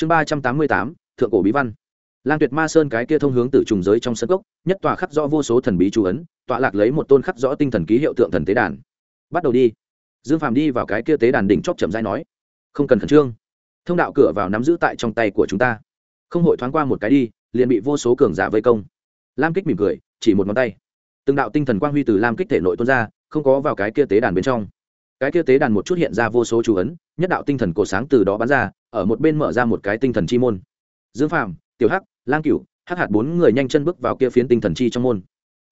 chương ba trăm tám mươi tám, thượng cổ bí văn. Lang tuyệt ma sơn cái kia thông hướng từ trùng giới trong sân gốc nhất tòa khắc rõ vô số thần bí chú ấn, tọa lạc lấy một tôn khắc rõ tinh thần ký hiệu tượng thần tế đàn. Bắt đầu đi. Dương phàm đi vào cái kia tế đàn đỉnh chóp chậm rãi nói, không cần khẩn trương. Thông đạo cửa vào nắm giữ tại trong tay của chúng ta. Không hội thoáng qua một cái đi, liền bị vô số cường giả vây công. Lam kích mỉm cười, chỉ một ngón tay. Từng đạo tinh thần quang huy từ lam kích thể nội tuôn ra, không có vào cái kia tế đàn bên trong. Cái kia tế đàn một chút hiện ra vô số chú ấn, nhất đạo tinh thần cổ sáng từ đó bắn ra ở một bên mở ra một cái tinh thần chi môn. Dương phàm, tiểu hắc, lang cửu, hắc hạt bốn người nhanh chân bước vào kia phiến tinh thần chi trong môn.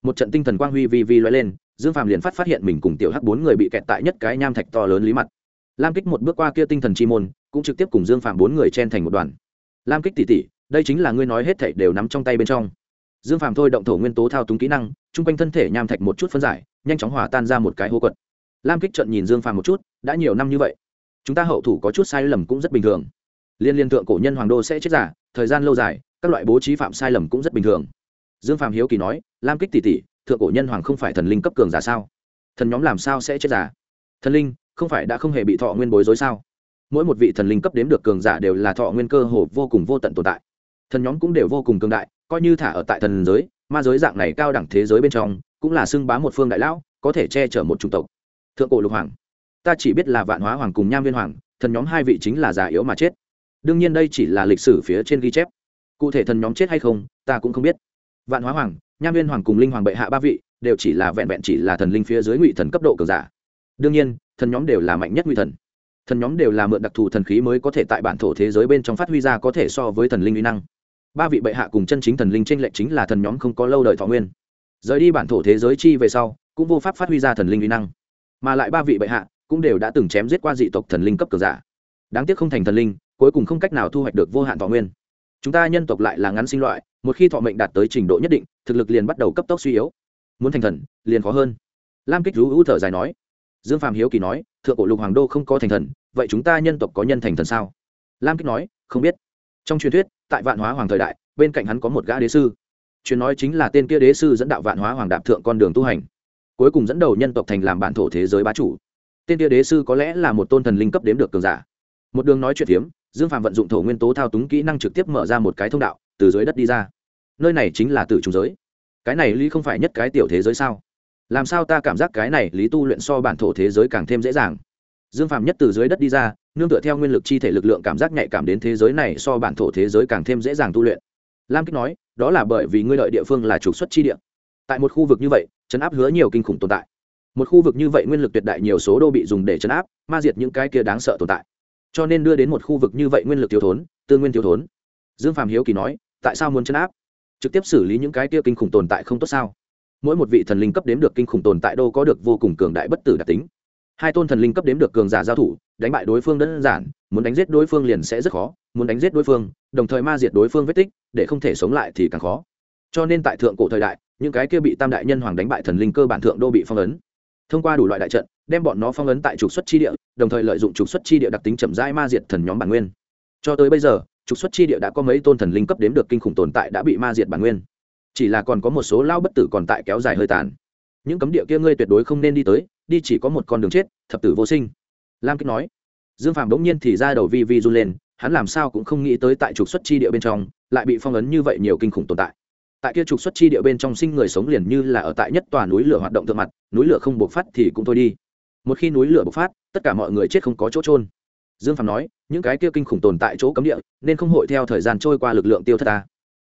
Một trận tinh thần quang huy vi vi loại lên, dương phàm liền phát phát hiện mình cùng tiểu hắc bốn người bị kẹt tại nhất cái nham thạch to lớn lý mặt. Lam kích một bước qua kia tinh thần chi môn, cũng trực tiếp cùng dương phàm bốn người chen thành một đoàn. Lam kích tỉ tỉ đây chính là ngươi nói hết thảy đều nắm trong tay bên trong. Dương phàm thôi động thổ nguyên tố thao túng kỹ năng, chung quanh thân thể nham thạch một chút phân giải, nhanh chóng hòa tan ra một cái hố quật. Lam kích trận nhìn dương phàm một chút, đã nhiều năm như vậy chúng ta hậu thủ có chút sai lầm cũng rất bình thường. Liên liên thượng cổ nhân hoàng đô sẽ chết giả, thời gian lâu dài, các loại bố trí phạm sai lầm cũng rất bình thường. Dương phàm hiếu kỳ nói, lam kích tỷ tỷ, thượng cổ nhân hoàng không phải thần linh cấp cường giả sao? Thần nhóm làm sao sẽ chết giả? Thần linh, không phải đã không hề bị thọ nguyên bối rối sao? Mỗi một vị thần linh cấp đếm được cường giả đều là thọ nguyên cơ hồ vô cùng vô tận tồn tại. Thần nhóm cũng đều vô cùng cường đại, coi như thả ở tại thần giới, ma giới dạng này cao đẳng thế giới bên trong, cũng là xưng bá một phương đại lão, có thể che chở một chủng tộc. Thượng cổ lục hoàng ta chỉ biết là vạn hóa hoàng cùng nham viên hoàng, thần nhóm hai vị chính là già yếu mà chết. Đương nhiên đây chỉ là lịch sử phía trên ghi chép. Cụ thể thần nhóm chết hay không, ta cũng không biết. Vạn hóa hoàng, nham viên hoàng cùng linh hoàng bệ hạ ba vị, đều chỉ là vẹn vẹn chỉ là thần linh phía dưới ngụy thần cấp độ cường giả. Đương nhiên, thần nhóm đều là mạnh nhất ngụy thần. Thần nhóm đều là mượn đặc thù thần khí mới có thể tại bản thổ thế giới bên trong phát huy ra có thể so với thần linh uy năng. Ba vị bệ hạ cùng chân chính thần linh tranh lệch chính là thần nhóm không có lâu đời thọ nguyên. Rời đi bản thổ thế giới chi về sau, cũng vô pháp phát huy ra thần linh uy năng. Mà lại ba vị bệ hạ cũng đều đã từng chém giết qua dị tộc thần linh cấp cường giả. Đáng tiếc không thành thần linh, cuối cùng không cách nào thu hoạch được vô hạn thọ nguyên. Chúng ta nhân tộc lại là ngắn sinh loại, một khi thọ mệnh đạt tới trình độ nhất định, thực lực liền bắt đầu cấp tốc suy yếu. Muốn thành thần, liền khó hơn. Lam kích rú u thở dài nói. Dương Phạm hiếu kỳ nói, thượng cổ lục hoàng đô không có thành thần, vậy chúng ta nhân tộc có nhân thành thần sao? Lam kích nói, không biết. Trong truyền thuyết, tại vạn hóa hoàng thời đại, bên cạnh hắn có một gã đế sư. Truyền nói chính là tên kia đế sư dẫn đạo vạn hóa hoàng đạp thượng con đường tu hành. Cuối cùng dẫn đầu nhân tộc thành làm bản thổ thế giới bá chủ tên kia đế sư có lẽ là một tôn thần linh cấp đếm được cường giả. Một đường nói chuyện phiếm, dương phạm vận dụng thổ nguyên tố thao túng kỹ năng trực tiếp mở ra một cái thông đạo, từ dưới đất đi ra. Nơi này chính là tử trùng giới. Cái này lý không phải nhất cái tiểu thế giới sao? Làm sao ta cảm giác cái này lý tu luyện so bản thổ thế giới càng thêm dễ dàng? Dương phạm nhất từ dưới đất đi ra, nương tựa theo nguyên lực chi thể lực lượng cảm giác nhạy cảm đến thế giới này so bản thổ thế giới càng thêm dễ dàng tu luyện. Lam kích nói, đó là bởi vì ngươi lợi địa phương là trục xuất chi địa. Tại một khu vực như vậy, chấn áp hứa nhiều kinh khủng tồn tại một khu vực như vậy nguyên lực tuyệt đại nhiều số đô bị dùng để chấn áp, ma diệt những cái kia đáng sợ tồn tại. Cho nên đưa đến một khu vực như vậy nguyên lực thiếu thốn tương nguyên thiếu thốn. Dương phạm hiếu kỳ nói, tại sao muốn chấn áp? Trực tiếp xử lý những cái kia kinh khủng tồn tại không tốt sao? Mỗi một vị thần linh cấp đếm được kinh khủng tồn tại đô có được vô cùng cường đại bất tử đặc tính. Hai tôn thần linh cấp đếm được cường giả giao thủ, đánh bại đối phương đơn giản, muốn đánh giết đối phương liền sẽ rất khó, muốn đánh giết đối phương, đồng thời ma diệt đối phương vết tích, để không thể sống lại thì càng khó. Cho nên tại thượng cổ thời đại, những cái kia bị tam đại nhân hoàng đánh bại thần linh cơ bản thượng đô bị phong ấn thông qua đủ loại đại trận, đem bọn nó phong ấn tại trục xuất chi địa, đồng thời lợi dụng trục xuất chi địa đặc tính chậm rãi ma diệt thần nhóm bản nguyên. Cho tới bây giờ, trục xuất chi địa đã có mấy tôn thần linh cấp đếm được kinh khủng tồn tại đã bị ma diệt bản nguyên. Chỉ là còn có một số lao bất tử còn tại kéo dài hơi tàn. Những cấm địa kia ngươi tuyệt đối không nên đi tới, đi chỉ có một con đường chết, thập tử vô sinh. Lam kích nói. Dương phạm đống nhiên thì ra đầu vi vi run lên, hắn làm sao cũng không nghĩ tới tại trục xuất chi địa bên trong, lại bị phong ấn như vậy nhiều kinh khủng tồn tại tại kia trục xuất chi địa bên trong sinh người sống liền như là ở tại nhất tòa núi lửa hoạt động thượng mặt, núi lửa không bộc phát thì cũng thôi đi. Một khi núi lửa bộc phát, tất cả mọi người chết không có chỗ trôn dương phạm nói, những cái kia kinh khủng tồn tại chỗ cấm địa, nên không hội theo thời gian trôi qua lực lượng tiêu thất ta.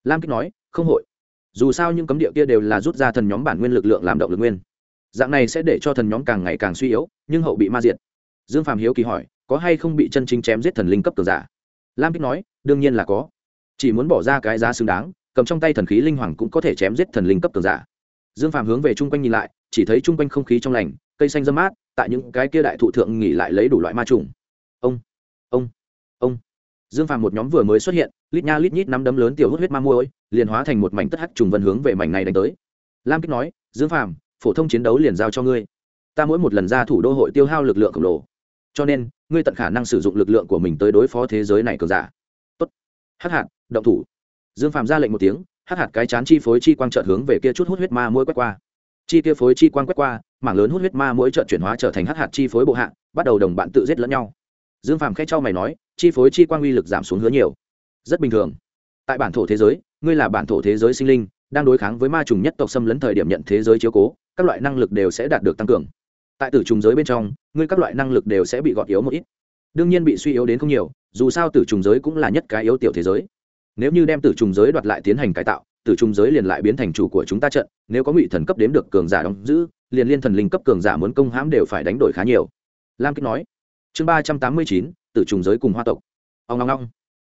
Lam kích nói, không hội. Dù sao những cấm địa kia đều là rút ra thần nhóm bản nguyên lực lượng làm động lực nguyên. Dạng này sẽ để cho thần nhóm càng ngày càng suy yếu, nhưng hậu bị ma diệt. Dương phạm hiếu kỳ hỏi, có hay không bị chân chính chém giết thần linh cấp cường giả? Lam kích nói, đương nhiên là có. Chỉ muốn bỏ ra cái giá xứng đáng cầm trong tay thần khí linh hoàng cũng có thể chém giết thần linh cấp cường giả. Dương phàm hướng về chung quanh nhìn lại, chỉ thấy chung quanh không khí trong lành, cây xanh dâm mát, tại những cái kia đại thụ thượng nghỉ lại lấy đủ loại ma trùng. Ông ông ông. Dương phàm một nhóm vừa mới xuất hiện, lít nha lít nhít nắm đấm lớn tiểu hút huyết ma môi liền hóa thành một mảnh tất hắc trùng vân hướng về mảnh này đánh tới. Lam kích nói, dương phàm, phổ thông chiến đấu liền giao cho ngươi. Ta mỗi một lần ra thủ đô hội tiêu hao lực lượng khổng lồ. Cho nên, ngươi tận khả năng sử dụng lực lượng của mình tới đối phó thế giới này cờ giả. Tốt. Hắc hạn động thủ dương phạm ra lệnh một tiếng, hắc hạt cái chán chi phối chi quang trợt hướng về kia chút hút huyết ma mũi quét qua. Chi kia phối chi quang quét qua, mảng lớn hút huyết ma mũi trợt chuyển hóa trở thành hắc hạt chi phối bộ hạ, bắt đầu đồng bạn tự giết lẫn nhau. Dương phạm khẽ cho mày nói, chi phối chi quang uy lực giảm xuống hứa nhiều. Rất bình thường. Tại bản thổ thế giới, ngươi là bản thổ thế giới sinh linh, đang đối kháng với ma trùng nhất tộc xâm lấn thời điểm nhận thế giới chiếu cố, các loại năng lực đều sẽ đạt được tăng cường. Tại tử trùng giới bên trong, ngươi các loại năng lực đều sẽ bị gọt yếu một ít. Đương nhiên bị suy yếu đến không nhiều, dù sao tử trùng giới cũng là nhất cái yếu tiểu thế giới nếu như đem tử trùng giới đoạt lại tiến hành cải tạo, tử trùng giới liền lại biến thành chủ của chúng ta trận. Nếu có ngụy thần cấp đếm được cường giả đóng giữ, liền liên thần linh cấp cường giả muốn công hãm đều phải đánh đổi khá nhiều. Lam kích nói. Chương ba trăm tám mươi chín, tử trùng giới cùng hoa tộc. Ông ngong ngong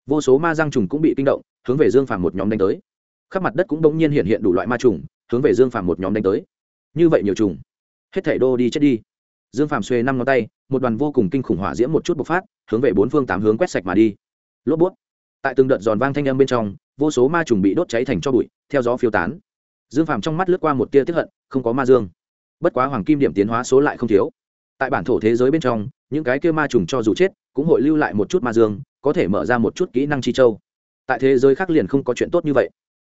vô số ma giang trùng cũng bị kinh động, hướng về dương phàm một nhóm đánh tới. Khắp mặt đất cũng bỗng nhiên hiện hiện đủ loại ma trùng, hướng về dương phàm một nhóm đánh tới. Như vậy nhiều trùng. Hết thảy đô đi chết đi. Dương phàm xuê năm ngón tay, một đoàn vô cùng kinh khủng hỏa diễm một chút bộc phát, hướng về bốn phương tám hướng quét sạch mà đi. Lốp bút tại từng đợt giòn vang thanh âm bên trong, vô số ma trùng bị đốt cháy thành cho bụi, theo gió phiêu tán. Dương phàm trong mắt lướt qua một tia tiếp hận, không có ma dương. Bất quá hoàng kim điểm tiến hóa số lại không thiếu. Tại bản thổ thế giới bên trong, những cái kia ma trùng cho dù chết, cũng hội lưu lại một chút ma dương, có thể mở ra một chút kỹ năng chi châu. Tại thế giới khác liền không có chuyện tốt như vậy.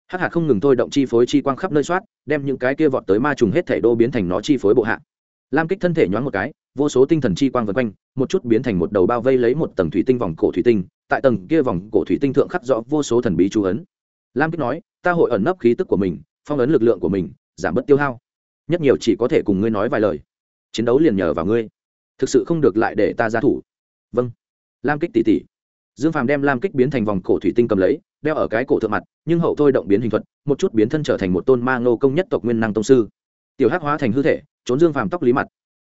Hắc hạt không ngừng thôi động chi phối chi quang khắp nơi soát, đem những cái kia vọt tới ma trùng hết thể đô biến thành nó chi phối bộ hạ. Lam kích thân thể nhoáng một cái vô số tinh thần chi quang vần quanh, một chút biến thành một đầu bao vây lấy một tầng thủy tinh vòng cổ thủy tinh, tại tầng kia vòng cổ thủy tinh thượng khắc rõ vô số thần bí chú ấn. Lam kích nói, ta hội ẩn nấp khí tức của mình, phong ấn lực lượng của mình, giảm bớt tiêu hao. Nhất nhiều chỉ có thể cùng ngươi nói vài lời. Chiến đấu liền nhờ vào ngươi. Thực sự không được lại để ta ra thủ. Vâng. Lam kích tỉ tỉ. Dương phàm đem lam kích biến thành vòng cổ thủy tinh cầm lấy, đeo ở cái cổ thượng mặt, nhưng hậu thôi động biến hình thuật, một chút biến thân trở thành một tôn ma ngô công nhất tộc nguyên năng tông sư. Tiểu hắc hóa thành hư thể, trốn dương phàm tóc lý mặt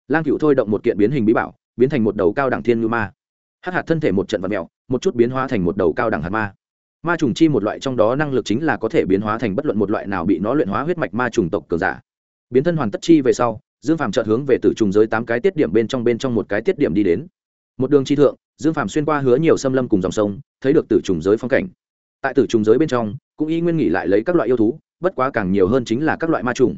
lang cựu thôi động một kiện biến hình bí bảo, biến thành một đầu cao đẳng thiên ngư ma. Hắc hạt thân thể một trận vật mẹo một chút biến hóa thành một đầu cao đẳng hạt ma. Ma trùng chi một loại trong đó năng lực chính là có thể biến hóa thành bất luận một loại nào bị nó luyện hóa huyết mạch ma trùng tộc cường giả. Biến thân hoàn tất chi về sau, dương phàm chợt hướng về tử trùng giới tám cái tiết điểm bên trong bên trong một cái tiết điểm đi đến. Một đường chi thượng, dương phàm xuyên qua hứa nhiều xâm lâm cùng dòng sông, thấy được tử trùng giới phong cảnh. Tại tử trùng giới bên trong, cũng y nguyên nghỉ lại lấy các loại yêu thú, bất quá càng nhiều hơn chính là các loại ma trùng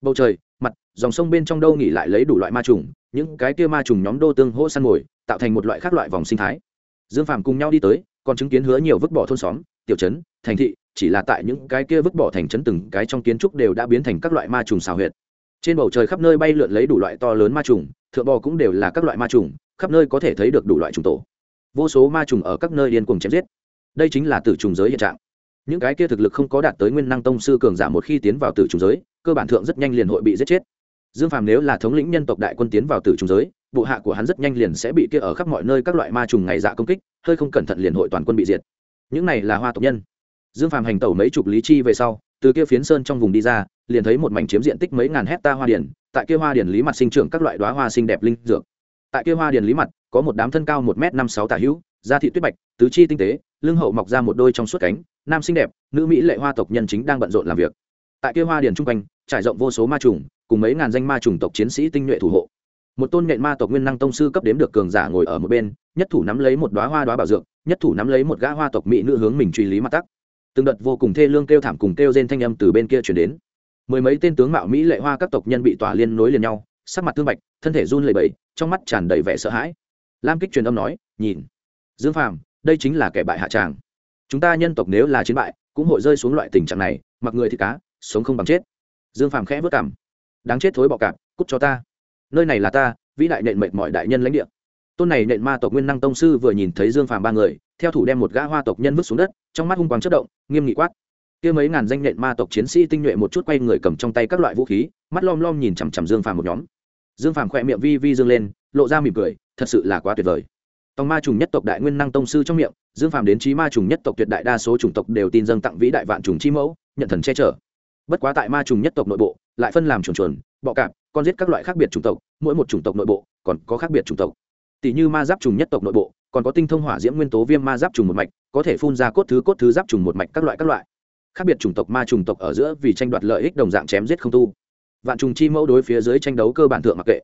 bầu trời, mặt, dòng sông bên trong đâu nghỉ lại lấy đủ loại ma trùng, những cái kia ma trùng nhóm đô tương hỗ săn mồi, tạo thành một loại khác loại vòng sinh thái. Dương phàm cùng nhau đi tới, còn chứng kiến hứa nhiều vứt bỏ thôn xóm, tiểu trấn, thành thị, chỉ là tại những cái kia vứt bỏ thành trấn từng cái trong kiến trúc đều đã biến thành các loại ma trùng xào huyệt. Trên bầu trời khắp nơi bay lượn lấy đủ loại to lớn ma trùng, thượng bò cũng đều là các loại ma trùng, khắp nơi có thể thấy được đủ loại trùng tổ. Vô số ma trùng ở các nơi điên cuồng chém giết. Đây chính là tử trùng giới hiện trạng những cái kia thực lực không có đạt tới nguyên năng tông sư cường giả một khi tiến vào tử trùng giới, cơ bản thượng rất nhanh liền hội bị giết chết. Dương phàm nếu là thống lĩnh nhân tộc đại quân tiến vào tử trùng giới, bộ hạ của hắn rất nhanh liền sẽ bị kia ở khắp mọi nơi các loại ma trùng ngày dạ công kích, hơi không cẩn thận liền hội toàn quân bị diệt. Những này là hoa tộc nhân. Dương phàm hành tẩu mấy chục lý chi về sau, từ kia phiến sơn trong vùng đi ra, liền thấy một mảnh chiếm diện tích mấy ngàn hecta hoa điển, tại kia hoa điển lý mặt sinh trưởng các loại đoá hoa xinh đẹp linh dược. Tại kia hoa điển lý mặt, có một đám thân cao một m năm sáu tả hữu, da thị tuyết bạch, tứ chi tinh tế lưng hậu mọc ra một đôi trong suốt cánh, nam xinh đẹp, nữ mỹ lệ hoa tộc nhân chính đang bận rộn làm việc. Tại kia hoa điển trung quanh, trải rộng vô số ma trùng, cùng mấy ngàn danh ma trùng tộc chiến sĩ tinh nhuệ thủ hộ. Một tôn nhện ma tộc nguyên năng tông sư cấp đếm được cường giả ngồi ở một bên, nhất thủ nắm lấy một đoá hoa đoá bảo dược, nhất thủ nắm lấy một gã hoa tộc mỹ nữ hướng mình truy lý mặt tắc. Từng đợt vô cùng thê lương kêu thảm cùng kêu rên thanh âm từ bên kia chuyển đến. Mười mấy tên tướng mạo mỹ lệ hoa các tộc nhân bị tỏa liên nối liền nhau, sắc mặt thương bạch, thân thể run lẩy bẩy, trong mắt tràn đầy vẻ sợ hãi. Lam kích truyền âm nói, nhìn, dương phàm đây chính là kẻ bại hạ tràng. Chúng ta nhân tộc nếu là chiến bại, cũng hội rơi xuống loại tình trạng này, mặc người thì cá, sống không bằng chết. Dương phàm khẽ vất cảm. Đáng chết thối bọ cạp, cút cho ta. Nơi này là ta, vĩ đại nện mệnh mọi đại nhân lãnh địa. Tôn này nện ma tộc nguyên năng tông sư vừa nhìn thấy dương phàm ba người, theo thủ đem một gã hoa tộc nhân vứt xuống đất, trong mắt hung quang chất động, nghiêm nghị quát. Kia mấy ngàn danh nện ma tộc chiến sĩ tinh nhuệ một chút quay người cầm trong tay các loại vũ khí, mắt lom lom nhìn chằm chằm dương phàm một nhóm. Dương phàm khỏe miệng vi vi dương lên, lộ ra mỉm cười, thật sự là quá tuyệt vời tòng ma trùng nhất tộc đại nguyên năng tông sư trong miệng, dương phàm đến trí ma trùng nhất tộc tuyệt đại đa số chủng tộc đều tin dâng tặng vĩ đại vạn trùng chi mẫu, nhận thần che chở. Bất quá tại ma trùng nhất tộc nội bộ, lại phân làm chuồn chuồn, bọ cạp, con giết các loại khác biệt chủng tộc, mỗi một chủng tộc nội bộ còn có khác biệt chủng tộc. Tỷ như ma giáp trùng nhất tộc nội bộ, còn có tinh thông hỏa diễm nguyên tố viêm ma giáp trùng một mạch, có thể phun ra cốt thứ cốt thứ giáp trùng một mạch các loại các loại. Khác biệt chủng tộc ma trùng tộc ở giữa vì tranh đoạt lợi ích đồng dạng chém giết không tu. Vạn trùng chi mẫu đối phía dưới tranh đấu cơ bản thượng mặc kệ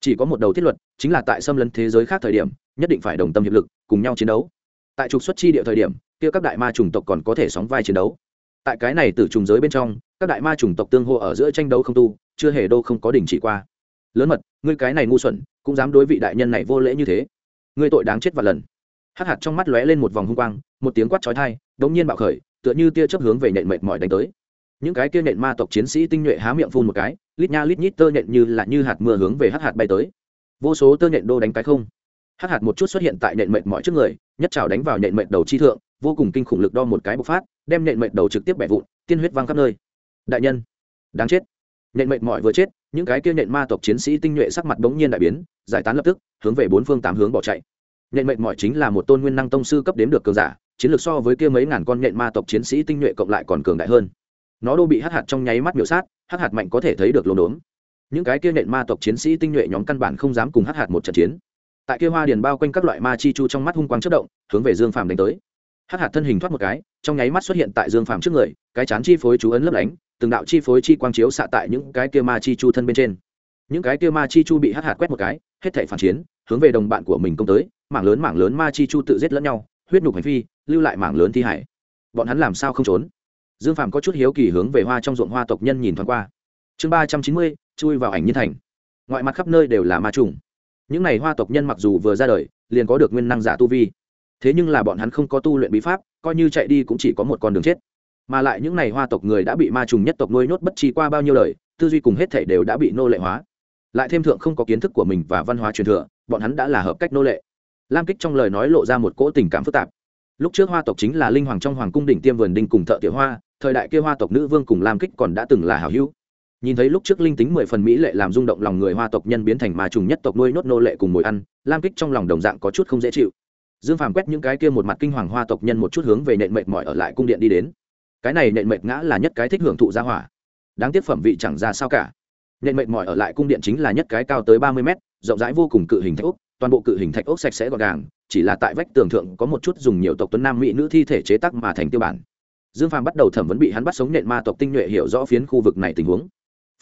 chỉ có một đầu thiết luật, chính là tại xâm lấn thế giới khác thời điểm, nhất định phải đồng tâm hiệp lực, cùng nhau chiến đấu. Tại trục xuất chi địa thời điểm, kia các đại ma chủng tộc còn có thể sóng vai chiến đấu. Tại cái này từ trùng giới bên trong, các đại ma chủng tộc tương hô ở giữa tranh đấu không tu, chưa hề đô không có đình chỉ qua. Lớn mật, ngươi cái này ngu xuẩn, cũng dám đối vị đại nhân này vô lễ như thế. Ngươi tội đáng chết vạn lần. Hắc hạt trong mắt lóe lên một vòng hung quang, một tiếng quát chói tai đống nhiên bạo khởi, tựa như tia chớp hướng về nện mệt mỏi đánh tới những cái kia nện ma tộc chiến sĩ tinh nhuệ há miệng phun một cái, lít nha lít nhít tơ nện như là như hạt mưa hướng về hắc hạt bay tới. Vô số tơ nện đô đánh cái không. Hắc hạt một chút xuất hiện tại nện mệt mọi trước người, nhất trào đánh vào nện mệt đầu chi thượng, vô cùng kinh khủng lực đo một cái bộc phát, đem nện mệnh đầu trực tiếp bẻ vụn, tiên huyết văng khắp nơi. Đại nhân, đáng chết. Nện mệnh mọi vừa chết, những cái kia nện ma tộc chiến sĩ tinh nhuệ sắc mặt bỗng nhiên đại biến, giải tán lập tức, hướng về bốn phương tám hướng bỏ chạy. Nện mệnh mọi chính là một tôn nguyên năng tông sư cấp đếm được cường giả, chiến lược so với kia mấy ngàn con nện ma tộc chiến sĩ tinh nhuệ cộng lại còn cường đại hơn nó đô bị hắc hạt trong nháy mắt miểu sát hắc hạt mạnh có thể thấy được lồn đốn những cái kia nện ma tộc chiến sĩ tinh nhuệ nhóm căn bản không dám cùng hắc hạt một trận chiến. Tại kia hoa điền bao quanh các loại ma chi chu trong mắt hung quang chất động, hướng về dương phàm đánh tới. Hắc hạt thân hình thoát một cái, trong nháy mắt xuất hiện tại dương phàm trước người, cái chán chi phối chú ấn lấp lánh, từng đạo chi phối chi quang chiếu xạ tại những cái kia ma chi chu thân bên trên. Những cái kia ma chi chu bị hắc hạt quét một cái, hết thảy phản chiến, hướng về đồng bạn của mình công tới, mảng lớn mảng lớn ma chi chu tự giết lẫn nhau, huyết nhục hành phi, lưu lại mảng lớn thi hải. Bọn hắn làm sao không trốn? Dương phàm có chút hiếu kỳ hướng về hoa trong ruộng hoa tộc nhân nhìn thoáng qua. Chương ba trăm chín mươi, chui vào ảnh nhiên thành. Ngoại mặt khắp nơi đều là ma trùng. Những n à y hoa tộc nhân mặc dù vừa ra đời, liền có được nguyên năng giả tu vi. Thế nhưng là bọn hắn không có tu luyện bí pháp, coi như chạy đi cũng chỉ có một con đường chết. Mà lại những n à y hoa tộc người đã bị ma trùng nhất tộc nuôi nhốt bất chi qua bao nhiêu lời tư duy cùng hết thể đều đã bị nô lệ hóa. Lại thêm thượng không có kiến thức của mình và văn hóa truyền thừa, bọn hắn đã là hợp cách nô lệ. Lam kích trong lời nói lộ ra một cỗ tình cảm phức tạp. Lúc trước hoa tộc chính là linh hoàng trong hoàng cung đỉnh tiêm vườn đinh cùng thợ tiểu hoa thời đại kia hoa tộc nữ vương cùng lam kích còn đã từng là hảo hữu. Nhìn thấy lúc trước linh tính mười phần mỹ lệ làm rung động lòng người hoa tộc nhân biến thành ma trùng nhất tộc nuôi nốt nô lệ cùng mồi ăn, lam kích trong lòng đồng dạng có chút không dễ chịu. Dương phàm quét những cái kia một mặt kinh hoàng hoa tộc nhân một chút hướng về nện mệt mỏi ở lại cung điện đi đến. Cái này nện mệt ngã là nhất cái thích hưởng thụ gia hỏa. Đáng tiếc phẩm vị chẳng ra sao cả. Nện mệt mỏi ở lại cung điện chính là nhất cái cao tới ba mươi mét, rộng rãi vô cùng cự hình thạch ốc, toàn bộ cự hình thạch ốc sạch sẽ gọn gàng, chỉ là tại vách tường thượng có một chút dùng nhiều tộc tuấn nam mỹ nữ thi thể chế tác mà thành tiêu bản dương phàm bắt đầu thẩm vấn bị hắn bắt sống nện ma tộc tinh nhuệ hiểu rõ phiến khu vực này tình huống.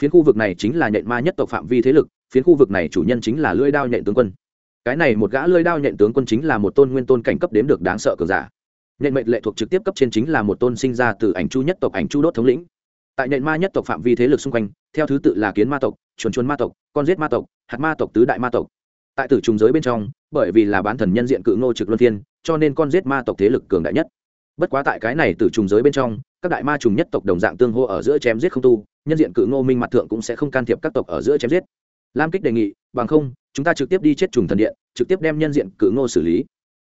Phiến khu vực này chính là nện ma nhất tộc phạm vi thế lực, phiến khu vực này chủ nhân chính là lưỡi đao nhện tướng quân. Cái này một gã lưỡi đao nhện tướng quân chính là một tôn nguyên tôn cảnh cấp đếm được đáng sợ cường giả. Nhện mệnh lệ thuộc trực tiếp cấp trên chính là một tôn sinh ra từ ảnh chu nhất tộc, ảnh chu đốt thống lĩnh. Tại nhện ma nhất tộc phạm vi thế lực xung quanh, theo thứ tự là kiến ma tộc, chuồn chuồn ma tộc, con giết ma tộc, hạt ma tộc, tứ đại ma tộc. Tại tử trùng giới bên trong, bởi vì là bán thần nhân diện cự ngô trực luân phiên cho nên con giết ma tộc thế lực cường đại nhất bất quá tại cái này tử trùng giới bên trong, các đại ma trùng nhất tộc đồng dạng tương hô ở giữa chém giết không tu, nhân diện cự ngô minh mặt thượng cũng sẽ không can thiệp các tộc ở giữa chém giết. Lam kích đề nghị, bằng không, chúng ta trực tiếp đi chết trùng thần điện, trực tiếp đem nhân diện cự ngô xử lý.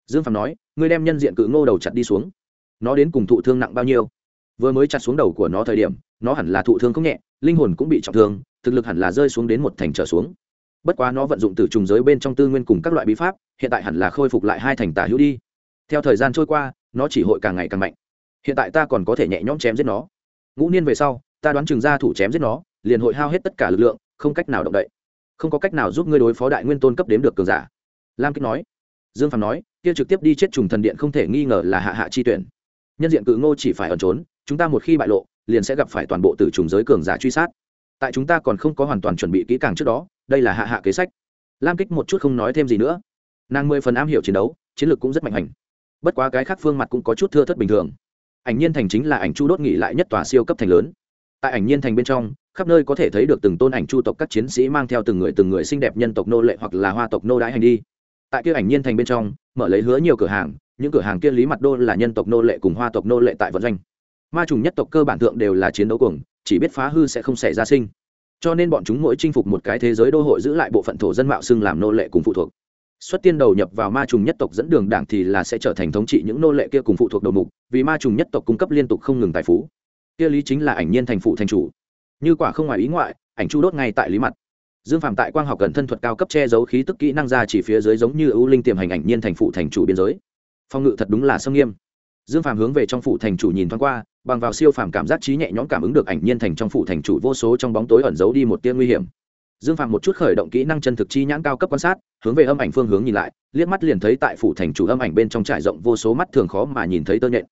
Dương phạm nói, ngươi đem nhân diện cự ngô đầu chặt đi xuống. Nó đến cùng thụ thương nặng bao nhiêu? Vừa mới chặt xuống đầu của nó thời điểm, nó hẳn là thụ thương không nhẹ, linh hồn cũng bị trọng thương, thực lực hẳn là rơi xuống đến một thành trở xuống. Bất quá nó vận dụng từ trùng giới bên trong tư nguyên cùng các loại bí pháp, hiện tại hẳn là khôi phục lại hai thành tả hữu đi. Theo thời gian trôi qua nó chỉ hội càng ngày càng mạnh. Hiện tại ta còn có thể nhẹ nhõm chém giết nó. Ngũ niên về sau, ta đoán chừng ra thủ chém giết nó, liền hội hao hết tất cả lực lượng, không cách nào động đậy. Không có cách nào giúp ngươi đối phó đại nguyên tôn cấp đếm được cường giả. Lam kích nói. Dương phạm nói, kia trực tiếp đi chết trùng thần điện không thể nghi ngờ là hạ hạ chi tuyển. Nhân diện cự ngô chỉ phải ẩn trốn, chúng ta một khi bại lộ, liền sẽ gặp phải toàn bộ từ trùng giới cường giả truy sát. Tại chúng ta còn không có hoàn toàn chuẩn bị kỹ càng trước đó, đây là hạ hạ kế sách. Lam kích một chút không nói thêm gì nữa. Nàng mười phần am hiểu chiến đấu, chiến lược cũng rất mạnh hành bất quá cái khác phương mặt cũng có chút thưa thất bình thường. Ảnh nhiên thành chính là ảnh chu đốt nghỉ lại nhất tòa siêu cấp thành lớn. Tại ảnh nhiên thành bên trong, khắp nơi có thể thấy được từng tôn ảnh chu tộc các chiến sĩ mang theo từng người từng người xinh đẹp nhân tộc nô lệ hoặc là hoa tộc nô đái hành đi. Tại kia ảnh nhiên thành bên trong, mở lấy hứa nhiều cửa hàng, những cửa hàng kia lý mặt đô là nhân tộc nô lệ cùng hoa tộc nô lệ tại vận doanh. Ma trùng nhất tộc cơ bản thượng đều là chiến đấu cuồng, chỉ biết phá hư sẽ không xảy ra sinh. Cho nên bọn chúng mỗi chinh phục một cái thế giới đô hội giữ lại bộ phận thổ dân mạo xưng làm nô lệ cùng phụ thuộc xuất tiên đầu nhập vào ma trùng nhất tộc dẫn đường đảng thì là sẽ trở thành thống trị những nô lệ kia cùng phụ thuộc đầu mục, vì ma trùng nhất tộc cung cấp liên tục không ngừng tài phú. Kia lý chính là ảnh nhiên thành phụ thành chủ. Như quả không ngoài ý ngoại, ảnh chu đốt ngay tại lý mặt. Dương phạm tại quang học cần thân thuật cao cấp che giấu khí tức kỹ năng ra chỉ phía dưới giống như ưu linh tiềm hành ảnh nhiên thành phụ thành chủ biên giới. Phong ngự thật đúng là sâm nghiêm. Dương phạm hướng về trong phụ thành chủ nhìn thoáng qua, bằng vào siêu phàm cảm giác trí nhẹ nhõm cảm ứng được ảnh nhiên thành trong phụ thành chủ vô số trong bóng tối ẩn giấu đi một tia nguy hiểm dương phạm một chút khởi động kỹ năng chân thực chi nhãn cao cấp quan sát, hướng về âm ảnh phương hướng nhìn lại, liếc mắt liền thấy tại phủ thành chủ âm ảnh bên trong trải rộng vô số mắt thường khó mà nhìn thấy tơ nhện.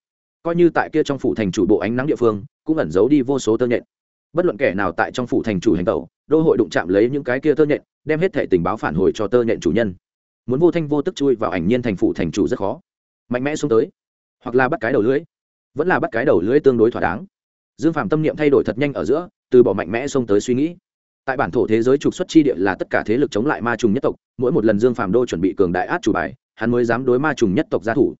Coi như tại kia trong phủ thành chủ bộ ánh nắng địa phương, cũng ẩn giấu đi vô số tơ nhện. Bất luận kẻ nào tại trong phủ thành chủ hành tẩu, đô hội đụng chạm lấy những cái kia tơ nhện, đem hết thẻ tình báo phản hồi cho tơ nhện chủ nhân. Muốn vô thanh vô tức chui vào ảnh nhiên thành phủ thành chủ rất khó. Mạnh mẽ xuống tới, hoặc là bắt cái đầu lưỡi, vẫn là bắt cái đầu lưỡi tương đối thỏa đáng. Dương phạm tâm niệm thay đổi thật nhanh ở giữa, từ bỏ mạnh mẽ xông tới suy nghĩ tại bản thổ thế giới trục xuất chi địa là tất cả thế lực chống lại ma trùng nhất tộc, mỗi một lần dương phạm đô chuẩn bị cường đại át chủ bài, hắn mới dám đối ma trùng nhất tộc gia thủ.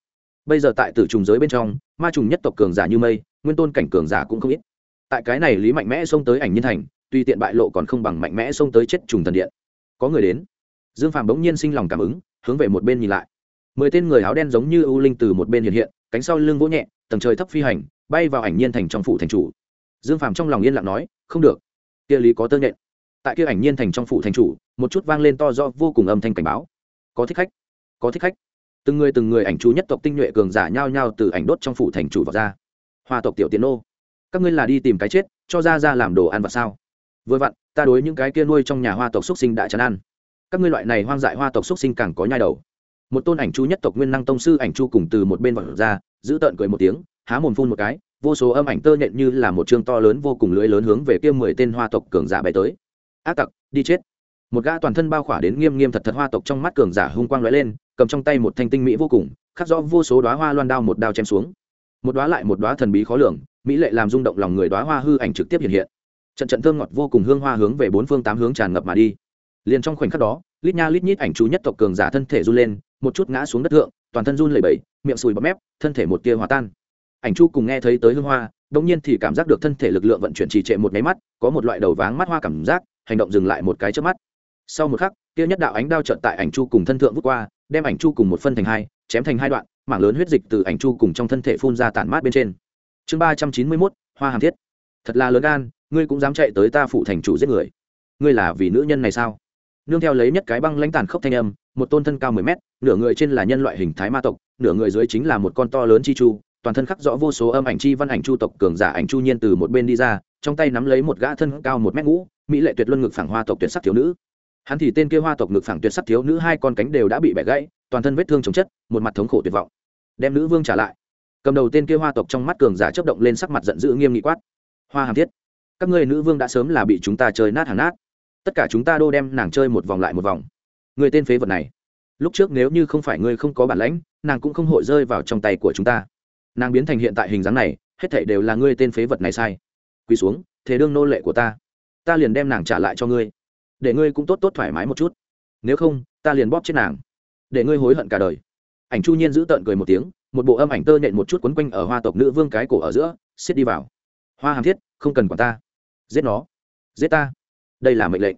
Bây giờ tại tử trùng giới bên trong, ma trùng nhất tộc cường giả như mây, nguyên tôn cảnh cường giả cũng không ít. Tại cái này lý mạnh mẽ xông tới ảnh nhân thành, tuy tiện bại lộ còn không bằng mạnh mẽ xông tới chết trùng thần điện. Có người đến. Dương phạm bỗng nhiên sinh lòng cảm ứng, hướng về một bên nhìn lại. Mười tên người áo đen giống như ưu linh từ một bên hiện hiện, cánh sau lưng vỗ nhẹ, tầng trời thấp phi hành, bay vào ảnh nhiên thành trong phủ thành chủ. Dương phàm trong lòng yên lặng nói, không được. Kia lý có tơ nhện tại kia ảnh nhiên thành trong phủ thành chủ, một chút vang lên to do vô cùng âm thanh cảnh báo. Có thích khách, có thích khách. Từng người từng người ảnh chú nhất tộc tinh nhuệ cường giả nhao nhao từ ảnh đốt trong phủ thành chủ vào ra. Hoa tộc tiểu tiến ô các ngươi là đi tìm cái chết, cho ra ra làm đồ ăn và sao? Vừa vặn, ta đối những cái kia nuôi trong nhà hoa tộc xuất sinh đã chán ăn. Các ngươi loại này hoang dại hoa tộc xuất sinh càng có nhai đầu. Một tôn ảnh chu nhất tộc nguyên năng tông sư ảnh chu cùng từ một bên vật ra, giữ tợn cười một tiếng, há mồm phun một cái, vô số âm ảnh tơ nhện như là một chương to lớn vô cùng lưới lớn hướng về kia mười tên hoa tộc cường giả bay tới ác tặc đi chết. Một gã toàn thân bao khỏa đến nghiêm nghiêm thật thật hoa tộc trong mắt cường giả hung quang lóe lên, cầm trong tay một thanh tinh mỹ vô cùng, khắc rõ vô số đoá hoa loan đao một đao chém xuống. Một đoá lại một đoá thần bí khó lường, mỹ lệ làm rung động lòng người đoá hoa hư ảnh trực tiếp hiện hiện. Trận trận thơm ngọt vô cùng hương hoa hướng về bốn phương tám hướng tràn ngập mà đi. Liền trong khoảnh khắc đó, lít nha lít nhít ảnh chú nhất tộc cường giả thân thể run lên, một chút ngã xuống đất thượng, toàn thân run lẩy bẩy, miệng sùi bọt mép, thân thể một tia hòa tan. Ảnh chu cùng nghe thấy tới hương hoa đông nhiên thì cảm giác được thân thể lực lượng vận chuyển trì trệ một nháy mắt, có một loại đầu váng mắt hoa cảm giác hành động dừng lại một cái trước mắt. Sau một khắc, kia nhất đạo ánh đao trận tại ảnh chu cùng thân thượng vút qua, đem ảnh chu cùng một phân thành hai, chém thành hai đoạn, mảng lớn huyết dịch từ ảnh chu cùng trong thân thể phun ra tản mát bên trên. Chương ba trăm chín mươi mốt, hoa hàm thiết. Thật là lớn gan, ngươi cũng dám chạy tới ta phụ thành chủ giết người. Ngươi là vì nữ nhân này sao? Nương theo lấy nhất cái băng lãnh tàn khốc thanh âm, một tôn thân cao mười mét, nửa người trên là nhân loại hình thái ma tộc, nửa người dưới chính là một con to lớn chi chu toàn thân khắc rõ vô số âm ảnh chi văn ảnh chu tộc cường giả ảnh chu nhiên từ một bên đi ra, trong tay nắm lấy một gã thân cao một mét ngũ, mỹ lệ tuyệt luân ngực phẳng hoa tộc tuyệt sắc thiếu nữ. Hắn thì tên kia hoa tộc ngực phẳng tuyệt sắc thiếu nữ, hai con cánh đều đã bị bẻ gãy, toàn thân vết thương chồng chất, một mặt thống khổ tuyệt vọng. Đem nữ vương trả lại. Cầm đầu tên kia hoa tộc trong mắt cường giả chấp động lên sắc mặt giận dữ nghiêm nghị quát. Hoa hàm thiết, các ngươi nữ vương đã sớm là bị chúng ta chơi nát hàng nát. Tất cả chúng ta đô đem nàng chơi một vòng lại một vòng. Người tên phế vật này. Lúc trước nếu như không phải ngươi không có bản lãnh, nàng cũng không hội rơi vào trong tay của chúng ta nàng biến thành hiện tại hình dáng này, hết thảy đều là ngươi tên phế vật này sai. Quỳ xuống thế đương nô lệ của ta. Ta liền đem nàng trả lại cho ngươi. Để ngươi cũng tốt tốt thoải mái một chút. Nếu không, ta liền bóp chết nàng. Để ngươi hối hận cả đời. Ảnh chu nhiên giữ tợn cười một tiếng, một bộ âm ảnh tơ nện một chút quấn quanh ở hoa tộc nữ vương cái cổ ở giữa, xiết đi vào. Hoa hàm thiết, không cần quản ta. Giết nó. Giết ta. Đây là mệnh lệnh.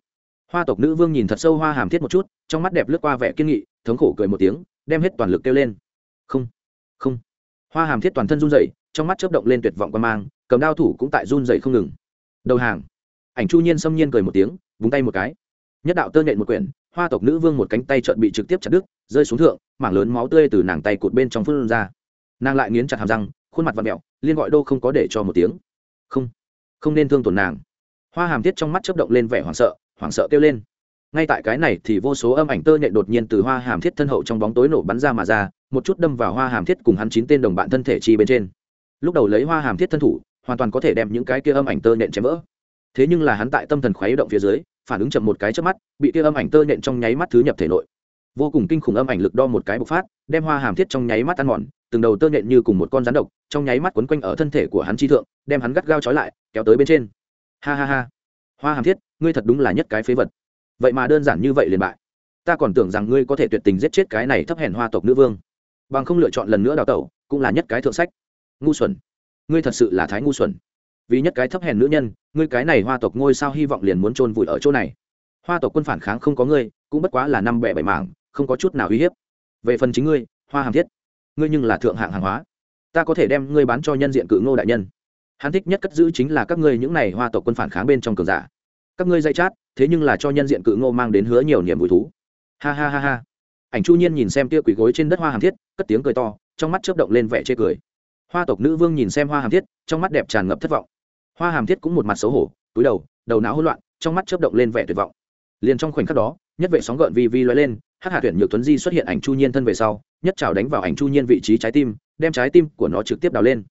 Hoa tộc nữ vương nhìn thật sâu hoa hàm thiết một chút, trong mắt đẹp lướt qua vẻ kiên nghị, thống khổ cười một tiếng, đem hết toàn lực kêu lên. Không. Không hoa hàm thiết toàn thân run rẩy, trong mắt chớp động lên tuyệt vọng quan mang, cầm đao thủ cũng tại run rẩy không ngừng. Đầu hàng. Ảnh chu nhiên xâm nhiên cười một tiếng vúng tay một cái. Nhất đạo tơ nhện một quyển, hoa tộc nữ vương một cánh tay trợn bị trực tiếp chặt đứt, rơi xuống thượng, mảng lớn máu tươi từ nàng tay cụt bên trong phun ra. Nàng lại nghiến chặt hàm răng, khuôn mặt và mẹo liên gọi đô không có để cho một tiếng. Không không nên thương tổn nàng. Hoa hàm thiết trong mắt chớp động lên vẻ hoảng sợ hoảng sợ kêu lên. Ngay tại cái này thì vô số âm ảnh tơ nhện đột nhiên từ hoa hàm thiết thân hậu trong bóng tối nổ bắn ra mà ra một chút đâm vào hoa hàm thiết cùng hắn chín tên đồng bạn thân thể chi bên trên. Lúc đầu lấy hoa hàm thiết thân thủ, hoàn toàn có thể đem những cái kia âm ảnh tơ nện chém vỡ. Thế nhưng là hắn tại tâm thần khuấy động phía dưới, phản ứng chậm một cái trước mắt, bị kia âm ảnh tơ nện trong nháy mắt thứ nhập thể nội. Vô cùng kinh khủng âm ảnh lực đo một cái bộc phát, đem hoa hàm thiết trong nháy mắt ăn mòn, từng đầu tơ nện như cùng một con rắn độc, trong nháy mắt quấn quanh ở thân thể của hắn chi thượng, đem hắn gắt gao trói lại, kéo tới bên trên. Ha ha ha. Hoa hàm thiết, ngươi thật đúng là nhất cái phế vật. Vậy mà đơn giản như vậy liền bại. Ta còn tưởng rằng ngươi có thể tuyệt tình giết chết cái này thấp hèn hoa tộc nữ vương bằng không lựa chọn lần nữa đào tẩu cũng là nhất cái thượng sách. Ngu xuẩn. Ngươi thật sự là thái ngu xuẩn. Vì nhất cái thấp hèn nữ nhân, ngươi cái này hoa tộc ngôi sao hy vọng liền muốn chôn vùi ở chỗ này. Hoa tộc quân phản kháng không có ngươi, cũng bất quá là năm bẻ bảy mảng, không có chút nào uy hiếp. Về phần chính ngươi, hoa hàm thiết, ngươi nhưng là thượng hạng hàng hóa. Ta có thể đem ngươi bán cho nhân diện cự ngô đại nhân. Hắn thích nhất cất giữ chính là các ngươi những này hoa tộc quân phản kháng bên trong cường giả. Các ngươi dây chát, thế nhưng là cho nhân diện cự ngô mang đến hứa nhiều niềm vui thú. Ha ha ha ha. Ảnh chu nhiên nhìn xem tia quỷ gối trên đất hoa hàm thiết cất tiếng cười to, trong mắt chớp động lên vẻ chê cười. Hoa tộc nữ vương nhìn xem hoa hàm thiết, trong mắt đẹp tràn ngập thất vọng. Hoa hàm thiết cũng một mặt xấu hổ, túi đầu đầu não hỗn loạn, trong mắt chớp động lên vẻ tuyệt vọng. Liền trong khoảnh khắc đó, nhất vệ sóng gợn vi vi loay lên, hắc hạ tuyển nhược tuấn di xuất hiện ảnh chu nhiên thân về sau, nhất trào đánh vào ảnh chu nhiên vị trí trái tim, đem trái tim của nó trực tiếp đào lên.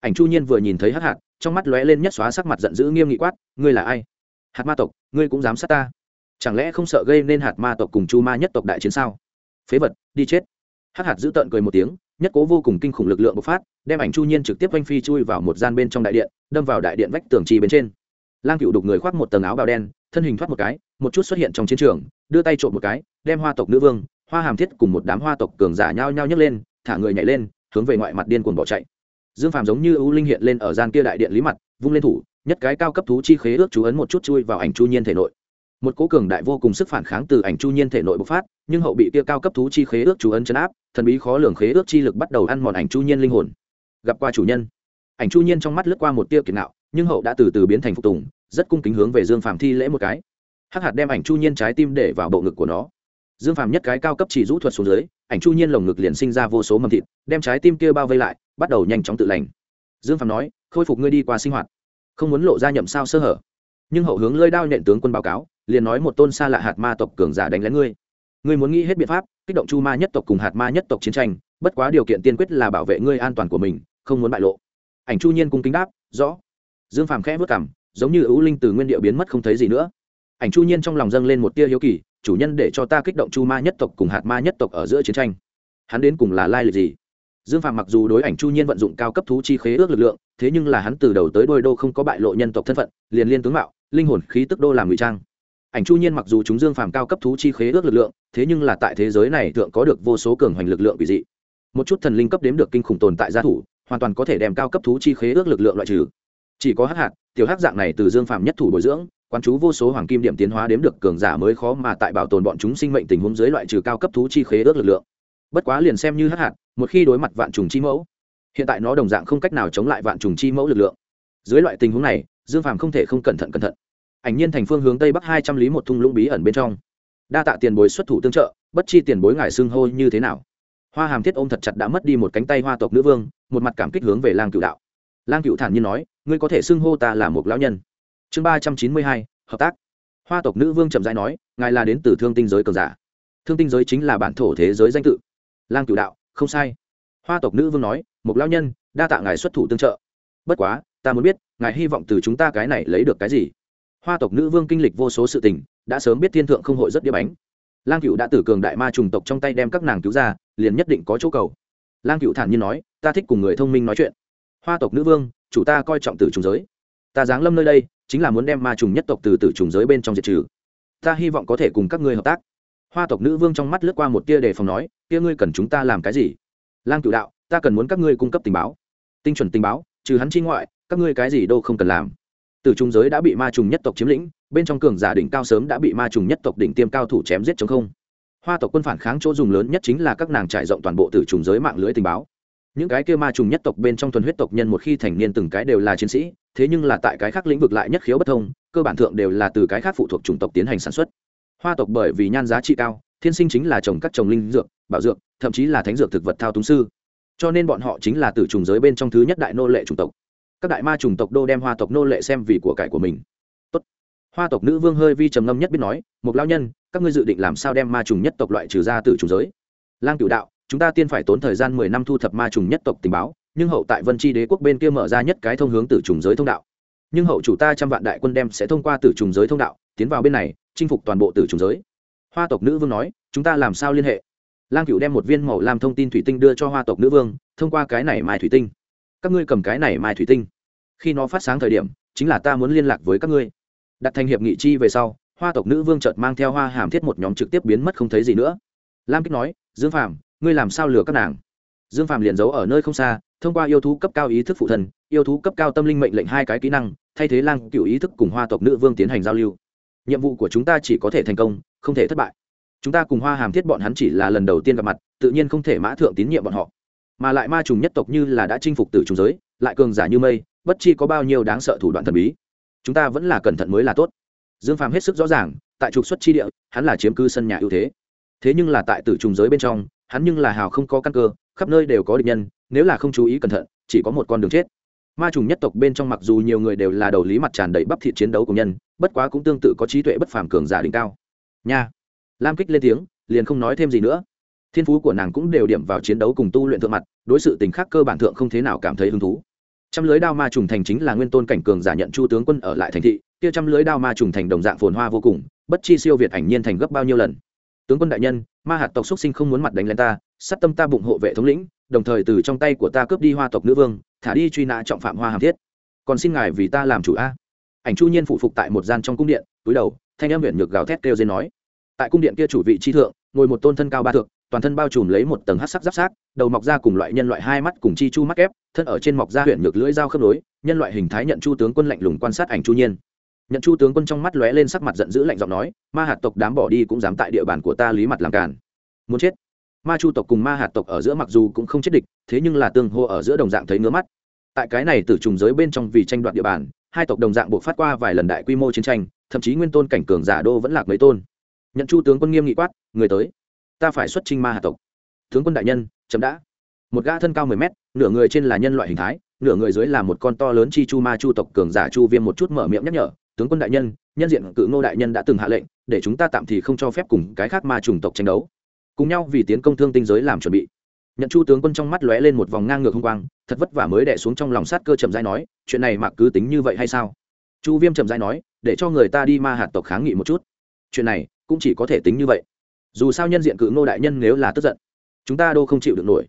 Ảnh chu nhiên vừa nhìn thấy hắc hạt trong mắt lóe lên nhất xóa sắc mặt giận dữ nghiêm nghị quát, ngươi là ai? Hạt ma tộc, ngươi cũng dám sát ta? Chẳng lẽ không sợ gây nên hạt ma tộc cùng chu ma nhất tộc đại chiến sao? Phế vật, đi chết hắc hạt giữ tợn cười một tiếng, nhất cố vô cùng kinh khủng lực lượng bộc phát, đem ảnh chu nhiên trực tiếp oanh phi chui vào một gian bên trong đại điện, đâm vào đại điện vách tường trì bên trên. Lang cựu đục người khoác một tầng áo bào đen, thân hình thoát một cái, một chút xuất hiện trong chiến trường, đưa tay trộm một cái, đem hoa tộc nữ vương, hoa hàm thiết cùng một đám hoa tộc cường giả nhao nhao nhấc lên, thả người nhảy lên, hướng về ngoại mặt điên cuồng bỏ chạy. Dương phàm giống như ưu linh hiện lên ở gian kia đại điện lý mặt, vung lên thủ, nhất cái cao cấp thú chi khế ước chú ấn một chút chui vào ảnh chu nhiên thể nội một cố cường đại vô cùng sức phản kháng từ ảnh chu nhiên thể nội bộc phát, nhưng hậu bị kia cao cấp thú chi khế ước chú ấn chấn áp, thần bí khó lường khế ước chi lực bắt đầu ăn mòn ảnh chu nhiên linh hồn. Gặp qua chủ nhân. Ảnh chu nhiên trong mắt lướt qua một tia kiệt nạo nhưng hậu đã từ từ biến thành phục tùng, rất cung kính hướng về dương phàm thi lễ một cái. Hắc hạt đem ảnh chu nhiên trái tim để vào bộ ngực của nó. Dương phàm nhất cái cao cấp chỉ rũ thuật xuống dưới, ảnh chu nhiên lồng ngực liền sinh ra vô số mầm thịt, đem trái tim kia bao vây lại, bắt đầu nhanh chóng tự lành. Dương phàm nói, khôi phục ngươi đi qua sinh hoạt. Không muốn lộ ra nhậm sao sơ hở. Nhưng hậu hướng lơi đao nhện tướng quân báo cáo liền nói một tôn xa lạ hạt ma tộc cường giả đánh lén ngươi. Ngươi muốn nghĩ hết biện pháp, kích động chu ma nhất tộc cùng hạt ma nhất tộc chiến tranh, bất quá điều kiện tiên quyết là bảo vệ ngươi an toàn của mình, không muốn bại lộ. Ảnh chu nhiên cung kính đáp, rõ. Dương phàm khẽ vất cảm giống như ưu linh từ nguyên địa biến mất không thấy gì nữa. Ảnh chu nhiên trong lòng dâng lên một tia hiếu kỳ, chủ nhân để cho ta kích động chu ma nhất tộc cùng hạt ma nhất tộc ở giữa chiến tranh, hắn đến cùng là lai lịch gì? Dương phàm mặc dù đối ảnh chu nhiên vận dụng cao cấp thú chi khế ước lực lượng, thế nhưng là hắn từ đầu tới đôi đô không có bại lộ nhân tộc thân phận, liền liên tướng mạo, linh hồn khí tức đô làm ngụy trang ảnh chu nhiên mặc dù chúng dương phàm cao cấp thú chi khế ước lực lượng, thế nhưng là tại thế giới này thượng có được vô số cường hoành lực lượng quỷ dị. Một chút thần linh cấp đếm được kinh khủng tồn tại gia thủ, hoàn toàn có thể đem cao cấp thú chi khế ước lực lượng loại trừ. Chỉ có hắc hạt tiểu hắc dạng này từ dương phàm nhất thủ bồi dưỡng, quán chú vô số hoàng kim điểm tiến hóa đếm được cường giả mới khó mà tại bảo tồn bọn chúng sinh mệnh tình huống dưới loại trừ cao cấp thú chi khế ước lực lượng. Bất quá liền xem như hắc hạt một khi đối mặt vạn trùng chi mẫu, hiện tại nó đồng dạng không cách nào chống lại vạn trùng chi mẫu lực lượng. Dưới loại tình huống này, dương phàm không thể không cẩn thận cẩn thận ảnh nhiên thành phương hướng tây bắc hai trăm lý một thung lũng bí ẩn bên trong. Đa tạ tiền bối xuất thủ tương trợ, bất chi tiền bối ngài xưng hô như thế nào. Hoa hàm thiết ôm thật chặt đã mất đi một cánh tay hoa tộc nữ vương, một mặt cảm kích hướng về lang cựu đạo. Lang cựu thản nhiên nói, ngươi có thể xưng hô ta là một lão nhân. Chương ba trăm chín mươi hai, hợp tác. Hoa tộc nữ vương chậm rãi nói, ngài là đến từ thương tinh giới cường giả. Thương tinh giới chính là bản thổ thế giới danh tự. Lang cựu đạo, không sai. Hoa tộc nữ vương nói, một lão nhân, đa tạ ngài xuất thủ tương trợ. Bất quá, ta muốn biết, ngài hy vọng từ chúng ta cái này lấy được cái gì? Hoa tộc nữ vương kinh lịch vô số sự tình, đã sớm biết thiên thượng không hội rất đĩa bánh. Lang cựu đã tử cường đại ma trùng tộc trong tay đem các nàng cứu ra, liền nhất định có chỗ cầu. Lang cựu thản nhiên nói, ta thích cùng người thông minh nói chuyện. Hoa tộc nữ vương, chủ ta coi trọng tử trùng giới. Ta giáng lâm nơi đây, chính là muốn đem ma trùng nhất tộc từ tử trùng giới bên trong diệt trừ. Ta hy vọng có thể cùng các ngươi hợp tác. Hoa tộc nữ vương trong mắt lướt qua một tia đề phòng nói tia ngươi cần chúng ta làm cái gì? Lang cựu đạo, ta cần muốn các ngươi cung cấp tình báo. Tinh chuẩn tình báo, trừ hắn chi ngoại, các ngươi cái gì đâu không cần làm từ trung giới đã bị ma trùng nhất tộc chiếm lĩnh, bên trong cường giả đỉnh cao sớm đã bị ma trùng nhất tộc đỉnh tiêm cao thủ chém giết chống không. Hoa tộc quân phản kháng chỗ dùng lớn nhất chính là các nàng trải rộng toàn bộ từ trùng giới mạng lưới tình báo. Những cái kia ma trùng nhất tộc bên trong thuần huyết tộc nhân một khi thành niên từng cái đều là chiến sĩ, thế nhưng là tại cái khác lĩnh vực lại nhất khiếu bất thông, cơ bản thượng đều là từ cái khác phụ thuộc chủng tộc tiến hành sản xuất. Hoa tộc bởi vì nhan giá trị cao, thiên sinh chính là trồng các trồng linh dược, bảo dược, thậm chí là thánh dược thực vật thao túng sư. Cho nên bọn họ chính là từ trùng giới bên trong thứ nhất đại nô lệ chủng tộc các đại ma trùng tộc đô đem hoa tộc nô lệ xem vì của cải của mình. Tốt. hoa tộc nữ vương hơi vi trầm ngâm nhất biết nói một lao nhân, các ngươi dự định làm sao đem ma trùng nhất tộc loại trừ ra từ trùng giới? Lang cửu đạo, chúng ta tiên phải tốn thời gian mười năm thu thập ma trùng nhất tộc tình báo, nhưng hậu tại vân tri đế quốc bên kia mở ra nhất cái thông hướng từ trùng giới thông đạo. Nhưng hậu chủ ta trăm vạn đại quân đem sẽ thông qua từ trùng giới thông đạo, tiến vào bên này, chinh phục toàn bộ từ trùng giới. Hoa tộc nữ vương nói, chúng ta làm sao liên hệ? Lang cửu đem một viên màu làm thông tin thủy tinh đưa cho hoa tộc nữ vương, thông qua cái này mai thủy tinh. Các ngươi cầm cái này mai thủy tinh khi nó phát sáng thời điểm, chính là ta muốn liên lạc với các ngươi. Đặt thành hiệp nghị chi về sau, hoa tộc nữ vương chợt mang theo hoa hàm thiết một nhóm trực tiếp biến mất không thấy gì nữa. Lam kích nói, dương phàm, ngươi làm sao lừa các nàng? Dương phàm liền giấu ở nơi không xa, thông qua yêu thú cấp cao ý thức phụ thần, yêu thú cấp cao tâm linh mệnh lệnh hai cái kỹ năng, thay thế lang cựu ý thức cùng hoa tộc nữ vương tiến hành giao lưu. Nhiệm vụ của chúng ta chỉ có thể thành công, không thể thất bại. Chúng ta cùng hoa hàm thiết bọn hắn chỉ là lần đầu tiên gặp mặt, tự nhiên không thể mã thượng tín nhiệm bọn họ. Mà lại ma trùng nhất tộc như là đã chinh phục từ trùng giới lại cường giả như mây, bất chi có bao nhiêu đáng sợ thủ đoạn thần bí. Chúng ta vẫn là cẩn thận mới là tốt. Dương phàm hết sức rõ ràng, tại trục xuất chi địa, hắn là chiếm cư sân nhà ưu thế. Thế nhưng là tại tử trùng giới bên trong, hắn nhưng là hào không có căn cơ, khắp nơi đều có địch nhân, nếu là không chú ý cẩn thận, chỉ có một con đường chết. Ma trùng nhất tộc bên trong mặc dù nhiều người đều là đầu lý mặt tràn đầy bắp thịt chiến đấu của nhân, bất quá cũng tương tự có trí tuệ bất phàm cường giả đỉnh cao. Nha. Lam kích lên tiếng, liền không nói thêm gì nữa thiên phú của nàng cũng đều điểm vào chiến đấu cùng tu luyện thượng mặt, đối sự tình khác cơ bản thượng không thế nào cảm thấy hứng thú. Trăm lưới đao ma trùng thành chính là nguyên tôn cảnh cường giả nhận chu tướng quân ở lại thành thị, kia trăm lưới đao ma trùng thành đồng dạng phồn hoa vô cùng, bất chi siêu việt ảnh nhiên thành gấp bao nhiêu lần. Tướng quân đại nhân, ma hạt tộc xuất sinh không muốn mặt đánh lên ta, sát tâm ta bụng hộ vệ thống lĩnh, đồng thời từ trong tay của ta cướp đi hoa tộc nữ vương, thả đi truy nã trọng phạm hoa hàm thiết. Còn xin ngài vì ta làm chủ a. Ảnh chu nhiên phụ phục tại một gian trong cung điện, túi đầu, thanh em huyện nhược gào thét kêu dên nói. Tại cung điện kia chủ vị chi thượng, ngồi một tôn thân cao ba thượng toàn thân bao trùm lấy một tầng hát sắc giáp sát, đầu mọc ra cùng loại nhân loại hai mắt cùng chi chu mắt ép thân ở trên mọc ra huyện ngược lưỡi dao khớp nối, nhân loại hình thái nhận chu tướng quân lạnh lùng quan sát ảnh chu nhiên. Nhận chu tướng quân trong mắt lóe lên sắc mặt giận dữ lạnh giọng nói, ma hạt tộc đám bỏ đi cũng dám tại địa bàn của ta lý mặt làm cản muốn chết. Ma chu tộc cùng ma hạt tộc ở giữa mặc dù cũng không chết địch, thế nhưng là tương hô ở giữa đồng dạng thấy ngứa mắt. Tại cái này từ trùng giới bên trong vì tranh đoạt địa bàn, hai tộc đồng dạng buộc phát qua vài lần đại quy mô chiến tranh, thậm chí nguyên tôn cảnh cường giả đô vẫn lạc mấy tôn. Nhận chu tướng quân nghiêm nghị quát, người tới ta phải xuất trinh ma hạ tộc. Tướng quân đại nhân chấm đã. Một gã thân cao mười mét, nửa người trên là nhân loại hình thái, nửa người dưới là một con to lớn chi chu ma chu tộc cường giả chu viêm một chút mở miệng nhắc nhở, tướng quân đại nhân nhân diện cự ngô đại nhân đã từng hạ lệnh, để chúng ta tạm thì không cho phép cùng cái khác ma Trùng tộc tranh đấu. Cùng nhau vì tiến công thương tinh giới làm chuẩn bị. Nhận chu tướng quân trong mắt lóe lên một vòng ngang ngược hung quang, thật vất vả mới đẻ xuống trong lòng sát cơ chậm rãi nói, chuyện này mặc cứ tính như vậy hay sao? Chu viêm chậm rãi nói, để cho người ta đi ma hạt tộc kháng nghị một chút. Chuyện này cũng chỉ có thể tính như vậy dù sao nhân diện cự ngô đại nhân nếu là tức giận, chúng ta đâu không chịu được nổi.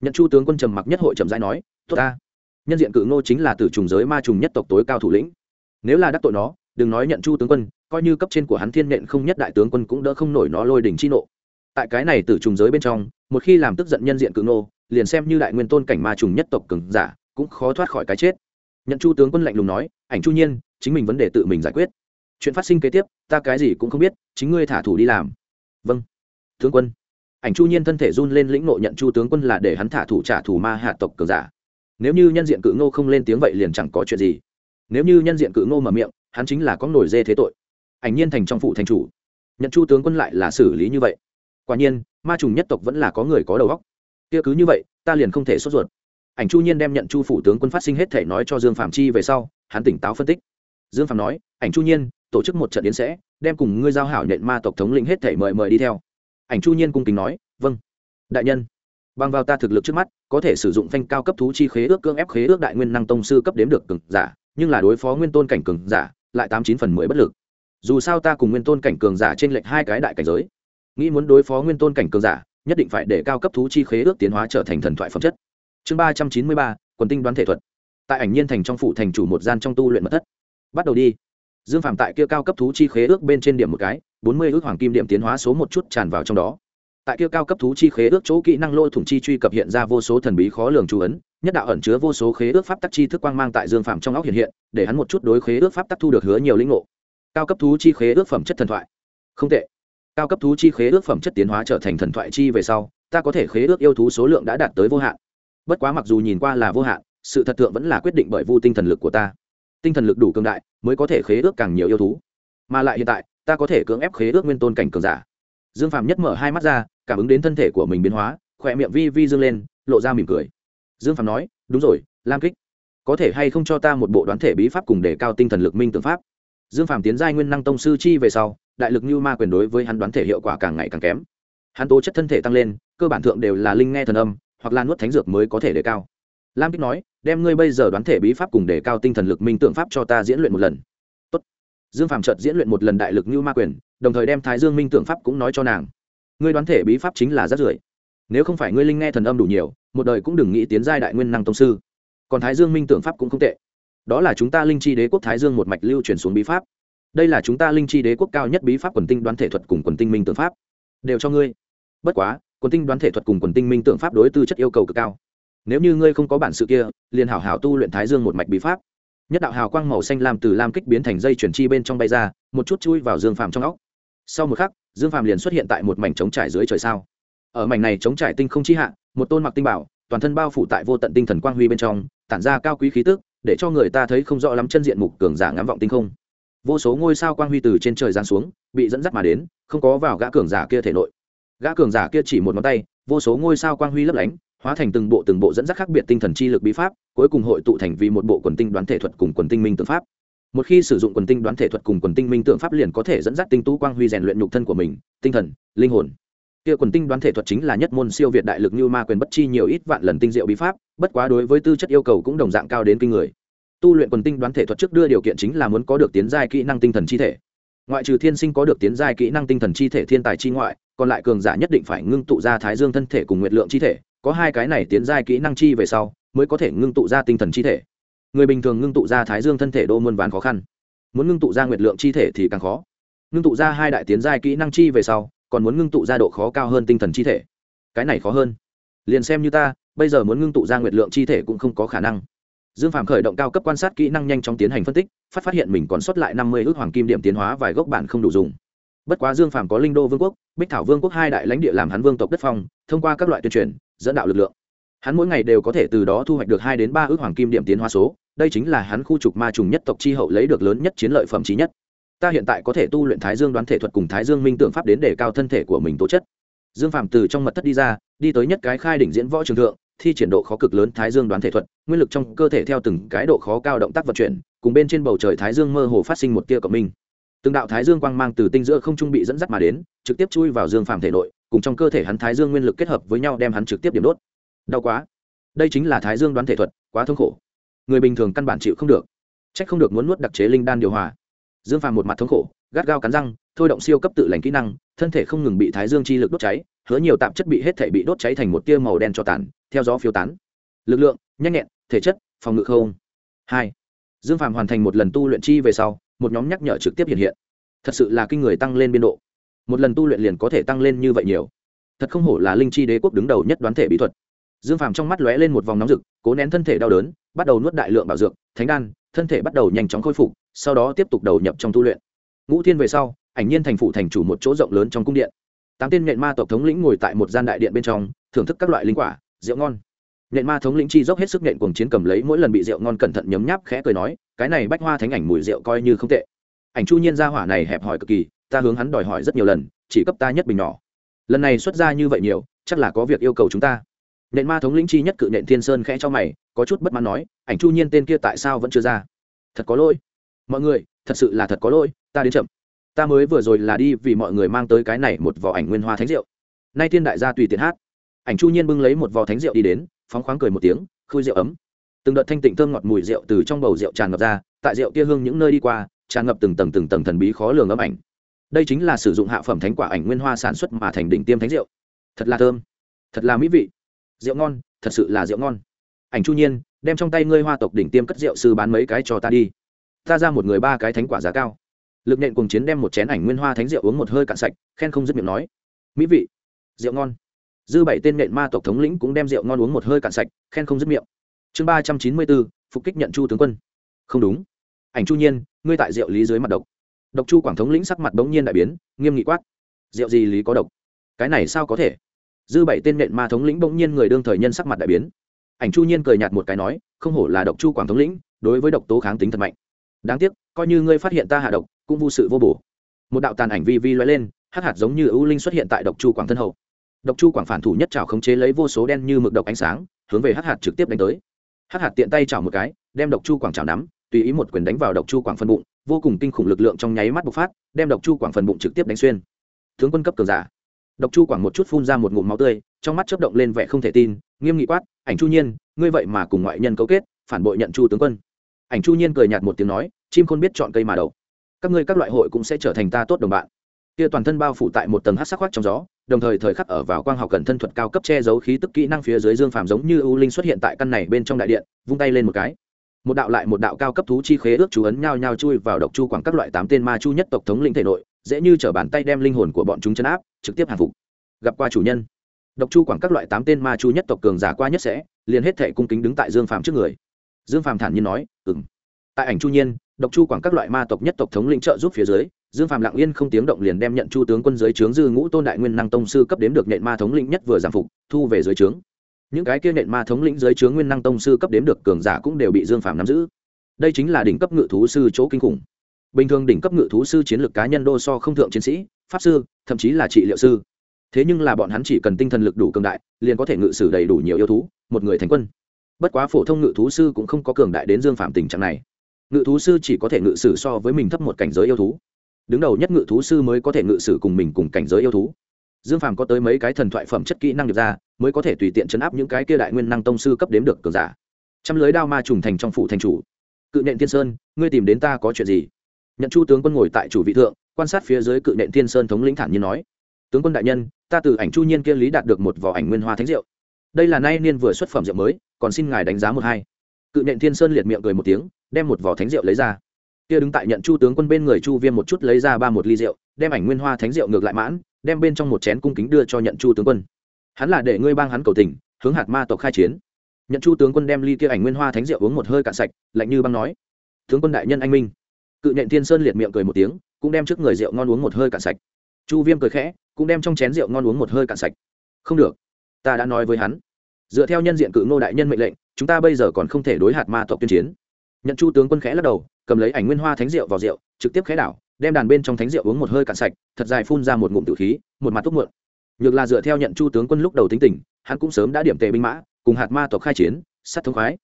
Nhận chu tướng quân trầm mặc nhất hội trầm rãi nói, tốt ta. Nhân diện cự ngô chính là từ trùng giới ma trùng nhất tộc tối cao thủ lĩnh. Nếu là đắc tội nó, đừng nói nhận chu tướng quân, coi như cấp trên của hắn thiên nện không nhất đại tướng quân cũng đỡ không nổi nó lôi đỉnh chi nộ. Tại cái này từ trùng giới bên trong, một khi làm tức giận nhân diện cự ngô, liền xem như đại nguyên tôn cảnh ma trùng nhất tộc cường giả, cũng khó thoát khỏi cái chết. Nhận chu tướng quân lạnh lùng nói, ảnh chu nhiên, chính mình vấn đề tự mình giải quyết. Chuyện phát sinh kế tiếp, ta cái gì cũng không biết, chính ngươi thả thủ đi làm vâng. Tướng quân. Ảnh chu nhiên thân thể run lên lĩnh nộ nhận chu tướng quân là để hắn thả thủ trả thù ma hạ tộc cường giả. Nếu như nhân diện cự ngô không lên tiếng vậy liền chẳng có chuyện gì. Nếu như nhân diện cự ngô mở miệng, hắn chính là có nổi dê thế tội. Ảnh nhiên thành trong phụ thành chủ. Nhận chu tướng quân lại là xử lý như vậy. Quả nhiên, ma trùng nhất tộc vẫn là có người có đầu óc. Kia cứ như vậy, ta liền không thể sốt ruột. Ảnh chu nhiên đem nhận chu phủ tướng quân phát sinh hết thể nói cho dương phạm chi về sau, hắn tỉnh táo phân tích. Dương phạm nói, ảnh chu nhiên, tổ chức một trận yến sẽ đem cùng ngươi giao hảo nhận ma tộc thống lĩnh hết thể mời mời đi theo. Ảnh chu nhiên cung kính nói vâng đại nhân. Bằng vào ta thực lực trước mắt, có thể sử dụng phanh cao cấp thú chi khế ước cưỡng ép khế ước đại nguyên năng tông sư cấp đếm được cường giả, nhưng là đối phó nguyên tôn cảnh cường giả, lại tám chín phần mười bất lực. Dù sao ta cùng nguyên tôn cảnh cường giả trên lệch hai cái đại cảnh giới. Nghĩ muốn đối phó nguyên tôn cảnh cường giả, nhất định phải để cao cấp thú chi khế ước tiến hóa trở thành thần thoại phẩm chất. Chương ba trăm chín mươi ba, quần tinh đoán thể thuật. Tại ảnh nhiên thành trong phủ thành chủ một gian trong tu luyện mật thất. Bắt đầu đi dương phạm tại kia cao cấp thú chi khế ước bên trên điểm một cái, bốn mươi ước hoàng kim điểm tiến hóa số một chút tràn vào trong đó. Tại kia cao cấp thú chi khế ước chỗ kỹ năng lôi thủng chi truy cập hiện ra vô số thần bí khó lường chú ấn, nhất đạo ẩn chứa vô số khế ước pháp tắc chi thức quang mang tại dương phạm trong óc hiện hiện, để hắn một chút đối khế ước pháp tắc thu được hứa nhiều linh ngộ. Cao cấp thú chi khế ước phẩm chất thần thoại. Không tệ. Cao cấp thú chi khế ước phẩm chất tiến hóa trở thành thần thoại chi về sau, ta có thể khế ước yêu thú số lượng đã đạt tới vô hạn. Bất quá mặc dù nhìn qua là vô hạn, sự thật thượng vẫn là quyết định bởi vô tinh thần lực của ta tinh thần lực đủ cường đại mới có thể khế ước càng nhiều yêu thú. Mà lại hiện tại, ta có thể cưỡng ép khế ước nguyên tôn cảnh cường giả. Dương phạm nhất mở hai mắt ra, cảm ứng đến thân thể của mình biến hóa, khỏe miệng vi vi dương lên, lộ ra mỉm cười. Dương phạm nói, đúng rồi, lam kích, có thể hay không cho ta một bộ đoán thể bí pháp cùng để cao tinh thần lực minh tượng pháp? Dương phạm tiến giai nguyên năng tông sư chi về sau, đại lực như ma quyền đối với hắn đoán thể hiệu quả càng ngày càng kém. Hắn tố chất thân thể tăng lên, cơ bản thượng đều là linh nghe thần âm, hoặc là nuốt thánh dược mới có thể đề cao lam kích nói, đem ngươi bây giờ đoán thể bí pháp cùng đề cao tinh thần lực minh tượng pháp cho ta diễn luyện một lần. Tốt. dương phạm chợt diễn luyện một lần đại lực như ma quyền, đồng thời đem thái dương minh tượng pháp cũng nói cho nàng. Ngươi đoán thể bí pháp chính là rất rưởi. Nếu không phải ngươi linh nghe thần âm đủ nhiều, một đời cũng đừng nghĩ tiến giai đại nguyên năng tông sư. Còn thái dương minh tượng pháp cũng không tệ. Đó là chúng ta linh chi đế quốc thái dương một mạch lưu truyền xuống bí pháp. Đây là chúng ta linh chi đế quốc cao nhất bí pháp quần tinh đoán thể thuật cùng quần tinh minh tượng pháp. Đều cho ngươi. Bất quá, quần tinh đoán thể thuật cùng quần tinh minh tượng pháp đối tư chất yêu cầu cực cao nếu như ngươi không có bản sự kia, liền hảo hảo tu luyện thái dương một mạch bí pháp. Nhất đạo hào quang màu xanh lam từ lam kích biến thành dây chuyển chi bên trong bay ra, một chút chui vào dương phàm trong óc. Sau một khắc, dương phàm liền xuất hiện tại một mảnh trống trải dưới trời sao. Ở mảnh này trống trải tinh không chi hạ, một tôn mặc tinh bảo, toàn thân bao phủ tại vô tận tinh thần quang huy bên trong, tản ra cao quý khí tức, để cho người ta thấy không rõ lắm chân diện mục cường giả ngắm vọng tinh không. Vô số ngôi sao quang huy từ trên trời giáng xuống, bị dẫn dắt mà đến, không có vào gã cường giả kia thể nội. Gã cường giả kia chỉ một ngón tay, vô số ngôi sao quang huy lấp lánh hóa thành từng bộ từng bộ dẫn dắt khác biệt tinh thần chi lực bí pháp, cuối cùng hội tụ thành vì một bộ quần tinh đoán thể thuật cùng quần tinh minh tượng pháp. Một khi sử dụng quần tinh đoán thể thuật cùng quần tinh minh tượng pháp liền có thể dẫn dắt tinh tú quang huy rèn luyện nhục thân của mình, tinh thần, linh hồn. Kia quần tinh đoán thể thuật chính là nhất môn siêu việt đại lực như ma quyền bất chi nhiều ít vạn lần tinh diệu bí pháp, bất quá đối với tư chất yêu cầu cũng đồng dạng cao đến kinh người. Tu luyện quần tinh đoán thể thuật trước đưa điều kiện chính là muốn có được tiến giai kỹ năng tinh thần chi thể. Ngoại trừ thiên sinh có được tiến giai kỹ năng tinh thần chi thể thiên tài chi ngoại, còn lại cường giả nhất định phải ngưng tụ ra thái dương thân thể cùng nguyệt lượng chi thể có hai cái này tiến giai kỹ năng chi về sau, mới có thể ngưng tụ ra tinh thần chi thể. Người bình thường ngưng tụ ra thái dương thân thể đô muôn ván khó khăn. Muốn ngưng tụ ra nguyệt lượng chi thể thì càng khó. Ngưng tụ ra hai đại tiến giai kỹ năng chi về sau, còn muốn ngưng tụ ra độ khó cao hơn tinh thần chi thể. Cái này khó hơn. Liền xem như ta, bây giờ muốn ngưng tụ ra nguyệt lượng chi thể cũng không có khả năng. Dương phạm khởi động cao cấp quan sát kỹ năng nhanh chóng tiến hành phân tích, phát phát hiện mình còn sót lại năm mươi ước hoàng kim điểm tiến hóa vài gốc bản không đủ dùng bất quá dương phạm có linh đô vương quốc, bích thảo vương quốc hai đại lãnh địa làm hắn vương tộc đất phong, thông qua các loại tuyên truyền, dẫn đạo lực lượng. Hắn mỗi ngày đều có thể từ đó thu hoạch được hai đến ba ước hoàng kim điểm tiến hóa số, đây chính là hắn khu trục ma trùng nhất tộc chi hậu lấy được lớn nhất chiến lợi phẩm trí nhất. Ta hiện tại có thể tu luyện thái dương đoán thể thuật cùng thái dương minh tượng pháp đến để cao thân thể của mình tố chất. Dương phạm từ trong mật thất đi ra, đi tới nhất cái khai đỉnh diễn võ trường thượng, thi triển độ khó cực lớn thái dương đoán thể thuật, nguyên lực trong cơ thể theo từng cái độ khó cao động tác vận chuyển, cùng bên trên bầu trời thái dương mơ hồ phát sinh một tia cộng minh từng đạo thái dương quang mang từ tinh giữa không trung bị dẫn dắt mà đến, trực tiếp chui vào dương phàm thể nội, cùng trong cơ thể hắn thái dương nguyên lực kết hợp với nhau đem hắn trực tiếp điểm đốt. Đau quá. Đây chính là thái dương đoán thể thuật, quá thống khổ. Người bình thường căn bản chịu không được. C h ắ c không được muốn nuốt đặc chế linh đan điều hòa. Dương phàm một mặt thống khổ, gắt gao cắn răng, thôi động siêu cấp tự lành kỹ năng, thân thể không ngừng bị thái dương chi lực đốt cháy, hứa nhiều tạp chất bị hết thể bị đốt cháy thành một tia màu đen cho tàn, theo gió phiêu tán. Lực lượng, nhanh nhẹn, thể chất, phòng ngự không. Hai. Dương phàm hoàn thành một lần tu luyện chi về sau một nhóm nhắc nhở trực tiếp hiện hiện. Thật sự là kinh người tăng lên biên độ. Một lần tu luyện liền có thể tăng lên như vậy nhiều. Thật không hổ là linh chi đế quốc đứng đầu nhất đoán thể bí thuật. Dương phàm trong mắt lóe lên một vòng nóng rực, cố nén thân thể đau đớn, bắt đầu nuốt đại lượng bảo dược, thánh đan, thân thể bắt đầu nhanh chóng khôi phục, sau đó tiếp tục đầu nhập trong tu luyện. Ngũ thiên về sau, ảnh nhiên thành phụ thành chủ một chỗ rộng lớn trong cung điện. Tám tên nhện ma tộc thống lĩnh ngồi tại một gian đại điện bên trong, thưởng thức các loại linh quả, rượu ngon nhện ma thống lĩnh chi dốc hết sức nhện cuồng chiến cầm lấy mỗi lần bị rượu ngon cẩn thận nhấm nháp khẽ cười nói, cái này bách hoa thánh ảnh mùi rượu coi như không tệ. Ảnh chu nhiên ra hỏa này hẹp hòi cực kỳ, ta hướng hắn đòi hỏi rất nhiều lần, chỉ cấp ta nhất bình nhỏ. Lần này xuất ra như vậy nhiều, chắc là có việc yêu cầu chúng ta. Nện ma thống lĩnh chi nhất cự nện thiên sơn khẽ cho mày, có chút bất mãn nói, ảnh chu nhiên tên kia tại sao vẫn chưa ra? Thật có lỗi. Mọi người, thật sự là thật có lỗi, ta đến chậm. Ta mới vừa rồi là đi vì mọi người mang tới cái này một vỏ ảnh nguyên hoa thánh rượu. Nay thiên đại gia tùy tiện hát. Ảnh chu nhiên bưng lấy một vò thánh rượu đi đến phóng khoáng cười một tiếng, khui rượu ấm. Từng đợt thanh tịnh thơm ngọt mùi rượu từ trong bầu rượu tràn ngập ra, tại rượu kia hương những nơi đi qua, tràn ngập từng tầng từng tầng thần bí khó lường ấm ảnh. Đây chính là sử dụng hạ phẩm thánh quả ảnh nguyên hoa sản xuất mà thành đỉnh tiêm thánh rượu. Thật là thơm. Thật là mỹ vị. Rượu ngon, thật sự là rượu ngon. Ảnh chu nhiên, đem trong tay ngươi hoa tộc đỉnh tiêm cất rượu sư bán mấy cái cho ta đi. Ta ra một người ba cái thánh quả giá cao. Lực nện cùng chiến đem một chén ảnh nguyên hoa thánh rượu uống một hơi cạn sạch, khen không dứt miệng nói. Mỹ vị. Rượu ngon dư bảy tên nện ma tộc thống lĩnh cũng đem rượu ngon uống một hơi cạn sạch, khen không dứt miệng. Chương ba trăm chín mươi bốn, phục kích nhận chu tướng quân. Không đúng. Ảnh chu nhiên, ngươi tại rượu lý dưới mặt độc. Độc chu quảng thống lĩnh sắc mặt bỗng nhiên đại biến, nghiêm nghị quát. Rượu gì lý có độc? Cái này sao có thể? Dư bảy tên nện ma thống lĩnh bỗng nhiên người đương thời nhân sắc mặt đại biến. Ảnh chu nhiên cười nhạt một cái nói, không hổ là độc chu quảng thống lĩnh, đối với độc tố kháng tính thật mạnh. Đáng tiếc, coi như ngươi phát hiện ta hạ độc, cũng vô sự vô bổ. Một đạo tàn ảnh vi vi loay lên, hắc hạt giống như ưu linh xuất hiện tại độc chu quảng thân hậu độc chu quảng phản thủ nhất trào khống chế lấy vô số đen như mực độc ánh sáng, hướng về hắc hạt trực tiếp đánh tới. Hắc hạt tiện tay chảo một cái, đem độc chu quảng chảo nắm, tùy ý một quyền đánh vào độc chu quảng phân bụng, vô cùng kinh khủng lực lượng trong nháy mắt bộc phát, đem độc chu quảng phần bụng trực tiếp đánh xuyên. Tướng quân cấp cường giả. Độc chu quảng một chút phun ra một ngụm máu tươi, trong mắt chớp động lên vẻ không thể tin, nghiêm nghị quát, ảnh chu nhiên, ngươi vậy mà cùng ngoại nhân cấu kết, phản bội nhận chu tướng quân. Ảnh chu nhiên cười nhạt một tiếng nói, chim khôn biết chọn cây mà đậu. Các ngươi các loại hội cũng sẽ trở thành ta tốt đồng bạn. Kia toàn thân bao phủ tại một tầng hát sắc khoác trong gió đồng thời thời khắc ở vào quang học cần thân thuật cao cấp che giấu khí tức kỹ năng phía dưới dương phàm giống như ưu linh xuất hiện tại căn này bên trong đại điện, vung tay lên một cái. Một đạo lại một đạo cao cấp thú chi khế ước chú ấn nhau nhau chui vào độc chu quảng các loại tám tên ma chu nhất tộc thống lĩnh thể nội, dễ như trở bàn tay đem linh hồn của bọn chúng chấn áp, trực tiếp hàng phục. Gặp qua chủ nhân, độc chu quảng các loại tám tên ma chu nhất tộc cường giả qua nhất sẽ, liền hết thể cung kính đứng tại dương phàm trước người. Dương phàm thản nhiên nói ừng tại ảnh chu nhiên, độc chu quảng các loại ma tộc nhất tộc thống lĩnh trợ giúp phía dưới dương Phạm lặng yên không tiếng động liền đem nhận chu tướng quân dưới trướng dư ngũ tôn đại nguyên năng tông sư cấp đếm được nện ma thống lĩnh nhất vừa giảm phục, thu về dưới trướng. Những cái kia nện ma thống lĩnh dưới trướng nguyên năng tông sư cấp đếm được cường giả cũng đều bị dương Phạm nắm giữ. Đây chính là đỉnh cấp ngự thú sư chỗ kinh khủng. Bình thường đỉnh cấp ngự thú sư chiến lược cá nhân đô so không thượng chiến sĩ, pháp sư, thậm chí là trị liệu sư. Thế nhưng là bọn hắn chỉ cần tinh thần lực đủ cường đại, liền có thể ngự sử đầy đủ nhiều yêu thú, một người thành quân. Bất quá phổ thông ngự thú sư cũng không có cường đại đến dương phạm tình trạng này. Ngự thú sư chỉ có thể ngự sử so với mình thấp một cảnh giới yêu thú đứng đầu nhất ngự thú sư mới có thể ngự sử cùng mình cùng cảnh giới yêu thú. Dương phàm có tới mấy cái thần thoại phẩm chất kỹ năng được ra, mới có thể tùy tiện chấn áp những cái kia đại nguyên năng tông sư cấp đếm được cường giả. Trăm lưới đao ma trùng thành trong phủ thành chủ. Cự nện thiên sơn, ngươi tìm đến ta có chuyện gì? Nhận chu tướng quân ngồi tại chủ vị thượng, quan sát phía dưới cự nện thiên sơn thống lĩnh thản nhiên nói. Tướng quân đại nhân, ta từ ảnh chu nhiên kia lý đạt được một vỏ ảnh nguyên hoa thánh rượu đây là nay niên vừa xuất phẩm rượu mới, còn xin ngài đánh giá một hai. Cự nện thiên sơn liệt miệng cười một tiếng, đem một vỏ thánh rượu lấy ra kia đứng tại nhận chu tướng quân bên người chu viêm một chút lấy ra ba một ly rượu, đem ảnh nguyên hoa thánh rượu ngược lại mãn, đem bên trong một chén cung kính đưa cho nhận chu tướng quân. Hắn là để ngươi bang hắn cầu tình, hướng hạt ma tộc khai chiến. Nhận chu tướng quân đem ly kia ảnh nguyên hoa thánh rượu uống một hơi cạn sạch, lạnh như băng nói, tướng quân đại nhân anh minh. Cự nhện thiên sơn liệt miệng cười một tiếng, cũng đem trước người rượu ngon uống một hơi cạn sạch. Chu viêm cười khẽ, cũng đem trong chén rượu ngon uống một hơi cạn sạch. Không được, ta đã nói với hắn. Dựa theo nhân diện cự ngô đại nhân mệnh lệnh, chúng ta bây giờ còn không thể đối hạt ma tộc tuyên chiến. Nhận chu tướng quân khẽ lắc đầu cầm lấy ảnh nguyên hoa thánh rượu vào rượu, trực tiếp khé đảo, đem đàn bên trong thánh rượu uống một hơi cạn sạch, thật dài phun ra một ngụm tử khí, một mặt túc muộn nhược là dựa theo nhận chu tướng quân lúc đầu tính tình, hắn cũng sớm đã điểm tề binh mã, cùng hạt ma tộc khai chiến, sát thống khoái.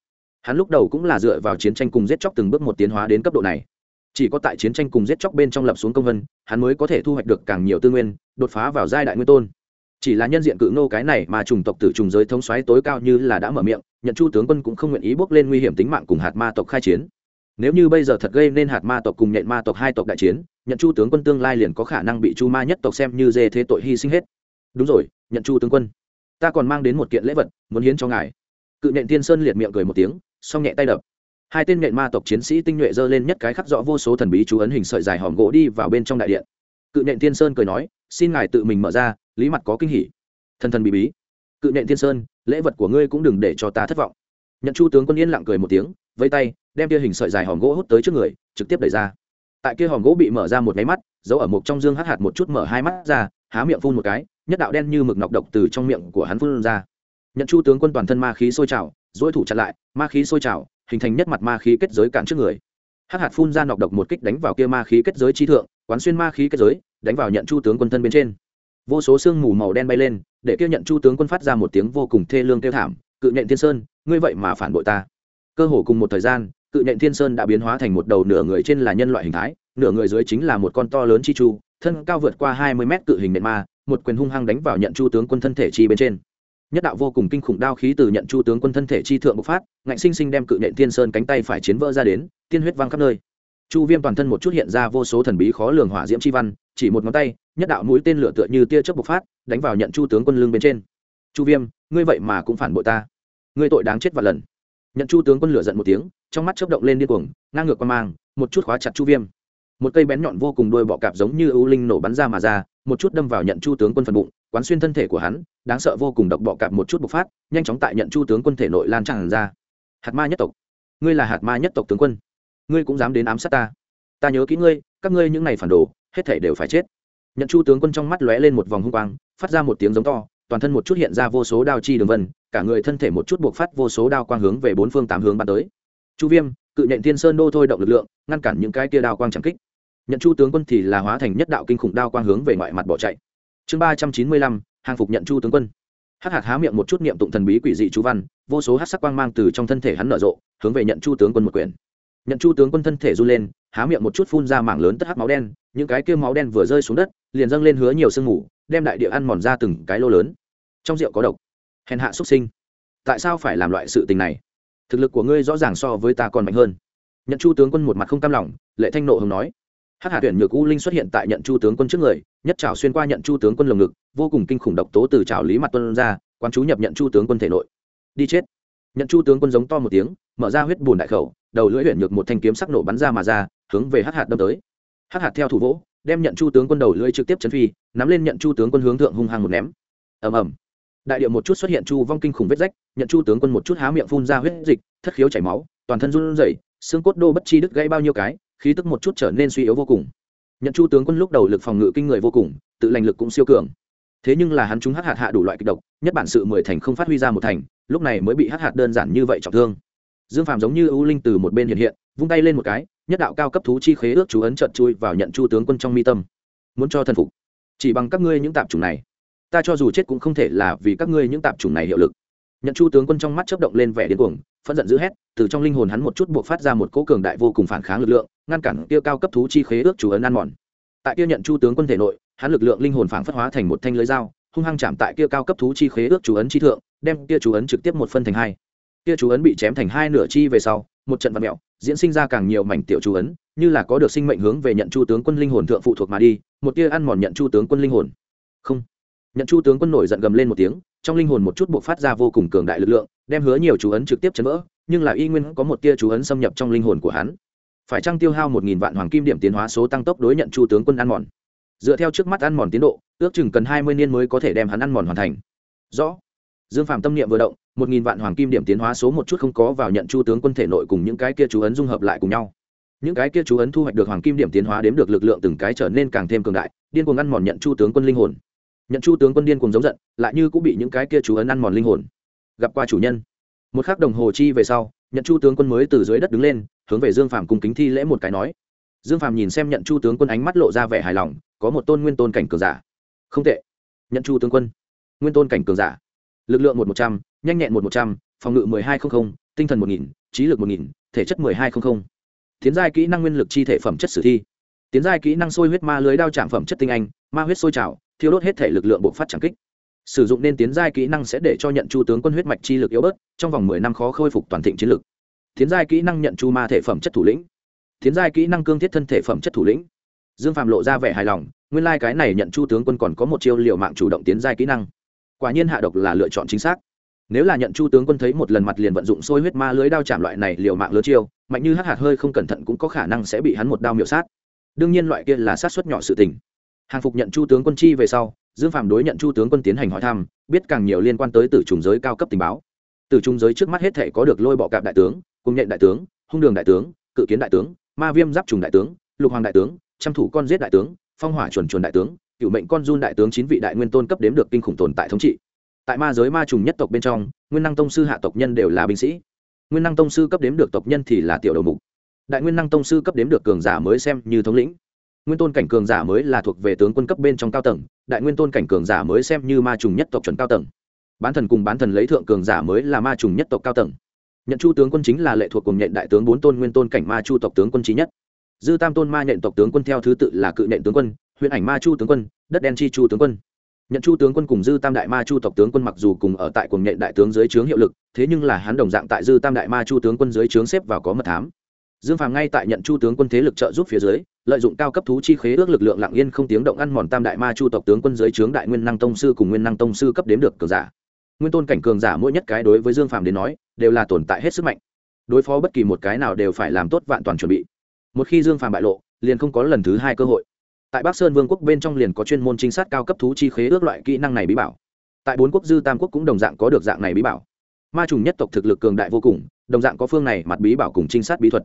Hắn lúc đầu cũng là dựa vào chiến tranh cùng giết chóc từng bước một tiến hóa đến cấp độ này. Chỉ có tại chiến tranh cùng giết chóc bên trong lập xuống công vân, hắn mới có thể thu hoạch được càng nhiều tư nguyên, đột phá vào giai đại nguyên tôn. Chỉ là nhân diện cự nô cái này mà chủng tộc tử trùng giới thống xoáy tối cao như là đã mở miệng, nhận chu tướng quân cũng không nguyện ý bước lên nguy hiểm tính mạng cùng hạt ma tộc khai chiến nếu như bây giờ thật gây nên hạt ma tộc cùng nhện ma tộc hai tộc đại chiến, nhận chu tướng quân tương lai liền có khả năng bị chu ma nhất tộc xem như dê thế tội hy sinh hết. Đúng rồi, nhận chu tướng quân. Ta còn mang đến một kiện lễ vật, muốn hiến cho ngài. Cự nhện tiên sơn liệt miệng cười một tiếng xong nhẹ tay đập. Hai tên nhện ma tộc chiến sĩ tinh nhuệ dơ lên nhất cái khắc rõ vô số thần bí chú ấn hình sợi dài hòm gỗ đi vào bên trong đại điện. Cự nhện tiên sơn cười nói, xin ngài tự mình mở ra, lý mặt có kinh hỉ. Thần thần bí bí. Cự nhện tiên sơn, lễ vật của ngươi cũng đừng để cho ta thất vọng. Nhận chu tướng quân yên lặng cười một tiếng vây tay, đem kia hình sợi dài hòm gỗ hút tới trước người, trực tiếp đẩy ra. Tại kia hòm gỗ bị mở ra một máy mắt giấu ở một trong dương hắt hạt một chút mở hai mắt ra, há miệng phun một cái, nhất đạo đen như mực nọc độc từ trong miệng của hắn phun ra. Nhận chu tướng quân toàn thân ma khí sôi trào dỗi thủ chặn lại, ma khí sôi trào, hình thành nhất mặt ma khí kết giới cản trước người. Hắc hạt phun ra nọc độc một kích đánh vào kia ma khí kết giới chi thượng, quán xuyên ma khí kết giới, đánh vào nhận chu tướng quân thân bên trên. Vô số sương mù màu đen bay lên, để kia nhận chu tướng quân phát ra một tiếng vô cùng thê lương kêu thảm, cự nhện thiên sơn, ngươi vậy mà phản bội ta cơ hồ cùng một thời gian, cự nhện thiên sơn đã biến hóa thành một đầu nửa người trên là nhân loại hình thái, nửa người dưới chính là một con to lớn chi chu, thân cao vượt qua hai mươi mét cự hình nện ma, một quyền hung hăng đánh vào nhận chu tướng quân thân thể chi bên trên. Nhất đạo vô cùng kinh khủng đao khí từ nhận chu tướng quân thân thể chi thượng bộc phát, ngạnh sinh sinh đem cự nện thiên sơn cánh tay phải chiến vỡ ra đến, tiên huyết văng khắp nơi. Chu viêm toàn thân một chút hiện ra vô số thần bí khó lường hỏa diễm chi văn, chỉ một ngón tay, nhất đạo mũi tên lửa tựa như tia chớp bộc phát, đánh vào nhận chu tướng quân lưng bên trên. Chu viêm, ngươi vậy mà cũng phản bội ta. Ngươi tội đáng chết và lần nhận chu tướng quân lửa giận một tiếng, trong mắt chớp động lên điên cuồng, ngang ngược qua mang, một chút khóa chặt chu viêm. Một cây bén nhọn vô cùng đôi bọ cạp giống như ưu linh nổ bắn ra mà ra, một chút đâm vào nhận chu tướng quân phần bụng, quán xuyên thân thể của hắn, đáng sợ vô cùng độc bọ cạp một chút bộc phát, nhanh chóng tại nhận chu tướng quân thể nội lan tràn ra. Hạt ma nhất tộc, ngươi là hạt ma nhất tộc tướng quân, ngươi cũng dám đến ám sát ta. Ta nhớ kỹ ngươi, các ngươi những này phản đồ, hết thể đều phải chết. Nhận chu tướng quân trong mắt lóe lên một vòng hung quang, phát ra một tiếng giống to toàn thân một chút hiện ra vô số đao chi đường vân, cả người thân thể một chút buộc phát vô số đao quang hướng về bốn phương tám hướng bắn tới. Chu viêm, cự nhện thiên sơn đô thôi động lực lượng, ngăn cản những cái kia đao quang chẳng kích. Nhận chu tướng quân thì là hóa thành nhất đạo kinh khủng đao quang hướng về ngoại mặt bỏ chạy. Chương ba trăm chín mươi lăm, hàng phục nhận chu tướng quân. Hắc hạt há miệng một chút niệm tụng thần bí quỷ dị chú văn, vô số hát sắc quang mang từ trong thân thể hắn nở rộ, hướng về nhận chu tướng quân một quyền. Nhận chu tướng quân thân thể run lên, há miệng một chút phun ra mảng lớn tất hắc máu đen, những cái kia máu đen vừa rơi xuống đất, liền dâng lên hứa nhiều sương mù, đem đại địa ăn mòn ra từng cái lô lớn trong rượu có độc. Hèn hạ xuất sinh. Tại sao phải làm loại sự tình này? Thực lực của ngươi rõ ràng so với ta còn mạnh hơn. Nhận chu tướng quân một mặt không cam lòng, lệ thanh nộ hồng nói. Hắc hạ tuyển nhược u linh xuất hiện tại nhận chu tướng quân trước người, nhất trào xuyên qua nhận chu tướng quân lồng ngực, vô cùng kinh khủng độc tố từ trào lý mặt tuân ra quan chú nhập nhận chu tướng quân thể nội. Đi chết. Nhận chu tướng quân giống to một tiếng, mở ra huyết bùn đại khẩu, đầu lưỡi huyện nhược một thanh kiếm sắc nổ bắn ra mà ra, hướng về hắc hạt đâm tới. Hắc hạt theo thủ vỗ, đem nhận chu tướng quân đầu lưỡi trực tiếp chấn phi, nắm lên nhận chu tướng quân hướng thượng hung hăng một ném. Ầm ầm đại điệu một chút xuất hiện chu vong kinh khủng vết rách, nhận chu tướng quân một chút há miệng phun ra huyết dịch, thất khiếu chảy máu, toàn thân run rẩy, xương cốt đô bất chi đứt gãy bao nhiêu cái, khí tức một chút trở nên suy yếu vô cùng. Nhận chu tướng quân lúc đầu lực phòng ngự kinh người vô cùng, tự lành lực cũng siêu cường. Thế nhưng là hắn chúng hắc hạt hạ đủ loại kịch độc, nhất bản sự mười thành không phát huy ra một thành, lúc này mới bị hắc hạt đơn giản như vậy trọng thương. Dương phàm giống như ưu linh từ một bên hiện hiện, vung tay lên một cái, nhất đạo cao cấp thú chi khế ước chú ấn trận chui vào nhận chu tướng quân trong mi tâm. Muốn cho thần phục. Chỉ bằng các ngươi những tạp chủng này ta cho dù chết cũng không thể là vì các ngươi những tạp chủng này hiệu lực. Nhận chu tướng quân trong mắt chấp động lên vẻ điên cuồng, phẫn giận dữ hét, từ trong linh hồn hắn một chút buộc phát ra một cỗ cường đại vô cùng phản kháng lực lượng, ngăn cản kia cao cấp thú chi khế ước chú ấn ăn mòn. Tại kia nhận chu tướng quân thể nội, hắn lực lượng linh hồn phản phất hóa thành một thanh lưới dao, hung hăng chạm tại kia cao cấp thú chi khế ước chú ấn chi thượng, đem kia chú ấn trực tiếp một phân thành hai. Kia chú ấn bị chém thành hai nửa chi về sau, một trận vật mẹo diễn sinh ra càng nhiều mảnh tiểu chú ấn, như là có được sinh mệnh hướng về nhận chu tướng quân linh hồn thượng phụ thuộc mà đi, một tia ăn mòn nhận chu tướng quân linh hồn. Không nhận chu tướng quân nổi giận gầm lên một tiếng, trong linh hồn một chút buộc phát ra vô cùng cường đại lực lượng, đem hứa nhiều chú ấn trực tiếp chấn vỡ, nhưng là y nguyên có một tia chú ấn xâm nhập trong linh hồn của hắn. Phải chăng tiêu hao một nghìn vạn hoàng kim điểm tiến hóa số tăng tốc đối nhận chu tướng quân ăn mòn? Dựa theo trước mắt ăn mòn tiến độ, ước chừng cần hai mươi niên mới có thể đem hắn ăn mòn hoàn thành. Rõ. Dương phạm tâm niệm vừa động, một nghìn vạn hoàng kim điểm tiến hóa số một chút không có vào nhận chu tướng quân thể nội cùng những cái kia chú ấn dung hợp lại cùng nhau. Những cái kia chú ấn thu hoạch được hoàng kim điểm tiến hóa đếm được lực lượng từng cái trở nên càng thêm cường đại, điên cuồng ăn mòn nhận chu tướng quân linh hồn nhận chu tướng quân điên cuồng giống giận, lại như cũng bị những cái kia chú ấn ăn mòn linh hồn. Gặp qua chủ nhân. Một khắc đồng hồ chi về sau, nhận chu tướng quân mới từ dưới đất đứng lên, hướng về dương phàm cùng kính thi lễ một cái nói. Dương phàm nhìn xem nhận chu tướng quân ánh mắt lộ ra vẻ hài lòng, có một tôn nguyên tôn cảnh cường giả. Không tệ. Nhận chu tướng quân. Nguyên tôn cảnh cường giả. Lực lượng một một trăm, nhanh nhẹn một một trăm, phòng ngự mười hai trăm linh tinh thần một nghìn, trí lực một nghìn, thể chất mười hai trăm linh tiến giai kỹ năng nguyên lực chi thể phẩm chất sử thi tiến giai kỹ năng sôi huyết ma lưới đao trạm phẩm chất tinh anh, ma huyết sôi trào, thiêu đốt hết thể lực lượng bộc phát trạng kích. Sử dụng nên tiến giai kỹ năng sẽ để cho nhận chu tướng quân huyết mạch chi lực yếu bớt, trong vòng mười năm khó khôi phục toàn thịnh chiến lực. Tiến giai kỹ năng nhận chu ma thể phẩm chất thủ lĩnh. Tiến giai kỹ năng cương thiết thân thể phẩm chất thủ lĩnh. Dương phạm lộ ra vẻ hài lòng, nguyên lai、like、cái này nhận chu tướng quân còn có một chiêu liệu mạng chủ động tiến giai kỹ năng. Quả nhiên hạ độc là lựa chọn chính xác. Nếu là nhận chu tướng quân thấy một lần mặt liền vận dụng sôi huyết ma lưới đao chạm loại này liều mạng lớn chiêu, mạnh như hắc hạt hơi không cẩn thận cũng có khả năng sẽ bị hắn một đao miểu sát đương nhiên loại kia là sát xuất nhỏ sự tình. Hàng phục nhận chu tướng quân chi về sau, dương phạm đối nhận chu tướng quân tiến hành hỏi thăm, biết càng nhiều liên quan tới tử trùng giới cao cấp tình báo. Tử trùng giới trước mắt hết thể có được lôi bọ cạp đại tướng cùng nhện đại tướng, hung đường đại tướng, cự kiến đại tướng, ma viêm giáp trùng đại tướng, lục hoàng đại tướng, trăm thủ con giết đại tướng, phong hỏa chuẩn chuẩn đại tướng, cựu mệnh con run đại tướng chín vị đại nguyên tôn cấp đếm được kinh khủng tồn tại thống trị. Tại ma giới ma trùng nhất tộc bên trong, nguyên năng tông sư hạ tộc nhân đều là binh sĩ. Nguyên năng tông sư cấp đếm được tộc nhân thì là tiểu đầu mục đại nguyên năng tông sư cấp đếm được cường giả mới xem như thống lĩnh. Nguyên tôn cảnh cường giả mới là thuộc về tướng quân cấp bên trong cao tầng, đại nguyên tôn cảnh cường giả mới xem như ma trùng nhất tộc chuẩn cao tầng. Bán thần cùng bán thần lấy thượng cường giả mới là ma trùng nhất tộc cao tầng. Nhận chu tướng quân chính là lệ thuộc cùng nhện đại tướng bốn tôn nguyên tôn cảnh ma chu tộc tướng quân trí nhất. Dư tam tôn ma nhện tộc tướng quân theo thứ tự là cự nhện tướng quân huyện ảnh ma chu tướng quân, đất đen chi chu tướng quân. Nhận chu tướng quân cùng dư tam đại ma chu tộc tướng quân mặc dù cùng ở tại cùng nhện đại tướng dưới trướng hiệu lực, thế nhưng là hắn đồng dạng tại dư tam đại ma chu tướng quân dưới trướng xếp vào có mật thám dương phàm ngay tại nhận chu tướng quân thế lực trợ giúp phía dưới, lợi dụng cao cấp thú chi khế ước lực lượng lặng yên không tiếng động ăn mòn tam đại ma chu tộc tướng quân dưới trướng đại nguyên năng tông sư cùng nguyên năng tông sư cấp đếm được cường giả. Nguyên tôn cảnh cường giả mỗi nhất cái đối với dương phàm đến nói, đều là tồn tại hết sức mạnh. Đối phó bất kỳ một cái nào đều phải làm tốt vạn toàn chuẩn bị. Một khi dương phàm bại lộ, liền không có lần thứ hai cơ hội. Tại bắc sơn vương quốc bên trong liền có chuyên môn trinh sát cao cấp thú chi khế ước loại kỹ năng này bí bảo. Tại bốn quốc dư tam quốc cũng đồng dạng có được dạng này bí bảo. Ma trùng nhất tộc thực lực cường đại vô cùng, đồng dạng có phương này mặt bí bảo cùng trinh sát bí thuật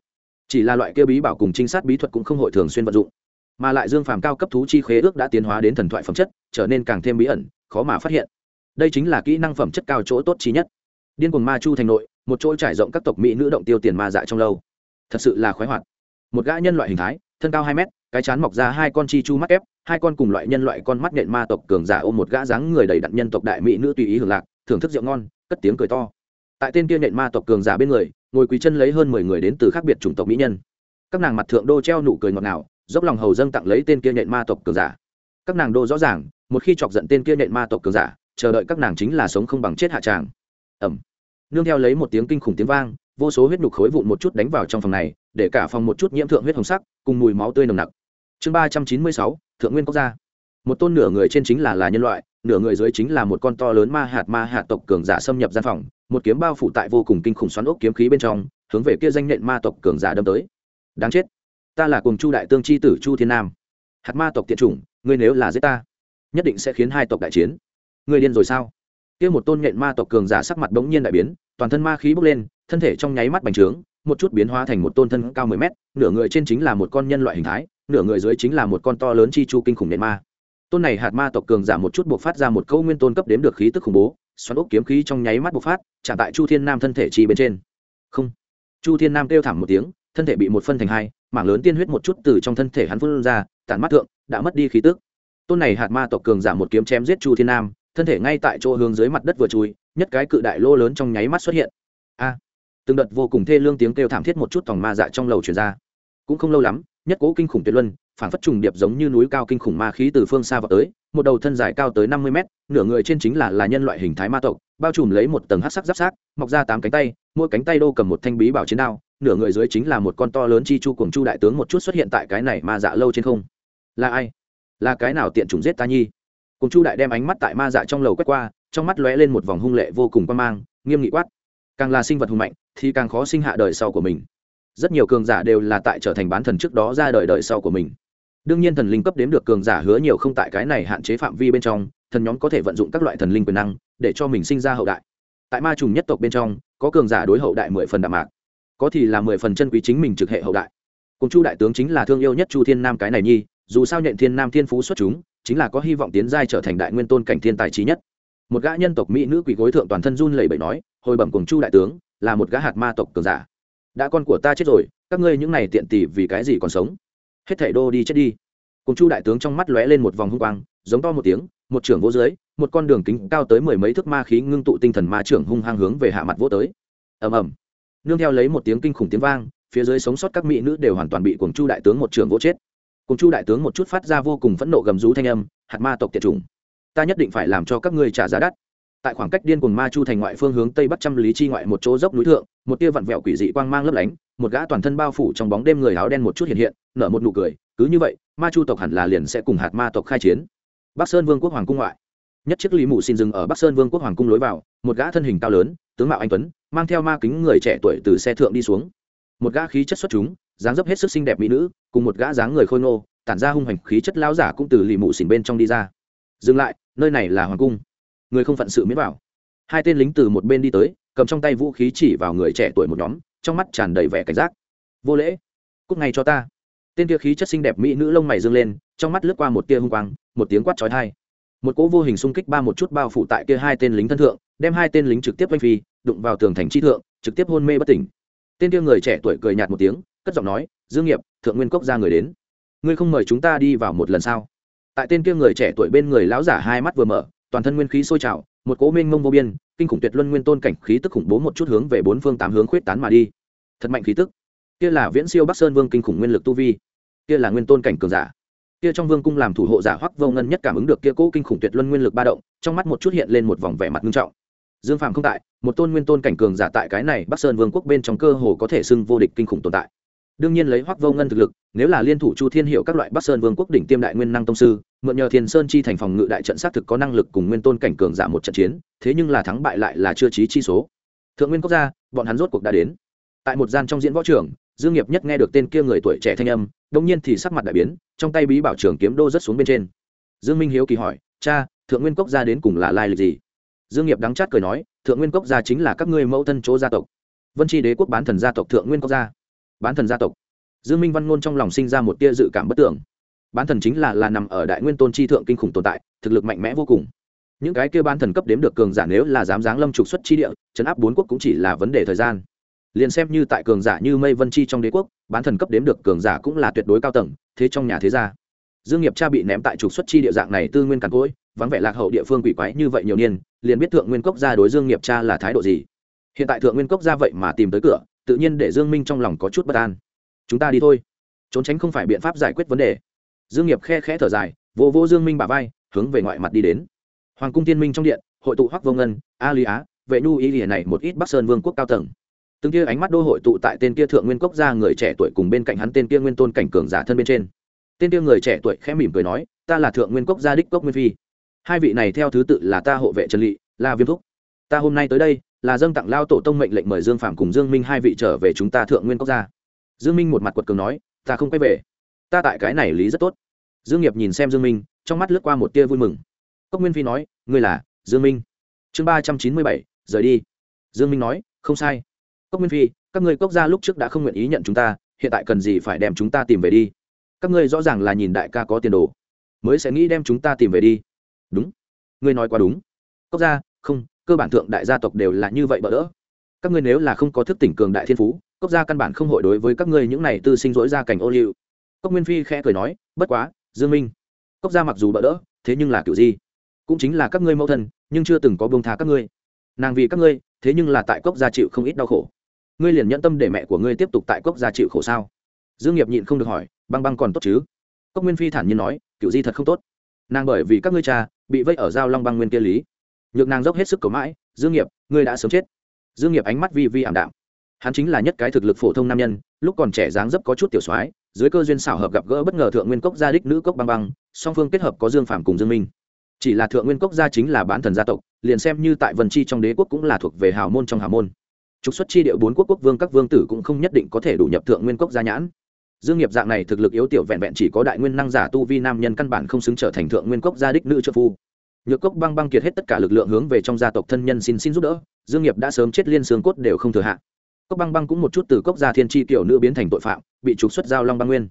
chỉ là loại kia bí bảo cùng trinh sát bí thuật cũng không hội thường xuyên vận dụng, mà lại dương phàm cao cấp thú chi khế ước đã tiến hóa đến thần thoại phẩm chất, trở nên càng thêm bí ẩn, khó mà phát hiện. Đây chính là kỹ năng phẩm chất cao chỗ tốt trí nhất. Điên cuồng ma chu thành nội, một chỗ trải rộng các tộc mỹ nữ động tiêu tiền ma dạ trong lâu. Thật sự là khoái hoạt. Một gã nhân loại hình thái, thân cao hai mét, cái chán mọc ra hai con chi chu mắt ép hai con cùng loại nhân loại con mắt nhện ma tộc cường giả ôm một gã dáng người đầy đặn nhân tộc đại mỹ nữ tùy ý hưởng lạc, thưởng thức rượu ngon, cất tiếng cười to. Tại tên kia nhện ma tộc cường giả bên người ngồi quý chân lấy hơn mười người đến từ khác biệt chủng tộc mỹ nhân. Các nàng mặt thượng đô treo nụ cười ngọt ngào, dốc lòng hầu dâng tặng lấy tên kia nhện ma tộc cường giả. Các nàng đô rõ ràng, một khi chọc giận tên kia nhện ma tộc cường giả, chờ đợi các nàng chính là sống không bằng chết hạ tràng. Ẩm nương theo lấy một tiếng kinh khủng tiếng vang, vô số huyết nhục khối vụn một chút đánh vào trong phòng này, để cả phòng một chút nhiễm thượng huyết hồng sắc, cùng mùi máu tươi nồng nặc. Chương ba trăm chín mươi sáu, thượng nguyên quốc gia. Một tôn nửa người trên chính là là nhân loại, nửa người dưới chính là một con to lớn ma hạt ma hạt tộc cường giả xâm nhập gian phòng một kiếm bao phủ tại vô cùng kinh khủng xoắn ốc kiếm khí bên trong, hướng về kia danh nện ma tộc cường giả đâm tới. Đáng chết. Ta là cùng chu đại tương c h i tử chu thiên nam. Hạt ma tộc tiện chủng, ngươi nếu là giết ta, nhất định sẽ khiến hai tộc đại chiến. Ngươi điên rồi sao? Kia một tôn nện ma tộc cường giả sắc mặt bỗng nhiên đại biến, toàn thân ma khí bốc lên, thân thể trong nháy mắt bành trướng, một chút biến hóa thành một tôn thân cao mười mét, nửa người trên chính là một con nhân loại hình thái, nửa người dưới chính là một con to lớn chi chu kinh khủng nện ma. Tôn này hạt ma tộc cường giả một chút buộc phát ra một câu nguyên tôn cấp đếm được khí tức khủng bố xoắn ốc kiếm khí trong nháy mắt bộc phát, chạm tại chu thiên nam thân thể chi bên trên. Không. Chu thiên nam kêu thảm một tiếng, thân thể bị một phân thành hai, mảng lớn tiên huyết một chút từ trong thân thể hắn phun ra, tản mắt thượng, đã mất đi khí tức. Tôn này hạt ma tộc cường giảm một kiếm chém giết chu thiên nam, thân thể ngay tại chỗ hướng dưới mặt đất vừa chui, nhất cái cự đại lô lớn trong nháy mắt xuất hiện. A. Từng đợt vô cùng thê lương tiếng kêu thảm thiết một chút tòng ma dạ trong lầu truyền ra. Cũng không lâu lắm, nhất cố kinh khủng tuyệt luân phản phất trùng điệp giống như núi cao kinh khủng ma khí từ phương xa vào tới, một đầu thân dài cao tới năm mươi mét, nửa người trên chính là là nhân loại hình thái ma tộc, bao trùm lấy một tầng hát sắc giáp sát, mọc ra tám cánh tay, mỗi cánh tay đô cầm một thanh bí bảo chiến đao, nửa người dưới chính là một con to lớn chi chu cùng chu đại tướng một chút xuất hiện tại cái này ma dạ lâu trên không. Là ai? Là cái nào tiện chủng giết ta nhi? Cùng chu đại đem ánh mắt tại ma dạ trong lầu quét qua, trong mắt lóe lên một vòng hung lệ vô cùng quan mang, nghiêm nghị quát. Càng là sinh vật hùng mạnh, thì càng khó sinh hạ đời sau của mình. Rất nhiều cường giả đều là tại trở thành bán thần trước đó ra đời đời sau của mình đương nhiên thần linh cấp đếm được cường giả hứa nhiều không tại cái này hạn chế phạm vi bên trong, thần nhóm có thể vận dụng các loại thần linh quyền năng để cho mình sinh ra hậu đại. Tại ma trùng nhất tộc bên trong, có cường giả đối hậu đại mười phần đạm mạc, có thì là mười phần chân quý chính mình trực hệ hậu đại. Cùng chu đại tướng chính là thương yêu nhất chu thiên nam cái này nhi, dù sao nhện thiên nam thiên phú xuất chúng, chính là có hy vọng tiến giai trở thành đại nguyên tôn cảnh thiên tài trí nhất. Một gã nhân tộc mỹ nữ quỷ gối thượng toàn thân run lẩy bẩy nói, hồi bẩm cùng chu đại tướng, là một gã hạt ma tộc cường giả. Đã con của ta chết rồi, các ngươi những này tiện tỷ vì cái gì còn sống? Hết thảy đô đi chết đi. Cùng chu đại tướng trong mắt lóe lên một vòng hung quang, giống to một tiếng, một trưởng vô dưới, một con đường kính cao tới mười mấy thước ma khí ngưng tụ tinh thần ma trưởng hung hăng hướng về hạ mặt vô tới. Ầm ầm. Nương theo lấy một tiếng kinh khủng tiếng vang, phía dưới sống sót các mỹ nữ đều hoàn toàn bị cuồng chu đại tướng một trưởng vô chết. Cuồng chu đại tướng một chút phát ra vô cùng phẫn nộ gầm rú thanh âm, hạt ma tộc tiệt chủng. Ta nhất định phải làm cho các ngươi trả giá đắt tại khoảng cách điên cuồng ma chu thành ngoại phương hướng tây bắc trăm lý chi ngoại một chỗ dốc núi thượng, một tia vặn vẹo quỷ dị quang mang lấp lánh, một gã toàn thân bao phủ trong bóng đêm người áo đen một chút hiện hiện, nở một nụ cười, cứ như vậy, ma chu tộc hẳn là liền sẽ cùng hạt ma tộc khai chiến. Bắc sơn vương quốc hoàng cung ngoại. Nhất chiếc lý mù xin dừng ở bắc sơn vương quốc hoàng cung lối vào, một gã thân hình cao lớn, tướng mạo anh tuấn, mang theo ma kính người trẻ tuổi từ xe thượng đi xuống. Một gã khí chất xuất chúng, dáng dấp hết sức xinh đẹp mỹ nữ, cùng một gã dáng người khôi ngô, tản ra hung hành khí chất lao giả cũng từ lì mù xỉn bên trong đi ra. Dừng lại, nơi này là hoàng cung người không phận sự miễn vào. Hai tên lính từ một bên đi tới, cầm trong tay vũ khí chỉ vào người trẻ tuổi một nhóm, trong mắt tràn đầy vẻ cảnh giác. Vô lễ cúc ngay cho ta. Tên kia khí chất xinh đẹp mỹ nữ lông mày dương lên, trong mắt lướt qua một tia hung quang, một tiếng quát trói thai một cỗ vô hình xung kích ba một chút bao phủ tại kia hai tên lính thân thượng, đem hai tên lính trực tiếp oanh phi, đụng vào tường thành chi thượng, trực tiếp hôn mê bất tỉnh. Tên kia người trẻ tuổi cười nhạt một tiếng, cất giọng nói, dương nghiệp, thượng nguyên cốc ra người đến. Ngươi không mời chúng ta đi vào một lần sao? Tại tên kia người trẻ tuổi bên người lão giả hai mắt vừa mở toàn thân nguyên khí sôi trào, một cỗ mênh mông vô biên, kinh khủng tuyệt luân nguyên tôn cảnh khí tức khủng bố một chút hướng về bốn phương tám hướng khuyết tán mà đi. Thật mạnh khí tức. Kia là viễn siêu bắc sơn vương kinh khủng nguyên lực tu vi. Kia là nguyên tôn cảnh cường giả. Kia trong vương cung làm thủ hộ giả hoắc vô ngân nhất cảm ứng được kia cỗ kinh khủng tuyệt luân nguyên lực ba động, trong mắt một chút hiện lên một vòng vẻ mặt nghiêm trọng. Dương phàm không tại, một tôn nguyên tôn cảnh cường giả tại cái này bắc sơn vương quốc bên trong cơ hồ có thể xưng vô địch kinh khủng tồn tại đương nhiên lấy hoắc vô ngân thực lực, nếu là liên thủ chu thiên hiệu các loại bắc sơn vương quốc đỉnh tiêm đại nguyên năng tông sư, mượn nhờ thiên sơn chi thành phòng ngự đại trận xác thực có năng lực cùng nguyên tôn cảnh cường giả một trận chiến, thế nhưng là thắng bại lại là chưa trí chi số. Thượng nguyên quốc gia, bọn hắn rốt cuộc đã đến. Tại một gian trong diễn võ trường, dương nghiệp nhất nghe được tên kia người tuổi trẻ thanh âm đông nhiên thì sắc mặt đại biến, trong tay bí bảo trường kiếm đô rất xuống bên trên. Dương minh hiếu kỳ hỏi, cha, thượng nguyên quốc gia đến cùng là lai lịch gì? Dương nghiệp đắng chát cười nói, thượng nguyên quốc gia chính là các ngươi mẫu thân chỗ gia tộc. Vân tri đế quốc bán thần gia tộc thượng nguyên quốc gia bán thần gia tộc. Dương minh văn ngôn trong lòng sinh ra một tia dự cảm bất tưởng. Bán thần chính là là nằm ở đại nguyên tôn chi thượng kinh khủng tồn tại, thực lực mạnh mẽ vô cùng. Những cái kia bán thần cấp đếm được cường giả nếu là dám giáng lâm trục xuất chi địa chấn áp bốn quốc cũng chỉ là vấn đề thời gian. Liền xem như tại cường giả như mây vân chi trong đế quốc, bán thần cấp đếm được cường giả cũng là tuyệt đối cao tầng, thế trong nhà thế gia. Dương nghiệp cha bị ném tại trục xuất chi địa dạng này tư nguyên càn cỗi, vắng vẻ lạc hậu địa phương quỷ quái như vậy nhiều niên, liền biết thượng nguyên cốc gia đối dương nghiệp cha là thái độ gì. Hiện tại thượng nguyên cốc gia vậy mà tìm tới cửa tự nhiên để dương minh trong lòng có chút bất an. Chúng ta đi thôi. Trốn tránh không phải biện pháp giải quyết vấn đề. Dương nghiệp khe khẽ thở dài vô vô dương minh bả vai, hướng về ngoại mặt đi đến. Hoàng cung tiên minh trong điện, hội tụ hoắc vô ngân, a lý á, vệ nhu ý lìa này một ít bắc sơn vương quốc cao tầng. Từng kia ánh mắt đô hội tụ tại tên kia thượng nguyên cốc gia người trẻ tuổi cùng bên cạnh hắn tên kia nguyên tôn cảnh cường giả thân bên trên. Tên kia người trẻ tuổi khẽ mỉm cười nói, ta là thượng nguyên cốc gia đích cốc nguyên phi. Hai vị này theo thứ tự là ta hộ vệ trần lị la viêm thúc. Ta hôm nay tới đây là dâng tặng lao tổ tông mệnh lệnh mời dương phạm cùng dương minh hai vị trở về chúng ta thượng nguyên quốc gia. Dương minh một mặt quật cường nói, ta không quay về. Ta tại cái này lý rất tốt. Dương nghiệp nhìn xem dương minh, trong mắt lướt qua một tia vui mừng. Cốc nguyên phi nói, ngươi là dương minh. Chương ba trăm chín mươi bảy, rời đi. Dương minh nói, không sai. Cốc nguyên phi, các ngươi quốc gia lúc trước đã không nguyện ý nhận chúng ta, hiện tại cần gì phải đem chúng ta tìm về đi? Các ngươi rõ ràng là nhìn đại ca có tiền đồ, mới sẽ nghĩ đem chúng ta tìm về đi. Đúng. Ngươi nói quá đúng. Cốc gia, không cơ bản thượng đại gia tộc đều là như vậy bỡ đỡ. Các ngươi nếu là không có thức tỉnh cường đại thiên phú, cốc gia căn bản không hội đối với các ngươi những này tư sinh dỗi ra cảnh ô liu. Cốc nguyên phi khẽ cười nói, bất quá, dương minh, cốc gia mặc dù bỡ đỡ, thế nhưng là kiểu gì? Cũng chính là các ngươi mẫu thân, nhưng chưa từng có buông tha các ngươi. Nàng vì các ngươi, thế nhưng là tại cốc gia chịu không ít đau khổ. Ngươi liền nhẫn tâm để mẹ của ngươi tiếp tục tại cốc gia chịu khổ sao? Dương nghiệp nhịn không được hỏi, băng băng còn tốt chứ? Cốc nguyên phi thản nhiên nói, kiểu di thật không tốt? Nàng bởi vì các ngươi cha, bị vây ở giao long băng nguyên kia lý nhược nàng dốc hết sức cầu mãi, dương nghiệp, ngươi đã sớm chết. Dương nghiệp ánh mắt vi vi ảm đạm. Hắn chính là nhất cái thực lực phổ thông nam nhân, lúc còn trẻ dáng dấp có chút tiểu soái, dưới cơ duyên xảo hợp gặp gỡ bất ngờ thượng nguyên cốc gia đích nữ cốc băng băng, song phương kết hợp có dương phàm cùng dương minh. Chỉ là thượng nguyên cốc gia chính là bán thần gia tộc, liền xem như tại vân chi trong đế quốc cũng là thuộc về hào môn trong hào môn. Trục xuất chi địa bốn quốc quốc vương các vương tử cũng không nhất định có thể đủ nhập thượng nguyên cốc gia nhãn. Dương nghiệp dạng này thực lực yếu tiểu vẹn vẹn chỉ có đại nguyên năng giả tu vi nam nhân căn bản không xứng trở thành thượng nguyên cốc gia đích nữ trợ phu nhược cốc băng băng kiệt hết tất cả lực lượng hướng về trong gia tộc thân nhân xin xin giúp đỡ, dương nghiệp đã sớm chết liên xương cốt đều không thừa hạ. Cốc băng băng cũng một chút từ cốc gia thiên tri tiểu nữ biến thành tội phạm, bị trục xuất giao long băng nguyên.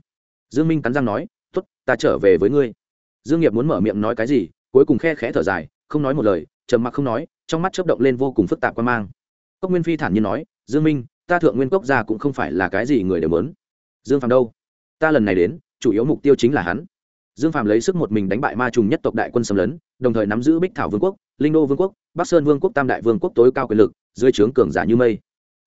Dương minh cắn răng nói, tốt, ta trở về với ngươi. Dương nghiệp muốn mở miệng nói cái gì, cuối cùng khe khẽ thở dài, không nói một lời, trầm mặc không nói, trong mắt chớp động lên vô cùng phức tạp quan mang. Cốc nguyên phi thản nhiên nói, dương minh, ta thượng nguyên cốc gia cũng không phải là cái gì người đều muốn. Dương phàm đâu? Ta lần này đến, chủ yếu mục tiêu chính là hắn dương phàm lấy sức một mình đánh bại ma trùng nhất tộc đại quân xâm lấn, đồng thời nắm giữ bích thảo vương quốc, linh đô vương quốc, bắc sơn vương quốc, tam đại vương quốc tối cao quyền lực, dưới trướng cường giả như mây.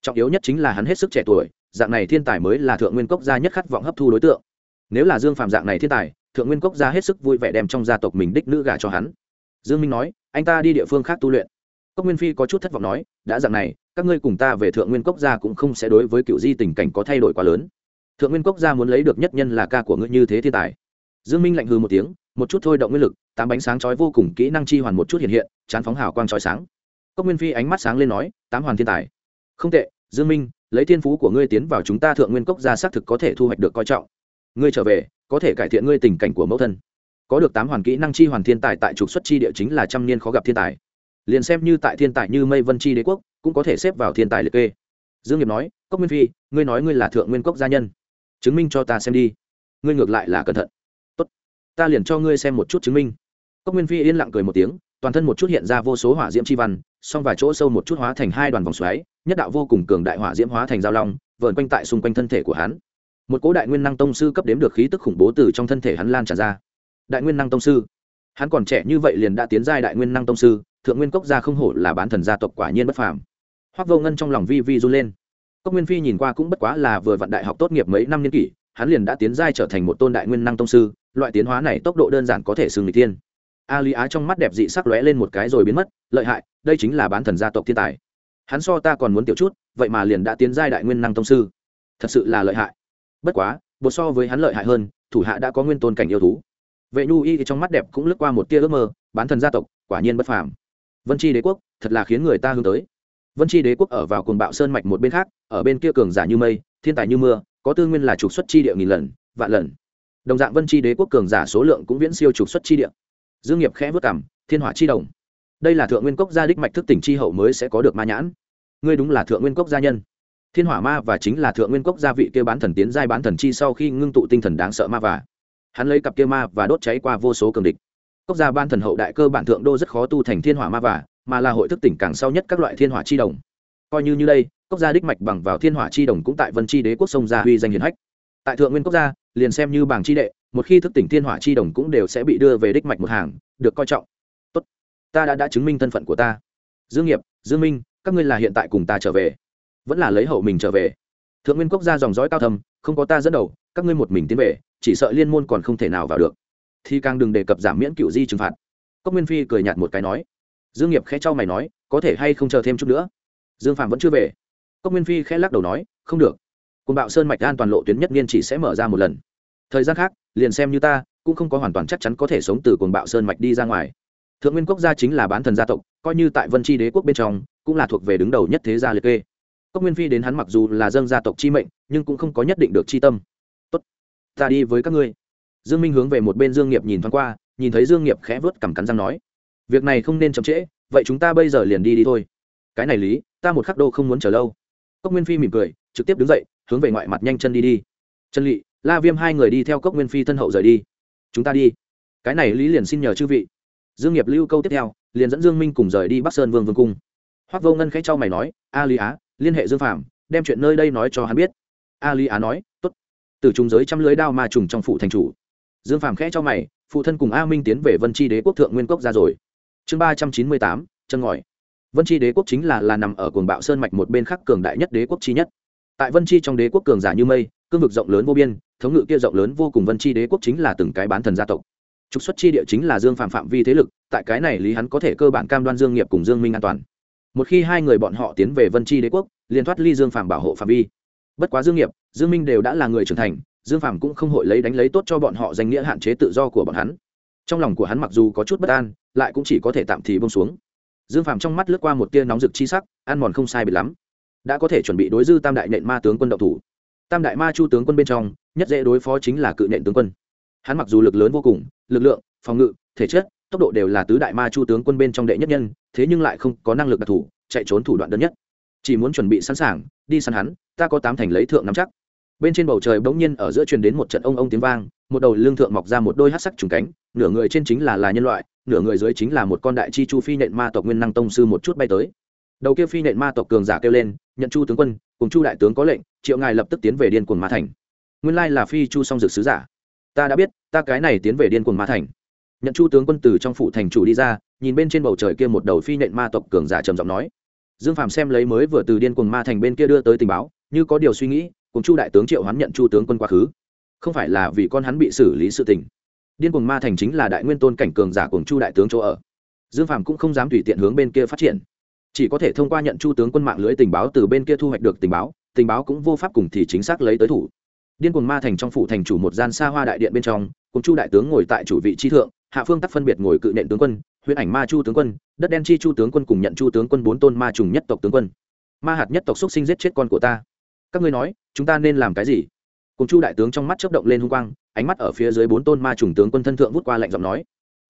Trọng yếu nhất chính là hắn hết sức trẻ tuổi, dạng này thiên tài mới là thượng nguyên cốc gia nhất khát vọng hấp thu đối tượng. Nếu là dương phàm dạng này thiên tài, thượng nguyên cốc gia hết sức vui vẻ đem trong gia tộc mình đích nữ gả cho hắn. Dương minh nói, anh ta đi địa phương khác tu luyện. Cốc nguyên phi có chút thất vọng nói, đã dạng này, các ngươi cùng ta về thượng nguyên cốc gia cũng không sẽ đối với cựu di tình cảnh có thay đổi quá lớn. Thượng nguyên cốc gia muốn lấy được nhất nhân là ca của ngươi như thế thiên tài dương minh lạnh hừ một tiếng, một chút thôi động nguyên lực, tám bánh sáng chói vô cùng kỹ năng chi hoàn một chút hiện hiện, chán phóng hào quang chói sáng. Cốc nguyên phi ánh mắt sáng lên nói, tám hoàn thiên tài. Không tệ, dương minh, lấy thiên phú của ngươi tiến vào chúng ta thượng nguyên cốc gia xác thực có thể thu hoạch được coi trọng. Ngươi trở về, có thể cải thiện ngươi tình cảnh của mẫu thân. Có được tám hoàn kỹ năng chi hoàn thiên tài tại trục xuất chi địa chính là trăm niên khó gặp thiên tài. Liền xem như tại thiên tài như mây vân chi đế quốc, cũng có thể xếp vào thiên tài liệt kê. Dương nghiệp nói, cốc nguyên phi, ngươi nói ngươi là thượng nguyên cốc gia nhân. Chứng minh cho ta xem đi. Ngươi ngược lại là cẩn thận ta liền cho ngươi xem một chút chứng minh. Cốc nguyên phi yên lặng cười một tiếng, toàn thân một chút hiện ra vô số hỏa diễm chi văn xong và chỗ sâu một chút hóa thành hai đoàn vòng xoáy, nhất đạo vô cùng cường đại hỏa diễm hóa thành giao long, vờn quanh tại xung quanh thân thể của hắn. Một cố đại nguyên năng tông sư cấp đếm được khí tức khủng bố từ trong thân thể hắn lan tràn ra. Đại nguyên năng tông sư? Hắn còn trẻ như vậy liền đã tiến giai đại nguyên năng tông sư, thượng nguyên cốc gia không hổ là bán thần gia tộc quả nhiên bất phàm. Hoắc vô ngân trong lòng vi vi run lên. Cốc nguyên phi nhìn qua cũng bất quá là vừa vặn đại học tốt nghiệp mấy năm niên kỷ, hắn liền đã tiến giai trở thành một tôn đại nguyên năng tông sư loại tiến hóa này tốc độ đơn giản có thể xưng người thiên. A lý á trong mắt đẹp dị sắc lóe lên một cái rồi biến mất, lợi hại, đây chính là bán thần gia tộc thiên tài. Hắn so ta còn muốn tiểu chút, vậy mà liền đã tiến giai đại nguyên năng tông sư. Thật sự là lợi hại. Bất quá, bột so với hắn lợi hại hơn, thủ hạ đã có nguyên tôn cảnh yêu thú. Vệ nhu y trong mắt đẹp cũng lướt qua một tia ước mơ, bán thần gia tộc, quả nhiên bất phàm. Vân tri đế quốc, thật là khiến người ta hướng tới. Vân tri đế quốc ở vào cuồng bạo sơn mạch một bên khác, ở bên kia cường giả như mây, thiên tài như mưa, có tư nguyên là trục xuất chi địa nghìn lần, vạn lần đồng dạng vân tri đế quốc cường giả số lượng cũng viễn siêu trục xuất chi địa. Dương nghiệp khẽ vất cảm, thiên hỏa chi đồng. Đây là thượng nguyên cốc gia đích mạch thức tỉnh chi hậu mới sẽ có được ma nhãn. Ngươi đúng là thượng nguyên cốc gia nhân. Thiên hỏa ma và chính là thượng nguyên cốc gia vị kia bán thần tiến giai bán thần chi sau khi ngưng tụ tinh thần đáng sợ ma và. Hắn lấy cặp kia ma và đốt cháy qua vô số cường địch. Cốc gia ban thần hậu đại cơ bản thượng đô rất khó tu thành thiên hỏa ma và, mà là hội thức tỉnh càng sau nhất các loại thiên hỏa chi đồng. Coi như như đây cốc gia đích mạch bằng vào thiên hỏa chi đồng cũng tại vân chi đế quốc sông gia huy danh hiển hách. Tại thượng nguyên cốc gia liền xem như bảng chi đệ, một khi thức tỉnh thiên hỏa chi đồng cũng đều sẽ bị đưa về đích mạch một hàng, được coi trọng. Tốt, ta đã đã chứng minh thân phận của ta. Dương nghiệp, dương minh, các ngươi là hiện tại cùng ta trở về. Vẫn là lấy hậu mình trở về. Thượng nguyên quốc gia dòng dõi cao thầm không có ta dẫn đầu, các ngươi một mình tiến về, chỉ sợ liên môn còn không thể nào vào được. Thì càng đừng đề cập giảm miễn cựu di trừng phạt. Cốc nguyên phi cười nhạt một cái nói. Dương nghiệp khẽ trao mày nói, có thể hay không chờ thêm chút nữa? Dương phạm vẫn chưa về. Cốc nguyên phi khẽ lắc đầu nói, không được cùng bạo sơn mạch an toàn lộ tuyến nhất niên chỉ sẽ mở ra một lần. Thời gian khác, liền xem như ta, cũng không có hoàn toàn chắc chắn có thể sống từ cuồng bạo sơn mạch đi ra ngoài. Thượng nguyên quốc gia chính là bán thần gia tộc, coi như tại vân tri đế quốc bên trong, cũng là thuộc về đứng đầu nhất thế gia liệt kê. Cốc nguyên phi đến hắn mặc dù là dân gia tộc chi mệnh, nhưng cũng không có nhất định được chi tâm. Tốt, ta đi với các ngươi. Dương minh hướng về một bên dương nghiệp nhìn thoáng qua, nhìn thấy dương nghiệp khẽ vớt cằm cắn răng nói, việc này không nên chậm trễ, vậy chúng ta bây giờ liền đi đi thôi. Cái này lý, ta một khắc đô không muốn chờ lâu. Cốc nguyên phi mỉm cười, trực tiếp đứng dậy hướng về ngoại mặt nhanh chân đi đi. Chân lị, la viêm hai người đi theo cốc nguyên phi thân hậu rời đi. Chúng ta đi. Cái này lý liền xin nhờ chư vị. Dương nghiệp lưu câu tiếp theo, liền dẫn dương minh cùng rời đi bắc sơn vương vương cung. Hoắc vô ngân khẽ cho mày nói, a lý á, liên hệ dương phạm đem chuyện nơi đây nói cho hắn biết. A lý á nói, tốt. Từ trùng giới trăm lưới đao ma trùng trong phụ thành chủ. Dương phạm khẽ cho mày, phụ thân cùng a minh tiến về vân tri đế quốc thượng nguyên cốc ra rồi. Chương ba trăm chín mươi tám, chân ngòi. Vân tri đế quốc chính là là nằm ở cuồng bạo sơn mạch một bên khác cường đại nhất đế quốc chi nhất tại vân chi trong đế quốc cường giả như mây, cương vực rộng lớn vô biên, thống ngự kia rộng lớn vô cùng vân chi đế quốc chính là từng cái bán thần gia tộc. Trục xuất chi địa chính là dương phạm phạm vi thế lực, tại cái này lý hắn có thể cơ bản cam đoan dương nghiệp cùng dương minh an toàn. Một khi hai người bọn họ tiến về vân chi đế quốc liên thoát ly dương phạm bảo hộ phạm vi. Bất quá dương nghiệp, dương minh đều đã là người trưởng thành, dương phạm cũng không hội lấy đánh lấy tốt cho bọn họ danh nghĩa hạn chế tự do của bọn hắn. Trong lòng của hắn mặc dù có chút bất an, lại cũng chỉ có thể tạm thì bông xuống. Dương phạm trong mắt lướt qua một tia nóng rực chi sắc, ăn mòn không sai biệt lắm đã có thể chuẩn bị đối dư tam đại nện ma tướng quân động thủ. Tam đại ma chu tướng quân bên trong, nhất dễ đối phó chính là cự nện tướng quân. Hắn mặc dù lực lớn vô cùng, lực lượng, phòng ngự, thể chất, tốc độ đều là tứ đại ma chu tướng quân bên trong đệ nhất nhân, thế nhưng lại không có năng lực đặc thù, chạy trốn thủ đoạn đơn nhất. Chỉ muốn chuẩn bị sẵn sàng, đi săn hắn, ta có tám thành lấy thượng nắm chắc. Bên trên bầu trời bỗng nhiên ở giữa truyền đến một trận ông ông tiếng vang, một đầu lương thượng mọc ra một đôi hát sắc trùng cánh, nửa người trên chính là là nhân loại, nửa người dưới chính là một con đại chi chu phi nện ma tộc nguyên năng tông sư một chút bay tới đầu kia phi nện ma tộc cường giả kêu lên, nhận chu tướng quân, cùng chu đại tướng có lệnh, triệu ngài lập tức tiến về điên cuồng ma thành. Nguyên lai là phi chu song dược sứ giả. Ta đã biết, ta cái này tiến về điên cuồng ma thành. Nhận chu tướng quân từ trong phủ thành chủ đi ra, nhìn bên trên bầu trời kia một đầu phi nện ma tộc cường giả trầm giọng nói. Dương phàm xem lấy mới vừa từ điên cuồng ma thành bên kia đưa tới tình báo, như có điều suy nghĩ, cùng chu đại tướng triệu hắn nhận chu tướng quân quá khứ. Không phải là vì con hắn bị xử lý sự tình. Điên cuồng ma thành chính là đại nguyên tôn cảnh cường giả cùng chu đại tướng chỗ ở. Dương phàm cũng không dám tùy tiện hướng bên kia phát triển chỉ có thể thông qua nhận chu tướng quân mạng lưới tình báo từ bên kia thu hoạch được tình báo tình báo cũng vô pháp cùng thì chính xác lấy tới thủ. Điên cuồng ma thành trong phủ thành chủ một gian xa hoa đại điện bên trong, cùng chu đại tướng ngồi tại chủ vị chi thượng, hạ phương tắc phân biệt ngồi cự nện tướng quân, huyễn ảnh ma chu tướng quân, đất đen chi chu tướng quân cùng nhận chu tướng quân bốn tôn ma trùng nhất tộc tướng quân. Ma hạt nhất tộc xúc sinh giết chết con của ta. Các ngươi nói, chúng ta nên làm cái gì? Cùng chu đại tướng trong mắt chớp động lên hung quang, ánh mắt ở phía dưới bốn tôn ma trùng tướng quân thân thượng vút qua lạnh giọng nói.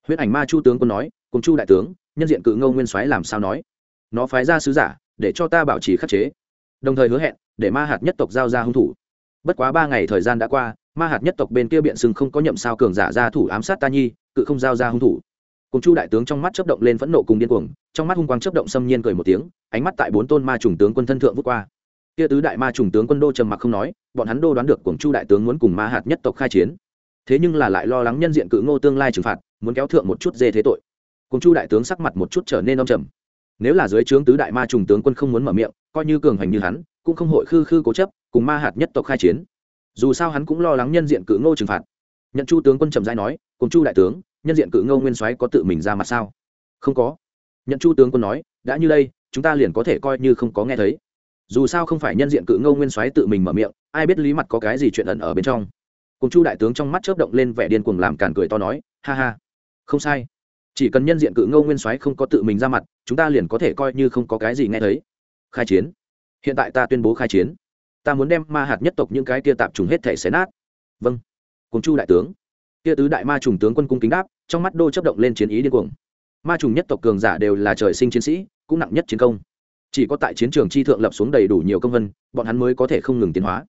Huyễn ảnh ma chu tướng quân nói, cùng chu đại tướng, nhân diện cự ngâu nguyên soái làm sao nói? Nó phái ra sứ giả để cho ta bảo trì khắc chế, đồng thời hứa hẹn để ma hạt nhất tộc giao ra hung thủ. Bất quá ba ngày thời gian đã qua, ma hạt nhất tộc bên kia biện sừng không có nhậm sao cường giả ra thủ ám sát ta nhi, cự không giao ra hung thủ. Cùng chu đại tướng trong mắt chấp động lên phẫn nộ cùng điên cuồng, trong mắt hung quang chấp động xâm nhiên cười một tiếng, ánh mắt tại bốn tôn ma trùng tướng quân thân thượng vút qua. Kia tứ đại ma trùng tướng quân đô trầm mặc không nói, bọn hắn đô đoán được cùng chu đại tướng muốn cùng ma hạt nhất tộc khai chiến. Thế nhưng là lại lo lắng nhân diện cự ngô tương lai trừng phạt, muốn kéo thượng một chút dê thế tội. Cùng chu đại tướng sắc mặt một chút trở nên âm trầm nếu là dưới trướng tứ đại ma trùng tướng quân không muốn mở miệng, coi như cường hành như hắn, cũng không hội khư khư cố chấp, cùng ma hạt nhất tộc khai chiến. Dù sao hắn cũng lo lắng nhân diện cự ngô trừng phạt. Nhận chu tướng quân trầm giai nói, cùng chu đại tướng, nhân diện cự ngô nguyên soái có tự mình ra mặt sao? Không có. Nhận chu tướng quân nói, đã như đây, chúng ta liền có thể coi như không có nghe thấy. Dù sao không phải nhân diện cự ngô nguyên soái tự mình mở miệng, ai biết lý mặt có cái gì chuyện ẩn ở bên trong. Cùng chu đại tướng trong mắt chớp động lên vẻ điên cuồng làm càn cười to nói, ha ha. Không sai chỉ cần nhân diện cự ngô nguyên soái không có tự mình ra mặt, chúng ta liền có thể coi như không có cái gì nghe thấy. Khai chiến. Hiện tại ta tuyên bố khai chiến. Ta muốn đem ma hạt nhất tộc những cái kia tạp trùng hết thể xé nát. Vâng. Cùng chu đại tướng. Kia tứ đại ma trùng tướng quân cung kính đáp, trong mắt đô chấp động lên chiến ý điên cuồng. Ma trùng nhất tộc cường giả đều là trời sinh chiến sĩ, cũng nặng nhất chiến công. Chỉ có tại chiến trường chi thượng lập xuống đầy đủ nhiều công vân, bọn hắn mới có thể không ngừng tiến hóa.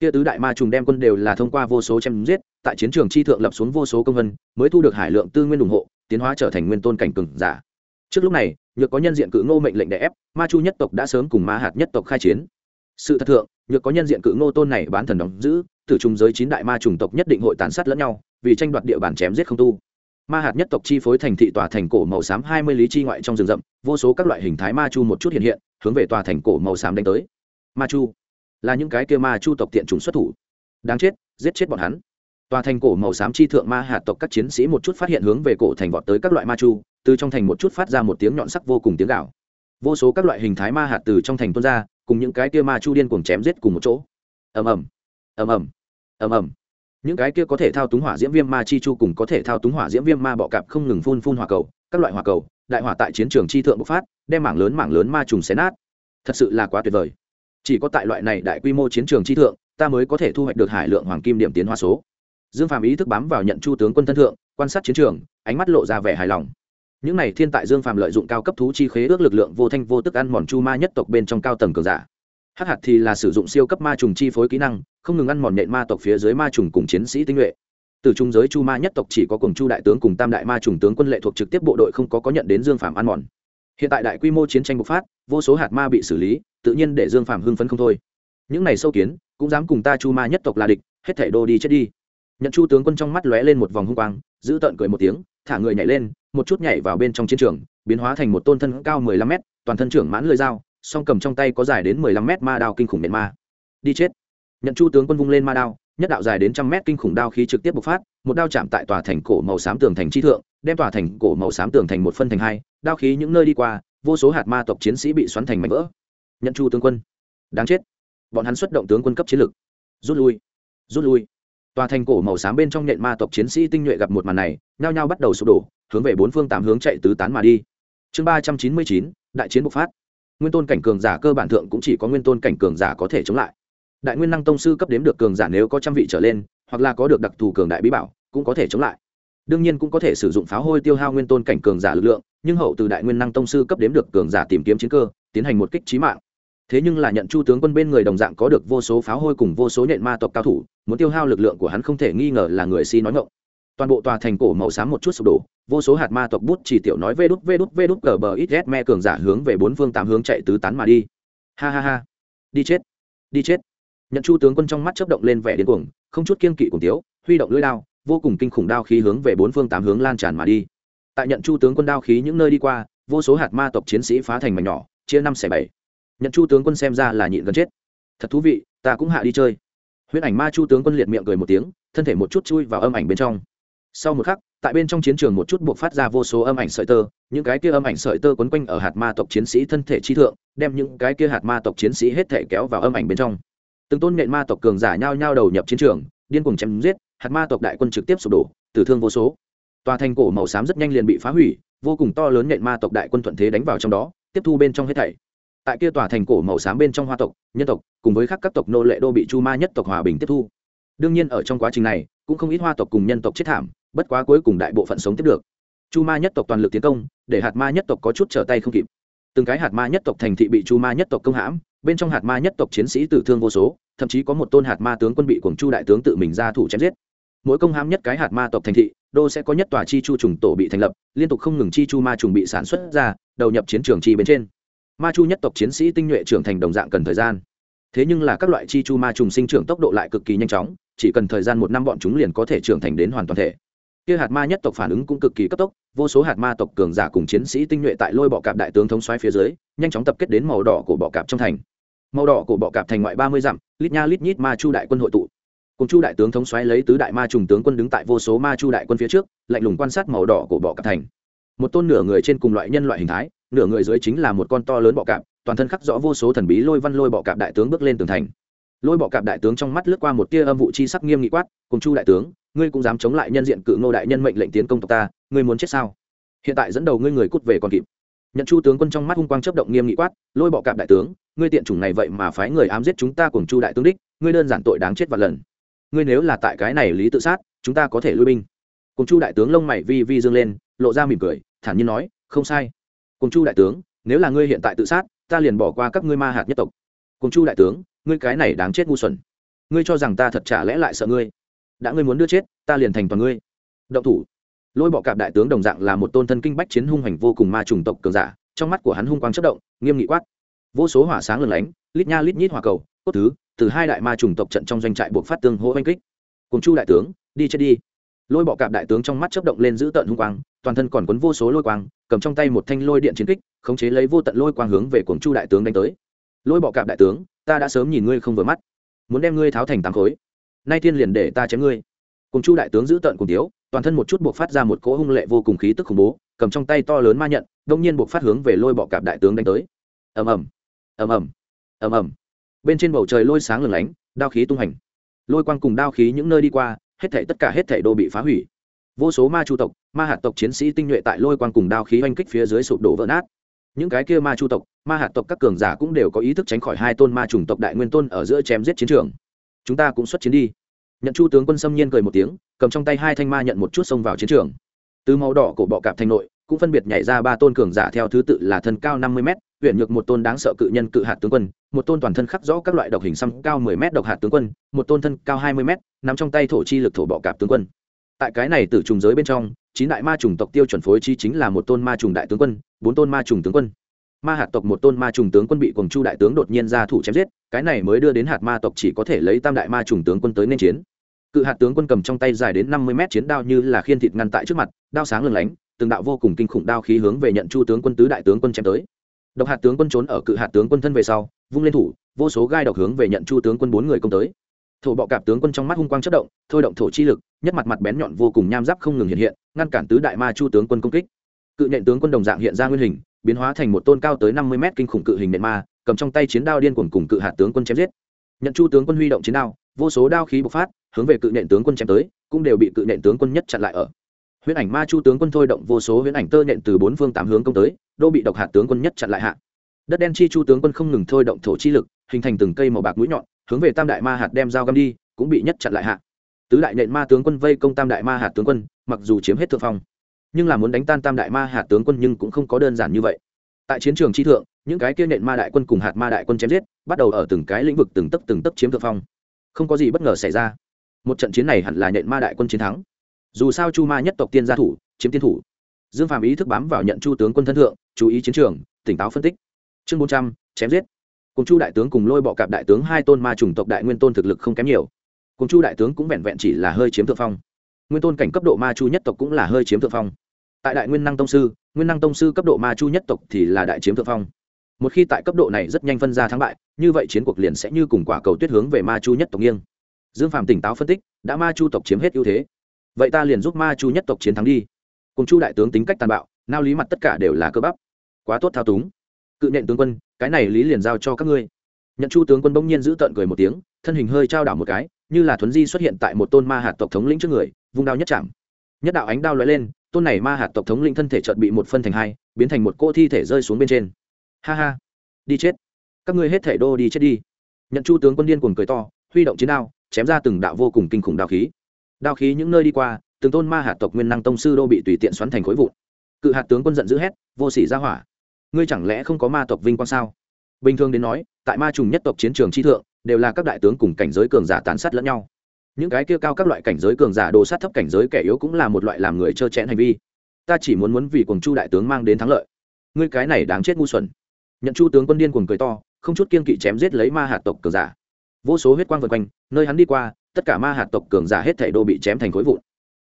Kia tứ đại ma trùng đem quân đều là thông qua vô số chém giết, tại chiến trường chi thượng lập xuống vô số công vân, mới thu được hải lượng tư nguyên ủng hộ tiến hóa trở thành nguyên tôn cảnh cường giả. Trước lúc này, nhược có nhân diện cự ngô mệnh lệnh đè ép, ma chu nhất tộc đã sớm cùng ma hạt nhất tộc khai chiến. Sự thật thượng, nhược có nhân diện cự ngô tôn này bán thần đóng giữ, tử trùng giới chín đại ma trùng tộc nhất định hội tàn sát lẫn nhau, vì tranh đoạt địa bàn chém giết không tu. Ma hạt nhất tộc chi phối thành thị tòa thành cổ màu xám hai mươi lý chi ngoại trong rừng rậm, vô số các loại hình thái ma chu một chút hiện hiện, hướng về tòa thành cổ màu xám đánh tới. Ma chu, là những cái kia ma chu tộc tiện trùng xuất thủ. Đáng chết, giết chết bọn hắn tòa thành cổ màu xám chi thượng ma hạt tộc các chiến sĩ một chút phát hiện hướng về cổ thành vọt tới các loại ma chu, từ trong thành một chút phát ra một tiếng nhọn sắc vô cùng tiếng gạo vô số các loại hình thái ma hạt từ trong thành tuôn ra, cùng những cái kia ma chu điên cuồng chém giết cùng một chỗ. Ầm ầm ầm ầm ầm ầm. Những cái kia có thể thao túng hỏa diễm viêm ma chi chu cùng có thể thao túng hỏa diễm viêm ma bọ cạp không ngừng phun phun hỏa cầu, các loại hỏa cầu, đại hỏa tại chiến trường chi thượng bộc phát, đem mảng lớn mảng lớn ma trùng xé nát. Thật sự là quá tuyệt vời. Chỉ có tại loại này đại quy mô chiến trường chi thượng, ta mới có thể thu hoạch được hải lượng hoàng kim điểm tiến hoa số dương phàm ý thức bám vào nhận chu tướng quân thân thượng, quan sát chiến trường, ánh mắt lộ ra vẻ hài lòng. Những này thiên tại dương phàm lợi dụng cao cấp thú chi khế ước lực lượng vô thanh vô tức ăn mòn chu ma nhất tộc bên trong cao tầng cường giả. Hắc hạt thì là sử dụng siêu cấp ma trùng chi phối kỹ năng, không ngừng ăn mòn nhện ma tộc phía dưới ma trùng cùng chiến sĩ tinh nhuệ. Từ trung giới chu ma nhất tộc chỉ có cùng chu đại tướng cùng tam đại ma trùng tướng quân lệ thuộc trực tiếp bộ đội không có có nhận đến dương phàm ăn mòn. Hiện tại đại quy mô chiến tranh bộc phát, vô số hạt ma bị xử lý, tự nhiên để dương phàm hưng phấn không thôi. Những này sâu kiến, cũng dám cùng ta chu ma nhất tộc là địch, hết thể đô đi chết đi nhận chu tướng quân trong mắt lóe lên một vòng hung quang, giữ tợn cười một tiếng, thả người nhảy lên, một chút nhảy vào bên trong chiến trường, biến hóa thành một tôn thân cao mười lăm mét, toàn thân trưởng mãn lưỡi dao, song cầm trong tay có dài đến mười lăm mét ma đao kinh khủng nện ma. Đi chết! Nhận chu tướng quân vung lên ma đao, nhất đạo dài đến trăm mét kinh khủng đao khí trực tiếp bộc phát, một đao chạm tại tòa thành cổ màu xám tường thành chi thượng, đem tòa thành cổ màu xám tường thành một phân thành hai, đao khí những nơi đi qua, vô số hạt ma tộc chiến sĩ bị xoắn thành mảnh vỡ. Nhận chu tướng quân, đáng chết! Bọn hắn xuất động tướng quân cấp chiến lực. Rút lui! Rút lui! Tòa thành cổ màu xám bên trong nhện ma tộc chiến sĩ tinh nhuệ gặp một màn này, nhao nhao bắt đầu sụp đổ, hướng về bốn phương tám hướng chạy tứ tán mà đi. Chương ba trăm chín mươi chín, đại chiến bộc phát. Nguyên tôn cảnh cường giả cơ bản thượng cũng chỉ có nguyên tôn cảnh cường giả có thể chống lại. Đại nguyên năng tông sư cấp đếm được cường giả nếu có trăm vị trở lên, hoặc là có được đặc thù cường đại bí bảo, cũng có thể chống lại. Đương nhiên cũng có thể sử dụng pháo hôi tiêu hao nguyên tôn cảnh cường giả lực lượng, nhưng hậu từ đại nguyên năng tông sư cấp đếm được cường giả tìm kiếm chiến cơ, tiến hành một kích trí mạng thế nhưng là nhận chu tướng quân bên người đồng dạng có được vô số pháo hôi cùng vô số nhện ma tộc cao thủ, muốn tiêu hao lực lượng của hắn không thể nghi ngờ là người si nói ngộng toàn bộ tòa thành cổ màu xám một chút sụp đổ, vô số hạt ma tộc bút chỉ tiểu nói vê đút vê đút vê đút, cờ bờ ít ghét me cường giả hướng về bốn phương tám hướng chạy tứ tán mà đi. Ha ha ha. Đi chết. Đi chết. Nhận chu tướng quân trong mắt chấp động lên vẻ điên cuồng, không chút kiên kỵ cùng tiếu, huy động lưỡi đao, vô cùng kinh khủng đao khí hướng về bốn phương tám hướng lan tràn mà đi. Tại nhận chu tướng quân đao khí những nơi đi qua, vô số hạt ma tộc chiến sĩ phá thành mảnh nhỏ, chia năm xẻ bảy nhận chu tướng quân xem ra là nhịn gần chết. Thật thú vị, ta cũng hạ đi chơi. Huyễn ảnh ma chu tướng quân liệt miệng cười một tiếng, thân thể một chút chui vào âm ảnh bên trong. Sau một khắc, tại bên trong chiến trường một chút buộc phát ra vô số âm ảnh sợi tơ, những cái kia âm ảnh sợi tơ quấn quanh ở hạt ma tộc chiến sĩ thân thể chi thượng, đem những cái kia hạt ma tộc chiến sĩ hết thể kéo vào âm ảnh bên trong. Từng tôn nện ma tộc cường giả nhao nhao đầu nhập chiến trường, điên cuồng chém giết, hạt ma tộc đại quân trực tiếp sụp đổ, tử thương vô số. Tòa thành cổ màu xám rất nhanh liền bị phá hủy, vô cùng to lớn nện ma tộc đại quân thuận thế đánh vào trong đó, tiếp thu bên trong hết thảy tại kia tòa thành cổ màu xám bên trong hoa tộc, nhân tộc, cùng với các các tộc nô lệ đô bị chu ma nhất tộc hòa bình tiếp thu. Đương nhiên ở trong quá trình này, cũng không ít hoa tộc cùng nhân tộc chết thảm, bất quá cuối cùng đại bộ phận sống tiếp được. Chu ma nhất tộc toàn lực tiến công, để hạt ma nhất tộc có chút trở tay không kịp. Từng cái hạt ma nhất tộc thành thị bị chu ma nhất tộc công hãm, bên trong hạt ma nhất tộc chiến sĩ tử thương vô số, thậm chí có một tôn hạt ma tướng quân bị cuồng chu đại tướng tự mình ra thủ chém giết. Mỗi công hãm nhất cái hạt ma tộc thành thị, đô sẽ có nhất tòa chi chu trùng tổ bị thành lập, liên tục không ngừng chi chu ma trùng bị sản xuất ra, đầu nhập chiến trường chi bên trên ma chu nhất tộc chiến sĩ tinh nhuệ trưởng thành đồng dạng cần thời gian. Thế nhưng là các loại chi chu ma trùng sinh trưởng tốc độ lại cực kỳ nhanh chóng, chỉ cần thời gian một năm bọn chúng liền có thể trưởng thành đến hoàn toàn thể. Kia hạt ma nhất tộc phản ứng cũng cực kỳ cấp tốc, vô số hạt ma tộc cường giả cùng chiến sĩ tinh nhuệ tại lôi bọ cạp đại tướng thống xoáy phía dưới, nhanh chóng tập kết đến màu đỏ của bọ cạp trong thành. Màu đỏ của bọ cạp thành ngoại ba mươi dặm, lít nha lít nhít ma chu đại quân hội tụ. Cùng chu đại tướng thống xoáy lấy tứ đại ma trùng tướng quân đứng tại vô số ma chu đại quân phía trước, lạnh lùng quan sát màu đỏ của bọ cạp thành. Một tôn nửa người trên cùng loại nhân loại hình thái nửa người dưới chính là một con to lớn bọ cạp, toàn thân khắc rõ vô số thần bí lôi văn lôi bọ cạp đại tướng bước lên tường thành. Lôi bọ cạp đại tướng trong mắt lướt qua một tia âm vụ chi sắc nghiêm nghị quát, cùng chu đại tướng, ngươi cũng dám chống lại nhân diện cự ngô đại nhân mệnh lệnh tiến công tộc ta, ngươi muốn chết sao? Hiện tại dẫn đầu ngươi người cút về còn kịp. Nhận chu tướng quân trong mắt hung quang chấp động nghiêm nghị quát, lôi bọ cạp đại tướng, ngươi tiện chủng này vậy mà phái người ám giết chúng ta cùng chu đại tướng đích, ngươi đơn giản tội đáng chết vạn lần. Ngươi nếu là tại cái này lý tự sát, chúng ta có thể lui binh. Cùng chu đại tướng lông mày vi vi dương lên, lộ ra mỉm cười, thản nhiên nói, không sai cùng chu đại tướng, nếu là ngươi hiện tại tự sát, ta liền bỏ qua các ngươi ma hạt nhất tộc. Cùng chu đại tướng, ngươi cái này đáng chết ngu xuẩn. Ngươi cho rằng ta thật chả lẽ lại sợ ngươi? Đã ngươi muốn đưa chết, ta liền thành toàn ngươi. Động thủ. Lôi bọ cạp đại tướng đồng dạng là một tôn thân kinh bách chiến hung hành vô cùng ma trùng tộc cường giả, trong mắt của hắn hung quang chất động, nghiêm nghị quát. Vô số hỏa sáng lừng lánh, lít nha lít nhít hỏa cầu, cốt thứ, từ hai đại ma trùng tộc trận trong doanh trại buộc phát tương hỗ oanh kích. Cùng chu đại tướng, đi chết đi. Lôi bọ cạp đại tướng trong mắt chấp động lên giữ tợn hung quang toàn thân còn cuốn vô số lôi quang, cầm trong tay một thanh lôi điện chiến kích, khống chế lấy vô tận lôi quang hướng về cuồng chu đại tướng đánh tới. Lôi bọ cạp đại tướng, ta đã sớm nhìn ngươi không vừa mắt. Muốn đem ngươi tháo thành tám khối. Nay thiên liền để ta chém ngươi. Cùng chu đại tướng giữ tợn cùng tiếu, toàn thân một chút buộc phát ra một cỗ hung lệ vô cùng khí tức khủng bố, cầm trong tay to lớn ma nhận, đông nhiên buộc phát hướng về lôi bọ cạp đại tướng đánh tới. Ầm ầm ầm ầm ầm ầm. Bên trên bầu trời lôi sáng lừng lánh, đao khí tung hành lôi quang cùng đao khí những nơi đi qua, hết thảy tất cả hết thảy đô bị phá hủy vô số ma chu tộc, ma hạt tộc chiến sĩ tinh nhuệ tại lôi quang cùng đao khí oanh kích phía dưới sụp đổ vỡ nát. Những cái kia ma chu tộc, ma hạt tộc các cường giả cũng đều có ý thức tránh khỏi hai tôn ma chủng tộc đại nguyên tôn ở giữa chém giết chiến trường. Chúng ta cũng xuất chiến đi. Nhận chu tướng quân xâm nhiên cười một tiếng, cầm trong tay hai thanh ma nhận một chút xông vào chiến trường. Từ màu đỏ cổ bọ cạp thành nội, cũng phân biệt nhảy ra ba tôn cường giả theo thứ tự là thân cao năm mươi m huyện nhược một tôn đáng sợ cự nhân cự hạt tướng quân, một tôn toàn thân khắc rõ các loại độc hình xăm cao mười m độc hạt tướng quân, một tôn thân cao hai mươi m nằm trong tay thổ chi lực thổ bọ cạp tướng quân tại cái này từ trùng giới bên trong, chín đại ma trùng tộc tiêu chuẩn phối chi chính là một tôn ma trùng đại tướng quân, bốn tôn ma trùng tướng quân. Ma hạt tộc một tôn ma trùng tướng quân bị cùng chu đại tướng đột nhiên ra thủ chém giết, cái này mới đưa đến hạt ma tộc chỉ có thể lấy tam đại ma trùng tướng quân tới nên chiến. Cự hạt tướng quân cầm trong tay dài đến năm mươi mét chiến đao như là khiên thịt ngăn tại trước mặt, đao sáng lừng lánh, từng đạo vô cùng kinh khủng đao khí hướng về nhận chu tướng quân tứ đại tướng quân chém tới. Độc hạt tướng quân trốn ở cự hạt tướng quân thân về sau, vung lên thủ, vô số gai độc hướng về nhận chu tướng quân bốn người công tới thổ bọ cạp tướng quân trong mắt hung quang chất động thôi động thổ chi lực nhất mặt mặt bén nhọn vô cùng nham giáp không ngừng hiện hiện ngăn cản tứ đại ma chu tướng quân công kích cự nện tướng quân đồng dạng hiện ra nguyên hình biến hóa thành một tôn cao tới năm mươi mét kinh khủng cự hình nện ma cầm trong tay chiến đao điên cuồng cùng cự hạt tướng quân chém giết nhận chu tướng quân huy động chiến đao vô số đao khí bộc phát hướng về cự nện tướng quân chém tới cũng đều bị cự nện tướng quân nhất chặn lại ở huyễn ảnh ma chu tướng quân thôi động vô số huyễn ảnh tơ nện từ bốn phương tám hướng công tới đô bị độc hạt tướng quân nhất chặn lại hạ đất đen chi chu tướng quân không ngừng thôi động thổ chi lực hình thành từng cây màu bạc mũi nhọn hướng về tam đại ma hạt đem dao găm đi, cũng bị nhất chặn lại hạ. Tứ đại nện ma tướng quân vây công tam đại ma hạt tướng quân, mặc dù chiếm hết thượng phong, nhưng là muốn đánh tan tam đại ma hạt tướng quân nhưng cũng không có đơn giản như vậy. Tại chiến trường chi thượng, những cái kia nện ma đại quân cùng hạt ma đại quân chém giết, bắt đầu ở từng cái lĩnh vực từng tấc từng tấc chiếm thượng phong. Không có gì bất ngờ xảy ra. Một trận chiến này hẳn là nện ma đại quân chiến thắng. Dù sao chu ma nhất tộc tiên gia thủ, chiếm tiên thủ. Dương phàm ý thức bám vào nhận chu tướng quân thân thượng, chú ý chiến trường, tỉnh táo phân tích. Chương bốn trăm, chém giết cùng chu đại tướng cùng lôi bọ cạp đại tướng hai tôn ma chủng tộc đại nguyên tôn thực lực không kém nhiều. Cùng chu đại tướng cũng vẹn vẹn chỉ là hơi chiếm thượng phong. Nguyên tôn cảnh cấp độ ma chu nhất tộc cũng là hơi chiếm thượng phong. Tại đại nguyên năng tông sư, nguyên năng tông sư cấp độ ma chu nhất tộc thì là đại chiếm thượng phong. Một khi tại cấp độ này rất nhanh phân ra thắng bại, như vậy chiến cuộc liền sẽ như cùng quả cầu tuyết hướng về ma chu nhất tộc nghiêng. Dương phạm tỉnh táo phân tích, đã ma chu tộc chiếm hết ưu thế. Vậy ta liền giúp ma chu nhất tộc chiến thắng đi. Cùng chu đại tướng tính cách tàn bạo, nao lý mặt tất cả đều là cơ bắp. Quá tốt thao túng. Cự nện tướng quân cái này lý liền giao cho các ngươi. Nhận chu tướng quân bỗng nhiên giữ tợn cười một tiếng, thân hình hơi trao đảo một cái, như là thuấn di xuất hiện tại một tôn ma hạt tộc thống lĩnh trước người, vung đao nhất chạm. Nhất đạo ánh đao lóe lên, tôn này ma hạt tộc thống lĩnh thân thể chợt bị một phân thành hai, biến thành một cô thi thể rơi xuống bên trên. Ha ha, đi chết. Các ngươi hết thể đô đi chết đi. Nhận chu tướng quân điên cuồng cười to, huy động chiến đao, chém ra từng đạo vô cùng kinh khủng đao khí. Đao khí những nơi đi qua, từng tôn ma hạt tộc nguyên năng tông sư đô bị tùy tiện xoắn thành khối vụn. Cự hạt tướng quân giận dữ hét, vô sỉ ra hỏa ngươi chẳng lẽ không có ma tộc vinh quang sao? Bình thường đến nói, tại ma trùng nhất tộc chiến trường chi thượng, đều là các đại tướng cùng cảnh giới cường giả tàn sát lẫn nhau. Những cái kia cao các loại cảnh giới cường giả đồ sát thấp cảnh giới kẻ yếu cũng là một loại làm người trơ chẽn hành vi. Ta chỉ muốn muốn vì quần chu đại tướng mang đến thắng lợi. Ngươi cái này đáng chết ngu xuẩn. Nhận chu tướng quân điên cuồng cười to, không chút kiên kỵ chém giết lấy ma hạt tộc cường giả. Vô số huyết quang vần quanh, nơi hắn đi qua, tất cả ma hạt tộc cường giả hết thảy đô bị chém thành khối vụn.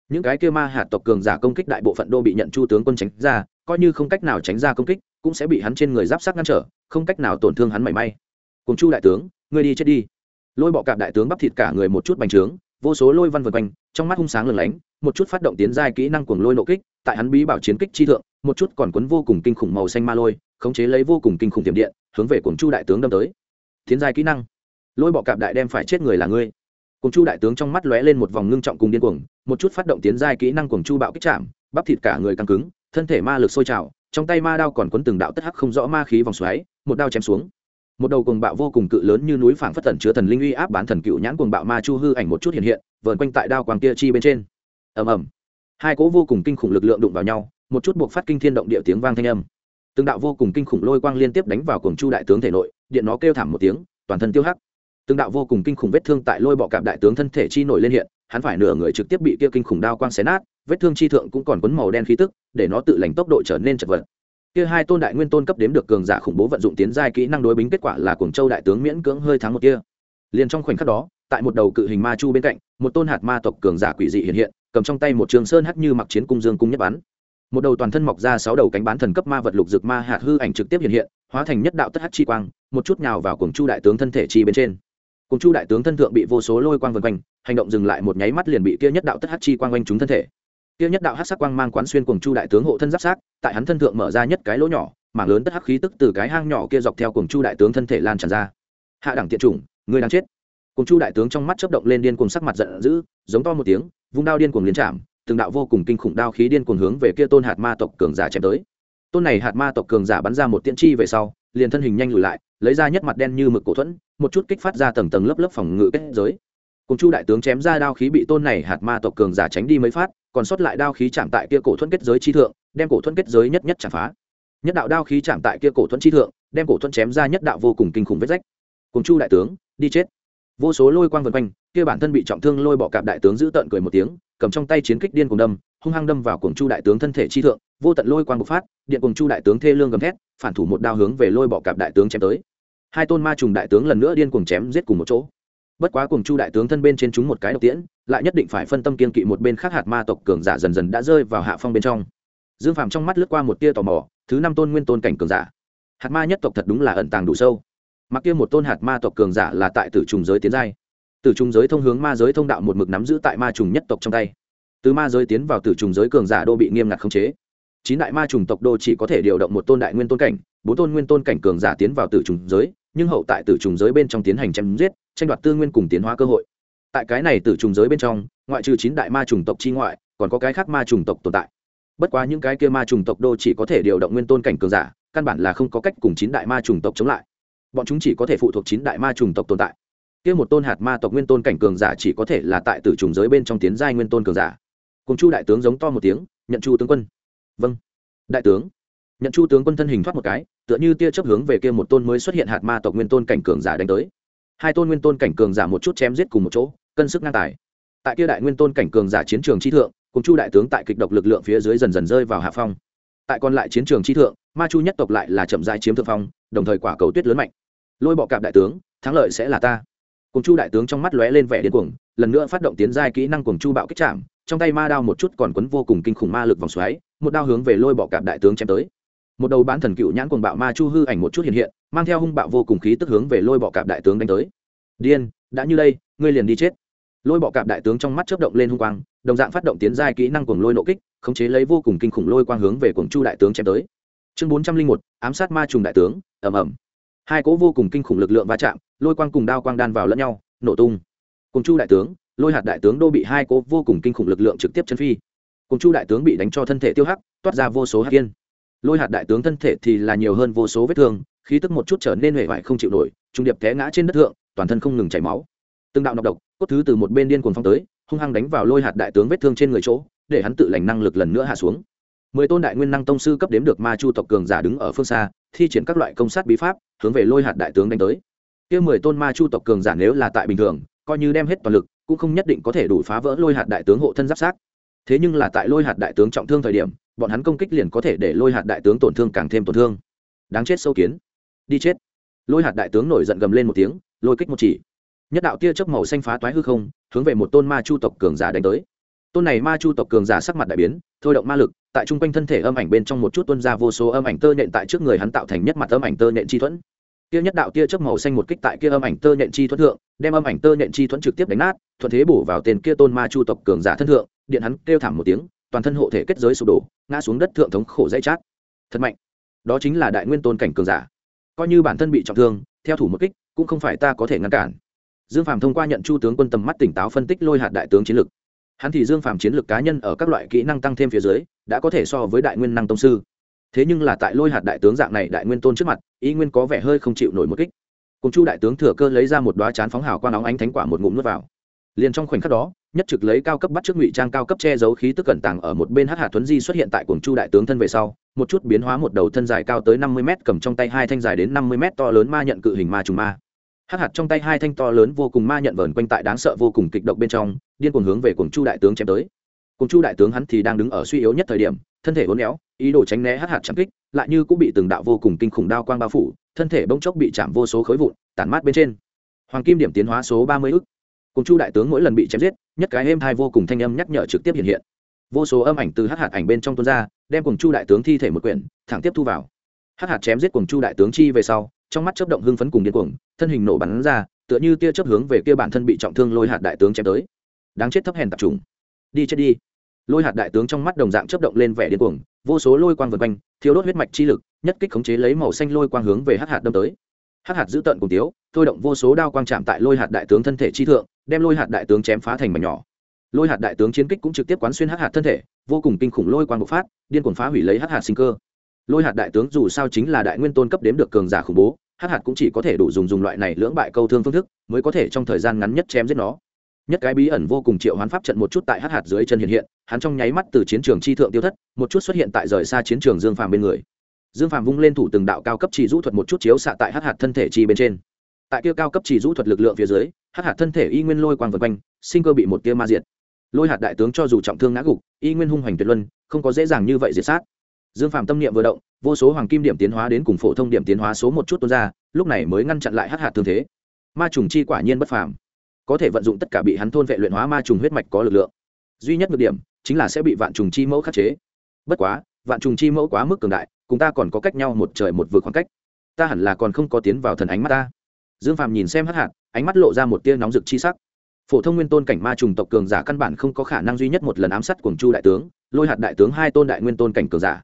Những cái kia ma hạt tộc cường giả công kích đại bộ phận đô bị nhận chu tướng quân tránh ra, coi như không cách nào tránh ra công kích cũng sẽ bị hắn trên người giáp sát ngăn trở, không cách nào tổn thương hắn mảy may. Cùng chu đại tướng, ngươi đi chết đi. Lôi bọ cạp đại tướng bắp thịt cả người một chút bành trướng, vô số lôi văn vần quanh, trong mắt hung sáng lừng lánh, một chút phát động tiến giai kỹ năng cuồng lôi nộ kích, tại hắn bí bảo chiến kích chi thượng, một chút còn quấn vô cùng kinh khủng màu xanh ma lôi, khống chế lấy vô cùng kinh khủng tiềm điện, hướng về cuồng chu đại tướng đâm tới. Tiến giai kỹ năng. Lôi bọ cạp đại đem phải chết người là ngươi. Cùng chu đại tướng trong mắt lóe lên một vòng ngưng trọng cùng điên cuồng, một chút phát động tiến giai kỹ năng cuồng chu bạo kích chạm, bắp thịt cả người căng cứng thân thể ma lực sôi trào, trong tay ma đao còn quấn từng đạo tất hắc không rõ ma khí vòng xoáy, một đao chém xuống. Một đầu cuồng bạo vô cùng cự lớn như núi phảng phất tẩn chứa thần linh uy áp bán thần cựu nhãn cuồng bạo ma chu hư ảnh một chút hiện hiện, vờn quanh tại đao quang kia chi bên trên. Ầm ầm. Hai cỗ vô cùng kinh khủng lực lượng đụng vào nhau, một chút buộc phát kinh thiên động địa tiếng vang thanh âm. Từng đạo vô cùng kinh khủng lôi quang liên tiếp đánh vào cuồng chu đại tướng thể nội, điện nó kêu thảm một tiếng, toàn thân tiêu hắc. Từng đạo vô cùng kinh khủng vết thương tại lôi bọ cạp đại tướng thân thể chi nổi lên hiện, hắn phải nửa người trực tiếp bị kia kinh khủng đao quang xé nát vết thương chi thượng cũng còn quấn màu đen khí tức, để nó tự lành tốc độ trở nên chật vật. Kia hai tôn đại nguyên tôn cấp đếm được cường giả khủng bố vận dụng tiến giai kỹ năng đối bính kết quả là cuồng châu đại tướng miễn cưỡng hơi thắng một kia. Liền trong khoảnh khắc đó, tại một đầu cự hình ma chu bên cạnh, một tôn hạt ma tộc cường giả quỷ dị hiện hiện, cầm trong tay một trường sơn hắt như mặc chiến cung dương cung nhất bắn. Một đầu toàn thân mọc ra sáu đầu cánh bán thần cấp ma vật lục dược ma hạt hư ảnh trực tiếp hiện hiện, hóa thành nhất đạo tất hắc chi quang, một chút nhào vào cuồng chu đại tướng thân thể chi bên trên. Cuồng chu đại tướng thân thượng bị vô số lôi quang vần quanh, hành động dừng lại một nháy mắt liền bị kia nhất đạo tất hắc chi quang quanh chúng thân thể kia nhất đạo hát sắc quang mang quán xuyên cùng chu đại tướng hộ thân giáp sát, tại hắn thân thượng mở ra nhất cái lỗ nhỏ, mảng lớn tất hắc khí tức từ cái hang nhỏ kia dọc theo cùng chu đại tướng thân thể lan tràn ra. Hạ đẳng tiện chủng, người đang chết. Cùng chu đại tướng trong mắt chớp động lên điên cuồng sắc mặt giận dữ, giống to một tiếng, vung đao điên cuồng liên chạm, từng đạo vô cùng kinh khủng đao khí điên cuồng hướng về kia tôn hạt ma tộc cường giả chém tới. Tôn này hạt ma tộc cường giả bắn ra một tiễn chi về sau, liền thân hình nhanh lùi lại, lấy ra nhất mặt đen như mực cổ thuẫn, một chút kích phát ra tầng tầng lớp lớp phòng ngự kết giới. Cùng chu đại tướng chém ra đao khí bị tôn này hạt ma tộc cường giả tránh đi mấy phát còn sót lại đao khí chạm tại kia cổ thuẫn kết giới chi thượng, đem cổ thuẫn kết giới nhất nhất chạm phá. Nhất đạo đao khí chạm tại kia cổ thuẫn chi thượng, đem cổ thuẫn chém ra nhất đạo vô cùng kinh khủng vết rách. Cùng chu đại tướng, đi chết. Vô số lôi quang vần quanh, kia bản thân bị trọng thương lôi bỏ cạp đại tướng giữ tợn cười một tiếng, cầm trong tay chiến kích điên cùng đâm, hung hăng đâm vào cuồng chu đại tướng thân thể chi thượng, vô tận lôi quang bộc phát, điện cuồng chu đại tướng thê lương gầm thét, phản thủ một đao hướng về lôi bỏ cạp đại tướng chém tới. Hai tôn ma trùng đại tướng lần nữa điên cuồng chém giết cùng một chỗ bất quá cùng chu đại tướng thân bên trên chúng một cái độc tiễn, lại nhất định phải phân tâm kiên kỵ một bên khác hạt ma tộc cường giả dần dần đã rơi vào hạ phong bên trong. Dương phàm trong mắt lướt qua một tia tò mò, thứ năm tôn nguyên tôn cảnh cường giả. Hạt ma nhất tộc thật đúng là ẩn tàng đủ sâu. Mặc kia một tôn hạt ma tộc cường giả là tại tử trùng giới tiến giai. Tử trùng giới thông hướng ma giới thông đạo một mực nắm giữ tại ma trùng nhất tộc trong tay. Từ ma giới tiến vào tử trùng giới cường giả đô bị nghiêm ngặt khống chế. Chín đại ma trùng tộc đô chỉ có thể điều động một tôn đại nguyên tôn cảnh, bốn tôn nguyên tôn cảnh cường giả tiến vào tử trùng giới, nhưng hậu tại tử trùng giới bên trong tiến hành chém giết tranh đoạt tư nguyên cùng tiến hóa cơ hội. Tại cái này tử trùng giới bên trong, ngoại trừ chín đại ma trùng tộc chi ngoại, còn có cái khác ma trùng tộc tồn tại. Bất quá những cái kia ma trùng tộc đô chỉ có thể điều động nguyên tôn cảnh cường giả, căn bản là không có cách cùng chín đại ma trùng tộc chống lại. Bọn chúng chỉ có thể phụ thuộc chín đại ma trùng tộc tồn tại. Kia một tôn hạt ma tộc nguyên tôn cảnh cường giả chỉ có thể là tại tử trùng giới bên trong tiến giai nguyên tôn cường giả. Cùng chu đại tướng giống to một tiếng, nhận chu tướng quân. Vâng. Đại tướng. Nhận chu tướng quân thân hình thoát một cái, tựa như tia chấp hướng về kia một tôn mới xuất hiện hạt ma tộc nguyên tôn cảnh cường giả đánh tới hai tôn nguyên tôn cảnh cường giả một chút chém giết cùng một chỗ, cân sức ngang tài. Tại kia đại nguyên tôn cảnh cường giả chiến trường chi thượng, cùng chu đại tướng tại kịch độc lực lượng phía dưới dần dần rơi vào hạ phong. Tại còn lại chiến trường chi thượng, ma chu nhất tộc lại là chậm rãi chiếm thượng phong, đồng thời quả cầu tuyết lớn mạnh. Lôi bọ cạp đại tướng, thắng lợi sẽ là ta. Cùng chu đại tướng trong mắt lóe lên vẻ điên cuồng, lần nữa phát động tiến giai kỹ năng cùng chu bạo kích chạm, trong tay ma đao một chút còn quấn vô cùng kinh khủng ma lực vòng xoáy, một đao hướng về lôi bọ cạp đại tướng chém tới một đầu bán thần cựu nhãn quần bạo ma chu hư ảnh một chút hiện hiện, mang theo hung bạo vô cùng khí tức hướng về lôi bọ cạp đại tướng đánh tới. Điên, đã như đây, ngươi liền đi chết. Lôi bọ cạp đại tướng trong mắt chớp động lên hung quang, đồng dạng phát động tiến giai kỹ năng cuồng lôi nộ kích, khống chế lấy vô cùng kinh khủng lôi quang hướng về cuồng chu đại tướng chém tới. Chương bốn trăm linh một, ám sát ma trùng đại tướng, ầm ầm. Hai cỗ vô cùng kinh khủng lực lượng va chạm, lôi quang cùng đao quang đan vào lẫn nhau, nổ tung. Cuồng chu đại tướng, lôi hạt đại tướng đô bị hai cỗ vô cùng kinh khủng lực lượng trực tiếp chân phi. Cuồng chu đại tướng bị đánh cho thân thể tiêu hắc, toát ra vô số hạt kiên lôi hạt đại tướng thân thể thì là nhiều hơn vô số vết thương, khí tức một chút trở nên huệ vải không chịu nổi, trung điệp té ngã trên đất thượng, toàn thân không ngừng chảy máu. Từng đạo nọc độc, cốt thứ từ một bên điên cuồng phong tới, hung hăng đánh vào lôi hạt đại tướng vết thương trên người chỗ, để hắn tự lành năng lực lần nữa hạ xuống. Mười tôn đại nguyên năng tông sư cấp đếm được ma chu tộc cường giả đứng ở phương xa, thi triển các loại công sát bí pháp, hướng về lôi hạt đại tướng đánh tới. Kia mười tôn ma chu tộc cường giả nếu là tại bình thường, coi như đem hết toàn lực, cũng không nhất định có thể đủ phá vỡ lôi hạt đại tướng hộ thân giáp sát. Thế nhưng là tại lôi hạt đại tướng trọng thương thời điểm bọn hắn công kích liền có thể để lôi hạt đại tướng tổn thương càng thêm tổn thương. Đáng chết sâu kiến. Đi chết. Lôi hạt đại tướng nổi giận gầm lên một tiếng, lôi kích một chỉ. Nhất đạo tia chớp màu xanh phá toái hư không, hướng về một tôn ma chu tộc cường giả đánh tới. Tôn này ma chu tộc cường giả sắc mặt đại biến, thôi động ma lực, tại trung quanh thân thể âm ảnh bên trong một chút tuân ra vô số âm ảnh tơ nện tại trước người hắn tạo thành nhất mặt âm ảnh tơ nện chi thuẫn. Kia nhất đạo tia chớp màu xanh một kích tại kia âm ảnh tơ nện chi thuẫn thượng, đem âm ảnh tơ nện chi thuẫn trực tiếp đánh nát, thuận thế bổ vào tên kia tôn ma chu tộc cường giả thân thượng, điện hắn kêu thảm một tiếng toàn thân hộ thể kết giới sụp đổ, ngã xuống đất thượng thống khổ dãy chát. Thật mạnh. Đó chính là đại nguyên tôn cảnh cường giả. Coi như bản thân bị trọng thương, theo thủ một kích, cũng không phải ta có thể ngăn cản. Dương phàm thông qua nhận chu tướng quân tầm mắt tỉnh táo phân tích lôi hạt đại tướng chiến lực. Hắn thì dương phàm chiến lược cá nhân ở các loại kỹ năng tăng thêm phía dưới, đã có thể so với đại nguyên năng tông sư. Thế nhưng là tại lôi hạt đại tướng dạng này đại nguyên tôn trước mặt ý nguyên có vẻ hơi không chịu nổi một kích. Cùng chu đại tướng thừa cơ lấy ra một đoá chán phóng hào quang óng ánh thánh quả một ngụm nuốt vào. Liền trong khoảnh khắc đó nhất trực lấy cao cấp bắt trước ngụy trang cao cấp che giấu khí tức cẩn tàng ở một bên hát hạt tuấn di xuất hiện tại cuồng chu đại tướng thân về sau, một chút biến hóa một đầu thân dài cao tới năm mươi m cầm trong tay hai thanh dài đến năm mươi m to lớn ma nhận cự hình ma trùng ma. Hát hạt trong tay hai thanh to lớn vô cùng ma nhận vờn quanh tại đáng sợ vô cùng kịch động bên trong, điên cuồng hướng về cuồng chu đại tướng chém tới. Cuồng chu đại tướng hắn thì đang đứng ở suy yếu nhất thời điểm, thân thể uốn éo, ý đồ tránh né hát hạt chạm kích, lại như cũng bị từng đạo vô cùng kinh khủng đao quang bao phủ, thân thể bỗng chốc bị chạm vô số khối vụn, tản mát bên trên. Hoàng kim điểm tiến hóa số ba mươi ức cùng chu đại tướng mỗi lần bị chém giết, nhất cái êm thai vô cùng thanh âm nhắc nhở trực tiếp hiện hiện. Vô số âm ảnh từ hắc hạt ảnh bên trong tuôn ra, đem cùng chu đại tướng thi thể một quyển, thẳng tiếp thu vào. Hắc hạt chém giết cùng chu đại tướng chi về sau, trong mắt chấp động hưng phấn cùng điên cuồng, thân hình nổ bắn ra, tựa như tia chấp hướng về kia bản thân bị trọng thương lôi hạt đại tướng chém tới. Đáng chết thấp hèn tập trung đi chết đi. Lôi hạt đại tướng trong mắt đồng dạng chấp động lên vẻ điên cuồng, vô số lôi quang vần quanh thiếu đốt huyết mạch chi lực, nhất kích khống chế lấy màu xanh lôi quang hướng về hắc hạt đâm tới. Hắc hạt giữ tận cùng tiếu, thôi động vô số đao quang chạm tại lôi hạt đại tướng thân thể chi thượng đem lôi hạt đại tướng chém phá thành mảnh nhỏ. Lôi hạt đại tướng chiến kích cũng trực tiếp quán xuyên hắc hạt thân thể, vô cùng kinh khủng lôi quang bộc phát, điên cuồng phá hủy lấy hắc hạt sinh cơ. Lôi hạt đại tướng dù sao chính là đại nguyên tôn cấp đếm được cường giả khủng bố, hắc hạt cũng chỉ có thể đủ dùng dùng loại này lưỡng bại câu thương phương thức, mới có thể trong thời gian ngắn nhất chém giết nó. Nhất cái bí ẩn vô cùng triệu hoán pháp trận một chút tại hắc hạt dưới chân hiện hiện, hắn trong nháy mắt từ chiến trường chi thượng tiêu thất, một chút xuất hiện tại rời xa chiến trường dương phàm bên người. Dương phàm vung lên thủ từng đạo cao cấp chi rũ thuật một chút chiếu xạ tại hắc hạt thân thể chi bên trên tại kia cao cấp chỉ rũ thuật lực lượng phía dưới, hắc hạt thân thể y nguyên lôi quang vần quanh, sinh cơ bị một tia ma diệt. Lôi hạt đại tướng cho dù trọng thương ngã gục, y nguyên hung hoành tuyệt luân, không có dễ dàng như vậy diệt sát. Dương Phạm tâm niệm vừa động, vô số hoàng kim điểm tiến hóa đến cùng phổ thông điểm tiến hóa số một chút tuôn ra, lúc này mới ngăn chặn lại hắc hạt thương thế. Ma trùng chi quả nhiên bất phàm. Có thể vận dụng tất cả bị hắn thôn vệ luyện hóa ma trùng huyết mạch có lực lượng. Duy nhất nhược điểm, chính là sẽ bị vạn trùng chi mẫu khắc chế. Bất quá, vạn trùng chi mẫu quá mức cường đại, cùng ta còn có cách nhau một trời một vực khoảng cách. Ta hẳn là còn không có tiến vào thần ánh mắt ta dương phàm nhìn xem hắc hạt ánh mắt lộ ra một tia nóng rực chi sắc. Phổ thông nguyên tôn cảnh ma trùng tộc cường giả căn bản không có khả năng duy nhất một lần ám sát cuồng chu đại tướng, lôi hạt đại tướng hai tôn đại nguyên tôn cảnh cường giả.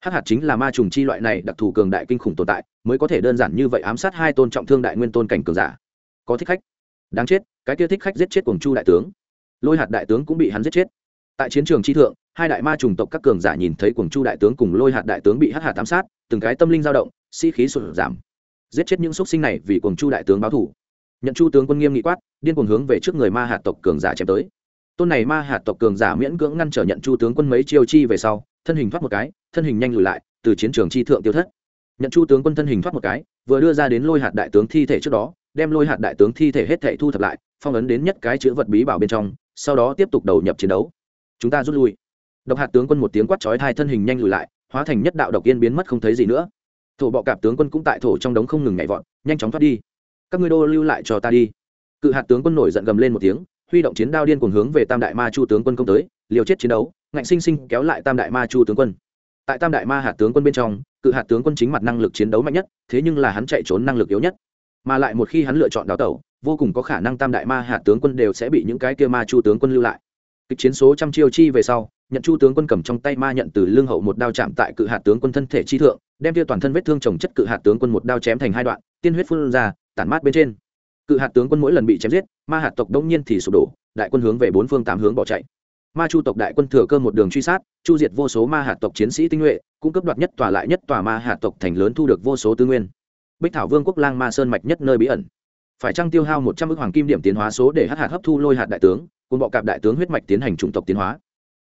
Hắc hạt chính là ma trùng chi loại này đặc thù cường đại kinh khủng tồn tại, mới có thể đơn giản như vậy ám sát hai tôn trọng thương đại nguyên tôn cảnh cường giả. Có thích khách? Đáng chết, cái kia thích khách giết chết cuồng chu đại tướng. Lôi hạt đại tướng cũng bị hắn giết chết. Tại chiến trường chi thượng, hai đại ma trùng tộc các cường giả nhìn thấy cuồng chu đại tướng cùng lôi hạt đại tướng bị hắc hạt ám sát, từng cái tâm linh dao động, sĩ、si、khí sụt giảm giết chết những xúc sinh này vì cùng chu đại tướng báo thủ nhận chu tướng quân nghiêm nghị quát, điên cuồng hướng về trước người ma hạt tộc cường giả chém tới. Tôn này ma hạt tộc cường giả miễn cưỡng ngăn trở nhận chu tướng quân mấy chiêu chi về sau, thân hình thoát một cái, thân hình nhanh lùi lại, từ chiến trường chi thượng tiêu thất. Nhận chu tướng quân thân hình thoát một cái, vừa đưa ra đến lôi hạt đại tướng thi thể trước đó, đem lôi hạt đại tướng thi thể hết thể thu thập lại, phong ấn đến nhất cái chữ vật bí bảo bên trong, sau đó tiếp tục đầu nhập chiến đấu. Chúng ta rút lui. Độc hạt tướng quân một tiếng quát chói hai thân hình nhanh lùi lại, hóa thành nhất đạo độc yên biến mất không thấy gì nữa thổ bọ cạp tướng quân cũng tại thổ trong đống không ngừng nhảy vọt, nhanh chóng thoát đi. Các ngươi đô lưu lại cho ta đi. Cự hạt tướng quân nổi giận gầm lên một tiếng, huy động chiến đao điên cuồng hướng về tam đại ma chu tướng quân công tới, liều chết chiến đấu, ngạnh sinh sinh kéo lại tam đại ma chu tướng quân. Tại tam đại ma hạt tướng quân bên trong, cự hạt tướng quân chính mặt năng lực chiến đấu mạnh nhất, thế nhưng là hắn chạy trốn năng lực yếu nhất. Mà lại một khi hắn lựa chọn đào tẩu, vô cùng có khả năng tam đại ma hạt tướng quân đều sẽ bị những cái kia ma chu tướng quân lưu lại. Kịch chiến số trăm chiêu chi về sau nhận chu tướng quân cầm trong tay ma nhận từ lương hậu một đao chạm tại cự hạt tướng quân thân thể chi thượng, đem tiêu toàn thân vết thương trồng chất cự hạt tướng quân một đao chém thành hai đoạn, tiên huyết phun ra, tản mát bên trên. Cự hạt tướng quân mỗi lần bị chém giết, ma hạt tộc đông nhiên thì sụp đổ, đại quân hướng về bốn phương tám hướng bỏ chạy. Ma chu tộc đại quân thừa cơ một đường truy sát, chu diệt vô số ma hạt tộc chiến sĩ tinh nhuệ, cũng cấp đoạt nhất tòa lại nhất tòa ma hạt tộc thành lớn thu được vô số tư nguyên. Bích thảo vương quốc lang ma sơn mạch nhất nơi bí ẩn. Phải trăng tiêu hao một trăm ước hoàng kim điểm tiến hóa số để hắc hạt hấp thu lôi hạt đại tướng, cùng bọ cạp đại tướng huyết mạch tiến hành chủng tộc tiến hóa?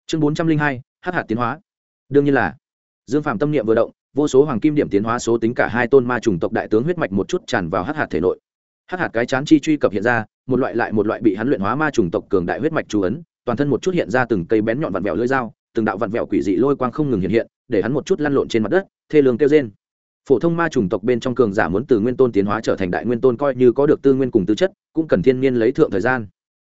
Chương bốn trăm linh hai, hắc hạt tiến hóa. Đương nhiên là, dương phạm tâm niệm vừa động, vô số hoàng kim điểm tiến hóa số tính cả hai tôn ma chủng tộc đại tướng huyết mạch một chút tràn vào hắc hạt thể nội. Hắc hạt cái chán chi truy cập hiện ra, một loại lại một loại bị hắn luyện hóa ma chủng tộc cường đại huyết mạch chú ấn, toàn thân một chút hiện ra từng cây bén nhọn vặn vẹo lưỡi dao, từng đạo vặn vẹo quỷ dị lôi quang không ngừng hiện hiện, để hắn một chút lăn lộn trên mặt đất, thê lương kêu rên. phổ thông ma chủng tộc bên trong cường giả muốn từ nguyên tôn tiến hóa trở thành đại nguyên tôn coi như có được tư nguyên cùng tư chất, cũng cần thiên nhiên lấy thượng thời gian.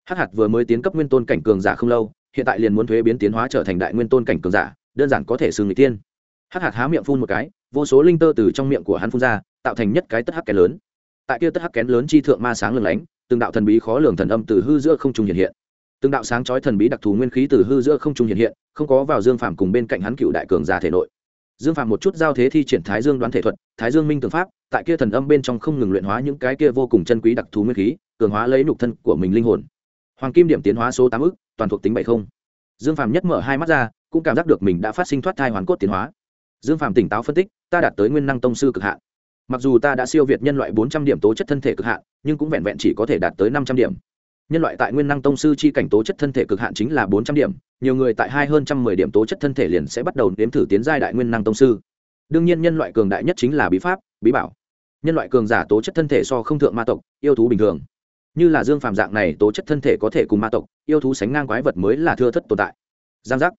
Hắc hạt vừa mới tiến cấp nguyên tôn cảnh cường giả không lâu hiện tại liền muốn thuế biến tiến hóa trở thành đại nguyên tôn cảnh cường giả, đơn giản có thể xưng người tiên. Hắc hạt há miệng phun một cái, vô số linh tơ từ trong miệng của hắn phun ra, tạo thành nhất cái tất hắc kén lớn. Tại kia tất hắc kén lớn chi thượng ma sáng lừng lánh, từng đạo thần bí khó lường thần âm từ hư giữa không trung hiện hiện. Từng đạo sáng chói thần bí đặc thù nguyên khí từ hư giữa không trung hiện hiện, không có vào dương phàm cùng bên cạnh hắn cựu đại cường giả thể nội. Dương phàm một chút giao thế thi triển thái dương đoán thể thuật, thái dương minh tường pháp, tại kia thần âm bên trong không ngừng luyện hóa những cái kia vô cùng chân quý đặc thù nguyên khí, cường hóa lấy nục thân của mình linh hồn. Hoàng kim điểm tiến hóa số tám ức toàn thuộc tính bảy không. Dương phàm nhất mở hai mắt ra, cũng cảm giác được mình đã phát sinh thoát thai hoàn cốt tiến hóa. Dương phàm tỉnh táo phân tích, ta đạt tới nguyên năng tông sư cực hạn. Mặc dù ta đã siêu việt nhân loại bốn trăm điểm tố chất thân thể cực hạn, nhưng cũng vẹn vẹn chỉ có thể đạt tới năm trăm điểm. Nhân loại tại nguyên năng tông sư chi cảnh tố chất thân thể cực hạn chính là bốn trăm điểm, nhiều người tại hai hơn trăm mười điểm tố chất thân thể liền sẽ bắt đầu nếm thử tiến giai đại nguyên năng tông sư. Đương nhiên nhân loại cường đại nhất chính là bí pháp, bí bảo. Nhân loại cường giả tố chất thân thể so không thượng ma tộc, yêu thú bình thường. Như là dương phàm dạng này tố chất thân thể có thể cùng ma tộc yêu thú sánh ngang quái vật mới là thưa thất tồn tại. Giang giác.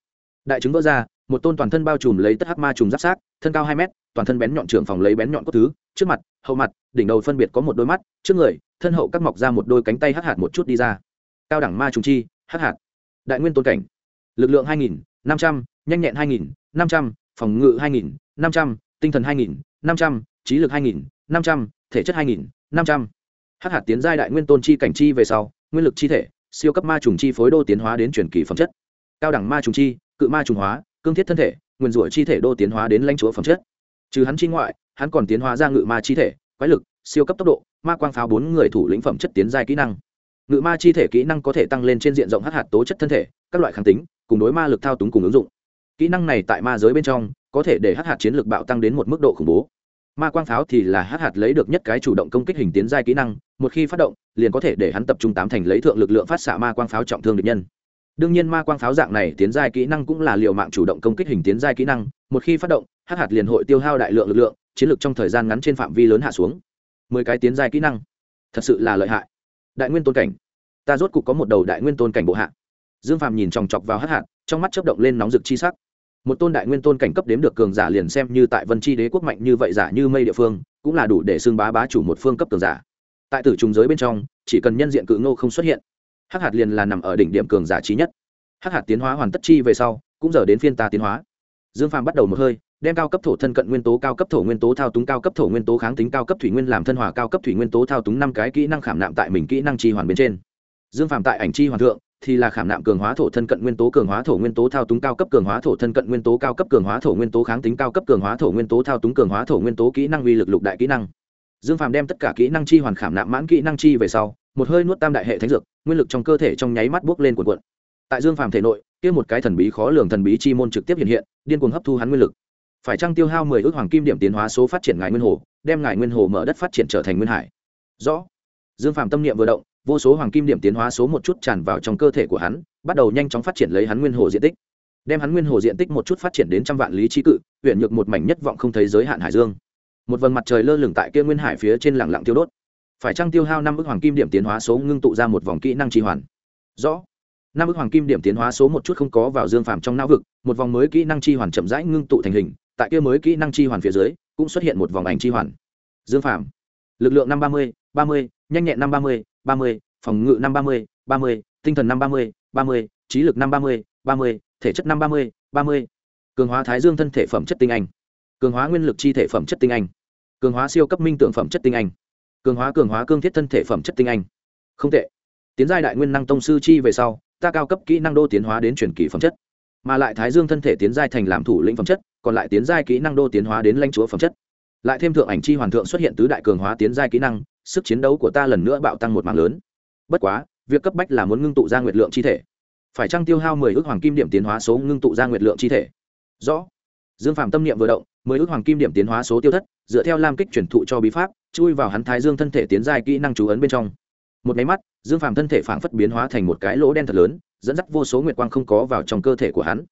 Đại chứng vỡ ra, một tôn toàn thân bao trùm lấy tất hắc ma trùng giáp sát thân cao hai mét, toàn thân bén nhọn trưởng phòng lấy bén nhọn cốt thứ, trước mặt, hậu mặt, đỉnh đầu phân biệt có một đôi mắt, trước người, thân hậu cắt mọc ra một đôi cánh tay hắc hạt một chút đi ra. Cao đẳng ma trùng chi, hắc hạt. Đại nguyên tôn cảnh. Lực lượng hai nghìn, năm trăm, nhanh nhẹn hai nghìn, năm trăm, phòng ngự hai nghìn, năm trăm, tinh thần hai nghìn, năm trăm, trí lực hai nghìn, năm trăm, thể chất hai nghìn, năm trăm. Hắc hạt tiến giai đại nguyên tôn chi cảnh chi về sau, nguyên lực chi thể siêu cấp ma trùng chi phối đô tiến hóa đến truyền kỳ phẩm chất. Cao đẳng ma trùng chi, cự ma trùng hóa, cương thiết thân thể, nguyên rủa chi thể đô tiến hóa đến lãnh chúa phẩm chất. Trừ hắn chi ngoại, hắn còn tiến hóa ra ngự ma chi thể, quái lực, siêu cấp tốc độ, ma quang pháo bốn người thủ lĩnh phẩm chất tiến giai kỹ năng. Ngự ma chi thể kỹ năng có thể tăng lên trên diện rộng hát hạt tố chất thân thể, các loại kháng tính, cùng đối ma lực thao túng cùng ứng dụng. Kỹ năng này tại ma giới bên trong, có thể để hát hạt chiến lược bạo tăng đến một mức độ khủng bố ma quang pháo thì là hát hạt lấy được nhất cái chủ động công kích hình tiến giai kỹ năng, một khi phát động, liền có thể để hắn tập trung tám thành lấy thượng lực lượng phát xạ ma quang pháo trọng thương địch nhân. Đương nhiên ma quang pháo dạng này tiến giai kỹ năng cũng là liệu mạng chủ động công kích hình tiến giai kỹ năng, một khi phát động, hát hạt liền hội tiêu hao đại lượng lực lượng, chiến lược trong thời gian ngắn trên phạm vi lớn hạ xuống. Mười cái tiến giai kỹ năng, thật sự là lợi hại. Đại nguyên tôn cảnh, ta rốt cục có một đầu đại nguyên tôn cảnh bộ hạ. Dương Phạm nhìn chòng chọc vào hát hạt, trong mắt chấp động lên nóng rực chi sắc một tôn đại nguyên tôn cảnh cấp đếm được cường giả liền xem như tại vân chi đế quốc mạnh như vậy giả như mây địa phương, cũng là đủ để xưng bá bá chủ một phương cấp cường giả. Tại tử trùng giới bên trong, chỉ cần nhân diện cự ngô không xuất hiện, hắc hạt liền là nằm ở đỉnh điểm cường giả trí nhất. Hắc hạt tiến hóa hoàn tất chi về sau, cũng giờ đến phiên ta tiến hóa. Dương phàm bắt đầu một hơi, đem cao cấp thổ thân cận nguyên tố, cao cấp thổ nguyên tố thao túng, cao cấp thổ nguyên tố kháng tính, cao cấp thủy nguyên làm thân hòa, cao cấp thủy nguyên tố thao túng năm cái kỹ năng khảm nạm tại mình kỹ năng chi hoàn bên trên. Dương phàm tại ảnh chi hoàn thượng thì là khảm nạm cường hóa thổ thân cận nguyên tố cường hóa thổ nguyên tố thao túng cao cấp cường hóa thổ thân cận nguyên tố cao cấp cường hóa thổ nguyên tố kháng tính cao cấp cường hóa thổ nguyên tố thao túng cường hóa thổ nguyên tố kỹ năng uy lực lục đại kỹ năng. Dương phàm đem tất cả kỹ năng chi hoàn khảm nạm mãn kỹ năng chi về sau, một hơi nuốt tam đại hệ thánh dược, nguyên lực trong cơ thể trong nháy mắt bước lên cuộn cuộn. Tại dương phàm thể nội, kia một cái thần bí khó lường thần bí chi môn trực tiếp hiện hiện, điên cuồng hấp thu hắn nguyên lực. Phải trăng tiêu hao mười ước hoàng kim điểm tiến hóa số phát triển ngài nguyên hồ, đem ngài nguyên hồ mở đất phát triển trở thành nguyên hải? Rõ. Dương phàm tâm niệm vừa động vô số hoàng kim điểm tiến hóa số một chút tràn vào trong cơ thể của hắn, bắt đầu nhanh chóng phát triển lấy hắn nguyên hồ diện tích. Đem hắn nguyên hồ diện tích một chút phát triển đến trăm vạn lý trí cự huyện nhược một mảnh nhất vọng không thấy giới hạn hải dương. Một vầng mặt trời lơ lửng tại kia nguyên hải phía trên lẳng lặng tiêu đốt. Phải trăng tiêu hao năm ước hoàng kim điểm tiến hóa số ngưng tụ ra một vòng kỹ năng tri hoàn? Rõ. Năm ước hoàng kim điểm tiến hóa số một chút không có vào dương phàm trong não vực, một vòng mới kỹ năng chi hoàn chậm rãi ngưng tụ thành hình, tại kia mới kỹ năng chi hoàn phía dưới, cũng xuất hiện một vòng ảnh chi hoàn. Dương phàm. Lực lượng năm ba mươi ba mươi nhanh nhẹn năm ba mươi ba mươi, phòng ngự năm ba mươi ba mươi, tinh thần năm ba mươi ba mươi, trí lực năm ba mươi ba mươi, thể chất năm ba mươi ba mươi. Cường hóa thái dương thân thể phẩm chất tinh anh. Cường hóa nguyên lực chi thể phẩm chất tinh anh. Cường hóa siêu cấp minh tượng phẩm chất tinh anh. Cường hóa cường hóa cương thiết thân thể phẩm chất tinh anh. Không tệ. Tiến giai đại nguyên năng tông sư chi về sau, ta cao cấp kỹ năng đô tiến hóa đến truyền kỳ phẩm chất. Mà lại thái dương thân thể tiến giai thành làm thủ lĩnh phẩm chất, còn lại tiến giai kỹ năng đô tiến hóa đến lãnh chúa phẩm chất. Lại thêm thượng ảnh chi hoàn thượng xuất hiện tứ đại cường hóa tiến giai kỹ năng sức chiến đấu của ta lần nữa bạo tăng một mạng lớn. Bất quá, việc cấp bách là muốn ngưng tụ ra nguyệt lượng chi thể. Phải trăng tiêu hao mười ước hoàng kim điểm tiến hóa số ngưng tụ ra nguyệt lượng chi thể? Rõ. Dương phạm tâm niệm vừa động, mười ước hoàng kim điểm tiến hóa số tiêu thất, dựa theo lam kích chuyển thụ cho bí pháp, chui vào hắn thái dương thân thể tiến dài kỹ năng chú ấn bên trong. Một máy mắt, dương phạm thân thể phảng phất biến hóa thành một cái lỗ đen thật lớn, dẫn dắt vô số nguyệt quang không có vào trong cơ thể của hắn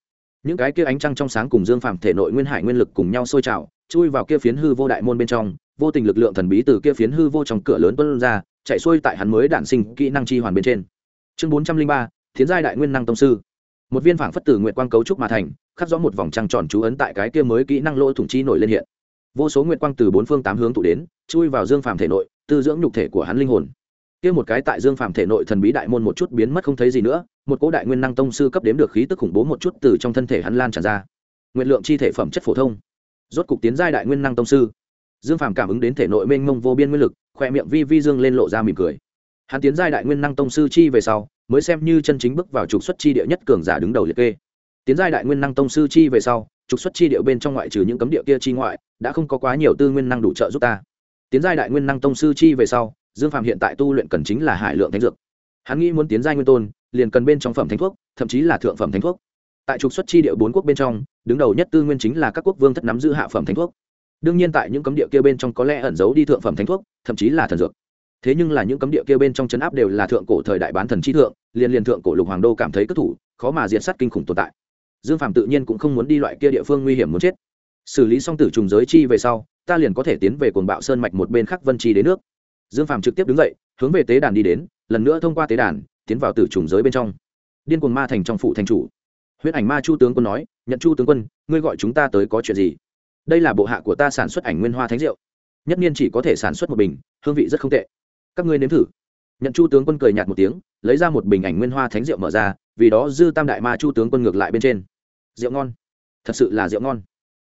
những cái kia ánh trăng trong sáng cùng dương phạm thể nội nguyên hải nguyên lực cùng nhau sôi trào, chui vào kia phiến hư vô đại môn bên trong, vô tình lực lượng thần bí từ kia phiến hư vô trong cửa lớn tuân ra, chạy xuôi tại hắn mới đản sinh kỹ năng chi hoàn bên trên. Chương bốn trăm linh ba, thiến giai đại nguyên năng tông sư. Một viên phảng phất từ nguyệt quang cấu trúc mà thành, khắc rõ một vòng trăng tròn chú ấn tại cái kia mới kỹ năng lỗ thủng chi nổi lên hiện. Vô số nguyệt quang từ bốn phương tám hướng tụ đến, chui vào dương phàm thể nội, tư dưỡng nhục thể của hắn linh hồn. Kia một cái tại dương phàm thể nội thần bí đại môn một chút biến mất không thấy gì nữa một cỗ đại nguyên năng tông sư cấp đếm được khí tức khủng bố một chút từ trong thân thể hắn lan tràn ra. Nguyện lượng chi thể phẩm chất phổ thông. Rốt cục tiến giai đại nguyên năng tông sư. Dương phàm cảm ứng đến thể nội mênh mông vô biên nguyên lực, khoe miệng vi vi dương lên lộ ra mỉm cười. Hắn tiến giai đại nguyên năng tông sư chi về sau, mới xem như chân chính bước vào trục xuất chi địa nhất cường giả đứng đầu liệt kê. Tiến giai đại nguyên năng tông sư chi về sau, trục xuất chi địa bên trong ngoại trừ những cấm địa kia chi ngoại, đã không có quá nhiều tư nguyên năng đủ trợ giúp ta. Tiến giai đại nguyên năng tông sư chi về sau, dương phàm hiện tại tu luyện cần chính là hải lượng thánh dược hắn nghĩ muốn tiến giai nguyên tôn, liền cần bên trong phẩm thánh thuốc, thậm chí là thượng phẩm thánh thuốc. Tại trục xuất chi địa bốn quốc bên trong, đứng đầu nhất tư nguyên chính là các quốc vương thất nắm giữ hạ phẩm thánh thuốc. Đương nhiên tại những cấm địa kia bên trong có lẽ ẩn giấu đi thượng phẩm thánh thuốc, thậm chí là thần dược. Thế nhưng là những cấm địa kia bên trong chấn áp đều là thượng cổ thời đại bán thần chi thượng, liền liền thượng cổ lục hoàng đô cảm thấy cất thủ, khó mà diện sát kinh khủng tồn tại. Dương phạm tự nhiên cũng không muốn đi loại kia địa phương nguy hiểm muốn chết. Xử lý xong tử trùng giới chi về sau, ta liền có thể tiến về cồn bạo sơn mạch một bên khác vân chi đến nước. Dương phạm trực tiếp đứng dậy hướng về tế đàn đi đến, lần nữa thông qua tế đàn, tiến vào tử trùng giới bên trong. Điên cuồng ma thành trong phủ thành chủ. Huyết ảnh ma chu tướng quân nói, nhận chu tướng quân, ngươi gọi chúng ta tới có chuyện gì? Đây là bộ hạ của ta sản xuất ảnh nguyên hoa thánh rượu nhất niên chỉ có thể sản xuất một bình, hương vị rất không tệ. Các ngươi nếm thử. Nhận chu tướng quân cười nhạt một tiếng, lấy ra một bình ảnh nguyên hoa thánh rượu mở ra, vì đó dư tam đại ma chu tướng quân ngược lại bên trên. Rượu ngon. Thật sự là rượu ngon.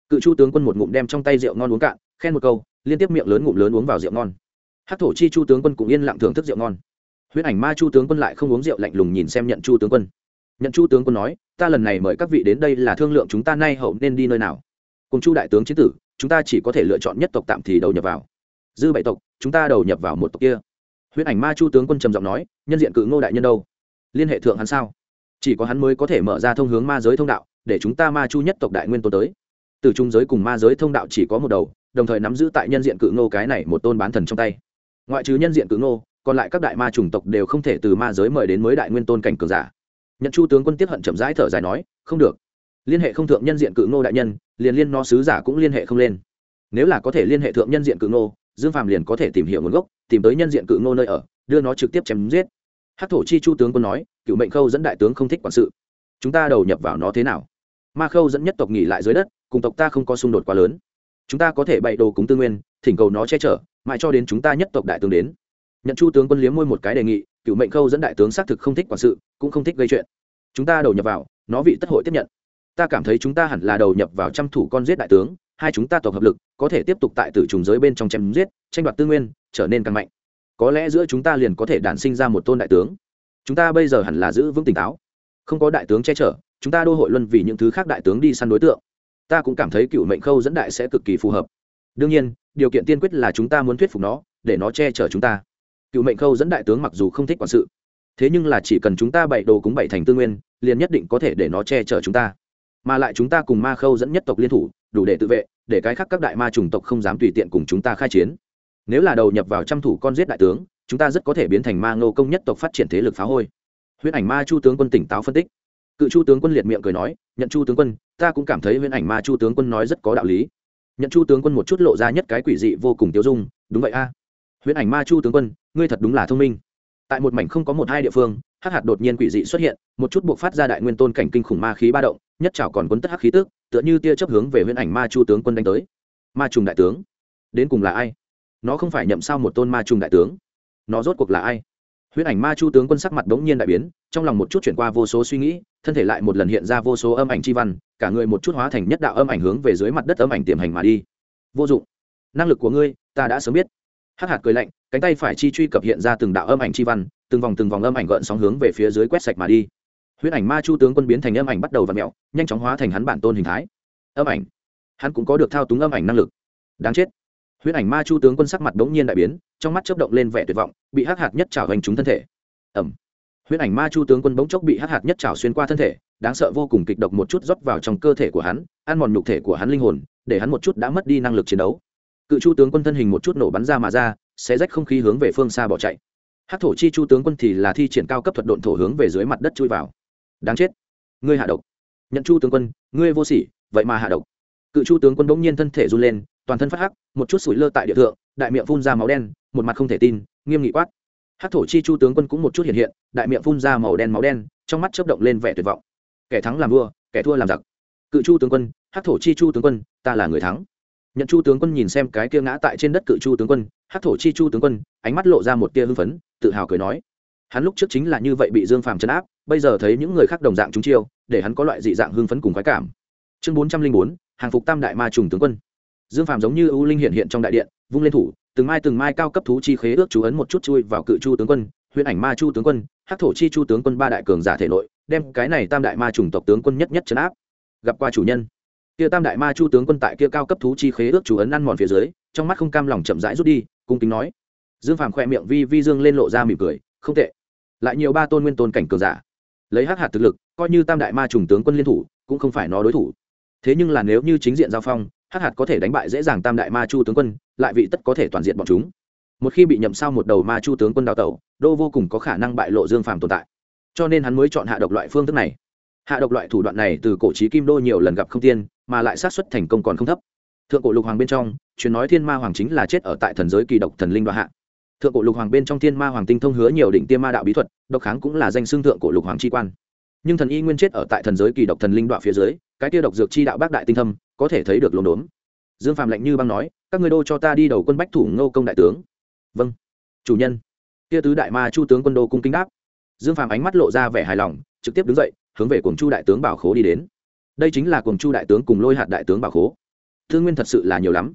Cự chu tướng quân một ngụm đem trong tay rượu ngon uống cạn, khen một câu, liên tiếp miệng lớn ngụm lớn uống vào rượu ngon hát thổ chi chu tướng quân cũng yên lặng thưởng thức rượu ngon. Huyết ảnh ma chu tướng quân lại không uống rượu lạnh lùng nhìn xem nhận chu tướng quân. Nhận chu tướng quân nói, ta lần này mời các vị đến đây là thương lượng chúng ta nay hậu nên đi nơi nào. Cùng chu đại tướng chiến tử, chúng ta chỉ có thể lựa chọn nhất tộc tạm thì đầu nhập vào. Dư bảy tộc, chúng ta đầu nhập vào một tộc kia. Huyết ảnh ma chu tướng quân trầm giọng nói, nhân diện cự ngô đại nhân đâu? Liên hệ thượng hắn sao? Chỉ có hắn mới có thể mở ra thông hướng ma giới thông đạo, để chúng ta ma chu nhất tộc đại nguyên tôn tới. Từ trung giới cùng ma giới thông đạo chỉ có một đầu, đồng thời nắm giữ tại nhân diện cự ngô cái này một tôn bán thần trong tay ngoại trừ nhân diện cự ngô, còn lại các đại ma chủng tộc đều không thể từ ma giới mời đến mới đại nguyên tôn cảnh cường giả. Nhận chu tướng quân tiếp hận chậm rãi thở dài nói, không được. Liên hệ không thượng nhân diện cự ngô đại nhân, liền liên nó sứ giả cũng liên hệ không lên. Nếu là có thể liên hệ thượng nhân diện cự ngô, dương phàm liền có thể tìm hiểu nguồn gốc, tìm tới nhân diện cự ngô nơi ở, đưa nó trực tiếp chém giết. Hát thổ chi chu tướng quân nói, cựu mệnh khâu dẫn đại tướng không thích quản sự. Chúng ta đầu nhập vào nó thế nào? Ma khâu dẫn nhất tộc nghỉ lại dưới đất, cùng tộc ta không có xung đột quá lớn. Chúng ta có thể bày đồ cúng tư nguyên, thỉnh cầu nó che chở mãi cho đến chúng ta nhất tộc đại tướng đến. Nhận chu tướng quân liếm môi một cái đề nghị cựu mệnh khâu dẫn đại tướng xác thực không thích quản sự, cũng không thích gây chuyện. Chúng ta đầu nhập vào, nó vị tất hội tiếp nhận. Ta cảm thấy chúng ta hẳn là đầu nhập vào trăm thủ con giết đại tướng, hai chúng ta tộc hợp lực, có thể tiếp tục tại tử trùng giới bên trong chém giết, tranh đoạt tư nguyên, trở nên càng mạnh. Có lẽ giữa chúng ta liền có thể đản sinh ra một tôn đại tướng. Chúng ta bây giờ hẳn là giữ vững tỉnh táo. Không có đại tướng che chở, chúng ta đô hội luân vì những thứ khác đại tướng đi săn đối tượng. Ta cũng cảm thấy cựu mệnh khâu dẫn đại sẽ cực kỳ phù hợp. Đương nhiên điều kiện tiên quyết là chúng ta muốn thuyết phục nó, để nó che chở chúng ta. Cựu mệnh khâu dẫn đại tướng mặc dù không thích quản sự, thế nhưng là chỉ cần chúng ta bày đồ cúng bảy thành tư nguyên, liền nhất định có thể để nó che chở chúng ta. Mà lại chúng ta cùng ma khâu dẫn nhất tộc liên thủ, đủ để tự vệ, để cái khác các đại ma chủng tộc không dám tùy tiện cùng chúng ta khai chiến. Nếu là đầu nhập vào trăm thủ con giết đại tướng, chúng ta rất có thể biến thành ma ngô công nhất tộc phát triển thế lực phá hôi. Huyễn ảnh ma chu tướng quân tỉnh táo phân tích. Cự chu tướng quân liệt miệng cười nói, nhận chu tướng quân, ta cũng cảm thấy huyễn ảnh ma chu tướng quân nói rất có đạo lý nhận chu tướng quân một chút lộ ra nhất cái quỷ dị vô cùng tiêu dung, đúng vậy a. Huyễn ảnh ma chu tướng quân, ngươi thật đúng là thông minh. Tại một mảnh không có một hai địa phương, hắc hạt đột nhiên quỷ dị xuất hiện, một chút buộc phát ra đại nguyên tôn cảnh kinh khủng ma khí ba động, nhất trào còn quấn tất hắc khí tức, tựa như tia chấp hướng về huyễn ảnh ma chu tướng quân đánh tới. Ma trùng đại tướng, đến cùng là ai? Nó không phải nhậm sao một tôn ma trùng đại tướng. Nó rốt cuộc là ai? Huyễn ảnh ma chu tướng quân sắc mặt đống nhiên đại biến, trong lòng một chút chuyển qua vô số suy nghĩ, thân thể lại một lần hiện ra vô số âm ảnh chi văn, cả người một chút hóa thành nhất đạo âm ảnh hướng về dưới mặt đất âm ảnh tiềm hành mà đi. Vô dụng. Năng lực của ngươi, ta đã sớm biết. Hắc hạt cười lạnh, cánh tay phải chi truy cập hiện ra từng đạo âm ảnh chi văn, từng vòng từng vòng âm ảnh gợn sóng hướng về phía dưới quét sạch mà đi. Huyễn ảnh ma chu tướng quân biến thành âm ảnh bắt đầu và mẹo nhanh chóng hóa thành hắn bản tôn hình thái. Âm ảnh. Hắn cũng có được thao túng âm ảnh năng lực. Đáng chết huyễn ảnh ma chu tướng quân sắc mặt đống nhiên đại biến, trong mắt chớp động lên vẻ tuyệt vọng, bị hắc hạt nhất trào hành trúng thân thể. Ẩm huyễn ảnh ma chu tướng quân bỗng chốc bị hắc hạt nhất trào xuyên qua thân thể, đáng sợ vô cùng kịch độc một chút rót vào trong cơ thể của hắn, ăn mòn nhục thể của hắn linh hồn, để hắn một chút đã mất đi năng lực chiến đấu. Cự chu tướng quân thân hình một chút nổ bắn ra mà ra sẽ rách không khí hướng về phương xa bỏ chạy. Hát thổ chi chu tướng quân thì là thi triển cao cấp thuật độn thổ hướng về dưới mặt đất chui vào. Đáng chết. Ngươi hạ độc. Nhận chu tướng quân, ngươi vô sỉ, vậy mà hạ độc. Cự chu tướng quân bỗng nhiên thân thể run lên toàn thân phát hắc, một chút sủi lơ tại địa thượng, đại miệng phun ra máu đen, một mặt không thể tin, nghiêm nghị quát. Hắc thổ chi chu tướng quân cũng một chút hiện hiện, đại miệng phun ra màu đen máu đen, trong mắt chớp động lên vẻ tuyệt vọng. Kẻ thắng làm vua, kẻ thua làm giặc. Cự chu tướng quân, Hắc thổ chi chu tướng quân, ta là người thắng. Nhận chu tướng quân nhìn xem cái kia ngã tại trên đất cự chu tướng quân, Hắc thổ chi chu tướng quân, ánh mắt lộ ra một tia hưng phấn, tự hào cười nói. Hắn lúc trước chính là như vậy bị dương phàm chấn áp, bây giờ thấy những người khác đồng dạng chúng chiêu, để hắn có loại dị dạng hưng phấn cùng khoái cảm. Chương bốn trăm linh bốn, hàng phục tam đại ma trùng tướng quân dương phàm giống như ưu linh hiện hiện trong đại điện, vung lên thủ, từng mai từng mai cao cấp thú chi khế ước chú ấn một chút chui vào cự chu tướng quân, huyền ảnh ma chu tướng quân, hắc thổ chi chu tướng quân ba đại cường giả thể nội, đem cái này tam đại ma trùng tộc tướng quân nhất nhất chấn áp. Gặp qua chủ nhân. Kia tam đại ma chu tướng quân tại kia cao cấp thú chi khế ước chú ấn ăn mòn phía dưới, trong mắt không cam lòng chậm rãi rút đi, cung kính nói. Dương phàm khoe miệng vi vi dương lên lộ ra mỉm cười, không tệ. Lại nhiều ba tôn nguyên tôn cảnh cường giả. Lấy hắc hạt thực lực, coi như tam đại ma trùng tướng quân liên thủ, cũng không phải nó đối thủ. Thế nhưng là nếu như chính diện giao phong hắc hạt có thể đánh bại dễ dàng tam đại ma chu tướng quân, lại vị tất có thể toàn diện bọn chúng. Một khi bị nhậm sao một đầu ma chu tướng quân đào tẩu, đô vô cùng có khả năng bại lộ dương phàm tồn tại. Cho nên hắn mới chọn hạ độc loại phương thức này. Hạ độc loại thủ đoạn này từ cổ trí kim đô nhiều lần gặp không tiên, mà lại sát xuất thành công còn không thấp. Thượng cổ lục hoàng bên trong, truyền nói thiên ma hoàng chính là chết ở tại thần giới kỳ độc thần linh đoạn hạ. Thượng cổ lục hoàng bên trong thiên ma hoàng tinh thông hứa nhiều định tiêm ma đạo bí thuật, độc kháng cũng là danh xương thượng cổ lục hoàng chi quan. Nhưng thần y nguyên chết ở tại thần giới kỳ độc thần linh đoạn phía dưới, cái tiêu độc dược chi đạo bác đại tinh thâm có thể thấy được lốm đốn dương phạm lạnh như băng nói, các người đô cho ta đi đầu quân bách thủ ngô công đại tướng. Vâng chủ nhân. Kia tứ đại ma chu tướng quân đô cung kính đáp. Dương phạm ánh mắt lộ ra vẻ hài lòng, trực tiếp đứng dậy, hướng về cùng chu đại tướng bảo khố đi đến. Đây chính là cùng chu đại tướng cùng lôi hạt đại tướng bảo khố. Thương nguyên thật sự là nhiều lắm.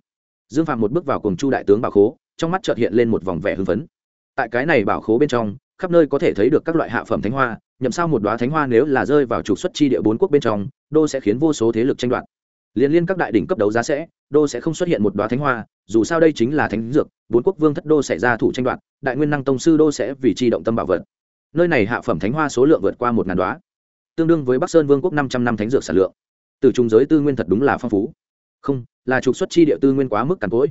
Dương phạm một bước vào cùng chu đại tướng bảo khố, trong mắt chợt hiện lên một vòng vẻ hưng phấn. Tại cái này bảo khố bên trong, khắp nơi có thể thấy được các loại hạ phẩm thánh hoa, nhậm sao một đoá thánh hoa nếu là rơi vào trục xuất chi địa bốn quốc bên trong, đô sẽ khiến vô số thế lực tranh đoạt liên liên các đại đỉnh cấp đấu giá sẽ, đô sẽ không xuất hiện một đoá thánh hoa, dù sao đây chính là thánh dược, bốn quốc vương thất đô sẽ ra thủ tranh đoạt, đại nguyên năng tông sư đô sẽ vì chi động tâm bảo vật. Nơi này hạ phẩm thánh hoa số lượng vượt qua một ngàn đoá tương đương với bắc sơn vương quốc năm trăm năm thánh dược sản lượng. Từ trung giới tư nguyên thật đúng là phong phú. Không, là trục xuất chi địa tư nguyên quá mức càn cỗi.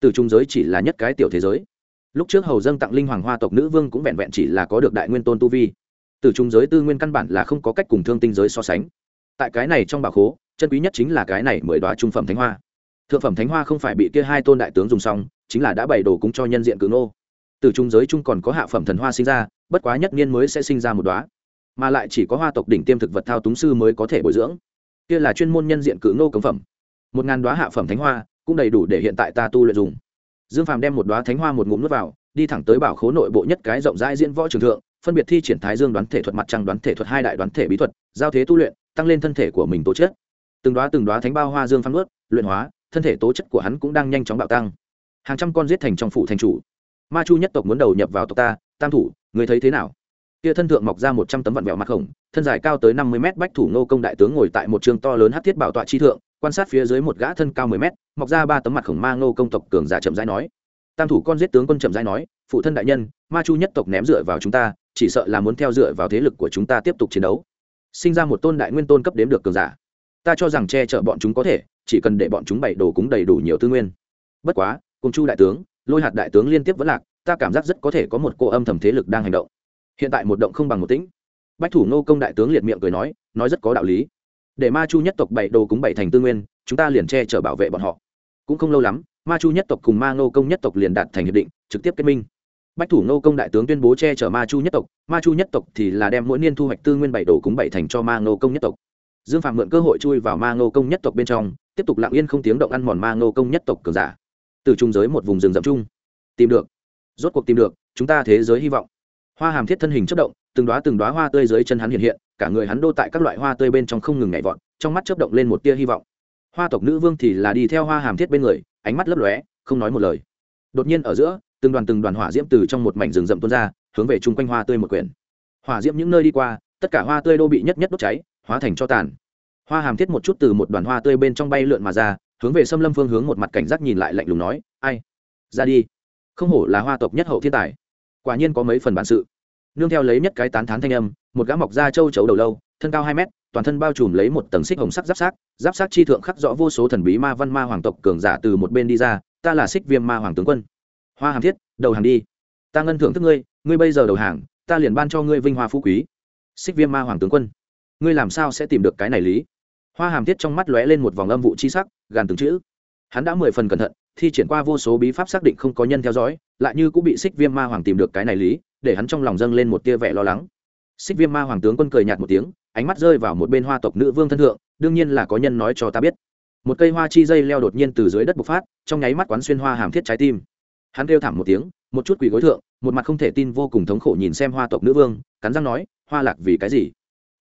Từ trung giới chỉ là nhất cái tiểu thế giới. Lúc trước hầu dâng tặng linh hoàng hoa tộc nữ vương cũng vẹn vẹn chỉ là có được đại nguyên tôn tu vi. Từ trung giới tư nguyên căn bản là không có cách cùng thương tinh giới so sánh. Tại cái này trong bảo khố chân quý nhất chính là cái này mười đoá trung phẩm thánh hoa. Thượng phẩm thánh hoa không phải bị kia hai tôn đại tướng dùng xong, chính là đã bày đồ cúng cho nhân diện cự nô từ trung giới chung còn có hạ phẩm thần hoa sinh ra, bất quá nhất niên mới sẽ sinh ra một đoá. Mà lại chỉ có hoa tộc đỉnh tiêm thực vật thao túng sư mới có thể bồi dưỡng. Kia là chuyên môn nhân diện cự nô cấm phẩm. Một ngàn đoá hạ phẩm thánh hoa, cũng đầy đủ để hiện tại ta tu luyện dùng. Dương phàm đem một đoá thánh hoa một ngụm nước vào, đi thẳng tới bảo khố nội bộ nhất cái rộng rãi diễn võ trường thượng, phân biệt thi triển thái dương đoán thể thuật, mặt trăng đoán thể thuật, hai đại đoán thể bí thuật, giao thế tu luyện, tăng lên thân thể của mình tố chất từng đoá từng đoá thánh bao hoa dương phăng ướt, luyện hóa, thân thể tố chất của hắn cũng đang nhanh chóng bạo tăng. Hàng trăm con giết thành trong phủ thành chủ. Ma chu nhất tộc muốn đầu nhập vào tộc ta, tam thủ, người thấy thế nào? Kia thân thượng mọc ra một trăm tấm vạn vẹo mặt khổng, thân dài cao tới năm mươi mét bách thủ nô công đại tướng ngồi tại một trường to lớn hát thiết bảo tọa chi thượng, quan sát phía dưới một gã thân cao mười mét, mọc ra ba tấm mặt khổng ma nô công tộc cường giả chậm rãi nói. Tam thủ con giết tướng quân chậm rãi nói, phụ thân đại nhân, ma chu nhất tộc ném dựa vào chúng ta, chỉ sợ là muốn theo dựa vào thế lực của chúng ta tiếp tục chiến đấu. Sinh ra một tôn đại nguyên tôn cấp đếm được cường giả ta cho rằng che chở bọn chúng có thể, chỉ cần để bọn chúng bày đồ cúng đầy đủ nhiều tư nguyên. Bất quá, cùng chu đại tướng, lôi hạt đại tướng liên tiếp vẫn lạc, ta cảm giác rất có thể có một cô âm thầm thế lực đang hành động. Hiện tại một động không bằng một tĩnh. Bách thủ nô công đại tướng liệt miệng cười nói nói rất có đạo lý. Để ma chu nhất tộc bảy đồ cúng bảy thành tư nguyên, chúng ta liền che chở bảo vệ bọn họ. Cũng không lâu lắm, ma chu nhất tộc cùng ma nô công nhất tộc liền đạt thành hiệp định, trực tiếp kết minh. Bách thủ nô công đại tướng tuyên bố che chở ma chu nhất tộc, ma chu nhất tộc thì là đem mỗi niên thu hoạch tư nguyên bảy đồ cúng bảy thành cho ma nô công nhất tộc dương phạm mượn cơ hội chui vào ma ngô công nhất tộc bên trong, tiếp tục lặng yên không tiếng động ăn mòn ma ngô công nhất tộc cường giả. Từ trung giới một vùng rừng rậm chung. Tìm được. Rốt cuộc tìm được, chúng ta thế giới hy vọng. Hoa hàm thiết thân hình chất động, từng đoá từng đoá hoa tươi dưới chân hắn hiện hiện, cả người hắn đô tại các loại hoa tươi bên trong không ngừng nhảy vọt, trong mắt chớp động lên một tia hy vọng. Hoa tộc nữ vương thì là đi theo hoa hàm thiết bên người, ánh mắt lấp lóe, không nói một lời. Đột nhiên ở giữa, từng đoàn từng đoàn hỏa diễm từ trong một mảnh rừng rậm tuôn ra, hướng về chung quanh hoa tươi một quyển. Hỏa diễm những nơi đi qua, tất cả hoa tươi đô bị nhất nhất đốt cháy hóa thành cho tàn. Hoa hàm thiết một chút từ một đoàn hoa tươi bên trong bay lượn mà ra, hướng về xâm lâm phương hướng một mặt cảnh giác nhìn lại lạnh lùng nói, ai? Ra đi. Không hổ là hoa tộc nhất hậu thiên tài. Quả nhiên có mấy phần bản sự. Nương theo lấy nhất cái tán thán thanh âm, một gã mọc da châu chấu đầu lâu, thân cao hai mét, toàn thân bao trùm lấy một tầng xích hồng sắc giáp sát giáp sát chi thượng khắc rõ vô số thần bí ma văn ma hoàng tộc cường giả từ một bên đi ra, ta là xích viêm ma hoàng tướng quân. Hoa hàm thiết, đầu hàng đi. Ta ngân thưởng thức ngươi ngươi bây giờ đầu hàng, ta liền ban cho ngươi vinh hoa phú quý. Xích viêm ma hoàng tướng quân ngươi làm sao sẽ tìm được cái này lý? Hoa hàm thiết trong mắt lóe lên một vòng âm vụ chi sắc, gàn từng chữ. Hắn đã mười phần cẩn thận, thi triển qua vô số bí pháp xác định không có nhân theo dõi, lại như cũng bị xích viêm ma hoàng tìm được cái này lý, để hắn trong lòng dâng lên một tia vẻ lo lắng. Xích viêm ma hoàng tướng quân cười nhạt một tiếng, ánh mắt rơi vào một bên hoa tộc nữ vương thân thượng, đương nhiên là có nhân nói cho ta biết. Một cây hoa chi dây leo đột nhiên từ dưới đất bộc phát, trong nháy mắt quán xuyên hoa hàm thiết trái tim. Hắn kêu thảm một tiếng, một chút quỷ gối thượng, một mặt không thể tin vô cùng thống khổ nhìn xem hoa tộc nữ vương, cắn răng nói, hoa lạc vì cái gì?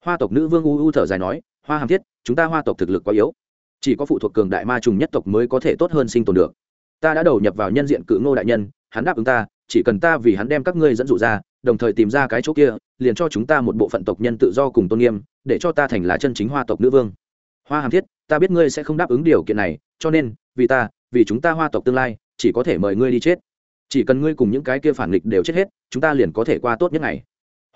Hoa tộc nữ vương u u thở dài nói, hoa hàm thiết, chúng ta hoa tộc thực lực quá yếu. Chỉ có phụ thuộc cường đại ma trùng nhất tộc mới có thể tốt hơn sinh tồn được. Ta đã đầu nhập vào nhân diện cự ngô đại nhân, hắn đáp ứng ta, chỉ cần ta vì hắn đem các ngươi dẫn dụ ra, đồng thời tìm ra cái chỗ kia, liền cho chúng ta một bộ phận tộc nhân tự do cùng tôn nghiêm, để cho ta thành là chân chính hoa tộc nữ vương. Hoa hàm thiết, ta biết ngươi sẽ không đáp ứng điều kiện này, cho nên, vì ta, vì chúng ta hoa tộc tương lai, chỉ có thể mời ngươi đi chết. Chỉ cần ngươi cùng những cái kia phản nghịch đều chết hết, chúng ta liền có thể qua tốt nhất ngày.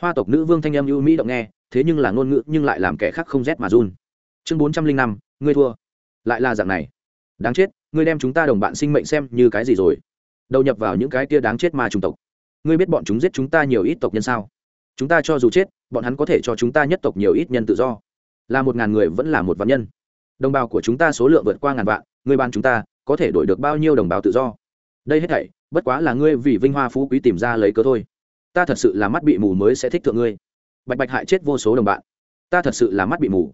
Hoa tộc nữ vương thanh âm ưu mỹ động nghe thế nhưng là ngôn ngữ nhưng lại làm kẻ khác không rét mà run. Chương bốn trăm linh năm, ngươi thua. Lại là dạng này. Đáng chết, ngươi đem chúng ta đồng bạn sinh mệnh xem như cái gì rồi? Đầu nhập vào những cái tia đáng chết mà chủng tộc. Ngươi biết bọn chúng giết chúng ta nhiều ít tộc nhân sao? Chúng ta cho dù chết, bọn hắn có thể cho chúng ta nhất tộc nhiều ít nhân tự do. Là một ngàn người vẫn là một vạn nhân. Đồng bào của chúng ta số lượng vượt qua ngàn vạn, ngươi ban chúng ta, có thể đổi được bao nhiêu đồng bào tự do? Đây hết thảy, bất quá là ngươi vì vinh hoa phú quý tìm ra lấy cớ thôi. Ta thật sự là mắt bị mù mới sẽ thích thượng ngươi bạch bạch hại chết vô số đồng bạn. Ta thật sự là mắt bị mù.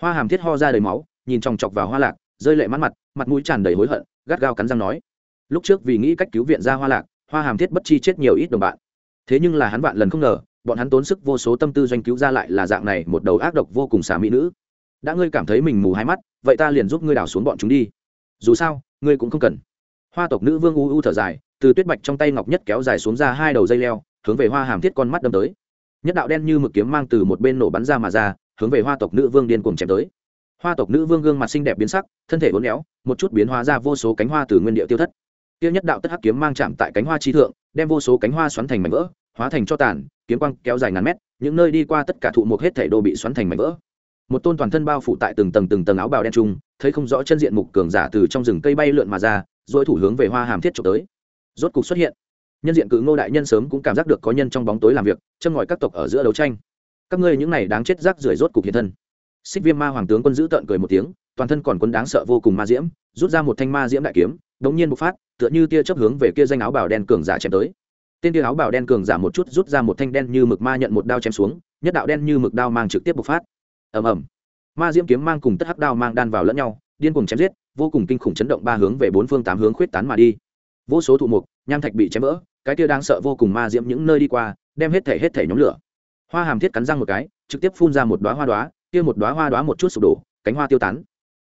Hoa hàm thiết ho ra đầy máu, nhìn chòng chọc vào hoa lạc, rơi lệ mắt mặt mặt mũi tràn đầy hối hận, gắt gao cắn răng nói. Lúc trước vì nghĩ cách cứu viện ra hoa lạc, hoa hàm thiết bất chi chết nhiều ít đồng bạn. Thế nhưng là hắn vạn lần không ngờ, bọn hắn tốn sức vô số tâm tư doanh cứu ra lại là dạng này một đầu ác độc vô cùng xà mỹ nữ. Đã ngươi cảm thấy mình mù hai mắt, vậy ta liền giúp ngươi đào xuống bọn chúng đi. Dù sao, ngươi cũng không cần. Hoa tộc nữ vương u u thở dài, từ tuyết bạch trong tay ngọc nhất kéo dài xuống ra hai đầu dây leo, hướng về hoa hàm thiết con mắt đâm tới nhất đạo đen như mực kiếm mang từ một bên nổ bắn ra mà ra, hướng về hoa tộc nữ vương điên cuồng chém tới. Hoa tộc nữ vương gương mặt xinh đẹp biến sắc, thân thể uốn éo, một chút biến hóa ra vô số cánh hoa từ nguyên địa tiêu thất. Tiêu nhất đạo tất hắc kiếm mang chạm tại cánh hoa chi thượng, đem vô số cánh hoa xoắn thành mảnh vỡ, hóa thành cho tàn, kiếm quang kéo dài ngàn mét, những nơi đi qua tất cả thụ mục hết thể đô bị xoắn thành mảnh vỡ. Một tôn toàn thân bao phủ tại từng tầng từng tầng áo bào đen trung, thấy không rõ chân diện mục cường giả từ trong rừng cây bay lượn mà ra rồi thủ hướng về hoa hàm thiết trộm tới. Rốt cục xuất hiện nhân diện cự ngô đại nhân sớm cũng cảm giác được có nhân trong bóng tối làm việc, châm ngòi các tộc ở giữa đấu tranh. Các ngươi những này đáng chết rác rưởi rốt cục hiện thân. Xích viêm ma hoàng tướng quân giữ tợn cười một tiếng, toàn thân còn quân đáng sợ vô cùng ma diễm, rút ra một thanh ma diễm đại kiếm, đống nhiên bộc phát, tựa như tia chấp hướng về kia danh áo bào đen cường giả chém tới. Tên tia áo bào đen cường giả một chút rút ra một thanh đen như mực ma nhận một đao chém xuống, nhất đạo đen như mực đao mang trực tiếp bộc phát. Ầm ầm. Ma diễm kiếm mang cùng tất hắc đao mang đan vào lẫn nhau, điên cùng chém giết, vô cùng kinh khủng chấn động ba hướng về bốn phương tám hướng khuyết tán mà đi. Vô số thụ mục nham thạch bị chém vỡ, cái tia đáng sợ vô cùng ma diễm những nơi đi qua, đem hết thể hết thể nhóm lửa. Hoa hàm thiết cắn răng một cái, trực tiếp phun ra một đoá hoa đoá kia một đoá hoa đoá một chút sụp đổ, cánh hoa tiêu tán.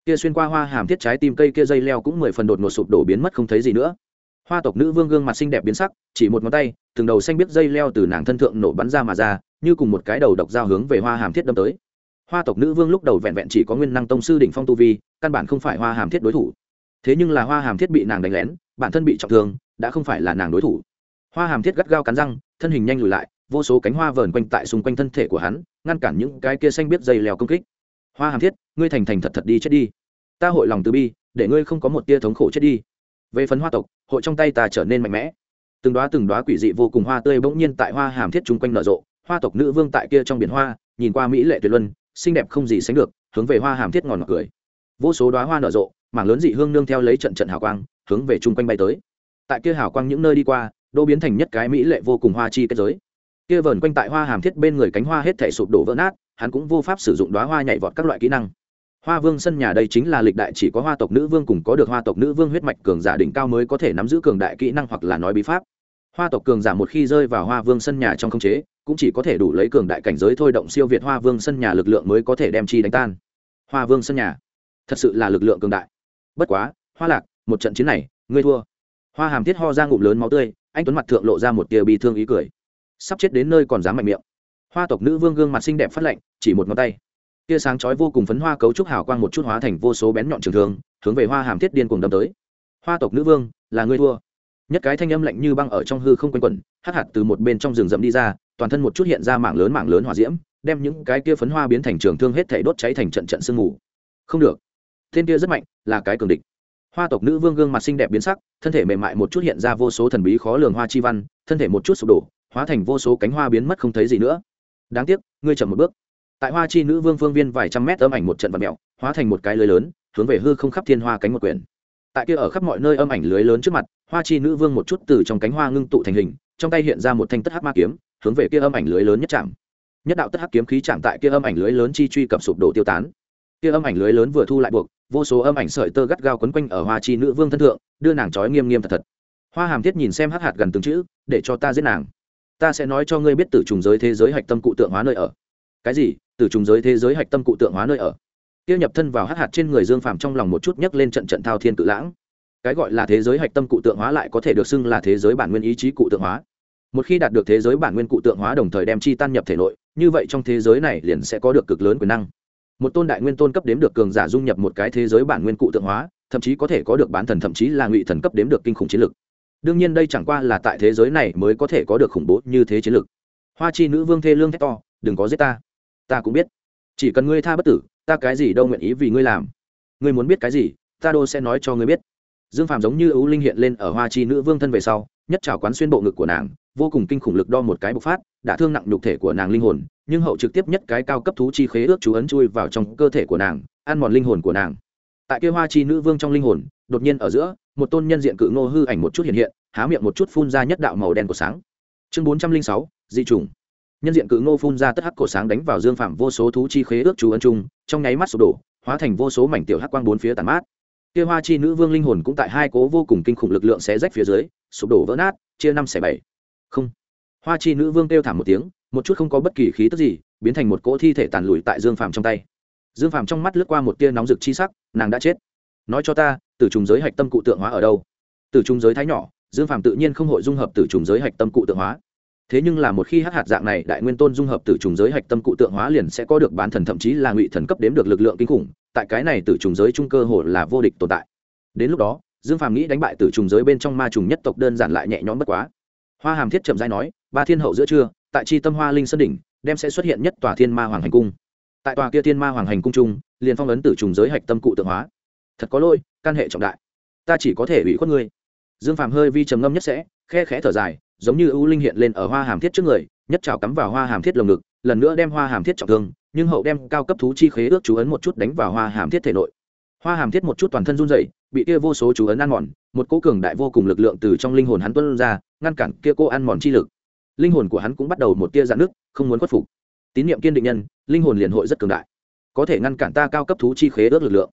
Kia xuyên qua hoa hàm thiết trái tim cây kia dây leo cũng mười phần đột ngột sụp đổ biến mất không thấy gì nữa. Hoa tộc nữ vương gương mặt xinh đẹp biến sắc, chỉ một ngón tay, từng đầu xanh biết dây leo từ nàng thân thượng nổ bắn ra mà ra, như cùng một cái đầu độc dao hướng về hoa hàm thiết đâm tới. Hoa tộc nữ vương lúc đầu vẹn vẹn chỉ có nguyên năng tông sư đỉnh phong tu vi, căn bản không phải hoa hàm thiết đối thủ. Thế nhưng là hoa hàm thiết bị nàng đánh lén, bản thân bị trọng thương đã không phải là nàng đối thủ. Hoa hàm thiết gắt gao cắn răng, thân hình nhanh lùi lại, vô số cánh hoa vờn quanh tại xung quanh thân thể của hắn, ngăn cản những cái kia xanh biết dây leo công kích. Hoa hàm thiết, ngươi thành thành thật thật đi chết đi. Ta hội lòng từ bi, để ngươi không có một tia thống khổ chết đi. Về phần hoa tộc, hội trong tay ta trở nên mạnh mẽ. Từng đoá từng đoá quỷ dị vô cùng hoa tươi bỗng nhiên tại hoa hàm thiết chung quanh nở rộ. Hoa tộc nữ vương tại kia trong biển hoa, nhìn qua mỹ lệ tuyệt luân, xinh đẹp không gì sánh được, hướng về hoa hàm thiết ngòn ngọt cười. Vô số đoá hoa nở rộ, mảng lớn dị hương nương theo lấy trận trận hào quang, hướng về chung quanh bay tới tại kia hào quang những nơi đi qua, đô biến thành nhất cái mỹ lệ vô cùng hoa chi kết giới. Kia vờn quanh tại hoa hàm thiết bên người cánh hoa hết thể sụp đổ vỡ nát, hắn cũng vô pháp sử dụng đoá hoa nhảy vọt các loại kỹ năng. Hoa vương sân nhà đây chính là lịch đại chỉ có hoa tộc nữ vương cùng có được hoa tộc nữ vương huyết mạch cường giả đỉnh cao mới có thể nắm giữ cường đại kỹ năng hoặc là nói bí pháp. Hoa tộc cường giả một khi rơi vào hoa vương sân nhà trong không chế, cũng chỉ có thể đủ lấy cường đại cảnh giới thôi động siêu việt hoa vương sân nhà lực lượng mới có thể đem chi đánh tan. Hoa vương sân nhà, thật sự là lực lượng cường đại. Bất quá, hoa lạc, một trận chiến này, ngươi thua hoa hàm thiết ho ra ngụm lớn máu tươi, anh tuấn mặt thượng lộ ra một tia bị thương ý cười. Sắp chết đến nơi còn dám mạnh miệng. Hoa tộc nữ vương gương mặt xinh đẹp phát lạnh, chỉ một ngón tay. Tia sáng chói vô cùng phấn hoa cấu trúc hào quang một chút hóa thành vô số bén nhọn trường thương, hướng về hoa hàm thiết điên cùng đâm tới. Hoa tộc nữ vương, là ngươi thua. Nhất cái thanh âm lạnh như băng ở trong hư không quanh quẩn, hắc hạt từ một bên trong rừng rậm đi ra, toàn thân một chút hiện ra mảng lớn mảng lớn hỏa diễm, đem những cái kia phấn hoa biến thành trường thương hết thể đốt cháy thành trận trận sương mù. Không được. Thiên kia rất mạnh, là cái cường địch hoa tộc nữ vương gương mặt xinh đẹp biến sắc, thân thể mềm mại một chút hiện ra vô số thần bí khó lường hoa chi văn, thân thể một chút sụp đổ, hóa thành vô số cánh hoa biến mất không thấy gì nữa. Đáng tiếc, ngươi chậm một bước. Tại hoa chi nữ vương phương viên vài trăm mét âm ảnh một trận vật mẹo hóa thành một cái lưới lớn, hướng về hư không khắp thiên hoa cánh một quyển. Tại kia ở khắp mọi nơi âm ảnh lưới lớn trước mặt, hoa chi nữ vương một chút từ trong cánh hoa ngưng tụ thành hình, trong tay hiện ra một thanh tất hắc ma kiếm, hướng về kia âm ảnh lưới lớn nhất chạm. Nhất đạo tất hắc kiếm khí chạm tại kia âm ảnh lưới lớn chi truy cập sụp đổ tiêu tán. Kia âm ảnh lưới lớn vừa thu lại buộc vô số âm ảnh sợi tơ gắt gao quấn quanh ở hoa chi nữ vương thân thượng, đưa nàng trói nghiêm nghiêm thật thật. Hoa hàm thiết nhìn xem hắc hạt gần từng chữ, để cho ta giết nàng. Ta sẽ nói cho ngươi biết tử trùng giới thế giới hạch tâm cụ tượng hóa nơi ở. Cái gì? Tử trùng giới thế giới hạch tâm cụ tượng hóa nơi ở? Tiêu nhập thân vào hắc hạt trên người dương phàm trong lòng một chút nhấc lên trận trận thao thiên cự lãng. Cái gọi là thế giới hạch tâm cụ tượng hóa lại có thể được xưng là thế giới bản nguyên ý chí cụ tượng hóa. Một khi đạt được thế giới bản nguyên cụ tượng hóa đồng thời đem chi tan nhập thể nội, như vậy trong thế giới này liền sẽ có được cực lớn quyền năng một tôn đại nguyên tôn cấp đếm được cường giả dung nhập một cái thế giới bản nguyên cụ tượng hóa, thậm chí có thể có được bán thần, thậm chí là ngụy thần cấp đếm được kinh khủng chiến lực. Đương nhiên đây chẳng qua là tại thế giới này mới có thể có được khủng bố như thế chiến lực. Hoa chi nữ vương thê lương thét to, đừng có giết ta. Ta cũng biết. Chỉ cần ngươi tha bất tử, ta cái gì đâu nguyện ý vì ngươi làm. Ngươi muốn biết cái gì, ta đô sẽ nói cho ngươi biết. Dương phàm giống như ấu linh hiện lên ở hoa chi nữ vương thân về sau, nhất trào quán xuyên bộ ngực của nàng, vô cùng kinh khủng lực đo một cái bộc phát đã thương nặng nhục thể của nàng linh hồn, nhưng hậu trực tiếp nhất cái cao cấp thú chi khế ước chú ấn chui vào trong cơ thể của nàng, ăn mòn linh hồn của nàng. Tại kia hoa chi nữ vương trong linh hồn, đột nhiên ở giữa, một tôn nhân diện cự ngô hư ảnh một chút hiện hiện, há miệng một chút phun ra nhất đạo màu đen của sáng. Chương bốn trăm linh sáu di trùng nhân diện cự ngô phun ra tất hắc cổ sáng đánh vào dương phạm vô số thú chi khế ước chú ấn chung, trong nháy mắt sụp đổ, hóa thành vô số mảnh tiểu hắc quang bốn phía tàn mát. Kia hoa chi nữ vương linh hồn cũng tại hai cố vô cùng kinh khủng lực lượng xé rách phía dưới, sụp đổ vỡ nát, chia năm xẻ bảy. Không hoa chi nữ vương kêu thảm một tiếng, một chút không có bất kỳ khí tức gì, biến thành một cỗ thi thể tàn lùi tại dương phàm trong tay. Dương phàm trong mắt lướt qua một tia nóng rực chi sắc, nàng đã chết. Nói cho ta, Tử trùng giới hạch tâm cụ tượng hóa ở đâu? Tử trùng giới thái nhỏ, dương phàm tự nhiên không hội dung hợp Tử trùng giới hạch tâm cụ tượng hóa. Thế nhưng là một khi hát hạt dạng này đại nguyên tôn dung hợp Tử trùng giới hạch tâm cụ tượng hóa liền sẽ có được bán thần, thậm chí là ngụy thần cấp đếm được lực lượng kinh khủng, tại cái này từ trùng giới trung cơ hồ là vô địch tồn tại. Đến lúc đó, dương phàm nghĩ đánh bại từ trùng giới bên trong ma trùng nhất tộc đơn giản lại nhẹ nhõm bất quá hoa hàm thiết chậm dai nói, ba thiên hậu giữa trưa, tại tri tâm hoa linh sơn đỉnh, đem sẽ xuất hiện nhất tòa thiên ma hoàng hành cung. Tại tòa kia thiên ma hoàng hành cung trung liền phong ấn tử trùng giới hạch tâm cụ tượng hóa. Thật có lỗi căn hệ trọng đại. Ta chỉ có thể ủy khuất ngươi. Dương phàm hơi vi trầm ngâm nhất sẽ, khe khẽ thở dài, giống như ưu linh hiện lên ở hoa hàm thiết trước người, nhất trào cắm vào hoa hàm thiết lồng ngực, lần nữa đem hoa hàm thiết trọng thương, nhưng hậu đem cao cấp thú chi khế ước chú ấn một chút đánh vào hoa hàm thiết thể nội. Hoa hàm thiết một chút toàn thân run dậy bị kia vô số chú ấn ăn mòn một cỗ cường đại vô cùng lực lượng từ trong linh hồn hắn tuân ra, ngăn cản kia cô ăn mòn chi lực. Linh hồn của hắn cũng bắt đầu một tia dạn nước không muốn khuất phục. Tín nhiệm kiên định nhân, linh hồn liền hội rất cường đại. Có thể ngăn cản ta cao cấp thú chi khế ước lực lượng.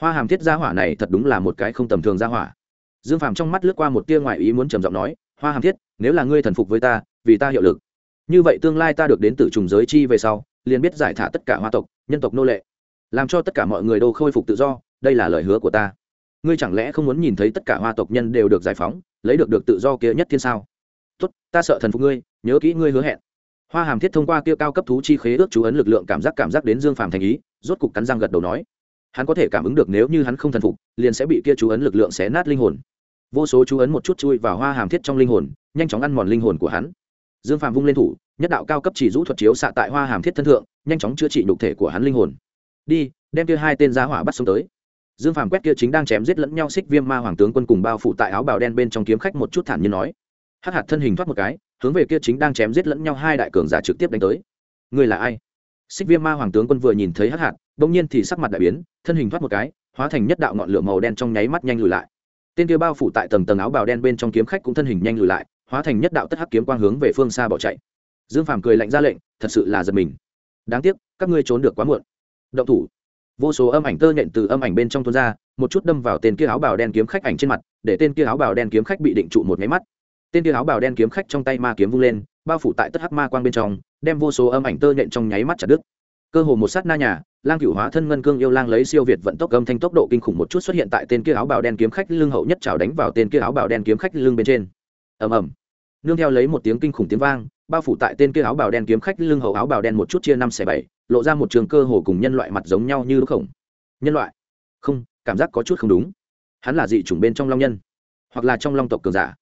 Hoa hàm thiết gia hỏa này thật đúng là một cái không tầm thường gia hỏa. Dương phàm trong mắt lướt qua một tia ngoại ý muốn trầm giọng nói, hoa hàm thiết, nếu là ngươi thần phục với ta, vì ta hiệu lực, như vậy tương lai ta được đến từ trùng giới chi về sau, liền biết giải thả tất cả hoa tộc, nhân tộc nô lệ, làm cho tất cả mọi người đều khôi phục tự do, đây là lời hứa của ta ngươi chẳng lẽ không muốn nhìn thấy tất cả hoa tộc nhân đều được giải phóng, lấy được được tự do kia nhất thiên sao? Tốt, ta sợ thần phục ngươi, nhớ kỹ ngươi hứa hẹn. Hoa hàm thiết thông qua kia cao cấp thú chi khế ước chú ấn lực lượng cảm giác cảm giác đến dương phàm thành ý, rốt cục cắn răng gật đầu nói. Hắn có thể cảm ứng được nếu như hắn không thần phục, liền sẽ bị kia chú ấn lực lượng xé nát linh hồn. Vô số chú ấn một chút chui vào hoa hàm thiết trong linh hồn, nhanh chóng ăn mòn linh hồn của hắn. Dương phàm vung lên thủ, nhất đạo cao cấp chỉ rũ thuật chiếu xạ tại hoa hàm thiết thân thượng, nhanh chóng chữa trị nhục thể của hắn linh hồn. Đi, đem kia hai tên giá hỏa bắt xuống tới dương phàm quét kia chính đang chém giết lẫn nhau xích viêm ma hoàng tướng quân cùng bao phụ tại áo bào đen bên trong kiếm khách một chút thản nhiên nói. Hắc hạt thân hình thoát một cái, hướng về kia chính đang chém giết lẫn nhau hai đại cường giả trực tiếp đánh tới. Người là ai? Xích viêm ma hoàng tướng quân vừa nhìn thấy hắc hạt, bỗng nhiên thì sắc mặt đại biến, thân hình thoát một cái, hóa thành nhất đạo ngọn lửa màu đen trong nháy mắt nhanh lùi lại. Tên kia bao phủ tại tầng tầng áo bào đen bên trong kiếm khách cũng thân hình nhanh lùi lại, hóa thành nhất đạo tất hắc kiếm quang hướng về phương xa bỏ chạy. Dương phàm cười lạnh ra lệnh, thật sự là giật mình. Đáng tiếc, các ngươi trốn được quá muộn. Động thủ vô số âm ảnh tơ nhện từ âm ảnh bên trong tuôn ra, một chút đâm vào tên kia áo bào đen kiếm khách ảnh trên mặt, để tên kia áo bào đen kiếm khách bị định trụ một máy mắt. Tên kia áo bào đen kiếm khách trong tay ma kiếm vung lên, bao phủ tại tất hắc ma quang bên trong, đem vô số âm ảnh tơ nhện trong nháy mắt chặt đứt. Cơ hồ một sát na nhà, lang cửu hóa thân ngân cương yêu lang lấy siêu việt vận tốc âm thanh tốc độ kinh khủng một chút xuất hiện tại tên kia áo bào đen kiếm khách lưng hậu nhất chảo đánh vào tên kia áo bào đen kiếm khách lưng bên trên. Ầm ầm. Nương theo lấy một tiếng kinh khủng tiếng vang bao phủ tại tên kia áo bào đen kiếm khách lưng hậu áo bào đen một chút chia năm xẻ bảy, lộ ra một trường cơ hồ cùng nhân loại mặt giống nhau như lúc khổng. Nhân loại? Không, cảm giác có chút không đúng. Hắn là dị chủng bên trong long nhân, hoặc là trong long tộc cường giả.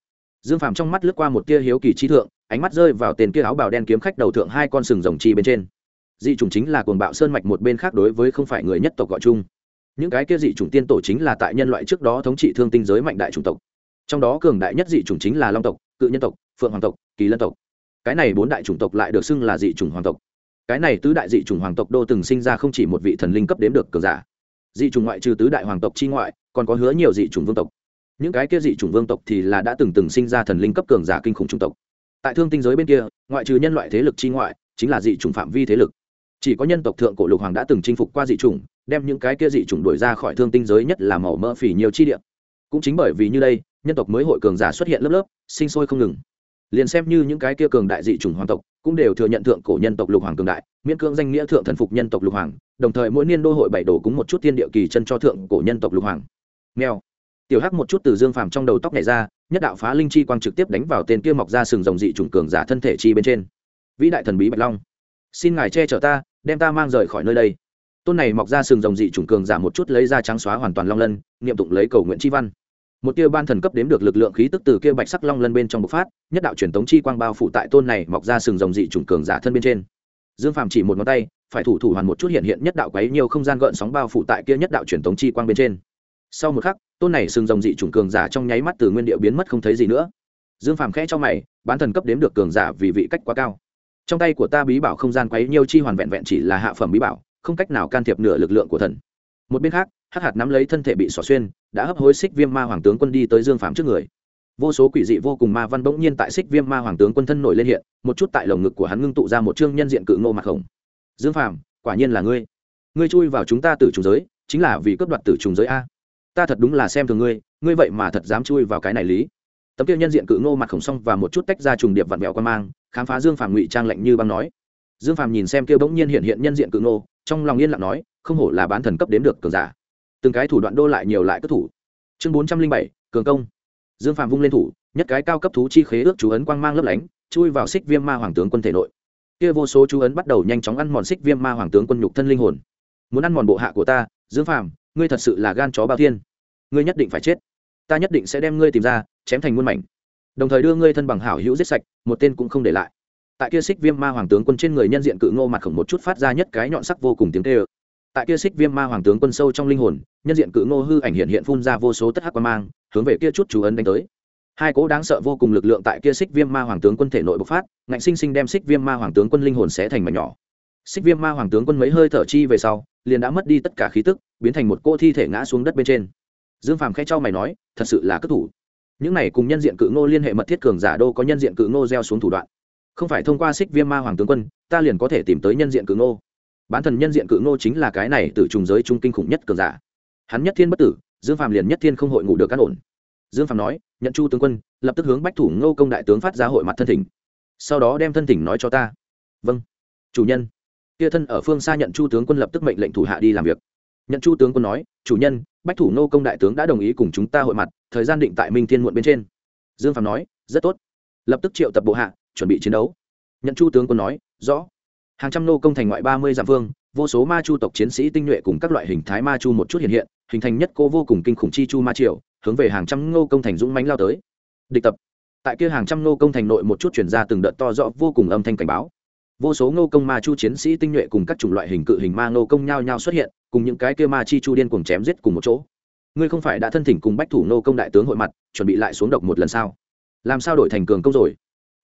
Dương phàm trong mắt lướt qua một tia hiếu kỳ trí thượng, ánh mắt rơi vào tên kia áo bào đen kiếm khách đầu thượng hai con sừng rồng chi bên trên. Dị chủng chính là cuồng bạo sơn mạch một bên khác đối với không phải người nhất tộc gọi chung. Những cái kia dị chủng tiên tổ chính là tại nhân loại trước đó thống trị thương tinh giới mạnh đại chủng tộc. Trong đó cường đại nhất dị chủng chính là long tộc, cự nhân tộc, phượng hoàng tộc, kỳ lân tộc cái này bốn đại chủng tộc lại được xưng là dị chủng hoàng tộc. Cái này tứ đại dị chủng hoàng tộc đô từng sinh ra không chỉ một vị thần linh cấp đếm được cường giả. Dị chủng ngoại trừ tứ đại hoàng tộc chi ngoại, còn có hứa nhiều dị chủng vương tộc. Những cái kia dị chủng vương tộc thì là đã từng từng sinh ra thần linh cấp cường giả kinh khủng chủng tộc. Tại thương tinh giới bên kia, ngoại trừ nhân loại thế lực chi ngoại, chính là dị chủng phạm vi thế lực. Chỉ có nhân tộc thượng cổ lục hoàng đã từng chinh phục qua dị chủng, đem những cái kia dị chủng đuổi ra khỏi thương tinh giới nhất là màu mỡ phỉ nhiều chi địa. Cũng chính bởi vì như đây, nhân tộc mới hội cường giả xuất hiện lớp lớp, sinh sôi không ngừng liền xem như những cái kia cường đại dị chủng hoàng tộc, cũng đều thừa nhận thượng cổ nhân tộc lục hoàng cường đại, miễn cưỡng danh nghĩa thượng thần phục nhân tộc lục hoàng, đồng thời mỗi niên đô hội bảy đổ cúng một chút tiên địa kỳ chân cho thượng cổ nhân tộc lục hoàng. Nghèo. Tiểu hắc một chút từ dương phàm trong đầu tóc này ra, nhất đạo phá linh chi quang trực tiếp đánh vào tên kia mọc ra sừng rồng dị chủng cường giả thân thể chi bên trên. Vĩ đại thần bí bạch long, xin ngài che chở ta, đem ta mang rời khỏi nơi đây. Tôn này mọc ra sừng rồng dị chủng cường giả một chút lấy ra trắng xóa hoàn toàn long lân, niệm tụng lấy cầu nguyện chi văn một tia ban thần cấp đếm được lực lượng khí tức từ kia bạch sắc long lân bên trong bộc phát, nhất đạo truyền tống chi quang bao phủ tại tôn này mọc ra sừng rồng dị trùng cường giả thân bên trên. Dương phàm chỉ một ngón tay, phải thủ thủ hoàn một chút hiện hiện nhất đạo quấy nhiều không gian gợn sóng bao phủ tại kia nhất đạo truyền tống chi quang bên trên. Sau một khắc, tôn này sừng rồng dị trùng cường giả trong nháy mắt từ nguyên điệu biến mất không thấy gì nữa. Dương phàm khẽ cho mày, bán thần cấp đếm được cường giả vì vị cách quá cao. Trong tay của ta bí bảo không gian quấy nhiều chi hoàn vẹn vẹn chỉ là hạ phẩm bí bảo, không cách nào can thiệp nửa lực lượng của thần. Một bên khác, hắc hạt nắm lấy thân thể bị xỏ xuyên đã hấp hối xích viêm ma hoàng tướng quân đi tới dương phạm trước người. Vô số quỷ dị vô cùng ma văn bỗng nhiên tại xích viêm ma hoàng tướng quân thân nổi lên hiện, một chút tại lồng ngực của hắn ngưng tụ ra một chương nhân diện cự ngô mặt khổng. Dương phạm quả nhiên là ngươi. Ngươi chui vào chúng ta từ trùng giới, chính là vì cướp đoạt từ trùng giới a. Ta thật đúng là xem thường ngươi ngươi vậy mà thật dám chui vào cái này lý. Tấm kia nhân diện cự ngô mặt khổng xong và một chút tách ra trùng điệp vặn vẹo quan mang, khám phá dương phàm ngụy trang lạnh như băng nói. Dương phàm nhìn xem kia bỗng nhiên hiện hiện nhân diện cự ngô, trong lòng yên lặng nói, không hổ là bán thần cấp đến được cường giả từng cái thủ đoạn đô lại nhiều lại cất thủ. Chương bốn trăm linh bảy, cường công. Dương phàm vung lên thủ, nhất cái cao cấp thú chi khế ước chú ấn quang mang lấp lánh, chui vào xích viêm ma hoàng tướng quân thể nội. Kia vô số chú ấn bắt đầu nhanh chóng ăn mòn xích viêm ma hoàng tướng quân nhục thân linh hồn. Muốn ăn mòn bộ hạ của ta, dương phàm, ngươi thật sự là gan chó bao thiên. Ngươi nhất định phải chết. Ta nhất định sẽ đem ngươi tìm ra, chém thành muôn mảnh. Đồng thời đưa ngươi thân bằng hảo hữu giết sạch, một tên cũng không để lại. Tại kia xích viêm ma hoàng tướng quân trên người nhân diện cự ngô mặt khổng một chút phát ra nhất cái nhọn sắc vô cùng tiếng tê ơ tại kia xích viêm ma hoàng tướng quân sâu trong linh hồn, nhân diện cự ngô hư ảnh hiện hiện phun ra vô số tất hắc quan mang, hướng về kia chút chú ấn đánh tới. Hai cố đáng sợ vô cùng lực lượng tại kia xích viêm ma hoàng tướng quân thể nội bộc phát, ngạnh sinh sinh đem xích viêm ma hoàng tướng quân linh hồn sẽ thành mảnh nhỏ. Xích viêm ma hoàng tướng quân mấy hơi thở chi về sau, liền đã mất đi tất cả khí tức, biến thành một cô thi thể ngã xuống đất bên trên. Dương phàm khẽ cho mày nói, thật sự là cất thủ. Những này cùng nhân diện cự ngô liên hệ mật thiết cường giả đô có nhân diện cự ngô gieo xuống thủ đoạn. Không phải thông qua xích viêm ma hoàng tướng quân, ta liền có thể tìm tới nhân diện cự ngô bán thần nhân diện cự ngô chính là cái này từ trùng giới trung kinh khủng nhất cường giả. Hắn nhất thiên bất tử, dương phàm liền nhất thiên không hội ngủ được cát ổn. Dương phàm nói, nhận chu tướng quân, lập tức hướng bách thủ ngô công đại tướng phát ra hội mặt thân thỉnh. Sau đó đem thân thỉnh nói cho ta. Vâng chủ nhân. Kia thân ở phương xa nhận chu tướng quân lập tức mệnh lệnh thủ hạ đi làm việc. Nhận chu tướng quân nói, chủ nhân, bách thủ nô công đại tướng đã đồng ý cùng chúng ta hội mặt, thời gian định tại minh thiên muộn bên trên. Dương phạm nói, rất tốt. Lập tức triệu tập bộ hạ, chuẩn bị chiến đấu. Nhận chu tướng quân nói, rõ hàng trăm nô công thành ngoại ba mươi dặm vương, vô số ma chu tộc chiến sĩ tinh nhuệ cùng các loại hình thái ma chu một chút hiện hiện, hình thành nhất cô vô cùng kinh khủng chi chu ma triều, hướng về hàng trăm nô công thành dũng mánh lao tới. Địch tập. Tại kia hàng trăm nô công thành nội một chút chuyển ra từng đợt to rõ vô cùng âm thanh cảnh báo. Vô số ngô công ma chu chiến sĩ tinh nhuệ cùng các chủng loại hình cự hình ma ngô công nhao nhao xuất hiện, cùng những cái kia ma chi chu điên cùng chém giết cùng một chỗ. Ngươi không phải đã thân thỉnh cùng bách thủ ngô công đại tướng hội mặt, chuẩn bị lại xuống độc một lần sao? Làm sao đổi thành cường công rồi?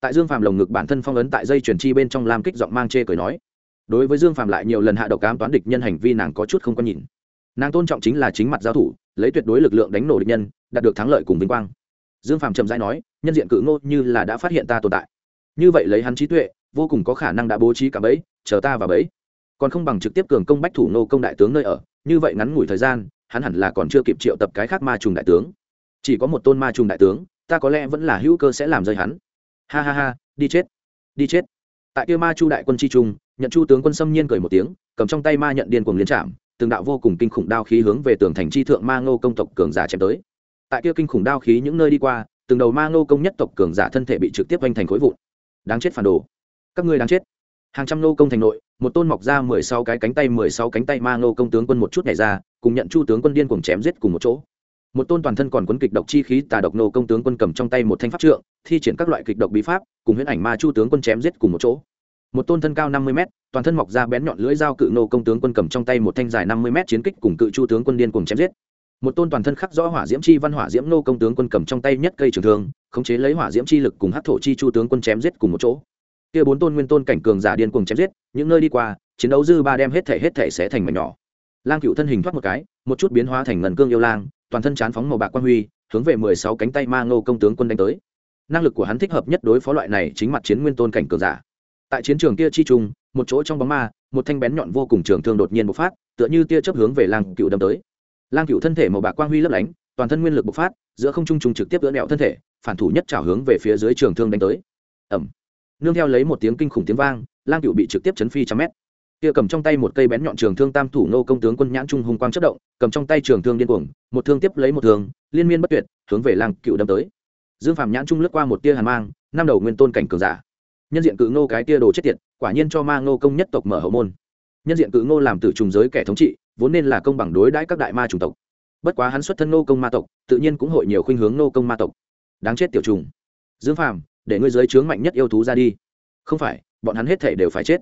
Tại dương phàm lồng ngực bản thân phong ấn tại dây chuyển chi bên trong lam kích giọng mang chê cười nói. Đối với dương phàm lại nhiều lần hạ độc cám toán địch nhân hành vi nàng có chút không có nhìn. Nàng tôn trọng chính là chính mặt giao thủ, lấy tuyệt đối lực lượng đánh nổ địch nhân, đạt được thắng lợi cùng vinh quang. Dương phàm chậm rãi nói, nhân diện cự ngô như là đã phát hiện ta tồn tại. Như vậy lấy hắn trí tuệ, vô cùng có khả năng đã bố trí cả bẫy, chờ ta vào bẫy. Còn không bằng trực tiếp cường công bách thủ nô công đại tướng nơi ở, như vậy ngắn ngủi thời gian, hắn hẳn là còn chưa kịp triệu tập cái khác ma trùng đại tướng. Chỉ có một tôn ma trùng đại tướng, ta có lẽ vẫn là hữu cơ sẽ làm rơi hắn ha ha ha, đi chết đi chết. Tại kia ma chu đại quân chi trung, nhận chu tướng quân xâm nhiên cười một tiếng, cầm trong tay ma nhận điên cuồng liên trạm, từng đạo vô cùng kinh khủng đao khí hướng về tường thành chi thượng ma ngô công tộc cường giả chém tới. Tại kia kinh khủng đao khí những nơi đi qua, từng đầu ma ngô công nhất tộc cường giả thân thể bị trực tiếp vanh thành khối vụn. Đáng chết phản đồ. Các ngươi đáng chết. Hàng trăm nô công thành nội, một tôn mọc ra mười sáu cái cánh tay, mười sáu cánh tay ma ngô công tướng quân một chút nhảy ra, cùng nhận chu tướng quân điên cuồng chém giết cùng một chỗ một tôn toàn thân còn quấn kịch độc chi khí tà độc nô công tướng quân cầm trong tay một thanh pháp trượng, thi triển các loại kịch độc bí pháp, cùng huyễn ảnh ma chu tướng quân chém giết cùng một chỗ. Một tôn thân cao năm mươi m toàn thân mọc ra bén nhọn lưỡi dao cự nô công tướng quân cầm trong tay một thanh dài năm mươi m chiến kích cùng cự chu tướng quân điên cùng chém giết. Một tôn toàn thân khắc rõ hỏa diễm chi văn hỏa diễm nô công tướng quân cầm trong tay nhất cây trường thương, khống chế lấy hỏa diễm chi lực cùng hát thổ chi chu tướng quân chém giết cùng một chỗ. Kia bốn tôn nguyên tôn cảnh cường giả điên cùng chém giết, những nơi đi qua, chiến đấu dư ba đem hết thể hết thể sẽ thành mảnh nhỏ. Lang cựu thân hình thoát một cái, một chút biến hóa thành ngần cương yêu lang toàn thân chán phóng màu bạc quan huy, hướng về mười sáu cánh tay ma ngô công tướng quân đánh tới. Năng lực của hắn thích hợp nhất đối phó loại này chính mặt chiến nguyên tôn cảnh cường giả. Tại chiến trường kia chi trùng một chỗ trong bóng ma, một thanh bén nhọn vô cùng trường thương đột nhiên bộc phát, tựa như tia chớp hướng về lang cựu đâm tới. Lang cựu thân thể màu bạc quang huy lấp lánh, toàn thân nguyên lực bộc phát, giữa không trung trùng trực tiếp đỡ đẹo thân thể, phản thủ nhất trào hướng về phía dưới trường thương đánh tới. Ẩm nương theo lấy một tiếng kinh khủng tiếng vang, lang cựu bị trực tiếp chấn phi trăm mét kia cầm trong tay một cây bén nhọn trường thương tam thủ nô công tướng quân nhãn trung hùng quang chất động, cầm trong tay trường thương điên cuồng, một thương tiếp lấy một thương, liên miên bất tuyệt, hướng về làng cựu đâm tới. Dương phạm nhãn trung lướt qua một tia hàn mang, năm đầu nguyên tôn cảnh cường giả. Nhân diện cự ngô cái tia đồ chết tiệt, quả nhiên cho ma ngô công nhất tộc mở hậu môn. Nhân diện cự ngô làm tử trùng giới kẻ thống trị, vốn nên là công bằng đối đãi các đại ma chủng tộc. Bất quá hắn xuất thân nô công ma tộc, tự nhiên cũng hội nhiều khuynh hướng nô công ma tộc. Đáng chết tiểu trùng. Dương phàm, để ngươi giới chướng mạnh nhất yêu thú ra đi. Không phải, bọn hắn hết thể đều phải chết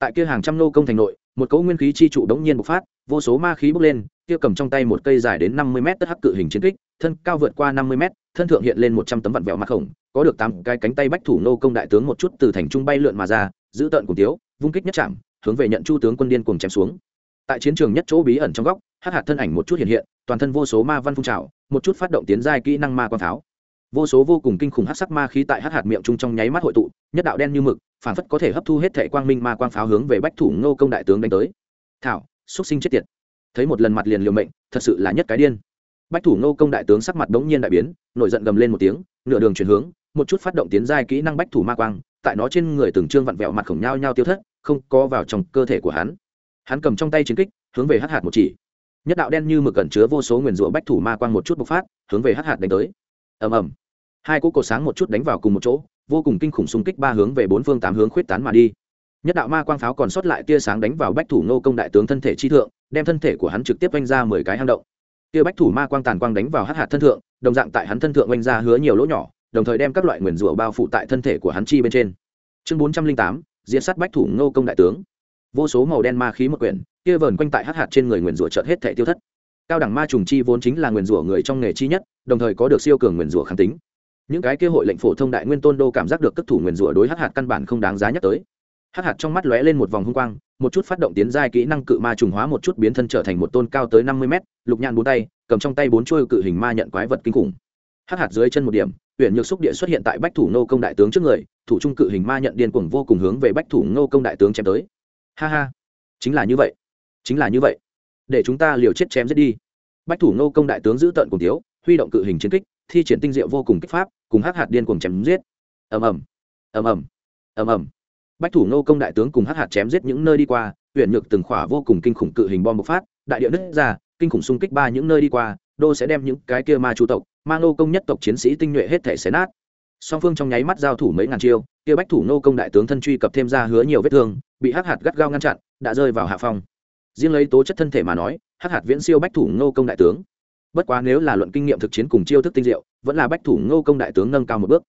tại kia hàng trăm nô công thành nội, một cấu nguyên khí chi trụ đống nhiên bộc phát, vô số ma khí bốc lên, kia cầm trong tay một cây dài đến năm mươi mét tất hắc cự hình chiến kích, thân cao vượt qua năm mươi mét, thân thượng hiện lên một trăm tấm vặn vẹo mặt khổng có được tám cái cánh tay bách thủ nô công đại tướng một chút từ thành trung bay lượn mà ra, giữ tợn cùng tiếu, vung kích nhất chạm, hướng về nhận chu tướng quân điên cùng chém xuống. Tại chiến trường nhất chỗ bí ẩn trong góc, hắc hạt thân ảnh một chút hiện hiện, toàn thân vô số ma văn phun trào, một chút phát động tiến giai kỹ năng ma quang tháo vô số vô cùng kinh khủng hắc sắc ma khí tại hắc hạt miệng trung trong nháy mắt hội tụ nhất đạo đen như mực phản phất có thể hấp thu hết thệ quang minh ma quang pháo hướng về bách thủ ngô công đại tướng đánh tới. Thảo, xúc sinh chết tiệt. Thấy một lần mặt liền liều mệnh, thật sự là nhất cái điên. Bách thủ ngô công đại tướng sắc mặt đống nhiên đại biến, nổi giận gầm lên một tiếng, nửa đường chuyển hướng, một chút phát động tiến giai kỹ năng bách thủ ma quang, tại nó trên người từng trương vặn vẹo mặt khổng nhau nhau tiêu thất, không có vào trong cơ thể của hắn. Hắn cầm trong tay chiến kích, hướng về hắc hạt một chỉ. Nhất đạo đen như mực cẩn chứa vô số nguyền rủa bách thủ ma quang một chút bộc phát, hướng về hắc hạt đánh tới. Ầm ầm. Hai cỗ cột sáng một chút đánh vào cùng một chỗ vô cùng kinh khủng xung kích ba hướng về bốn phương tám hướng khuyết tán mà đi. Nhất đạo ma quang pháo còn sót lại tia sáng đánh vào bách thủ nô công đại tướng thân thể chi thượng, đem thân thể của hắn trực tiếp oanh ra mười cái hang động. Tia bách thủ ma quang tàn quang đánh vào hắc hạt thân thượng, đồng dạng tại hắn thân thượng oanh ra hứa nhiều lỗ nhỏ, đồng thời đem các loại nguyền rủa bao phủ tại thân thể của hắn chi bên trên. Chương bốn trăm linh tám diễn sát bách thủ nô công đại tướng. Vô số màu đen ma khí một quyển, kia vờn quanh tại hắc hạt trên người nguyền rủa chợt hết thể tiêu thất. Cao đẳng ma trùng chi vốn chính là nguyền rủa người trong nghề chi nhất, đồng thời có được siêu cường nguyền rủa kháng tính những cái kia hội lệnh phổ thông đại nguyên tôn đô cảm giác được cất thủ nguyền rủa đối hắc hạt căn bản không đáng giá nhắc tới. Hắc hạt trong mắt lóe lên một vòng hung quang, một chút phát động tiến giai kỹ năng cự ma trùng hóa một chút biến thân trở thành một tôn cao tới năm mươi mét, lục nhạn bốn tay, cầm trong tay bốn chuôi cự hình ma nhận quái vật kinh khủng. Hắc hạt dưới chân một điểm huyện nhược xúc địa xuất hiện tại bách thủ nô công đại tướng trước người, thủ trung cự hình ma nhận điên cuồng vô cùng hướng về bách thủ nô công đại tướng chém tới. Ha ha, chính là như vậy, chính là như vậy. Để chúng ta liều chết chém giết đi. Bách thủ nô công đại tướng giữ tận cùng tiếu, huy động cự hình chiến kích, thi triển tinh diệu vô cùng kích pháp cùng hắc hạt điên cuồng chém giết. Ầm ầm ầm ầm ầm ầm. Bách thủ nô công đại tướng cùng hắc hạt chém giết những nơi đi qua huyện nhược từng khỏa vô cùng kinh khủng cự hình bom bộc phát, đại địa nứt ra, kinh khủng xung kích ba những nơi đi qua, đô sẽ đem những cái kia ma chủ tộc, ma nô công nhất tộc chiến sĩ tinh nhuệ hết thể xé nát. Song phương trong nháy mắt giao thủ mấy ngàn chiêu, kia bách thủ nô công đại tướng thân truy cập thêm ra hứa nhiều vết thương, bị hắc hạt gắt gao ngăn chặn, đã rơi vào hạ phong. Riêng lấy tố chất thân thể mà nói, hắc hạt viễn siêu bách thủ nô công đại tướng bất quá nếu là luận kinh nghiệm thực chiến cùng chiêu thức tinh diệu, vẫn là bách thủ Ngô công đại tướng nâng cao một bước.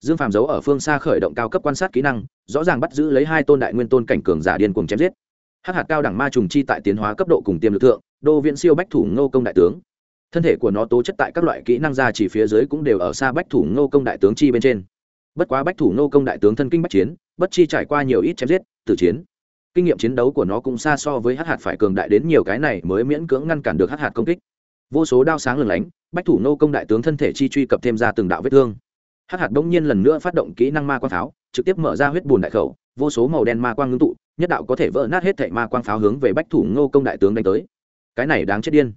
Dương phàm giấu ở phương xa khởi động cao cấp quan sát kỹ năng, rõ ràng bắt giữ lấy hai tôn đại nguyên tôn cảnh cường giả điên cùng chém giết. Hắc hạt cao đẳng ma trùng chi tại tiến hóa cấp độ cùng tiềm lực thượng, đô viện siêu bách thủ Ngô công đại tướng. Thân thể của nó tố chất tại các loại kỹ năng ra chỉ phía dưới cũng đều ở xa bách thủ Ngô công đại tướng chi bên trên. Bất quá bách thủ Ngô công đại tướng thân kinh bách chiến, bất chi trải qua nhiều ít chém giết, tử chiến. Kinh nghiệm chiến đấu của nó cũng xa so với hắc hạt phải cường đại đến nhiều cái này mới miễn cưỡng ngăn cản được hắc hạt công kích vô số đao sáng lừng lánh, bách thủ nô công đại tướng thân thể chi truy cập thêm ra từng đạo vết thương. Hắc hạt bỗng nhiên lần nữa phát động kỹ năng ma quang pháo, trực tiếp mở ra huyết bùn đại khẩu, vô số màu đen ma quang ngưng tụ, nhất đạo có thể vỡ nát hết thệ ma quang pháo hướng về bách thủ nô công đại tướng đánh tới. Cái này đáng chết điên.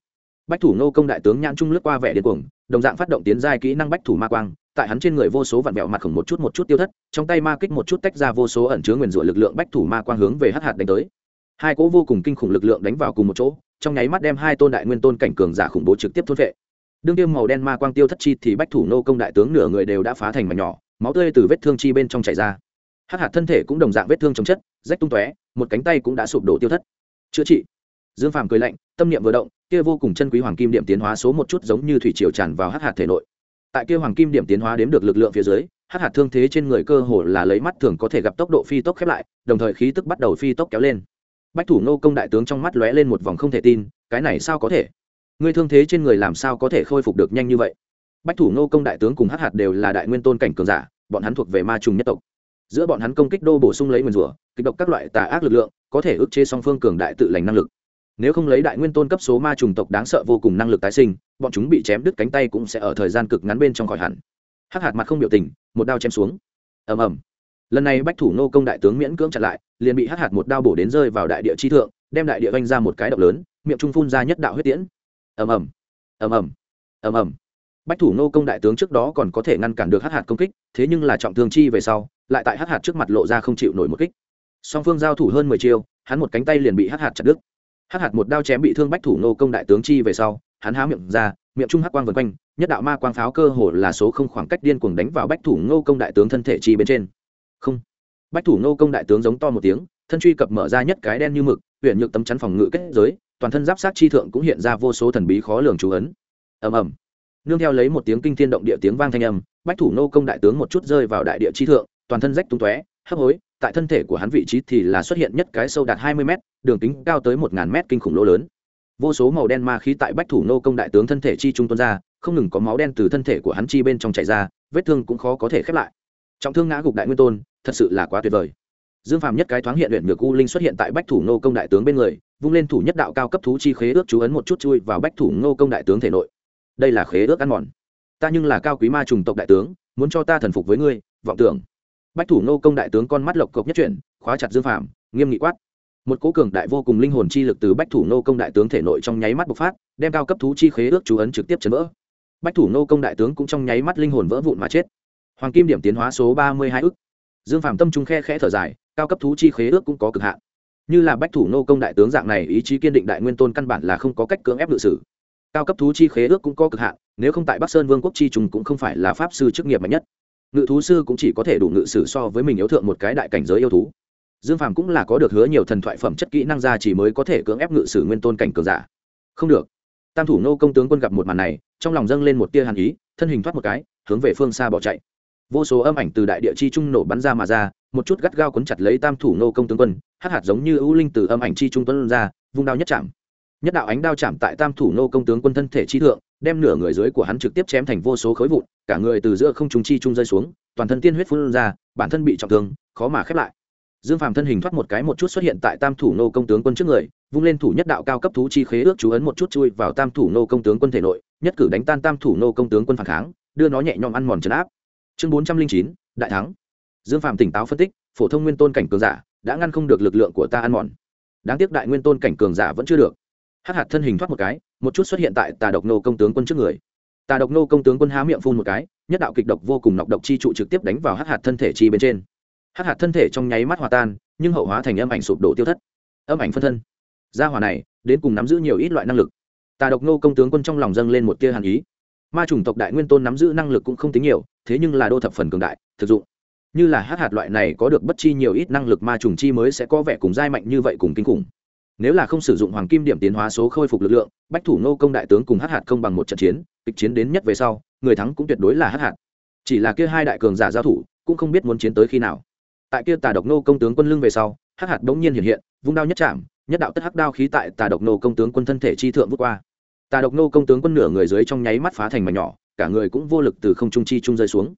Bách thủ nô công đại tướng nhãn trung lướt qua vẻ điên cuồng, đồng dạng phát động tiến giai kỹ năng bách thủ ma quang, tại hắn trên người vô số vạn vẹo mặt khổng một chút một chút tiêu thất, trong tay ma kích một chút tách ra vô số ẩn chứa nguyền rủa lực lượng bách thủ ma quang hướng về hắc hạt đánh tới hai cỗ vô cùng kinh khủng lực lượng đánh vào cùng một chỗ, trong nháy mắt đem hai tôn đại nguyên tôn cảnh cường giả khủng bố trực tiếp thôn vệ. Đương tiêm màu đen ma quang tiêu thất chi thì bách thủ nô công đại tướng nửa người đều đã phá thành mảnh nhỏ, máu tươi từ vết thương chi bên trong chảy ra. Hắc hạt thân thể cũng đồng dạng vết thương chống chất, rách tung tóe, một cánh tay cũng đã sụp đổ tiêu thất. Chữa trị. Dương phàm cười lạnh, tâm niệm vừa động, kia vô cùng chân quý hoàng kim điểm tiến hóa số một chút giống như thủy triều tràn vào hắc hạt thể nội. Tại kia hoàng kim điểm tiến hóa đếm được lực lượng phía dưới, hắc hạt thương thế trên người cơ hồ là lấy mắt thường có thể gặp tốc độ phi tốc khép lại, đồng thời khí tức bắt đầu phi tốc kéo lên bách thủ nô công đại tướng trong mắt lóe lên một vòng không thể tin, cái này sao có thể? Ngươi thương thế trên người làm sao có thể khôi phục được nhanh như vậy? Bách thủ nô công đại tướng cùng hắc hạt đều là đại nguyên tôn cảnh cường giả, bọn hắn thuộc về ma trùng nhất tộc. Giữa bọn hắn công kích đô bổ sung lấy nguyên rủa kịch độc các loại tà ác lực lượng, có thể ức chế song phương cường đại tự lành năng lực. Nếu không lấy đại nguyên tôn cấp số ma trùng tộc đáng sợ vô cùng năng lực tái sinh, bọn chúng bị chém đứt cánh tay cũng sẽ ở thời gian cực ngắn bên trong khỏi hẳn. Hắc hạt mặt không biểu tình, một đao chém xuống. Ầm ầm lần này bách thủ nô công đại tướng miễn cưỡng chặn lại, liền bị hắc hạt một đao bổ đến rơi vào đại địa chi thượng, đem đại địa vanh ra một cái động lớn, miệng trung phun ra nhất đạo huyết tiễn. Ầm ầm ầm ầm ầm ầm. Bách thủ nô công đại tướng trước đó còn có thể ngăn cản được hắc hạt công kích, thế nhưng là trọng thương chi về sau, lại tại hắc hạt trước mặt lộ ra không chịu nổi một kích. Song phương giao thủ hơn mười chiêu, hắn một cánh tay liền bị hắc hạt chặt đứt. Hắc hạt một đao chém bị thương bách thủ nô công đại tướng chi về sau, hắn há miệng ra, miệng trung hắc quang vần quanh, nhất đạo ma quang pháo cơ hồ là số không khoảng cách điên cuồng đánh vào bách thủ nô công đại tướng thân thể chi bên trên không. Bách thủ nô công đại tướng giống to một tiếng, thân truy cập mở ra nhất cái đen như mực huyện nhược tấm chắn phòng ngự kết giới, toàn thân giáp sát chi thượng cũng hiện ra vô số thần bí khó lường chú ấn. Ầm ầm. Nương theo lấy một tiếng kinh thiên động địa tiếng vang thanh âm, bách thủ nô công đại tướng một chút rơi vào đại địa chi thượng, toàn thân rách tung tóe, hấp hối, tại thân thể của hắn vị trí thì là xuất hiện nhất cái sâu đạt hai mươi m đường kính cao tới một ngàn m kinh khủng lỗ lớn. Vô số màu đen ma khí tại bách thủ nô công đại tướng thân thể chi trung tuân ra, không ngừng có máu đen từ thân thể của hắn chi bên trong chảy ra, vết thương cũng khó có thể khép lại. Trọng thương ngã gục đại nguyên tôn thật sự là quá tuyệt vời. Dương phàm nhất cái thoáng hiện luyện ngược u linh xuất hiện tại bách thủ nô công đại tướng bên người, vung lên thủ nhất đạo cao cấp thú chi khế ước chú ấn một chút chui vào bách thủ nô công đại tướng thể nội. Đây là khế ước ăn mòn. Ta nhưng là cao quý ma trùng tộc đại tướng, muốn cho ta thần phục với ngươi, vọng tưởng. Bách thủ nô công đại tướng con mắt lộc cộc nhất chuyển, khóa chặt dương phàm, nghiêm nghị quát. Một cố cường đại vô cùng linh hồn chi lực từ bách thủ nô công đại tướng thể nội trong nháy mắt bộc phát, đem cao cấp thú chi khế ước chú ấn trực tiếp chấn vỡ. Bách thủ nô công đại tướng cũng trong nháy mắt linh hồn vỡ vụn mà chết. Hoàng kim điểm tiến hóa số ba mươi hai ức dương phàm tâm trung khe khẽ thở dài, cao cấp thú chi khế ước cũng có cực hạn. Như là bách thủ nô công đại tướng dạng này, ý chí kiên định đại nguyên tôn căn bản là không có cách cưỡng ép ngự sử. Cao cấp thú chi khế ước cũng có cực hạn, nếu không tại bắc sơn vương quốc chi trùng cũng không phải là pháp sư chức nghiệp mạnh nhất. Ngự thú sư cũng chỉ có thể đủ ngự sử so với mình yếu thượng một cái đại cảnh giới yêu thú. Dương phàm cũng là có được hứa nhiều thần thoại phẩm chất kỹ năng ra chỉ mới có thể cưỡng ép ngự sử nguyên tôn cảnh cường giả. Không được. Tam thủ nô công tướng quân gặp một màn này, trong lòng dâng lên một tia hàn ý, thân hình thoát một cái, hướng về phương xa bỏ chạy vô số âm ảnh từ đại địa chi trung nổ bắn ra mà ra, một chút gắt gao cuốn chặt lấy tam thủ nô công tướng quân, hát hạt giống như ưu linh từ âm ảnh chi trung tuấn ra, vung đao nhất chạm. Nhất đạo ánh đao chạm tại tam thủ nô công tướng quân thân thể chi thượng, đem nửa người dưới của hắn trực tiếp chém thành vô số khối vụn, cả người từ giữa không trung chi trung rơi xuống, toàn thân tiên huyết phun ra, bản thân bị trọng thương, khó mà khép lại. Dương phàm thân hình thoát một cái một chút xuất hiện tại tam thủ nô công tướng quân trước người, vung lên thủ nhất đạo cao cấp thú chi khế ước chú ấn một chút chui vào tam thủ nô công tướng quân thể nội, nhất cử đánh tan tam thủ nô công tướng quân phản kháng, đưa nó nhẹ nhõm ăn mòn trấn áp chương bốn trăm linh chín, đại thắng. Dương phàm tỉnh táo phân tích, phổ thông nguyên tôn cảnh cường giả đã ngăn không được lực lượng của ta ăn mòn. Đáng tiếc đại nguyên tôn cảnh cường giả vẫn chưa được. Hắc hạt thân hình thoát một cái, một chút xuất hiện tại tà độc nô công tướng quân trước người. Tà độc nô công tướng quân há miệng phun một cái, nhất đạo kịch độc vô cùng nọc độc chi trụ trực tiếp đánh vào hắc hạt thân thể chi bên trên. Hắc hạt thân thể trong nháy mắt hòa tan, nhưng hậu hóa thành âm ảnh sụp đổ tiêu thất. Âm ảnh phân thân. Gia hỏa này, đến cùng nắm giữ nhiều ít loại năng lực. Tà độc nô công tướng quân trong lòng dâng lên một tia hàn ý. Ma chủng tộc đại nguyên tôn nắm giữ năng lực cũng không tính nhiều thế nhưng là đô thập phần cường đại, thực dụng. Như là hắc hạt loại này có được bất chi nhiều ít năng lực ma trùng chi mới sẽ có vẻ cùng dai mạnh như vậy cùng kinh khủng. Nếu là không sử dụng hoàng kim điểm tiến hóa số khôi phục lực lượng, bách thủ nô công đại tướng cùng hắc hạt công bằng một trận chiến, kịch chiến đến nhất về sau, người thắng cũng tuyệt đối là hắc hạt. Chỉ là kia hai đại cường giả giao thủ, cũng không biết muốn chiến tới khi nào. Tại kia tà độc nô công tướng quân lưng về sau hắc hạt bỗng nhiên hiện hiện, vung đao nhất chạm, nhất đạo tất hắc đao khí tại tà độc nô công tướng quân thân thể chi thượng vút qua. Tà độc nô công tướng quân nửa người dưới trong nháy mắt phá thành mảnh nhỏ cả người cũng vô lực từ không trung chi trung rơi xuống.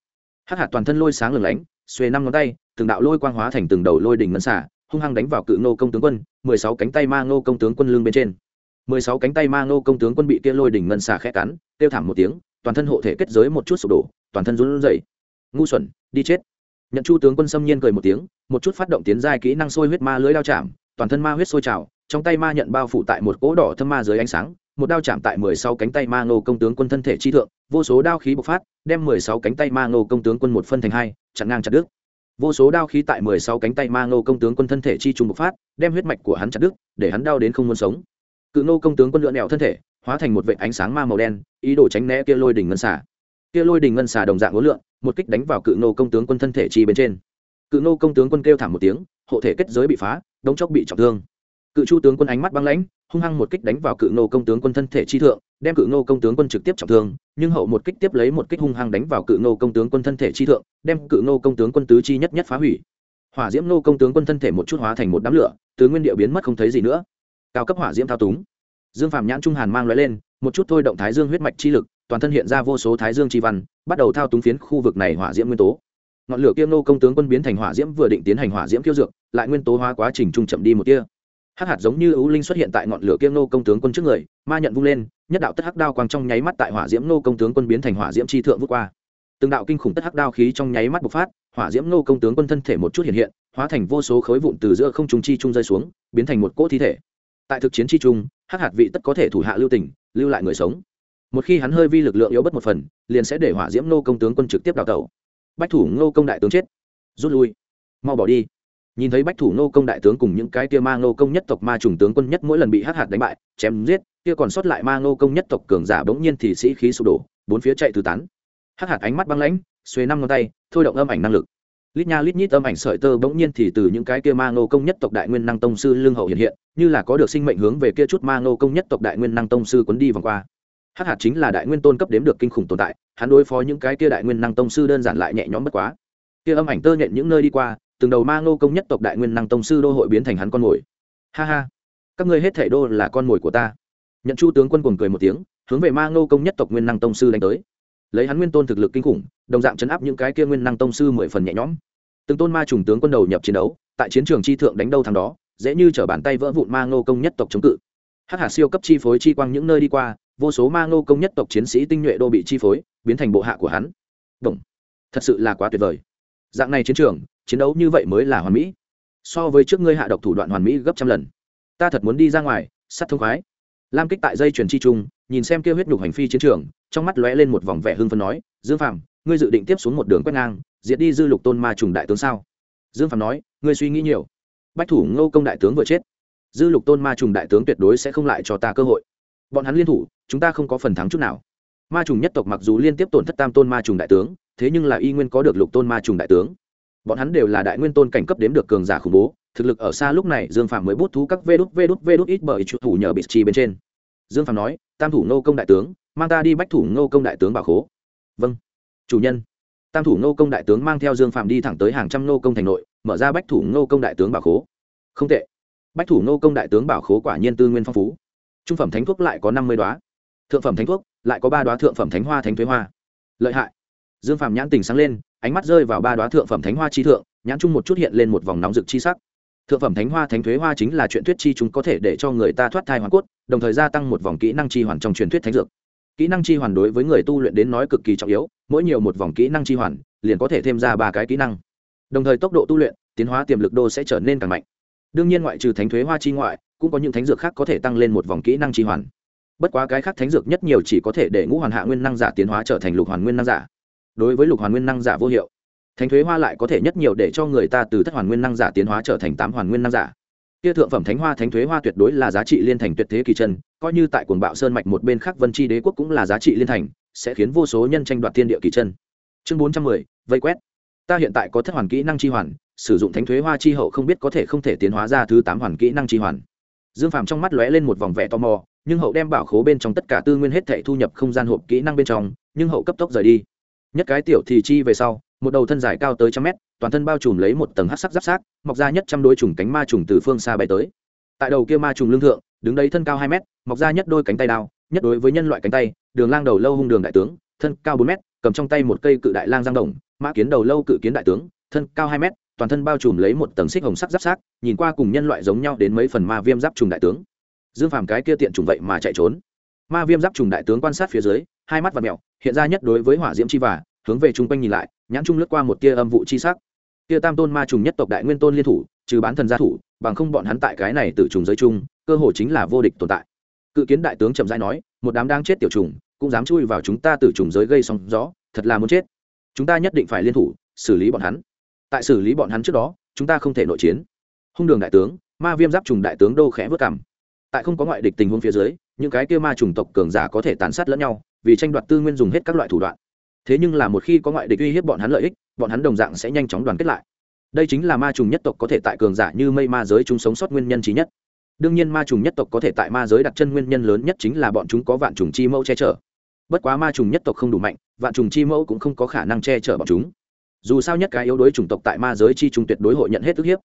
Hắc hạt toàn thân lôi sáng lừng lánh, xuề năm ngón tay, từng đạo lôi quang hóa thành từng đầu lôi đỉnh ngân xả hung hăng đánh vào cự nô công tướng quân, mười sáu cánh tay ma nô công tướng quân lưng bên trên. mười sáu cánh tay ma nô công tướng quân bị kia lôi đỉnh ngân xả khẽ cắn, kêu thảm một tiếng, toàn thân hộ thể kết giới một chút sụp đổ, toàn thân run rẩy. Ngu xuẩn, đi chết. Nhận chu tướng quân xâm nhiên cười một tiếng, một chút phát động tiến giai kỹ năng sôi huyết ma lưới đao chạm, toàn thân ma huyết sôi trào, trong tay ma nhận bao phủ tại một cỗ đỏ thâm ma dưới ánh sáng một đao chạm tại mười sáu cánh tay ma ngô công tướng quân thân thể chi thượng, vô số đao khí bộc phát, đem mười sáu cánh tay ma ngô công tướng quân một phân thành hai, chặn ngang chặt đứt. Vô số đao khí tại mười sáu cánh tay ma ngô công tướng quân thân thể chi trùng bộc phát, đem huyết mạch của hắn chặt đứt, để hắn đau đến không muốn sống. Cự ngô công tướng quân lượn nẹo thân thể, hóa thành một vệ ánh sáng ma màu đen, ý đồ tránh né kia lôi đỉnh ngân xả kia lôi đỉnh ngân xả đồng dạng ngũ lượng một kích đánh vào cự nô công tướng quân thân thể chi bên trên. Cự nô công tướng quân kêu thảm một tiếng, hộ thể kết giới bị phá, đống chốc bị trọng thương cự chu tướng quân ánh mắt băng lãnh, hung hăng một kích đánh vào cự nô công tướng quân thân thể chi thượng, đem cự nô công tướng quân trực tiếp trọng thương, nhưng hậu một kích tiếp lấy một kích hung hăng đánh vào cự nô công tướng quân thân thể chi thượng, đem cự nô công tướng quân tứ chi nhất nhất phá hủy. Hỏa diễm nô công tướng quân thân thể một chút hóa thành một đám lửa, từ nguyên địa biến mất không thấy gì nữa. Cao cấp hỏa diễm thao túng. Dương phạm nhãn trung hàn mang loại lên, một chút thôi động thái dương huyết mạch chi lực, toàn thân hiện ra vô số thái dương chi văn, bắt đầu thao túng phiến khu vực này hỏa diễm nguyên tố. Ngọn lửa kia nô công tướng quân biến thành hỏa diễm vừa định tiến hành hỏa diễm kiêu dược, lại nguyên tố hóa quá trình trung chậm đi một kia hắc hạt giống như ưu linh xuất hiện tại ngọn lửa kiêng nô công tướng quân trước người, ma nhận vung lên, nhất đạo tất hắc đao quang trong nháy mắt tại hỏa diễm nô công tướng quân biến thành hỏa diễm chi thượng vút qua. Từng đạo kinh khủng tất hắc đao khí trong nháy mắt bộc phát, hỏa diễm nô công tướng quân thân thể một chút hiện hiện, hóa thành vô số khối vụn từ giữa không trung chi trung rơi xuống, biến thành một cỗ thi thể. Tại thực chiến chi trung, hắc hạt vị tất có thể thủ hạ lưu tình, lưu lại người sống. Một khi hắn hơi vi lực lượng yếu bất một phần, liền sẽ để hỏa diễm nô công tướng quân trực tiếp đào tẩu. Bách thủ ngô công đại tướng chết. Rút lui. Mau bỏ đi nhìn thấy bách thủ nô công đại tướng cùng những cái kia ma nô công nhất tộc ma trùng tướng quân nhất mỗi lần bị hắc hạt đánh bại, chém giết, kia còn sót lại ma nô công nhất tộc cường giả bỗng nhiên thì sĩ khí sụp đổ, bốn phía chạy tứ tán. Hắc hạt ánh mắt băng lãnh, xuê năm ngón tay, thôi động âm ảnh năng lực. Lít nha lít nhít âm ảnh sợi tơ bỗng nhiên thì từ những cái kia ma nô công nhất tộc đại nguyên năng tông sư lương hậu hiện hiện, như là có được sinh mệnh hướng về kia chút ma nô công nhất tộc đại nguyên năng tông sư quấn đi vòng qua. Hắc hạt chính là đại nguyên tôn cấp đếm được kinh khủng tồn tại, hắn đối phó những cái kia đại nguyên năng tông sư đơn giản lại nhẹ nhõm bất quá. Kia âm ảnh tơ nhện những nơi đi qua từng đầu ma ngô công nhất tộc đại nguyên năng tông sư đô hội biến thành hắn con mồi. Ha ha, các ngươi hết thể đô là con mồi của ta. Nhận chu tướng quân cuồng cười một tiếng, hướng về ma ngô công nhất tộc nguyên năng tông sư đánh tới. Lấy hắn nguyên tôn thực lực kinh khủng, đồng dạng chấn áp những cái kia nguyên năng tông sư mười phần nhẹ nhõm. Từng tôn ma trùng tướng quân đầu nhập chiến đấu, tại chiến trường chi thượng đánh đâu thằng đó, dễ như t bàn tay vỡ vụn ma ngô công nhất tộc chống cự. Hắc hà siêu cấp chi phối chi quang những nơi đi qua, vô số ma ngô công nhất tộc chiến sĩ tinh nhuệ đô bị chi phối, biến thành bộ hạ của hắn. Đồng. thật sự là quá tuyệt vời. Dạng này chiến trường chiến đấu như vậy mới là hoàn mỹ. So với trước ngươi hạ độc thủ đoạn hoàn mỹ gấp trăm lần. Ta thật muốn đi ra ngoài sắt thông khoái. Lam kích tại dây truyền chi trung, nhìn xem kêu huyết nhục hành phi chiến trường, trong mắt lóe lên một vòng vẻ hưng phấn nói, dương phàm, ngươi dự định tiếp xuống một đường quét ngang, diệt đi dư lục tôn ma trùng đại tướng sao? Dương phàm nói, ngươi suy nghĩ nhiều. Bách thủ ngô công đại tướng vừa chết, dư lục tôn ma trùng đại tướng tuyệt đối sẽ không lại cho ta cơ hội. Bọn hắn liên thủ, chúng ta không có phần thắng chút nào. Ma trùng nhất tộc mặc dù liên tiếp tổn thất tam tôn ma trùng đại tướng, thế nhưng là y nguyên có được lục tôn ma trùng đại tướng bọn hắn đều là đại nguyên tôn cảnh cấp đếm được cường giả khủng bố, thực lực ở xa lúc này, dương phạm mới bút thú các vê đút vê đút vê đút ít bởi chủ thủ nhờ bị chi bên trên. Dương phạm nói, tam thủ ngô công đại tướng, mang ta đi bách thủ ngô công đại tướng bảo khố. Vâng chủ nhân. Tam thủ ngô công đại tướng mang theo dương phạm đi thẳng tới hàng trăm ngô công thành nội, mở ra bách thủ ngô công đại tướng bảo khố. Không tệ. Bách thủ ngô công đại tướng bảo khố quả nhiên tư nguyên phong phú. Trung phẩm thánh thuốc lại có năm mươi đoá thượng phẩm thánh thuốc lại có ba đoá thượng phẩm thánh hoa thánh thuế hoa. Lợi hại dương Phàm nhãn tình sáng lên, ánh mắt rơi vào ba đoá thượng phẩm thánh hoa chi thượng, nhãn chung một chút hiện lên một vòng nóng rực chi sắc. Thượng phẩm thánh hoa, thánh thuế hoa chính là chuyện thuyết chi chúng có thể để cho người ta thoát thai hoàn cốt, đồng thời gia tăng một vòng kỹ năng chi hoàn trong truyền thuyết thánh dược. Kỹ năng chi hoàn đối với người tu luyện đến nói cực kỳ trọng yếu, mỗi nhiều một vòng kỹ năng chi hoàn, liền có thể thêm ra ba cái kỹ năng. Đồng thời tốc độ tu luyện, tiến hóa tiềm lực đô sẽ trở nên càng mạnh. Đương nhiên ngoại trừ thánh thuế hoa chi ngoại, cũng có những thánh dược khác có thể tăng lên một vòng kỹ năng chi hoàn. Bất quá cái khác thánh dược nhất nhiều chỉ có thể để ngũ hoàn hạ nguyên năng giả tiến hóa trở thành lục hoàn nguyên năng giả đối với lục hoàn nguyên năng giả vô hiệu. Thánh thuế hoa lại có thể nhất nhiều để cho người ta từ thất hoàn nguyên năng giả tiến hóa trở thành tám hoàn nguyên năng giả. Kia thượng phẩm thánh hoa, thánh thuế hoa tuyệt đối là giá trị liên thành tuyệt thế kỳ chân, coi như tại quần bạo sơn mạch một bên khác vân tri đế quốc cũng là giá trị liên thành, sẽ khiến vô số nhân tranh đoạt thiên địa kỳ chân. Chương bốn trăm mười, vây quét. Ta hiện tại có thất hoàn kỹ năng chi hoàn, sử dụng thánh thuế hoa chi hậu không biết có thể không thể tiến hóa ra thứ tám hoàn kỹ năng chi hoàn. Dương phàm trong mắt lóe lên một vòng vẻ tò mò, nhưng hậu đem bảo khố bên trong tất cả tư nguyên hết thệ thu nhập không gian hộp kỹ năng bên trong, nhưng hậu cấp tốc rời đi nhất cái tiểu thì chi về sau, một đầu thân dài cao tới trăm mét, toàn thân bao trùm lấy một tầng hát sắc giáp sát mọc ra nhất trăm đôi trùng cánh ma trùng từ phương xa bay tới. Tại đầu kia ma trùng lương thượng, đứng đấy thân cao hai mét, mọc ra nhất đôi cánh tay đao, nhất đối với nhân loại cánh tay, đường lang đầu lâu hung đường đại tướng, thân cao bốn mét, cầm trong tay một cây cự đại lang giang đồng, mã kiến đầu lâu cự kiến đại tướng, thân cao hai mét, toàn thân bao trùm lấy một tầng xích hồng sắc giáp sát nhìn qua cùng nhân loại giống nhau đến mấy phần ma viêm giáp trùng đại tướng. Dương phàm cái kia tiện trùng vậy mà chạy trốn. Ma viêm giáp trùng đại tướng quan sát phía dưới, hai mắt và mẹo hiện ra nhất đối với hỏa diễm chi và, hướng về chung quanh nhìn lại, nhãn trung lướt qua một tia âm vụ chi sắc. Tia tam tôn ma trùng nhất tộc đại nguyên tôn liên thủ, trừ bán thần gia thủ, bằng không bọn hắn tại cái này tự trùng giới chung, cơ hội chính là vô địch tồn tại. Cự kiến đại tướng chậm rãi nói, một đám đang chết tiểu trùng, cũng dám chui vào chúng ta tự trùng giới gây sóng gió, thật là muốn chết. Chúng ta nhất định phải liên thủ, xử lý bọn hắn. Tại xử lý bọn hắn trước đó, chúng ta không thể nội chiến. Hung đường đại tướng, ma viêm giáp trùng đại tướng đô khẽ vất cảm tại không có ngoại địch tình huống phía dưới, những cái kia ma trùng tộc cường giả có thể tàn sát lẫn nhau vì tranh đoạt tư nguyên dùng hết các loại thủ đoạn. Thế nhưng là một khi có ngoại địch uy hiếp bọn hắn lợi ích, bọn hắn đồng dạng sẽ nhanh chóng đoàn kết lại. Đây chính là ma trùng nhất tộc có thể tại cường giả như mây ma giới chúng sống sót nguyên nhân trí nhất. Đương nhiên ma trùng nhất tộc có thể tại ma giới đặt chân nguyên nhân lớn nhất chính là bọn chúng có vạn trùng chi mẫu che chở. Bất quá ma trùng nhất tộc không đủ mạnh, vạn trùng chi mẫu cũng không có khả năng che chở bọn chúng. Dù sao nhất cái yếu đuối chủng tộc tại ma giới chi trùng tuyệt đối hội nhận hết ức hiếp.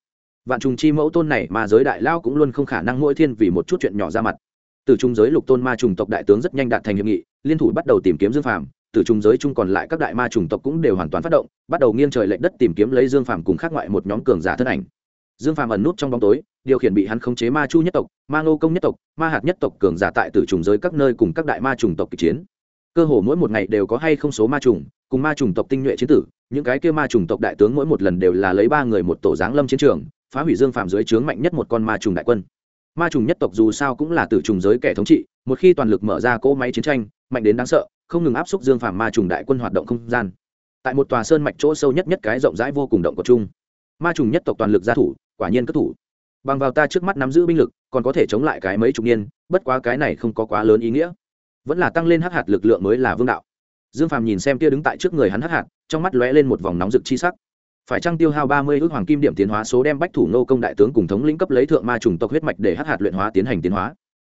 Vạn trùng chi mẫu tôn này ma giới đại lao cũng luôn không khả năng mỗi thiên vì một chút chuyện nhỏ ra mặt từ trung giới lục tôn ma trùng tộc đại tướng rất nhanh đạt thành hiệp nghị, liên thủ bắt đầu tìm kiếm dương phàm. Từ trung giới chung còn lại các đại ma trùng tộc cũng đều hoàn toàn phát động, bắt đầu nghiêng trời lệnh đất tìm kiếm lấy dương phàm cùng khác ngoại một nhóm cường giả thân ảnh. Dương phàm ẩn nút trong bóng tối, điều khiển bị hắn khống chế ma chu nhất tộc, ma ngô công nhất tộc, ma hạt nhất tộc cường giả tại từ trùng giới các nơi cùng các đại ma trùng tộc kịch chiến. Cơ hồ mỗi một ngày đều có hay không số ma trùng, cùng ma trùng tộc tinh nhuệ chiến tử, những cái kia ma trùng tộc đại tướng mỗi một lần đều là lấy ba người một tổ giáng lâm chiến trường, phá hủy dương phàm dưới trướng mạnh nhất một con ma trùng đại quân ma trùng nhất tộc dù sao cũng là tử trùng giới kẻ thống trị, một khi toàn lực mở ra cỗ máy chiến tranh, mạnh đến đáng sợ, không ngừng áp xúc dương phàm ma trùng đại quân hoạt động không gian. Tại một tòa sơn mạch chỗ sâu nhất nhất cái rộng rãi vô cùng động của chung, ma trùng nhất tộc toàn lực gia thủ, quả nhiên cất thủ. Bằng vào ta trước mắt nắm giữ binh lực, còn có thể chống lại cái mấy chục niên, bất quá cái này không có quá lớn ý nghĩa. Vẫn là tăng lên hắc hạt lực lượng mới là vương đạo. Dương phàm nhìn xem kia đứng tại trước người hắn hắc hạt, trong mắt lóe lên một vòng nóng rực chi sắc phải trang tiêu hao ba mươi ước hoàng kim điểm tiến hóa số đem bách thủ nô công đại tướng cùng thống lĩnh cấp lấy thượng ma trùng tộc huyết mạch để hắc hạt luyện hóa tiến hành tiến hóa?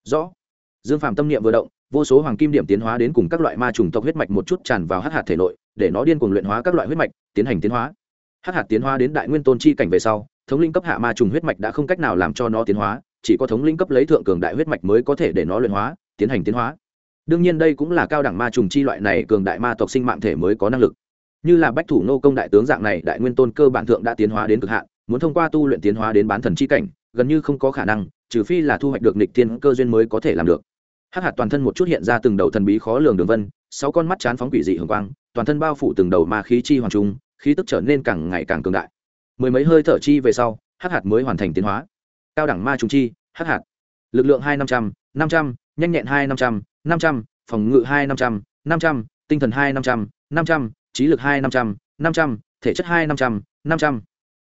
Rõ. Dương phàm tâm niệm vừa động, vô số hoàng kim điểm tiến hóa đến cùng các loại ma trùng tộc huyết mạch một chút tràn vào hắc hạt thể nội, để nó điên cuồng luyện hóa các loại huyết mạch, tiến hành tiến hóa. Hắc hạt tiến hóa đến đại nguyên tôn chi cảnh về sau, thống lĩnh cấp hạ ma trùng huyết mạch đã không cách nào làm cho nó tiến hóa, chỉ có thống lĩnh cấp lấy thượng cường đại huyết mạch mới có thể để nó luyện hóa, tiến hành tiến hóa. Đương nhiên đây cũng là cao đẳng ma trùng chi loại này cường đại ma tộc sinh mạng thể mới có năng lực như là bách thủ nô công đại tướng dạng này, đại nguyên tôn cơ bản thượng đã tiến hóa đến cực hạn, muốn thông qua tu luyện tiến hóa đến bán thần chi cảnh, gần như không có khả năng, trừ phi là thu hoạch được nịch tiên cơ duyên mới có thể làm được. Hắc hạt toàn thân một chút hiện ra từng đầu thần bí khó lường đường vân, sáu con mắt chán phóng quỷ dị hường quang, toàn thân bao phủ từng đầu ma khí chi hoàng trung, khí tức trở nên càng ngày càng cường đại. Mười mấy hơi thở chi về sau, hắc hạt mới hoàn thành tiến hóa. Cao đẳng ma trung chi, hắc hạt. Lực lượng hai năm trăm năm trăm, nhanh nhẹn hai năm trăm năm trăm, phòng ngự hai năm trăm năm trăm, tinh thần hai năm trăm năm trăm trí lực hai năm trăm năm trăm, thể chất hai năm trăm năm trăm.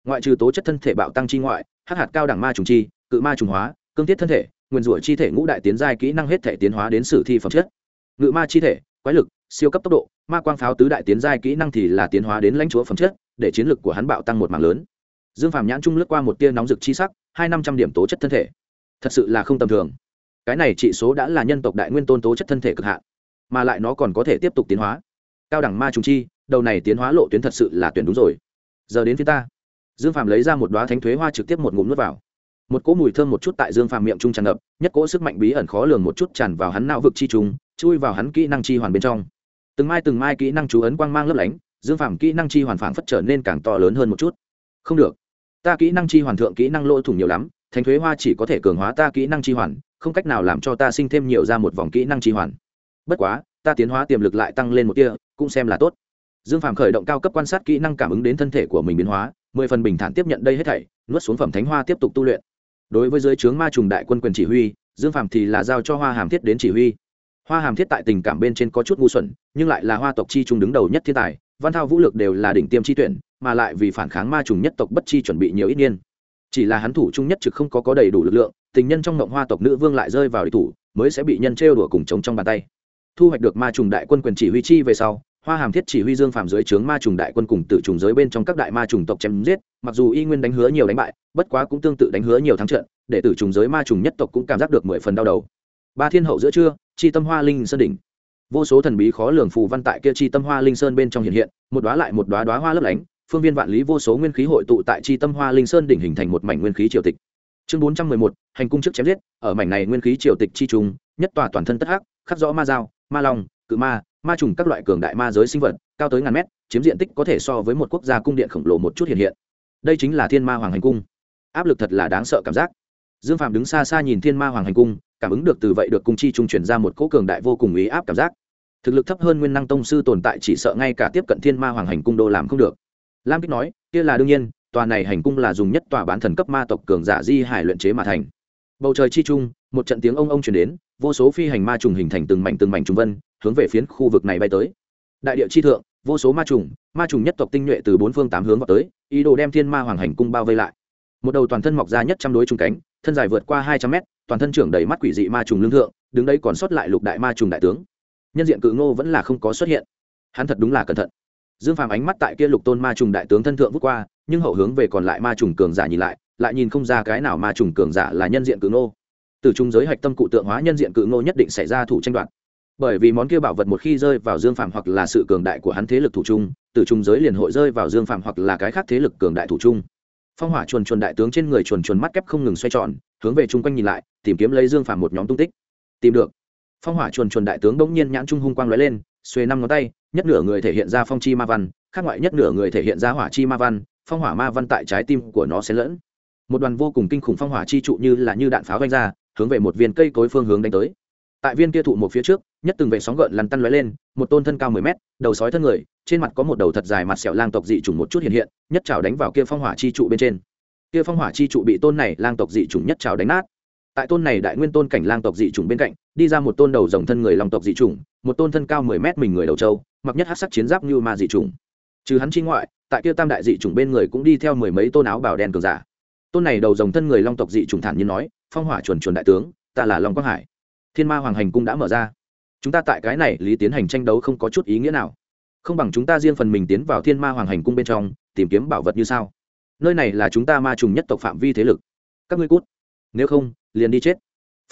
Ngoại trừ tố chất thân thể bạo tăng chi ngoại, hắc hạt cao đẳng ma trùng chi, cự ma trùng hóa, cương thiết thân thể, nguyên rủa chi thể ngũ đại tiến giai kỹ năng hết thể tiến hóa đến sử thi phẩm chất. Ngự ma chi thể, quái lực, siêu cấp tốc độ, ma quang pháo tứ đại tiến giai kỹ năng thì là tiến hóa đến lãnh chúa phẩm chất, để chiến lực của hắn bạo tăng một mảng lớn. Dương phàm nhãn trung lướt qua một tia nóng rực chi sắc, hai năm trăm điểm tố chất thân thể. Thật sự là không tầm thường. Cái này trị số đã là nhân tộc đại nguyên tôn tố chất thân thể cực hạn, mà lại nó còn có thể tiếp tục tiến hóa. Cao đẳng ma trùng chi đầu này tiến hóa lộ tuyến thật sự là tuyển đúng rồi. Giờ đến phía ta. Dương phàm lấy ra một đoá thánh thuế hoa trực tiếp một ngụm nuốt vào. Một cỗ mùi thơm một chút tại dương phàm miệng trung tràn ngập, nhất cỗ sức mạnh bí ẩn khó lường một chút tràn vào hắn não vực chi trùng chui vào hắn kỹ năng chi hoàn bên trong. Từng mai từng mai kỹ năng chú ấn quang mang lấp lánh, dương phàm kỹ năng chi hoàn phản phất trở nên càng to lớn hơn một chút. Không được. Ta kỹ năng chi hoàn thượng kỹ năng lỗ thủng nhiều lắm, thánh thuế hoa chỉ có thể cường hóa ta kỹ năng chi hoàn, không cách nào làm cho ta sinh thêm nhiều ra một vòng kỹ năng chi hoàn. Bất quá, ta tiến hóa tiềm lực lại tăng lên một tia, cũng xem là tốt dương phàm khởi động cao cấp quan sát kỹ năng cảm ứng đến thân thể của mình biến hóa, mười phần bình thản tiếp nhận đây hết thảy, nuốt xuống phẩm thánh hoa tiếp tục tu luyện. Đối với dưới trướng ma trùng đại quân quyền chỉ huy, dương phàm thì là giao cho hoa hàm thiết đến chỉ huy. Hoa hàm thiết tại tình cảm bên trên có chút ngu xuẩn, nhưng lại là hoa tộc chi trung đứng đầu nhất thiên tài, văn thao vũ lực đều là đỉnh tiêm chi tuyển, mà lại vì phản kháng ma trùng nhất tộc bất chi chuẩn bị nhiều ít niên. Chỉ là hắn thủ trung nhất trực không có có đầy đủ lực lượng, tình nhân trong ngộng hoa tộc nữ vương lại rơi vào địch thủ, mới sẽ bị nhân trêu đùa cùng chống trong bàn tay. Thu hoạch được ma trùng đại quân quyền chỉ huy chi về sau hoa hàm thiết chỉ huy dương phạm dưới trướng ma trùng đại quân cùng Tử trùng giới bên trong các đại ma trùng tộc chém giết, mặc dù y nguyên đánh hứa nhiều đánh bại, bất quá cũng tương tự đánh hứa nhiều thắng trận, để tử trùng giới ma trùng nhất tộc cũng cảm giác được mười phần đau đầu. Ba thiên hậu giữa trưa, chi tâm hoa linh sơn đỉnh. Vô số thần bí khó lường phù văn tại kia chi tâm hoa linh sơn bên trong hiện hiện, một đoá lại một đoá đoá hoa lấp lánh, phương viên vạn lý vô số nguyên khí hội tụ tại chi tâm hoa linh sơn đỉnh hình thành một mảnh nguyên khí triều tịch. Chương bốn trăm mười một, hành cung trước chém giết, ở mảnh này nguyên khí triều tịch chi trùng, nhất tòa toàn thân tất hắc, khắc rõ ma dao, ma long, cự ma ma trùng các loại cường đại ma giới sinh vật, cao tới ngàn mét, chiếm diện tích có thể so với một quốc gia cung điện khổng lồ một chút hiện hiện. Đây chính là thiên ma hoàng hành cung. Áp lực thật là đáng sợ cảm giác. Dương phạm đứng xa xa nhìn thiên ma hoàng hành cung, cảm ứng được từ vậy được cung chi trung chuyển ra một cỗ cường đại vô cùng ý áp cảm giác. Thực lực thấp hơn nguyên năng tông sư tồn tại chỉ sợ ngay cả tiếp cận thiên ma hoàng hành cung đô làm không được. Lam kích nói, kia là đương nhiên, tòa này hành cung là dùng nhất tòa bán thần cấp ma tộc cường giả di hải luyện chế mà thành. Bầu trời chi trung, một trận tiếng ông ông chuyển đến, vô số phi hành ma trùng hình thành từng mảnh từng mảnh trùng vân hướng về phiến khu vực này bay tới. Đại địa chi thượng, vô số ma trùng ma trùng nhất tộc tinh nhuệ từ bốn phương tám hướng vào tới, ý đồ đem thiên ma hoàng hành cung bao vây lại. Một đầu toàn thân mọc ra nhất trăm đối trùng cánh, thân dài vượt qua hai trăm mét, toàn thân trưởng đầy mắt quỷ dị ma trùng lương thượng, đứng đây còn sót lại lục đại ma trùng đại tướng. Nhân diện cự ngô vẫn là không có xuất hiện. Hắn thật đúng là cẩn thận. Dương phàm ánh mắt tại kia lục tôn ma trùng đại tướng thân thượng vút qua, nhưng hậu hướng về còn lại ma trùng cường giả nhìn lại lại nhìn không ra cái nào ma trùng cường giả là nhân diện cự ngô. Từ trung giới hạch tâm cụ tượng hóa nhân diện cự ngô nhất định xảy ra thủ tranh đoạt bởi vì món kia bảo vật một khi rơi vào dương phạm hoặc là sự cường đại của hắn thế lực thủ trung, từ trung giới liền hội rơi vào dương phạm hoặc là cái khác thế lực cường đại thủ trung. Phong hỏa chuồn chuồn đại tướng trên người chuồn chuồn mắt kép không ngừng xoay tròn, hướng về chung quanh nhìn lại, tìm kiếm lấy dương phạm một nhóm tung tích. Tìm được. Phong hỏa chuồn chuồn đại tướng bỗng nhiên nhãn trung hung quang lóe lên, xuề năm ngón tay, nhất nửa người thể hiện ra phong chi ma văn, khác ngoại nhất nửa người thể hiện ra hỏa chi ma văn, phong hỏa ma văn tại trái tim của nó xen lẫn. Một đoàn vô cùng kinh khủng phong hỏa chi trụ như là như đạn pháo vanh ra, hướng về một viên cây cối phương hướng đánh tới tại viên kia thụ một phía trước, nhất từng vệ sóng gợn lăn tăn lóe lên, một tôn thân cao mười mét, đầu sói thân người, trên mặt có một đầu thật dài mặt sẹo lang tộc dị chủng một chút hiện hiện, nhất trào đánh vào kia phong hỏa chi trụ bên trên. Kia phong hỏa chi trụ bị tôn này lang tộc dị chủng nhất trào đánh nát. Tại tôn này đại nguyên tôn cảnh lang tộc dị chủng bên cạnh, đi ra một tôn đầu rồng thân người long tộc dị chủng, một tôn thân cao mười mét mình người đầu châu mặc nhất hát sắc chiến giáp như ma dị chủng. Trừ hắn chi ngoại, tại kia tam đại dị chủng bên người cũng đi theo mười mấy tôn áo bào đen cường giả. Tôn này đầu rồng thân người long tộc dị chủng thản nhiên nói, phong hỏa chuẩn chuẩn đại tướng, ta là long quang hải thiên ma hoàng hành cung đã mở ra. Chúng ta tại cái này lý tiến hành tranh đấu không có chút ý nghĩa nào. Không bằng chúng ta riêng phần mình tiến vào thiên ma hoàng hành cung bên trong, tìm kiếm bảo vật như sao. Nơi này là chúng ta ma trùng nhất tộc phạm vi thế lực. Các ngươi cút. Nếu không, liền đi chết.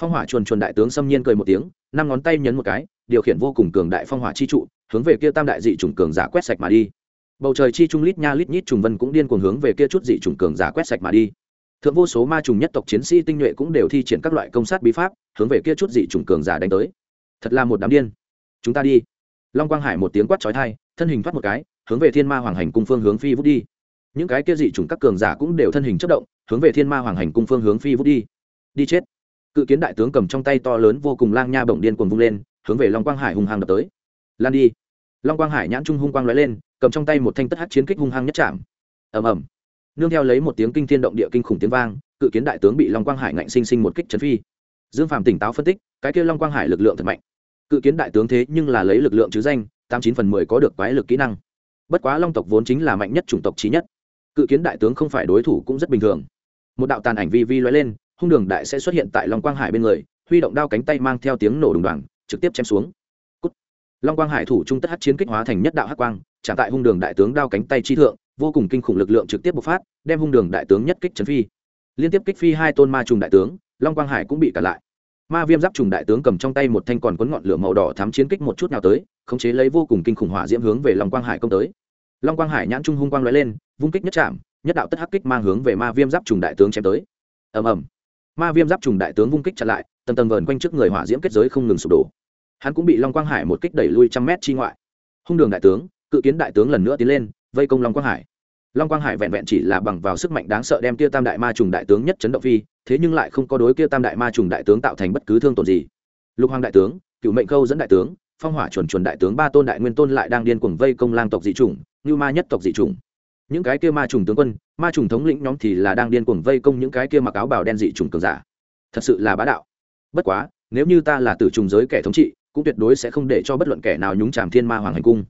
Phong hỏa chuồn chuồn đại tướng xâm nhiên cười một tiếng, năm ngón tay nhấn một cái, điều khiển vô cùng cường đại phong hỏa chi trụ, hướng về kia tam đại dị trùng cường giả quét sạch mà đi. Bầu trời chi trung lít nha lít nhít trùng vân cũng điên cuồng hướng về kia chút dị trùng cường giả quét sạch mà đi thượng vô số ma trùng nhất tộc chiến sĩ tinh nhuệ cũng đều thi triển các loại công sát bí pháp, hướng về kia chút dị trùng cường giả đánh tới. Thật là một đám điên. Chúng ta đi. Long quang hải một tiếng quát trói thai thân hình thoát một cái, hướng về thiên ma hoàng hành cung phương hướng phi vút đi. Những cái kia dị trùng các cường giả cũng đều thân hình chất động, hướng về thiên ma hoàng hành cung phương hướng phi vút đi. Đi chết. Cự kiến đại tướng cầm trong tay to lớn vô cùng lang nha bổng điên cuồng vung lên, hướng về long quang hải hung hăng đập tới. Lan đi. Long quang hải nhãn trung hung quang lóe lên, cầm trong tay một thanh tất hát chiến kích hung hăng nhất chạm. Ầm ầm nương theo lấy một tiếng kinh thiên động địa kinh khủng tiếng vang, cự kiến đại tướng bị long quang hải ngạnh sinh sinh một kích trấn phi. Dương phàm tỉnh táo phân tích, cái kia long quang hải lực lượng thật mạnh. Cự kiến đại tướng thế nhưng là lấy lực lượng chứ danh, tám chín phần mười có được quái lực kỹ năng. Bất quá long tộc vốn chính là mạnh nhất chủng tộc trí nhất. Cự kiến đại tướng không phải đối thủ cũng rất bình thường. Một đạo tàn ảnh vi vi lóe lên, hung đường đại sẽ xuất hiện tại long quang hải bên người, huy động đao cánh tay mang theo tiếng nổ đùng đoàng, trực tiếp chém xuống. Cút. long quang hải thủ trung tất hát chiến kích hóa thành nhất đạo hát quang trả tại hung đường đại tướng đao cánh tay chi thượng vô cùng kinh khủng lực lượng trực tiếp bộc phát, đem hung đường đại tướng nhất kích trấn phi. Liên tiếp kích phi hai tôn ma trùng đại tướng, long quang hải cũng bị cản lại. Ma viêm giáp trùng đại tướng cầm trong tay một thanh còn cuốn ngọn lửa màu đỏ thám chiến kích một chút nào tới, khống chế lấy vô cùng kinh khủng hỏa diễm hướng về long quang hải công tới. Long quang hải nhãn trung hung quang lóe lên, vung kích nhất chạm, nhất đạo tất hắc kích mang hướng về ma viêm giáp trùng đại tướng chém tới. Ầm ầm. Ma viêm giáp trùng đại tướng vung kích chặn lại, tầng tầng vờn quanh trước người hỏa diễm kết giới không ngừng sụp đổ. Hắn cũng bị long quang hải một kích đẩy lui trăm mét chi ngoại. Hung đường đại tướng, cự kiến đại tướng lần nữa tiến lên, vây công long quang hải long quang hải vẹn vẹn chỉ là bằng vào sức mạnh đáng sợ đem kia tam đại ma trùng đại tướng nhất chấn động phi, thế nhưng lại không có đối kia tam đại ma trùng đại tướng tạo thành bất cứ thương tổn gì. Lục hoàng đại tướng, cựu mệnh khâu dẫn đại tướng, phong hỏa chuẩn chuẩn đại tướng, ba tôn đại nguyên tôn lại đang điên cuồng vây công lang tộc dị chủng như ma nhất tộc dị chủng những cái kia ma trùng tướng quân, ma trùng thống lĩnh nhóm thì là đang điên cuồng vây công những cái kia mặc áo bào đen dị trùng cường giả. Thật sự là bá đạo. Bất quá, nếu như ta là tử trùng giới kẻ thống trị, cũng tuyệt đối sẽ không để cho bất luận kẻ nào nhúng chàm thiên ma hoàng hành cung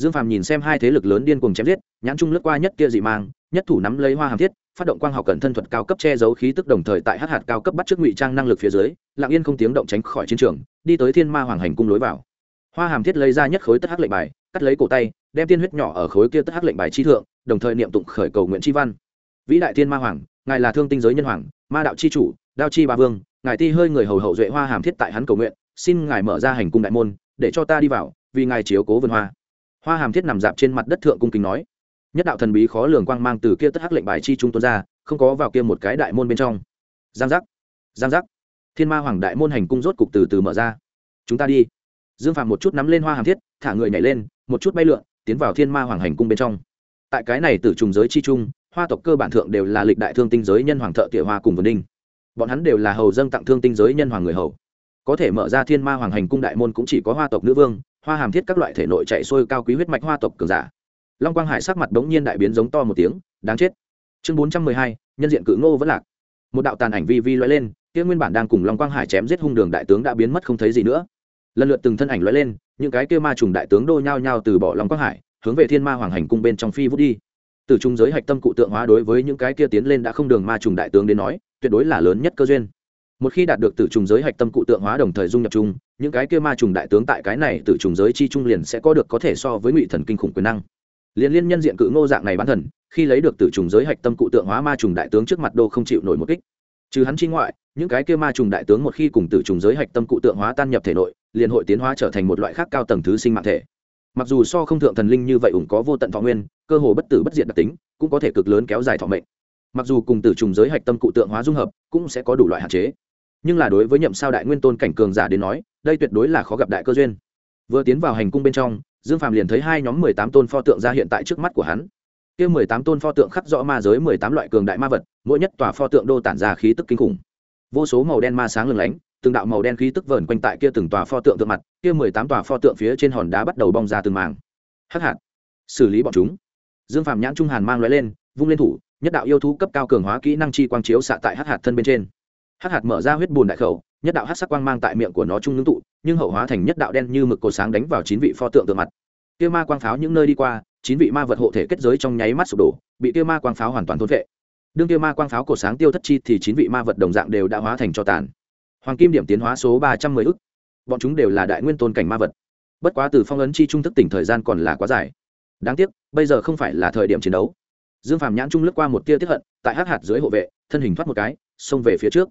dương phàm nhìn xem hai thế lực lớn điên cuồng chém giết, nhãn trung lướt qua nhất kia dị mang, nhất thủ nắm lấy hoa hàm thiết, phát động quang học cận thân thuật cao cấp che giấu khí tức đồng thời tại hát hạt cao cấp bắt trước ngụy trang năng lực phía dưới, lặng yên không tiếng động tránh khỏi chiến trường, đi tới thiên ma hoàng hành cung lối vào. Hoa hàm thiết lấy ra nhất khối tất hắc lệnh bài, cắt lấy cổ tay, đem tiên huyết nhỏ ở khối kia tất hắc lệnh bài chi thượng, đồng thời niệm tụng khởi cầu nguyện chi văn. Vĩ đại thiên ma hoàng, ngài là thương tinh giới nhân hoàng, ma đạo chi chủ, đao chi ba vương, ngài ti hơi người hầu hậu duệ hoa hàm thiết tại hắn cầu nguyện, xin ngài mở ra hành cung đại môn, để cho ta đi vào, vì ngài chiếu cố vườn hoa hoa hàm thiết nằm dạp trên mặt đất thượng cung kính nói, nhất đạo thần bí khó lường quang mang từ kia tất hắc lệnh bài chi trung tuôn ra, không có vào kia một cái đại môn bên trong. Giang giác giang giác. Thiên ma hoàng đại môn hành cung rốt cục từ từ mở ra. Chúng ta đi. Dương phàm một chút nắm lên hoa hàm thiết, thả người nhảy lên, một chút bay lượn, tiến vào thiên ma hoàng hành cung bên trong. Tại cái này từ trùng giới chi trung, hoa tộc cơ bản thượng đều là lịch đại thương tinh giới nhân hoàng thợ tỉa hoa cùng vân đinh. Bọn hắn đều là hầu dâng tặng thương tinh giới nhân hoàng người hầu. Có thể mở ra thiên ma hoàng hành cung đại môn cũng chỉ có hoa tộc nữ vương hoa hàm thiết các loại thể nội chạy xuôi cao quý huyết mạch hoa tộc cường giả. Long quang hải sắc mặt đống nhiên đại biến giống to một tiếng, đáng chết. Chương bốn trăm mười hai, nhân diện cự ngô vẫn lạc. Một đạo tàn ảnh vi vi loay lên, kia nguyên bản đang cùng long quang hải chém giết hung đường đại tướng đã biến mất không thấy gì nữa. Lần lượt từng thân ảnh loay lên, những cái kia ma trùng đại tướng đô nhao nhao từ bỏ long quang hải, hướng về thiên ma hoàng hành cung bên trong phi vút đi. Từ trung giới hạch tâm cụ tượng hóa đối với những cái kia tiến lên đã không đường ma trùng đại tướng đến nói, tuyệt đối là lớn nhất cơ duyên. Một khi đạt được từ trung giới hạch tâm cụ tượng hóa đồng thời dung nhập chung những cái kia ma trùng đại tướng tại cái này từ trùng giới chi trung liền sẽ có được có thể so với ngụy thần kinh khủng quyền năng. Liên liên nhân diện cự ngô dạng này bán thần, khi lấy được từ trùng giới hạch tâm cụ tượng hóa ma trùng đại tướng trước mặt đô không chịu nổi một kích. Trừ hắn chi ngoại, những cái kia ma trùng đại tướng một khi cùng từ trùng giới hạch tâm cụ tượng hóa tan nhập thể nội, liền hội tiến hóa trở thành một loại khác cao tầng thứ sinh mạng thể. Mặc dù so không thượng thần linh như vậy ủng có vô tận thọ nguyên, cơ hồ bất tử bất diệt đặc tính, cũng có thể cực lớn kéo dài thọ mệnh. Mặc dù cùng từ trùng giới hạch tâm cụ tượng hóa dung hợp, cũng sẽ có đủ loại hạn chế nhưng là đối với nhậm sao đại nguyên tôn cảnh cường giả đến nói, đây tuyệt đối là khó gặp đại cơ duyên. Vừa tiến vào hành cung bên trong, dương phạm liền thấy hai nhóm mười tám tôn pho tượng ra hiện tại trước mắt của hắn. Kia mười tám tôn pho tượng khắc rõ ma giới mười tám loại cường đại ma vật, mỗi nhất tòa pho tượng đô tản ra khí tức kinh khủng. Vô số màu đen ma sáng lừng lánh, từng đạo màu đen khí tức vờn quanh tại kia từng tòa pho tượng tượng mặt, kia mười tám tòa pho tượng phía trên hòn đá bắt đầu bong ra từng màng hắc hạt. Xử lý bọn chúng. Dương phạm nhãn trung hàn mang loại lên, vung lên thủ, nhất đạo yêu thú cấp cao cường hóa kỹ năng chi quang chiếu xạ tại hắc hạt thân bên trên hắc hạt mở ra huyết bùn đại khẩu, nhất đạo hắc sắc quang mang tại miệng của nó trung ngưng tụ, nhưng hậu hóa thành nhất đạo đen như mực cổ sáng đánh vào chín vị pho tượng tượng mặt. Kia ma quang pháo những nơi đi qua, chín vị ma vật hộ thể kết giới trong nháy mắt sụp đổ, bị kia ma quang pháo hoàn toàn thôn vệ. Đương kia ma quang pháo cổ sáng tiêu thất chi thì chín vị ma vật đồng dạng đều đã hóa thành cho tàn. Hoàng kim điểm tiến hóa số ba trăm mười ức. Bọn chúng đều là đại nguyên tôn cảnh ma vật. Bất quá từ phong ấn chi trung thức tỉnh thời gian còn là quá dài. Đáng tiếc, bây giờ không phải là thời điểm chiến đấu. Dương phàm nhãn trung lướt qua một tia tiếp hận, tại hắc hạt dưới hộ vệ, thân hình thoát một cái, xông về phía trước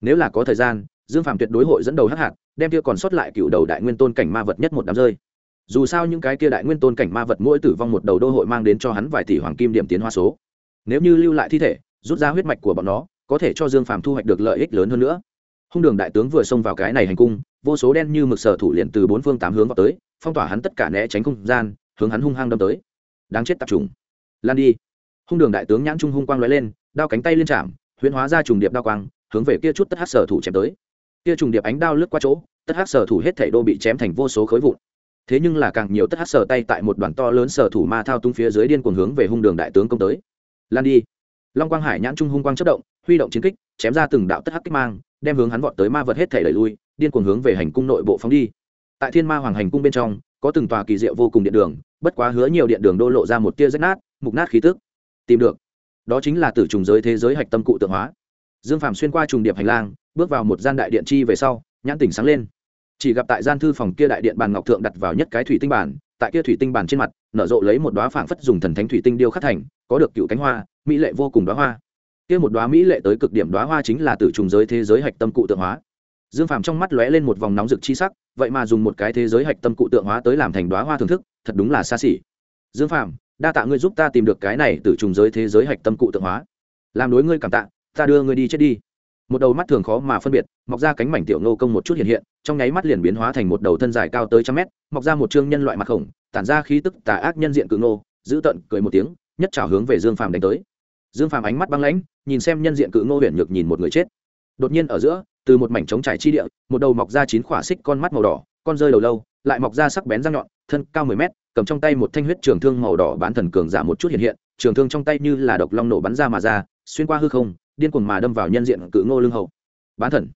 nếu là có thời gian dương Phạm tuyệt đối hội dẫn đầu hắc hạt đem kia còn sót lại cựu đầu đại nguyên tôn cảnh ma vật nhất một đám rơi. Dù sao những cái kia đại nguyên tôn cảnh ma vật mỗi tử vong một đầu đô hội mang đến cho hắn vài tỷ hoàng kim điểm tiến hoa số. Nếu như lưu lại thi thể rút ra huyết mạch của bọn nó có thể cho dương Phạm thu hoạch được lợi ích lớn hơn nữa. Hung đường đại tướng vừa xông vào cái này hành cung vô số đen như mực sở thủ liền từ bốn phương tám hướng vào tới phong tỏa hắn tất cả né tránh không gian hướng hắn hung hăng đâm tới. Đáng chết tập trùng, lan đi. Hung đường đại tướng nhãn trung hung quang lóe lên đao cánh tay liên chạm huyễn hóa ra trùng điệp đao quang hướng về kia chút tất hát sở thủ chém tới. Kia trùng điệp ánh đao lướt qua chỗ, tất hát sở thủ hết thảy đô bị chém thành vô số khối vụn. Thế nhưng là càng nhiều tất hát sở tay tại một đoàn to lớn sở thủ ma thao tung phía dưới điên cuồng hướng về hung đường đại tướng công tới. Lan đi. Long quang hải nhãn trung hung quang chất động, huy động chiến kích, chém ra từng đạo tất hắc kích mang, đem hướng hắn vọt tới ma vật hết thảy đẩy lui, điên cuồng hướng về hành cung nội bộ phóng đi. Tại thiên ma hoàng hành cung bên trong, có từng tòa kỳ diệu vô cùng điện đường, bất quá hứa nhiều điện đường đô lộ ra một tia rách nát, mục nát khí tức. Tìm được. Đó chính là tử trùng giới thế giới hạch tâm cụ tượng hóa dương phàm xuyên qua trùng điệp hành lang, bước vào một gian đại điện chi về sau, nhãn tỉnh sáng lên. Chỉ gặp tại gian thư phòng kia đại điện bàn ngọc thượng đặt vào nhất cái thủy tinh bản tại kia thủy tinh bản trên mặt, nở rộ lấy một đoá phảng phất dùng thần thánh thủy tinh điêu khắc thành, có được cựu cánh hoa, mỹ lệ vô cùng đoá hoa. Kia một đoá mỹ lệ tới cực điểm đoá hoa chính là từ trùng giới thế giới hạch tâm cụ tượng hóa. Dương phàm trong mắt lóe lên một vòng nóng rực chi sắc, vậy mà dùng một cái thế giới hạch tâm cụ tượng hóa tới làm thành đoá hoa thưởng thức, thật đúng là xa xỉ. Dương phàm, đa tạ ngươi giúp ta tìm được cái này từ trùng giới thế giới hạch tâm cụ tượng hóa. Làm đối ngươi cảm tạ ta đưa ngươi đi chết đi. Một đầu mắt thường khó mà phân biệt, mọc ra cánh mảnh tiểu nô công một chút hiện hiện, trong nháy mắt liền biến hóa thành một đầu thân dài cao tới trăm mét, mọc ra một chương nhân loại mặt khổng, tản ra khí tức tà ác nhân diện cự nô, giữ tận, cười một tiếng, nhất trào hướng về dương phàm đánh tới. Dương phàm ánh mắt băng lãnh, nhìn xem nhân diện cự nô huyền nhược nhìn một người chết. Đột nhiên ở giữa, từ một mảnh trống trải chi địa, một đầu mọc ra chín khỏa xích con mắt màu đỏ, con rơi đầu lâu, lại mọc ra sắc bén răng nhọn, thân cao mười mét, cầm trong tay một thanh huyết trường thương màu đỏ bán thần cường giả một chút hiện hiện, trường thương trong tay như là độc long nổ bắn ra mà ra, xuyên qua hư không điên cuồng mà đâm vào nhân diện cự ngô lưng hậu bán thần.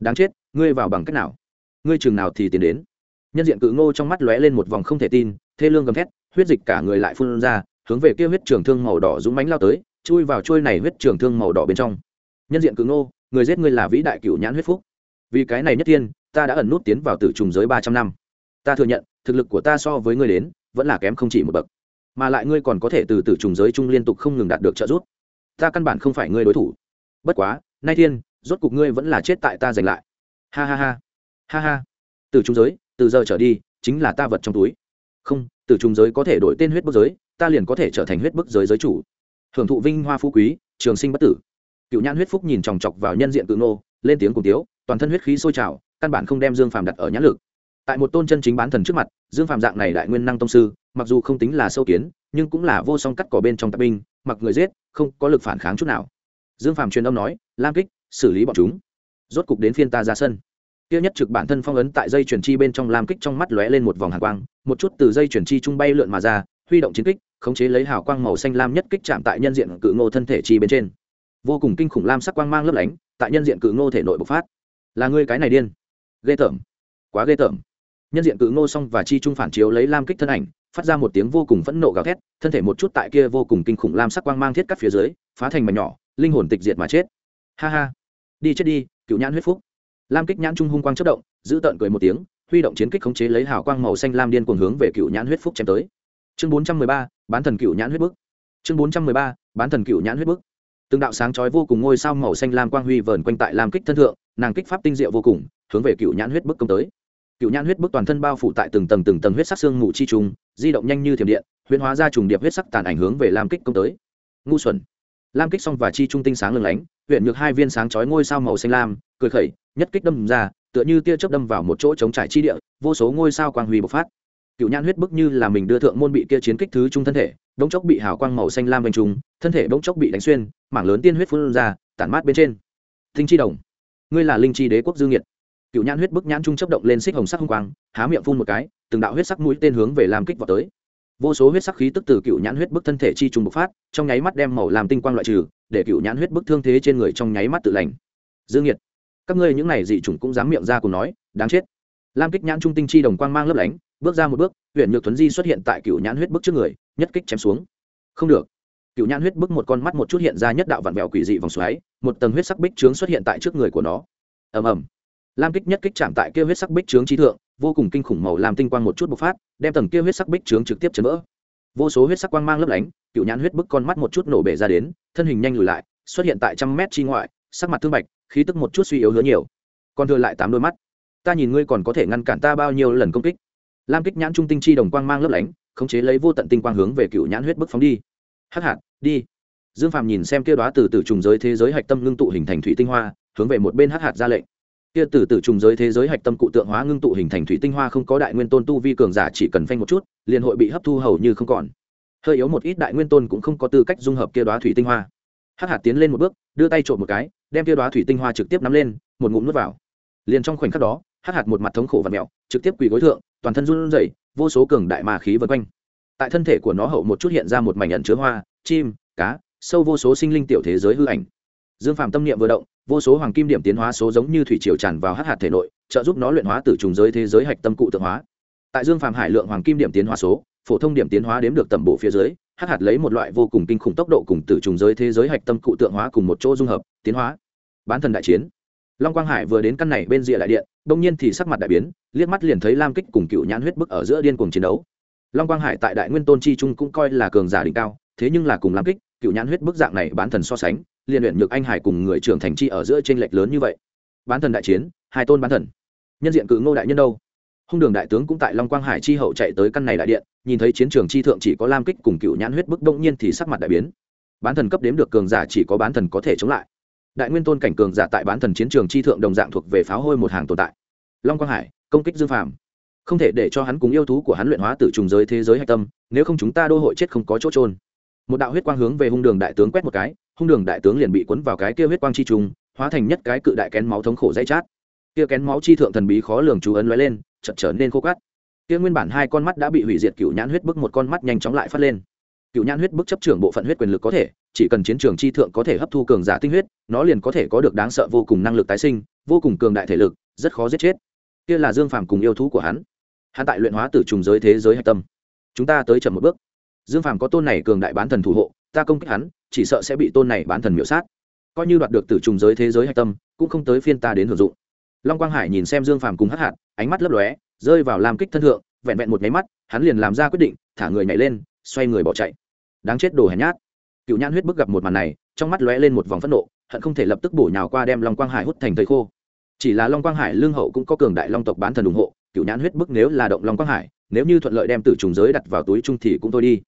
Đáng chết, ngươi vào bằng cách nào? Ngươi chừng nào thì tiến đến? Nhân diện cự ngô trong mắt lóe lên một vòng không thể tin, thê lương gầm thét, huyết dịch cả người lại phun ra, hướng về kia huyết trường thương màu đỏ dũng mánh lao tới, chui vào trôi này huyết trường thương màu đỏ bên trong. Nhân diện cự ngô, người giết ngươi là vĩ đại cựu nhãn huyết phúc. Vì cái này nhất tiên, ta đã ẩn nút tiến vào tử trùng giới ba trăm năm. Ta thừa nhận, thực lực của ta so với ngươi đến, vẫn là kém không chỉ một bậc. Mà lại ngươi còn có thể từ tử trùng giới chung liên tục không ngừng đạt được trợ giúp. Ta căn bản không phải ngươi đối thủ bất quá, nay thiên, rốt cục ngươi vẫn là chết tại ta giành lại. Ha ha ha. Ha ha. Từ trung giới, từ giờ trở đi, chính là ta vật trong túi. Không, từ trung giới có thể đổi tên huyết bức giới, ta liền có thể trở thành huyết bức giới giới chủ. Hưởng thụ vinh hoa phú quý, trường sinh bất tử. Cựu nhãn huyết phúc nhìn chòng chọc vào nhân diện cự nô, lên tiếng cùng tiếu, toàn thân huyết khí sôi trào, căn bản không đem dương phàm đặt ở nhãn lực. Tại một tôn chân chính bán thần trước mặt, dương phàm dạng này đại nguyên năng tông sư, mặc dù không tính là sâu kiến, nhưng cũng là vô song cắt cỏ bên trong tạp binh, mặc người giết, không có lực phản kháng chút nào dương phạm truyền âm nói, lam kích, xử lý bọn chúng. Rốt cục đến phiên ta ra sân. Tiêu nhất trực bản thân phong ấn tại dây chuyển chi bên trong lam kích trong mắt lóe lên một vòng hàng quang, một chút từ dây chuyển chi trung bay lượn mà ra, huy động chiến kích, khống chế lấy hào quang màu xanh lam nhất kích chạm tại nhân diện cự ngô thân thể chi bên trên. Vô cùng kinh khủng lam sắc quang mang lấp lánh, tại nhân diện cự ngô thể nội bộc phát. Là ngươi cái này điên. Ghê tởm. Quá ghê tởm. Nhân diện cự ngô xong và chi trung phản chiếu lấy lam kích thân ảnh, phát ra một tiếng vô cùng phẫn nộ gào thét, thân thể một chút tại kia vô cùng kinh khủng lam sắc quang mang thiết cắt phía dưới, phá thành mảnh nhỏ linh hồn tịch diệt mà chết. Ha ha. Đi chết đi, cựu nhãn huyết phúc. Lam kích nhãn trung hung quang chất động, giữ tợn cười một tiếng, huy động chiến kích khống chế lấy hào quang màu xanh lam điên cuồng hướng về cựu nhãn huyết phúc chém tới. Chương bốn trăm mười ba, bán thần cựu nhãn huyết bức. Chương bốn trăm mười ba, bán thần cựu nhãn huyết bức. Từng đạo sáng chói vô cùng ngôi sao màu xanh lam quang huy vờn quanh tại lam kích thân thượng, nàng kích pháp tinh diệu vô cùng, hướng về cựu nhãn huyết bức công tới. Cựu nhãn huyết bức toàn thân bao phủ tại từng tầng từng tầng huyết sắc xương mù chi trùng di động nhanh như thiểm điện, huyễn hóa ra trùng điệp huyết sắc tàn ảnh hướng về lam kích công tới. Ngu xuẩn lam kích xong và chi trung tinh sáng lừng lánh huyện nhược hai viên sáng chói ngôi sao màu xanh lam, cười khẩy, nhất kích đâm ra, tựa như tia chớp đâm vào một chỗ chống trải chi địa, vô số ngôi sao quang huy bộc phát. Cựu nhan huyết bức như là mình đưa thượng môn bị kia chiến kích thứ trung thân thể, bỗng chốc bị hào quang màu xanh lam vành trùng, thân thể bỗng chốc bị đánh xuyên, mảng lớn tiên huyết phun ra, tản mát bên trên. Tinh chi đồng, ngươi là linh chi đế quốc dương nhiệt cựu nhan huyết bức nhãn trung chấp động lên xích hồng sắc hung quang, há miệng phun một cái, từng đạo huyết sắc mũi tên hướng về làm kích vào tới vô số huyết sắc khí tức từ cựu nhãn huyết bức thân thể chi trùng bộc phát, trong nháy mắt đem màu làm tinh quang loại trừ, để cựu nhãn huyết bức thương thế trên người trong nháy mắt tự lành. Dương nhiệt các ngươi những này dị trùng cũng dám miệng ra cùng nói, đáng chết. Lam kích nhãn trung tinh chi đồng quang mang lấp lánh, bước ra một bước huyện nhược tuấn di xuất hiện tại cựu nhãn huyết bức trước người, nhất kích chém xuống. Không được. Cựu nhãn huyết bức một con mắt một chút hiện ra nhất đạo vạn vẹo quỷ dị vòng xoáy, một tầng huyết sắc bích trướng xuất hiện tại trước người của nó. Ầm ầm. Lam kích nhất kích chạm tại kia huyết sắc bích trướng trí thượng vô cùng kinh khủng màu làm tinh quang một chút bộc phát, đem tầng kia huyết sắc bích trướng trực tiếp chấn vỡ. Vô số huyết sắc quang mang lấp lánh, cựu nhãn huyết bức con mắt một chút nổ bể ra đến, thân hình nhanh lùi lại, xuất hiện tại trăm mét chi ngoại, sắc mặt thương bạch, khí tức một chút suy yếu hứa nhiều. Còn thừa lại tám đôi mắt. Ta nhìn ngươi còn có thể ngăn cản ta bao nhiêu lần công kích. Lam kích nhãn trung tinh chi đồng quang mang lấp lánh, khống chế lấy vô tận tinh quang hướng về cựu nhãn huyết bức phóng đi. Hắc hạt, đi. Dương phàm nhìn xem kia đoá từ từ trùng giới thế giới hạch tâm ngưng tụ hình thành thủy tinh hoa, hướng về một bên hắc hạt ra lệnh kia từ từ trùng giới thế giới hạch tâm cụ tượng hóa ngưng tụ hình thành thủy tinh hoa không có đại nguyên tôn tu vi cường giả chỉ cần phanh một chút, liền hội bị hấp thu hầu như không còn. Hơi yếu một ít đại nguyên tôn cũng không có tư cách dung hợp kia đoá thủy tinh hoa. Hắc hạt tiến lên một bước, đưa tay trộm một cái, đem kia đoá thủy tinh hoa trực tiếp nắm lên, một ngụm nuốt vào. Liền trong khoảnh khắc đó, hắc hạt một mặt thống khổ và mẹo, trực tiếp quỳ gối thượng, toàn thân run rẩy, vô số cường đại mà khí vây quanh. Tại thân thể của nó hậu một chút hiện ra một mảnh ẩn chứa hoa, chim, cá, sâu vô số sinh linh tiểu thế giới hư ảnh. Dương phạm tâm niệm vừa động vô số hoàng kim điểm tiến hóa số giống như thủy triều tràn vào hắc hạt thể nội, trợ giúp nó luyện hóa từ trùng giới thế giới hạch tâm cụ tượng hóa. Tại dương phàm hải lượng hoàng kim điểm tiến hóa số, phổ thông điểm tiến hóa đếm được tầm bộ phía dưới, hắc hạt lấy một loại vô cùng kinh khủng tốc độ cùng từ trùng giới thế giới hạch tâm cụ tượng hóa cùng một chỗ dung hợp, tiến hóa. Bán thần đại chiến. Long quang hải vừa đến căn này bên rìa đại điện đột nhiên thì sắc mặt đại biến, liếc mắt liền thấy lam kích cùng cựu nhãn huyết bức ở giữa điên cuồng chiến đấu. Long quang hải tại đại nguyên tôn chi trung cũng coi là cường giả đỉnh cao, thế nhưng là cùng lam kích, cựu nhãn huyết bức dạng này bán thần so sánh liền luyện nhược anh hải cùng người trưởng thành chi ở giữa t r ê n lệch lớn như vậy. Bán thần đại chiến, hai tôn bán thần. Nhân diện cự ngô đại nhân đâu? Hung đường đại tướng cũng tại long quang hải chi hậu chạy tới căn này đại điện, nhìn thấy chiến trường chi thượng chỉ có lam kích cùng cựu nhãn huyết bức đông nhiên thì sắc mặt đại biến. Bán thần cấp đếm được cường giả chỉ có bán thần có thể chống lại. Đại nguyên tôn cảnh cường giả tại bán thần chiến trường chi thượng đồng dạng thuộc về pháo hôi một hàng tồn tại. Long quang hải, công kích dương phàm. Không thể để cho hắn cùng yêu thú của hắn luyện hóa từ trùng giới thế giới hạch tâm, nếu không chúng ta đô hội chết không có chỗ trôn một đạo huyết quang hướng về hung đường đại tướng quét một cái hung đường đại tướng liền bị cuốn vào cái kia huyết quang chi trùng, hóa thành nhất cái cự đại kén máu thống khổ dãy chát. Kia kén máu chi thượng thần bí khó lường chú ấn lóe lên, chợt trở nên khô cát. Kia nguyên bản hai con mắt đã bị hủy diệt cựu nhãn huyết bức một con mắt nhanh chóng lại phát lên. Cựu nhãn huyết bức chấp trưởng bộ phận huyết quyền lực có thể, chỉ cần chiến trường chi thượng có thể hấp thu cường giả tinh huyết, nó liền có thể có được đáng sợ vô cùng năng lực tái sinh, vô cùng cường đại thể lực, rất khó giết chết. Kia là dương phàm cùng yêu thú của hắn. Hắn tại luyện hóa từ trùng giới thế giới hạch tâm. Chúng ta tới chậm một bước. Dương phàm có tôn này cường đại bán thần thủ hộ, ta công kích hắn chỉ sợ sẽ bị tôn này bán thần miễu sát. Coi như đoạt được từ trùng giới thế giới hạch tâm, cũng không tới phiên ta đến hưởng dụng. Long quang hải nhìn xem dương phàm cùng hắc hạt, ánh mắt lấp lóe, rơi vào làm kích thân thượng, vẹn vẹn một nháy mắt, hắn liền làm ra quyết định, thả người nhảy lên, xoay người bỏ chạy. Đáng chết đồ hèn nhát. Cựu nhãn huyết bức gặp một màn này, trong mắt lóe lên một vòng phẫn nộ, hận không thể lập tức bổ nhào qua đem long quang hải hút thành thầy khô. Chỉ là long quang hải lương hậu cũng có cường đại long tộc bán thần ủng hộ, cựu nhãn huyết bức nếu là động long quang hải, nếu như thuận lợi đem tử trùng giới đặt vào túi trung thì cũng thôi đi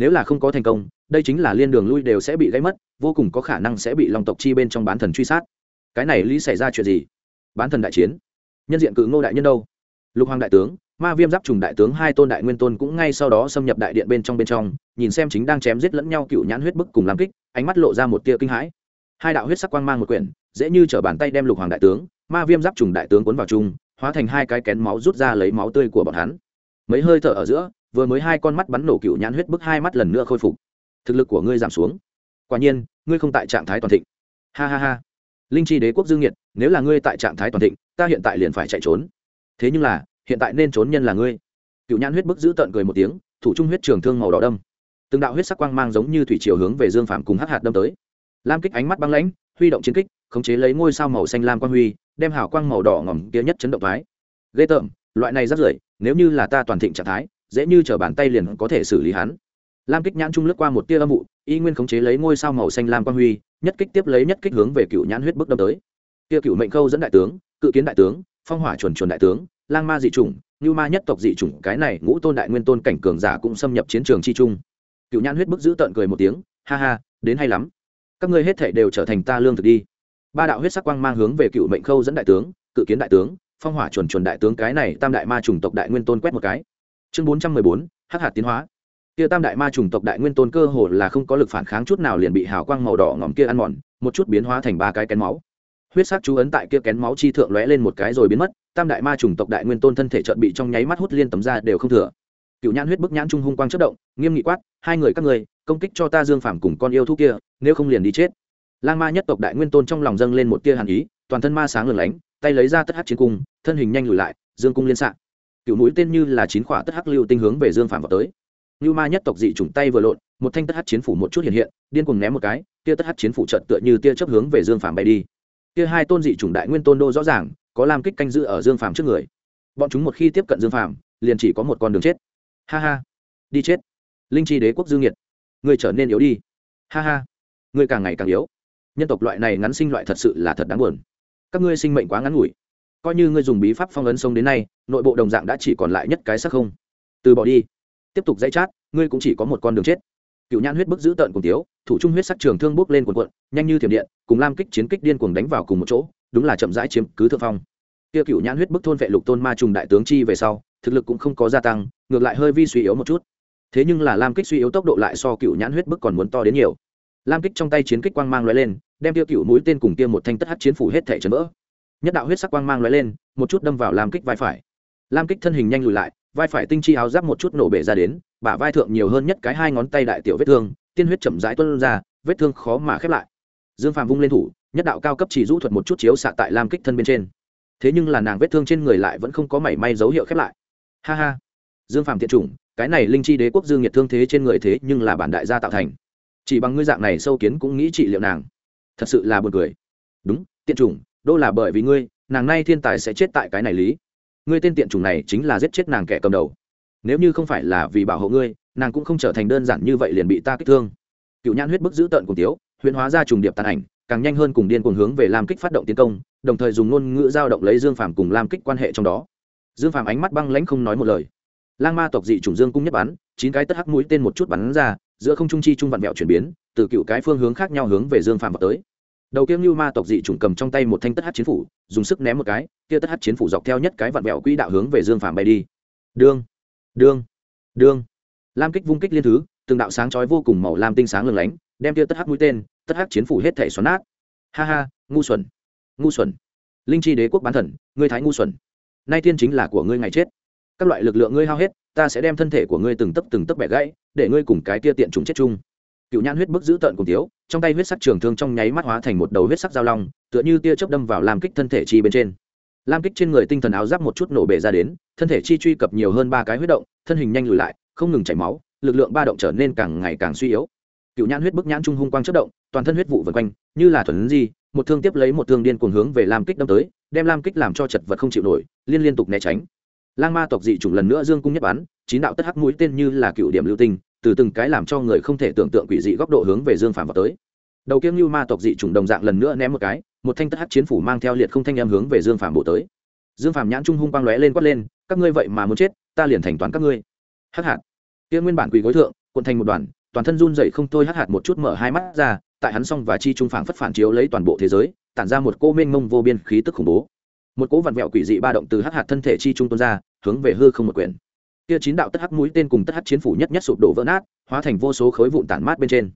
nếu là không có thành công, đây chính là liên đường lui đều sẽ bị gây mất, vô cùng có khả năng sẽ bị long tộc chi bên trong bán thần truy sát. Cái này lý xảy ra chuyện gì? Bán thần đại chiến? Nhân diện cự ngô đại nhân đâu? Lục hoàng đại tướng, ma viêm giáp trùng đại tướng hai tôn đại nguyên tôn cũng ngay sau đó xâm nhập đại điện bên trong bên trong, nhìn xem chính đang chém giết lẫn nhau cựu nhãn huyết bức cùng làm kích, ánh mắt lộ ra một tia kinh hãi. Hai đạo huyết sắc quang mang một quyển, dễ như t bàn tay đem lục hoàng đại tướng, ma viêm giáp trùng đại tướng cuốn vào chung, hóa thành hai cái kén máu rút ra lấy máu tươi của bọn hắn. Mấy hơi thở ở giữa vừa mới hai con mắt bắn nổ cựu nhãn huyết bức hai mắt lần nữa khôi phục. Thực lực của ngươi giảm xuống. Quả nhiên, ngươi không tại trạng thái toàn thịnh. Ha ha ha. Linh chi đế quốc dương nhiệt, nếu là ngươi tại trạng thái toàn thịnh, ta hiện tại liền phải chạy trốn. Thế nhưng là, hiện tại nên trốn nhân là ngươi. Cựu nhãn huyết bức giữ tận cười một tiếng, thủ trung huyết trường thương màu đỏ đâm. Từng đạo huyết sắc quang mang giống như thủy chiều hướng về dương phạm cùng hắc hạt đâm tới. Lam kích ánh mắt băng lãnh, huy động chiến kích, khống chế lấy ngôi sao màu xanh lam quang huy, đem hào quang màu đỏ ngỏm kia nhất chấn động thái ghê tởm, loại này rất rưởi, nếu như là ta toàn thịnh trạng thái dễ như chở bàn tay liền có thể xử lý hắn. Lam kích nhãn trung lướt qua một tia âm vụ y nguyên khống chế lấy ngôi sao màu xanh lam quang huy, nhất kích tiếp lấy nhất kích hướng về cựu nhãn huyết bước đâm tới. Tia cựu mệnh khâu dẫn đại tướng, cự kiến đại tướng, phong hỏa chuẩn chuẩn đại tướng, lang ma dị chủng như ma nhất tộc dị chủng, cái này ngũ tôn đại nguyên tôn cảnh cường giả cũng xâm nhập chiến trường chi trung. Cựu nhãn huyết bức giữ tợn cười một tiếng, ha ha, đến hay lắm. Các ngươi hết thể đều trở thành ta lương thực đi. Ba đạo huyết sắc quang mang hướng về cựu mệnh khâu dẫn đại tướng, cự kiến đại tướng, phong hỏa chuẩn chuẩn đại tướng, cái này tam đại ma chủng tộc đại nguyên tôn quét một cái chương bốn trăm mười bốn, hắc hạt tiến hóa. Kia tam đại ma chủng tộc đại nguyên tôn cơ hồ là không có lực phản kháng chút nào liền bị hào quang màu đỏ ngòm kia ăn mòn, một chút biến hóa thành ba cái kén máu. Huyết sắc chú ấn tại kia kén máu chi thượng lóe lên một cái rồi biến mất, tam đại ma chủng tộc đại nguyên tôn thân thể trợn bị trong nháy mắt hút liên tấm ra đều không thừa. Cựu nhãn huyết bức nhãn trung hung quang chất động, nghiêm nghị quát, hai người các người công kích cho ta dương phàm cùng con yêu thú kia, nếu không liền đi chết. Lang ma nhất tộc đại nguyên tôn trong lòng dâng lên một tia hàn ý, toàn thân ma sáng lừng lánh, tay lấy ra tất hắc chiến cung, thân hình nhanh lùi lại, dương cung liên s cựu núi tên như là chín khỏa tất hắc lưu tinh hướng về dương phàm vào tới. Như ma nhất tộc dị trùng tay vừa lộn, một thanh tất hắc chiến phủ một chút hiện hiện, điên cuồng ném một cái tia tất hắc chiến phủ trận tựa như tia chấp hướng về dương phàm bay đi. Tia hai tôn dị chủng đại nguyên tôn đô rõ ràng, có làm kích canh giữ ở dương phàm trước người. Bọn chúng một khi tiếp cận dương phàm, liền chỉ có một con đường chết. Ha ha. Đi chết. Linh chi đế quốc dương nhiệt. Người trở nên yếu đi. Ha ha. Người càng ngày càng yếu. Nhân tộc loại này ngắn sinh loại thật sự là thật đáng buồn. Các ngươi sinh mệnh quá ngắn ngủi coi như ngươi dùng bí pháp phong ấn sông đến nay, nội bộ đồng dạng đã chỉ còn lại nhất cái sắc không. Từ bỏ đi. Tiếp tục dãy chát, ngươi cũng chỉ có một con đường chết. Cựu nhãn huyết bức giữ tợn cùng tiếu, thủ trung huyết sắc trường thương bước lên cuộn cuộn, nhanh như thiểm điện, cùng lam kích chiến kích điên cuồng đánh vào cùng một chỗ, đúng là chậm rãi chiếm cứ thượng phong. Kia cựu nhãn huyết bức thôn vệ lục tôn ma trùng đại tướng chi về sau, thực lực cũng không có gia tăng, ngược lại hơi vi suy yếu một chút. Thế nhưng là lam kích suy yếu tốc độ lại so cựu nhãn huyết bức còn muốn to đến nhiều. Lam kích trong tay chiến kích quang mang lóe lên, đem tiêu cựu mũi tên cùng kia một thanh tất hát chiến phủ hết thể chấn vỡ nhất đạo huyết sắc quang mang lóe lên, một chút đâm vào lam kích vai phải. Lam kích thân hình nhanh lùi lại, vai phải tinh chi áo giáp một chút nổ bể ra đến, bả vai thượng nhiều hơn nhất cái hai ngón tay đại tiểu vết thương, tiên huyết chậm rãi tuân ra, vết thương khó mà khép lại. Dương phàm vung lên thủ, nhất đạo cao cấp chỉ rũ thuật một chút chiếu xạ tại lam kích thân bên trên. Thế nhưng là nàng vết thương trên người lại vẫn không có mảy may dấu hiệu khép lại. Ha ha. Dương phàm thiện chủng, cái này linh chi đế quốc dương nhiệt thương thế trên người thế nhưng là bản đại gia tạo thành. Chỉ bằng ngươi dạng này sâu kiến cũng nghĩ trị liệu nàng. Thật sự là buồn cười. Đúng, tiện chủng đô là bởi vì ngươi, nàng nay thiên tài sẽ chết tại cái này lý. Ngươi tên tiện chủng này chính là giết chết nàng kẻ cầm đầu. Nếu như không phải là vì bảo hộ ngươi, nàng cũng không trở thành đơn giản như vậy liền bị ta kích thương. Cựu nhãn huyết bức giữ tợn cùng tiếu huyễn hóa ra trùng điệp tàn ảnh, càng nhanh hơn cùng điên cuồng hướng về lam kích phát động tiến công, đồng thời dùng ngôn ngữ giao động lấy dương phàm cùng lam kích quan hệ trong đó. Dương phàm ánh mắt băng lãnh không nói một lời. Lang ma tộc dị chủng dương cung nhất bắn, chín cái tất hắc mũi tên một chút bắn ra, giữa không trung chi trung vạn mẹo chuyển biến, từ cựu cái phương hướng khác nhau hướng về dương phàm vào tới đầu kiêng lưu ma tộc dị chủng cầm trong tay một thanh tất hắc chiến phủ, dùng sức ném một cái, kia tất hắc chiến phủ dọc theo nhất cái vặn vẹo quỹ đạo hướng về dương phàm bay đi. Đương đương đương. Lam kích vung kích liên thứ, từng đạo sáng chói vô cùng màu lam tinh sáng lừng lánh, đem kia tất hắc mũi tên, tất hắc chiến phủ hết thể xoắn nát. Ha ha, ngu xuẩn ngu xuẩn. Linh chi đế quốc bán thần, ngươi thái ngu xuẩn. Nay thiên chính là của ngươi ngày chết. Các loại lực lượng ngươi hao hết, ta sẽ đem thân thể của ngươi từng tấc từng tấc bẻ gãy, để ngươi cùng cái kia tiện chúng chết chung cựu nhãn huyết bức giữ tợn cùng tiếu trong tay huyết sắc trường thương trong nháy mắt hóa thành một đầu huyết sắc dao long, tựa như tia chớp đâm vào lam kích thân thể chi bên trên. Lam kích trên người tinh thần áo giáp một chút nổ bể ra đến, thân thể chi truy cập nhiều hơn ba cái huyết động, thân hình nhanh lùi lại, không ngừng chảy máu, lực lượng ba động trở nên càng ngày càng suy yếu. Cựu nhãn huyết bức nhãn trung hung quang chất động, toàn thân huyết vụ vần quanh, như là thuần di, một thương tiếp lấy một thương điên cuồng hướng về lam kích đâm tới, đem lam kích làm cho chật vật không chịu nổi, liên liên tục né tránh. Lang ma tộc dị chủng lần nữa dương cung nhất bắn, chín đạo tất hắc mũi tên như là cựu điểm lưu tinh từ từng cái làm cho người không thể tưởng tượng quỷ dị góc độ hướng về dương phàm vào tới. Đầu kiêng như ma tộc dị chủng đồng dạng lần nữa ném một cái, một thanh tất hát chiến phủ mang theo liệt không thanh em hướng về dương phàm bổ tới. Dương phàm nhãn trung hung quang lóe lên quát lên, các ngươi vậy mà muốn chết, ta liền thành toán các ngươi. Hắc hạt. Kia nguyên bản quỷ gối thượng, cuộn thành một đoàn, toàn thân run dậy không thôi hắc hạt một chút mở hai mắt ra, tại hắn xong và chi trung phảng phất phản chiếu lấy toàn bộ thế giới, tản ra một cô mênh mông vô biên khí tức khủng bố. Một cỗ vặn vẹo quỷ dị ba động từ hắc hạt thân thể chi trung tuôn ra, hướng về hư không một quyển kia chín đạo tất hắc mũi tên cùng tất hắc chiến phủ nhất nhất sụp đổ vỡ nát, hóa thành vô số khối vụn tản mát bên trên.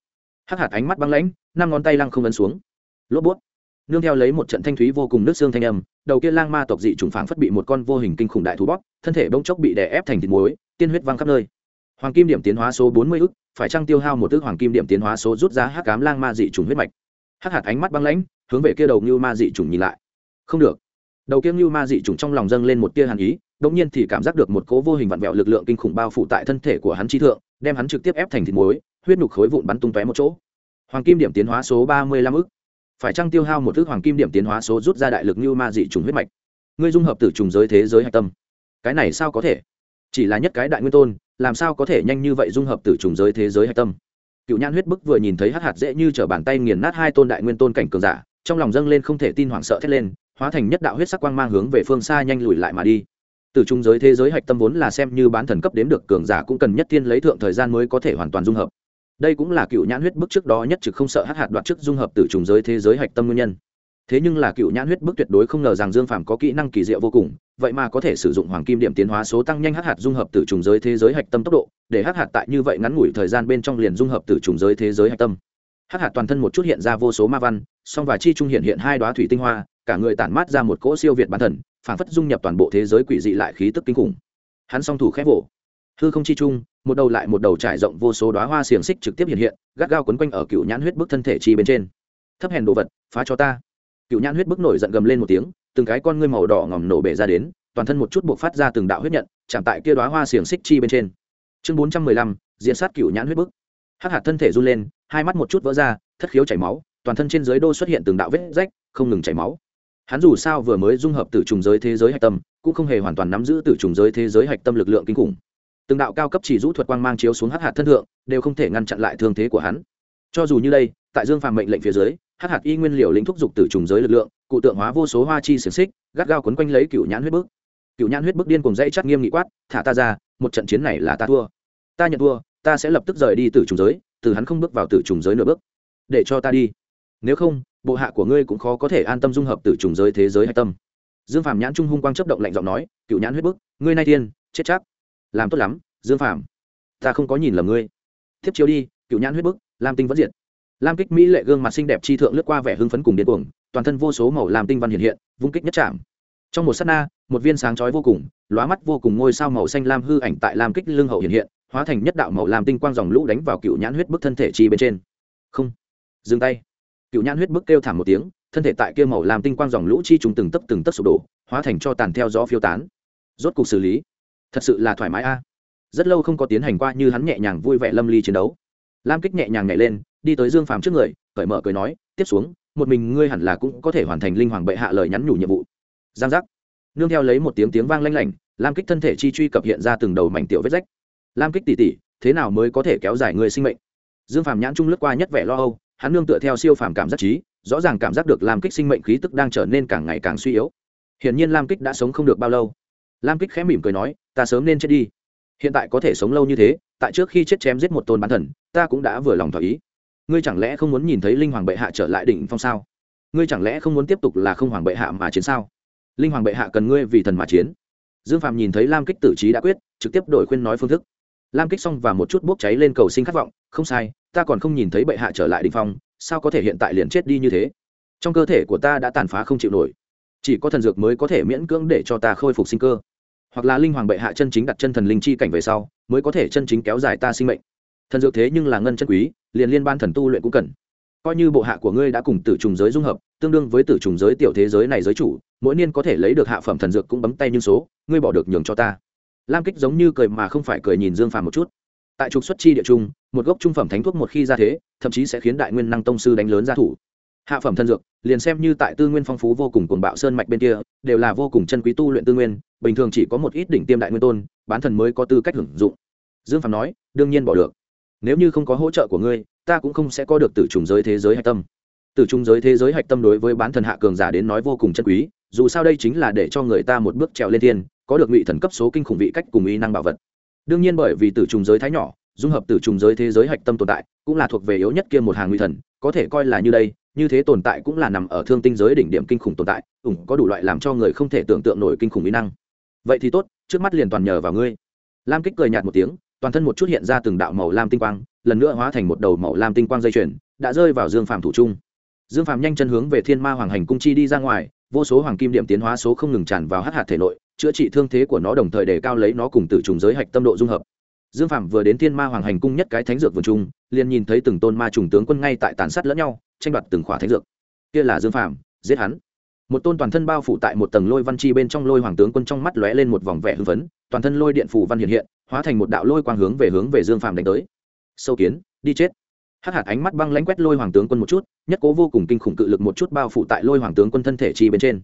Hắc hạt ánh mắt băng lãnh, năm ngón tay lăng không ấn xuống. Lốp bút. Nương theo lấy một trận thanh thúy vô cùng nước xương thanh âm, đầu kia lang ma tộc dị trùng phảng phất bị một con vô hình kinh khủng đại thú bóp, thân thể bỗng chốc bị đè ép thành thịt muối, tiên huyết văng khắp nơi. Hoàng kim điểm tiến hóa số bốn mươi ức, phải trăng tiêu hao một ước hoàng kim điểm tiến hóa số rút ra hắc cám lang ma dị trùng huyết mạch? Hắc hạt ánh mắt băng lãnh, hướng về kia đầu như ma dị trùng nhìn lại. Không được. Đầu kia như ma dị trùng trong lòng dâng lên một tia hàn ý đống nhiên thì cảm giác được một cỗ vô hình vặn vẹo lực lượng kinh khủng bao phủ tại thân thể của hắn chi thượng, đem hắn trực tiếp ép thành thịt muối, huyết nục khối vụn bắn tung tóe một chỗ. Hoàng kim điểm tiến hóa số ba mươi lăm ức. Phải chăng tiêu hao một ước hoàng kim điểm tiến hóa số rút ra đại lực như ma dị trùng huyết mạch? Ngươi dung hợp tử trùng giới thế giới hạch tâm. Cái này sao có thể? Chỉ là nhất cái đại nguyên tôn, làm sao có thể nhanh như vậy dung hợp tử trùng giới thế giới hạch tâm? Cựu nhan huyết bức vừa nhìn thấy hắc hạt dễ như trở bàn tay nghiền nát hai tôn đại nguyên tôn cảnh cường giả, trong lòng dâng lên không thể tin hoảng sợ thét lên, hóa thành nhất đạo huyết sắc quang mang hướng về phương xa nhanh lùi lại mà đi từ trung giới thế giới hạch tâm vốn là xem như bán thần cấp đếm được cường giả cũng cần nhất tiên lấy thượng thời gian mới có thể hoàn toàn dung hợp. Đây cũng là cựu nhãn huyết bức trước đó nhất trực không sợ hát hạt đoạt chức dung hợp từ trùng giới thế giới hạch tâm nguyên nhân. Thế nhưng là cựu nhãn huyết bức tuyệt đối không ngờ rằng dương phàm có kỹ năng kỳ diệu vô cùng, vậy mà có thể sử dụng hoàng kim điểm tiến hóa số tăng nhanh hát hạt dung hợp từ trùng giới thế giới hạch tâm tốc độ, để hát hạt tại như vậy ngắn ngủi thời gian bên trong liền dung hợp từ trùng giới thế giới hạch tâm. Hát hạt toàn thân một chút hiện ra vô số ma văn, song và chi trung hiện hiện hai đoá thủy tinh hoa cả người tản mát ra một cỗ siêu việt bản thần phản phất dung nhập toàn bộ thế giới quỷ dị lại khí tức kinh khủng. Hắn song thủ khép vỗ. Hư không chi trung, một đầu lại một đầu trải rộng vô số đoá hoa xiềng xích trực tiếp hiện hiện, gắt gao quấn quanh ở cựu nhãn huyết bức thân thể chi bên trên. Thấp hèn đồ vật, phá cho ta. Cựu nhãn huyết bức nổi giận gầm lên một tiếng, từng cái con ngươi màu đỏ ngòm nổ bể ra đến, toàn thân một chút buộc phát ra từng đạo huyết nhận, chạm tại kia đoá hoa xiềng xích chi bên trên. Chương bốn trăm mười lăm, diễn sát cựu nhãn huyết bức. Hắc hạt thân thể run lên, hai mắt một chút vỡ ra, thất khiếu chảy máu, toàn thân trên dưới đô xuất hiện từng đạo vết rách, không ngừng chảy máu hắn dù sao vừa mới dung hợp từ trùng giới thế giới hạch tâm, cũng không hề hoàn toàn nắm giữ từ trùng giới thế giới hạch tâm lực lượng kinh khủng. Từng đạo cao cấp chỉ rũ thuật quang mang chiếu xuống hắc hạt thân thượng, đều không thể ngăn chặn lại thương thế của hắn. Cho dù như đây, tại dương phàm mệnh lệnh phía dưới, hắc hạt y nguyên liều lĩnh thúc giục từ trùng giới lực lượng, cụ tượng hóa vô số hoa chi xiềng xích, gắt gao quấn quanh lấy cựu nhãn huyết bức. Cựu nhãn huyết bức điên cùng dây chắc nghiêm nghị quát, thả ta ra, một trận chiến này là ta thua. Ta nhận thua, ta sẽ lập tức rời đi từ trùng giới. Từ hắn không bước vào từ trùng giới nửa bước. Để cho ta đi. Nếu không bộ hạ của ngươi cũng khó có thể an tâm dung hợp từ trùng giới thế giới hạch tâm. Dương phàm nhãn trung hung quang chấp động lạnh giọng nói, cựu nhãn huyết bức, ngươi nay tiên, chết chắc. Làm tốt lắm, dương phàm, ta không có nhìn lầm ngươi. Tiếp chiếu đi, cựu nhãn huyết bức, lam tinh vẫn diệt. Lam kích mỹ lệ gương mặt xinh đẹp chi thượng lướt qua vẻ hưng phấn cùng điên cuồng, toàn thân vô số màu làm tinh văn hiện hiện, vung kích nhất chạm. Trong một s á t na, một viên sáng chói vô cùng, lóa mắt vô cùng ngôi sao màu xanh lam hư ảnh tại lam kích lưng hậu hiện hiện, hóa thành nhất đạo màu làm tinh quang dòng lũ đánh vào cựu nhãn huyết bức thân thể chi bên trên. Không. Dừng tay cựu nhãn huyết bức kêu thảm một tiếng, thân thể tại kia màu làm tinh quang dòng lũ chi trùng từng tấc từng tấc sụp đổ, hóa thành cho tàn theo gió phiêu tán. Rốt cục xử lý. Thật sự là thoải mái a. Rất lâu không có tiến hành qua như hắn nhẹ nhàng vui vẻ lâm ly chiến đấu. Lam kích nhẹ nhàng nhảy lên, đi tới dương phàm trước người, cởi mở cười nói, tiếp xuống, một mình ngươi hẳn là cũng có thể hoàn thành linh hoàng bệ hạ lời nhắn nhủ nhiệm vụ. Giang giác. Nương theo lấy một tiếng tiếng vang lanh lảnh, lam kích thân thể chi truy cập hiện ra từng đầu mảnh tiểu vết rách. Lam kích tỉ tỉ thế nào mới có thể kéo dài người sinh mệnh? Dương phàm nhãn trung lướt qua nhất vẻ lo âu hắn nương tựa theo siêu phàm cảm giác trí, rõ ràng cảm giác được lam kích sinh mệnh khí tức đang trở nên càng ngày càng suy yếu. Hiển nhiên lam kích đã sống không được bao lâu. Lam kích khẽ mỉm cười nói, ta sớm nên chết đi. Hiện tại có thể sống lâu như thế, tại trước khi chết chém giết một tôn bán thần, ta cũng đã vừa lòng thỏa ý. Ngươi chẳng lẽ không muốn nhìn thấy linh hoàng bệ hạ trở lại đỉnh phong sao? Ngươi chẳng lẽ không muốn tiếp tục là không hoàng bệ hạ mà chiến sao? Linh hoàng bệ hạ cần ngươi vì thần mà chiến. Dương phạm nhìn thấy lam kích tử trí đã quyết, trực tiếp đổi khuyên nói phương thức lam kích xong và một chút bốc cháy lên cầu sinh khát vọng, không sai, ta còn không nhìn thấy bệ hạ trở lại đình phong, sao có thể hiện tại liền chết đi như thế? Trong cơ thể của ta đã tàn phá không chịu nổi. Chỉ có thần dược mới có thể miễn cưỡng để cho ta khôi phục sinh cơ. Hoặc là linh hoàng bệ hạ chân chính đặt chân thần linh chi cảnh về sau, mới có thể chân chính kéo dài ta sinh mệnh. Thần dược thế nhưng là ngân chân quý, liền liên ban thần tu luyện cũng cần. Coi như bộ hạ của ngươi đã cùng tử trùng giới dung hợp, tương đương với tử trùng giới tiểu thế giới này giới chủ, mỗi niên có thể lấy được hạ phẩm thần dược cũng bấm tay như số, ngươi bỏ được nhường cho ta lam kích giống như cười mà không phải cười nhìn dương phàm một chút. Tại trục xuất chi địa trung, một gốc trung phẩm thánh thuốc một khi ra thế, thậm chí sẽ khiến đại nguyên năng tông sư đánh lớn ra thủ. Hạ phẩm thân dược, liền xem như tại tư nguyên phong phú vô cùng cuồng bạo sơn mạch bên kia, đều là vô cùng chân quý tu luyện tư nguyên, bình thường chỉ có một ít đỉnh tiêm đại nguyên tôn, bán thần mới có tư cách hưởng dụng. Dương phạm nói, đương nhiên bỏ được. Nếu như không có hỗ trợ của ngươi, ta cũng không sẽ có được từ trùng giới thế giới hạch tâm. Từ trùng giới thế giới hạch tâm đối với bán thần hạ cường giả đến nói vô cùng chân quý, dù sao đây chính là để cho người ta một bước trèo lên thiên có được ngụy thần cấp số kinh khủng vị cách cùng y năng bảo vật. Đương nhiên bởi vì tử trùng giới thái nhỏ, dung hợp tử trùng giới thế giới hạch tâm tồn tại, cũng là thuộc về yếu nhất kia một hàng ngụy thần, có thể coi là như đây, như thế tồn tại cũng là nằm ở thương tinh giới đỉnh điểm kinh khủng tồn tại, ủng có đủ loại làm cho người không thể tưởng tượng nổi kinh khủng mỹ năng. Vậy thì tốt, trước mắt liền toàn nhờ vào ngươi. Lam kích cười nhạt một tiếng, toàn thân một chút hiện ra từng đạo màu lam tinh quang, lần nữa hóa thành một đầu màu lam tinh quang dây chuyền, đã rơi vào dương phàm thủ trung. Dương phàm nhanh chân hướng về thiên ma hoàng hành cung chi đi ra ngoài, vô số hoàng kim điểm tiến hóa số không ngừng tràn vào hát hạt thể nội chữa trị thương thế của nó đồng thời để cao lấy nó cùng tử trùng giới hạch tâm độ dung hợp. Dương phạm vừa đến thiên ma hoàng hành cung nhất cái thánh dược vườn trung, liền nhìn thấy từng tôn ma trùng tướng quân ngay tại tàn sát lẫn nhau, tranh đoạt từng khỏa thánh dược. Kia là dương phạm giết hắn. Một tôn toàn thân bao phủ tại một tầng lôi văn chi bên trong lôi hoàng tướng quân trong mắt lóe lên một vòng vẻ hưng phấn, toàn thân lôi điện phủ văn hiện hiện, hóa thành một đạo lôi quang hướng về hướng về dương phạm đánh tới. Sâu kiến, đi chết. Hắc hạt ánh mắt băng lãnh quét lôi hoàng tướng quân một chút, nhất cố vô cùng kinh khủng cự lực một chút bao phủ tại lôi hoàng tướng quân thân thể chi bên trên.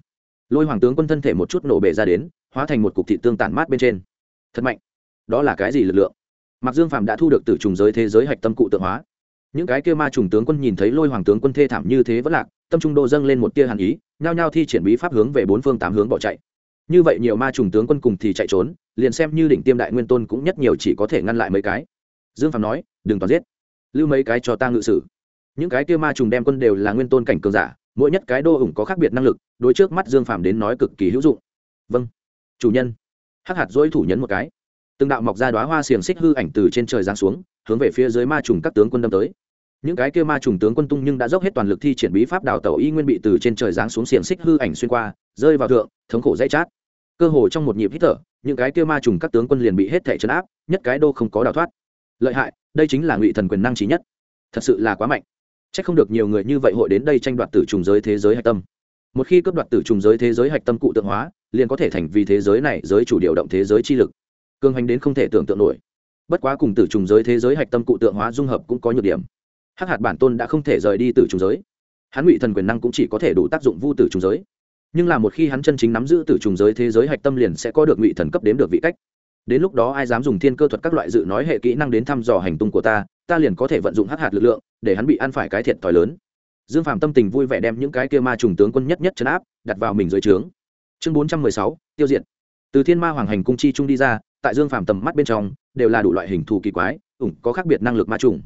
Lôi hoàng tướng quân thân thể một chút nổ bể ra đến hóa thành một cục thị tương tản mát bên trên. Thật mạnh. Đó là cái gì lực lượng? Mặc dương phạm đã thu được từ trùng giới thế giới hạch tâm cụ tượng hóa. Những cái kia ma trùng tướng quân nhìn thấy lôi hoàng tướng quân thê thảm như thế vẫn lạc, tâm trung đô dâng lên một tia hàn ý, nhao nhao thi triển bí pháp hướng về bốn phương tám hướng bỏ chạy. Như vậy nhiều ma trùng tướng quân cùng thì chạy trốn, liền xem như đỉnh tiêm đại nguyên tôn cũng nhất nhiều chỉ có thể ngăn lại mấy cái. Dương phạm nói, đừng toàn giết. Lưu mấy cái cho ta ngự sử. Những cái kia ma trùng đem quân đều là nguyên tôn cảnh cường giả, mỗi nhất cái đô ủng có khác biệt năng lực, đối trước mắt dương phạm đến nói cực kỳ hữu dụng. Vâng chủ nhân. Hắc hạt dỗi thủ nhấn một cái. Từng đạo mọc ra đoá hoa xiềng xích hư ảnh từ trên trời giáng xuống, hướng về phía dưới ma trùng các tướng quân đâm tới. Những cái kia ma trùng tướng quân tung nhưng đã dốc hết toàn lực thi triển bí pháp đào tẩu y nguyên bị từ trên trời giáng xuống xiềng xích hư ảnh xuyên qua, rơi vào thượng, thống khổ dãy chát. Cơ hồ trong một nhịp hít thở, những cái kia ma trùng các tướng quân liền bị hết thể chấn áp, nhất cái đô không có đào thoát. Lợi hại, đây chính là ngụy thần quyền năng trí nhất. Thật sự là quá mạnh. C h ắ c không được nhiều người như vậy hội đến đây tranh đoạt tử trùng giới thế giới hạch tâm một khi cấp đoạt tử trùng giới thế giới hạch tâm cụ tượng hóa, liền có thể thành vì thế giới này giới chủ điều động thế giới chi lực. Cường hành đến không thể tưởng tượng nổi. Bất quá cùng tử trùng giới thế giới hạch tâm cụ tượng hóa dung hợp cũng có nhược điểm. Hắc hạt bản tôn đã không thể rời đi tử trùng giới. Hắn ngụy thần quyền năng cũng chỉ có thể đủ tác dụng vu tử trùng giới. Nhưng là một khi hắn chân chính nắm giữ tử trùng giới thế giới hạch tâm liền sẽ có được ngụy thần cấp đếm được vị cách. Đến lúc đó ai dám dùng thiên cơ thuật các loại dự nói hệ kỹ năng đến thăm dò hành tung của ta ta liền có thể vận dụng hắc hạt lực lượng để hắn bị ăn phải cái thiệt t h i lớn dương phạm tâm tình vui vẻ đem những cái kia ma trùng tướng quân nhất nhất chấn áp, đặt vào mình dưới trướng. Chương bốn trăm mười sáu, tiêu diệt. Từ thiên ma hoàng hành cung chi trung đi ra, tại dương phạm tầm mắt bên trong, đều là đủ loại hình thù kỳ quái, ủng có khác biệt năng lực ma trùng.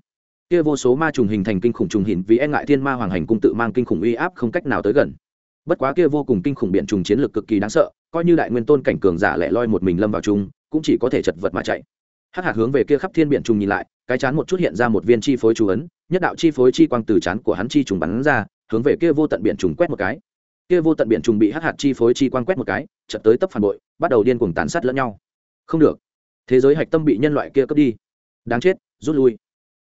Kia vô số ma trùng hình thành kinh khủng trùng hình vì e ngại thiên ma hoàng hành cung tự mang kinh khủng uy áp không cách nào tới gần. Bất quá kia vô cùng kinh khủng biện trùng chiến lược cực kỳ đáng sợ, coi như đại nguyên tôn cảnh cường giả lẻ loi một mình lâm vào chung, cũng chỉ có thể chật vật mà chạy. Hắc hạt hướng về kia khắp thiên biện trùng nhìn lại cái chán một chút hiện ra một viên chi phối chú ấn, nhất đạo chi phối chi quang từ chán của hắn chi trùng bắn ra, hướng về kia vô tận biển trùng quét một cái. Kia vô tận biển trùng bị hắc hạt chi phối chi quang quét một cái, chợt tới tấp phản bội, bắt đầu điên cuồng tàn sát lẫn nhau. Không được. Thế giới hạch tâm bị nhân loại kia cướp đi. Đáng chết, rút lui.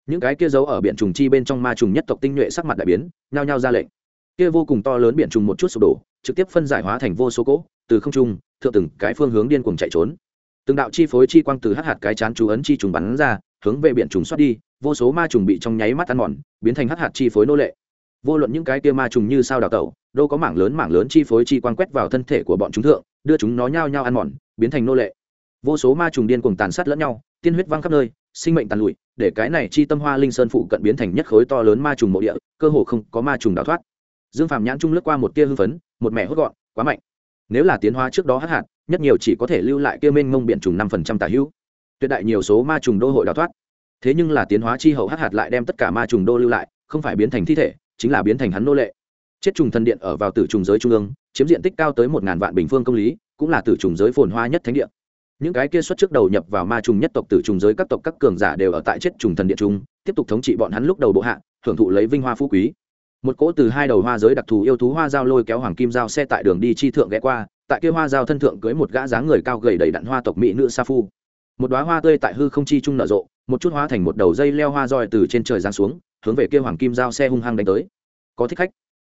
Những cái kia giấu ở biển trùng chi bên trong ma trùng nhất tộc tinh nhuệ sắc mặt đại biến, nhao nhao ra lệnh. Kia vô cùng to lớn biển trùng một chút sụp đổ, trực tiếp phân giải hóa thành vô số cỗ, từ không trung, thượng từng cái phương hướng điên cuồng chạy trốn từng đạo chi phối chi quang từ hắc hạt cái chán chú ấn chi trùng bắn ra, hướng về biển trùng xoát đi, vô số ma trùng bị trong nháy mắt ăn mòn, biến thành hắc hạt chi phối nô lệ. Vô luận những cái kia ma trùng như sao đào tẩu, đâu có mảng lớn mảng lớn chi phối chi quang quét vào thân thể của bọn chúng thượng, đưa chúng nó nhao nhao ăn mòn, biến thành nô lệ. Vô số ma trùng điên cùng tàn sát lẫn nhau, tiên huyết văng khắp nơi, sinh mệnh tàn lụi, để cái này chi tâm hoa linh sơn phụ cận biến thành nhất khối to lớn ma trùng mộ địa, cơ hồ không có ma trùng đào thoát. Dương phạm nhãn trung lướt qua một tia hưng phấn, một mẹ hốt gọn, quá mạnh. Nếu là tiến hóa trước đó hắc hạt nhất nhiều chỉ có thể lưu lại kia mênh mông biển trùng năm phần trăm tả hữu. Tuyệt đại nhiều số ma trùng đô hội đào thoát. Thế nhưng là tiến hóa chi hậu hắc hạt lại đem tất cả ma trùng đô lưu lại, không phải biến thành thi thể, chính là biến thành hắn nô lệ. Chết trùng thần điện ở vào tử trùng giới trung ương, chiếm diện tích cao tới một ngàn vạn bình phương công lý, cũng là tử trùng giới phồn hoa nhất thánh địa. Những cái kia xuất trước đầu nhập vào ma trùng nhất tộc tử trùng giới các tộc các cường giả đều ở tại chết trùng thần điện trung, tiếp tục thống trị bọn hắn lúc đầu bộ hạ, hưởng thụ lấy vinh hoa phú quý. Một cỗ từ hai đầu hoa giới đặc thù yêu thú hoa giao lôi kéo hoàng kim giao xe tại đường đi chi thượng ghé qua tại kia hoa giao thân thượng cưới một gã dáng người cao gầy đầy đặn hoa tộc mỹ nữ sa phu. Một đoá hoa tươi tại hư không chi trung nở rộ, một chút hoa thành một đầu dây leo hoa roi từ trên trời giáng xuống, hướng về kia hoàng kim giao xe hung hăng đánh tới. Có thích khách.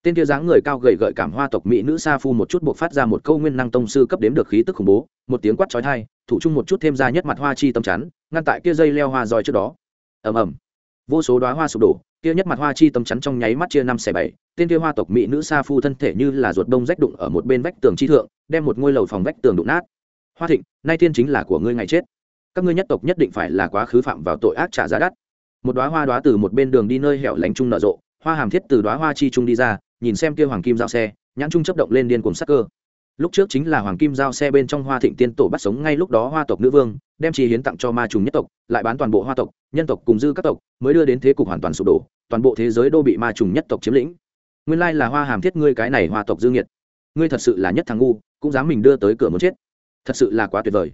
Tên kia dáng người cao gầy gợi cảm hoa tộc mỹ nữ sa phu một chút buộc phát ra một câu nguyên năng tông sư cấp đếm được khí tức khủng bố, một tiếng quát chói tai, thủ chung một chút thêm ra nhất mặt hoa chi tâm chắn, ngăn tại kia dây leo hoa roi trước đó. Ầm ầm vô số đoá hoa sụp đổ, kia nhất mặt hoa chi tấm chắn trong nháy mắt chia năm xẻ bảy, tên kia hoa tộc mỹ nữ sa phu thân thể như là ruột đông rách đụng ở một bên vách tường chi thượng, đem một ngôi lầu phòng vách tường đụng nát. Hoa thịnh, nay tiên chính là của ngươi ngày chết. Các ngươi nhất tộc nhất định phải là quá khứ phạm vào tội ác trả giá đắt. Một đoá hoa đoá từ một bên đường đi nơi hẻo lánh trung nở rộ, hoa hàm thiết từ đoá hoa chi trung đi ra, nhìn xem kia hoàng kim giao xe, nhãn trung chấp động lên điên cuồng sắc cơ lúc trước chính là hoàng kim giao xe bên trong hoa thịnh tiên tổ bắt sống ngay lúc đó hoa tộc nữ vương, đem chi hiến tặng cho ma trùng nhất tộc, lại bán toàn bộ hoa tộc, nhân tộc cùng dư các tộc, mới đưa đến thế cục hoàn toàn sụp đổ, toàn bộ thế giới đô bị ma trùng nhất tộc chiếm lĩnh. Nguyên lai là hoa hàm thiết ngươi cái này hoa tộc dương nhiệt ngươi thật sự là nhất thằng ngu, cũng dám mình đưa tới cửa muốn chết. Thật sự là quá tuyệt vời.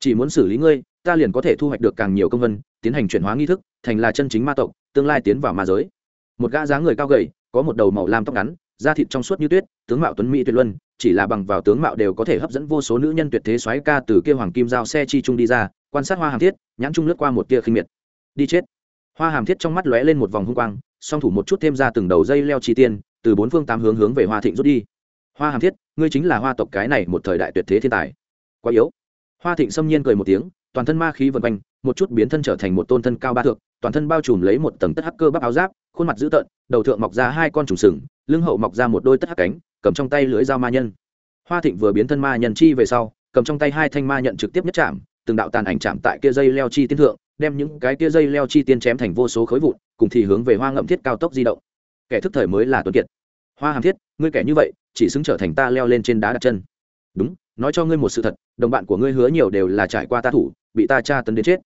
Chỉ muốn xử lý ngươi, ta liền có thể thu hoạch được càng nhiều công vân, tiến hành chuyển hóa nghi thức, thành là chân chính ma tộc, tương lai tiến vào ma giới. Một gã dáng người cao gầy, có một đầu màu lam tóc ngắn da thịt trong suốt như tuyết, tướng mạo tuấn mỹ tuyệt luân, chỉ là bằng vào tướng mạo đều có thể hấp dẫn vô số nữ nhân tuyệt thế xoáy ca từ kia hoàng kim giao xe chi trung đi ra, quan sát hoa hàm thiết, nhãn trung lướt qua một tia khinh miệt. Đi chết. Hoa hàm thiết trong mắt lóe lên một vòng hung quang, song thủ một chút thêm ra từng đầu dây leo chi tiên, từ bốn phương tám hướng hướng về hoa thịnh rút đi. Hoa hàm thiết, ngươi chính là hoa tộc cái này một thời đại tuyệt thế thiên tài. Quá yếu. Hoa thịnh xâm nhiên cười một tiếng, toàn thân ma khí vần quanh, một chút biến thân trở thành một tôn thân cao ba thượng toàn thân bao trùm lấy một tầng tất hắc cơ bắp áo giáp, khuôn mặt dữ tợn, đầu thượng mọc ra hai con trùng sừng lưng hậu mọc ra một đôi tất hắc cánh, cầm trong tay lưỡi dao ma nhân. Hoa thịnh vừa biến thân ma nhân chi về sau, cầm trong tay hai thanh ma nhận trực tiếp nhất chạm, từng đạo tàn ảnh chạm tại kia dây leo chi tiên thượng, đem những cái kia dây leo chi tiên chém thành vô số khối vụn, cùng thì hướng về hoa ngậm thiết cao tốc di động. Kẻ thức thời mới là tuấn kiệt. Hoa hàm thiết, ngươi kẻ như vậy, chỉ xứng trở thành ta leo lên trên đá đặt chân. Đúng, nói cho ngươi một sự thật, đồng bạn của ngươi hứa nhiều đều là trải qua ta thủ, bị ta tra tấn đến chết.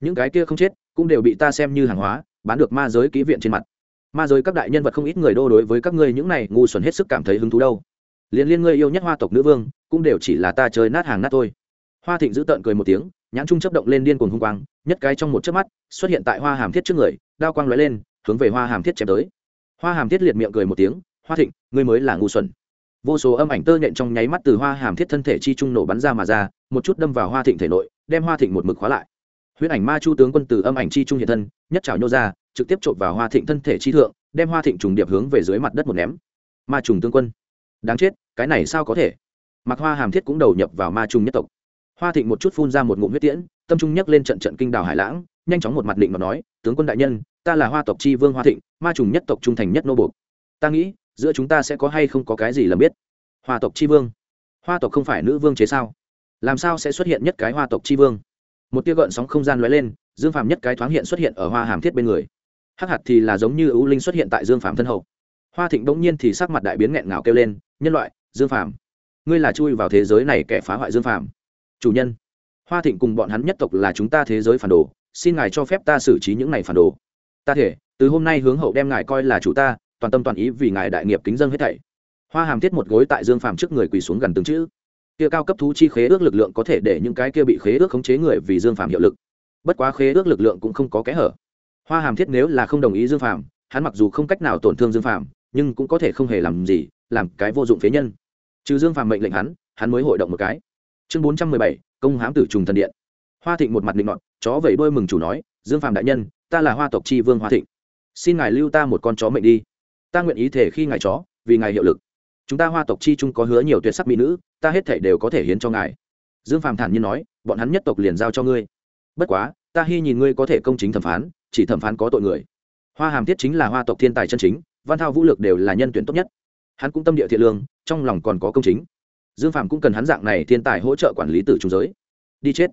Những cái kia không chết, cũng đều bị ta xem như hàng hóa, bán được ma giới kỹ viện trên mặt ma giới các đại nhân vật không ít người đô đối với các ngươi những này ngu xuẩn hết sức cảm thấy hứng thú đâu. Liên liên ngươi yêu nhất hoa tộc nữ vương, cũng đều chỉ là ta chơi nát hàng nát thôi. Hoa thịnh giữ tợn cười một tiếng, nhãn trung chấp động lên điên cuồng hung quang, nhất cái trong một chớp mắt, xuất hiện tại hoa hàm thiết trước người, đao quang lóe lên, hướng về hoa hàm thiết chém tới. Hoa hàm thiết liệt miệng cười một tiếng, hoa thịnh, ngươi mới là ngu xuẩn. Vô số âm ảnh tơ nhện trong nháy mắt từ hoa hàm thiết thân thể chi trung nổ bắn ra mà ra, một chút đâm vào hoa thịnh thể nội, đem hoa thịnh một mực khóa lại. Huyễn ảnh ma chu tướng quân từ âm ảnh chi trung hiện thân, nhất trào nhô ra trực tiếp chộp vào hoa thịnh thân thể chi thượng, đem hoa thịnh trùng điệp hướng về dưới mặt đất một ném. Ma trùng tướng quân. Đáng chết, cái này sao có thể? Mặc hoa hàm thiết cũng đầu nhập vào ma trùng nhất tộc. Hoa thịnh một chút phun ra một ngụm huyết tiễn, tâm trung nhắc lên trận trận kinh đào hải lãng, nhanh chóng một mặt định mà nói, tướng quân đại nhân, ta là hoa tộc chi vương hoa thịnh, ma trùng nhất tộc trung thành nhất nô buộc. Ta nghĩ, giữa chúng ta sẽ có hay không có cái gì là biết. Hoa tộc chi vương. Hoa tộc không phải nữ vương chế sao? Làm sao sẽ xuất hiện nhất cái hoa tộc chi vương? Một tia gợn sóng không gian lóe lên, dương phàm nhất cái thoáng hiện xuất hiện ở hoa hàm thiết bên người hắc hạt thì là giống như ưu linh xuất hiện tại dương Phạm thân hậu. Hoa thịnh bỗng nhiên thì sắc mặt đại biến nghẹn ngào kêu lên nhân loại dương Phạm, ngươi là chui vào thế giới này kẻ phá hoại dương Phạm. chủ nhân. Hoa thịnh cùng bọn hắn nhất tộc là chúng ta thế giới phản đồ xin ngài cho phép ta xử trí những này phản đồ. Ta thể từ hôm nay hướng hậu đem ngài coi là chủ ta toàn tâm toàn ý vì ngài đại nghiệp kính dân hết thảy. Hoa hàm thiết một gối tại dương phàm trước người quỳ xuống gần từng chữ. Kia cao cấp thú chi khế ước lực lượng có thể để những cái kia bị khế ước khống chế người vì dương phàm hiệu lực. Bất quá khế ước lực lượng cũng không có kẽ hở hoa hàm thiết nếu là không đồng ý dương phàm, hắn mặc dù không cách nào tổn thương dương phàm, nhưng cũng có thể không hề làm gì, làm cái vô dụng phế nhân. Trừ dương phàm mệnh lệnh hắn hắn mới hội động một cái. Chương bốn trăm mười bảy, công hám tử trùng thần điện. Hoa thịnh một mặt định nọt, chó vẩy đôi mừng chủ nói, dương phàm đại nhân, ta là hoa tộc tri vương hoa thịnh. Xin ngài lưu ta một con chó mệnh đi. Ta nguyện ý thể khi ngài chó, vì ngài hiệu lực. Chúng ta hoa tộc chi chung có hứa nhiều tuyệt sắc mỹ nữ, ta hết thể đều có thể hiến cho ngài. Dương phàm thản nhiên nói, bọn hắn nhất tộc liền giao cho ngươi. Bất quá, ta hy nhìn ngươi có thể công chính thẩm phán chỉ thẩm phán có tội người. Hoa hàm tiết chính là hoa tộc thiên tài chân chính văn thao vũ lực đều là nhân tuyển tốt nhất. Hắn cũng tâm địa thiện lương trong lòng còn có công chính. Dương phàm cũng cần hắn dạng này thiên tài hỗ trợ quản lý tử trung giới. Đi chết.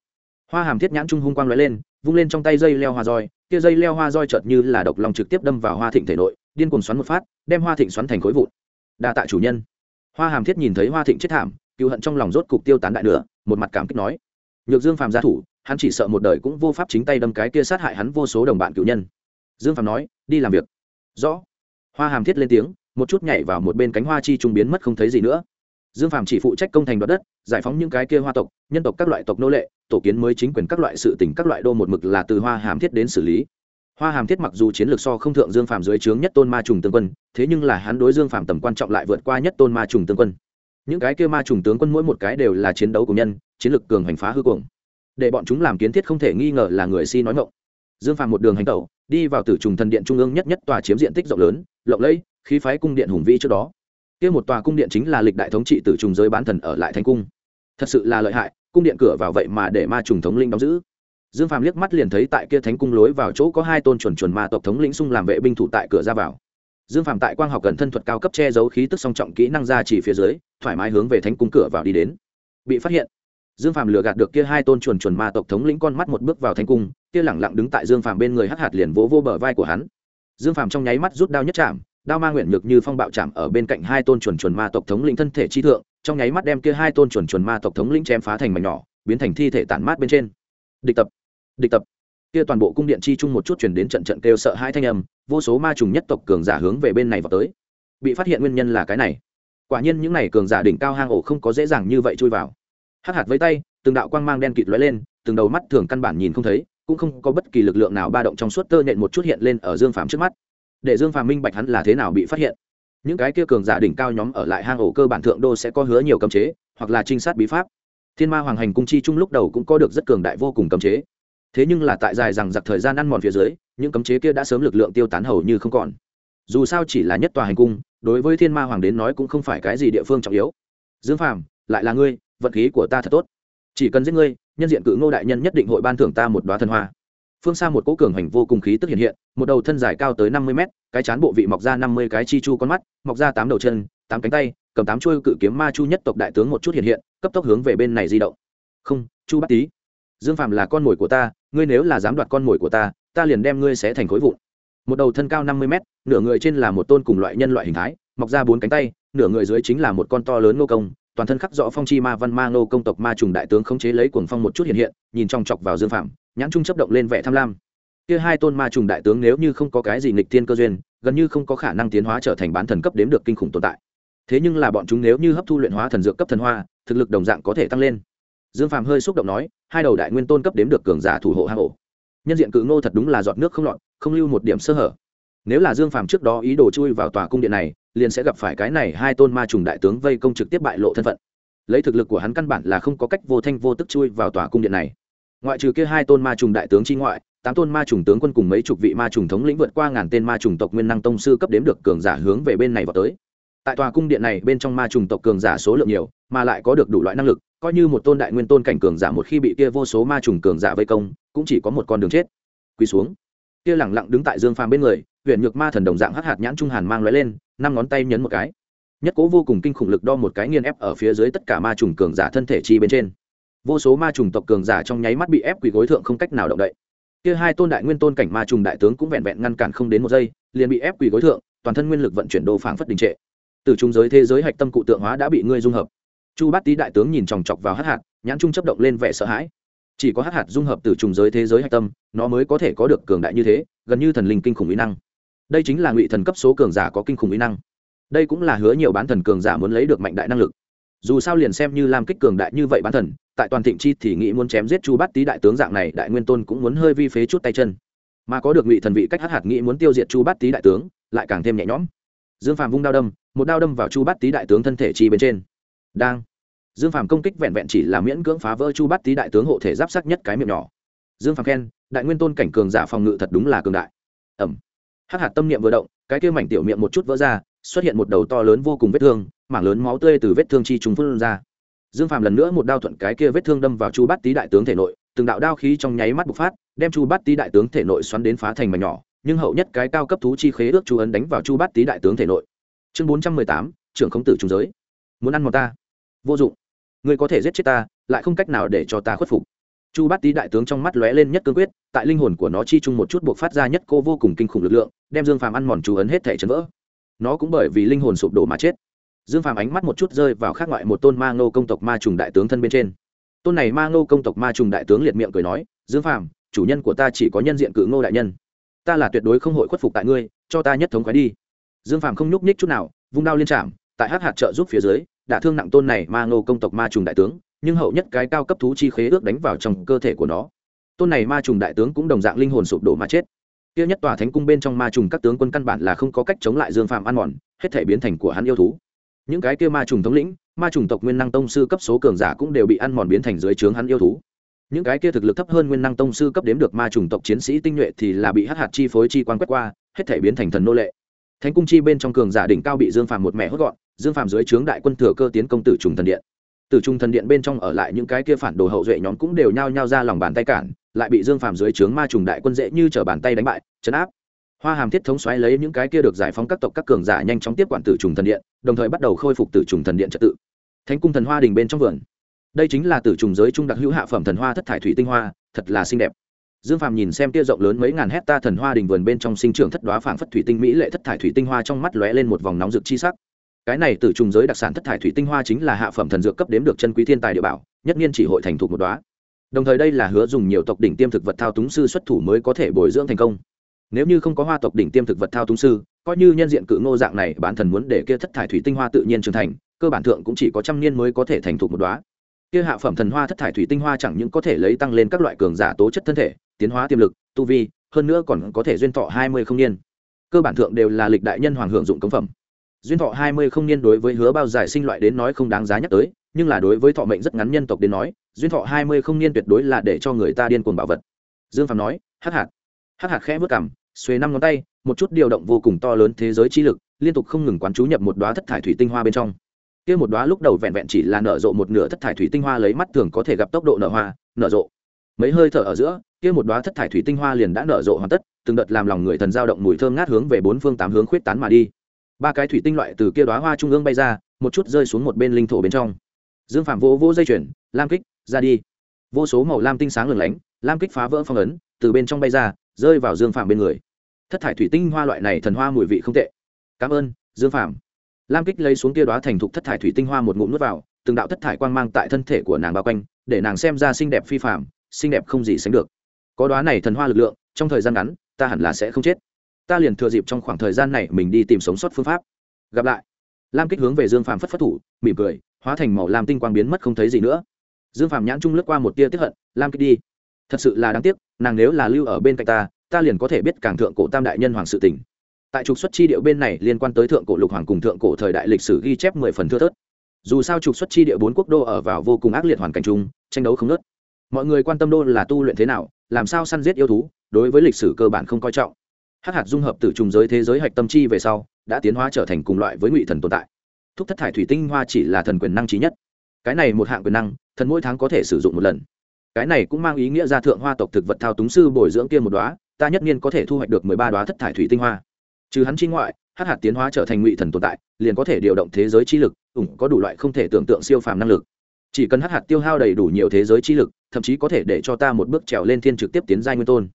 Hoa hàm thiết nhãn trung hung quang l ó e lên vung lên trong tay dây leo hoa roi kia dây leo hoa roi chợt như là độc lòng trực tiếp đâm vào hoa thịnh thể nội điên cuồng xoắn một phát đem hoa thịnh xoắn thành khối vụn. Đa tạ chủ nhân. Hoa hàm thiết nhìn thấy hoa thịnh chết thảm cựu hận trong lòng rốt cục tiêu tán đại nửa, một mặt cảm kích nói nhược dương phàm gia thủ, hắn chỉ sợ một đời cũng vô pháp chính tay đâm cái kia sát hại hắn vô số đồng bạn cựu nhân. Dương phàm nói, đi làm việc. Rõ. Hoa hàm thiết lên tiếng, một chút nhảy vào một bên cánh hoa chi trung biến mất không thấy gì nữa. Dương phàm chỉ phụ trách công thành đoạt đất, giải phóng những cái kia hoa tộc, nhân tộc các loại tộc nô lệ, tổ kiến mới chính quyền các loại sự tỉnh các loại đô một mực là từ hoa hàm thiết đến xử lý. Hoa hàm thiết mặc dù chiến lược so không thượng dương phàm dưới trướng nhất tôn ma trùng tương quân, thế nhưng là hắn đối dương phàm tầm quan trọng lại vượt qua nhất tôn ma trùng tương quân. Những cái kia ma trùng tướng quân mỗi một cái đều là chiến đấu của nhân chiến lược cường hành phá hư cuồng. Để bọn chúng làm kiến thiết không thể nghi ngờ là người si nói ngộng dương phàm một đường hành tẩu, đi vào tử trùng thần điện trung ương nhất nhất tòa chiếm diện tích rộng lớn, lộng lẫy, khí phái cung điện hùng vĩ trước đó. Kia một tòa cung điện chính là lịch đại thống trị tử trùng giới bán thần ở lại thành cung. Thật sự là lợi hại, cung điện cửa vào vậy mà để ma trùng thống linh đóng giữ. Dương phàm liếc mắt liền thấy tại kia thánh cung lối vào chỗ có hai tôn chuẩn chuẩn ma tộc thống lĩnh xung làm vệ binh thủ tại cửa ra vào. Dương phàm tại quang học cần thân thuật cao cấp che giấu khí tức song trọng kỹ năng ra chỉ phía dưới, thoải mái hướng về thánh cung cửa vào đi đến. Bị phát hiện dương phàm lừa gạt được kia hai tôn chuẩn chuẩn ma tộc thống lĩnh con mắt một bước vào thánh cung, kia lẳng lặng đứng tại dương phàm bên người hắc hạt liền vỗ vô bờ vai của hắn. Dương phàm trong nháy mắt rút đao nhất chạm, đao ma nguyện nhược như phong bạo chạm ở bên cạnh hai tôn chuẩn chuẩn ma tộc thống lĩnh thân thể chi thượng, trong nháy mắt đem kia hai tôn chuẩn chuẩn ma tộc thống lĩnh chém phá thành mảnh nhỏ, biến thành thi thể tản mát bên trên. Địch tập địch tập. Kia toàn bộ cung điện chi chung một chút chuyển đến trận trận kêu sợ hai thanh âm, vô số ma trùng nhất tộc cường giả hướng về bên này vào tới. Bị phát hiện nguyên nhân là cái này. Quả nhiên những n à y cường giả đỉnh cao hang ổ không có dễ dàng như vậy chui vào hắc hạt với tay, từng đạo quang mang đen kịt lóe lên, từng đầu mắt thường căn bản nhìn không thấy, cũng không có bất kỳ lực lượng nào ba động trong suốt tơ nhện một chút hiện lên ở dương phàm trước mắt. Để dương phàm minh bạch hắn là thế nào bị phát hiện. Những cái kia cường giả đỉnh cao nhóm ở lại hang ổ cơ bản thượng đô sẽ có hứa nhiều cấm chế, hoặc là trinh sát bí pháp. Thiên ma hoàng hành cung chi chung lúc đầu cũng có được rất cường đại vô cùng cấm chế. Thế nhưng là tại dài rằng giặc thời gian ăn mòn phía dưới, những cấm chế kia đã sớm lực lượng tiêu tán hầu như không còn. Dù sao chỉ là nhất tòa hành cung, đối với thiên ma hoàng đến nói cũng không phải cái gì địa phương trọng yếu. Dương phàm, lại là ngươi vận khí của ta thật tốt. Chỉ cần giết ngươi, nhân diện cự ngô đại nhân nhất định hội ban thưởng ta một đoá thân hoa. Phương xa một cỗ cường hành vô cùng khí tức hiện hiện, một đầu thân dài cao tới năm mươi mét, cái chán bộ vị mọc ra năm mươi cái chi chu con mắt, mọc ra tám đầu chân, tám cánh tay, cầm tám chuôi cự kiếm ma chu nhất tộc đại tướng một chút hiện hiện, cấp tốc hướng về bên này di động. Không, chu bắt tý, dương Phạm là con mồi của ta, ngươi nếu là dám đoạt con mồi của ta ta liền đem ngươi sẽ thành khối vụn. Một đầu thân cao năm mươi mét, nửa người trên là một tôn cùng loại nhân loại hình thái, mọc ra bốn cánh tay, nửa người dưới chính là một con to lớn ngô công toàn thân khắc rõ phong chi ma văn ma nô công tộc ma trùng đại tướng khống chế lấy cuồng phong một chút hiện hiện, nhìn trong chọc vào dương phạm nhãn trung chấp động lên vẻ tham lam. Kia hai tôn ma trùng đại tướng nếu như không có cái gì nghịch thiên cơ duyên, gần như không có khả năng tiến hóa trở thành bán thần cấp đếm được kinh khủng tồn tại. Thế nhưng là bọn chúng nếu như hấp thu luyện hóa thần dược cấp thần hoa, thực lực đồng dạng có thể tăng lên. Dương phạm hơi xúc động nói, hai đầu đại nguyên tôn cấp đếm được cường giả thủ hộ hạ hộ nhân diện cự ngô thật đúng là giọt nước không lọt, không lưu một điểm sơ hở nếu là dương phàm trước đó ý đồ chui vào tòa cung điện này, liền sẽ gặp phải cái này hai tôn ma trùng đại tướng vây công trực tiếp bại lộ thân phận. Lấy thực lực của hắn căn bản là không có cách vô thanh vô tức chui vào tòa cung điện này. Ngoại trừ kia hai tôn ma trùng đại tướng chi ngoại, tám tôn ma trùng tướng quân cùng mấy chục vị ma trùng thống lĩnh vượt qua ngàn tên ma trùng tộc nguyên năng tông sư cấp đếm được cường giả hướng về bên này vào tới. Tại tòa cung điện này bên trong ma trùng tộc cường giả số lượng nhiều, mà lại có được đủ loại năng lực, coi như một tôn đại nguyên tôn cảnh cường giả một khi bị kia vô số ma trùng cường giả vây công, cũng chỉ có một con đường chết. Quỳ xuống. Kia lẳng lặng đứng tại dương phàm bên người huyện nhược ma thần đồng dạng hắc hạt nhãn trung hàn mang lóe lên, năm ngón tay nhấn một cái. Nhất cố vô cùng kinh khủng lực đo một cái nghiền ép ở phía dưới tất cả ma trùng cường giả thân thể chi bên trên. Vô số ma trùng tộc cường giả trong nháy mắt bị ép quỳ gối thượng không cách nào động đậy. Kia hai tôn đại nguyên tôn cảnh ma trùng đại tướng cũng vẹn vẹn ngăn cản không đến một giây, liền bị ép quỳ gối thượng, toàn thân nguyên lực vận chuyển đồ phảng phất đình trệ. Từ trung giới thế giới hạch tâm cụ tượng hóa đã bị ngươi dung hợp. Chu bát tý đại tướng nhìn chòng chọc vào hắc hạt, nhãn trung chấp động lên vẻ sợ hãi. Chỉ có hắc hạt dung hợp từ trùng giới thế giới hạch tâm, nó mới có thể có được cường đại như thế, gần như thần linh kinh khủng mỹ năng đây chính là ngụy thần cấp số cường giả có kinh khủng mỹ năng. Đây cũng là hứa nhiều bán thần cường giả muốn lấy được mạnh đại năng lực. Dù sao liền xem như làm kích cường đại như vậy bán thần, tại toàn thịnh chi thì nghĩ muốn chém giết chu bát tý đại tướng dạng này, đại nguyên tôn cũng muốn hơi vi phế chút tay chân. Mà có được ngụy thần vị cách hát hạt nghĩ muốn tiêu diệt chu bát tý đại tướng, lại càng thêm nhẹ nhõm. Dương phàm vung đao đâm, một đao đâm vào chu bát tý đại tướng thân thể chi bên trên. Đang, dương phàm công kích vẹn vẹn chỉ là miễn cưỡng phá vỡ chu bát tý đại tướng hộ thể giáp sắc nhất cái miệng nhỏ. Dương phàm khen, đại nguyên tôn cảnh cường giả phòng ngự thật đúng là cường đại. Ẩm hắc hạt tâm niệm vừa động, cái kia mảnh tiểu miệng một chút vỡ ra, xuất hiện một đầu to lớn vô cùng vết thương, mảng lớn máu tươi từ vết thương chi trùng phân ra. Dương phàm lần nữa một đao thuận cái kia vết thương đâm vào chu bát tý đại tướng thể nội, từng đạo đao khí trong nháy mắt bộc phát, đem chu bát tý đại tướng thể nội xoắn đến phá thành mảnh nhỏ, nhưng hậu nhất cái cao cấp thú chi khế ước chu ấn đánh vào chu bát tý đại tướng thể nội. Chương bốn trăm mười tám, trưởng khống tử trung giới. Muốn ăn một ta. Vô dụng. Ngươi có thể giết chết ta, lại không cách nào để cho ta khuất phục chu bát tý đại tướng trong mắt lóe lên nhất cương quyết, tại linh hồn của nó chi chung một chút buộc phát ra nhất cô vô cùng kinh khủng lực lượng, đem dương phàm ăn mòn chú ấn hết thể chấn vỡ. Nó cũng bởi vì linh hồn sụp đổ mà chết. Dương phàm ánh mắt một chút rơi vào khác ngoại một tôn ma ngô công tộc ma trùng đại tướng thân bên trên. Tôn này ma ngô công tộc ma trùng đại tướng liệt miệng cười nói, dương phàm, chủ nhân của ta chỉ có nhân diện cự ngô đại nhân. Ta là tuyệt đối không hội khuất phục tại ngươi, cho ta nhất thống khói đi. Dương phàm không nhúc nhích chút nào, vung đao liên trạm tại hát hạt trợ giúp phía dưới đã thương nặng tôn này ma ngô công tộc ma trùng đại tướng nhưng hậu nhất cái cao cấp thú chi khế ước đánh vào trong cơ thể của nó. Tôn này ma trùng đại tướng cũng đồng dạng linh hồn sụp đổ mà chết. Kia nhất tòa thánh cung bên trong ma trùng các tướng quân căn bản là không có cách chống lại dương phạm ăn mòn, hết thể biến thành của hắn yêu thú. Những cái kia ma trùng thống lĩnh, ma trùng tộc nguyên năng tông sư cấp số cường giả cũng đều bị ăn mòn biến thành dưới trướng hắn yêu thú. Những cái kia thực lực thấp hơn nguyên năng tông sư cấp đếm được ma trùng tộc chiến sĩ tinh nhuệ thì là bị hắc hạt chi phối chi quan quét qua, hết thể biến thành thần nô lệ. Thánh cung chi bên trong cường giả đỉnh cao bị dương phàm một mẹ hốt gọn, dương phàm dưới trướng đại quân thừa cơ tiến công tử trùng thần điện tử trung thần điện bên trong ở lại những cái kia phản đồ hậu duệ nhóm cũng đều nhao nhao ra lòng bàn tay cản, lại bị dương phàm dưới trướng ma trùng đại quân dễ như t bàn tay đánh bại, chấn áp. Hoa hàm thiết thống xoáy lấy những cái kia được giải phóng các tộc các cường giả nhanh chóng tiếp quản tử trùng thần điện, đồng thời bắt đầu khôi phục tử trùng thần điện trật tự. Thánh cung thần hoa đình bên trong vườn. Đây chính là tử trùng giới trung đặc hữu hạ phẩm thần hoa thất thải thủy tinh hoa, thật là xinh đẹp. Dương phàm nhìn xem tia rộng lớn mấy ngàn hecta thần hoa đình vườn bên trong sinh trưởng thất đoá phảng phất thủy tinh mỹ lệ thất thải thủy tinh hoa trong mắt lóe lên một vòng nóng rực chi sắc cái này từ trùng giới đặc sản thất thải thủy tinh hoa chính là hạ phẩm thần dược cấp đếm được chân quý thiên tài địa bảo, nhất niên chỉ hội thành thục một đoá đồng thời đây là hứa dùng nhiều tộc đỉnh tiêm thực vật thao túng sư xuất thủ mới có thể bồi dưỡng thành công. Nếu như không có hoa tộc đỉnh tiêm thực vật thao túng sư, coi như nhân diện cự ngô dạng này bản thần muốn để kia thất thải thủy tinh hoa tự nhiên trưởng thành, cơ bản thượng cũng chỉ có trăm niên mới có thể thành thục một đóa. Kia hạ phẩm thần hoa thất thải thủy tinh hoa chẳng những có thể lấy tăng lên các loại cường giả tố chất thân thể, tiến hóa tiềm lực, tu vi, hơn nữa còn có thể duyên thọ hai mươi không niên. Cơ bản thượng đều là lịch đại nhân hoàng hưởng dụng công phẩm duyên thọ hai mươi không niên đối với hứa bao giải sinh loại đến nói không đáng giá nhắc tới, nhưng là đối với thọ mệnh rất ngắn nhân tộc đến nói, duyên thọ hai mươi không niên tuyệt đối là để cho người ta điên cuồng bảo vật. Dương phạm nói, hắc hạt. Hắc hạt khẽ vớt cảm xuề năm ngón tay, một chút điều động vô cùng to lớn thế giới trí lực, liên tục không ngừng quán chú nhập một đoá thất thải thủy tinh hoa bên trong. Kia một đoá lúc đầu vẹn vẹn chỉ là nở rộ một nửa thất thải thủy tinh hoa lấy mắt thường có thể gặp tốc độ nở hoa, nở rộ. Mấy hơi thở ở giữa, kia một đoá thất thải thủy tinh hoa liền đã nở rộ hoàn tất, từng đợt làm lòng người thần giao động mùi thơm ngát hướng về bốn phương tám hướng khuyết tán mà đi ba cái thủy tinh loại từ kia đóa hoa trung ương bay ra, một chút rơi xuống một bên linh thổ bên trong. Dương phạm vô vô dây chuyển lam kích, ra đi. Vô số màu lam tinh sáng lửng lánh, lam kích phá vỡ phong ấn, từ bên trong bay ra, rơi vào dương phạm bên người. Thất thải thủy tinh hoa loại này thần hoa mùi vị không tệ. Cảm ơn, dương phạm lam kích lấy xuống kia đóa thành thục thất thải thủy tinh hoa một ngụm nuốt vào, từng đạo thất thải quang mang tại thân thể của nàng bao quanh, để nàng xem ra xinh đẹp phi phạm xinh đẹp không gì sánh được. Có đoá này thần hoa lực lượng, trong thời gian ngắn, ta hẳn là sẽ không chết ta liền thừa dịp trong khoảng thời gian này mình đi tìm sống sót phương pháp. Gặp lại. Lam kích hướng về dương phàm phất phất thủ, mỉm cười, hóa thành màu lam tinh quang biến mất không thấy gì nữa. Dương phàm nhãn trung lướt qua một tia tiếp hận, lam kích đi. Thật sự là đáng tiếc, nàng nếu là lưu ở bên cạnh ta ta liền có thể biết càng thượng cổ tam đại nhân hoàng sự tỉnh tại trục xuất chi điệu bên này liên quan tới thượng cổ lục hoàng cùng thượng cổ thời đại lịch sử ghi chép mười phần thưa thớt. Dù sao trục xuất chi địa bốn quốc đô ở vào vô cùng ác liệt hoàn cảnh chung, tranh đấu không nớt mọi người quan tâm đô là tu luyện thế nào, làm sao săn giết yêu thú, đối với lịch sử cơ bản không coi trọng hắc hạt dung hợp từ trùng giới thế giới hạch tâm chi về sau, đã tiến hóa trở thành cùng loại với ngụy thần tồn tại. Thúc thất thải thủy tinh hoa chỉ là thần quyền năng trí nhất. Cái này một hạng quyền năng, thần mỗi tháng có thể sử dụng một lần. Cái này cũng mang ý nghĩa ra thượng hoa tộc thực vật thao túng sư bồi dưỡng kia một đoá ta nhất nhiên có thể thu hoạch được mười ba đoá thất thải thủy tinh hoa. Trừ hắn chi ngoại, hắc hạt tiến hóa trở thành ngụy thần tồn tại, liền có thể điều động thế giới chi lực, ủng có đủ loại không thể tưởng tượng siêu phàm năng lực. Chỉ cần hắc hạt tiêu hao đầy đủ nhiều thế giới chi lực, thậm chí có thể để cho ta một bước trèo lên thiên trực tiếp tiến giai nguyên tôn.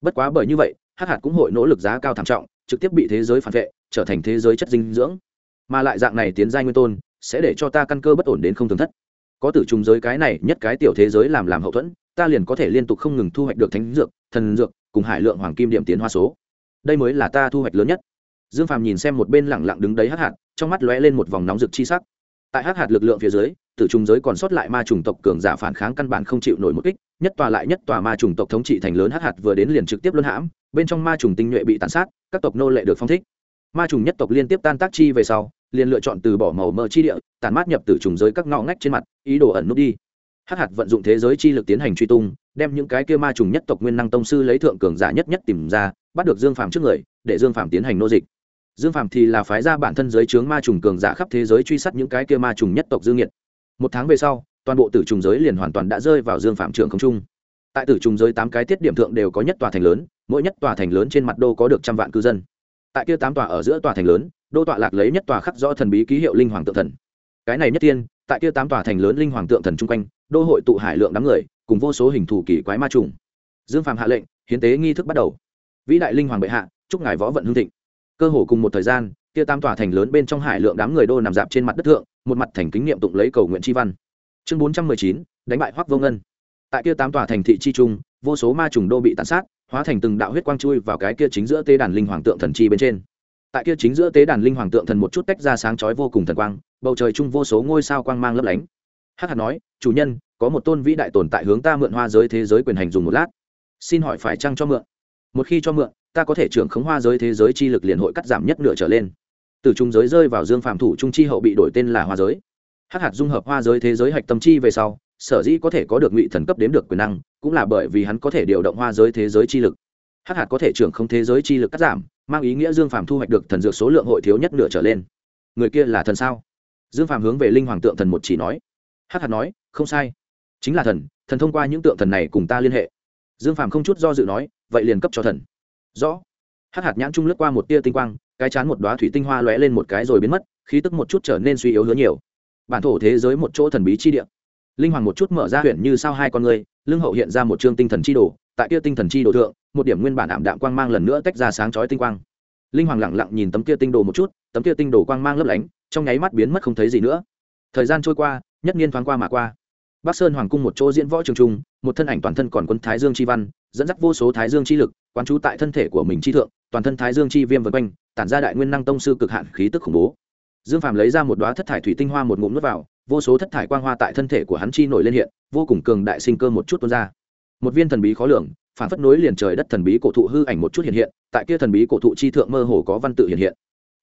Bất quá bởi như vậy hắc hạt cũng hội nỗ lực giá cao thảm trọng, trực tiếp bị thế giới phản vệ, trở thành thế giới chất dinh dưỡng. Mà lại dạng này tiến giai nguyên tôn, sẽ để cho ta căn cơ bất ổn đến không thường thất. Có tử trùng giới cái này, nhất cái tiểu thế giới làm làm hậu thuẫn, ta liền có thể liên tục không ngừng thu hoạch được thánh dược, thần dược, cùng hải lượng hoàng kim điểm tiến hoa số. Đây mới là ta thu hoạch lớn nhất. Dương phàm nhìn xem một bên lẳng lặng đứng đấy hắc hạt, trong mắt lóe lên một vòng nóng rực chi sắc. Tại hắc hạt lực lượng phía dưới tử trùng giới còn sót lại ma trùng tộc cường giả phản kháng căn bản không chịu nổi một kích, nhất tòa lại nhất tòa ma trùng tộc thống trị thành lớn hắc hạt vừa đến liền trực tiếp luân hãm, bên trong ma trùng tinh nhuệ bị tàn sát, các tộc nô lệ được phong thích. Ma trùng nhất tộc liên tiếp tan tác chi về sau, liền lựa chọn từ bỏ màu mơ chi địa, tàn mát nhập tử trùng giới các ngõ ngách trên mặt, ý đồ ẩn nút đi. Hắc hạt vận dụng thế giới chi lực tiến hành truy tung, đem những cái kia ma trùng nhất tộc nguyên năng tông sư lấy thượng cường giả nhất nhất tìm ra, bắt được dương phàm trước người, để dương phàm tiến hành nô dịch. Dương phàm thì là phái ra bản thân giới chướng ma trùng cường giả khắp thế giới truy sát những cái kia ma trùng nhất tộc dương nhiệt một tháng về sau, toàn bộ tử trùng giới liền hoàn toàn đã rơi vào dương phạm trường không trung. Tại tử trùng giới tám cái tiết điểm thượng đều có nhất tòa thành lớn, mỗi nhất tòa thành lớn trên mặt đô có được trăm vạn cư dân. Tại kia tám tòa ở giữa tòa thành lớn, đô tọa lạc lấy nhất tòa khắc rõ thần bí ký hiệu linh hoàng tượng thần. Cái này nhất tiên, tại kia tám tòa thành lớn linh hoàng tượng thần chung quanh, đô hội tụ hải lượng đám người, cùng vô số hình thủ kỳ quái ma trùng. Dương phạm hạ lệnh, hiến tế nghi thức bắt đầu. Vĩ đại linh hoàng bệ hạ, chúc ngài võ vận hương thịnh. Cơ hồ cùng một thời gian kia tam tòa thành lớn bên trong hải lượng đám người đô nằm dạp trên mặt đất thượng, một mặt thành kính niệm tụng lấy cầu nguyện tri văn. Chương bốn trăm mười chín, đánh bại hoắc vô ngân. Tại kia tám tòa thành thị chi trung, vô số ma trùng đô bị tàn sát, hóa thành từng đạo huyết quang chui vào cái kia chính giữa tế đàn linh hoàng tượng thần chi bên trên. Tại kia chính giữa tế đàn linh hoàng tượng thần một chút tách ra sáng chói vô cùng thần quang, bầu trời chung vô số ngôi sao quang mang lấp lánh. Hắc hạt nói, chủ nhân, có một tôn vĩ đại tồn tại hướng ta mượn hoa giới thế giới quyền hành dùng một lát. Xin hỏi phải chăng cho mượn? Một khi cho mượn, ta có thể trưởng khống hoa giới thế giới chi lực liền hội cắt giảm nhất nửa trở lên. Từ trung giới rơi vào dương phạm thủ trung chi hậu bị đổi tên là hoa giới. Hắc hạt dung hợp hoa giới thế giới hạch tâm chi về sau, sở dĩ có thể có được ngụy thần cấp đếm được quyền năng, cũng là bởi vì hắn có thể điều động hoa giới thế giới chi lực. Hắc hạt có thể trưởng không thế giới chi lực cắt giảm, mang ý nghĩa dương phàm thu hoạch được thần dược số lượng hội thiếu nhất nửa trở lên. Người kia là thần sao? Dương phàm hướng về linh hoàng tượng thần một chỉ nói. Hắc hạt nói, không sai. Chính là thần thần thông qua những tượng thần này cùng ta liên hệ. Dương phàm không chút do dự nói vậy liền cấp cho thần. Rõ. Hắc hạt nhãn trung lướt qua một tia tinh quang, cái chán một đoá thủy tinh hoa lóe lên một cái rồi biến mất, khí tức một chút trở nên suy yếu hứa nhiều. Bản thổ thế giới một chỗ thần bí chi địa. Linh hoàng một chút mở ra huyện như sao hai con người, lưng hậu hiện ra một chương tinh thần chi đồ, tại kia tinh thần chi đồ thượng, một điểm nguyên bản ảm đạm quang mang lần nữa tách ra sáng chói tinh quang. Linh hoàng lặng lặng nhìn tấm kia tinh đồ một chút, tấm kia tinh đồ quang mang lấp lánh, trong nháy mắt biến mất không thấy gì nữa. Thời gian trôi qua, nhất niên thoáng qua mà qua. Bắc sơn hoàng cung một chỗ diễn võ trường trung, một thân ảnh toàn thân còn quân thái dương chi văn dẫn dắt vô số thái dương chi lực, quán trú tại thân thể của mình chi thượng, toàn thân thái dương chi viêm vân quanh, tản ra đại nguyên năng tông sư cực hạn khí tức khủng bố. Dương phàm lấy ra một đoá thất thải thủy tinh hoa một ngụm nước vào, vô số thất thải quang hoa tại thân thể của hắn chi nổi lên hiện, vô cùng cường đại sinh cơ một chút tuôn ra. Một viên thần bí khó lường, phản phất nối liền trời đất thần bí cổ thụ hư ảnh một chút hiện hiện, tại kia thần bí cổ thụ chi thượng mơ hồ có văn tự hiện hiện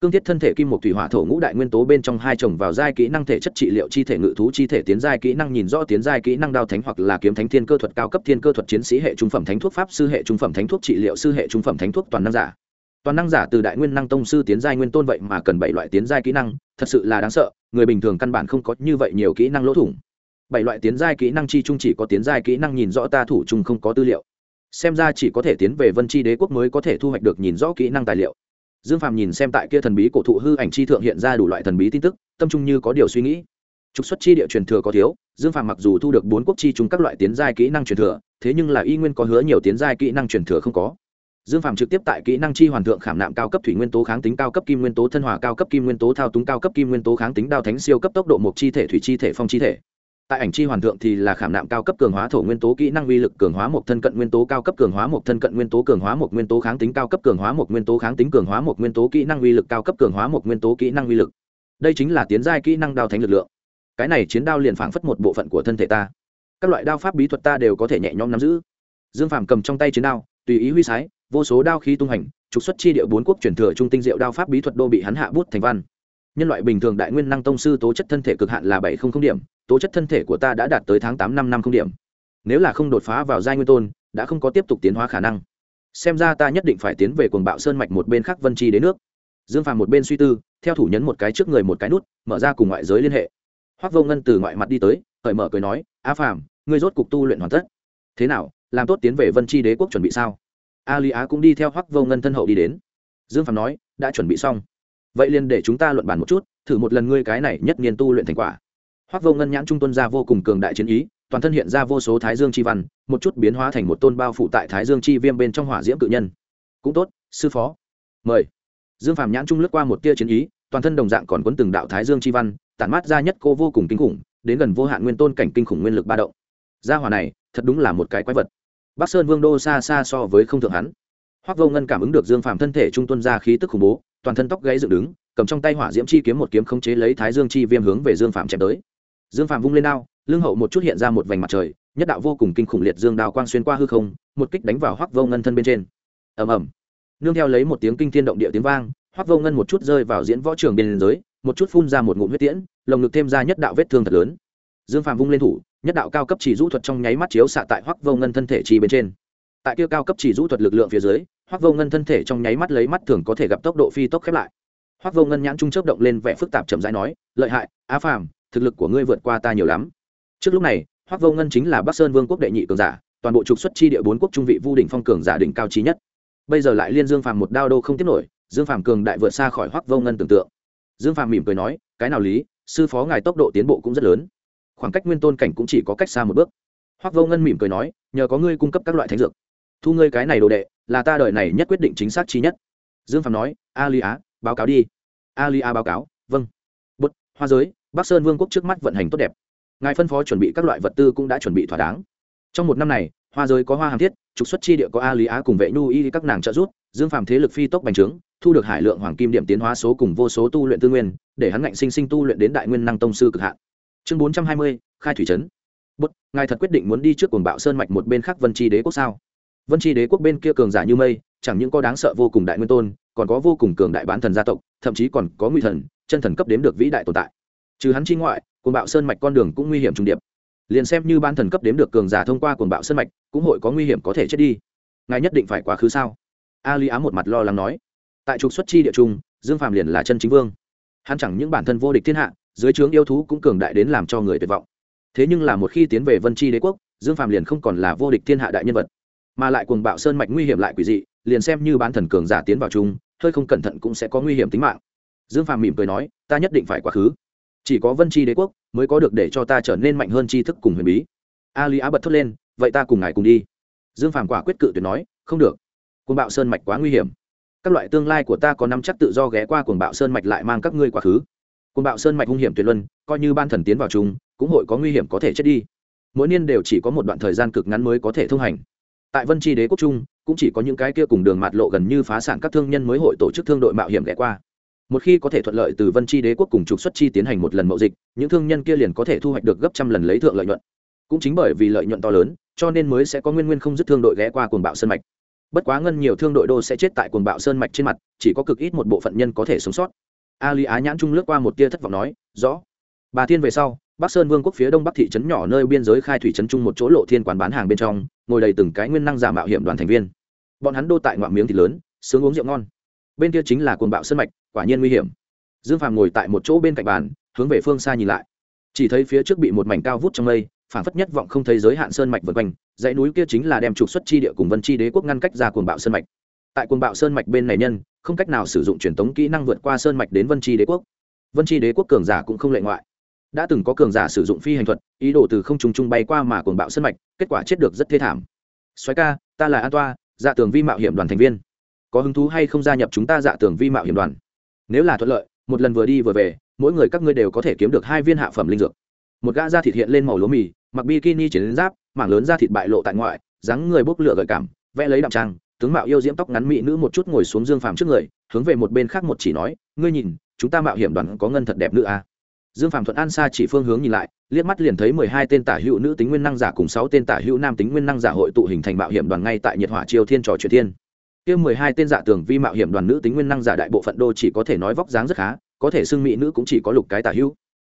cương thiết thân thể kim một thủy hỏa thổ ngũ đại nguyên tố bên trong hai chồng vào giai kỹ năng thể chất trị liệu chi thể ngự thú chi thể tiến giai kỹ năng nhìn rõ tiến giai kỹ năng đao thánh hoặc là kiếm thánh thiên cơ thuật cao cấp thiên cơ thuật chiến sĩ hệ trung phẩm thánh thuốc pháp sư hệ trung phẩm thánh thuốc trị liệu sư hệ trung phẩm thánh thuốc toàn năng giả. Toàn năng giả từ đại nguyên năng tông sư tiến giai nguyên tôn vậy mà cần bảy loại tiến giai kỹ năng, thật sự là đáng sợ, người bình thường căn bản không có như vậy nhiều kỹ năng lỗ thủng. Bảy loại tiến giai kỹ năng chi chung chỉ có tiến giai kỹ năng nhìn rõ ta thủ chung không có tư liệu. Xem ra chỉ có thể tiến về vân chi đế quốc mới có thể thu hoạch được nhìn rõ kỹ năng tài liệu dương phàm nhìn xem tại kia thần bí cổ thụ hư ảnh chi thượng hiện ra đủ loại thần bí tin tức, tâm trung như có điều suy nghĩ. Trục xuất chi địa truyền thừa có thiếu, dương phàm mặc dù thu được bốn quốc chi chúng các loại tiến giai kỹ năng truyền thừa, thế nhưng là y nguyên có hứa nhiều tiến giai kỹ năng truyền thừa không có. Dương phàm trực tiếp tại kỹ năng chi hoàn thượng khảm nạm cao cấp thủy nguyên tố kháng tính, cao cấp kim nguyên tố thân hòa, cao cấp kim nguyên tố thao túng, cao cấp kim nguyên tố kháng tính, đao thánh siêu cấp tốc độ một chi thể, thủy chi thể, phong chi thể tại ảnh chi hoàn thượng thì là khảm nạm cao cấp cường hóa thổ nguyên tố kỹ năng uy lực cường hóa một thân cận nguyên tố cao cấp cường hóa một thân cận nguyên tố cường hóa một nguyên tố kháng tính cao cấp cường hóa một nguyên tố kháng tính cường hóa một nguyên tố kỹ năng uy lực cao cấp cường hóa một nguyên tố kỹ năng uy lực. Đây chính là tiến giai kỹ năng đao thánh lực lượng. Cái này chiến đao liền phảng phất một bộ phận của thân thể ta. Các loại đao pháp bí thuật ta đều có thể nhẹ nhõm nắm giữ. Dương phàm cầm trong tay chiến đao, tùy ý huy sái, vô số đao khí tung hành, trục xuất chi địa bốn quốc truyền thừa trung tinh diệu đao pháp bí thuật đô bị hắn hạ bút thành văn. Nhân loại bình thường đại nguyên năng tông sư tố chất thân thể cực hạn là bảy không không điểm tố chất thân thể của ta đã đạt tới tháng tám năm năm không điểm. Nếu là không đột phá vào giai nguyên tôn, đã không có tiếp tục tiến hóa khả năng. Xem ra ta nhất định phải tiến về cuồng bạo sơn mạch một bên khác vân chi đến nước. Dương phàm một bên suy tư, theo thủ nhấn một cái trước người một cái nút, mở ra cùng ngoại giới liên hệ. Hoác vô ngân từ ngoại mặt đi tới, cởi mở cười nói, a phàm, ngươi rốt cục tu luyện hoàn tất. Thế nào, làm tốt tiến về vân chi đế quốc chuẩn bị sao? A lý á cũng đi theo hoác vô ngân thân hậu đi đến. Dương phàm nói, đã chuẩn bị xong. Vậy liền để chúng ta luận bàn một chút, thử một lần ngươi cái này nhất niên tu luyện thành quả hoác vô ngân nhãn trung tuân ra vô cùng cường đại chiến ý, toàn thân hiện ra vô số thái dương chi văn, một chút biến hóa thành một tôn bao phủ tại thái dương chi viêm bên trong hỏa diễm cự nhân. Cũng tốt, sư phó. Mời. Dương phàm nhãn trung lướt qua một tia chiến ý, toàn thân đồng dạng còn quấn từng đạo thái dương chi văn, tản mát ra nhất cô vô cùng kinh khủng, đến gần vô hạn nguyên tôn cảnh kinh khủng nguyên lực ba động. Gia hỏa này, thật đúng là một cái quái vật. Bắc sơn vương đô xa xa so với không thượng hắn. Hoác vô ngân cảm ứng được dương phàm thân thể trung tuân ra khí tức khủng bố, toàn thân tóc gáy dựng đứng, cầm trong tay hỏa diễm chi kiếm một kiếm khống chế lấy thái dương chi viêm hướng về dương phàm chém tới dương phàm vung lên đao, lưng hậu một chút hiện ra một vành mặt trời, nhất đạo vô cùng kinh khủng liệt dương đao quang xuyên qua hư không, một kích đánh vào hoắc vô ngân thân bên trên. Ầm ầm. Nương theo lấy một tiếng kinh thiên động địa tiếng vang, hoắc vô ngân một chút rơi vào diễn võ trường biên giới, một chút phun ra một ngụm huyết tiễn, lồng ngực thêm ra nhất đạo vết thương thật lớn. Dương phàm vung lên thủ, nhất đạo cao cấp chỉ rũ thuật trong nháy mắt chiếu xạ tại hoắc vô ngân thân thể chi bên trên. Tại kia cao cấp chỉ rũ thuật lực lượng phía dưới, hoắc vô ngân thân thể trong nháy mắt lấy mắt thường có thể gặp tốc độ phi tốc khép lại. Hoắc vô ngân nhãn trung chớp động lên vẻ phức tạp chậm rãi nói, lợi hại, á phàm thực lực của ngươi vượt qua ta nhiều lắm. Trước lúc này, hoắc vô ngân chính là bắc sơn vương quốc đệ nhị cường giả, toàn bộ trục xuất chi địa bốn quốc trung vị vu đỉnh phong cường giả đỉnh cao trí nhất. Bây giờ lại liên dương phàm một đao đô không tiếp nổi, dương phàm cường đại vượt xa khỏi hoắc vô ngân tưởng tượng. Dương phàm mỉm cười nói, cái nào lý, sư phó ngài tốc độ tiến bộ cũng rất lớn. Khoảng cách nguyên tôn cảnh cũng chỉ có cách xa một bước. Hoắc vô ngân mỉm cười nói, nhờ có ngươi cung cấp các loại thánh dược. Thu ngươi cái này đồ đệ, là ta đợi này nhất quyết định chính xác chi nhất. Dương phàm nói, a li á, báo cáo đi. A li á báo cáo vâng. Bút hoa giới bắc sơn vương quốc trước mắt vận hành tốt đẹp. Ngài phân phó chuẩn bị các loại vật tư cũng đã chuẩn bị thỏa đáng. Trong một năm này, hoa giới có hoa hàm thiết, trục xuất chi địa có a lý á cùng vệ nhu y các nàng trợ giúp, dương phàm thế lực phi tốc bành trướng, thu được hải lượng hoàng kim điểm tiến hóa số cùng vô số tu luyện tư nguyên, để hắn ngạnh sinh sinh tu luyện đến đại nguyên năng tông sư cực hạn. Chương bốn trăm hai mươi, khai thủy trấn. Bất ngài thật quyết định muốn đi trước cuồng bạo sơn mạch một bên khác vân tri đế quốc sao? Vân tri đế quốc bên kia cường giả như mây, chẳng những có đáng sợ vô cùng đại nguyên tôn, còn có vô cùng cường đại bán thần gia tộc, thậm chí còn có nguy thần, chân thần cấp đếm được vĩ đại tồn tại trừ hắn chi ngoại, cuồng bạo sơn mạch con đường cũng nguy hiểm trùng điệp. Liền xem như ban thần cấp đếm được cường giả thông qua cuồng bạo sơn mạch, cũng hội có nguy hiểm có thể chết đi. Ngài nhất định phải quá khứ sao? A lý á một mặt lo lắng nói. Tại trục xuất chi địa trung, dương phàm liền là chân chính vương. Hắn chẳng những bản thân vô địch thiên hạ, dưới trướng yêu thú cũng cường đại đến làm cho người tuyệt vọng. Thế nhưng là một khi tiến về vân chi đế quốc, dương phàm liền không còn là vô địch thiên hạ đại nhân vật. Mà lại cuồng bạo sơn mạch nguy hiểm lại quỷ dị, liền xem như bán thần cường giả tiến vào chung hơi không cẩn thận cũng sẽ có nguy hiểm tính mạng. Dương phàm mỉm cười nói, ta nhất định phải quá khứ chỉ có vân tri đế quốc mới có được để cho ta trở nên mạnh hơn tri thức cùng huyền bí. A lý á bật thốt lên, vậy ta cùng ngài cùng đi. Dương phàm quả quyết cự tuyệt nói, không được. Cuồng bạo sơn mạch quá nguy hiểm. Các loại tương lai của ta có năm chắc tự do ghé qua cuồng bạo sơn mạch lại mang các ngươi quá khứ. Cuồng bạo sơn mạch hung hiểm tuyệt luân, coi như ban thần tiến vào chúng, cũng hội có nguy hiểm có thể chết đi. Mỗi niên đều chỉ có một đoạn thời gian cực ngắn mới có thể thông hành. Tại vân tri đế quốc trung, cũng chỉ có những cái kia cùng đường mạt lộ gần như phá sản các thương nhân mới hội tổ chức thương đội mạo hiểm ghé qua một khi có thể thuận lợi từ vân chi đế quốc cùng trục xuất chi tiến hành một lần mậu dịch, những thương nhân kia liền có thể thu hoạch được gấp trăm lần lấy thượng lợi nhuận. Cũng chính bởi vì lợi nhuận to lớn, cho nên mới sẽ có nguyên nguyên không dứt thương đội ghé qua cuồng bạo sơn mạch. Bất quá ngân nhiều thương đội đô sẽ chết tại cuồng bạo sơn mạch trên mặt, chỉ có cực ít một bộ phận nhân có thể sống sót. A lý á nhãn trung lướt qua một tia thất vọng nói, rõ. Bà thiên về sau, bắc sơn vương quốc phía đông bắc thị trấn nhỏ nơi biên giới khai thủy trấn trung một chỗ lộ thiên quán bán hàng bên trong, ngồi đầy từng cái nguyên năng giả mạo hiểm đoàn thành viên. Bọn hắn đô tại ngoạm miếng thịt lớn, sướng uống rượu ngon bên kia chính là cuồng bạo sơn mạch, quả nhiên nguy hiểm. Dương phàm ngồi tại một chỗ bên cạnh bàn, hướng về phương xa nhìn lại. Chỉ thấy phía trước bị một mảnh cao vút trong mây, phảng phất nhất vọng không thấy giới hạn sơn mạch vượt quanh, dãy núi kia chính là đem trục xuất chi địa cùng vân chi đế quốc ngăn cách ra cuồng bạo sơn mạch. Tại cuồng bạo sơn mạch bên này nhân, không cách nào sử dụng truyền thống kỹ năng vượt qua sơn mạch đến vân chi đế quốc. Vân chi đế quốc cường giả cũng không lệ ngoại. Đã từng có cường giả sử dụng phi hành thuật, ý đồ từ không trung trung bay qua mà cuồng bạo sơn mạch, kết quả chết được rất thê thảm. Xoáy ca, ta là an toa dạ tường vi mạo hiểm đoàn thành viên có hứng thú hay không gia nhập chúng ta dạ tưởng vi mạo hiểm đoàn? Nếu là thuận lợi, một lần vừa đi vừa về, mỗi người các ngươi đều có thể kiếm được hai viên hạ phẩm linh dược. Một gã da thịt hiện lên màu lúa mì, mặc bikini chiến giáp, mảng lớn da thịt bại lộ tại ngoại, dáng người bốc lửa gợi cảm, vẽ lấy đạm trang, tướng mạo yêu diễm tóc ngắn mỹ nữ một chút ngồi xuống dương phàm trước người, hướng về một bên khác một chỉ nói, ngươi nhìn, chúng ta mạo hiểm đoàn có ngân thật đẹp nữ à. dương phàm thuận an xa chỉ phương hướng nhìn lại, liếc mắt liền thấy mười hai tên tả hữu nữ tính nguyên năng giả cùng sáu tên tả hữu nam tính nguyên năng giả hội tụ hình thành mạo hiểm đoàn ngay tại nhiệt hỏa triều thiên trò chuyện thiên kia mười hai tên dạ tường vi mạo hiểm đoàn nữ tính nguyên năng giả đại bộ phận đô chỉ có thể nói vóc dáng rất khá, có thể xưng mỹ nữ cũng chỉ có lục cái tả hữu.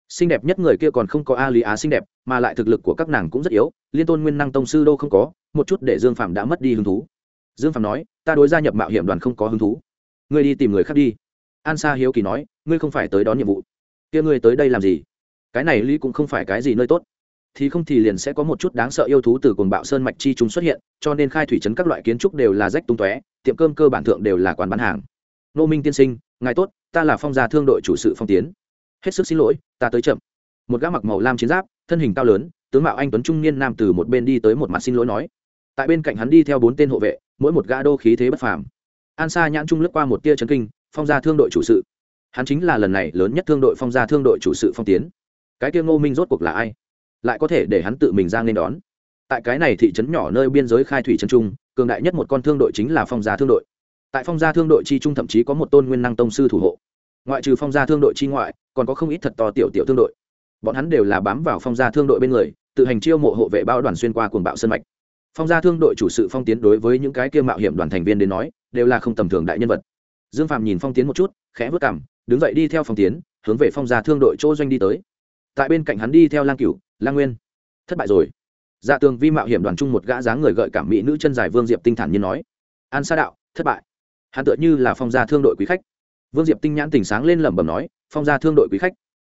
Xinh đẹp nhất người kia còn không có a lý á xinh đẹp, mà lại thực lực của các nàng cũng rất yếu, liên tôn nguyên năng tông sư đô không có, một chút để dương phạm đã mất đi hứng thú. Dương phạm nói, ta đối gia nhập mạo hiểm đoàn không có hứng thú. Ngươi đi tìm người khác đi. An sa hiếu kỳ nói, ngươi không phải tới đón nhiệm vụ. Kia ngươi tới đây làm gì? Cái này lý cũng không phải cái gì nơi tốt thì không thì liền sẽ có một chút đáng sợ yêu thú từ cồn bạo sơn mạch chi chúng xuất hiện, cho nên khai thủy trấn các loại kiến trúc đều là rách tung tóe, tiệm cơm cơ bản thượng đều là quán bán hàng. Nô minh tiên sinh, ngài tốt, ta là phong gia thương đội chủ sự phong tiến. Hết sức xin lỗi, ta tới chậm. Một gã mặc màu lam chiến giáp, thân hình cao lớn, tướng mạo anh tuấn trung niên nam từ một bên đi tới một mặt xin lỗi nói. Tại bên cạnh hắn đi theo bốn tên hộ vệ, mỗi một gã đô khí thế bất phàm. An sa nhãn trung lướt qua một tia trấn kinh, phong gia thương đội chủ sự. Hắn chính là lần này lớn nhất thương đội phong gia thương đội chủ sự phong tiến. Cái kia ngô minh rốt cuộc là ai? Lại có thể để hắn tự mình ra nên đón. Tại cái này thị trấn nhỏ nơi biên giới khai thủy trấn trung, cường đại nhất một con thương đội chính là phong gia thương đội. Tại phong gia thương đội chi trung thậm chí có một tôn nguyên năng tông sư thủ hộ. Ngoại trừ phong gia thương đội chi ngoại, còn có không ít thật to tiểu tiểu thương đội. Bọn hắn đều là bám vào phong gia thương đội bên người, tự hành chiêu mộ hộ vệ bao đoàn xuyên qua cuồng bạo sân mạch. Phong gia thương đội chủ sự phong tiến đối với những cái kia mạo hiểm đoàn thành viên đến nói, đều là không tầm thường đại nhân vật. Dương phạm nhìn phong tiến một chút, khẽ vất cảm đứng dậy đi theo phong tiến, hướng về phong gia thương đội chỗ doanh đi tới tại bên cạnh hắn đi theo lang cửu, lang nguyên. Thất bại rồi. Dạ tường vi mạo hiểm đoàn chung một gã dáng người gợi cảm mỹ nữ chân dài vương diệp tinh thản như nói. An sa đạo, thất bại. Hắn tựa như là phong gia thương đội quý khách. Vương diệp tinh nhãn tỉnh sáng lên lẩm bẩm nói, phong gia thương đội quý khách.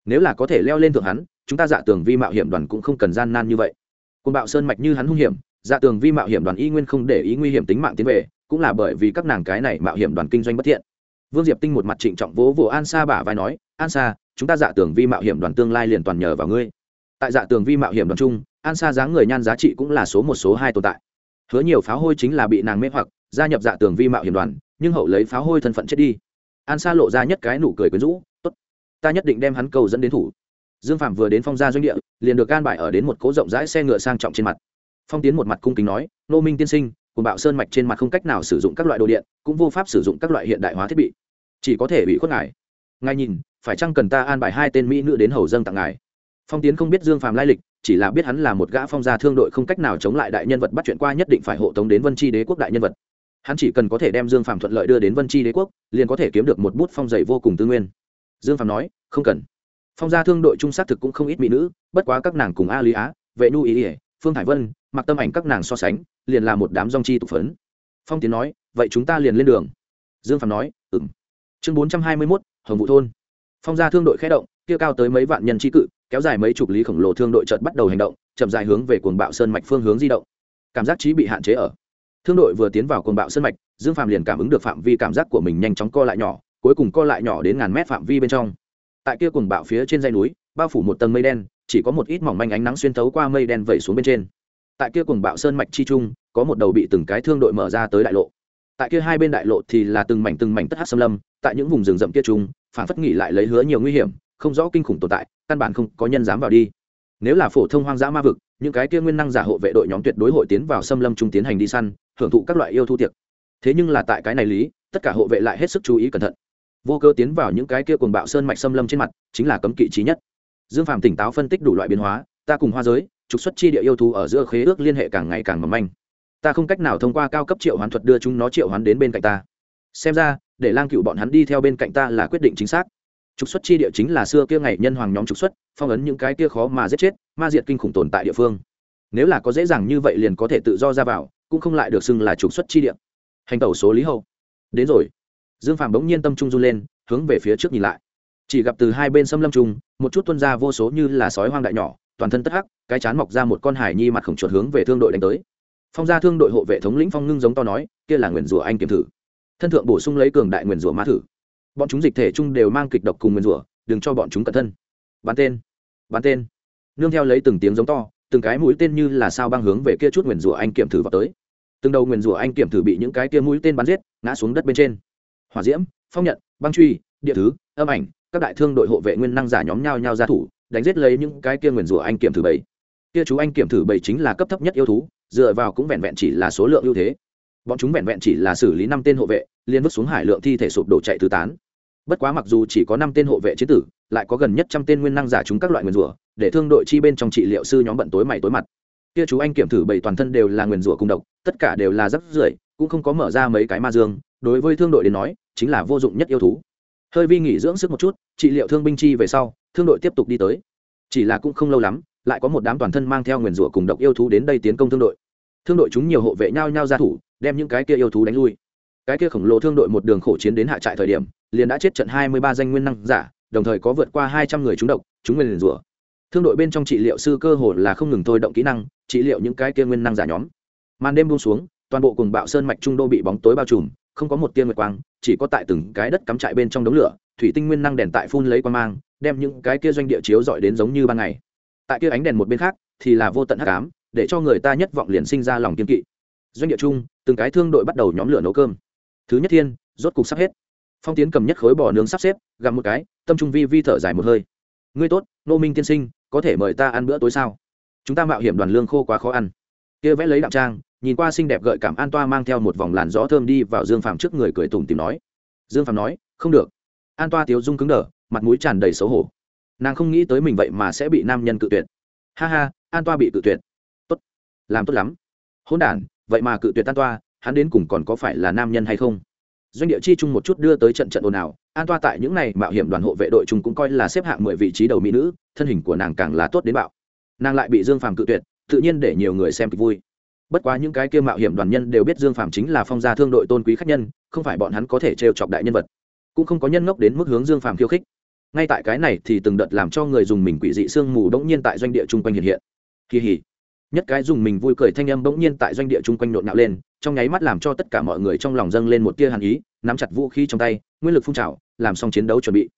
Nếu là có thể leo lên thượng hắn, chúng ta dạ tường vi mạo hiểm đoàn cũng không cần gian nan như vậy. Côn bạo sơn mạch như hắn hung hiểm dạ tường vi mạo hiểm đoàn y nguyên không để ý nguy hiểm tính mạng tiến về, cũng là bởi vì các nàng cái này mạo hiểm đoàn kinh doanh bất thiện. Vương diệp tinh một mặt trịnh trọng vỗ vỗ an sa bả vai nói, an sa chúng ta dạ tường vi mạo hiểm đoàn tương lai liền toàn nhờ vào ngươi. Tại dạ tường vi mạo hiểm đoàn chung, an sa dáng người nhan giá trị cũng là số một, số hai tồn tại. Hứa nhiều pháo hôi chính là bị nàng mê hoặc, gia nhập dạ tường vi mạo hiểm đoàn, nhưng hậu lấy pháo hôi thân phận chết đi. An sa lộ ra nhất cái nụ cười quyến rũ, tốt, ta nhất định đem hắn cầu dẫn đến thủ. Dương phạm vừa đến phong gia doanh địa, liền được gan bại ở đến một cố rộng rãi xe ngựa sang trọng trên mặt. Phong tiến một mặt cung kính nói, nô minh tiên sinh, cùng bạo sơn mạch trên mặt không cách nào sử dụng các loại đồ điện, cũng vô pháp sử dụng các loại hiện đại hóa thiết bị. Chỉ có thể bị khuất ngài. Ngài nhìn phải chăng cần ta an bài hai tên mỹ nữ đến hầu dâng tặng ngài? Phong tiến không biết dương phàm lai lịch, chỉ là biết hắn là một gã phong gia thương đội không cách nào chống lại đại nhân vật bắt chuyện qua nhất định phải hộ tống đến vân tri đế quốc đại nhân vật. Hắn chỉ cần có thể đem dương phàm thuận lợi đưa đến vân tri đế quốc, liền có thể kiếm được một bút phong dày vô cùng tư nguyên. Dương phàm nói, không cần. Phong gia thương đội trung xác thực cũng không ít mỹ nữ, bất quá các nàng cùng a lý á, vệ nhu ý ỉa phương hải vân, mặc tâm ảnh các nàng so sánh, liền là một đám dong chi tục phấn. Phong tiến nói, vậy chúng ta liền lên đường. Dương phàm nói ừng chương bốn trăm hai mươi mốt, hồng vụ thôn phong gia thương đội khé động, kia cao tới mấy vạn nhân trí cự, kéo dài mấy chục lý khổng lồ thương đội chợt bắt đầu hành động, chậm dài hướng về cuồng bạo sơn mạch phương hướng di động. Cảm giác trí bị hạn chế ở. Thương đội vừa tiến vào cuồng bạo sơn mạch, dương phạm liền cảm ứng được phạm vi cảm giác của mình nhanh chóng co lại nhỏ, cuối cùng co lại nhỏ đến ngàn mét phạm vi bên trong. Tại kia cuồng bạo phía trên dây núi, bao phủ một tầng mây đen, chỉ có một ít mỏng manh ánh nắng xuyên thấu qua mây đen vẩy xuống bên trên. Tại kia cuồng bạo sơn mạch chi trung, có một đầu bị từng cái thương đội mở ra tới đại lộ. Tại kia hai bên đại lộ thì là từng mảnh từng mảnh tất hát xâm lâm, tại những vùng rừng rậm kia trung phản phất nghỉ lại lấy hứa nhiều nguy hiểm, không rõ kinh khủng tồn tại, căn bản không có nhân dám vào đi. Nếu là phổ thông hoang dã ma vực, những cái kia nguyên năng giả hộ vệ đội nhóm tuyệt đối hội tiến vào xâm lâm trung tiến hành đi săn, hưởng thụ các loại yêu thu tiệc. Thế nhưng là tại cái này lý, tất cả hộ vệ lại hết sức chú ý cẩn thận. Vô cơ tiến vào những cái kia cuồng bạo sơn mạch xâm lâm trên mặt, chính là cấm kỵ trí nhất. Dương phạm tỉnh táo phân tích đủ loại biến hóa, ta cùng hoa giới, trục xuất chi địa yêu thú ở giữa khế ước liên hệ càng ngày càng mầm manh. Ta không cách nào thông qua cao cấp triệu hoán thuật đưa chúng nó triệu hoán đến bên cạnh ta. Xem ra để lang cựu bọn hắn đi theo bên cạnh ta là quyết định chính xác. Trục xuất chi địa chính là xưa kia ngày nhân hoàng nhóm trục xuất, phong ấn những cái kia khó mà giết chết, ma diệt kinh khủng tồn tại địa phương. Nếu là có dễ dàng như vậy liền có thể tự do ra vào, cũng không lại được xưng là trục xuất chi địa. Hành tẩu số lý hậu đến rồi. Dương phàm bỗng nhiên tâm trung run lên, hướng về phía trước nhìn lại. Chỉ gặp từ hai bên xâm lâm trung một chút tuân ra vô số như là sói hoang đại nhỏ, toàn thân tất hắc, cái chán mọc ra một con hải nhi mặt khổng chuột hướng về thương đội đánh tới. Phong gia thương đội hộ vệ thống lĩnh phong ngưng giống to nói, kia là nguyền rủa anh kiểm thử thân thượng bổ sung lấy cường đại nguyền rủa ma thử. Bọn chúng dịch thể chung đều mang kịch độc cùng nguyền rủa, đừng cho bọn chúng cẩn thân. Bắn tên bắn tên. Nương theo lấy từng tiếng giống to, từng cái mũi tên như là sao băng hướng về kia chút nguyền rủa anh kiểm thử vào tới. Từng đầu nguyền rủa anh kiểm thử bị những cái kia mũi tên bắn giết, ngã xuống đất bên trên. Hỏa diễm, phong nhận, băng truy, địa thứ, âm ảnh, các đại thương đội hộ vệ nguyên năng giả nhóm nhau nhau ra thủ, đánh giết lấy những cái kia nguyền rủa anh kiểm thử bảy. Kia chú anh kiểm thử bảy chính là cấp thấp nhất yêu thú, dựa vào cũng vẹn vẹn chỉ là số lượng ưu thế bọn chúng vẹn vẹn chỉ là xử lý năm tên hộ vệ liên vứt xuống hải lượng thi thể sụp đổ chạy tứ tán. Bất quá mặc dù chỉ có năm tên hộ vệ chế tử, lại có gần nhất trăm tên nguyên năng giả chúng các loại nguyền rủa, để thương đội chi bên trong trị liệu sư nhóm bận tối mày tối mặt. Kia chú anh kiểm thử bảy toàn thân đều là nguyền rủa cung độc, tất cả đều là rắc rưởi, cũng không có mở ra mấy cái ma dương, đối với thương đội đến nói, chính là vô dụng nhất yêu thú. Hơi vi nghỉ dưỡng sức một chút, trị liệu thương binh chi về sau, thương đội tiếp tục đi tới. Chỉ là cũng không lâu lắm, lại có một đám toàn thân mang theo nguyền rủa cùng độc yêu thú đến đây tiến công thương đội thương đội chúng nhiều hộ vệ nhau nhau ra thủ, đem những cái kia yêu thú đánh lui. Cái kia khổng lồ thương đội một đường khổ chiến đến hạ trại thời điểm, liền đã chết trận hai mươi ba danh nguyên năng giả, đồng thời có vượt qua hai trăm người trúng độc, chúng nguyên rủa. Thương đội bên trong trị liệu sư cơ hồ là không ngừng thôi động kỹ năng, trị liệu những cái kia nguyên năng giả nhóm. Màn đêm buông xuống, toàn bộ cùng bạo sơn mạch trung đô bị bóng tối bao trùm, không có một tia nguyệt quang, chỉ có tại từng cái đất cắm trại bên trong đống lửa, thủy tinh nguyên năng đèn tại phun lấy quang mang, đem những cái kia doanh địa chiếu dọi đến giống như ban ngày. Tại kia ánh đèn một bên khác, thì là vô tận hắc ám để cho người ta nhất vọng liền sinh ra lòng kiên kỵ. Doanh địa chung từng cái thương đội bắt đầu nhóm lửa nấu cơm. Thứ nhất thiên, rốt cục sắp hết. Phong tiến cầm nhất khối bò nướng sắp xếp, gặm một cái, tâm trung vi vi thở dài một hơi. Ngươi tốt, nô minh tiên sinh, có thể mời ta ăn bữa tối sao? Chúng ta mạo hiểm đoàn lương khô quá khó ăn. Kia vẽ lấy đạo trang, nhìn qua xinh đẹp gợi cảm an toa mang theo một vòng làn gió thơm đi vào dương phàm trước người cười tủm tìm nói. Dương phàm nói, không được. An toa tiếu dung cứng đờ, mặt mũi tràn đầy xấu hổ. Nàng không nghĩ tới mình vậy mà sẽ bị nam nhân cự tuyệt. Ha ha, an toa bị cự tuyệt làm tốt lắm. Hôn đ vậy mà cự tuyệt an toa, hắn đến cùng còn có phải là nam nhân hay không? Doanh địa chi chung một chút đưa tới trận trận ồn ào, an toa tại những n à y mạo hiểm đoàn hộ vệ đội chung cũng coi là xếp hạng mười vị trí đầu mỹ nữ, thân hình của nàng càng là tốt đến bạo. Nàng lại bị dương phàm cự tuyệt, tự nhiên để nhiều người xem kịch vui. Bất quá những cái kia mạo hiểm đoàn nhân đều biết dương phàm chính là phong gia thương đội tôn quý khách nhân, không phải bọn hắn có thể trêu chọc đại nhân vật. Cũng không có nhân ngốc đến mức hướng dương phàm khiêu khích. Ngay tại cái này thì từng đợt làm cho người dùng mình quỷ dị sương mù đống nhiên tại doanh địa chung quanh hiện hiện. Kỳ hỉ nhất cái dùng mình vui cười thanh âm bỗng nhiên tại doanh địa chung quanh nộn nạo lên, trong nháy mắt làm cho tất cả mọi người trong lòng dâng lên một tia hàn ý, nắm chặt vũ khí trong tay, nguyên lực phun trào, làm xong chiến đấu chuẩn bị.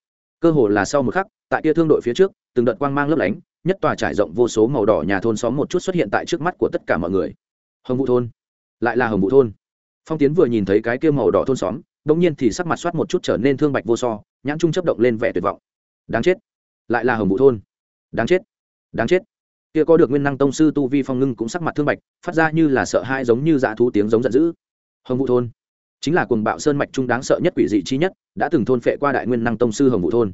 Cơ hồ là sau một khắc, tại tia thương đội phía trước, từng đợt quang mang lấp lánh, nhất tòa trải rộng vô số màu đỏ nhà thôn xóm một chút xuất hiện tại trước mắt của tất cả mọi người. Hồng vũ thôn. Lại là hồng vũ thôn. Phong tiến vừa nhìn thấy cái kia màu đỏ thôn xóm, bỗng nhiên thì sắc mặt soát một chút trở nên thương bạch vô so, nhãn trung chấp động lên vẻ tuyệt vọng. Đáng chết. Lại là hồng vũ thôn. Đáng chết. Đáng chết kia có được nguyên năng tông sư tu vi phong ngưng cũng sắc mặt thương bạch, phát ra như là sợ hãi giống như dã thú tiếng giống giận dữ. Hồng vũ thôn, chính là cuồng bạo sơn mạch trung đáng sợ nhất quỷ dị chi nhất, đã từng thôn phệ qua đại nguyên năng tông sư hồng vũ thôn.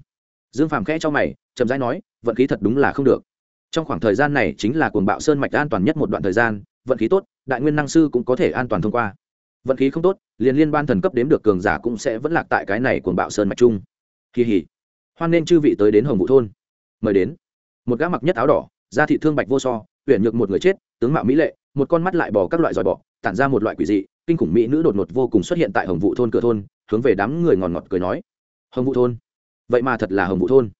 Dương phàm khẽ cho mày, chậm rãi nói, vận khí thật đúng là không được. Trong khoảng thời gian này chính là cuồng bạo sơn mạch an toàn nhất một đoạn thời gian, vận khí tốt, đại nguyên năng sư cũng có thể an toàn thông qua. Vận khí không tốt, liền liên ban thần cấp đếm được cường giả cũng sẽ vẫn lạc tại cái này cuồng bạo sơn mạch trung. Kỳ hỉ. Hoan nên chư vị tới đến hồng vũ thôn. Mời đến. Một gã mặc nhất áo đỏ da thị thương bạch vô so huyện nhược một người chết tướng mạo mỹ lệ một con mắt lại bỏ các loại giỏi bọ tản ra một loại quỷ dị kinh khủng mỹ nữ đột ngột vô cùng xuất hiện tại hồng vụ thôn cửa thôn hướng về đám người ngòn ngọt, ngọt cười nói. Hồng vụ thôn? Vậy mà thật là hồng vụ thôn.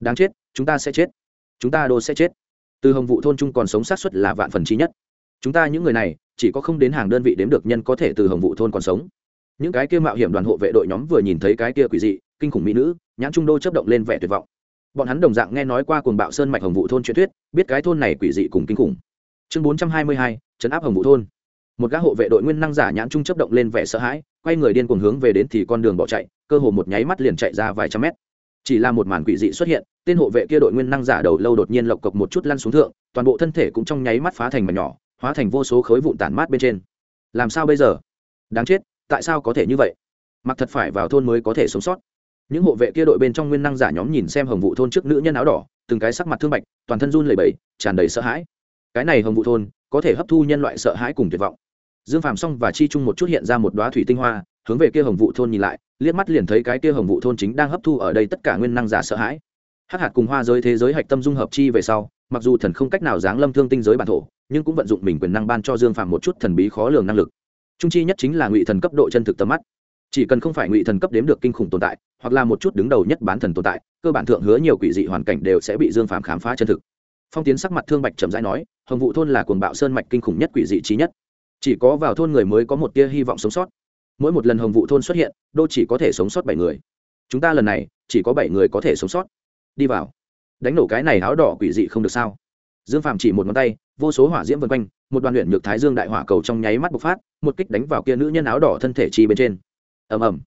Đáng chết chúng ta sẽ chết. Chúng ta đô sẽ chết. Từ hồng vụ thôn chung còn sống sát xuất là vạn phần trí nhất. Chúng ta những người này chỉ có không đến hàng đơn vị đếm được nhân có thể từ hồng vụ thôn còn sống. Những cái kia mạo hiểm đoàn hộ vệ đội nhóm vừa nhìn thấy cái kia quỷ dị kinh khủng mỹ nữ nhãn trung đô chấp động lên vẻ tuyệt vọng bọn hắn đồng dạng nghe nói qua cuồng bạo sơn mạch hồng vụ thôn truyền thuyết, biết cái thôn này quỷ dị cùng kinh khủng. Chương bốn trăm hai mươi hai chấn áp hồng vụ thôn. Một gã hộ vệ đội nguyên năng giả nhãn trung chấp động lên vẻ sợ hãi, quay người điên cuồng hướng về đến thì con đường bỏ chạy, cơ hồ một nháy mắt liền chạy ra vài trăm mét. Chỉ là một màn quỷ dị xuất hiện, tên hộ vệ kia đội nguyên năng giả đầu lâu đột nhiên lộc cộc một chút lăn xuống thượng, toàn bộ thân thể cũng trong nháy mắt phá thành mảnh nhỏ, hóa thành vô số khối vụn tản mát bên trên. Làm sao bây giờ? Đáng chết, tại sao có thể như vậy? Mặc thật phải vào thôn mới có thể sống sót những hộ vệ kia đội bên trong nguyên năng giả nhóm nhìn xem hồng vụ thôn trước nữ nhân áo đỏ, từng cái sắc mặt thương bạch, toàn thân run lẩy bẩy, tràn đầy sợ hãi. Cái này hồng vụ thôn, có thể hấp thu nhân loại sợ hãi cùng tuyệt vọng. Dương phàm xong và chi chung một chút hiện ra một đoá thủy tinh hoa, hướng về kia hồng vụ thôn nhìn lại, liếc mắt liền thấy cái kia hồng vụ thôn chính đang hấp thu ở đây tất cả nguyên năng giả sợ hãi. Hắc hạt cùng hoa giới thế giới hạch tâm dung hợp chi về sau, mặc dù thần không cách nào giáng lâm thương tinh giới bản thổ, nhưng cũng vận dụng mình quyền năng ban cho dương phàm một chút thần bí khó lường năng lực. Trung chi nhất chính là ngụy thần cấp độ chân thực tầm mắt chỉ cần không phải ngụy thần cấp đếm được kinh khủng tồn tại, hoặc là một chút đứng đầu nhất bán thần tồn tại, cơ bản thượng hứa nhiều quỷ dị hoàn cảnh đều sẽ bị dương phàm khám phá chân thực. Phong tiến sắc mặt thương bạch chậm rãi nói, hồng vụ thôn là cuồng bạo sơn mạch kinh khủng nhất quỷ dị trí nhất. Chỉ có vào thôn người mới có một tia hy vọng sống sót. Mỗi một lần hồng vụ thôn xuất hiện, đô chỉ có thể sống sót bảy người. Chúng ta lần này, chỉ có bảy người có thể sống sót. Đi vào. Đánh nổ cái này áo đỏ quỷ dị không được sao? Dương phạm chỉ một ngón tay, vô số hỏa diễm vân quanh, một đoàn luyện nhược thái dương đại hỏa cầu trong nháy mắt bộc phát, một kích đánh vào kia nữ nhân áo đỏ thân thể chi bên trên ầm ầm.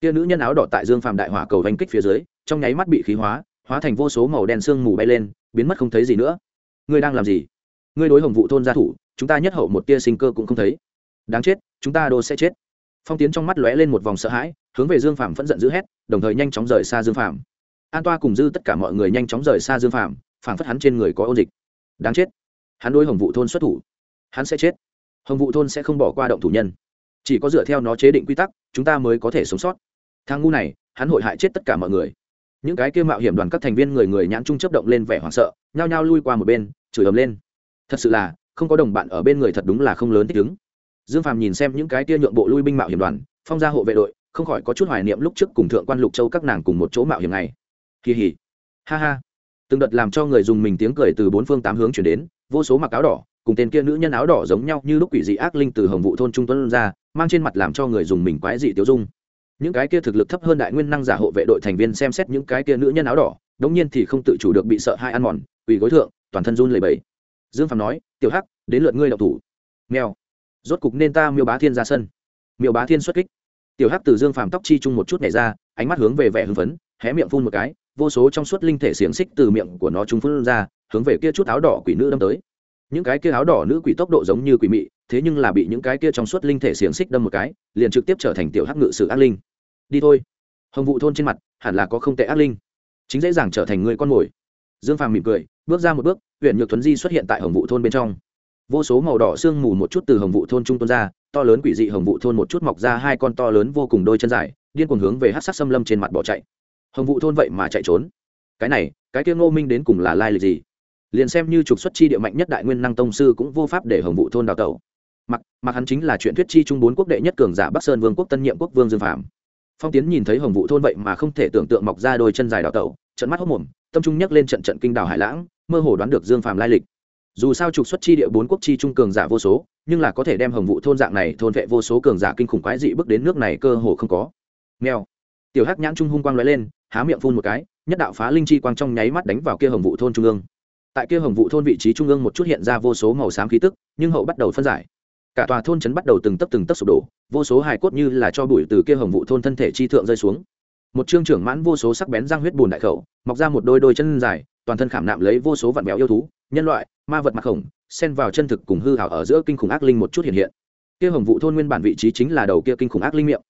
Kia nữ nhân áo đỏ tại dương phạm đại hỏa cầu vanh kích phía dưới, trong nháy mắt bị khí hóa hóa thành vô số màu đen sương mù bay lên, biến mất không thấy gì nữa. Ngươi đang làm gì? Ngươi đối hồng vụ thôn gia thủ, chúng ta nhất hậu một tia sinh cơ cũng không thấy. Đáng chết, chúng ta đô sẽ chết. Phong tiến trong mắt lóe lên một vòng sợ hãi, hướng về dương phạm phẫn giận d ữ hét, đồng thời nhanh chóng rời xa dương phạm an toa cùng dư tất cả mọi người nhanh chóng rời xa dương phạm phảng phất hắn trên người có ôn dịch. Đáng chết. Hắn đối hồng vụ thôn xuất thủ. Hắn sẽ chết. Hồng vụ thôn sẽ không bỏ qua động thủ nhân chỉ có dựa theo nó chế định quy tắc, chúng ta mới có thể sống sót. Thang ngu này, hắn hội hại chết tất cả mọi người. Những cái kêu mạo hiểm đoàn các thành viên người người nhãn trung chấp động lên vẻ hoảng sợ, nhao nhao lui qua một bên, chửi ầm lên. Thật sự là, không có đồng bạn ở bên người thật đúng là không lớn thích ứng. Dương phàm nhìn xem những cái kia nhượng bộ lui binh mạo hiểm đoàn, phong gia hộ vệ đội, không khỏi có chút hoài niệm lúc trước cùng thượng quan lục châu các nàng cùng một chỗ mạo hiểm này. Kỳ hỉ. Ha ha. Từng đợt làm cho người dùng mình tiếng cười từ bốn phương tám hướng chuyển đến, vô số mặc áo đỏ cùng tên kia nữ nhân áo đỏ giống nhau như lúc quỷ dị ác linh từ hồng vụ thôn trung tuấn ra, mang trên mặt làm cho người dùng mình quái dị tiêu dung. Những cái kia thực lực thấp hơn đại nguyên năng giả hộ vệ đội thành viên xem xét những cái kia nữ nhân áo đỏ, đống nhiên thì không tự chủ được bị sợ hai ăn mòn, quỳ gối thượng, toàn thân run lẩy bẩy. Dương phàm nói, tiểu hắc, đến lượt ngươi đậu thủ. Nghèo rốt cục nên ta miêu bá thiên ra sân. Miêu bá thiên xuất kích. Tiểu hắc từ dương phàm tóc chi chung một chút nhảy ra, ánh mắt hướng về vẻ hưng phấn, hé miệng phun một cái, vô số trong suốt linh thể xiềng xích từ miệng của nó trung phun ra, hướng về kia chút áo đỏ quỷ nữ đâm tới những cái kia áo đỏ nữ quỷ tốc độ giống như quỷ mị, thế nhưng là bị những cái kia trong suốt linh thể xiềng xích đâm một cái, liền trực tiếp trở thành tiểu hắc ngự sử ác linh. Đi thôi. Hồng vụ thôn trên mặt, hẳn là có không tệ ác linh. Chính dễ dàng trở thành người con mồi. Dương phàm mỉm cười, bước ra một bước huyện nhược thuấn di xuất hiện tại hồng vụ thôn bên trong. Vô số màu đỏ sương mù một chút từ hồng vụ thôn trung tuôn ra, to lớn quỷ dị hồng vụ thôn một chút mọc ra hai con to lớn vô cùng đôi chân dài, điên cuồng hướng về hát sắc xâm lâm trên mặt bỏ chạy. Hồng vụ thôn vậy mà chạy trốn. Cái này, cái kia ngô minh đến cùng là lai lịch gì? Liền xem như trục xuất chi địa mạnh nhất đại nguyên năng tông sư cũng vô pháp để hồng vụ thôn đào tẩu. Mặc mặc hắn chính là chuyện thuyết chi trung bốn quốc đệ nhất cường giả bắc sơn vương quốc tân nhiệm quốc vương dương phạm phong tiến nhìn thấy hồng vụ thôn vậy mà không thể tưởng tượng mọc ra đôi chân dài đào tẩu trận mắt hốc mồm, tâm trung nhắc lên trận trận kinh đào hải lãng, mơ hồ đoán được dương phạm lai lịch. Dù sao trục xuất chi địa bốn quốc chi trung cường giả vô số, nhưng là có thể đem hồng vụ thôn dạng này thôn vệ vô số cường giả kinh khủng quái dị bước đến nước này cơ hồ không có. Nghèo tiểu hắc nhãn trung hung quang lóe lên, há miệng phun một cái, nhất đạo phá linh chi quang trong nháy mắt đánh vào kia hồng vụ thôn trung ương tại kia hồng vụ thôn vị trí trung ương một chút hiện ra vô số màu xám khí tức, nhưng hậu bắt đầu phân giải. Cả tòa thôn trấn bắt đầu từng tấc từng tấc sụp đổ, vô số hài cốt như là cho bụi từ kia hồng vụ thôn thân thể chi thượng rơi xuống. Một trương trưởng mãn vô số sắc bén răng huyết bùn đại khẩu, mọc ra một đôi đôi chân dài, toàn thân khảm nạm lấy vô số vạn béo yêu thú, nhân loại, ma vật mặc khổng, xen vào chân thực cùng hư hảo ở giữa kinh khủng ác linh một chút hiện hiện. Kia hồng vụ thôn nguyên bản vị trí chính là đầu kia kinh khủng ác linh miệng.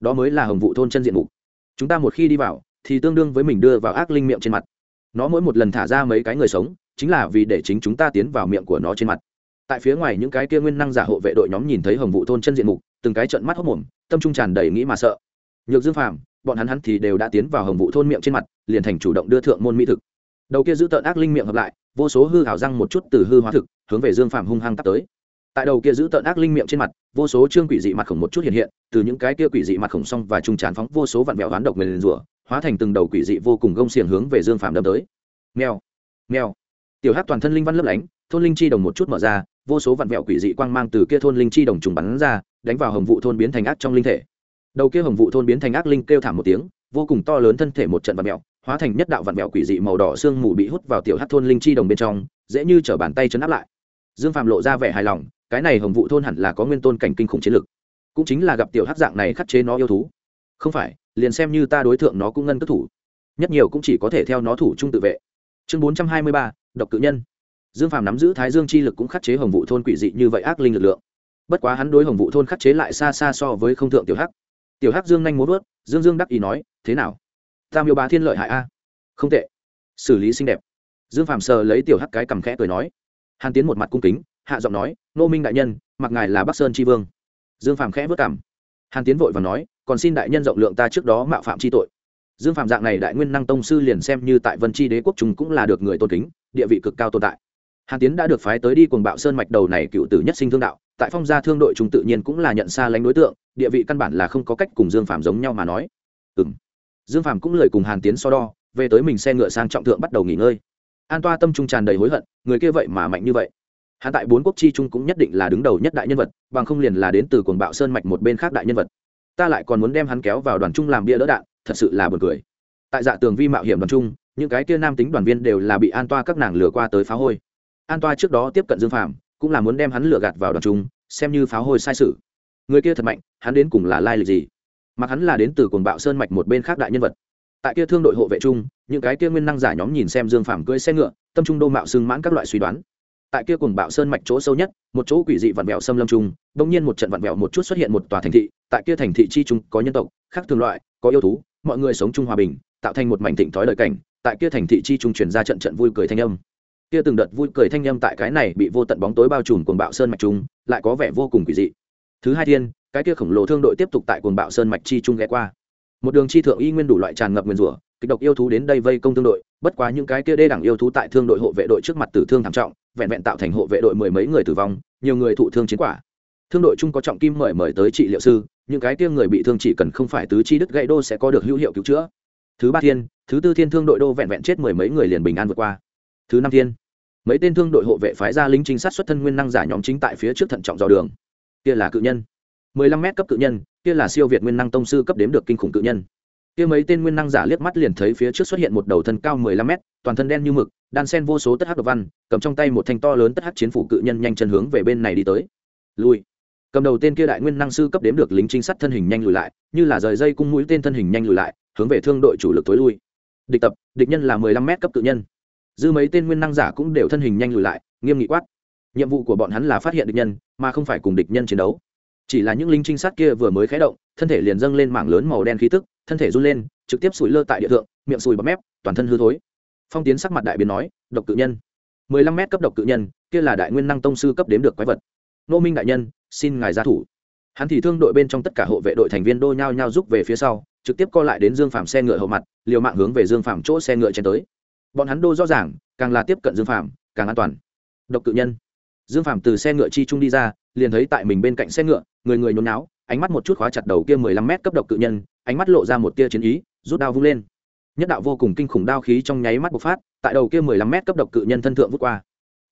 Đó mới là hồng vụ thôn chân diện mục. Chúng ta một khi đi vào, thì tương đương với mình đưa vào ác linh miệng trên mặt. Nó mỗi một lần thả ra mấy cái người sống chính là vì để chính chúng ta tiến vào miệng của nó trên mặt. Tại phía ngoài những cái kia nguyên năng giả hộ vệ đội nhóm nhìn thấy hồng vụ thôn chân diện mục, từng cái trận mắt hốc mồm, tâm trung tràn đầy nghĩ mà sợ. Nhược dương phàm, bọn hắn hắn thì đều đã tiến vào hồng vụ thôn miệng trên mặt, liền thành chủ động đưa thượng môn mỹ thực. Đầu kia giữ tợn ác linh miệng hợp lại, vô số hư hảo răng một chút từ hư hóa thực, hướng về dương phàm hung hăng tắt tới. Tại đầu kia giữ tợn ác linh miệng trên mặt, vô số chương quỷ dị mặt khổng một chút hiện hiện, từ những cái kia quỷ dị mặt khổng xong và trung tràn phóng vô số vạn vẹo hoán độc nguyền rủa, hóa thành từng đầu quỷ dị vô cùng gông xiềng hướng về dương phàm đâm tới. Mèo mèo tiểu hát toàn thân linh văn lấp lánh, thôn linh chi đồng một chút mở ra, vô số vạn vẹo quỷ dị quang mang từ kia thôn linh chi đồng trùng bắn ra, đánh vào hồng vụ thôn biến thành ác trong linh thể. Đầu kia hồng vụ thôn biến thành ác linh kêu thảm một tiếng, vô cùng to lớn thân thể một trận vạn mẹo hóa thành nhất đạo vạn mẹo quỷ dị màu đỏ sương mù bị hút vào tiểu hát thôn linh chi đồng bên trong, dễ như chở bàn tay chấn áp lại. Dương phạm lộ ra vẻ hài lòng, cái này hồng vụ thôn hẳn là có nguyên tôn cảnh kinh khủng chiến lực, cũng chính là gặp tiểu hát dạng này khắc chế nó yêu thú. Không phải, liền xem như ta đối tượng nó cũng ngân cất thủ, nhất nhiều cũng chỉ có thể theo nó thủ trung tự vệ. Chương bốn trăm hai mươi ba độc cự nhân. Dương phàm nắm giữ thái dương chi lực cũng khắc chế hồng vụ thôn quỷ dị như vậy ác linh lực lượng. Bất quá hắn đối hồng vụ thôn khắc chế lại xa xa so với không thượng tiểu hắc. Tiểu hắc dương nhanh muốn vớt dương dương đắc ý nói, thế nào? Tam yêu bá thiên lợi hại a. Không tệ. Xử lý xinh đẹp. Dương phàm sờ lấy tiểu hắc cái cầm khẽ cười nói. Hàn tiến một mặt cung kính, hạ giọng nói, nô minh đại nhân, mặc ngài là bắc sơn tri vương. Dương phàm khẽ vớt cảm hàn tiến vội và nói, còn xin đại nhân rộng lượng ta trước đó mạo phạm tri tội. Dương phàm dạng này đại nguyên năng tông sư liền xem như tại vân tri đế quốc chúng cũng là được người tôn kính địa vị cực cao tồn tại. Hàn tiến đã được phái tới đi cùng bạo sơn mạch đầu này cựu tử nhất sinh thương đạo, tại phong gia thương đội Trung tự nhiên cũng là nhận xa lánh đối tượng, địa vị căn bản là không có cách cùng dương Phạm giống nhau mà nói. Ừ m dương Phạm cũng lời cùng hàn tiến so đo, về tới mình xe ngựa sang trọng thượng bắt đầu nghỉ ngơi. An toa tâm trung tràn đầy hối hận, người kia vậy mà mạnh như vậy. Hắn tại bốn quốc chi trung cũng nhất định là đứng đầu nhất đại nhân vật, bằng không liền là đến từ cuồng bạo sơn mạch một bên khác đại nhân vật. Ta lại còn muốn đem hắn kéo vào đoàn trung làm bia đỡ đạn, thật sự là buồn cười. Tại dạ tường vi mạo hiểm đoàn trung những cái kia nam tính đoàn viên đều là bị an toa các nàng lừa qua tới phá hôi. An toa trước đó tiếp cận dương phạm cũng là muốn đem hắn lừa gạt vào đoàn trung, xem như phá hôi sai sự. Người kia thật mạnh, hắn đến cùng là lai lịch gì? Mặc hắn là đến từ cồn bạo sơn mạch một bên khác đại nhân vật. Tại kia thương đội hộ vệ chung những cái kia nguyên năng giả nhóm nhìn xem dương phạm cưỡi xe ngựa, tâm trung đô mạo xưng mãn các loại suy đoán. Tại kia cuồng bạo sơn mạch chỗ sâu nhất, một chỗ quỷ dị vặn vẹo xâm lâm trung, bỗng nhiên một trận vặn vẹo một chút xuất hiện một tòa thành thị, tại kia thành thị chi trung có nhân tộc, khác thường loại, có yêu thú, mọi người sống chung hòa bình, tạo thành một mảnh thịnh thói đời cảnh tại kia thành thị chi trung truyền ra trận trận vui cười thanh âm. Kia từng đợt vui cười thanh âm tại cái này bị vô tận bóng tối bao trùm cuồng bạo sơn mạch trung, lại có vẻ vô cùng quỷ dị. Thứ hai thiên, cái kia khổng lồ thương đội tiếp tục tại cuồng bạo sơn mạch chi trung ghé qua. Một đường chi thượng y nguyên đủ loại tràn ngập nguyên rủa, kịch độc yêu thú đến đây vây công thương đội, bất quá những cái kia đê đẳng yêu thú tại thương đội hộ vệ đội trước mặt tử thương thảm trọng, vẹn vẹn tạo thành hộ vệ đội mười mấy người tử vong, nhiều người thụ thương chiến quả. Thương đội chung có trọng kim mời mời tới trị liệu sư, những cái kia người bị thương chỉ cần không phải tứ chi đứt gãy đô sẽ có được hữu hiệu cứu chữa. Thứ ba thiên thứ tư thiên thương đội đô vẹn vẹn chết mười mấy người liền bình an vượt qua. Thứ năm thiên, mấy tên thương đội hộ vệ phái ra lính trinh sát xuất thân nguyên năng giả nhóm chính tại phía trước thận trọng dò đường. Kia là cự nhân. mười lăm mét cấp cự nhân, kia là siêu việt nguyên năng tông sư cấp đếm được kinh khủng cự nhân. Kia mấy tên nguyên năng giả liếc mắt liền thấy phía trước xuất hiện một đầu thân cao mười lăm mét, toàn thân đen như mực, đan sen vô số tất hắc độc văn, cầm trong tay một thanh to lớn tất hắc chiến phủ cự nhân nhanh chân hướng về bên này đi tới. Lui. Cầm đầu tên kia đại nguyên năng sư cấp đếm được lính trinh sát thân hình nhanh lùi lại, như là rời dây cung mũi tên thân hình nhanh lùi lại, hướng về thương đội chủ lực tối lui địch tập, địch nhân là mười lăm mét cấp cự nhân. Dư mấy tên nguyên năng giả cũng đều thân hình nhanh lùi lại, nghiêm nghị quát. Nhiệm vụ của bọn hắn là phát hiện địch nhân, mà không phải cùng địch nhân chiến đấu. Chỉ là những linh trinh sát kia vừa mới khé động, thân thể liền dâng lên mảng lớn màu đen khí tức, thân thể run lên, trực tiếp sủi lơ tại địa thượng, miệng sùi bọt mép, toàn thân hư thối. Phong tiến sắc mặt đại biến nói, độc cự nhân. mười lăm mét cấp độc cự nhân, kia là đại nguyên năng tông sư cấp đếm được quái vật. Nô minh đại nhân, xin ngài ra thủ. Hắn thì thương đội bên trong tất cả hộ vệ đội thành viên đô nhao nhao rút về phía sau trực tiếp co lại đến dương phạm xe ngựa hậu mặt, liều mạng hướng về dương phạm chỗ xe ngựa chen tới. Bọn hắn đô rõ ràng, càng là tiếp cận dương phạm càng an toàn. Độc cự nhân. Dương phạm từ xe ngựa chi trung đi ra, liền thấy tại mình bên cạnh xe ngựa, người người nhốn náo ánh mắt một chút khóa chặt đầu kia mười lăm mét cấp độc cự nhân, ánh mắt lộ ra một tia chiến ý, rút đao vung lên. Nhất đạo vô cùng kinh khủng đao khí trong nháy mắt bộc phát, tại đầu kia mười lăm mét cấp độc cự nhân thân thượng vút qua.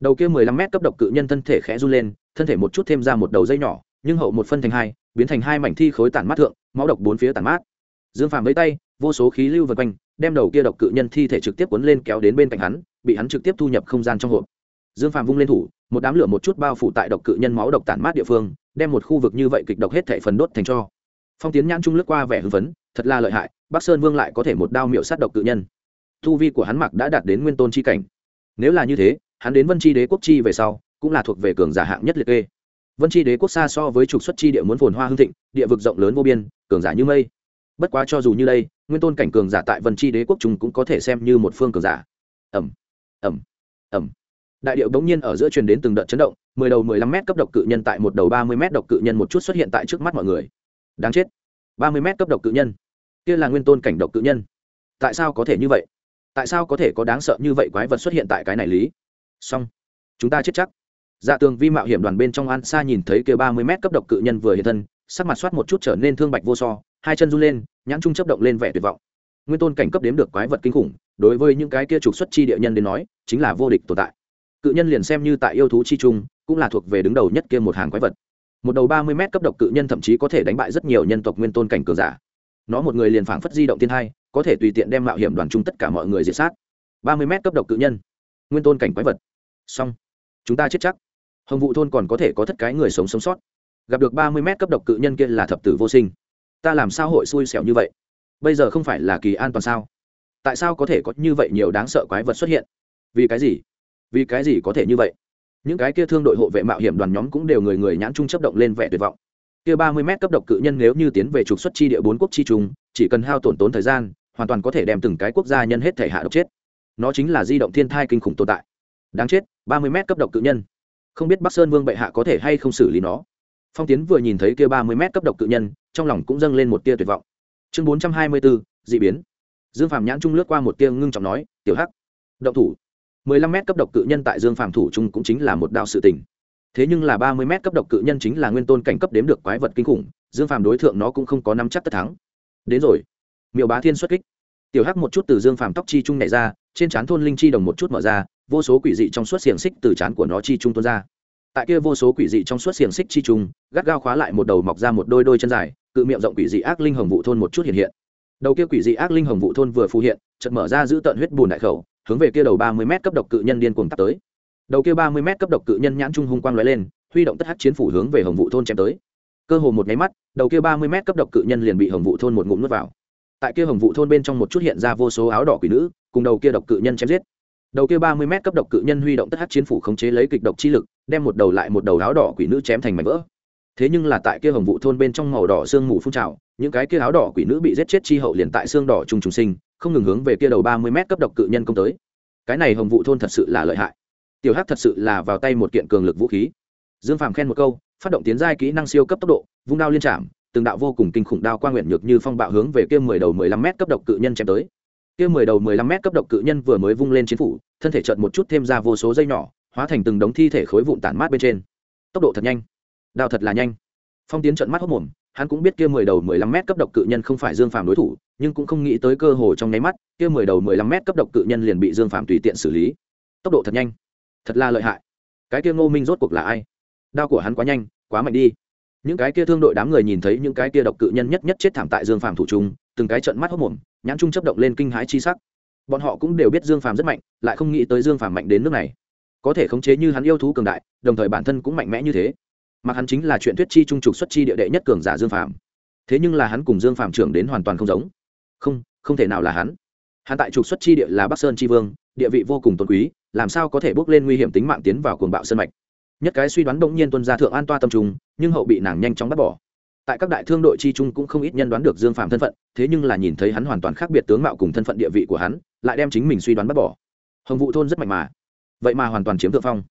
Đầu kia mười lăm mét cấp độc cự nhân thân thể khẽ run lên, thân thể một chút thêm ra một đầu dây nhỏ, nhưng hậu một phân thành hai, biến thành hai mảnh thi khối tản mát thượng, máu độc bốn phía tản mát dương phàm với tay, vô số khí lưu vật quanh, đem đầu kia độc cự nhân thi thể trực tiếp cuốn lên kéo đến bên cạnh hắn, bị hắn trực tiếp thu nhập không gian trong hộp. Dương phàm vung lên thủ, một đám lửa một chút bao phủ tại độc cự nhân máu độc tản mát địa phương, đem một khu vực như vậy kịch độc hết thể phần đốt thành cho. Phong tiến nhãn trung lướt qua vẻ hưng phấn, thật là lợi hại, bắc sơn vương lại có thể một đao miệu sát độc cự nhân. Thu vi của hắn mặc đã đạt đến nguyên tôn chi cảnh. Nếu là như thế, hắn đến vân chi đế quốc chi về sau, cũng là thuộc về cường giả hạng nhất liệt kê. Vân chi đế quốc xa so với trục xuất chi địa muốn phồn hoa hưng thịnh, địa vực rộng lớn vô biên, cường giả như mây bất quá cho dù như đây, nguyên tôn cảnh cường giả tại vân chi đế quốc chúng cũng có thể xem như một phương cường giả. Ẩm ẩm ẩm đại điệu bỗng nhiên ở giữa truyền đến từng đợt chấn động, mười đầu mười lăm m cấp độc cự nhân tại một đầu ba mươi m độc cự nhân một chút xuất hiện tại trước mắt mọi người. Đáng chết. Ba mươi m cấp độc cự nhân. Kia là nguyên tôn cảnh độc cự nhân. Tại sao có thể như vậy? Tại sao có thể có đáng sợ như vậy quái vật xuất hiện tại cái này lý? Song chúng ta chết chắc. Dạ tường vi mạo hiểm đoàn bên trong an xa nhìn thấy kia ba mươi m cấp độc cự nhân vừa hiện thân, sắc mặt soát một chút trở nên thương bạch vô so hai chân run lên, nhãn trung chấp động lên vẻ tuyệt vọng. Nguyên tôn cảnh cấp đếm được quái vật kinh khủng, đối với những cái kia trục xuất chi địa nhân đến nói, chính là vô địch tồn tại. Cự nhân liền xem như tại yêu thú chi trung, cũng là thuộc về đứng đầu nhất kia một hàng quái vật. Một đầu ba mươi m cấp độc cự nhân thậm chí có thể đánh bại rất nhiều nhân tộc nguyên tôn cảnh cường giả. Nó một người liền phảng phất di động thiên hai có thể tùy tiện đem mạo hiểm đoàn chung tất cả mọi người diệt sát. Ba mươi m cấp độc cự nhân. Nguyên tôn cảnh quái vật. Xong. Chúng ta chết chắc. Hồng vụ thôn còn có thể có thất cái người sống sống sót. Gặp được ba mươi m cấp độc cự nhân kia là thập tử vô sinh ta làm sao hội xui xẻo như vậy? Bây giờ không phải là kỳ an toàn sao? Tại sao có thể có như vậy nhiều đáng sợ quái vật xuất hiện? Vì cái gì? Vì cái gì có thể như vậy? Những cái kia thương đội hộ vệ mạo hiểm đoàn nhóm cũng đều người người nhãn trung chấp động lên vẻ tuyệt vọng. Kia ba mươi m cấp độc cự nhân nếu như tiến về trục xuất chi địa bốn quốc chi trung, chỉ cần hao tổn tốn thời gian, hoàn toàn có thể đem từng cái quốc gia nhân hết thể hạ độc chết. Nó chính là di động thiên thai kinh khủng tồn tại. Đáng chết, ba mươi m cấp độc cự nhân. Không biết bắc sơn vương bệ hạ có thể hay không xử lý nó phong tiến vừa nhìn thấy kia ba mươi m cấp độc cự nhân, trong lòng cũng dâng lên một tia tuyệt vọng. Chương bốn trăm hai mươi bốn d ị biến. Dương phạm nhãn trung lướt qua một tia ngưng trọng nói, tiểu hắc, động thủ. mười lăm m cấp độc cự nhân tại dương phạm thủ trung cũng chính là một đạo sự tình. Thế nhưng là ba mươi m cấp độc cự nhân chính là nguyên tôn cảnh cấp đếm được quái vật kinh khủng, dương phạm đối tượng nó cũng không có nắm chắc tất thắng. Đến rồi. Miệu bá thiên xuất kích. Tiểu hắc một chút từ dương phàm tóc chi trung này ra, trên trán thôn linh chi đồng một chút mở ra, vô số quỷ dị trong suốt xiềng xích từ trán của nó chi trung tuôn ra tại kia vô số quỷ dị trong suốt xiềng xích chi trùng gắt gao khóa lại một đầu mọc ra một đôi đôi chân dài, cự miệng rộng quỷ dị ác linh hồng vụ thôn một chút hiện hiện. Đầu kia quỷ dị ác linh hồng vụ thôn vừa phù hiện, chợt mở ra giữ tận huyết bùn đại khẩu, hướng về kia đầu ba mươi m cấp độc cự nhân điên cuồng tắt tới. Đầu kia ba mươi m cấp độc cự nhân nhãn trung hung quang lóe lên, huy động tất hát chiến phủ hướng về hồng vụ thôn chém tới. Cơ hồ một nháy mắt, đầu kia ba mươi m cấp độc cự nhân liền bị hồng vụ thôn một ngụm nuốt vào. Tại kia hồng vụ thôn bên trong một chút hiện ra vô số áo đỏ quỷ nữ, cùng đầu kia độc cự nhân chém giết. Đầu kia ba mươi m cấp độc cự nhân huy động tất hát chiến phủ khống chế lấy kịch độc chi lực đem một đầu lại một đầu áo đỏ quỷ nữ chém thành mảnh vỡ. Thế nhưng là tại kia hồng vụ thôn bên trong màu đỏ sương mù phun trào, những cái kia áo đỏ quỷ nữ bị giết chết chi hậu liền tại xương đỏ trùng trùng sinh, không ngừng hướng về kia đầu ba mươi mét cấp độc cự nhân công tới. Cái này hồng vụ thôn thật sự là lợi hại. Tiểu hắc thật sự là vào tay một kiện cường lực vũ khí. Dương phàm khen một câu, phát động tiến giai kỹ năng siêu cấp tốc độ, vung đao liên trảm từng đạo vô cùng kinh khủng đao quang nguyện nhược như phong bạo hướng về kia mười đầu mười lăm mét cấp độc cự nhân chém tới. Kia mười đầu mười lăm mét cấp độc cự nhân vừa mới vung lên chiến phủ, thân thể chợt một chút thêm ra vô số dây nhỏ hóa thành từng đống thi thể khối vụn tản mát bên trên. Tốc độ thật nhanh. Đao thật là nhanh. Phong tiến trận mắt hốc mồm, hắn cũng biết kia mười đầu mười lăm m cấp độc cự nhân không phải dương phàm đối thủ, nhưng cũng không nghĩ tới cơ hồ trong nháy mắt, kia mười đầu mười lăm m cấp độc cự nhân liền bị dương phàm tùy tiện xử lý. Tốc độ thật nhanh. Thật là lợi hại. Cái kia ngô minh rốt cuộc là ai? Đao của hắn quá nhanh, quá mạnh đi. Những cái kia thương đội đám người nhìn thấy những cái kia độc cự nhân nhất nhất chết thảm tại dương phàm thủ trung, từng cái trận mắt hốc mồm, nhãn trung chấp động lên kinh hãi chi sắc. Bọn họ cũng đều biết dương phàm rất mạnh, lại không nghĩ tới dương phàm mạnh đến nước này có thể khống chế như hắn yêu thú cường đại, đồng thời bản thân cũng mạnh mẽ như thế. Mà hắn chính là chuyện thuyết chi trung trục xuất chi địa đệ nhất cường giả dương phàm. Thế nhưng là hắn cùng dương phàm trưởng đến hoàn toàn không giống. Không không thể nào là hắn. Hắn tại trục xuất chi địa là bắc sơn tri vương, địa vị vô cùng tôn quý, làm sao có thể bước lên nguy hiểm tính mạng tiến vào cuồng bạo sân mạch? Nhất cái suy đoán bỗng nhiên tuân ra thượng an toa tâm trung nhưng hậu bị nàng nhanh chóng bắt bỏ. Tại các đại thương đội chi trung cũng không ít nhân đoán được dương phạm thân phận, thế nhưng là nhìn thấy hắn hoàn toàn khác biệt tướng mạo cùng thân phận địa vị của hắn, lại đem chính mình suy đoán bắt bỏ. Hồng vụ thôn rất mạnh mà vậy mà hoàn toàn chiếm thượng phong.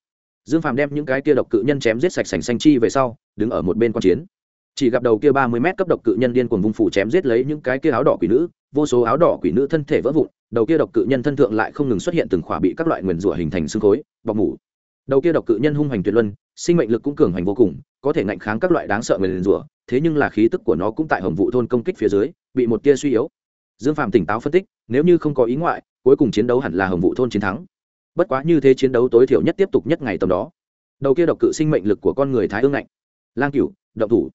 Dương phàm đem những cái kia độc cự nhân chém giết sạch sành xanh chi về sau, đứng ở một bên quan chiến. Chỉ gặp đầu kia ba mươi mét cấp độc cự nhân điên cuồng vung phủ chém giết lấy những cái kia áo đỏ quỷ nữ, vô số áo đỏ quỷ nữ thân thể vỡ vụn, đầu kia độc cự nhân thân thượng lại không ngừng xuất hiện từng khỏa bị các loại nguyền rủa hình thành xương khối, bọc mủ. Đầu kia độc cự nhân hung hành tuyệt luân, sinh mệnh lực cũng cường hành vô cùng, có thể ngạnh kháng các loại đáng sợ nguyền rủa, thế nhưng là khí tức của nó cũng tại hồng vụ thôn công kích phía dưới, bị một tia suy yếu. Dương phạm tỉnh táo phân tích, nếu như không có ý ngoại, cuối cùng chiến đấu hẳn là hồng vụ thôn chiến thắng bất quá như thế chiến đấu tối thiểu nhất tiếp tục nhất ngày tầm đó. Đầu kia độc cự sinh mệnh lực của con người thái ương ngạnh lang cửu, động thủ.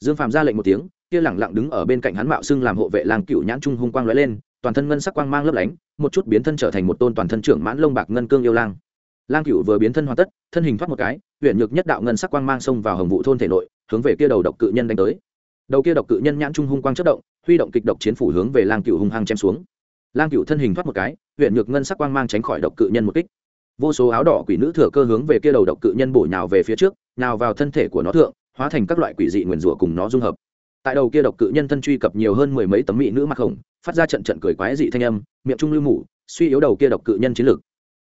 Dương phạm ra lệnh một tiếng, kia lẳng lặng đứng ở bên cạnh hắn mạo xưng làm hộ vệ lang cửu nhãn trung hung quang lóe lên, toàn thân ngân sắc quang mang lấp lánh, một chút biến thân trở thành một tôn toàn thân trưởng mãn lông bạc ngân cương yêu lang. Lang cửu vừa biến thân hoàn tất, thân hình thoát một cái huyện nhược nhất đạo ngân sắc quang mang xông vào hồng vụ thôn thể nội, hướng về kia đầu độc cự nhân đánh tới. Đầu kia độc cự nhân nhãn trung hung quang chất động, huy động kịch độc chiến phủ hướng về lang cửu hung hăng chém xuống. Lang cửu thân hình thoát một cái huyện nhược ngân sắc quang mang tránh khỏi độc cự nhân một kích. Vô số áo đỏ quỷ nữ thừa cơ hướng về kia đầu độc cự nhân bổ nhào về phía trước, nhào vào thân thể của nó thượng, hóa thành các loại quỷ dị nguyền rủa cùng nó dung hợp. Tại đầu kia độc cự nhân thân truy cập nhiều hơn mười mấy tấm mỹ nữ mặc hồng, phát ra trận trận cười quái dị thanh âm, miệng trung lưu mủ, suy yếu đầu kia độc cự nhân chiến lực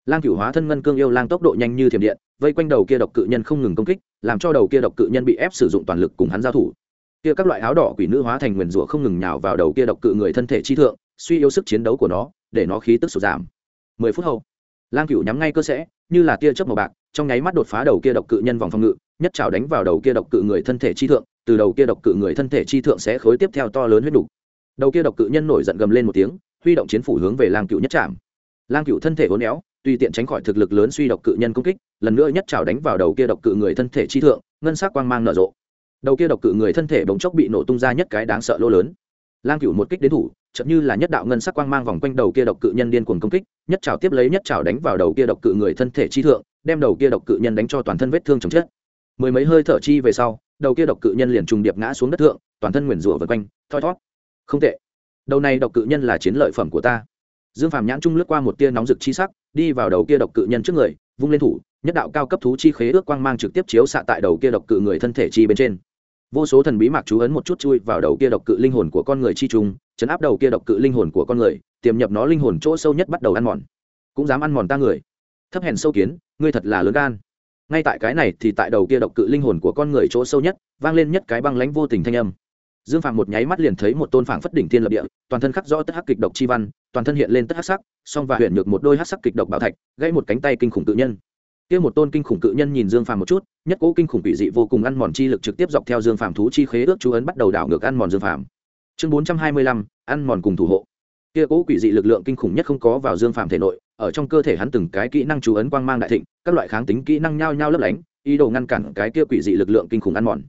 lang cửu hóa thân ngân cương yêu lang tốc độ nhanh như thiểm điện, vây quanh đầu kia độc cự nhân không ngừng công kích, làm cho đầu kia độc cự nhân bị ép sử dụng toàn lực cùng hắn giao thủ. Kia các loại áo đỏ quỷ nữ hóa thành nguyền rủa không ngừng nhào vào đầu kia độc cự người thân thể chi thượng, suy yếu sức chiến đấu của nó để nó khí tức sụt giảm mười phút hậu lang cửu nhắm ngay cơ sẽ, như là tia chớp màu bạc, trong nháy mắt đột phá đầu kia độc cự nhân vòng phòng ngự, nhất trào đánh vào đầu kia độc cự người thân thể chi thượng, từ đầu kia độc cự người thân thể chi thượng sẽ khối tiếp theo to lớn huyết đủ. đầu kia độc cự nhân nổi giận gầm lên một tiếng, huy động chiến phủ hướng về lang cửu nhất chạm. lang cửu thân thể uốn éo, tùy tiện tránh khỏi thực lực lớn suy độc cự nhân công kích, lần nữa nhất trào đánh vào đầu kia độc cự người thân thể chi thượng, ngân sắc quang mang nở rộ đầu kia độc cự người thân thể bỗng chốc bị nổ tung ra nhất cái đáng sợ lỗ lớn lang Cựu một kích đến thủ chậm như là nhất đạo ngân sắc quang mang vòng quanh đầu kia độc cự nhân điên cuồng công kích, nhất trào tiếp lấy nhất trào đánh vào đầu kia độc cự người thân thể chi thượng, đem đầu kia độc cự nhân đánh cho toàn thân vết thương chồng chết. Mười mấy hơi thở chi về sau, đầu kia độc cự nhân liền trùng điệp ngã xuống đất thượng, toàn thân nguyền rủa vượt quanh, thoi thót. Không tệ. Đầu này độc cự nhân là chiến lợi phẩm của ta. Dương phàm nhãn trung lướt qua một tia nóng rực chi sắc, đi vào đầu kia độc cự nhân trước người, vung lên thủ, nhất đạo cao cấp thú chi khế ước quang mang trực tiếp chiếu xạ tại đầu kia độc cự người thân thể chi bên trên vô số thần bí mạc chú ấn một chút chui vào đầu kia độc cự linh hồn của con người chi trùng chấn áp đầu kia độc cự linh hồn của con người, tiềm nhập nó linh hồn chỗ sâu nhất bắt đầu ăn mòn. Cũng dám ăn mòn ta người. Thấp hèn sâu kiến, ngươi thật là lớn gan. Ngay tại cái này thì tại đầu kia độc cự linh hồn của con người chỗ sâu nhất, vang lên nhất cái băng lánh vô tình thanh âm. Dương phạm một nháy mắt liền thấy một tôn phảng phất đỉnh thiên lập địa, toàn thân khắc rõ tất hắc kịch độc chi văn, toàn thân hiện lên tất hắc sắc, song và huyện nhược một đôi hắc sắc kịch độc bảo thạch, gãy một cánh tay kinh khủng tự nhân kia một tôn kinh khủng cự nhân nhìn dương phàm một chút, nhất cố kinh khủng quỷ dị vô cùng ăn mòn chi lực trực tiếp dọc theo dương phàm thú chi khế ước chú ấn bắt đầu đảo ngược ăn mòn dương phàm. Chương bốn trăm hai mươi lăm, ăn mòn cùng thủ hộ. Kia cố quỷ dị lực lượng kinh khủng nhất không có vào dương phàm thể nội, ở trong cơ thể hắn từng cái kỹ năng chú ấn quang mang đại thịnh, các loại kháng tính kỹ năng nhao nhao lấp lánh, ý đồ ngăn cản cái kia quỷ dị lực lượng kinh khủng ăn mòn.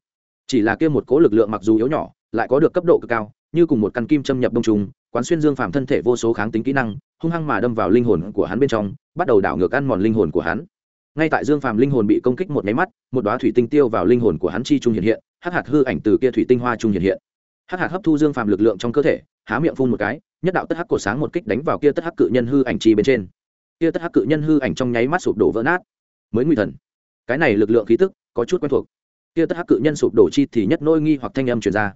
Chỉ là kia một cố lực lượng mặc dù yếu nhỏ, lại có được cấp độ cực cao, như cùng một căn kim châm nhập đông trùng, quán xuyên dương phàm thân thể vô số kháng tính kỹ năng, hung hăng mà đâm vào linh hồn của hắn bên trong, bắt đầu đảo ngược ăn mòn linh hồn của hắn ngay tại dương phàm linh hồn bị công kích một máy mắt, một đoá thủy tinh tiêu vào linh hồn của hắn chi trung hiện hiện, hắc hạt hư ảnh từ kia thủy tinh hoa trung hiện hiện. Hắc hạt hấp thu dương phàm lực lượng trong cơ thể, há miệng phun một cái, nhất đạo tất hắc cổ sáng một kích đánh vào kia tất hắc cự nhân hư ảnh chi bên trên. Kia tất hắc cự nhân hư ảnh trong nháy mắt sụp đổ vỡ nát. Mới nguy thần. Cái này lực lượng khí tức, có chút quen thuộc. Kia tất hắc cự nhân sụp đổ chi thì nhất nôi nghi hoặc thanh âm truyền ra.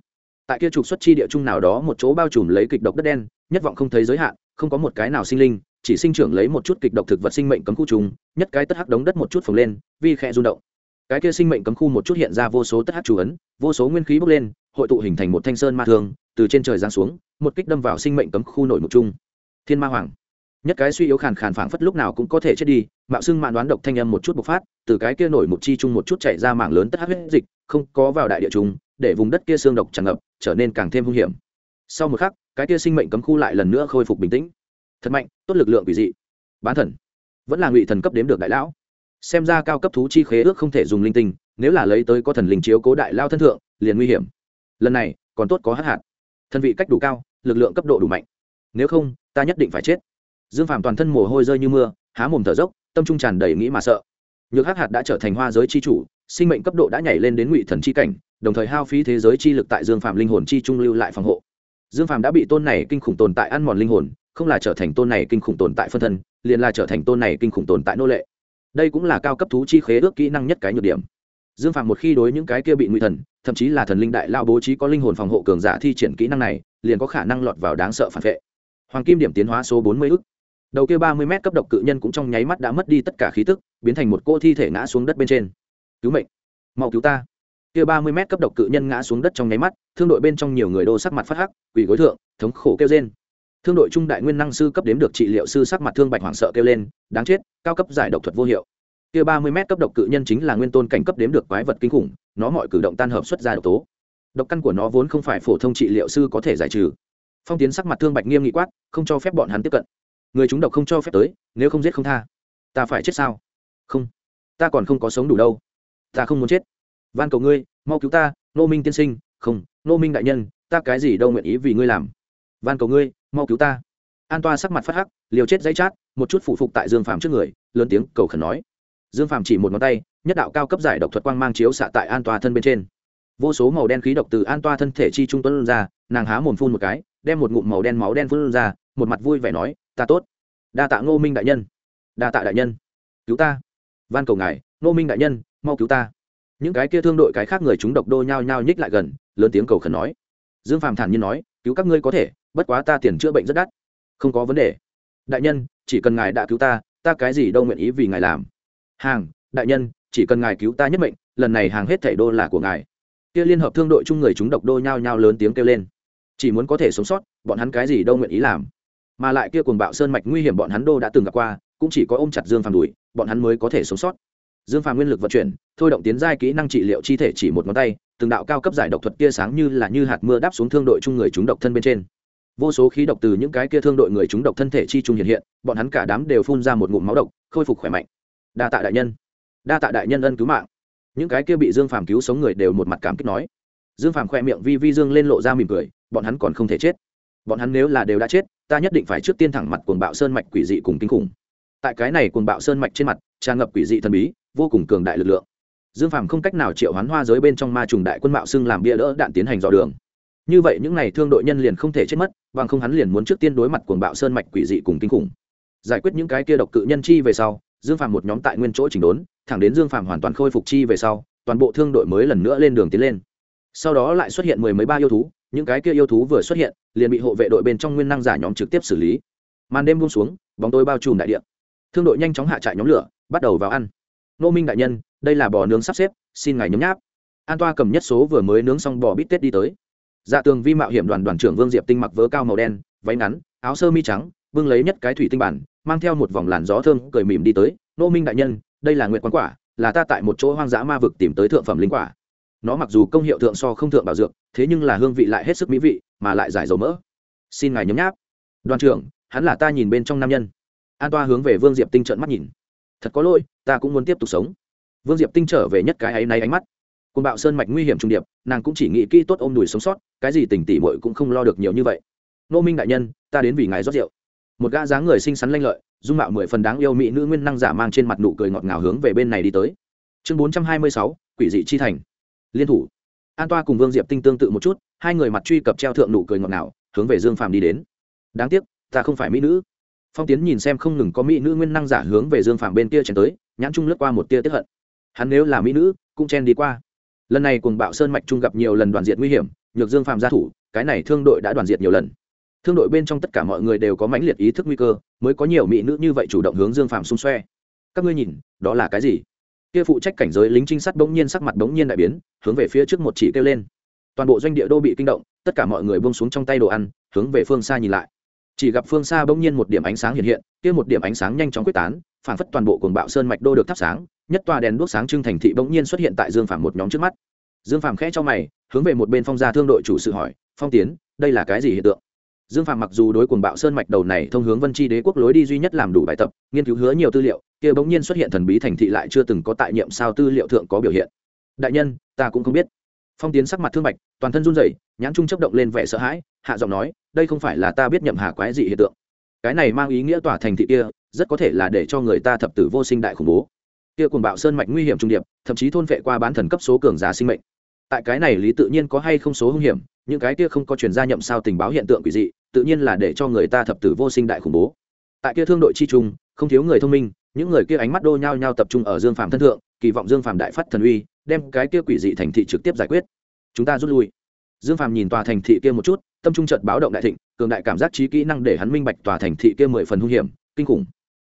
Tại kia trục xuất chi địa trung nào đó một chỗ bao trùm lấy kịch độc đất đen, nhất vọng không thấy giới hạn, không có một cái nào sinh linh chỉ sinh trưởng lấy một chút kịch độc thực vật sinh mệnh cấm khu trùng nhất cái tất hắc đống đất một chút phồng lên, vi khẽ rung động. Cái kia sinh mệnh cấm khu một chút hiện ra vô số tất hắc chủ ấn, vô số nguyên khí bốc lên, hội tụ hình thành một thanh sơn ma thường từ trên trời giáng xuống, một kích đâm vào sinh mệnh cấm khu nội mục trung thiên ma hoàng. Nhất cái suy yếu khàn khàn phảng phất lúc nào cũng có thể chết đi, mạo xưng mạn đoán độc thanh âm một chút bộc phát, từ cái kia nổi mục chi trung một chút chạy ra mảng lớn tất hắc huyết dịch, không có vào đại địa trung để vùng đất kia xương độc tràn ngập, trở nên càng thêm hung hiểm. Sau một khắc, cái kia sinh mệnh cấm khu lại lần nữa khôi phục bình tĩnh thật mạnh, tốt lực lượng quỷ dị. Bán thần. Vẫn là ngụy thần cấp đếm được đại lão. Xem ra cao cấp thú chi khế ước không thể dùng linh tinh, nếu là lấy tới có thần linh chiếu cố đại lao thân thượng, liền nguy hiểm. Lần này, còn tốt có hát hạt. Thân vị cách đủ cao, lực lượng cấp độ đủ mạnh. Nếu không, ta nhất định phải chết. Dương phạm toàn thân mồ hôi rơi như mưa, há mồm thở dốc, tâm trung tràn đầy nghĩ mà sợ. Nhược hát hạt đã trở thành hoa giới chi chủ, sinh mệnh cấp độ đã nhảy lên đến ngụy thần chi cảnh, đồng thời hao phí thế giới chi lực tại dương phạm linh hồn chi trung lưu lại phòng hộ. Dương phạm đã bị tôn này kinh khủng tồn tại ăn mòn linh hồn không là trở thành tôn này kinh khủng tồn tại phân thân, liền là trở thành tôn này kinh khủng tồn tại nô lệ. Đây cũng là cao cấp thú chi khế ước kỹ năng nhất cái nhược điểm. Dương phạm một khi đối những cái kia bị nguy thần, thậm chí là thần linh đại lao bố trí có linh hồn phòng hộ cường giả thi triển kỹ năng này, liền có khả năng lọt vào đáng sợ phản vệ. Hoàng kim điểm tiến hóa số bốn mươi ức. Đầu kia ba mươi m cấp độc cự nhân cũng trong nháy mắt đã mất đi tất cả khí tức, biến thành một cô thi thể ngã xuống đất bên trên. Cứu mệnh. Mau cứu ta. Kia ba mươi m cấp độc cự nhân ngã xuống đất trong nháy mắt, thương đội bên trong nhiều người đô sắc mặt phát hắc, quỳ gối thượng, thống khổ kêu trên thương đội trung đại nguyên năng sư cấp đếm được trị liệu sư sắc mặt thương bạch hoảng sợ kêu lên, đáng chết, cao cấp giải độc thuật vô hiệu. Kia ba mươi m cấp độc cự nhân chính là nguyên tôn cảnh cấp đếm được quái vật kinh khủng, nó mọi cử động tan hợp xuất ra độc tố. Độc căn của nó vốn không phải phổ thông trị liệu sư có thể giải trừ. Phong tiến sắc mặt thương bạch nghiêm nghị quát, không cho phép bọn hắn tiếp cận. Người chúng độc không cho phép tới, nếu không giết không tha. Ta phải chết sao? Không, ta còn không có sống đủ đâu. Ta không muốn chết. Van cầu ngươi, mau cứu ta nô minh tiên sinh. Không nô minh đại nhân, ta cái gì đâu nguyện ý vì ngươi làm. Van cầu ngươi mau cứu ta. An toa sắc mặt phát hắc, liều chết dãy chát, một chút phụ phục tại dương phàm trước người, lớn tiếng cầu khẩn nói. Dương phàm chỉ một ngón tay, nhất đạo cao cấp giải độc thuật quang mang chiếu xạ tại an toa thân bên trên. Vô số màu đen khí độc từ an toa thân thể chi trung tuấn ra, nàng há mồm phun một cái, đem một ngụm màu đen máu đen phun ra, một mặt vui vẻ nói, ta tốt. Đa tạ ngô minh đại nhân. Đa tạ đại nhân. Cứu ta. Van cầu ngài, ngô minh đại nhân, mau cứu ta. Những cái kia thương đội cái khác người chúng độc đô nhao nhao nhích lại gần, lớn tiếng cầu khẩn nói. Dương phàm thản nhiên nói, cứu các ngươi có thể bất quá ta tiền chữa bệnh rất đắt. Không có vấn đề. Đại nhân, chỉ cần ngài đã cứu ta ta cái gì đâu nguyện ý vì ngài làm. Hàng, đại nhân, chỉ cần ngài cứu ta nhất mệnh, lần này hàng hết thảy đô là của ngài. Kia liên hợp thương đội chung người chúng độc đô nhao nhao lớn tiếng kêu lên. Chỉ muốn có thể sống sót, bọn hắn cái gì đâu nguyện ý làm. Mà lại kia cuồng bạo sơn mạch nguy hiểm bọn hắn đô đã từng gặp qua, cũng chỉ có ôm chặt dương phàm đùi bọn hắn mới có thể sống sót. Dương phàm nguyên lực vận chuyển, thôi động tiến giai kỹ năng trị liệu chi thể chỉ một ngón tay, từng đạo cao cấp giải độc thuật tia sáng như là như hạt mưa đáp xuống thương đội chung người chúng độc thân bên trên vô số khí độc từ những cái kia thương đội người chúng độc thân thể chi trung hiện hiện, bọn hắn cả đám đều phun ra một ngụm máu độc, khôi phục khỏe mạnh. Đa tạ đại nhân. Đa tạ đại nhân ân cứu mạng. Những cái kia bị dương phàm cứu sống người đều một mặt cảm kích nói. Dương phàm khoe miệng vi vi dương lên lộ ra mỉm cười, bọn hắn còn không thể chết. Bọn hắn nếu là đều đã chết, ta nhất định phải trước tiên thẳng mặt cuồng bạo sơn mạch quỷ dị cùng kinh khủng. Tại cái này cuồng bạo sơn mạch trên mặt, tràn ngập quỷ dị thần bí, vô cùng cường đại lực lượng. Dương phàm không cách nào triệu hoán hoa giới bên trong ma trùng đại quân mạo xưng làm bia đỡ đạn tiến hành dò đường như vậy những n à y thương đội nhân liền không thể chết mất, bằng không hắn liền muốn trước tiên đối mặt cuồng bạo sơn mạch quỷ dị cùng kinh khủng. Giải quyết những cái kia độc cự nhân chi về sau, dương phàm một nhóm tại nguyên chỗ chỉnh đốn, thẳng đến dương phàm hoàn toàn khôi phục chi về sau, toàn bộ thương đội mới lần nữa lên đường tiến lên. Sau đó lại xuất hiện mười mấy ba yêu thú, những cái kia yêu thú vừa xuất hiện, liền bị hộ vệ đội bên trong nguyên năng giả nhóm trực tiếp xử lý. Màn đêm buông xuống, bóng tối bao trùm đại địa. Thương đội nhanh chóng hạ trại nhóm lửa, bắt đầu vào ăn. Nô minh đại nhân, đây là bò nướng sắp xếp, xin ngài nhấm nháp. An toa cầm nhất số vừa mới nướng xong bò bít tết đi tới dạ tường vi mạo hiểm đoàn đoàn trưởng vương diệp tinh mặc vớ cao màu đen, váy ngắn, áo sơ mi trắng vương lấy nhất cái thủy tinh bản, mang theo một vòng làn gió thơm, cười mỉm đi tới. Nô minh đại nhân, đây là nguyện quán quả, là ta tại một chỗ hoang dã ma vực tìm tới thượng phẩm linh quả. Nó mặc dù công hiệu thượng so không thượng bảo dược, thế nhưng là hương vị lại hết sức mỹ vị, mà lại giải dầu mỡ. Xin ngài nhấm nháp. Đoàn trưởng, hắn là ta nhìn bên trong nam nhân. An toa hướng về vương diệp tinh trợn mắt nhìn. Thật có lỗi, ta cũng muốn tiếp tục sống. Vương diệp tinh trở về nhất cái ấy nay ánh mắt côn bạo sơn mạch nguy hiểm trung điệp, nàng cũng chỉ nghĩ kỹ tốt ôm đùi sống sót, cái gì tình tỉ mội cũng không lo được nhiều như vậy. Nô minh đại nhân, ta đến vì ngài rót rượu. Một gã dáng người xinh xắn lanh lợi, dung mạo mười phần đáng yêu mỹ nữ nguyên năng giả mang trên mặt nụ cười ngọt ngào hướng về bên này đi tới. Chương bốn trăm hai mươi sáu, quỷ dị chi thành. Liên thủ. An toa cùng vương diệp tinh tương tự một chút, hai người mặt truy cập treo thượng nụ cười ngọt ngào, hướng về dương phàm đi đến. Đáng tiếc, ta không phải mỹ nữ. Phong tiến nhìn xem không ngừng có mỹ nữ nguyên năng giả hướng về dương phàm bên kia chen tới, nhãn trung lướt qua một tia tiếp hận. Hắn nếu là mỹ nữ, cũng chen đi qua lần này cùng bạo sơn mạch trung gặp nhiều lần đoàn diệt nguy hiểm, nhược dương phàm gia thủ, cái này thương đội đã đoàn diệt nhiều lần. Thương đội bên trong tất cả mọi người đều có mãnh liệt ý thức nguy cơ, mới có nhiều mỹ nữ như vậy chủ động hướng dương phàm xung xoe. Các ngươi nhìn, đó là cái gì? Kia phụ trách cảnh giới lính trinh sát bỗng nhiên sắc mặt bỗng nhiên đại biến, hướng về phía trước một chỉ kêu lên. Toàn bộ doanh địa đô bị kinh động, tất cả mọi người buông xuống trong tay đồ ăn, hướng về phương xa nhìn lại. Chỉ gặp phương xa bỗng nhiên một điểm ánh sáng hiện hiện, kia một điểm ánh sáng nhanh chóng quyết tán, phản phất toàn bộ cuồng bạo sơn mạch đô được thắp sáng nhất tòa đèn đuốc sáng trưng thành thị bỗng nhiên xuất hiện tại dương phàm một nhóm trước mắt. Dương phàm khẽ cho mày, hướng về một bên phong gia thương đội chủ sự hỏi, phong tiến, đây là cái gì hiện tượng? Dương phàm mặc dù đối cuồng bạo sơn mạch đầu này thông hướng vân tri đế quốc lối đi duy nhất làm đủ bài tập, nghiên cứu hứa nhiều tư liệu, kia bỗng nhiên xuất hiện thần bí thành thị lại chưa từng có tại nhiệm sao tư liệu thượng có biểu hiện. Đại nhân, ta cũng không biết. Phong tiến sắc mặt thương bạch, toàn thân run rẩy, nhãn trung chấp động lên vẻ sợ hãi, hạ giọng nói, đây không phải là ta biết nhậm hà quái dị hiện tượng. Cái này mang ý nghĩa tòa thành thị kia rất có thể là để cho người ta thập tử vô sinh đại khủng bố kia cuồng bạo sơn mạch nguy hiểm trung điệp, thậm chí thôn vệ qua bán thần cấp số cường giả sinh mệnh. Tại cái này lý tự nhiên có hay không số hung hiểm, những cái kia không có truyền gia nhậm sao tình báo hiện tượng quỷ dị, tự nhiên là để cho người ta thập tử vô sinh đại khủng bố. Tại kia thương đội chi trung, không thiếu người thông minh, những người kia ánh mắt đô nhao nhao tập trung ở dương phàm thân thượng, kỳ vọng dương phàm đại phát thần uy, đem cái kia quỷ dị thành thị trực tiếp giải quyết. Chúng ta rút lui. Dương phàm nhìn tòa thành thị kia một chút, tâm trung trận báo động đại thịnh, cường đại cảm giác trí kỹ năng để hắn minh bạch tòa thành thị kia mười phần hung hiểm, kinh khủng.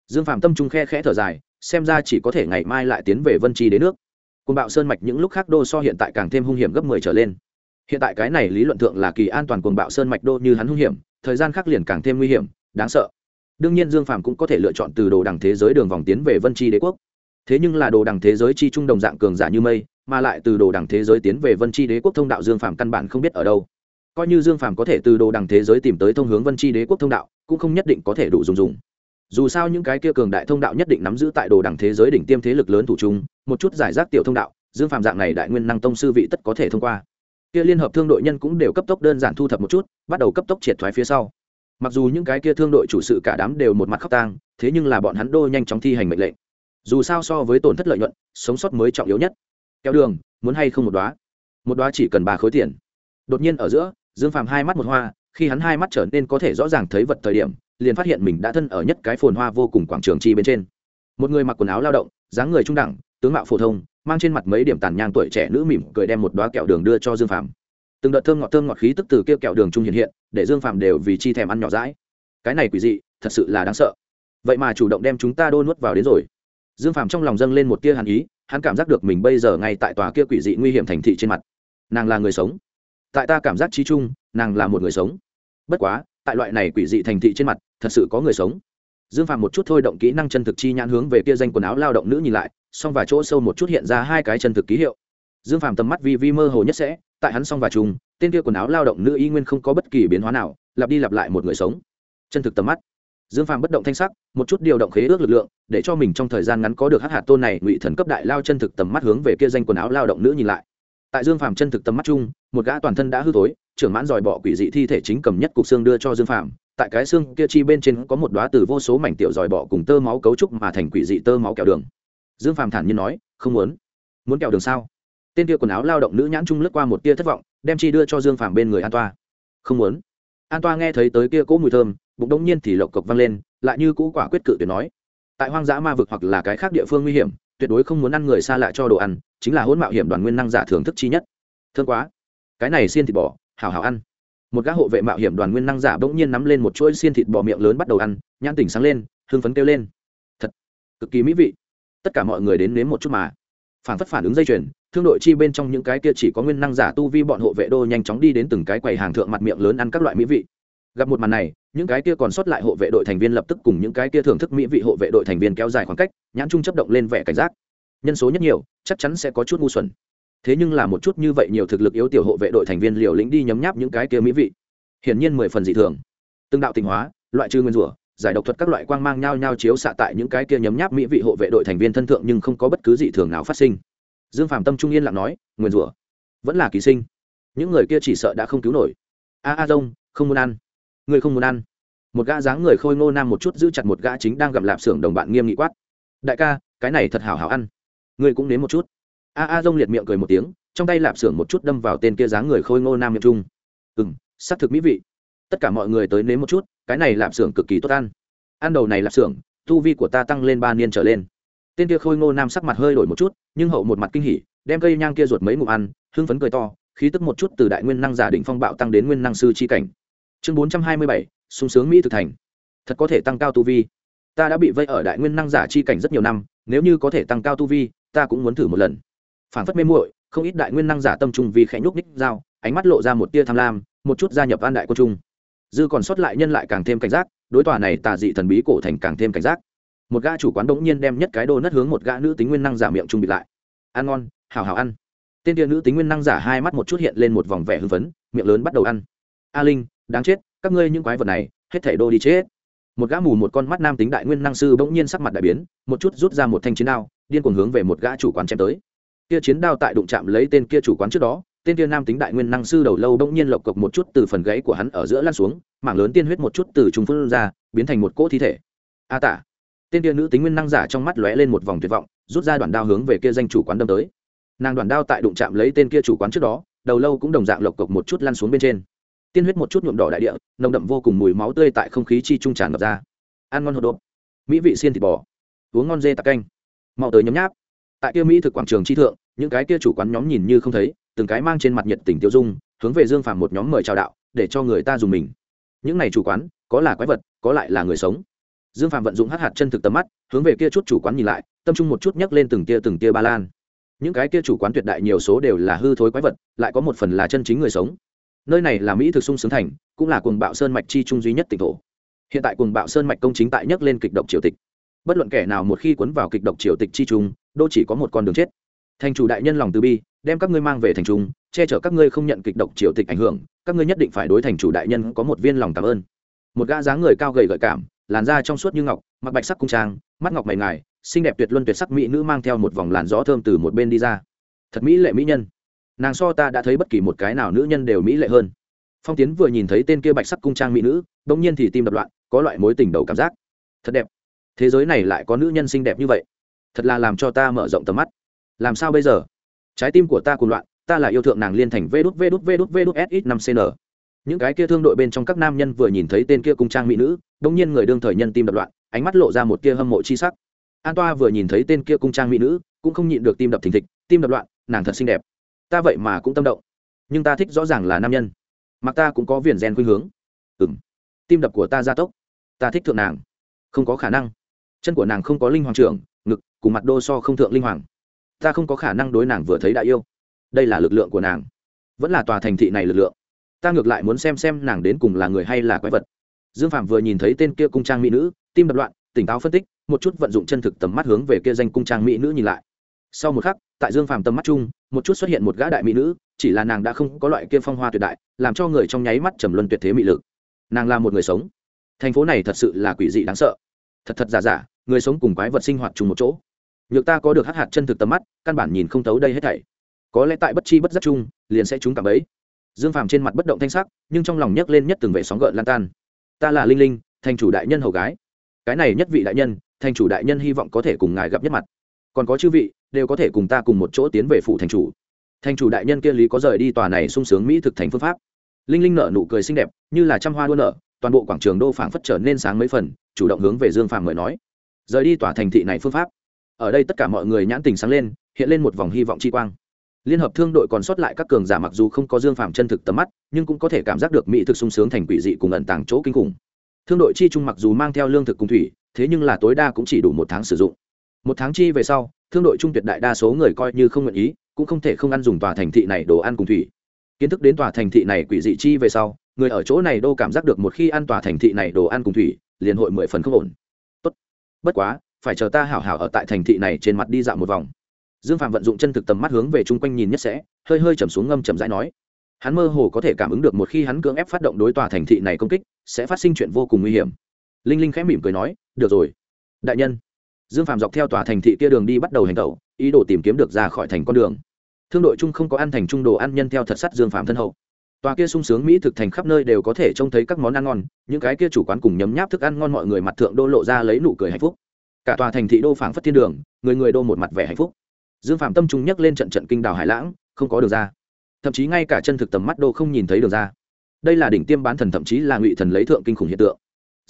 Dương phàm tâm trung khe khẽ thở dài xem ra chỉ có thể ngày mai lại tiến về vân tri đến nước. Côn bạo sơn mạch những lúc khác đô so hiện tại càng thêm hung hiểm gấp mười trở lên. Hiện tại cái này lý luận thượng là kỳ an toàn côn bạo sơn mạch đô như hắn hung hiểm, thời gian khác liền càng thêm nguy hiểm, đáng sợ. Đương nhiên dương phàm cũng có thể lựa chọn từ đồ đằng thế giới đường vòng tiến về vân tri đế quốc. Thế nhưng là đồ đằng thế giới chi trung đồng dạng cường giả như mây, mà lại từ đồ đằng thế giới tiến về vân tri đế quốc thông đạo dương phàm căn bản không biết ở đâu. Coi như dương phàm có thể từ đồ đằng thế giới tìm tới thông hướng vân tri đế quốc thông đạo, cũng không nhất định có thể đủ dùng dùng dù sao những cái kia cường đại thông đạo nhất định nắm giữ tại đồ đằng thế giới đỉnh tiêm thế lực lớn thủ trung, một chút giải rác tiểu thông đạo, dương Phạm dạng này đại nguyên năng tông sư vị tất có thể thông qua. Kia liên hợp thương đội nhân cũng đều cấp tốc đơn giản thu thập một chút, bắt đầu cấp tốc triệt thoái phía sau. Mặc dù những cái kia thương đội chủ sự cả đám đều một mặt khóc tang, thế nhưng là bọn hắn đô nhanh chóng thi hành mệnh lệnh. Dù sao so với tổn thất lợi nhuận, sống sót mới trọng yếu nhất. Kéo đường, muốn hay không một đoá một đoá chỉ cần ba khối tiền. Đột nhiên ở giữa, dương phàm hai mắt một hoa, khi hắn hai mắt trở nên có thể rõ ràng thấy vật thời điểm liền phát hiện mình đã thân ở nhất cái phồn hoa vô cùng quảng trường chi bên trên. Một người mặc quần áo lao động, dáng người trung đẳng, tướng mạo phổ thông, mang trên mặt mấy điểm tàn nhang tuổi trẻ nữ mỉm cười đem một đoá kẹo đường đưa cho dương phàm. Từng đợt thơm ngọt thơm ngọt khí tức từ kia kẹo đường trung hiện hiện, để dương phàm đều vì chi thèm ăn nhỏ rãi cái này quỷ dị, thật sự là đáng sợ. Vậy mà chủ động đem chúng ta đô nuốt vào đến rồi. Dương phàm trong lòng dâng lên một tia hàn ý, hắn cảm giác được mình bây giờ ngay tại tòa kia quỷ dị nguy hiểm thành thị trên mặt. Nàng là người sống. Tại ta cảm giác trí chung nàng là một người sống. Bất quá tại loại này quỷ dị thành thị trên mặt, thật sự có người sống. Dương phàm một chút thôi động kỹ năng chân thực chi nhãn hướng về kia danh quần áo lao động nữ nhìn lại xong và chỗ sâu một chút hiện ra hai cái chân thực ký hiệu. Dương phàm tầm mắt vi vi mơ hồ nhất sẽ, tại hắn xong và trùng tên kia quần áo lao động nữ y nguyên không có bất kỳ biến hóa nào, lặp đi lặp lại một người sống. Chân thực tầm mắt. Dương phàm bất động thanh sắc, một chút điều động khế ước lực lượng, để cho mình trong thời gian ngắn có được hát hạt tôn này ngụy thần cấp đại lao chân thực tầm mắt hướng về kia danh quần áo lao động nữ nhìn lại tại dương phàm chân thực tầm mắt chung, một gã toàn thân đã hư tối trưởng mãn dòi bỏ quỷ dị thi thể chính cầm nhất cục xương đưa cho dương phàm. Tại cái xương kia chi bên trên có một đoá từ vô số mảnh tiểu dòi bỏ cùng tơ máu cấu trúc mà thành quỷ dị tơ máu kẹo đường. Dương phàm thản nhiên nói, không muốn. Muốn kẹo đường sao? Tên kia quần áo lao động nữ nhãn trung lướt qua một tia thất vọng, đem chi đưa cho dương phàm bên người an toa. Không muốn. An toa nghe thấy tới kia cỗ mùi thơm, bụng đông nhiên thì lộc cộc văng lên, lại như cũ quả quyết cự tuyệt nói, tại hoang dã ma vực hoặc là cái khác địa phương nguy hiểm tuyệt đối không muốn ăn người xa lạ cho đồ ăn, chính là hỗn mạo hiểm đoàn nguyên năng giả thưởng thức chi nhất. Thương quá. Cái này xiên thịt bò hào hào ăn. Một gã hộ vệ mạo hiểm đoàn nguyên năng giả bỗng nhiên nắm lên một chuỗi xiên thịt bò miệng lớn bắt đầu ăn, nhãn tỉnh sáng lên hương phấn kêu lên. Thật, cực kỳ mỹ vị. Tất cả mọi người đến nếm một chút mà. Phản phất phản ứng dây chuyền, thương đội chi bên trong những cái kia chỉ có nguyên năng giả tu vi bọn hộ vệ đô nhanh chóng đi đến từng cái quầy hàng thượng mặt miệng lớn ăn các loại mỹ vị. Gặp một màn này những cái kia còn sót lại hộ vệ đội thành viên lập tức cùng những cái kia thưởng thức mỹ vị hộ vệ đội thành viên kéo dài khoảng cách, nhãn trung chấp động lên vẻ cảnh giác. Nhân số nhất nhiều, chắc chắn sẽ có chút ngu xuẩn. Thế nhưng là một chút như vậy nhiều thực lực yếu tiểu hộ vệ đội thành viên liều lĩnh đi nhấm nháp những cái kia mỹ vị. Hiển nhiên mười phần dị thường. Từng đạo tình hóa, loại trừ nguyên rủa, giải độc thuật các loại quang mang nhau nhau chiếu xạ tại những cái kia nhấm nháp mỹ vị hộ vệ đội thành viên thân thượng nhưng không có bất cứ dị thường nào phát sinh. Dương Phạm tâm trung yên lặng nói, nguyên rủa? Vẫn là ký sinh. Những người kia chỉ sợ đã không cứu nổi. A a dông không muốn ăn. Ngươi không muốn ăn. Một gã dáng người khôi ngô nam một chút giữ chặt một gã chính đang gặm lạp xưởng đồng bạn nghiêm nghị quát. Đại ca, cái này thật hảo hảo ăn. Ngươi cũng nếm một chút. A a rông liệt miệng cười một tiếng, trong tay lạp xưởng một chút đâm vào tên kia dáng người khôi ngô nam miệng trung. Ừ m s ắ c thực mỹ vị. Tất cả mọi người tới nếm một chút, cái này lạp xưởng cực kỳ tốt ăn. Ăn đầu này lạp xưởng, tu vi của ta tăng lên ba niên trở lên. Tên kia khôi ngô nam sắc mặt hơi đổi một chút, nhưng hậu một mặt kinh hỉ, đem cây nhang kia ruột mấy ngụm ăn, hưng phấn cười to, khí tức một chút từ đại nguyên năng giả định phong bạo tăng đến nguyên năng sư c h i cảnh chương bốn trăm hai mươi bảy, sung sướng mỹ thực thành. Thật có thể tăng cao tu vi. Ta đã bị vây ở đại nguyên năng giả chi cảnh rất nhiều năm, nếu như có thể tăng cao tu vi, ta cũng muốn thử một lần. Phản phất mê muội, không ít đại nguyên năng giả tâm trung vì khẽ nhúc ních dao, ánh mắt lộ ra một tia tham lam, một chút gia nhập an đại quân trung. Dư còn sót lại nhân lại càng thêm cảnh giác, đối tòa này tà dị thần bí cổ thành càng thêm cảnh giác. Một gã chủ quán đống nhiên đem nhất cái đồ nất hướng một gã nữ tính nguyên năng giả miệng trung bị lại. Ăn ngon, hào hào ăn. Tên tia nữ tính nguyên năng giả hai mắt một chút hiện lên một vòng vẻ hưng phấn, miệng lớn bắt đầu ăn a linh, đáng chết, các ngươi những quái vật này, hết thảy đô đi chết. Một gã mù một con mắt nam tính đại nguyên năng sư bỗng nhiên sắc mặt đại biến, một chút rút ra một thanh chiến đao, điên cuồng hướng về một gã chủ quán chém tới. Kia chiến đao tại đụng chạm lấy tên kia chủ quán trước đó, tên kia nam tính đại nguyên năng sư đầu lâu bỗng nhiên lộc cộc một chút từ phần gãy của hắn ở giữa lăn xuống, mảng lớn tiên huyết một chút từ trung phương ra, biến thành một cỗ thi thể. A tả. Tên kia nữ tính nguyên năng giả trong mắt lóe lên một vòng tuyệt vọng, rút ra đoạn đao hướng về kia danh chủ quán đâm tới. Nàng đoạn đao tại đụng chạm lấy tên kia chủ quán trước đó, đầu lâu cũng đồng dạng lộc cộc một chút lăn xuống bên trên tiên huyết một chút nhuộm đỏ đại địa, nồng đậm vô cùng mùi máu tươi tại không khí chi trung tràn ngập ra. Ăn ngon hột đột mỹ vị xiên thịt bò. Uống ngon dê tạc canh. Mau tới nhấm nháp. Tại kia mỹ thực quảng trường chi thượng, những cái kia chủ quán nhóm nhìn như không thấy, từng cái mang trên mặt nhiệt tình tiêu dung, hướng về dương phàm một nhóm mời chào đạo, để cho người ta dùng mình. Những này chủ quán, có là quái vật, có lại là người sống. Dương phàm vận dụng hát hạt chân thực tầm mắt, hướng về kia chút chủ quán nhìn lại, tâm trung một chút nhấc lên từng tia từng tia ba lan. Những cái kia chủ quán tuyệt đại nhiều số đều là hư thối quái vật, lại có một phần là chân chính người sống nơi này là mỹ thực sung sướng thành, cũng là cuồng bạo sơn mạch chi trung duy nhất tỉnh thổ. Hiện tại cuồng bạo sơn mạch công chính tại nhấc lên kịch độc triều tịch. Bất luận kẻ nào một khi cuốn vào kịch độc triều tịch chi trung, đô chỉ có một con đường chết. Thành chủ đại nhân lòng từ bi, đem các ngươi mang về thành trung, che chở các ngươi không nhận kịch độc triều tịch ảnh hưởng, các ngươi nhất định phải đối thành chủ đại nhân có một viên lòng cảm ơn. Một gã dáng người cao gầy gợi cảm, làn da trong suốt như ngọc, mặc bạch sắc cung trang, mắt ngọc mày ngài, xinh đẹp tuyệt luân tuyệt sắc mỹ nữ mang theo một vòng làn gió thơm từ một bên đi ra. Thật mỹ lệ mỹ nhân nàng so ta đã thấy bất kỳ một cái nào nữ nhân đều mỹ lệ hơn. Phong tiến vừa nhìn thấy tên kia bạch sắc cung trang mỹ nữ đ ỗ n g nhiên thì tim đập loạn, có loại mối tình đầu cảm giác. Thật đẹp. Thế giới này lại có nữ nhân xinh đẹp như vậy. Thật là làm cho ta mở rộng tầm mắt. Làm sao bây giờ? Trái tim của ta cùng loạn, ta là yêu thượng nàng liên thành vê đút vê đút vê đút vê đút s năm cn những cái kia thương đội bên trong các nam nhân vừa nhìn thấy tên kia cung trang mỹ nữ đ ỗ n g nhiên người đương thời nhân tim đập loạn, ánh mắt lộ ra một kia hâm mộ chi sắc. An toa vừa nhìn thấy tên kia cung trang mỹ nữ, cũng không nhịn được tim đập thình thịch, tim đập loạn, nàng thật xinh đẹp ta vậy mà cũng tâm động. Nhưng ta thích rõ ràng là nam nhân. Mặc ta cũng có viền gen khuynh hướng. Ừng tim đập của ta gia tốc. Ta thích thượng nàng. Không có khả năng. Chân của nàng không có linh hoàng trưởng, ngực, cùng mặt đô so không thượng linh hoàng. Ta không có khả năng đối nàng vừa thấy đại yêu. Đây là lực lượng của nàng. Vẫn là tòa thành thị này lực lượng. Ta ngược lại muốn xem xem nàng đến cùng là người hay là quái vật. Dương phạm vừa nhìn thấy tên kia cung trang mỹ nữ, tim đập loạn, tỉnh táo phân tích, một chút vận dụng chân thực tầm mắt hướng về kia danh cung trang mỹ nữ nhìn lại sau một khắc, tại dương phàm tầm mắt chung, một chút xuất hiện một gã đại mỹ nữ, chỉ là nàng đã không có loại kia phong hoa tuyệt đại, làm cho người trong nháy mắt trầm luân tuyệt thế mị lực. Nàng là một người sống. Thành phố này thật sự là quỷ dị đáng sợ. Thật thật giả giả, người sống cùng quái vật sinh hoạt chung một chỗ. Nhược ta có được hắc hạt chân thực tầm mắt, căn bản nhìn không thấu đây hết thảy. Có lẽ tại bất chi bất giác chung, liền sẽ trúng cảm ấy. Dương phàm trên mặt bất động thanh sắc, nhưng trong lòng nhấc lên nhất từng vệ sóng gợn lan tan. Ta là linh linh, thành chủ đại nhân hầu gái. Cái này nhất vị đại nhân, thành chủ đại nhân hy vọng có thể cùng ngài gặp nhất mặt. Còn có chư vị đều có thể cùng ta cùng một chỗ tiến về phủ thành chủ. Thành chủ đại nhân kia lý có rời đi tòa này sung sướng mỹ thực thành phương pháp. Linh linh nở nụ cười xinh đẹp, như là trăm hoa đua nở, toàn bộ quảng trường đô phảng phất trở nên sáng mấy phần, chủ động hướng về dương phàm mời nói. Rời đi tòa thành thị này phương pháp. Ở đây tất cả mọi người nhãn tình sáng lên, hiện lên một vòng hy vọng chi quang. Liên hợp thương đội còn sót lại các cường giả mặc dù không có dương phàm chân thực tầm mắt, nhưng cũng có thể cảm giác được mỹ thực sung sướng thành quỷ dị cùng ẩn tàng chỗ kinh khủng. Thương đội chi trung mặc dù mang theo lương thực cùng thủy, thế nhưng là tối đa cũng chỉ đủ một tháng sử dụng. Một tháng chi về sau thương đội trung tuyệt đại đa số người coi như không nguyện ý, cũng không thể không ăn dùng tòa thành thị này đồ ăn cùng thủy. Kiến thức đến tòa thành thị này quỷ dị chi về sau, người ở chỗ này đâu cảm giác được một khi ăn tòa thành thị này đồ ăn cùng thủy, liền hội mười phần không ổn. Tốt. bất quá, phải chờ ta hảo hảo ở tại thành thị này trên mặt đi dạo một vòng. Dương phạm vận dụng chân thực tầm mắt hướng về chung quanh nhìn nhất sẽ, hơi hơi chầm xuống ngâm chầm rãi nói. Hắn mơ hồ có thể cảm ứng được một khi hắn cưỡng ép phát động đối tòa thành thị này công kích, sẽ phát sinh chuyện vô cùng nguy hiểm. Linh linh khẽ mỉm cười nói, được rồi. Đại nhân dương phạm dọc theo tòa thành thị kia đường đi bắt đầu hành tẩu, ý đồ tìm kiếm được ra khỏi thành con đường. Thương đội chung không có ăn thành trung đồ ăn nhân theo thật sắt dương phạm thân hậu. Tòa kia sung sướng mỹ thực thành khắp nơi đều có thể trông thấy các món ăn ngon, những cái kia chủ quán cùng nhấm nháp thức ăn ngon mọi người mặt thượng đô lộ ra lấy nụ cười hạnh phúc. Cả tòa thành thị đô phảng phất thiên đường, người người đô một mặt vẻ hạnh phúc. Dương phạm tâm trung nhắc lên trận trận kinh đào hải lãng, không có đường ra. Thậm chí ngay cả chân thực tầm mắt đô không nhìn thấy đường ra. Đây là đỉnh tiêm bán thần thậm chí là ngụy thần lấy thượng kinh khủng hiện tượng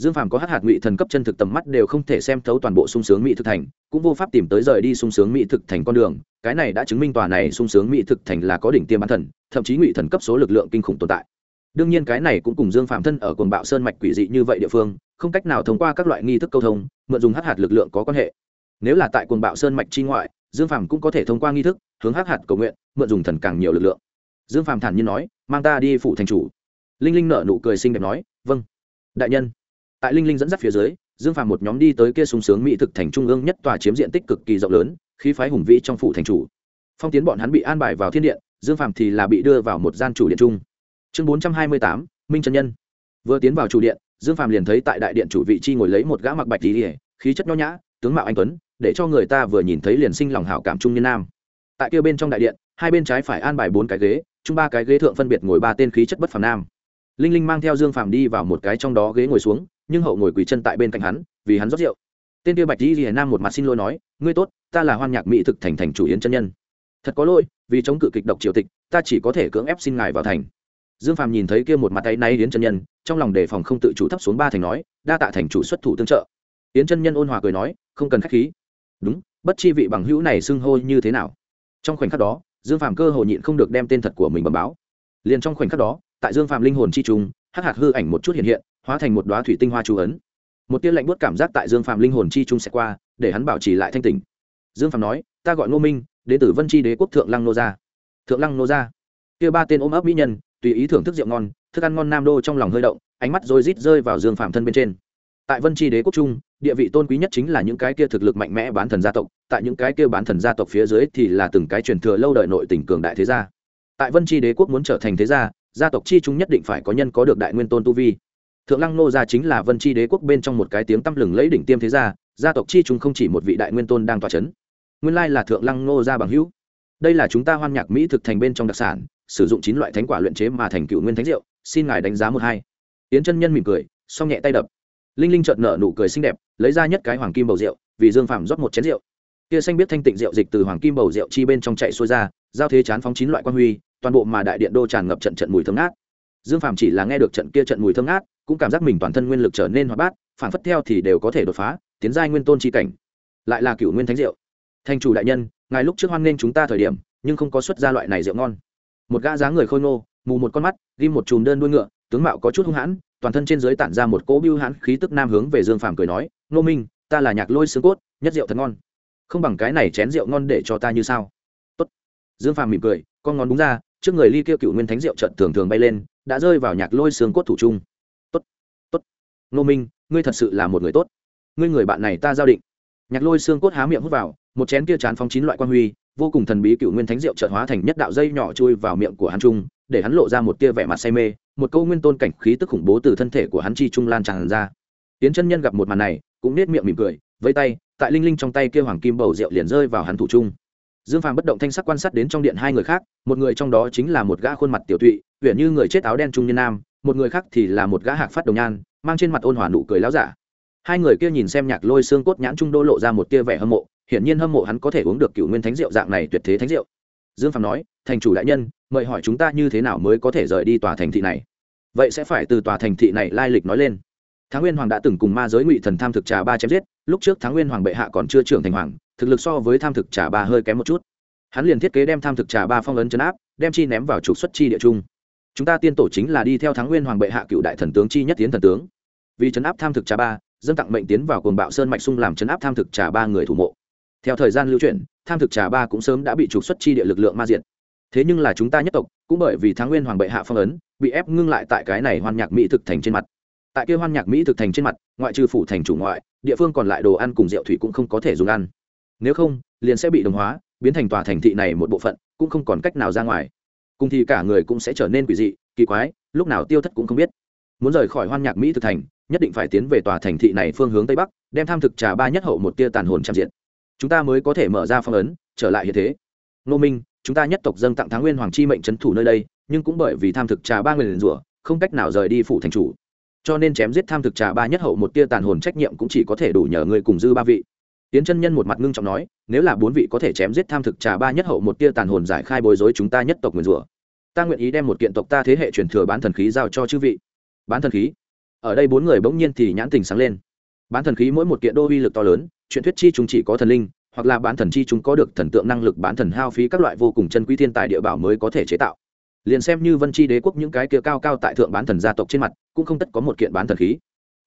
dương phàm có hát hạt ngụy thần cấp chân thực tầm mắt đều không thể xem thấu toàn bộ sung sướng mỹ thực thành, cũng vô pháp tìm tới rời đi sung sướng mỹ thực thành con đường, cái này đã chứng minh tòa này sung sướng mỹ thực thành là có đỉnh tiêm bán thần, thậm chí ngụy thần cấp số lực lượng kinh khủng tồn tại. Đương nhiên cái này cũng cùng dương phạm thân ở quần bạo sơn mạch quỷ dị như vậy địa phương, không cách nào thông qua các loại nghi thức câu thông, mượn dùng hát hạt lực lượng có quan hệ. Nếu là tại quần bạo sơn mạch chi ngoại, dương phạm cũng có thể thông qua nghi thức, hướng hát hạt cầu nguyện, mượn dùng thần càng nhiều lực lượng. Dương phạm thản nhiên nói, mang ta đi phụ thành chủ. Linh linh nở nụ cười xinh đẹp nói vâng đại nhân tại linh linh dẫn dắt phía dưới, dương phàm một nhóm đi tới kia sung sướng mỹ thực thành trung ương nhất tòa chiếm diện tích cực kỳ rộng lớn, khí phái hùng vĩ trong phủ thành chủ. Phong tiến bọn hắn bị an bài vào thiên điện, dương phàm thì là bị đưa vào một gian chủ điện chung. Chương bốn trăm hai mươi tám, minh trân nhân. Vừa tiến vào chủ điện, dương phàm liền thấy tại đại điện chủ vị chi ngồi lấy một gã mặc bạch tỉ khí chất nho nhã, tướng mạo anh tuấn, để cho người ta vừa nhìn thấy liền sinh lòng hảo cảm trung niên nam. Tại kia bên trong đại điện, hai bên trái phải an bài bốn cái ghế, chung ba cái ghế thượng phân biệt ngồi ba tên khí chất bất phàm nam linh linh mang theo dương phàm đi vào một cái trong đó ghế ngồi xuống, nhưng hậu ngồi quỳ chân tại bên cạnh hắn, vì hắn rót rượu. Tên tiêu bạch di hiền nam một mặt xin lỗi nói, ngươi tốt, ta là hoan nhạc mỹ thực thành thành chủ yến chân nhân. Thật có lỗi, vì chống cự kịch độc triều tịch, ta chỉ có thể cưỡng ép xin ngài vào thành. Dương phàm nhìn thấy kia một mặt tay nay yến chân nhân, trong lòng đề phòng không tự chủ thấp xuống ba thành nói, đa tạ thành chủ xuất thủ tương trợ. Yến chân nhân ôn hòa cười nói, không cần khách khí. Đúng, bất chi vị bằng hữu này xưng hô như thế nào? Trong khoảnh khắc đó, dương phàm cơ hồ nhịn không được đem tên thật của mình bẩm báo. Liền trong khoảnh khắc đó tại dương phàm linh hồn chi trùng hắc hạt hư ảnh một chút hiện hiện, hóa thành một đoá thủy tinh hoa chú ấn. Một tia lạnh buốt cảm giác tại dương phàm linh hồn chi trung sẽ qua, để hắn bảo trì lại thanh tỉnh. Dương phàm nói, ta gọi ngô minh, đến tử vân chi đế quốc thượng lăng nô gia. Thượng lăng nô gia. Kia ba tên ôm ấp mỹ nhân, tùy ý thưởng thức rượu ngon, thức ăn ngon nam đô trong lòng hơi động, ánh mắt rồi rít rơi vào dương phàm thân bên trên. Tại vân chi đế quốc trung, địa vị tôn quý nhất chính là những cái kia thực lực mạnh mẽ bán thần gia tộc, tại những cái kia bán thần gia tộc phía dưới thì là từng cái truyền thừa lâu đời nội tỉnh cường đại thế gia. Tại vân chi đế quốc muốn trở thành thế gia gia tộc chi chúng nhất định phải có nhân có được đại nguyên tôn tu vi. Thượng lăng nô gia chính là vân chi đế quốc bên trong một cái tiếng tăm lừng lấy đỉnh tiêm thế gia gia tộc chi chúng không chỉ một vị đại nguyên tôn đang tỏa chấn. Nguyên lai là thượng lăng nô gia bằng hữu. Đây là chúng ta hoan nhạc mỹ thực thành bên trong đặc sản, sử dụng chín loại thánh quả luyện chế mà thành cựu nguyên thánh rượu, xin ngài đánh giá một hai. Yến chân nhân mỉm cười xong nhẹ tay đập. Linh linh trợn nở nụ cười xinh đẹp, lấy ra nhất cái hoàng kim bầu rượu, vì dương phạm rót một chén rượu. Kia xanh biết thanh tịnh rượu dịch từ hoàng kim bầu rượu chi bên trong chạy xuôi ra, giao thế chán phóng chín loại quan huy toàn bộ mà đại điện đô tràn ngập trận trận mùi thơm ngát. Dương phàm chỉ là nghe được trận kia trận mùi thơm ngát, cũng cảm giác mình toàn thân nguyên lực trở nên hoạt bát phản phất theo thì đều có thể đột phá, tiến giai nguyên tôn chi cảnh. Lại là cựu nguyên thánh rượu thành chủ đại nhân, ngài lúc trước hoan nghênh chúng ta thời điểm, nhưng không có xuất ra loại này rượu ngon. Một gã dáng người khôi ngô, mù một con mắt, ghim một chùm đơn đuôi ngựa, tướng mạo có chút hung hãn, toàn thân trên dưới tản ra một cỗ bưu hãn khí tức nam hướng về dương phàm cười nói nô minh, ta là nhạc lôi xương cốt, nhất rượu thật ngon. Không bằng cái này chén rượu ngon để cho ta như sao? Tốt. Dương phàm mỉm cười, con ngón đúng ra trước người ly kia cựu nguyên thánh rượu trận thường thường bay lên, đã rơi vào nhạc lôi xương cốt thủ trung. Tốt tốt. Nô minh, ngươi thật sự là một người tốt. Ngươi người bạn này ta giao định. Nhạc lôi xương cốt há miệng hút vào, một chén kia chán phóng chín loại quan huy, vô cùng thần bí cựu nguyên thánh rượu trợt hóa thành nhất đạo dây nhỏ chui vào miệng của hắn trung, để hắn lộ ra một tia vẻ mặt say mê, một câu nguyên tôn cảnh khí tức khủng bố từ thân thể của hắn chi trung lan tràn ra. Tiến chân nhân gặp một màn này, cũng nết miệng mỉm cười vây tay, tại linh linh trong tay kia hoàng kim bầu rượu liền rơi vào hắn thủ trung dương phàm bất động thanh sắc quan sát đến trong điện hai người khác một người trong đó chính là một gã khuôn mặt tiểu tụy huyện như người chết áo đen trung niên nam một người khác thì là một gã hạc phát đồng nhan mang trên mặt ôn hòa nụ cười láo giả. Hai người kia nhìn xem nhạc lôi xương cốt nhãn trung đô lộ ra một tia vẻ hâm mộ hiển nhiên hâm mộ hắn có thể uống được cựu nguyên thánh rượu dạng này tuyệt thế thánh rượu. Dương Phàm nói thành chủ đại nhân mời hỏi chúng ta như thế nào mới có thể rời đi tòa thành thị này? Vậy sẽ phải từ tòa thành thị này lai lịch nói lên. Thắng Nguyên Hoàng đã từng cùng ma giới ngụy thần tham thực trà ba chém giết, lúc trước Thắng Nguyên Hoàng bệ hạ còn chưa trưởng thành hoàng, thực lực so với tham thực trà ba hơi kém một chút. Hắn liền thiết kế đem tham thực trà ba phong ấn chấn áp, đem chi ném vào trục xuất chi địa trung. Chúng ta tiên tổ chính là đi theo Thắng Nguyên Hoàng bệ hạ cựu đại thần tướng chi nhất tiến thần tướng. Vì chấn áp tham thực trà ba, dân tặng mệnh tiến vào cồn bạo sơn mạch sung làm chấn áp tham thực trà ba người thủ mộ. Theo thời gian lưu chuyển, tham thực trà ba cũng sớm đã bị trục xuất chi địa lực lượng ma diện. Thế nhưng là chúng ta nhất tộc, cũng bởi vì Thắng Nguyên Hoàng bệ hạ phong ấn, bị ép ngưng lại tại cái này hoan nhạc mỹ thực thành trên mặt tại kia hoan nhạc mỹ thực thành trên mặt ngoại trừ phủ thành chủ ngoại địa phương còn lại đồ ăn cùng rượu thủy cũng không có thể dùng ăn nếu không, liền sẽ bị đồng hóa, biến thành tòa thành thị này một bộ phận, cũng không còn cách nào ra ngoài. Cùng thì cả người cũng sẽ trở nên quỷ dị, kỳ quái, lúc nào tiêu thất cũng không biết. Muốn rời khỏi hoan nhạc mỹ thực thành, nhất định phải tiến về tòa thành thị này phương hướng tây bắc, đem tham thực trà ba nhất hậu một tia tàn hồn chạm diện. Chúng ta mới có thể mở ra phong ấn, trở lại hiện thế. Nô minh, chúng ta nhất tộc dâng tặng tháng nguyên hoàng chi mệnh trấn thủ nơi đây, nhưng cũng bởi vì tham thực trà ba người liền rủa, không cách nào rời đi phủ thành chủ. Cho nên chém giết tham thực trà ba nhất hậu một tia tàn hồn trách nhiệm cũng chỉ có thể đủ nhờ người cùng dư ba vị tiến chân nhân một mặt ngưng trọng nói, nếu là bốn vị có thể chém giết tham thực trà ba nhất hậu một tia tàn hồn giải khai bối rối chúng ta nhất tộc nguyền rủa, ta nguyện ý đem một kiện tộc ta thế hệ truyền thừa bán thần khí giao cho chư vị. Bán thần khí? Ở đây bốn người bỗng nhiên thì nhãn tình sáng lên. Bán thần khí mỗi một kiện đô uy lực to lớn, chuyện thuyết chi chúng chỉ có thần linh, hoặc là bán thần chi chúng có được thần tượng năng lực bán thần hao phí các loại vô cùng chân quý thiên tài địa bảo mới có thể chế tạo. Liền xem như vân chi đế quốc những cái kia cao cao tại thượng bán thần gia tộc trên mặt, cũng không tất có một kiện bán thần khí.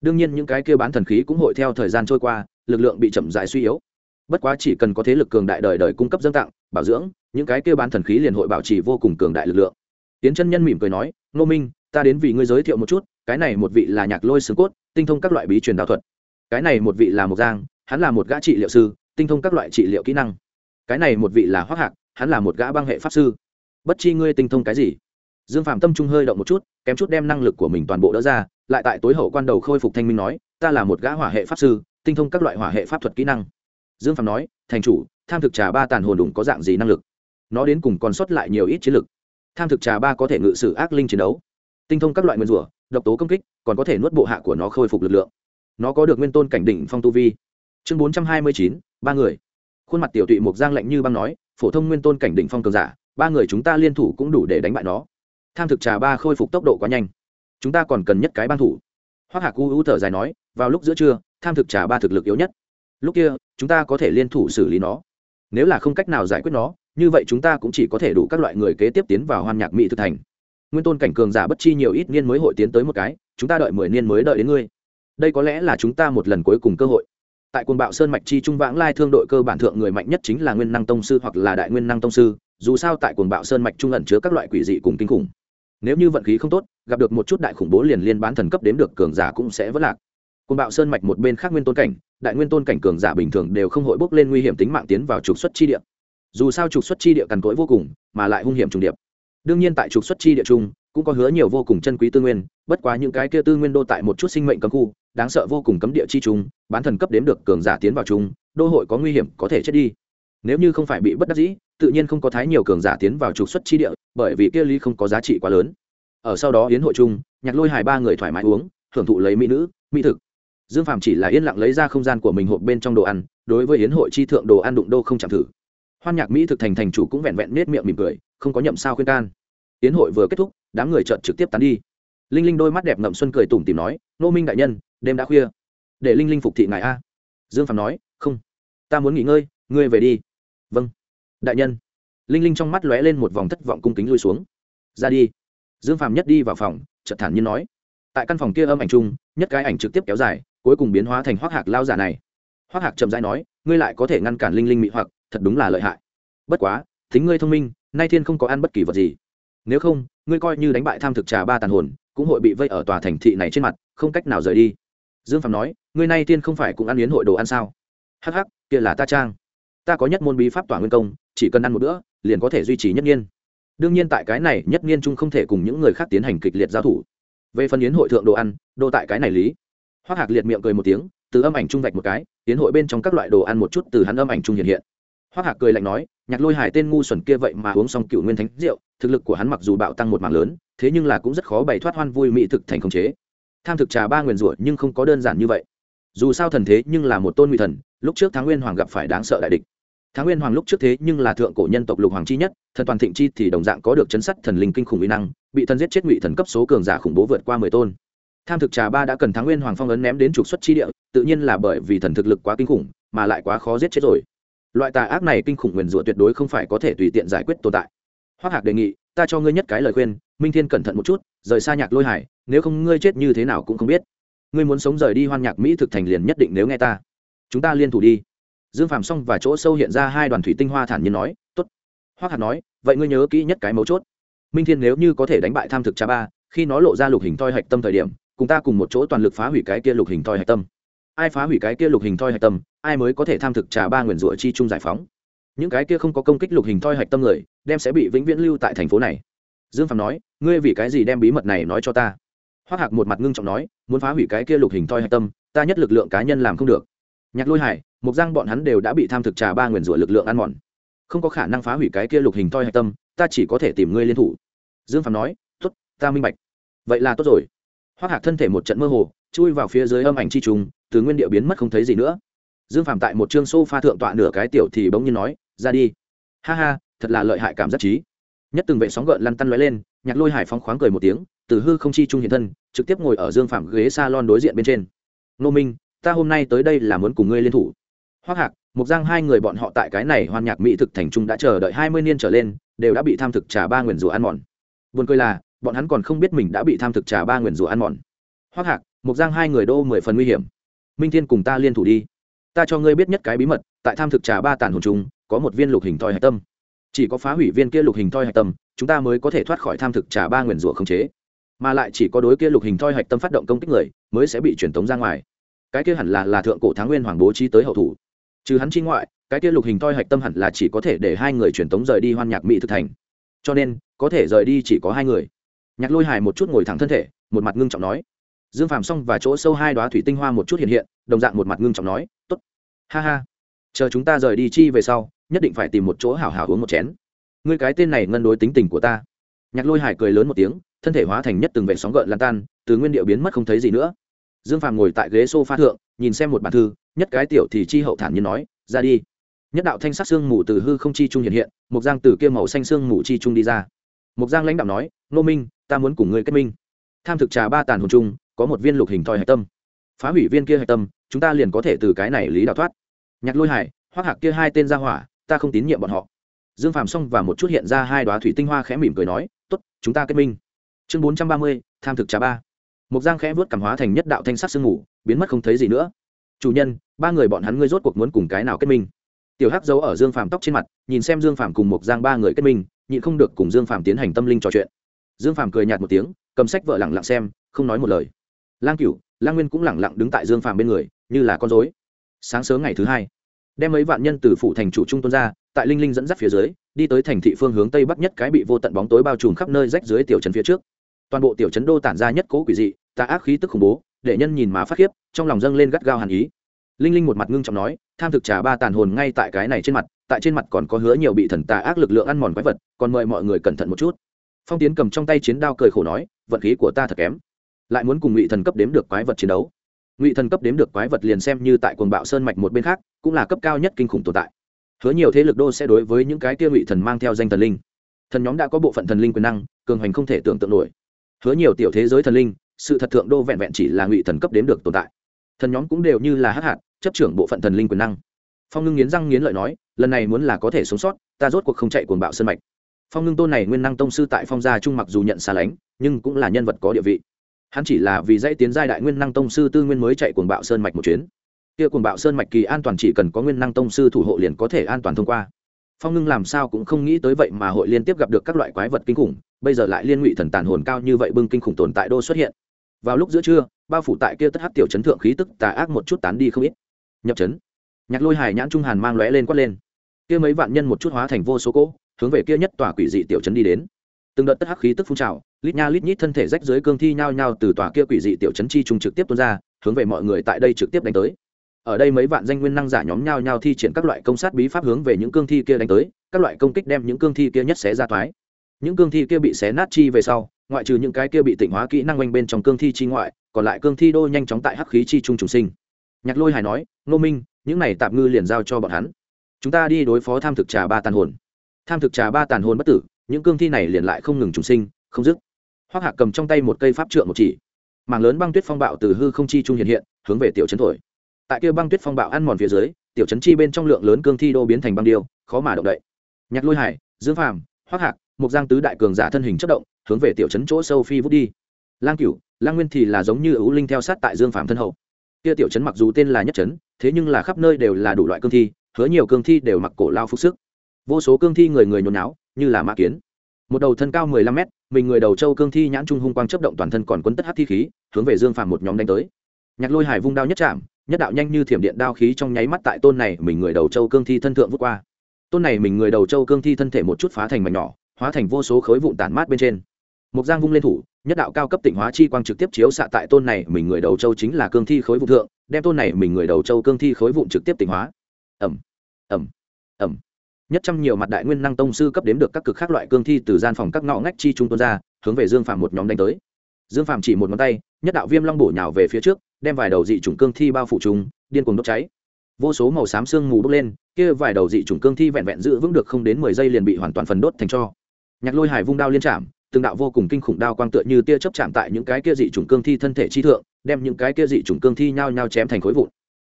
Đương nhiên những cái kia bán thần khí cũng hội theo thời gian trôi qua lực lượng bị chậm dại suy yếu. Bất quá chỉ cần có thế lực cường đại đời đời cung cấp dân tặng, bảo dưỡng, những cái kêu bán thần khí liền hội bảo trì vô cùng cường đại lực lượng. Tiến chân nhân mỉm cười nói, ngô minh, ta đến vì ngươi giới thiệu một chút, cái này một vị là nhạc lôi xương cốt, tinh thông các loại bí truyền đạo thuật. Cái này một vị là mộc giang, hắn là một gã trị liệu sư, tinh thông các loại trị liệu kỹ năng. Cái này một vị là hoác hạc, hắn là một gã băng hệ pháp sư. Bất chi ngươi tinh thông cái gì? Dương phạm tâm trung hơi động một chút, kém chút đem năng lực của mình toàn bộ đỡ ra, lại tại tối hậu quan đầu khôi phục thanh minh nói, ta là một gã hỏa hệ pháp sư tinh thông các loại hỏa hệ pháp thuật kỹ năng. Dương phạm nói, thành chủ, tham thực trà ba tàn hồn đủng có dạng gì năng lực? Nó đến cùng còn sót lại nhiều ít chiến lực. Tham thực trà ba có thể ngự sử ác linh chiến đấu. Tinh thông các loại nguyên rủa, độc tố công kích, còn có thể nuốt bộ hạ của nó khôi phục lực lượng. Nó có được nguyên tôn cảnh đỉnh phong tu vi. Chương bốn trăm hai mươi chín, ba người. Khuôn mặt tiểu tụy mục giang lạnh như băng nói, phổ thông nguyên tôn cảnh đỉnh phong cường giả, ba người chúng ta liên thủ cũng đủ để đánh bại nó. Tham thực trà ba khôi phục tốc độ quá nhanh. Chúng ta còn cần nhất cái ban thủ. Hoác hạc u u thở dài nói, vào lúc giữa trưa tham thực trà ba thực lực yếu nhất. Lúc kia, chúng ta có thể liên thủ xử lý nó. Nếu là không cách nào giải quyết nó, như vậy chúng ta cũng chỉ có thể đủ các loại người kế tiếp tiến vào hoan nhạc mỹ thực thành. Nguyên tôn cảnh cường giả bất chi nhiều ít niên mới hội tiến tới một cái, chúng ta đợi mười niên mới đợi đến ngươi. Đây có lẽ là chúng ta một lần cuối cùng cơ hội. Tại quần bạo sơn mạch chi trung vãng lai thương đội cơ bản thượng người mạnh nhất chính là nguyên năng tông sư hoặc là đại nguyên năng tông sư, dù sao tại quần bạo sơn mạch trung ẩn chứa các loại quỷ dị cùng kinh khủng. Nếu như vận khí không tốt, gặp được một chút đại khủng bố liền liên bán thần cấp đến được cường giả cũng sẽ vất lạc quần bạo sơn mạch một bên khác nguyên tôn cảnh, đại nguyên tôn cảnh cường giả bình thường đều không hội bốc lên nguy hiểm tính mạng tiến vào trục xuất chi địa. Dù sao trục xuất chi địa cằn cỗi vô cùng, mà lại hung hiểm trùng điệp. Đương nhiên tại trục xuất chi địa trung cũng có hứa nhiều vô cùng chân quý tư nguyên, bất quá những cái kia tư nguyên đô tại một chút sinh mệnh cấm khu, đáng sợ vô cùng cấm địa chi trung bán thần cấp đến được cường giả tiến vào chung, đô hội có nguy hiểm, có thể chết đi. Nếu như không phải bị bất đắc dĩ, tự nhiên không có thái nhiều cường giả tiến vào trục xuất chi địa, bởi vì kia ly không có giá trị quá lớn. Ở sau đó yến hội chung, nhạc lôi hài ba người thoải mái uống hưởng thụ lấy mỹ nữ, mỹ thực dương phàm chỉ là yên lặng lấy ra không gian của mình hộp bên trong đồ ăn, đối với yến hội chi thượng đồ ăn đụng đô không chạm thử. Hoan nhạc mỹ thực thành thành chủ cũng vẹn vẹn nết miệng mỉm cười, không có nhậm sao khuyên can. Yến hội vừa kết thúc, đám người trợn trực tiếp tán đi. Linh linh đôi mắt đẹp ngậm xuân cười tủm tìm nói, nô minh đại nhân, đêm đã khuya. Để linh linh phục thị ngài a. Dương phàm nói, không, ta muốn nghỉ ngơi, ngươi về đi. Vâng. Đại nhân. Linh linh trong mắt lóe lên một vòng thất vọng cung kính lui xuống. Ra đi. Dương phàm nhất đi vào phòng, chợt thản nhiên nói, tại căn phòng kia âm ảnh chung, nhất cái ảnh trực tiếp kéo dài cuối cùng biến hóa thành hoác hạc lao giả này. Hoác hạc chậm rãi nói, ngươi lại có thể ngăn cản linh linh mị hoặc, thật đúng là lợi hại. Bất quá tính ngươi thông minh, nay thiên không có ăn bất kỳ vật gì. Nếu không, ngươi coi như đánh bại tham thực trà ba tàn hồn, cũng hội bị vây ở tòa thành thị này trên mặt, không cách nào rời đi. Dương phạm nói, ngươi nay tiên không phải cũng ăn yến hội đồ ăn sao? Hắc hắc, kia là ta trang. Ta có nhất môn bí pháp tỏa nguyên công, chỉ cần ăn một bữa, liền có thể duy trì nhất nhiên đương nhiên tại cái này, nhất nhiên trung không thể cùng những người khác tiến hành kịch liệt giao thủ. Về phần yến hội thượng đồ ăn, đồ tại cái này lý hoác hạc liệt miệng cười một tiếng từ âm ảnh trung vạch một cái tiến hội bên trong các loại đồ ăn một chút từ hắn âm ảnh trung hiện hiện. Hoác hạc cười lạnh nói nhạc lôi hải tên ngu xuẩn kia vậy mà uống xong cựu nguyên thánh rượu thực lực của hắn mặc dù bạo tăng một mạng lớn thế nhưng là cũng rất khó bày thoát hoan vui mỹ thực thành khống chế. Tham thực trà ba nguyền rủa nhưng không có đơn giản như vậy. Dù sao thần thế nhưng là một tôn ngụy thần lúc trước thắng nguyên hoàng gặp phải đáng sợ đại địch. Tháng Nguyên Hoàng lúc trước thế nhưng là thượng cổ nhân tộc lục hoàng chi nhất, thần toàn thịnh chi thì đồng dạng có được chấn sắt thần linh kinh khủng uy năng, bị thần giết chết ngụy thần cấp số cường giả khủng bố vượt qua mười tôn. Tham thực trà ba đã cần thắng Nguyên Hoàng phong ấn ném đến trục xuất chi địa, tự nhiên là bởi vì thần thực lực quá kinh khủng, mà lại quá khó giết chết rồi. Loại tà ác này kinh khủng nguyền rủa tuyệt đối không phải có thể tùy tiện giải quyết tồn tại. Hoắc Hạc đề nghị, ta cho ngươi nhất cái lời khuyên, Minh Thiên cẩn thận một chút, rời xa Nhạc Lôi Hải, nếu không ngươi chết như thế nào cũng không biết. Ngươi muốn sống rời đi Hoan Nhạc Mỹ thực thành liền nhất định nếu nghe ta. Chúng ta liên thủ đi dương phạm xong và chỗ sâu hiện ra hai đoàn thủy tinh hoa thản nhiên nói t ố t hoác hạt nói vậy ngươi nhớ kỹ nhất cái mấu chốt minh thiên nếu như có thể đánh bại tham thực cha ba khi nó lộ ra lục hình thoi hạch tâm thời điểm cùng ta cùng một chỗ toàn lực phá hủy cái kia lục hình thoi hạch tâm. Ai phá hủy cái kia lục hình thoi hạch tâm, ai mới có thể tham thực trà ba nguyền rủa chi chung giải phóng. Những cái kia không có công kích lục hình thoi hạch tâm người, đem sẽ bị vĩnh viễn lưu tại thành phố này. Dương phạm nói, ngươi vì cái gì đem bí mật này nói cho ta? Hoác hạc một mặt ngưng trọng nói, muốn phá hủy cái kia lục hình thoi hạch tâm, ta nhất lực lượng cá nhân làm không được. Nhạc lôi hải mục giang bọn hắn đều đã bị tham thực trà ba nguyền rủa lực lượng ăn mòn. Không có khả năng phá hủy cái kia lục hình thoi hạch tâm, ta chỉ có thể tìm ngươi liên thủ. Dương phạm nói t ố t ta minh bạch. Vậy là tốt rồi hoác hạc thân thể một trận mơ hồ, chui vào phía dưới âm ảnh chi trùng, từ nguyên địa biến mất không thấy gì nữa. Dương phạm tại một chương s o pha thượng tọa nửa cái tiểu thì bỗng nhiên nói, ra đi. Ha ha, thật là lợi hại cảm giác trí nhất từng vệ sóng gợn lăn tăn lóe lên, nhạc lôi hải phóng khoáng cười một tiếng, từ hư không chi trung hiện thân, trực tiếp ngồi ở dương phạm ghế s a lon đối diện bên trên. Nô minh, ta hôm nay tới đây là muốn cùng ngươi liên thủ. Hoác hạc mục giang hai người bọn họ tại cái này hoan nhạc mỹ thực thành trung đã chờ đợi hai mươi niên trở lên, đều đã bị tham thực trả ba nguyền rủa ăn mòn. Buồn cười là bọn hắn còn không biết mình đã bị tham thực trà ba nguyền rủa ăn mòn. Hoác hạc mục giang hai người đô mười phần nguy hiểm. Minh thiên cùng ta liên thủ đi. Ta cho ngươi biết nhất cái bí mật, tại tham thực trà ba tàn hồn trung có một viên lục hình thoi hạch tâm. Chỉ có phá hủy viên kia lục hình thoi hạch tâm, chúng ta mới có thể thoát khỏi tham thực trà ba nguyền rủa khống chế. Mà lại chỉ có đối kia lục hình thoi hạch tâm phát động công kích người, mới sẽ bị truyền tống ra ngoài. Cái kia hẳn là là thượng cổ tháng nguyên hoàng bố trí tới hậu thủ. Trừ hắn chi ngoại, cái kia lục hình thoi hạch tâm hẳn là chỉ có thể để hai người truyền tống rời đi hoan nhạc mỹ thực thành. Cho nên, có thể rời đi chỉ có hai người nhạc lôi hài một chút ngồi thẳng thân thể, một mặt ngưng trọng nói. Dương phàm xong và chỗ sâu hai đoá thủy tinh hoa một chút hiện hiện, đồng dạng một mặt ngưng trọng nói t ố t ha ha. Chờ chúng ta rời đi chi về sau, nhất định phải tìm một chỗ hảo hảo uống một chén. Ngươi cái tên này ngân đối tính tình của ta. Nhạc lôi hải cười lớn một tiếng, thân thể hóa thành nhất từng vệ sóng gợn lan tan, từ nguyên điệu biến mất không thấy gì nữa. Dương phàm ngồi tại ghế s o f a thượng, nhìn xem một bản thư, nhất cái tiểu thì chi hậu thản nhiên nói, ra đi. Nhất đạo thanh sắc xương mù từ hư không chi trung hiện hiện mục giang từ kia màu xanh xương mù chi trung đi ra. Mục giang lãnh đạo nói, nô minh ta muốn cùng ngươi kết minh. Tham thực trà ba tàn hồn trung có một viên lục hình thoi hạch tâm. Phá hủy viên kia hạch tâm, chúng ta liền có thể từ cái này lý đạo thoát. Nhạc lôi hải hoác hạc kia hai tên ra hỏa, ta không tín nhiệm bọn họ. Dương phàm xong và một chút hiện ra hai đoá thủy tinh hoa khẽ mỉm cười nói t ố t chúng ta kết minh. Chương bốn trăm ba mươi, tham thực trà ba. Mục giang khẽ vớt cảm hóa thành nhất đạo thanh sắc sương ngủ biến mất không thấy gì nữa. Chủ nhân, ba người bọn hắn ngươi rốt cuộc muốn cùng cái nào kết minh? Tiểu hắc giấu ở dương phàm tóc trên mặt, nhìn xem dương phàm cùng một giang ba người kết minh, nhịn không được cùng dương phàm tiến hành tâm linh trò chuyện dương phàm cười nhạt một tiếng, cầm sách vợ lẳng lặng xem, không nói một lời. Lang cửu, lang nguyên cũng lẳng lặng đứng tại dương phàm bên người, như là con dối sáng sớm ngày thứ hai, đem mấy vạn nhân từ phủ thành chủ trung tuân ra, tại linh linh dẫn dắt phía dưới, đi tới thành thị phương hướng tây bắc nhất cái bị vô tận bóng tối bao trùm khắp nơi rách dưới tiểu trấn phía trước. Toàn bộ tiểu trấn đô tản ra nhất cố quỷ dị, tà ác khí tức khủng bố, để nhân nhìn mà phát khiếp, trong lòng dâng lên gắt gao hàn ý. Linh linh một mặt ngưng trọng nói, tham thực trà ba tàn hồn ngay tại cái này trên mặt, tại trên mặt còn có hứa nhiều bị thần tà ác lực lượng ăn mòn quái vật, còn mời mọi người cẩn thận một chút phong tiến cầm trong tay chiến đao cười khổ nói, vận khí của ta thật kém. Lại muốn cùng ngụy thần cấp đếm được quái vật chiến đấu. Ngụy thần cấp đếm được quái vật liền xem như tại quần bạo sơn mạch một bên khác, cũng là cấp cao nhất kinh khủng tồn tại. Hứa nhiều thế lực đô sẽ đối với những cái kia ngụy thần mang theo danh thần linh. Thần nhóm đã có bộ phận thần linh quyền năng, cường hành không thể tưởng tượng nổi. Hứa nhiều tiểu thế giới thần linh, sự thật thượng đô vẹn vẹn chỉ là ngụy thần cấp đếm được tồn tại. Thần nhóm cũng đều như là hắc hạt, chấp trưởng bộ phận thần linh quyền năng. Phong ngưng nghiến răng nghiến lợi nói, lần này muốn là có thể sống sót, ta rốt cuộc không chạy cuồng bạo sơn mạch phong ngưng tôn này nguyên năng tông sư tại phong gia trung mặc dù nhận xa lánh, nhưng cũng là nhân vật có địa vị. Hắn chỉ là vì dãy tiến giai đại nguyên năng tông sư tư nguyên mới chạy cuồng bạo sơn mạch một chuyến. Kia cuồng bạo sơn mạch kỳ an toàn chỉ cần có nguyên năng tông sư thủ hộ liền có thể an toàn thông qua. Phong ngưng làm sao cũng không nghĩ tới vậy mà hội liên tiếp gặp được các loại quái vật kinh khủng, bây giờ lại liên ngụy thần tàn hồn cao như vậy bưng kinh khủng tồn tại đô xuất hiện. Vào lúc giữa trưa, bao phủ tại kia tất hát tiểu chấn thượng khí tức tà ác một chút tán đi không ít. Nhập chấn. Nhạc lôi hải nhãn trung hàn mang lóe lên quát lên. Kia mấy vạn nhân một chút hóa thành vô số cỗ hướng về kia nhất tòa quỷ dị tiểu chấn đi đến. Từng đợt tất hắc khí tức phun trào, lít nha lít nhít thân thể rách dưới cương thi nhao nhao từ tòa kia quỷ dị tiểu chấn chi trung trực tiếp tuôn ra, hướng về mọi người tại đây trực tiếp đánh tới. Ở đây mấy vạn danh nguyên năng giả nhóm nhao nhao thi triển các loại công sát bí pháp hướng về những cương thi kia đánh tới, các loại công kích đem những cương thi kia nhất xé ra thoái. Những cương thi kia bị xé nát chi về sau, ngoại trừ những cái kia bị tịnh hóa kỹ năng oanh bên trong cương thi chi ngoại, còn lại cương thi đô nhanh chóng tại hắc khí chi trung trùng sinh. Nhạc lôi hài nói, ngô minh, những này tạm ngư liền giao cho bọn hắn. Chúng ta đi đối phó tham thực trà ba tàn hồn tham thực trà ba tàn hồn bất tử, những cương thi này liền lại không ngừng trùng sinh, không dứt. Hoác hạc cầm trong tay một cây pháp trượng một chỉ. Mảng lớn băng tuyết phong bạo từ hư không chi trung hiện hiện, hướng về tiểu trấn thổi. Tại kia băng tuyết phong bạo ăn mòn phía dưới, tiểu trấn chi bên trong lượng lớn cương thi đô biến thành băng điêu, khó mà động đậy. Nhạc lôi hải, dương phàm hoác hạc, mục giang tứ đại cường giả thân hình chất động, hướng về tiểu trấn chỗ sâu phi vút đi. Lang cửu, lang nguyên thì là giống như ấu linh theo sát tại dương phàm thân hậu. Kia tiểu trấn mặc dù tên là nhất trấn, thế nhưng là khắp nơi đều là đủ loại cương thi, hứa nhiều cương thi đều mặc cổ lao phục sức vô số cương thi người người nhốn náo như là mã kiến. Một đầu thân cao mười lăm mét, mình người đầu châu cương thi nhãn trung hung quang chấp động toàn thân còn quấn tất hát thi khí, hướng về dương phàm một nhóm đánh tới. Nhạc lôi hải vung đao nhất chạm, nhất đạo nhanh như thiểm điện đao khí trong nháy mắt tại tôn này mình người đầu châu cương thi thân thượng vút qua. Tôn này mình người đầu châu cương thi thân thể một chút phá thành mảnh nhỏ, hóa thành vô số khối vụn tản mát bên trên. Mục giang vung lên thủ, nhất đạo cao cấp tỉnh hóa chi quang trực tiếp chiếu xạ tại tôn này mình người đầu châu chính là cương thi khối vụn thượng, đem tôn này mình người đầu châu cương thi khối vụn trực tiếp tỉnh hóa. Ẩm ẩm ẩm nhất trăm nhiều mặt đại nguyên năng tông sư cấp đếm được các cực khác loại cương thi từ gian phòng các ngõ ngách chi trung tuôn ra, hướng về dương phạm một nhóm đánh tới. Dương phạm chỉ một ngón tay, nhất đạo viêm long bổ nhào về phía trước, đem vài đầu dị chủng cương thi bao phủ chúng điên cuồng đốt cháy. Vô số màu xám sương mù bốc lên, kia vài đầu dị chủng cương thi vẹn vẹn giữ vững được không đến mười giây liền bị hoàn toàn phần đốt thành cho. Nhạc lôi hải vung đao liên chạm, từng đạo vô cùng kinh khủng đao quang tựa như tia chớp chạm tại những cái kia dị chủng cương thi thân thể chi thượng, đem những cái kia dị chủng cương thi nhao nhao chém thành khối vụn.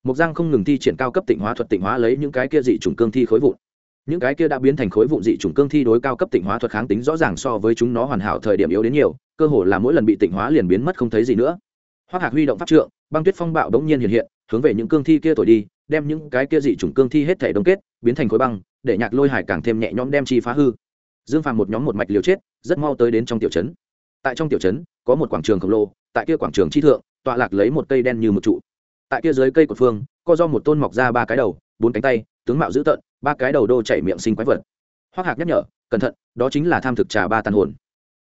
Mục giang không ngừng thi triển cao cấp tịnh hóa thuật tịnh hóa lấy những cái kia dị chủng cương thi khối vụn những cái kia đã biến thành khối vụn dị chủng cương thi đối cao cấp tịnh hóa thuật kháng tính rõ ràng so với chúng nó hoàn hảo thời điểm yếu đến nhiều, cơ hồ là mỗi lần bị tịnh hóa liền biến mất không thấy gì nữa. Hoác hạc huy động pháp trượng, băng tuyết phong bạo đống nhiên hiện hiện, hướng về những cương thi kia thổi đi, đem những cái kia dị chủng cương thi hết thể đông kết, biến thành khối băng, để nhạc lôi hải càng thêm nhẹ nhõm đem chi phá hư. Dương phàm một nhóm một mạch liều chết, rất mau tới đến trong tiểu trấn. Tại trong tiểu trấn, có một quảng trường khổng lồ, tại kia quảng trường chi thượng, tọa lạc lấy một cây đen như một trụ. Tại kia dưới cây của phương, co do một tôn mọc ra ba cái đầu bốn cánh tay, tướng mạo dữ tợn, ba cái đầu đô chảy miệng sinh quái vật. Hoác hạc nhắc nhở, cẩn thận, đó chính là tham thực trà ba tàn hồn.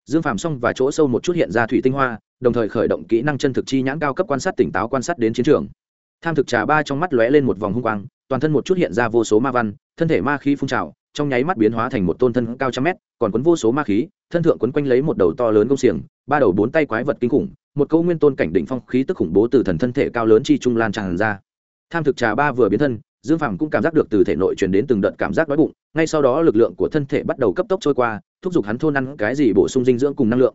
Dương phàm xong và chỗ sâu một chút hiện ra thủy tinh hoa, đồng thời khởi động kỹ năng chân thực chi nhãn cao cấp quan sát tỉnh táo quan sát đến chiến trường. Tham thực trà ba trong mắt lóe lên một vòng hung quang, toàn thân một chút hiện ra vô số ma văn, thân thể ma khí phun trào, trong nháy mắt biến hóa thành một tôn thân cao trăm mét, còn quấn vô số ma khí, thân thượng quấn quanh lấy một đầu to lớn công xiềng, ba đầu bốn tay quái vật kinh khủng, một câu nguyên tôn cảnh đỉnh phong khí tức khủng bố từ thần thân thể cao lớn chi trung lan tràn ra. Tham thực trà ba vừa biến thân dương phàm cũng cảm giác được từ thể nội truyền đến từng đợt cảm giác đói bụng, ngay sau đó lực lượng của thân thể bắt đầu cấp tốc trôi qua, thúc giục hắn thôn ăn cái gì bổ sung dinh dưỡng cùng năng lượng.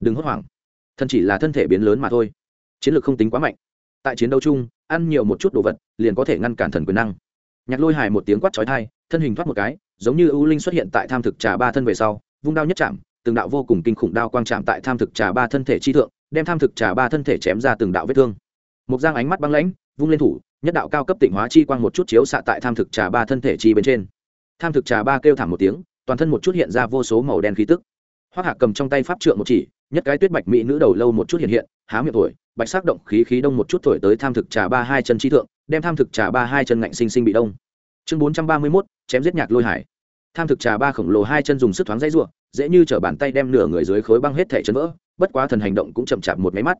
Đừng hốt hoảng, thân chỉ là thân thể biến lớn mà thôi. Chiến lược không tính quá mạnh. Tại chiến đấu chung, ăn nhiều một chút đồ vật, liền có thể ngăn cản thần quyền năng. Nhạc lôi hài một tiếng quát trói thai thân hình thoát một cái, giống như ưu linh xuất hiện tại tham thực trà ba thân về sau, vung đao nhất chạm, từng đạo vô cùng kinh khủng đao quang chạm tại tham thực trà ba thân thể chi thượng, đem tham thực trà ba thân thể chém ra từng đạo vết thương. Một giang ánh mắt băng lãnh vung lên thủ nhất đạo cao cấp tịnh hóa chi quang một chút chiếu xạ tại tham thực trà ba thân thể chi bên trên. Tham thực trà ba kêu thảm một tiếng toàn thân một chút hiện ra vô số màu đen khí tức. Hoác hạ cầm trong tay pháp trượng một chỉ nhất cái tuyết bạch mỹ nữ đầu lâu một chút hiện hiện há miệng tuổi, bạch sắc động khí khí đông một chút thổi tới tham thực trà ba hai chân chi thượng đem tham thực trà ba hai chân ngạnh sinh sinh bị đông. Chương bốn trăm ba mươi mốt chém giết nhạc lôi hải. Tham thực trà ba khổng lồ hai chân dùng sức thoáng dãy ruộng dễ như chở bàn tay đem nửa người dưới khối băng hết thể chân vỡ bất quá thần hành động cũng chậm chạp một máy mắt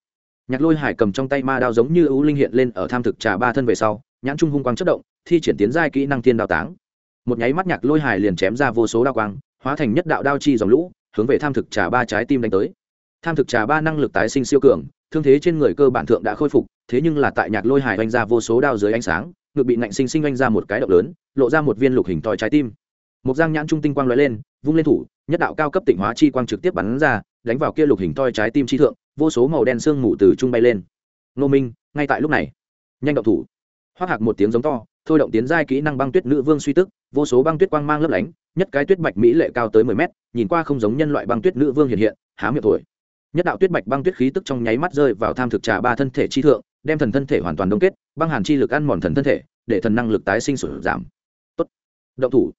nhạc lôi hải cầm trong tay ma đao giống như ưu linh hiện lên ở tham thực trà ba thân về sau, nhãn trung hung quang chất động, thi triển tiến giai kỹ năng thiên đao táng. Một nháy mắt nhạc lôi hải liền chém ra vô số đao quang, hóa thành nhất đạo đao chi dòng lũ, hướng về tham thực trà ba trái tim đánh tới. Tham thực trà ba năng lực tái sinh siêu cường, thương thế trên người cơ bản thượng đã khôi phục, thế nhưng là tại nhạc lôi hải oanh ra vô số đao dưới ánh sáng, ngực bị nạnh sinh sinh oanh ra một cái động lớn, lộ ra một viên lục hình thòi trái tim. Một giang nhãn trung tinh quang lóe lên, vung lên thủ, nhất đạo cao cấp tịnh hóa chi quang trực tiếp bắn ra, đánh vào kia lục hình thoi trái tim chi thượng vô số màu đen sương mù từ trung bay lên. Nô minh, ngay tại lúc này. Nhanh động thủ. Hoác hạc một tiếng giống to, thôi động tiến giai kỹ năng băng tuyết nữ vương suy tức, vô số băng tuyết quang mang lấp lánh, nhất cái tuyết bạch mỹ lệ cao tới mười mét, nhìn qua không giống nhân loại băng tuyết nữ vương hiện hiện, há miệng thổi. Nhất đạo tuyết bạch băng tuyết khí tức trong nháy mắt rơi vào tham thực trà ba thân thể chi thượng, đem thần thân thể hoàn toàn đông kết, băng hàn chi lực ăn mòn thần thân thể, để thần năng lực tái sinh sụt giảm. Tốt. Động thủ.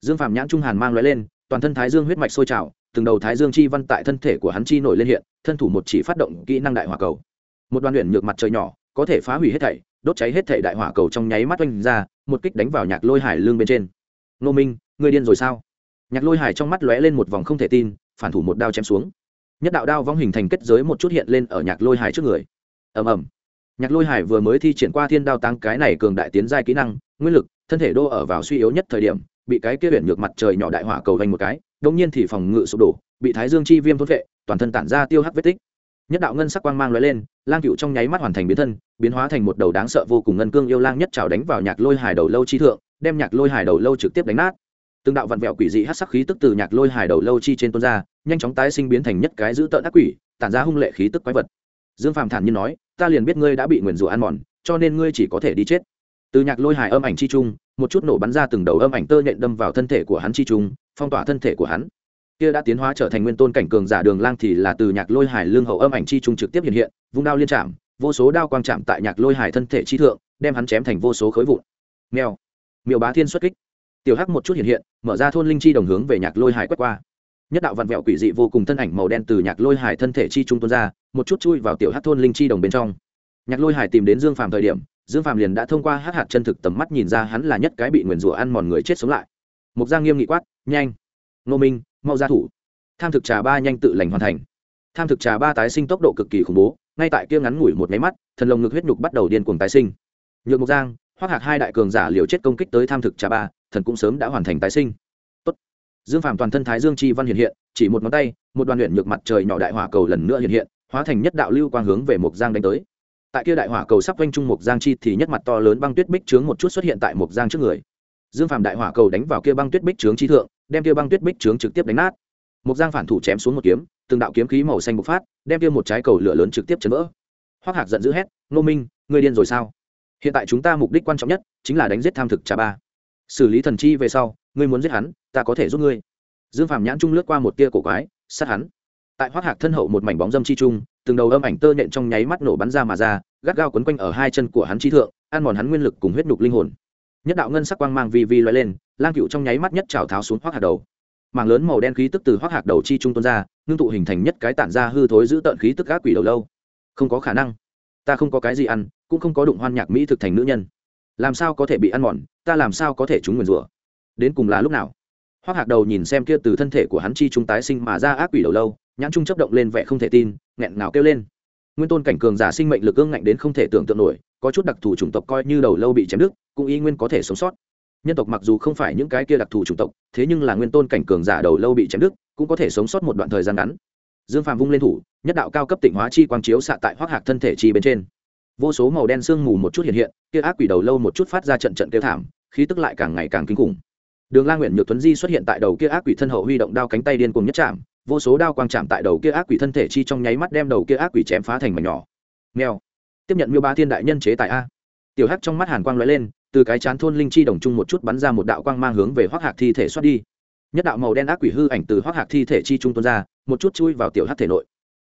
Dương phạm nhãn trung hàn mang loại lên, toàn thân thái dương huyết mạch sôi trào từng đầu thái dương chi văn tại thân thể của hắn chi nổi lên hiện, thân thủ một chỉ phát động kỹ năng đại hỏa cầu. Một đoàn luyện nhược mặt trời nhỏ, có thể phá hủy hết thảy, đốt cháy hết thảy đại hỏa cầu trong nháy mắt oanh ra, một kích đánh vào nhạc lôi hải lương bên trên. Nô minh người điên rồi sao? Nhạc lôi hải trong mắt lóe lên một vòng không thể tin, phản thủ một đao chém xuống. Nhất đạo đao vong hình thành kết giới một chút hiện lên ở nhạc lôi hải trước người. Ầm ầm. Nhạc lôi hải vừa mới thi triển qua thiên đao tăng cái này cường đại tiến giai kỹ năng, nguyên lực, thân thể đô ở vào suy yếu nhất thời điểm, bị cái kia biển nhược mặt trời nhỏ đại hỏa cầu vành một cái đông nhiên thì phòng ngự sụp đổ, bị thái dương chi viêm thốt vệ, toàn thân tản ra tiêu hắc vết tích. Nhất đạo ngân sắc quang mang lóe lên, lang cựu trong nháy mắt hoàn thành biến thân, biến hóa thành một đầu đáng sợ vô cùng ngân cương yêu lang nhất trào đánh vào nhạc lôi hải đầu lâu chi thượng, đem nhạc lôi hải đầu lâu trực tiếp đánh nát. Từng đạo vặn vẹo quỷ dị hát sắc khí tức từ nhạc lôi hải đầu lâu chi trên tuôn ra, nhanh chóng tái sinh biến thành nhất cái dữ tợn ác quỷ, tản ra hung lệ khí tức quái vật. Dương phàm thản nhiên nói, ta liền biết ngươi đã bị nguyền rủa ăn mòn, cho nên ngươi chỉ có thể đi chết. Từ nhạc lôi hải âm ảnh chi trung một chút nổ bắn ra từng đầu âm ảnh tơ nhện đâm vào thân thể của hắn chi trung, phong tỏa thân thể của hắn. Kia đã tiến hóa trở thành nguyên tôn cảnh cường giả đường lang thì là từ nhạc lôi hải lương hậu âm ảnh chi trung trực tiếp hiện hiện, vung đao liên chạm, vô số đao quang chạm tại nhạc lôi hải thân thể chi thượng, đem hắn chém thành vô số khối vụn. Mèo. Miêu bá thiên xuất kích. Tiểu hắc một chút hiện hiện, mở ra thôn linh chi đồng hướng về nhạc lôi hải quét qua. Nhất đạo vặn vẹo quỷ dị vô cùng thân ảnh màu đen từ nhạc lôi hải thân thể chi trung tuôn ra, một chút chui vào tiểu hắc thôn linh chi đồng bên trong. Nhạc lôi hải tìm đến dương phàm thời điểm dương Phạm liền đã thông qua hát hạt chân thực tầm mắt nhìn ra hắn là nhất cái bị nguyền rủa ăn mòn người chết sống lại. Mục giang nghiêm nghị quát, nhanh! Ngô minh, mau ra thủ. Tham thực trà ba nhanh tự lành hoàn thành. Tham thực trà ba tái sinh tốc độ cực kỳ khủng bố, ngay tại kia ngắn ngủi một máy mắt, thần lồng ngực huyết nhục bắt đầu điên cuồng tái sinh. Nhược mục giang hoác hạc hai đại cường giả liều chết công kích tới tham thực trà ba, thần cũng sớm đã hoàn thành tái sinh. Tốt. dương Phạm toàn thân thái dương chi văn hiện hiện, chỉ một ngón tay, một đoàn luyện nhược mặt trời nhỏ đại hỏa cầu lần nữa hiện hiện, hóa thành nhất đạo lưu quang hướng về mục giang đánh tới tại kia đại hỏa cầu sắp quanh trung mục giang chi thì nhất mặt to lớn băng tuyết bích trướng một chút xuất hiện tại mục giang trước người. Dương phàm đại hỏa cầu đánh vào kia băng tuyết bích trướng chi thượng, đem kia băng tuyết bích trướng trực tiếp đánh nát. Mục giang phản thủ chém xuống một kiếm, từng đạo kiếm khí màu xanh bộc phát, đem kia một trái cầu lửa lớn trực tiếp chấn vỡ. Hoắc hạc giận dữ hét nô minh người điên rồi sao? Hiện tại chúng ta mục đích quan trọng nhất chính là đánh giết tham thực trà ba. Xử lý thần chi về sau, ngươi muốn giết hắn, ta có thể giúp ngươi. Dương phàm nhãn trung lướt qua một tia cổ quái, sát hắn. Tại hoắc hạc thân hậu một mảnh bóng dâm chi trung từng đầu âm ảnh tơ nện trong nháy mắt nổ bắn ra mà ra, gắt gao quấn quanh ở hai chân của hắn chi thượng, ăn mòn hắn nguyên lực cùng huyết nhục linh hồn. Nhất đạo ngân sắc quang mang vi vi loại lên, lang cựu trong nháy mắt nhất trào tháo xuống hoắc hạt đầu. Mảng lớn màu đen khí tức từ hoắc hạt đầu chi trung tuôn ra, ngưng tụ hình thành nhất cái tản ra hư thối giữ tợn khí tức ác quỷ đầu lâu. Không có khả năng. Ta không có cái gì ăn, cũng không có đụng hoan nhạc mỹ thực thành nữ nhân. Làm sao có thể bị ăn mòn, ta làm sao có thể trúng nguyền rủa? Đến cùng là lúc nào? Hoắc hạc đầu nhìn xem kia từ thân thể của hắn chi trung tái sinh mà ra ác quỷ đầu lâu nhãn trung chấp động lên vẻ không thể tin, nghẹn ngào kêu lên. Nguyên tôn cảnh cường giả sinh mệnh lực ương ngạnh đến không thể tưởng tượng nổi, có chút đặc thù chủng tộc coi như đầu lâu bị chém đứt, cũng y nguyên có thể sống sót. Nhân tộc mặc dù không phải những cái kia đặc thù chủng tộc, thế nhưng là nguyên tôn cảnh cường giả đầu lâu bị chém đứt, cũng có thể sống sót một đoạn thời gian ngắn. Dương phàm vung lên thủ, nhất đạo cao cấp tịnh hóa chi quang chiếu xạ tại hoác hạc thân thể chi bên trên. Vô số màu đen sương mù một chút hiện hiện, kia ác quỷ đầu lâu một chút phát ra trận trận kêu thảm, khí tức lại càng ngày càng kinh khủng. Đường la nguyện nhược tuấn di xuất hiện tại đầu kia ác quỷ thân hậu huy động đao cánh tay điên cuồng nhất chạm vô số đao quang chạm tại đầu kia ác quỷ thân thể chi trong nháy mắt đem đầu kia ác quỷ chém phá thành mảnh nhỏ. Nghèo tiếp nhận miêu ba thiên đại nhân chế tại a. Tiểu hắc trong mắt hàn quang lóe lên, từ cái chán thôn linh chi đồng chung một chút bắn ra một đạo quang mang hướng về hoác hạc thi thể xoát đi. Nhất đạo màu đen ác quỷ hư ảnh từ hoác hạc thi thể chi trung tuôn ra, một chút chui vào tiểu hắc thể nội.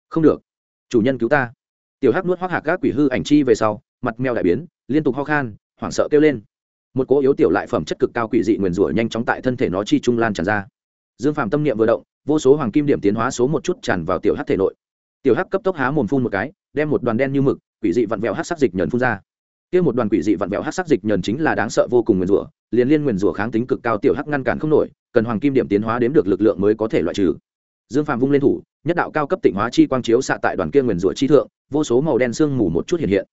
Không được. Chủ nhân cứu ta. Tiểu hắc nuốt hoác hạc ác quỷ hư ảnh chi về sau, mặt mèo đại biến, liên tục ho khan, hoảng sợ kêu lên. Một cỗ yếu tiểu lại phẩm chất cực cao quỷ dị nguyền rủa nhanh chóng tại thân thể nó chi trung lan tràn ra. Dương phàm tâm niệm vừa động vô số hoàng kim điểm tiến hóa số một chút tràn vào tiểu hắc thể nội. Tiểu hắc cấp tốc há mồm phun một cái, đem một đoàn đen như mực, quỷ dị vặn vẹo hắc sắc dịch nhờn phun ra. Kia một đoàn quỷ dị vặn vẹo hắc sắc dịch nhờn chính là đáng sợ vô cùng nguyền rủa, liền liên nguyền rủa kháng tính cực cao tiểu hắc ngăn cản không nổi, cần hoàng kim điểm tiến hóa đếm được lực lượng mới có thể loại trừ. Dương phàm vung lên thủ, nhất đạo cao cấp tịnh hóa chi quang chiếu xạ tại đoàn kia nguyền rủa chi thượng, vô số màu đen sương mù một chút hiện hiện.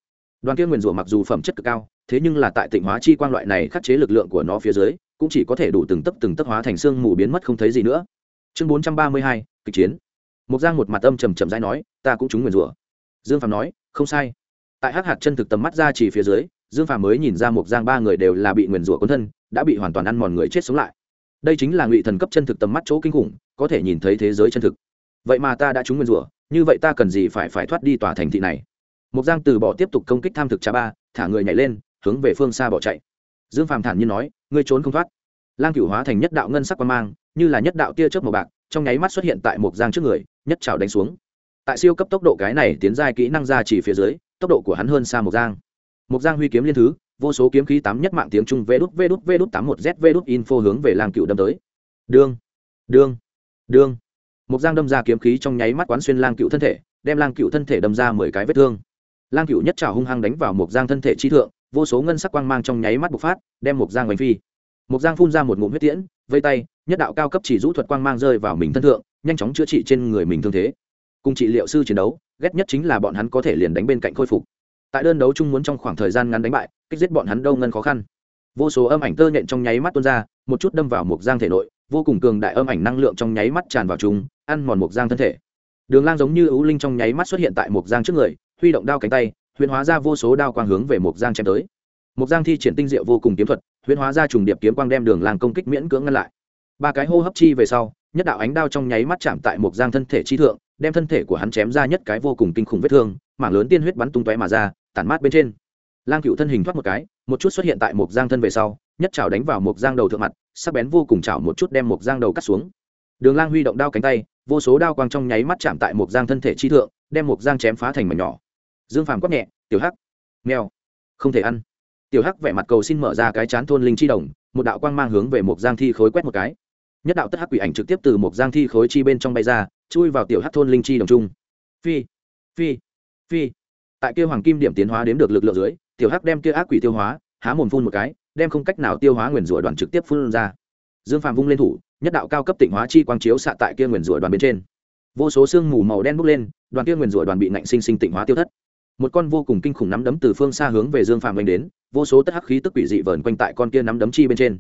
Đoàn kia nguyền rủa mặc dù phẩm chất cực cao, thế nhưng là tại tịnh hóa chi quang loại này khắc chế lực lượng của nó phía dưới, cũng chỉ có thể đủ từng tấc từng tấc hóa thành sương mù biến mất không thấy gì nữa chương bốn trăm ba mươi hai, kịch chiến. Mục giang một mặt âm trầm trầm dãi nói, ta cũng trúng nguyền rủa. Dương phạm nói, không sai. Tại hắc hạt chân thực tầm mắt ra chỉ phía dưới, dương phạm mới nhìn ra mục giang ba người đều là bị nguyền rủa cuốn thân, đã bị hoàn toàn ăn mòn người chết sống lại. Đây chính là ngụy thần cấp chân thực tầm mắt chỗ kinh khủng, có thể nhìn thấy thế giới chân thực. Vậy mà ta đã trúng nguyền rủa, như vậy ta cần gì phải phải thoát đi tòa thành thị này? Mục giang từ bỏ tiếp tục công kích tham thực cha ba, thả người nhảy lên, hướng về phương xa bỏ chạy. Dương phạm thản nhiên nói, ngươi trốn không thoát lang cửu hóa thành nhất đạo ngân sắc quan mang, như là nhất đạo tia chớp màu bạc, trong nháy mắt xuất hiện tại mục giang trước người, nhất trào đánh xuống. Tại siêu cấp tốc độ cái này tiến giai kỹ năng ra chỉ phía dưới, tốc độ của hắn hơn xa mục giang. Mục giang huy kiếm liên thứ, vô số kiếm khí tám nhất mạng tiếng trung vê đút vê đút vê đút tám một z vê đút info hướng về lang cựu đâm tới. Đương đương đương. Mục giang đâm ra kiếm khí trong nháy mắt quán xuyên lang cựu thân thể, đem lang cựu thân thể đâm ra mười cái vết thương. Lang cựu nhất trào hung hăng đánh vào mục giang thân thể chi thượng, vô số ngân sắc quang mang trong nháy mắt bộc phát, đem mục giang bánh phi mục giang phun ra một ngụm huyết tiễn, vây tay, nhất đạo cao cấp chỉ rũ thuật quang mang rơi vào mình thân thượng, nhanh chóng chữa trị trên người mình thương thế. Cùng trị liệu sư chiến đấu, ghét nhất chính là bọn hắn có thể liền đánh bên cạnh khôi phục. Tại đơn đấu chung muốn trong khoảng thời gian ngắn đánh bại, kích giết bọn hắn đâu ngân khó khăn. Vô số âm ảnh tơ nhện trong nháy mắt tuôn ra, một chút đâm vào mục giang thể nội, vô cùng cường đại âm ảnh năng lượng trong nháy mắt tràn vào chúng ăn mòn mục giang thân thể. Đường lang giống như ưu linh trong nháy mắt xuất hiện tại mục giang trước người, huy động đao cánh tay, huyền hóa ra vô số đao quang hướng về mục giang chém tới. Mục giang thi triển tinh diệu vô cùng kiếm thuật huyễn hóa ra trùng điệp kiếm quang đem đường lang công kích miễn cưỡng ngăn lại. Ba cái hô hấp chi về sau, nhất đạo ánh đao trong nháy mắt chạm tại một giang thân thể chi thượng, đem thân thể của hắn chém ra nhất cái vô cùng kinh khủng vết thương, mảng lớn tiên huyết bắn tung tóe mà ra, tản mát bên trên. Lang cựu thân hình thoát một cái, một chút xuất hiện tại một giang thân về sau, nhất chảo đánh vào một giang đầu thượng mặt, sắc bén vô cùng chảo một chút đem một giang đầu cắt xuống. Đường lang huy động đao cánh tay, vô số đao quang trong nháy mắt chạm tại một giang thân thể chi thượng, đem một giang chém phá thành mảnh nhỏ. Dương phàm quát nhẹ, tiểu hắc, mèo, không thể ăn tiểu hắc vẻ mặt cầu xin mở ra cái chán thôn linh chi đồng, một đạo quang mang hướng về một giang thi khối quét một cái. Nhất đạo tất hắc quỷ ảnh trực tiếp từ một giang thi khối chi bên trong bay ra, chui vào tiểu hắc thôn linh chi đồng trung. Phi phi phi. Tại kia hoàng kim điểm tiến hóa đến được lực lượng dưới, tiểu hắc đem kia ác quỷ tiêu hóa, há mồm phun một cái, đem không cách nào tiêu hóa nguyền rủa đoàn trực tiếp phun ra. Dương phàm vung lên thủ, nhất đạo cao cấp tịnh hóa chi quang chiếu xạ tại kia nguyền rủa đoàn bên trên. Vô số sương mù màu đen bốc lên, đoàn kia nguyền rủa đoàn bị nạnh sinh sinh tịnh hóa tiêu thất. Một con vô cùng kinh khủng nắm đấm từ phương xa hướng về dương phàm đánh đến vô số tất hắc khí tức quỷ dị vờn quanh tại con kia nắm đấm chi bên trên.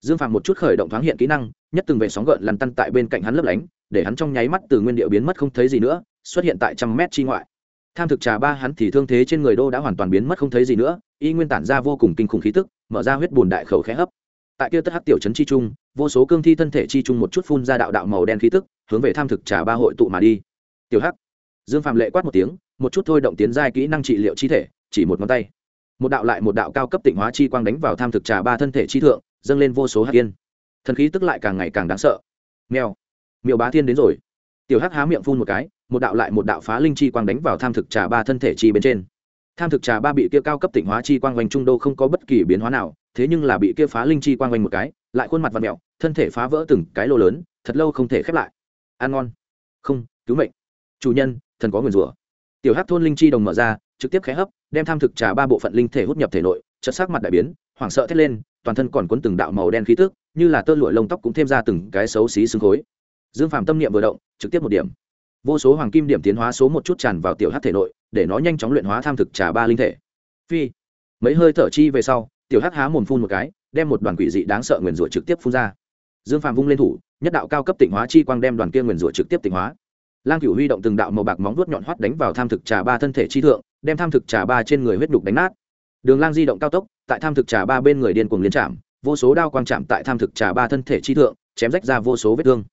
Dương phàm một chút khởi động thoáng hiện kỹ năng, nhất từng vệ sóng gợn lằn tăn tại bên cạnh hắn lấp lánh, để hắn trong nháy mắt từ nguyên điệu biến mất không thấy gì nữa, xuất hiện tại trăm mét chi ngoại. Tham thực trà ba hắn thì thương thế trên người đô đã hoàn toàn biến mất không thấy gì nữa, y nguyên tản ra vô cùng kinh khủng khí tức, mở ra huyết bùn đại khẩu khẽ hấp. Tại kia tất hắc tiểu trấn chi trung, vô số cương thi thân thể chi trung một chút phun ra đạo đạo màu đen khí tức, hướng về tham thực trà ba hội tụ mà đi. Tiểu hắc. Dương phạm lệ quát một tiếng, một chút thôi động tiến giai kỹ năng trị liệu chi thể, chỉ một ngón tay một đạo lại một đạo cao cấp tịnh hóa chi quang đánh vào tham thực trà ba thân thể chi thượng, dâng lên vô số hạt tiên thần khí tức lại càng ngày càng đáng sợ. Mèo. Miệu bá thiên đến rồi. Tiểu hắc há miệng phun một cái, một đạo lại một đạo phá linh chi quang đánh vào tham thực trà ba thân thể chi bên trên. Tham thực trà ba bị kia cao cấp tịnh hóa chi quang quanh trung đô không có bất kỳ biến hóa nào, thế nhưng là bị kia phá linh chi quang quanh một cái, lại khuôn mặt và mẹo thân thể phá vỡ từng cái lô lớn, thật lâu không thể khép lại. Ăn ngon. Không, cứu mệnh. Chủ nhân, thần có nguyền rủa. Tiểu hát thôn linh chi đồng mở ra, trực tiếp khé hấp đem tham thực trà ba bộ phận linh thể hút nhập thể nội chất sắc mặt đại biến, hoảng sợ thét lên, toàn thân còn cuốn từng đạo màu đen khí tức, như là tơ lụa lông tóc cũng thêm ra từng cái xấu xí xương khối. Dương phàm tâm niệm vừa động, trực tiếp một điểm. Vô số hoàng kim điểm tiến hóa số một chút tràn vào tiểu hát thể nội, để nó nhanh chóng luyện hóa tham thực trà ba linh thể. Phi. Mấy hơi thở chi về sau, tiểu hát há mồm phun một cái, đem một đoàn quỷ dị đáng sợ nguyền rủa trực tiếp phun ra. Dương phàm vung lên thủ, nhất đạo cao cấp tịnh hóa chi quang đem đoàn kia nguyền rủa trực tiếp tịnh hóa. Lang cửu huy động từng đạo màu bạc móng vuốt nhọn hoắt đánh vào tham thực trà ba thân thể chi thượng đem tham thực trà ba trên người huyết đục đánh nát. Đường lang di động cao tốc, tại tham thực trà ba bên người điên cuồng liên chạm, vô số đao quang chạm tại tham thực trà ba thân thể chi thượng, chém rách ra vô số vết thương.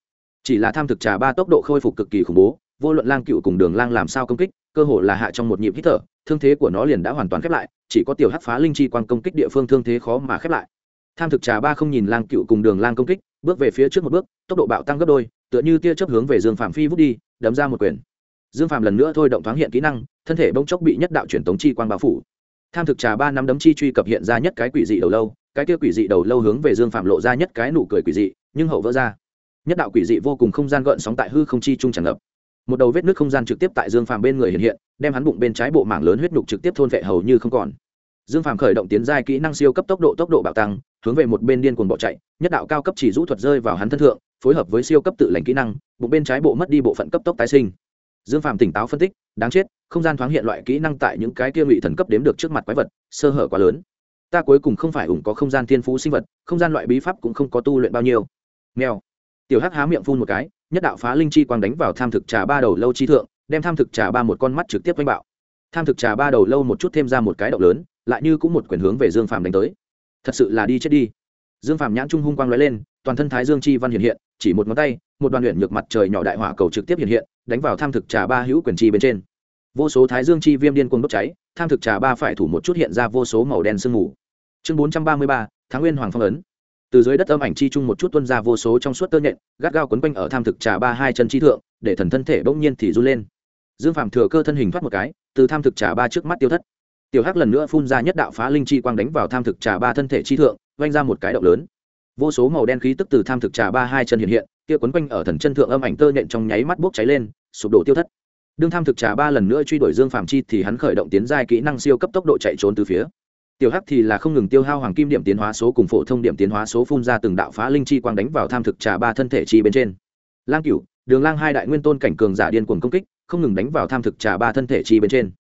Chỉ là tham thực trà ba tốc độ khôi phục cực kỳ khủng bố, vô luận lang cựu cùng đường lang làm sao công kích, cơ hồ là hạ trong một nhịp hít thở, thương thế của nó liền đã hoàn toàn khép lại, chỉ có tiểu hắc phá linh chi quang công kích địa phương thương thế khó mà khép lại. Tham thực trà ba không nhìn lang cựu cùng đường lang công kích, bước về phía trước một bước, tốc độ bạo tăng gấp đôi, tựa như tia chớp hướng về dương phạm phi vút đi, đấm ra một quyền. Dương phạm lần nữa thôi động thoáng hiện kỹ năng thân thể bỗng chốc bị nhất đạo truyền tống chi quang bao phủ. Tham thực trà ba năm đấm chi truy cập hiện ra nhất cái quỷ dị đầu lâu, cái kia quỷ dị đầu lâu hướng về dương phạm lộ ra nhất cái nụ cười quỷ dị, nhưng hậu vỡ ra. Nhất đạo quỷ dị vô cùng không gian gợn sóng tại hư không chi trung tràn ngập. Một đầu vết nước không gian trực tiếp tại dương phàm bên người hiện hiện, đem hắn bụng bên trái bộ mảng lớn huyết nhục trực tiếp thôn vệ hầu như không còn. Dương phàm khởi động tiến giai kỹ năng siêu cấp tốc độ tốc độ bạo tăng, hướng về một bên điên cuồng bỏ chạy, nhất đạo cao cấp chỉ rũ thuật rơi vào hắn thân thượng, phối hợp với siêu cấp tự lành kỹ năng, bụng bên trái bộ mất đi bộ phận cấp tốc tái sinh dương phàm tỉnh táo phân tích, đáng chết, không gian thoáng hiện loại kỹ năng tại những cái kia ngụy thần cấp đếm được trước mặt quái vật, sơ hở quá lớn. Ta cuối cùng không phải ủng có không gian thiên phú sinh vật, không gian loại bí pháp cũng không có tu luyện bao nhiêu. Nghèo tiểu hắc há miệng phun một cái, nhất đạo phá linh chi quang đánh vào tham thực trà ba đầu lâu chi thượng, đem tham thực trà ba một con mắt trực tiếp đánh bạo. Tham thực trà ba đầu lâu một chút thêm ra một cái động lớn, lại như cũng một quyền hướng về dương phàm đánh tới. Thật sự là đi chết đi. Dương phàm nhãn trung hung quang lóe lên, toàn thân thái dương chi văn hiện hiện, chỉ một ngón tay, một đoàn luyện nhược mặt trời nhỏ đại hỏa cầu trực tiếp hiện hiện đánh vào tham thực trà ba hữu quyền chi bên trên. Vô số thái dương chi viêm điên cuồng đốt cháy, tham thực trà ba phải thủ một chút hiện ra vô số màu đen sương mù. Chương bốn trăm ba mươi ba tháng nguyên hoàng phong ấn. Từ dưới đất âm ảnh chi chung một chút tuân ra vô số trong suốt tơ nhện, gắt gao quấn quanh ở tham thực trà ba hai chân chi thượng, để thần thân thể bỗng nhiên thì run lên. Dương phạm thừa cơ thân hình thoát một cái, từ tham thực trà ba trước mắt tiêu thất. Tiểu hắc lần nữa phun ra nhất đạo phá linh chi quang đánh vào tham thực trà ba thân thể chi thượng vanh ra một cái động lớn. Vô số màu đen khí tức từ tham thực trà ba hai chân hiện hiện, kia quấn quanh ở thần chân thượng âm ảnh tơ nhện trong nháy mắt bốc cháy lên sụp đổ tiêu thất. Đương tham thực trà ba lần nữa truy đuổi dương phạm chi thì hắn khởi động tiến giai kỹ năng siêu cấp tốc độ chạy trốn từ phía. Tiểu hắc thì là không ngừng tiêu hao hoàng kim điểm tiến hóa số cùng phổ thông điểm tiến hóa số phun ra từng đạo phá linh chi quang đánh vào tham thực trà ba thân thể chi bên trên. Lang cửu, đường lang hai đại nguyên tôn cảnh cường giả điên cuồng công kích, không ngừng đánh vào tham thực trà ba thân thể chi bên trên.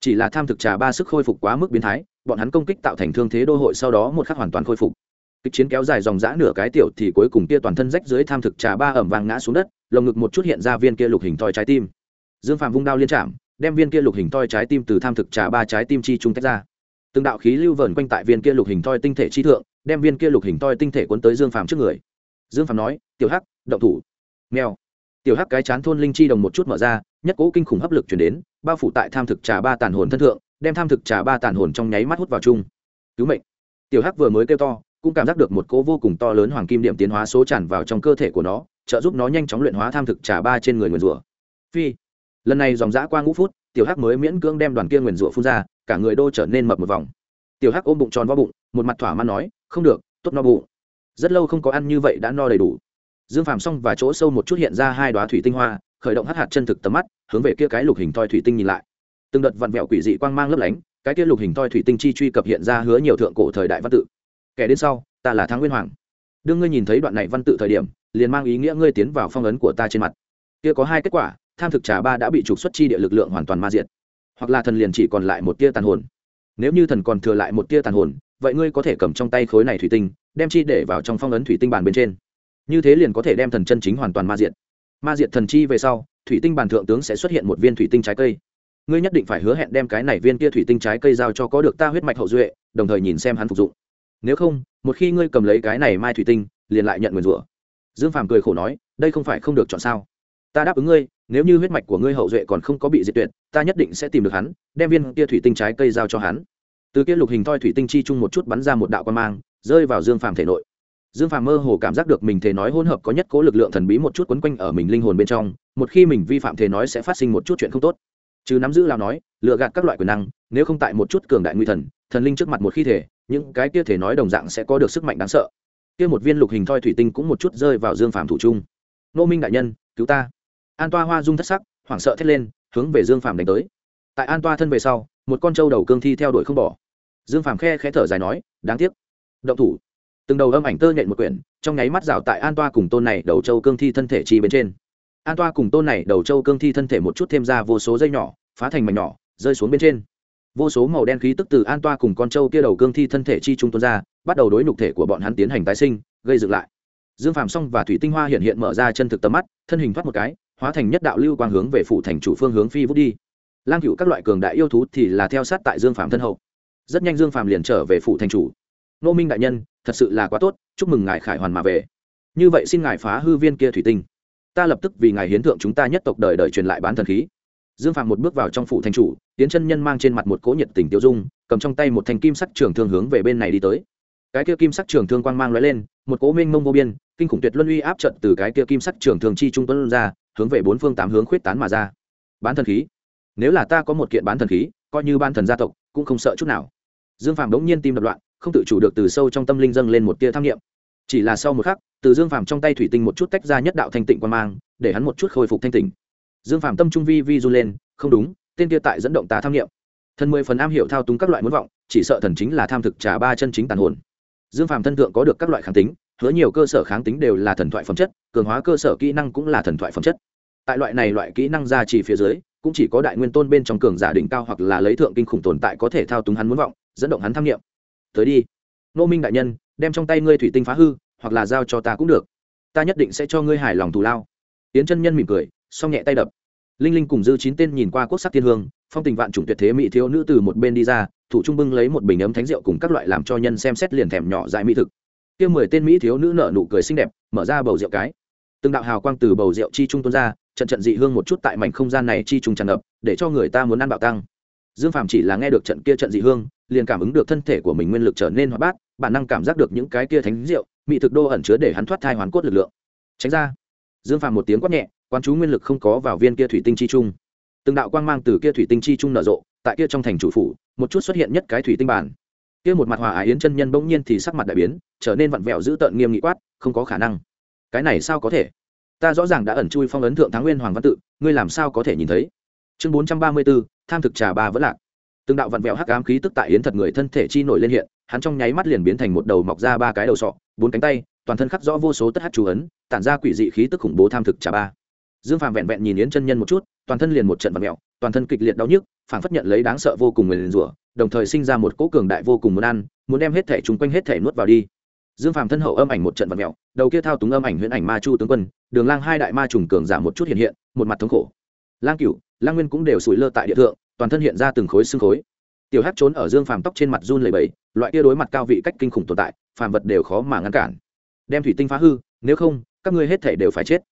Chỉ là tham thực trà ba sức khôi phục quá mức biến thái, bọn hắn công kích tạo thành thương thế đô hội sau đó một khắc hoàn toàn khôi phục. Kịch chiến kéo dài dòng dã nửa cái tiểu thì cuối cùng kia toàn thân rách dưới tham thực trà ba ẩm vàng ngã xuống đất lồng ngực một chút hiện ra viên kia lục hình toi trái tim. Dương phạm vung đao liên trạm đem viên kia lục hình toi trái tim từ tham thực trà ba trái tim chi trung tách ra. Từng đạo khí lưu vờn quanh tại viên kia lục hình toi tinh thể chi thượng, đem viên kia lục hình toi tinh thể cuốn tới dương phàm trước người. Dương phàm nói, tiểu hắc, động thủ. Nghèo tiểu hắc cái chán thôn linh chi đồng một chút mở ra, nhất cố kinh khủng hấp lực chuyển đến, bao phủ tại tham thực trà ba tàn hồn thân thượng, đem tham thực trà ba tàn hồn trong nháy mắt hút vào chung. Cứu mệnh. Tiểu hắc vừa mới kêu to, cũng cảm giác được một cỗ vô cùng to lớn hoàng kim điểm tiến hóa số tràn vào trong cơ thể của nó trợ giúp nó nhanh chóng luyện hóa tham thực trà ba trên người nguyền rủa. Phi. Lần này dòng dã qua ngũ phút, tiểu hắc mới miễn cưỡng đem đoàn kia nguyền rủa phun ra, cả người đô trở nên mập một vòng. Tiểu hắc ôm bụng tròn vo bụng, một mặt thỏa man nói, không được, tốt no bụng. Rất lâu không có ăn như vậy đã no đầy đủ. Dương phàm xong và chỗ sâu một chút hiện ra hai đoá thủy tinh hoa, khởi động hắc hạt chân thực tầm mắt, hướng về kia cái lục hình thoi thủy tinh nhìn lại. Từng đợt vặn vẹo quỷ dị quang mang lấp lánh, cái kia lục hình thoi thủy tinh chi truy cập hiện ra hứa nhiều thượng cổ thời đại văn tự. Kẻ đến sau, ta là thắng nguyên hoàng đương ngươi nhìn thấy đoạn này văn tự thời điểm, liền mang ý nghĩa ngươi tiến vào phong ấn của ta trên mặt. Kia có hai kết quả, tham thực trà ba đã bị trục xuất chi địa lực lượng hoàn toàn ma diệt. Hoặc là thần liền chỉ còn lại một tia tàn hồn. Nếu như thần còn thừa lại một tia tàn hồn, vậy ngươi có thể cầm trong tay khối này thủy tinh, đem chi để vào trong phong ấn thủy tinh bàn bên trên. Như thế liền có thể đem thần chân chính hoàn toàn ma diệt. Ma diệt thần chi về sau, thủy tinh bàn thượng tướng sẽ xuất hiện một viên thủy tinh trái cây. Ngươi nhất định phải hứa hẹn đem cái này viên kia thủy tinh trái cây giao cho có được ta huyết mạch hậu duệ, đồng thời nhìn xem hắn phục dụng nếu không, một khi ngươi cầm lấy cái này mai thủy tinh, liền lại nhận nguyền rủa. Dương phàm cười khổ nói, đây không phải không được chọn sao? Ta đáp ứng ngươi, nếu như huyết mạch của ngươi hậu duệ còn không có bị diệt tuyệt, ta nhất định sẽ tìm được hắn, đem viên kia thủy tinh trái cây giao cho hắn. Từ kia lục hình thoi thủy tinh chi chung một chút bắn ra một đạo quan mang, rơi vào dương phàm thể nội. Dương phàm mơ hồ cảm giác được mình thể nói hỗn hợp có nhất cố lực lượng thần bí một chút quấn quanh ở mình linh hồn bên trong, một khi mình vi phạm thể nói sẽ phát sinh một chút chuyện không tốt. Chứ nắm giữ lao nói, lựa gạt các loại quyền năng, nếu không tại một chút cường đại nguy thần thần linh trước mặt một khi thể những cái kia thể nói đồng dạng sẽ có được sức mạnh đáng sợ. Kia một viên lục hình thoi thủy tinh cũng một chút rơi vào dương phàm thủ trung. Nô minh đại nhân, cứu ta. An toa hoa dung thất sắc, hoảng sợ thét lên, hướng về dương phàm đánh tới. Tại an toa thân về sau, một con trâu đầu cương thi theo đuổi không bỏ. Dương phàm khe khẽ thở dài nói, đáng tiếc. Động thủ. Từng đầu âm ảnh tơ nhện một quyển, trong nháy mắt rào tại an toa cùng tôn này đầu trâu cương thi thân thể chi bên trên. An toa cùng tôn này đầu trâu cương thi thân thể một chút thêm ra vô số dây nhỏ, phá thành mảnh nhỏ, rơi xuống bên trên vô số màu đen khí tức từ an toa cùng con trâu kia đầu cương thi thân thể chi trung tuôn ra, bắt đầu đối nhục thể của bọn hắn tiến hành tái sinh, gây dựng lại. Dương phàm song và thủy tinh hoa hiện hiện mở ra chân thực tầm mắt, thân hình thoát một cái, hóa thành nhất đạo lưu quang hướng về phủ thành chủ phương hướng phi vút đi. Lang cựu các loại cường đại yêu thú thì là theo sát tại dương phàm thân hậu. Rất nhanh dương phàm liền trở về phủ thành chủ. Nô minh đại nhân, thật sự là quá tốt, chúc mừng ngài khải hoàn mà về. Như vậy xin ngài phá hư viên kia thủy tinh. Ta lập tức vì ngài hiến thượng chúng ta nhất tộc đời đời truyền lại bán thần khí dương phạm một bước vào trong phủ thành chủ, tiến chân nhân mang trên mặt một cỗ nhiệt tình tiêu dung, cầm trong tay một thanh kim sắc trường thương hướng về bên này đi tới. Cái kia kim sắc trường thương quang mang lóe lên, một cỗ mênh mông vô biên, kinh khủng tuyệt luân uy áp trận từ cái kia kim sắc trường thương chi trung tuấn ra, hướng về bốn phương tám hướng khuyết tán mà ra. Bán thần khí. Nếu là ta có một kiện bán thần khí, coi như ban thần gia tộc, cũng không sợ chút nào. Dương phạm đống nhiên tim đập loạn, không tự chủ được từ sâu trong tâm linh dâng lên một tia tham nghiệm chỉ là sau một khắc, từ dương phàm trong tay thủy tinh một chút tách ra nhất đạo thanh tịnh quan mang, để hắn một chút khôi phục thanh tịnh dương Phạm tâm trung vi vi run lên, không đúng, tên kia tại dẫn động tá tham nghiệm. Thần mười phần am hiểu thao túng các loại muốn vọng, chỉ sợ thần chính là tham thực trả ba chân chính tàn hồn. Dương Phạm thân thượng có được các loại kháng tính, hứa nhiều cơ sở kháng tính đều là thần thoại phẩm chất, cường hóa cơ sở kỹ năng cũng là thần thoại phẩm chất. Tại loại này loại kỹ năng ra chỉ phía dưới, cũng chỉ có đại nguyên tôn bên trong cường giả đỉnh cao hoặc là lấy thượng kinh khủng tồn tại có thể thao túng hắn muốn vọng, dẫn động hắn tham nghiệm. Tới đi nô minh đại nhân, đem trong tay ngươi thủy tinh phá hư, hoặc là giao cho ta cũng được. Ta nhất định sẽ cho ngươi hài lòng thù lao. Yến chân nhân mỉm cười xong nhẹ tay đập. Linh linh cùng dư chín tên nhìn qua quốc sắc thiên hương, phong tình vạn chủng tuyệt thế mỹ thiếu nữ từ một bên đi ra, thủ trung bưng lấy một bình ấm thánh rượu cùng các loại làm cho nhân xem xét liền thèm nhỏ dại mỹ thực. Kia mười tên mỹ thiếu nữ nở nụ cười xinh đẹp, mở ra bầu rượu cái. Từng đạo hào quang từ bầu rượu chi trung tuôn ra, trận trận dị hương một chút tại mảnh không gian này chi trung tràn ngập, để cho người ta muốn ăn bạo tăng. Dương phàm chỉ là nghe được trận kia trận dị hương, liền cảm ứng được thân thể của mình nguyên lực trở nên hoạt bát, bản năng cảm giác được những cái kia thánh rượu, mỹ thực đô ẩn chứa để hắn thoát thai hoàn cốt lực lượng. Tránh ra. Dương phàm một tiếng quát nhẹ quan chú nguyên lực không có vào viên kia thủy tinh chi trung. Từng đạo quang mang từ kia thủy tinh chi trung nở rộ, tại kia trong thành chủ phủ, một chút xuất hiện nhất cái thủy tinh bản kia một mặt hòa ái yến chân nhân bỗng nhiên thì sắc mặt đại biến, trở nên vặn vẹo dữ tợn nghiêm nghị quát, không có khả năng. Cái này sao có thể? Ta rõ ràng đã ẩn chui phong ấn thượng thắng nguyên hoàng văn tự, ngươi làm sao có thể nhìn thấy? Chương bốn trăm ba mươi bốn tham thực trà ba vẫn lạc. Từng đạo vặn vẹo hắc ám khí tức tại yến thật người thân thể chi nổi lên hiện, hắn trong nháy mắt liền biến thành một đầu mọc ra ba cái đầu sọ, bốn cánh tay, toàn thân khắc rõ vô số tất hát chú ấn, tản ra quỷ dị khí tức khủng bố tham thực trà ba dương phàm vẹn vẹn nhìn yến chân nhân một chút, toàn thân liền một trận vặn mẹo toàn thân kịch liệt đau nhức phản phất nhận lấy đáng sợ vô cùng người liền rủa, đồng thời sinh ra một cỗ cường đại vô cùng muốn ăn, muốn đem hết thể chung quanh hết thể nuốt vào đi. Dương phàm thân hậu âm ảnh một trận vặn mẹo đầu kia thao túng âm ảnh huyễn ảnh ma chu tướng quân, đường lang hai đại ma trùng cường giả một chút hiện hiện, một mặt thống khổ. Lang cửu, lang nguyên cũng đều sủi lơ tại địa thượng, toàn thân hiện ra từng khối xương khối. Tiểu hắc trốn ở dương phàm tóc trên mặt run lầy bẫy loại kia đối mặt cao vị cách kinh khủng tồn tại, phàm vật đều khó mà ngăn cản. Đem thủy tinh phá hư, nếu không, các ngươi hết thể đều phải chết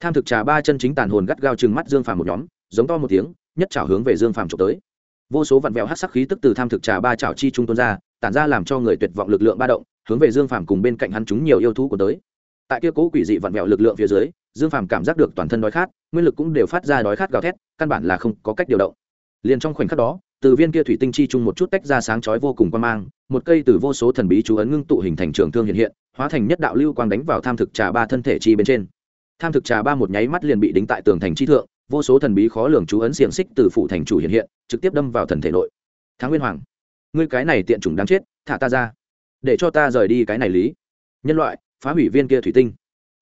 tham thực trà ba chân chính tàn hồn gắt gao chừng mắt dương phàm một nhóm, giống to một tiếng, nhất trào hướng về dương phàm trộm tới. Vô số vặn vẹo hát sắc khí tức từ tham thực trà ba trào chi trung tuôn ra, tản ra làm cho người tuyệt vọng lực lượng ba động, hướng về dương phàm cùng bên cạnh hắn chúng nhiều yêu thú của tới. Tại kia cố quỷ dị vặn vẹo lực lượng phía dưới, dương phàm cảm giác được toàn thân đói khát, nguyên lực cũng đều phát ra đói khát gào thét, căn bản là không có cách điều động. Liền trong khoảnh khắc đó, từ viên kia thủy tinh chi chung một chút tách ra sáng chói vô cùng quan mang, một cây từ vô số thần bí chú ấn ngưng tụ hình thành trường thương hiện hiện, hóa thành nhất đạo lưu quang đánh vào tham thực trà ba thân thể chi bên trên tham thực trà ba một nháy mắt liền bị đính tại tường thành chi thượng, vô số thần bí khó lường chú ấn xiềng xích từ phủ thành chủ hiện hiện, trực tiếp đâm vào thần thể nội. Thắng nguyên hoàng, ngươi cái này tiện chủng đáng chết, thả ta ra. Để cho ta rời đi cái này lý. Nhân loại, phá hủy viên kia thủy tinh.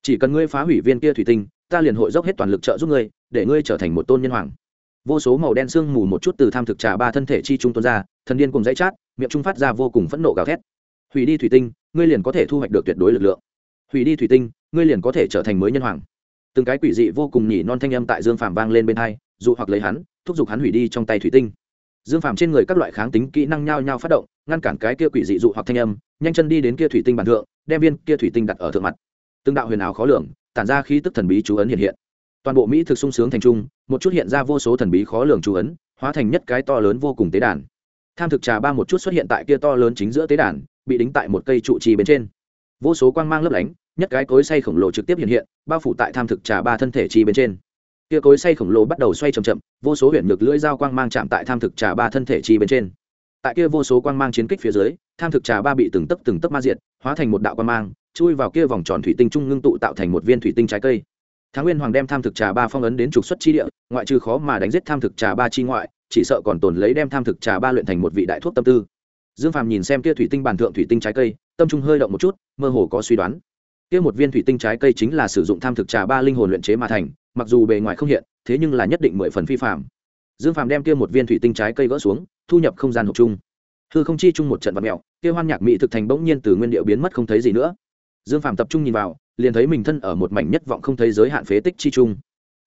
Chỉ cần ngươi phá hủy viên kia thủy tinh, ta liền hội dốc hết toàn lực trợ giúp ngươi, để ngươi trở thành một tôn nhân hoàng. Vô số màu đen sương mù một chút từ tham thực trà ba thân thể chi trung tuôn ra, thần điên cùng dãy chát, miệng trung phát ra vô cùng phẫn nộ gào thét. Hủy đi thủy tinh, ngươi liền có thể thu hoạch được tuyệt đối lực lượng. Hủy đi thủy tinh ngươi liền có thể trở thành mới nhân hoàng. Từng cái quỷ dị vô cùng nhỉ non thanh âm tại dương phàm vang lên bên hai, dụ hoặc lấy hắn, thúc giục hắn hủy đi trong tay thủy tinh. Dương phàm trên người các loại kháng tính kỹ năng nhao nhao phát động, ngăn cản cái kia quỷ dị dụ hoặc thanh âm, nhanh chân đi đến kia thủy tinh bàn thượng, đem viên kia thủy tinh đặt ở thượng mặt. Từng đạo huyền ảo khó lường, tản ra khí tức thần bí chú ấn hiện hiện. Toàn bộ mỹ thực sung sướng thành trung, một chút hiện ra vô số thần bí khó lường chú ấn, hóa thành nhất cái to lớn vô cùng tế đàn. Tham thực trà ba một chút xuất hiện tại kia to lớn chính giữa tế đàn, bị đính tại một cây trụ trì bên trên. Vô số quang mang lấp lánh nhất cái cối say khổng lồ trực tiếp hiện hiện bao phủ tại tham thực trà ba thân thể chi bên trên kia cối say khổng lồ bắt đầu xoay chậm chậm vô số huyện ngược lưỡi dao quang mang chạm tại tham thực trà ba thân thể chi bên trên tại kia vô số quang mang chiến kích phía dưới tham thực trà ba bị từng tấc từng tấc ma diệt hóa thành một đạo quang mang chui vào kia vòng tròn thủy tinh trung ngưng tụ tạo thành một viên thủy tinh trái cây Thắng Nguyên Hoàng đem tham thực trà ba phong ấn đến trục xuất chi địa, ngoại trừ khó mà đánh giết tham thực trà ba chi ngoại, chỉ sợ còn tồn lấy đem tham thực trà ba luyện thành một vị đại thuốc tâm tư. Dương Phàm nhìn xem kia thủy tinh bản thượng thủy tinh trái cây, tâm trung hơi động một chút, mơ hồ có suy đoán. Kia một viên thủy tinh trái cây chính là sử dụng tham thực trà ba linh hồn luyện chế mà thành, mặc dù bề ngoài không hiện, thế nhưng là nhất định mười phần phi phạm Dương Phàm đem kia một viên thủy tinh trái cây gỡ xuống, thu nhập không gian hộp chung. Hư không chi chung một trận vật mèo, kia hoan nhạc mỹ thực thành bỗng nhiên từ nguyên điệu biến mất không thấy gì nữa. Dương Phàm tập trung nhìn vào, liền thấy mình thân ở một mảnh nhất vọng không thấy giới hạn phế tích chi chung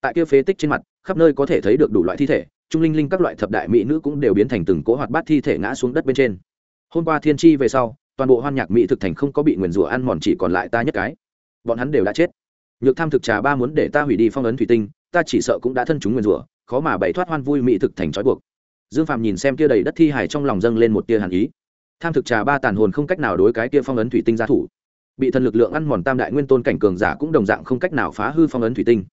tại kia phế tích trên mặt khắp nơi có thể thấy được đủ loại thi thể trung linh linh các loại thập đại mỹ nữ cũng đều biến thành từng cỗ hoạt bát thi thể ngã xuống đất bên trên hôm qua thiên tri về sau toàn bộ hoan nhạc mỹ thực thành không có bị nguyền rủa ăn mòn chỉ còn lại ta nhất cái. Bọn hắn đều đã chết. Nhược tham thực trà ba muốn để ta hủy đi phong ấn thủy tinh, ta chỉ sợ cũng đã thân chúng nguyền rủa, khó mà bày thoát hoan vui mỹ thực thành trói buộc. Dương Phạm nhìn xem kia đầy đất thi hài trong lòng dâng lên một tia hàn ý. Tham thực trà ba tàn hồn không cách nào đối cái kia phong ấn thủy tinh ra thủ. Bị thần lực lượng ăn mòn tam đại nguyên tôn cảnh cường giả cũng đồng dạng không cách nào phá hư phong ấn thủy tinh.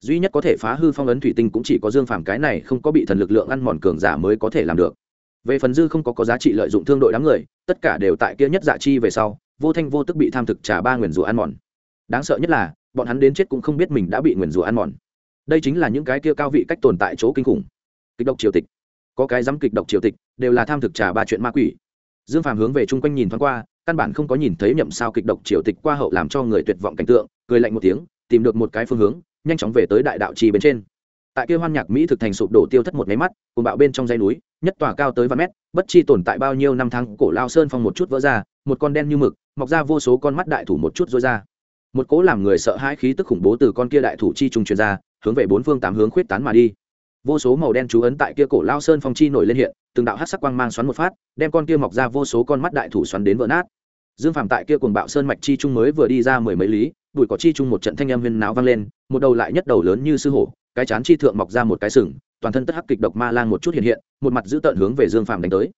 Duy nhất có thể phá hư phong ấn thủy tinh cũng chỉ có dương phàm cái này không có bị thần lực lượng ăn mòn cường giả mới có thể làm được về phần dư không có có giá trị lợi dụng thương đội đám người, tất cả đều tại kia nhất dạ chi về sau, vô thanh vô tức bị tham thực trả ba nguyền rủa ăn mòn. Đáng sợ nhất là, bọn hắn đến chết cũng không biết mình đã bị nguyền rủa ăn mòn. Đây chính là những cái kia cao vị cách tồn tại chỗ kinh khủng. Kịch độc triều tịch. Có cái dám kịch độc triều tịch, đều là tham thực trả ba chuyện ma quỷ. Dương phàm hướng về chung quanh nhìn thoáng qua, căn bản không có nhìn thấy nhậm sao kịch độc triều tịch qua hậu làm cho người tuyệt vọng cảnh tượng, cười lạnh một tiếng, tìm được một cái phương hướng, nhanh chóng về tới đại đạo trì bên trên tại kia hoan nhạc mỹ thực thành sụp đổ tiêu thất một máy mắt cùng bạo bên trong dây núi, nhất tòa cao tới vài mét, bất chi tồn tại bao nhiêu năm tháng, cổ lao sơn phong một chút vỡ ra, một con đen như mực, mọc ra vô số con mắt đại thủ một chút rối ra. Một cố làm người sợ hãi khí tức khủng bố từ con kia đại thủ chi trùng truyền ra, hướng về bốn phương tám hướng khuyết tán mà đi. Vô số màu đen chú ấn tại kia cổ lao sơn phong chi nổi lên hiện, từng đạo hát sắc quang mang xoắn một phát, đem con kia mọc ra vô số con mắt đại thủ xoắn đến vỡ nát. Dương phàm tại kia cùng bạo sơn mạch chi trung mới vừa đi ra mười mấy lý đuổi có chi trung một trận thanh âm huyên náo vang lên, một đầu lại nhất đầu lớn như sư hổ cái chán chi thượng mọc ra một cái sừng, toàn thân tất hắc kịch độc ma lang một chút hiện hiện, một mặt giữ tợn hướng về dương phàm đánh tới.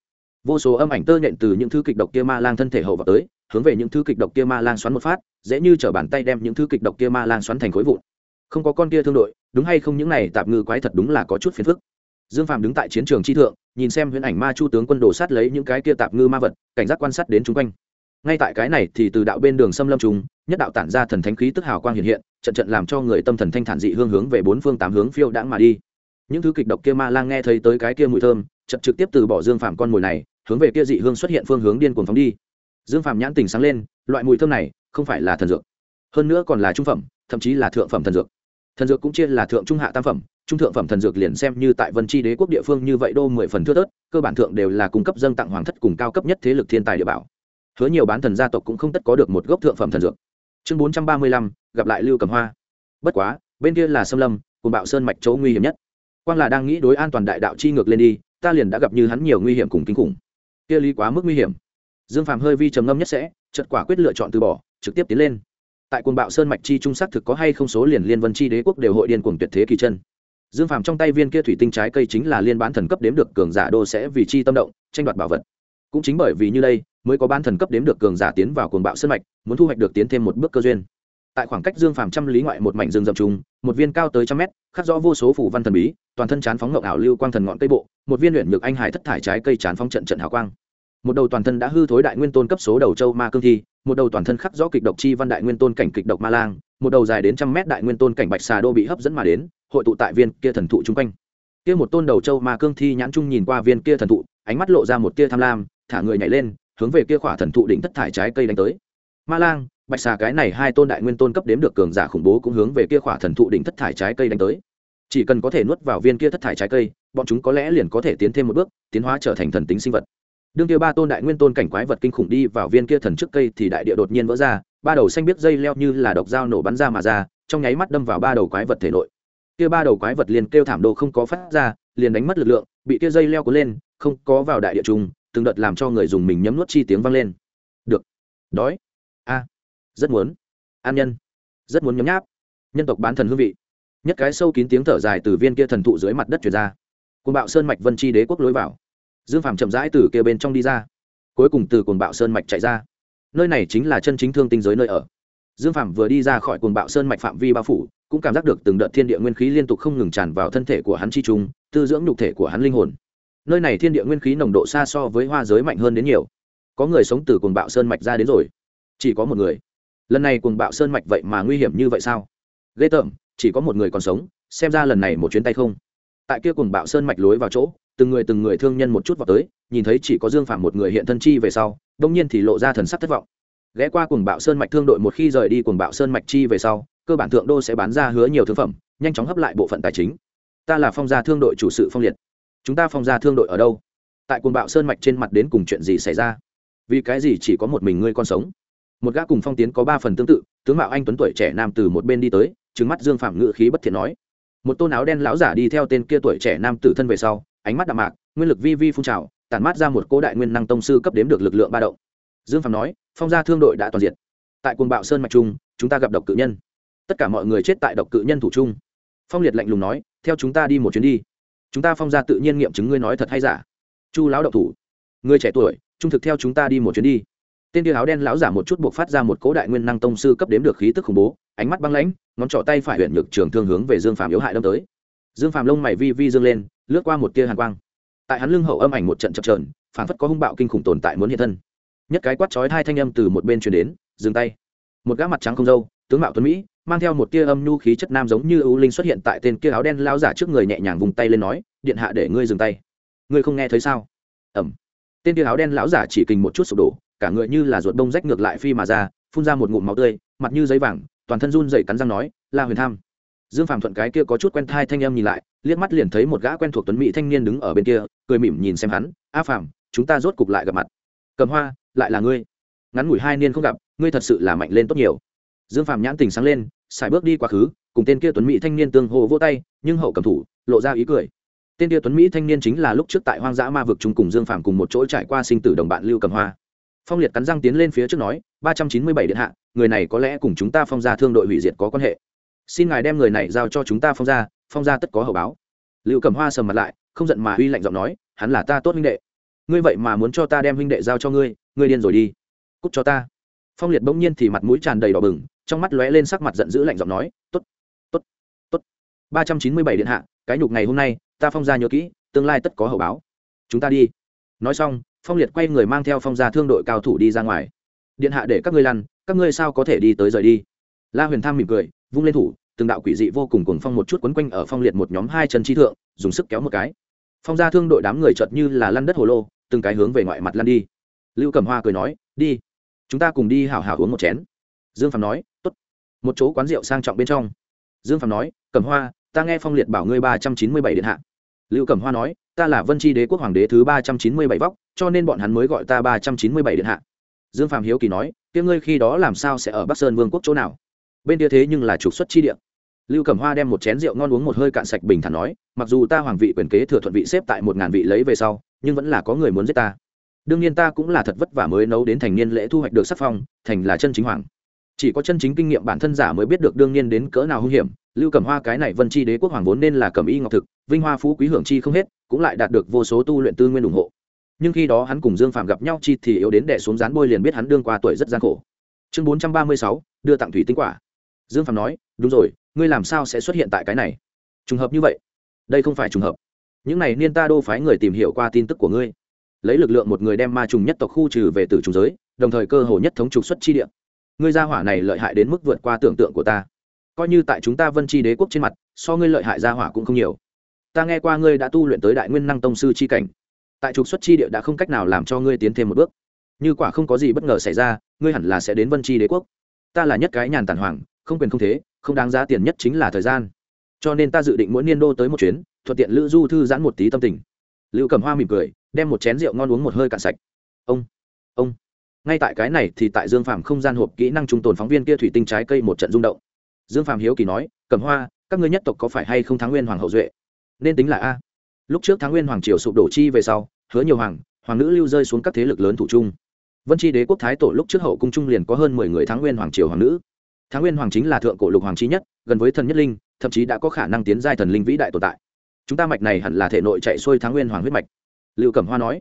Vô số âm ảnh tơ nhện từ những thứ kịch độc kia ma lang thân thể hậu vào tới, hướng về những thứ kịch độc kia ma lang xoắn một phát, dễ như t bàn tay đem những thứ kịch độc kia ma lang xoắn thành khối vụn. Không có con kia thương đội, đúng hay không những này tạp ngư quái thật đúng là có chút phiền phức. Dương phàm đứng tại chiến trường chi thượng, nhìn xem huyễn ảnh ma chu tướng quân đồ sát lấy những cái kia tạp ngư ma vật, cảnh giác quan sát đến chung quanh. Ngay tại cái này thì từ đạo bên đường xâm lâm chúng nhất đạo tản ra thần thánh khí tức hào quang hiện hiện, trận trận làm cho người tâm thần thanh thản dị hương hướng về bốn phương tám hướng phiêu đãng mà đi. Những thứ kịch độc kia ma lang nghe thấy tới cái kia mùi thơm chật trực tiếp từ bỏ dương Phạm con mùi này, hướng về kia dị hương xuất hiện phương hướng điên cuồng phóng đi. Dương Phạm nhãn tình sáng lên, loại mùi thơm này không phải là thần dược, hơn nữa còn là trung phẩm, thậm chí là thượng phẩm thần dược. Thần dược cũng chia là thượng trung hạ tam phẩm, trung thượng phẩm thần dược liền xem như tại vân tri đế quốc địa phương như vậy đô mười phần thưa tớt cơ bản thượng đều là cung cấp dân tặng hoàng thất cùng cao cấp nhất thế lực thiên tài địa bảo. Hứa nhiều bán thần gia tộc cũng không tất có được một gốc thượng phẩm thần dược chương bốn trăm ba mươi lăm, gặp lại lưu cầm hoa. Bất quá, bên kia là sâm lâm, cùng bạo sơn mạch chỗ nguy hiểm nhất. Quang là đang nghĩ đối an toàn đại đạo chi ngược lên đi, ta liền đã gặp như hắn nhiều nguy hiểm cùng kinh khủng. Kia lý quá mức nguy hiểm. Dương phàm hơi vi trầm ngâm nhất sẽ chật quả quyết lựa chọn từ bỏ, trực tiếp tiến lên. Tại quần bạo sơn mạch chi trung sắc thực có hay không số liền liên vân chi đế quốc đều hội điên cuồng tuyệt thế kỳ chân. Dương phàm trong tay viên kia thủy tinh trái cây chính là liên bán thần cấp đếm được cường giả đô sẽ vì chi tâm động, tranh đoạt bảo vật. Cũng chính bởi vì như đây mới có bán thần cấp đếm được cường giả tiến vào cuồng bạo sơn mạch, muốn thu hoạch được tiến thêm một bước cơ duyên. Tại khoảng cách dương phàm trăm lý ngoại một mảnh rừng rậm trùng, một viên cao tới trăm mét, khắc rõ vô số phủ văn thần bí, toàn thân chán phóng ngậu ảo lưu quang thần ngọn cây bộ, một viên luyện nhược anh hải thất thải trái cây chán phóng trận trận hào quang. Một đầu toàn thân đã hư thối đại nguyên tôn cấp số đầu châu ma cương thi, một đầu toàn thân khắc rõ kịch độc chi văn đại nguyên tôn cảnh kịch độc ma lang, một đầu dài đến trăm mét đại nguyên tôn cảnh bạch xà đô bị hấp dẫn mà đến, hội tụ tại viên kia thần thụ chung quanh. Kia một tôn đầu châu ma cương thi nhãn trung nhìn qua viên kia thần thụ, ánh mắt lộ ra một tia tham lam, thả người nhảy lên hướng về kia khỏa thần thụ đỉnh thất thải trái cây đánh tới. Ma lang, bạch xà cái này hai tôn đại nguyên tôn cấp đếm được cường giả khủng bố cũng hướng về kia khỏa thần thụ đỉnh thất thải trái cây đánh tới. Chỉ cần có thể nuốt vào viên kia thất thải trái cây, bọn chúng có lẽ liền có thể tiến thêm một bước, tiến hóa trở thành thần tính sinh vật. Đương kia ba tôn đại nguyên tôn cảnh quái vật kinh khủng đi vào viên kia thần trước cây thì đại địa đột nhiên vỡ ra, ba đầu xanh biết dây leo như là độc dao nổ bắn ra mà ra, trong nháy mắt đâm vào ba đầu quái vật thể nội. Kia ba đầu quái vật liền kêu thảm đồ không có phát ra, liền đánh mất lực lượng, bị kia dây leo cuốn lên, không có vào đại địa trùng từng đợt làm cho người dùng mình nhấm nuốt chi tiếng vang lên. Được. Đói. A. Rất muốn. An nhân. Rất muốn nhấm nháp. Nhân tộc bán thần hương vị. Nhất cái sâu kín tiếng thở dài từ viên kia thần thụ dưới mặt đất truyền ra. Cuồng bạo sơn mạch vân chi đế quốc lối vào. Dương phàm chậm rãi từ kia bên trong đi ra. Cuối cùng từ cồn bạo sơn mạch chạy ra. Nơi này chính là chân chính thương tinh giới nơi ở. Dương phàm vừa đi ra khỏi cồn bạo sơn mạch phạm vi bao phủ, cũng cảm giác được từng đợt thiên địa nguyên khí liên tục không ngừng tràn vào thân thể của hắn chi trung, tư dưỡng nhục thể của hắn linh hồn nơi này thiên địa nguyên khí nồng độ xa so với hoa giới mạnh hơn đến nhiều. Có người sống từ cồn bạo sơn mạch ra đến rồi. Chỉ có một người. Lần này cồn bạo sơn mạch vậy mà nguy hiểm như vậy sao? Ghê tởm, chỉ có một người còn sống, xem ra lần này một chuyến tay không. Tại kia cồn bạo sơn mạch lối vào chỗ, từng người từng người thương nhân một chút vào tới, nhìn thấy chỉ có dương phạm một người hiện thân chi về sau, đông nhiên thì lộ ra thần sắc thất vọng. Ghé qua cuồng bạo sơn mạch thương đội một khi rời đi cuồng bạo sơn mạch chi về sau, cơ bản thượng đô sẽ bán ra hứa nhiều thương phẩm, nhanh chóng hấp lại bộ phận tài chính. Ta là phong gia thương đội chủ sự phong liệt chúng ta phong gia thương đội ở đâu? Tại cuồng bạo sơn mạch trên mặt đến cùng chuyện gì xảy ra? Vì cái gì chỉ có một mình ngươi con sống? Một gã cùng phong tiến có ba phần tương tự, tướng mạo anh tuấn tuổi trẻ nam từ một bên đi tới trứng mắt dương phạm ngự khí bất thiện nói. Một tôn áo đen lão giả đi theo tên kia tuổi trẻ nam tử thân về sau, ánh mắt đạm mạc, nguyên lực vi vi phun trào, tản mát ra một cỗ đại nguyên năng tông sư cấp đếm được lực lượng ba động. Dương phạm nói, phong gia thương đội đã toàn diện tại quần bạo sơn mạch trung chúng ta gặp độc cự nhân. Tất cả mọi người chết tại độc cự nhân thủ trung phong liệt lạnh lùng nói, theo chúng ta đi một chuyến đi chúng ta phong gia tự nhiên nghiệm chứng ngươi nói thật hay giả. Chu lão độc thủ. Người trẻ tuổi, trung thực theo chúng ta đi một chuyến đi. Tên tia áo đen lão giả một chút buộc phát ra một cỗ đại nguyên năng tông sư cấp đếm được khí tức khủng bố, ánh mắt băng lãnh, ngón trỏ tay phải huyện nhược trường thương hướng về dương phàm yếu hại đâm tới. Dương phàm lông mày vi vi dương lên, lướt qua một tia hàn quang. Tại hắn lưng hậu âm ảnh một trận chập trờn phản phất có hung bạo kinh khủng tồn tại muốn hiện thân. Nhất cái quát chói hai thanh âm từ một bên truyền đến, dừng tay. Một gã mặt trắng không dâu tướng mạo tuấn mỹ mang theo một tia âm nhu khí chất nam giống như ưu linh xuất hiện tại tên kia áo đen lao giả trước người nhẹ nhàng vùng tay lên nói, điện hạ để ngươi dừng tay. Ngươi không nghe thấy sao? Ẩm tên kia áo đen lão giả chỉ kình một chút sụp đổ, cả người như là ruột đông rách ngược lại phi mà ra, phun ra một ngụm máu tươi, mặt như giấy vàng, toàn thân run dậy cắn răng nói, la huyền tham. Dương phàm thuận cái kia có chút quen thai thanh em nhìn lại, liếc mắt liền thấy một gã quen thuộc tuấn mỹ thanh niên đứng ở bên kia, cười mỉm nhìn xem hắn, a phàm, chúng ta rốt cục lại gặp mặt. Cầm hoa, lại là ngươi. Ngắn ngủi hai niên không gặp, ngươi thật sự là mạnh lên tốt nhiều dương phàm nhãn tình sáng lên, xài bước đi quá khứ, cùng tên kia tuấn mỹ thanh niên tương hồ vô tay, nhưng hậu cầm thủ, lộ ra ý cười. Tên kia tuấn mỹ thanh niên chính là lúc trước tại hoang dã ma vực chung cùng dương phàm cùng một chỗ trải qua sinh tử đồng bạn lưu cầm hoa. Phong liệt cắn răng tiến lên phía trước nói, ba trăm chín mươi bảy điện hạ, người này có lẽ cùng chúng ta phong gia thương đội hủy diệt có quan hệ. Xin ngài đem người này giao cho chúng ta phong gia phong gia tất có hậu báo. Lưu cầm hoa sầm mặt lại, không giận mà uy lạnh giọng nói, hắn là ta tốt huynh đệ. Ngươi vậy mà muốn cho ta đem huynh đệ giao cho ngươi ngươi điên rồi đi. Cút cho ta. Phong liệt bỗng nhiên thì mặt mũi tràn đầy đỏ bừng trong mắt lóe lên sắc mặt giận dữ lạnh giọng nói, tốt tốt tốt. Ba trăm chín mươi bảy điện hạ, cái nhục ngày hôm nay, ta phong gia nhớ kỹ, tương lai tất có hậu báo. Chúng ta đi. Nói xong, phong liệt quay người mang theo phong gia thương đội cao thủ đi ra ngoài. Điện hạ để các ngươi lăn, các ngươi sao có thể đi tới rời đi? La huyền tham mỉm cười, vung lên thủ, từng đạo quỷ dị vô cùng cuồng phong một chút quấn quanh ở phong liệt một nhóm hai chân chi thượng, dùng sức kéo một cái. Phong gia thương đội đám người chợt như là lăn đất hồ lô, từng cái hướng về ngoại mặt lăn đi. Lưu cầm hoa cười nói, đi, chúng ta cùng đi hào hào uống một chén. Dương phạm nói một chỗ quán rượu sang trọng bên trong. Dương phạm nói, Cẩm hoa, ta nghe phong liệt bảo ngươi ba trăm chín mươi bảy điện hạ. Lưu Cẩm hoa nói, ta là vân tri đế quốc hoàng đế thứ ba trăm chín mươi bảy vóc, cho nên bọn hắn mới gọi ta ba trăm chín mươi bảy điện hạ. Dương phạm hiếu kỳ nói tiếng ngươi khi đó làm sao sẽ ở bắc sơn vương quốc chỗ nào? Bên kia thế nhưng là trục xuất chi điện lưu cẩm hoa đem một chén rượu ngon uống một hơi cạn sạch bình thản nói, mặc dù ta hoàng vị quyền kế thừa thuận vị xếp tại một ngàn vị lấy về sau, nhưng vẫn là có người muốn giết ta. Đương nhiên ta cũng là thật vất vả mới nấu đến thành niên lễ thu hoạch được sắc phong, thành là chân chính hoàng chỉ có chân chính kinh nghiệm bản thân giả mới biết được đương nhiên đến cỡ nào hung hiểm. Lưu cẩm hoa cái này vân chi đế quốc hoàng vốn nên là cẩm y ngọc thực, vinh hoa phú quý hưởng chi không hết, cũng lại đạt được vô số tu luyện tư nguyên ủng hộ. Nhưng khi đó hắn cùng dương phạm gặp nhau chi thì yếu đến đẻ xuống rán bôi liền biết hắn đương qua tuổi rất gian khổ. Chương bốn trăm ba mươi sáu, đưa tặng thủy tinh quả. Dương phạm nói, đúng rồi, ngươi làm sao sẽ xuất hiện tại cái này? Trùng hợp như vậy? Đây không phải trùng hợp. Những này niên ta đô phái người tìm hiểu qua tin tức của ngươi. Lấy lực lượng một người đem ma trùng nhất tộc khu trừ về từ trùng giới, đồng thời cơ hồ nhất thống trục xuất chi địa ngươi gia hỏa này lợi hại đến mức vượt qua tưởng tượng của ta. Coi như tại chúng ta vân chi đế quốc trên mặt, so ngươi lợi hại gia hỏa cũng không nhiều. Ta nghe qua ngươi đã tu luyện tới đại nguyên năng tông sư chi cảnh. Tại trục xuất chi địa đã không cách nào làm cho ngươi tiến thêm một bước. Như quả không có gì bất ngờ xảy ra, ngươi hẳn là sẽ đến vân chi đế quốc. Ta là nhất cái nhàn tản hoàng, không quyền không thế, không đáng giá tiền nhất chính là thời gian. Cho nên ta dự định mỗi niên đô tới một chuyến, thuận tiện lữ du thư giãn một tí tâm tình. Lưu cầm hoa mỉm cười, đem một chén rượu ngon uống một hơi cạn sạch. Ông ông ngay tại cái này thì tại dương phàm không gian hộp kỹ năng trung tồn phóng viên kia thủy tinh trái cây một trận rung động. Dương phàm hiếu kỳ nói cầm hoa, các ngươi nhất tộc có phải hay không thắng nguyên hoàng hậu duệ? Nên tính là a. Lúc trước thắng nguyên hoàng triều sụp đổ chi về sau, hứa nhiều hoàng hoàng nữ lưu rơi xuống các thế lực lớn thủ trung. Vân tri đế quốc thái tổ lúc trước hậu cung trung liền có hơn mười người thắng nguyên hoàng triều hoàng nữ. Thắng nguyên hoàng chính là thượng cổ lục hoàng trí nhất, gần với thần nhất linh, thậm chí đã có khả năng tiến giai thần linh vĩ đại tồn tại. Chúng ta mạch này hẳn là thể nội chạy xuôi thắng nguyên hoàng huyết mạch. Lưu cẩm hoa nói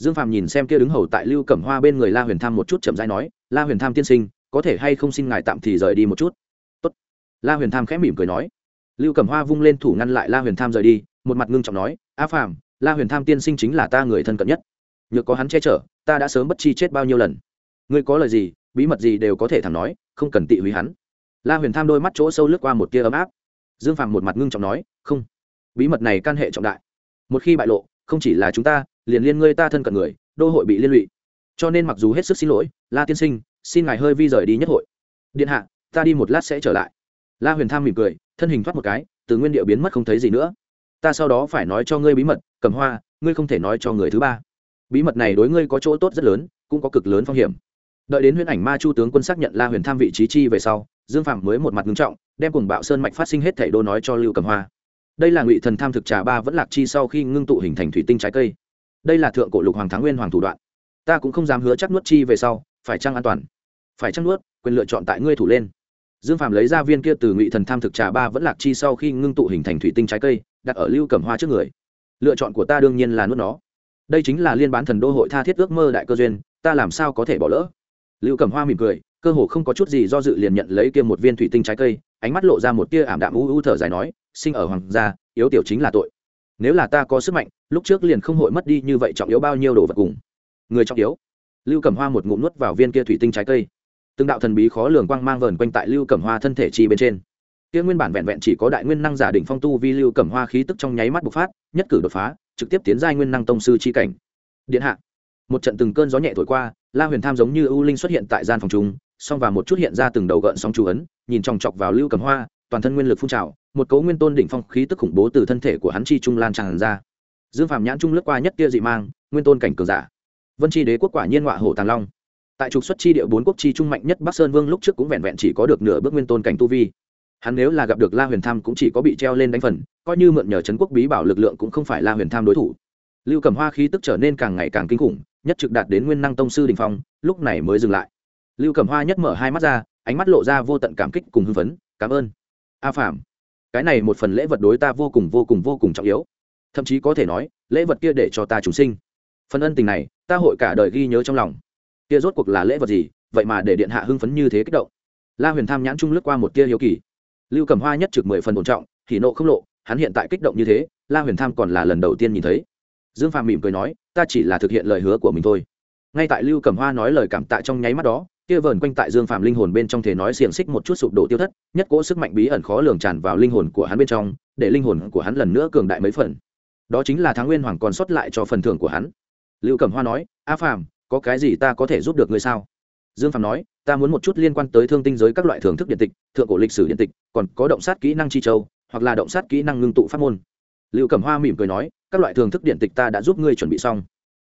dương phàm nhìn xem kia đứng hầu tại lưu cẩm hoa bên người la huyền tham một chút chậm rãi nói, la huyền tham tiên sinh, có thể hay không xin ngài tạm thì rời đi một chút? Tốt. la huyền tham khẽ mỉm cười nói. Lưu cẩm hoa vung lên thủ ngăn lại la huyền tham rời đi, một mặt ngưng trọng nói, a phàm, la huyền tham tiên sinh chính là ta người thân cận nhất. Nhược có hắn che chở, ta đã sớm bất chi chết bao nhiêu lần. Ngươi có lời gì, bí mật gì đều có thể thẳng nói, không cần tị húy hắn. La huyền tham đôi mắt chỗ sâu lướt qua một tia ấm áp. Dương phàm một mặt ngưng trọng nói, không. Bí mật này can hệ trọng đại. Một khi bại lộ, không chỉ là chúng ta liền liên ngươi ta thân cận người, đô hội bị liên lụy. Cho nên mặc dù hết sức xin lỗi, la tiên sinh, xin ngài hơi vi rời đi nhất hội. Điện hạ, ta đi một lát sẽ trở lại. La huyền tham mỉm cười, thân hình thoát một cái, từ nguyên điệu biến mất không thấy gì nữa. Ta sau đó phải nói cho ngươi bí mật cầm hoa, ngươi không thể nói cho người thứ ba. Bí mật này đối ngươi có chỗ tốt rất lớn, cũng có cực lớn phong hiểm. Đợi đến Huyền ảnh ma chu tướng quân xác nhận la huyền tham vị trí chi về sau, dương phạm mới một mặt ngưng trọng, đem cùng bạo sơn mạch phát sinh hết thảy đô nói cho lưu cầm hoa. Đây là ngụy thần tham thực trà ba vẫn lạc chi sau khi ngưng tụ hình thành thủy tinh trái cây đây là thượng cổ lục hoàng thắng nguyên hoàng thủ đoạn. Ta cũng không dám hứa chắc nuốt chi về sau, phải chăng an toàn? Phải chăng nuốt, quyền lựa chọn tại ngươi thủ lên. Dương phạm lấy ra viên kia từ ngụy thần tham thực trà ba vẫn lạc chi sau khi ngưng tụ hình thành thủy tinh trái cây, đặt ở lưu cẩm hoa trước người. Lựa chọn của ta đương nhiên là nuốt nó. Đây chính là liên bán thần đô hội tha thiết ước mơ đại cơ duyên, ta làm sao có thể bỏ lỡ? Lưu cẩm hoa mỉm cười, cơ hồ không có chút gì do dự liền nhận lấy kia một viên thủy tinh trái cây, ánh mắt lộ ra một tia ảm đạm u u thở dài nói, sinh ở hoàng gia, yếu tiểu chính là tội. Nếu là ta có sức mạnh lúc trước liền không hội mất đi như vậy trọng yếu bao nhiêu đồ vật cùng. Người trọng yếu. Lưu cẩm hoa một ngụm nuốt vào viên kia thủy tinh trái cây. Từng đạo thần bí khó lường quang mang vờn quanh tại lưu cẩm hoa thân thể chi bên trên. Kia nguyên bản vẹn vẹn chỉ có đại nguyên năng giả đỉnh phong tu vi lưu cẩm hoa khí tức trong nháy mắt bộc phát, nhất cử đột phá, trực tiếp tiến giai nguyên năng tông sư chi cảnh. Điện hạ. Một trận từng cơn gió nhẹ thổi qua, la huyền tham giống như ưu linh xuất hiện tại gian phòng chúng, song và một chút hiện ra từng đầu gợn sóng chú ấn, nhìn chòng chọc vào lưu cẩm hoa, toàn thân nguyên lực phun trào, một cấu nguyên tôn đỉnh phong khí tức khủng bố từ thân thể của hắn chi trung lan tràn ra dương phạm nhãn trung lướt qua nhất kia dị mang, nguyên tôn cảnh cường giả. Vân chi đế quốc quả nhiên ngọa hổ tàng long. Tại trục xuất chi địa bốn quốc chi trung mạnh nhất bắc sơn vương lúc trước cũng vẹn vẹn chỉ có được nửa bước nguyên tôn cảnh tu vi. Hắn nếu là gặp được la huyền tham cũng chỉ có bị treo lên đánh phần, coi như mượn nhờ trấn quốc bí bảo lực lượng cũng không phải la huyền tham đối thủ. Lưu cầm hoa khí tức trở nên càng ngày càng kinh khủng, nhất trực đạt đến nguyên năng tông sư đình phong, lúc này mới dừng lại. Lưu cầm hoa nhất mở hai mắt ra, ánh mắt lộ ra vô tận cảm kích cùng hưng phấn, cảm ơn. A phạm cái này một phần lễ vật đối ta vô cùng vô cùng vô cùng trọng yếu thậm chí có thể nói, lễ vật kia để cho ta chúng sinh. Phần ân tình này, ta hội cả đời ghi nhớ trong lòng. Kia rốt cuộc là lễ vật gì, vậy mà để điện hạ hưng phấn như thế kích động. La huyền tham nhãn trung lướt qua một tia hiếu kỳ. Lưu cầm hoa nhất trực mười phần ổn trọng thì nộ không lộ, hắn hiện tại kích động như thế, la huyền tham còn là lần đầu tiên nhìn thấy. Dương phàm mỉm cười nói, ta chỉ là thực hiện lời hứa của mình thôi. Ngay tại lưu cầm hoa nói lời cảm tạ trong nháy mắt đó, kia vờn quanh tại dương phàm linh hồn bên trong thể nói xiềng xích một chút sụp đổ tiêu thất, nhất cỗ sức mạnh bí ẩn khó lường tràn vào linh hồn của hắn bên trong, để linh hồn của hắn lần nữa cường đại mấy phần đó chính là thắng nguyên hoàng còn sót lại cho phần thưởng của hắn. Lưu cẩm hoa nói, a phàm, có cái gì ta có thể giúp được ngươi sao? Dương phàm nói, ta muốn một chút liên quan tới thương tinh giới các loại thưởng thức điện tịch, thượng cổ lịch sử điện tịch, còn có động sát kỹ năng chi châu, hoặc là động sát kỹ năng ngưng tụ pháp môn. Lưu cẩm hoa mỉm cười nói, các loại thưởng thức điện tịch ta đã giúp ngươi chuẩn bị xong.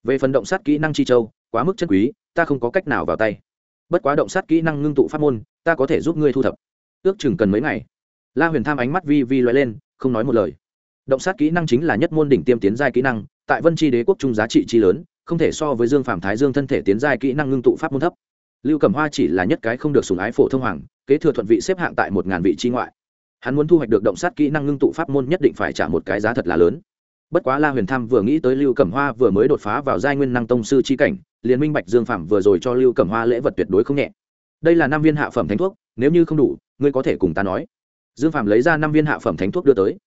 Về phần động sát kỹ năng chi châu, quá mức chân quý, ta không có cách nào vào tay. Bất quá động sát kỹ năng ngưng tụ pháp môn, ta có thể giúp ngươi thu thập. Ước chừng cần mấy ngày. La huyền tham ánh mắt vi vi loại lên, không nói một lời động sát kỹ năng chính là nhất môn đỉnh tiêm tiến giai kỹ năng, tại vân tri đế quốc trung giá trị chi lớn, không thể so với dương phạm thái dương thân thể tiến giai kỹ năng ngưng tụ pháp môn thấp. Lưu cẩm hoa chỉ là nhất cái không được sùng ái phổ thông hoàng, kế thừa thuận vị xếp hạng tại một ngàn vị chi ngoại. Hắn muốn thu hoạch được động sát kỹ năng ngưng tụ pháp môn nhất định phải trả một cái giá thật là lớn. Bất quá la huyền tham vừa nghĩ tới lưu cẩm hoa vừa mới đột phá vào giai nguyên năng tông sư chi cảnh, liền minh bạch dương phạm vừa rồi cho lưu cẩm hoa lễ vật tuyệt đối không nhẹ. Đây là năm viên hạ phẩm thánh thuốc, nếu như không đủ, ngươi có thể cùng ta nói. Dương phạm lấy ra năm viên hạ phẩm thánh thuốc đưa tới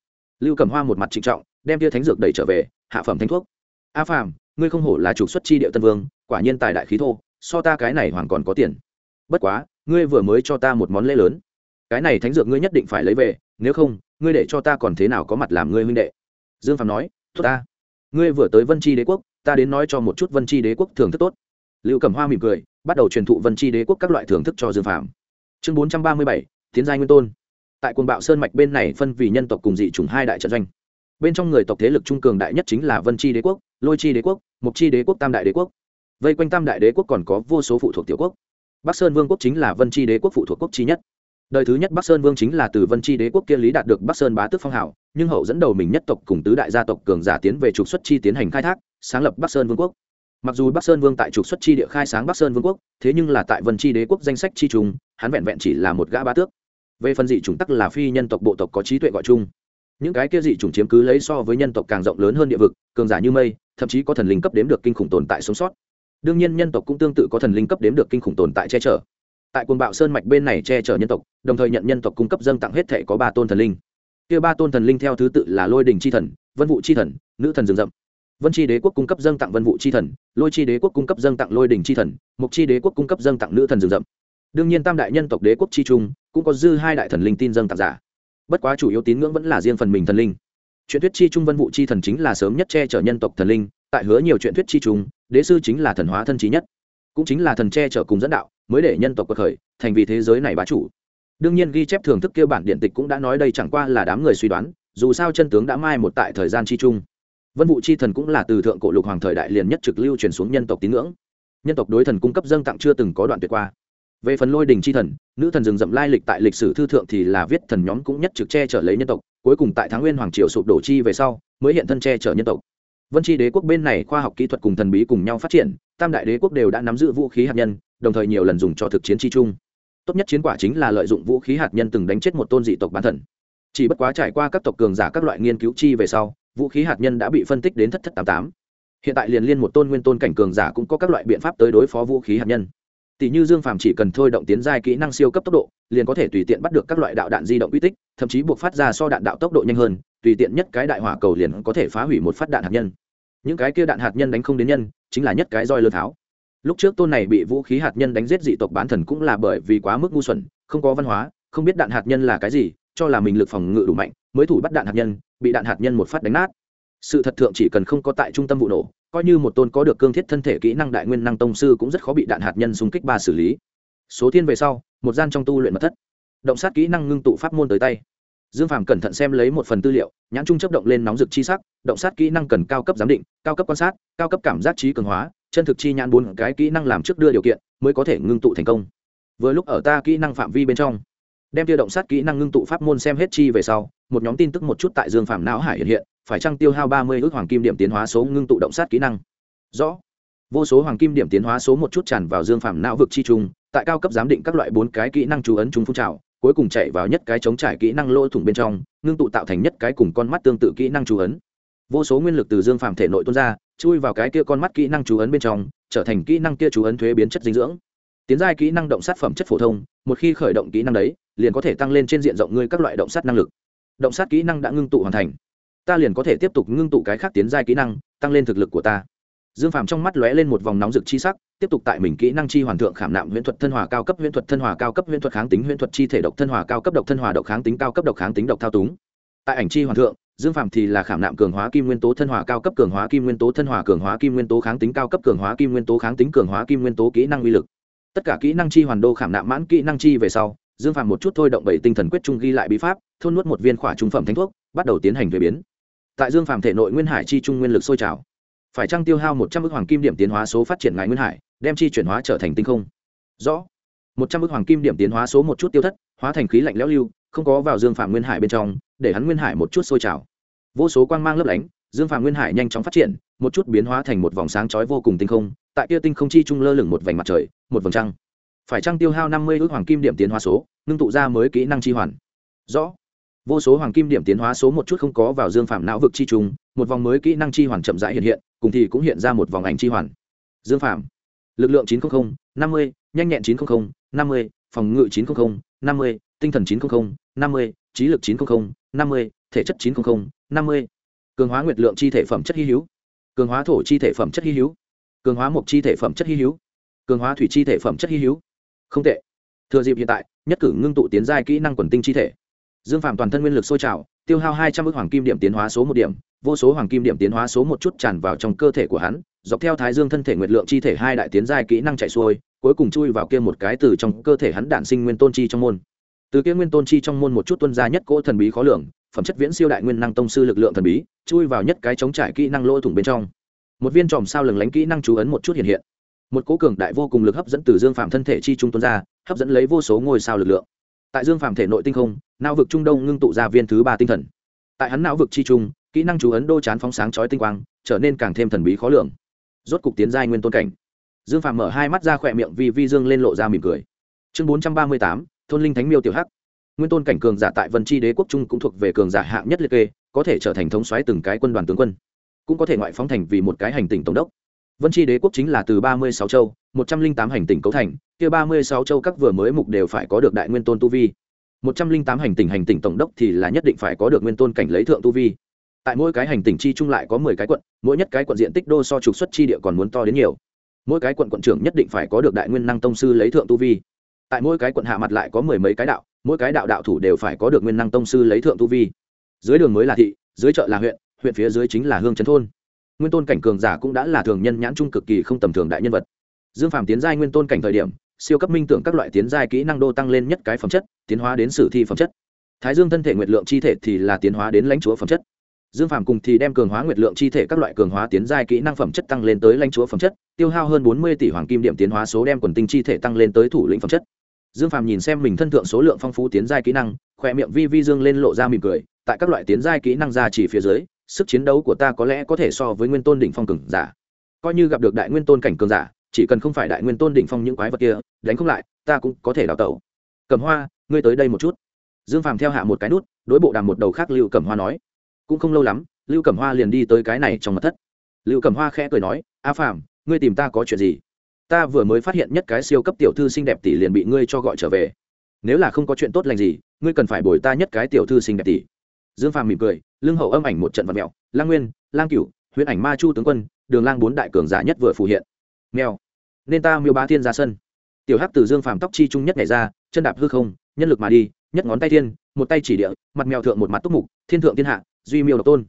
lưu cẩm hoa một mặt trịnh trọng, đem tia thánh dược đẩy trở về, hạ phẩm thánh thuốc. A phạm ngươi không hổ là trục xuất chi địa tân vương, quả nhiên tài đại khí thô, so ta cái này hoàn còn có tiền. Bất quá, ngươi vừa mới cho ta một món lễ lớn. Cái này thánh dược ngươi nhất định phải lấy về, nếu không, ngươi để cho ta còn thế nào có mặt làm ngươi huynh đệ? Dương phạm nói, tốt ta. Ngươi vừa tới vân tri đế quốc, ta đến nói cho một chút vân tri đế quốc thưởng thức tốt. Lưu cẩm hoa mỉm cười, bắt đầu truyền thụ vân tri đế quốc các loại thưởng thức cho dương phạm chương bốn trăm ba mươi bảy, tiến giai nguyên tôn tại quần bạo sơn mạch bên này phân vì nhân tộc cùng dị chủng hai đại trận doanh. Bên trong người tộc thế lực trung cường đại nhất chính là vân Chi đế quốc, lôi Chi đế quốc mục Chi đế quốc, tam đại đế quốc. Vây quanh tam đại đế quốc còn có vô số phụ thuộc tiểu quốc. Bắc sơn vương quốc chính là vân Chi đế quốc phụ thuộc quốc chi nhất. Đời thứ nhất bắc sơn vương chính là từ vân Chi đế quốc kia lý đạt được bắc sơn bá tước phong hảo nhưng hậu dẫn đầu mình nhất tộc cùng tứ đại gia tộc cường giả tiến về trục xuất chi tiến hành khai thác, sáng lập bắc sơn vương quốc. Mặc dù bắc sơn vương tại trục xuất chi địa khai sáng bắc sơn vương quốc, thế nhưng là tại vân tri đế quốc danh sách chi trùng hắn vẹn vẹn chỉ là một gã bá tước về phần dị chủng tắc là phi nhân tộc bộ tộc có trí tuệ gọi chung. Những cái kia dị chủng chiếm cứ lấy so với nhân tộc càng rộng lớn hơn địa vực, cường giả như mây, thậm chí có thần linh cấp đếm được kinh khủng tồn tại sống sót. Đương nhiên nhân tộc cũng tương tự có thần linh cấp đếm được kinh khủng tồn tại che chở. Tại quần bạo sơn mạch bên này che chở nhân tộc, đồng thời nhận nhân tộc cung cấp dâng tặng hết thể có ba tôn thần linh. Kia ba tôn thần linh theo thứ tự là lôi đình c h i thần, vân vụ c h i thần, nữ thần rừng rậm. Vân tri đế quốc cung cấp dâng tặng vân vụ c h i thần, lôi tri đế quốc cung cấp dâng tặng lôi đình c h i thần mục tri đế quốc cung cấp dâng tặng nữ thần rừng rậm đương nhiên tam đại nhân tộc đế quốc chi trung cũng có dư hai đại thần linh tin dâng tặng giả. Bất quá chủ yếu tín ngưỡng vẫn là riêng phần mình thần linh. Chuyện thuyết chi trung vân vụ chi thần chính là sớm nhất che chở nhân tộc thần linh tại hứa nhiều chuyện thuyết chi trung đế sư chính là thần hóa thân trí nhất. Cũng chính là thần che chở cùng dẫn đạo mới để nhân tộc cuộc khởi thành vì thế giới này bá chủ. Đương nhiên ghi chép thưởng thức kêu bản điện tịch cũng đã nói đây chẳng qua là đám người suy đoán dù sao chân tướng đã mai một tại thời gian chi trung, vân vụ chi thần cũng là từ thượng cổ lục hoàng thời đại liền nhất trực lưu truyền xuống nhân tộc tín ngưỡng. Nhân tộc đối thần cung cấp dâng tặng chưa từng có đoạn tuyệt qua về phần lôi đình chi thần, nữ thần rừng rậm lai lịch tại lịch sử thư thượng thì là viết thần nhóm cũng nhất trực che chở lấy nhân tộc, cuối cùng tại tháng nguyên hoàng triều sụp đổ chi về sau, mới hiện thân che chở nhân tộc. Vân tri đế quốc bên này khoa học kỹ thuật cùng thần bí cùng nhau phát triển, tam đại đế quốc đều đã nắm giữ vũ khí hạt nhân, đồng thời nhiều lần dùng cho thực chiến chi chung. Tốt nhất chiến quả chính là lợi dụng vũ khí hạt nhân từng đánh chết một tôn dị tộc bán thần. Chỉ bất quá trải qua các tộc cường giả các loại nghiên cứu chi về sau, vũ khí hạt nhân đã bị phân tích đến thất thất tám tám. Hiện tại liền liên một tôn nguyên tôn cảnh cường giả cũng có các loại biện pháp tới đối phó vũ khí hạt nhân tỷ như dương phàm chỉ cần thôi động tiến giai kỹ năng siêu cấp tốc độ, liền có thể tùy tiện bắt được các loại đạo đạn di động uy tích, thậm chí buộc phát ra so đạn đạo tốc độ nhanh hơn, tùy tiện nhất cái đại hỏa cầu liền có thể phá hủy một phát đạn hạt nhân. Những cái kia đạn hạt nhân đánh không đến nhân, chính là nhất cái roi lơ tháo. Lúc trước tôn này bị vũ khí hạt nhân đánh giết dị tộc bán thần cũng là bởi vì quá mức ngu xuẩn, không có văn hóa, không biết đạn hạt nhân là cái gì, cho là mình lực phòng ngự đủ mạnh, mới thủ bắt đạn hạt nhân, bị đạn hạt nhân một phát đánh nát sự thật thượng chỉ cần không có tại trung tâm vụ nổ, coi như một tôn có được cương thiết thân thể kỹ năng đại nguyên năng tông sư cũng rất khó bị đạn hạt nhân xung kích ba xử lý. Số thiên về sau, một gian trong tu luyện mật thất. Động sát kỹ năng ngưng tụ pháp môn tới tay. Dương phàm cẩn thận xem lấy một phần tư liệu, nhãn trung chấp động lên nóng rực chi sắc, động sát kỹ năng cần cao cấp giám định, cao cấp quan sát, cao cấp cảm giác trí cường hóa, chân thực chi nhãn bốn cái kỹ năng làm trước đưa điều kiện, mới có thể ngưng tụ thành công. Vừa lúc ở ta kỹ năng phạm vi bên trong, đem tiêu động sát kỹ năng ngưng tụ pháp môn xem hết chi về sau, một nhóm tin tức một chút tại dương phàm não hải hiện hiện phải chăng tiêu hao ba mươi ước hoàng kim điểm tiến hóa số ngưng tụ động sát kỹ năng? Rõ. Vô số hoàng kim điểm tiến hóa số một chút tràn vào dương phạm não vực chi trung, tại cao cấp giám định các loại bốn cái kỹ năng chú ấn chúng phun trào, cuối cùng chạy vào nhất cái chống trải kỹ năng lỗ thủng bên trong, ngưng tụ tạo thành nhất cái cùng con mắt tương tự kỹ năng chú ấn. Vô số nguyên lực từ dương phàm thể nội tuôn ra, chui vào cái kia con mắt kỹ năng chú ấn bên trong, trở thành kỹ năng kia chú ấn thuế biến chất dinh dưỡng. Tiến giai kỹ năng động sát phẩm chất phổ thông, một khi khởi động kỹ năng đấy, liền có thể tăng lên trên diện rộng ngươi các loại động sát năng lực. Động sát kỹ năng đã ngưng tụ hoàn thành ta liền có thể tiếp tục ngưng tụ cái khác tiến giai kỹ năng, tăng lên thực lực của ta. Dương phàm trong mắt lóe lên một vòng nóng rực chi sắc, tiếp tục tại mình kỹ năng chi hoàn thượng khảm nạm huyễn thuật thân hòa cao cấp huyễn thuật thân hòa cao cấp huyễn thuật kháng tính huyễn thuật chi thể độc thân hòa cao cấp độc thân hòa độc kháng tính cao cấp độc kháng tính độc thao túng. Tại ảnh chi hoàn thượng, dương phạm thì là khảm nạm cường hóa kim nguyên tố thân hòa cao cấp cường hóa kim nguyên tố thân hòa cường hóa kim nguyên tố kháng tính cao cấp cường hóa kim nguyên tố kháng tính cường hóa kim nguyên tố kỹ năng uy lực. Tất cả kỹ năng chi hoàn đô khảm nạm mãn kỹ năng chi về sau, dương phạm một chút thôi động bảy tinh thần quyết trung ghi lại bí pháp, thôn nuốt một viên khỏa trung phẩm thánh thuốc, bắt đầu tiến hành thuế biến tại dương phạm thể nội nguyên hải chi trung nguyên lực sôi trào. Phải trăng tiêu hao một trăm ước hoàng kim điểm tiến hóa số phát triển ngài nguyên hải, đem chi chuyển hóa trở thành tinh không? Rõ. Một trăm ước hoàng kim điểm tiến hóa số một chút tiêu thất, hóa thành khí lạnh lẽo lưu, không có vào dương phạm nguyên hải bên trong, để hắn nguyên hải một chút sôi trào. Vô số quang mang lấp lánh, dương phạm nguyên hải nhanh chóng phát triển, một chút biến hóa thành một vòng sáng chói vô cùng tinh không, tại kia tinh không chi trung lơ lửng một vành mặt trời, một vầng trăng. Phải trăng tiêu hao năm mươi ước hoàng kim điểm tiến hóa số, ngưng tụ ra mới kỹ năng chi hoàn? Rõ vô số hoàng kim điểm tiến hóa số một chút không có vào dương phạm não vực chi trùng, một vòng mới kỹ năng chi hoàn chậm rãi hiện hiện, cùng thì cũng hiện ra một vòng ảnh chi hoàn. Dương phạm lực lượng chín trăm linh năm mươi, nhanh nhẹn chín trăm linh năm mươi, phòng ngự chín trăm linh năm mươi, tinh thần chín trăm linh năm mươi, trí lực chín trăm linh năm mươi, thể chất chín trăm linh năm mươi. Cường hóa nguyệt lượng chi thể phẩm chất hy hữu. Cường hóa thổ chi thể phẩm chất hy hữu. Cường hóa mộc chi thể phẩm chất hy hữu. Cường hóa thủy chi thể phẩm chất hy hữu. Không tệ. Thừa dịp hiện tại, nhất cử ngưng tụ tiến giai kỹ năng quần tinh chi thể dương phạm toàn thân nguyên lực sôi trào, tiêu hao hai trăm ước hoàng kim điểm tiến hóa số một điểm, vô số hoàng kim điểm tiến hóa số một chút tràn vào trong cơ thể của hắn, dọc theo thái dương thân thể nguyệt lượng chi thể hai đại tiến giai kỹ năng chạy xuôi, cuối cùng chui vào kia một cái từ trong cơ thể hắn đản sinh nguyên tôn chi trong môn. Từ kia nguyên tôn chi trong môn một chút tuân ra nhất cỗ thần bí khó lường, phẩm chất viễn siêu đại nguyên năng tông sư lực lượng thần bí, chui vào nhất cái chống trải kỹ năng lỗ thủng bên trong. Một viên tròm sao lừng lánh kỹ năng chú ấn một chút hiện hiện. Một cố cường đại vô cùng lực hấp dẫn từ dương phạm thân thể chi trung tuân ra, hấp dẫn lấy vô số ngôi sao lực lượng tại dương phạm thể nội tinh không, não vực trung đông ngưng tụ ra viên thứ ba tinh thần. Tại hắn não vực chi trung, kỹ năng chú ấn đô chán phóng sáng chói tinh quang, trở nên càng thêm thần bí khó lường. Rốt cục tiến giai nguyên tôn cảnh. Dương phạm mở hai mắt ra khỏe miệng vì vi dương lên lộ ra mỉm cười. Chương bốn trăm ba mươi tám, thôn linh thánh miêu tiểu hắc. Nguyên tôn cảnh cường giả tại vân tri đế quốc trung cũng thuộc về cường giả hạng nhất liệt kê, có thể trở thành thống xoáy từng cái quân đoàn tướng quân. Cũng có thể ngoại phóng thành vì một cái hành tỉnh tổng đốc vân tri đế quốc chính là từ ba mươi sáu châu, một trăm linh tám hành tỉnh cấu thành, kia ba mươi sáu châu các vừa mới mục đều phải có được đại nguyên tôn tu vi. một trăm linh tám hành tỉnh hành tỉnh tổng đốc thì là nhất định phải có được nguyên tôn cảnh lấy thượng tu vi. Tại mỗi cái hành tỉnh chi chung lại có mười cái quận, mỗi nhất cái quận diện tích đô so trục xuất chi địa còn muốn to đến nhiều. Mỗi cái quận quận trưởng nhất định phải có được đại nguyên năng tông sư lấy thượng tu vi. Tại mỗi cái quận hạ mặt lại có mười mấy cái đạo, mỗi cái đạo đạo thủ đều phải có được nguyên năng tông sư lấy thượng tu vi. Dưới đường mới là thị, dưới chợ là huyện huyện phía dưới chính là hương trấn thôn nguyên tôn cảnh cường giả cũng đã là thường nhân nhãn trung cực kỳ không tầm thường đại nhân vật. Dương phàm tiến giai nguyên tôn cảnh thời điểm, siêu cấp minh tưởng các loại tiến giai kỹ năng đô tăng lên nhất cái phẩm chất, tiến hóa đến sử thi phẩm chất. Thái dương thân thể nguyệt lượng chi thể thì là tiến hóa đến lãnh chúa phẩm chất. Dương phàm cùng thì đem cường hóa nguyệt lượng chi thể các loại cường hóa tiến giai kỹ năng phẩm chất tăng lên tới lãnh chúa phẩm chất, tiêu hao hơn bốn mươi tỷ hoàng kim điểm tiến hóa số đem quần tinh chi thể tăng lên tới thủ lĩnh phẩm chất. Dương phàm nhìn xem mình thân thượng số lượng phong phú tiến giai kỹ năng, khoe miệng vi vi dương lên lộ ra mỉm cười, tại các loại tiến giai kỹ năng ra chỉ phía dưới sức chiến đấu của ta có lẽ có thể so với nguyên tôn đỉnh phong cường giả. Coi như gặp được đại nguyên tôn cảnh cường giả, chỉ cần không phải đại nguyên tôn đỉnh phong những quái vật kia, đánh không lại, ta cũng có thể đào tẩu. Cầm hoa, ngươi tới đây một chút. Dương phàm theo hạ một cái nút, đối bộ đàm một đầu khác lưu cẩm hoa nói. Cũng không lâu lắm, lưu cẩm hoa liền đi tới cái này trong mật thất. Lưu cẩm hoa khẽ cười nói, a phàm, ngươi tìm ta có chuyện gì? Ta vừa mới phát hiện nhất cái siêu cấp tiểu thư xinh đẹp tỷ liền bị ngươi cho gọi trở về. Nếu là không có chuyện tốt lành gì, ngươi cần phải bồi ta nhất cái tiểu thư xinh đẹp tỷ dương phàm mỉm cười, lưng hậu âm ảnh một trận vật mẹo lang nguyên, lang cửu, huyễn ảnh ma chu tướng quân, đường lang bốn đại cường giả nhất vừa phù hiện. Mèo, nên ta miêu ba thiên ra sân. Tiểu hắc từ dương phàm tóc chi trung nhất nhảy ra, chân đạp hư không, nhân lực mà đi, nhất ngón tay thiên, một tay chỉ địa, mặt mèo thượng một mặt túc mục, thiên thượng thiên hạ, duy miêu độc tôn.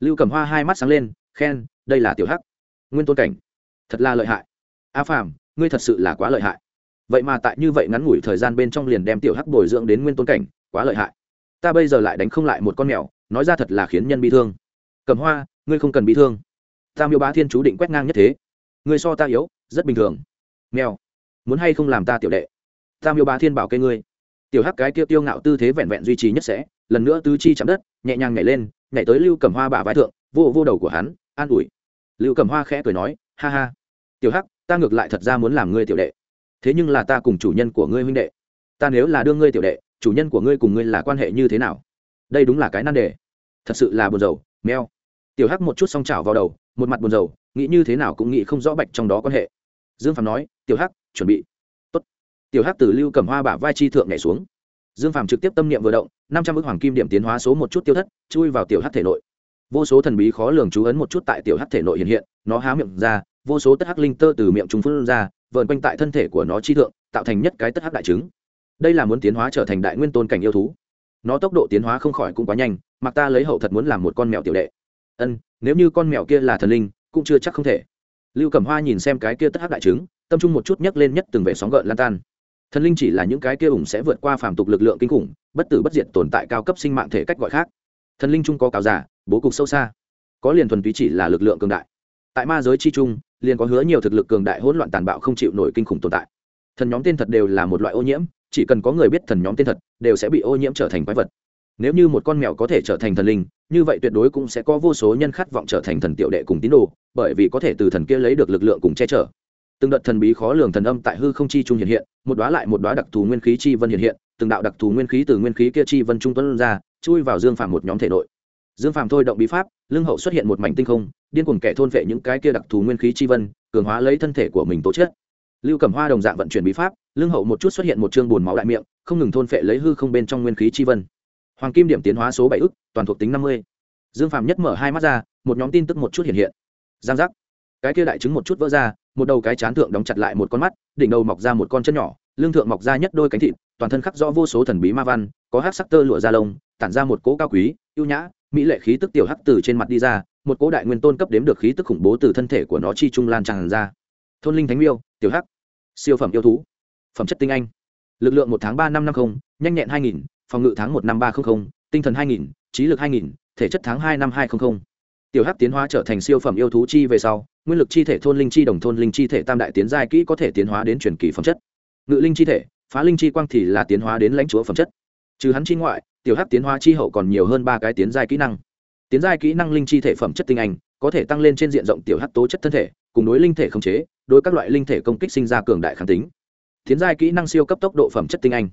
Lưu Cẩm hoa hai mắt sáng lên, khen, đây là tiểu hắc. Nguyên tôn cảnh, thật là lợi hại. A phàm, ngươi thật sự là quá lợi hại. Vậy mà tại như vậy ngắn ngủi thời gian bên trong liền đem tiểu hắc bồi dưỡng đến nguyên tôn cảnh, quá lợi hại ta bây giờ lại đánh không lại một con mèo, nói ra thật là khiến nhân bị thương. Cầm hoa, ngươi không cần bị thương. Ta miêu bá thiên chú định quét ngang nhất thế. Ngươi so ta yếu, rất bình thường. Mèo, muốn hay không làm ta tiểu đệ? Ta miêu bá thiên bảo cây ngươi. Tiểu hắc cái kia tiêu ngạo tư thế vẹn vẹn duy trì nhất sẽ, lần nữa tứ chi chạm đất, nhẹ nhàng nhảy lên, nhảy tới lưu cầm hoa bả vai thượng, vô vô đầu của hắn, an ủi. Lưu cầm hoa khẽ cười nói, ha ha. Tiểu hắc, ta ngược lại thật ra muốn làm ngươi tiểu đệ. Thế nhưng là ta cùng chủ nhân của ngươi huynh đệ. Ta nếu là đương ngươi tiểu đệ chủ nhân của ngươi cùng ngươi là quan hệ như thế nào? Đây đúng là cái nan đề. Thật sự là buồn rầu meo tiểu hắc một chút song trào vào đầu, một mặt buồn rầu, nghĩ như thế nào cũng nghĩ không rõ bạch trong đó quan hệ. Dương phạm nói, tiểu hắc, chuẩn bị. Tốt. tiểu hắc từ lưu cầm hoa bả vai chi thượng nhảy xuống. Dương phạm trực tiếp tâm niệm vừa động, năm trăm ước hoàng kim điểm tiến hóa số một chút tiêu thất, chui vào tiểu hắc thể nội. Vô số thần bí khó lường chú ấn một chút tại tiểu hắc thể nội hiện hiện, nó há miệng ra, vô số tất hắc linh tơ từ miệng chúng phun ra, vờn quanh tại thân thể của nó chi thượng, tạo thành nhất cái tất hắc đại trứng đây là muốn tiến hóa trở thành đại nguyên tôn cảnh yêu thú. Nó tốc độ tiến hóa không khỏi cũng quá nhanh, mặc ta lấy hậu thật muốn làm một con mèo tiểu đệ. Ân, nếu như con mèo kia là thần linh, cũng chưa chắc không thể. Lưu cẩm hoa nhìn xem cái kia tất hắc đại trứng, tâm trung một chút nhấc lên nhất từng vẻ sóng gợn lan tan. Thần linh chỉ là những cái kia ủng sẽ vượt qua phàm tục lực lượng kinh khủng, bất tử bất diệt tồn tại cao cấp sinh mạng thể cách gọi khác. Thần linh chung có cáo giả bố cục sâu xa. Có liền thuần túy chỉ là lực lượng cường đại. Tại ma giới chi trung, liền có hứa nhiều thực lực cường đại hỗn loạn tàn bạo không chịu nổi kinh khủng tồn tại. Thần nhóm tên thật đều là một loại ô nhiễm chỉ cần có người biết thần nhóm tên thật, đều sẽ bị ô nhiễm trở thành quái vật. Nếu như một con mèo có thể trở thành thần linh, như vậy tuyệt đối cũng sẽ có vô số nhân khát vọng trở thành thần tiểu đệ cùng tín đồ, bởi vì có thể từ thần kia lấy được lực lượng cùng che chở. Từng đợt thần bí khó lường thần âm tại hư không chi trung hiện hiện, một đoá lại một đoá đặc thù nguyên khí chi vân hiện hiện, từng đạo đặc thù nguyên khí từ nguyên khí kia chi vân trung tuấn ra, chui vào dương phàm một nhóm thể nội. Dương phàm thôi động bí pháp, lưng hậu xuất hiện một mảnh tinh không, điên cuồng kẻ thôn vệ những cái kia đặc thù nguyên khí chi vân, cường hóa lấy thân thể của mình tố chất lưu cẩm hoa đồng dạng vận chuyển bí pháp lương hậu một chút xuất hiện một chương bùn máu đại miệng, không ngừng thôn phệ lấy hư không bên trong nguyên khí chi vân. Hoàng kim điểm tiến hóa số bảy ức, toàn thuộc tính năm mươi. Dương Phạm nhất mở hai mắt ra, một nhóm tin tức một chút hiện hiện. Giang giác. Cái kia đại trứng một chút vỡ ra, một đầu cái chán thượng đóng chặt lại một con mắt, đỉnh đầu mọc ra một con chân nhỏ lương thượng mọc ra nhất đôi cánh thịt, toàn thân khắc rõ vô số thần bí ma văn, có hát sắc tơ lụa da lông, tản ra một cỗ cao quý, ưu nhã, mỹ lệ khí tức tiểu hắc từ trên mặt đi ra, một cỗ đại nguyên tôn cấp đếm được khí tức khủng bố từ thân thể của nó chi trung lan tràn ra. Thôn linh thánh miêu, tiểu hắc siêu phẩm yêu thú. Phẩm chất tinh anh. Lực lượng một tháng ba năm năm không, nhanh nhẹn hai nghìn phòng ngự tháng một năm ba trăm linh tinh thần hai nghìn trí lực hai nghìn thể chất tháng hai năm hai trăm linh tiểu hắc tiến hóa trở thành siêu phẩm yêu thú chi về sau nguyên lực chi thể thôn linh chi đồng thôn linh chi thể tam đại tiến giai kỹ có thể tiến hóa đến truyền kỳ phẩm chất. Ngự linh chi thể phá linh chi quang thì là tiến hóa đến lãnh chúa phẩm chất. Trừ hắn chi ngoại tiểu hắc tiến hóa chi hậu còn nhiều hơn ba cái tiến giai kỹ năng. Tiến giai kỹ năng linh chi thể phẩm chất tinh anh có thể tăng lên trên diện rộng tiểu hắc tố chất thân thể cùng đối linh thể khống chế đối các loại linh thể công kích sinh ra cường đại kháng tính. Tiến giai kỹ năng siêu cấp tốc độ phẩm chất tinh anh.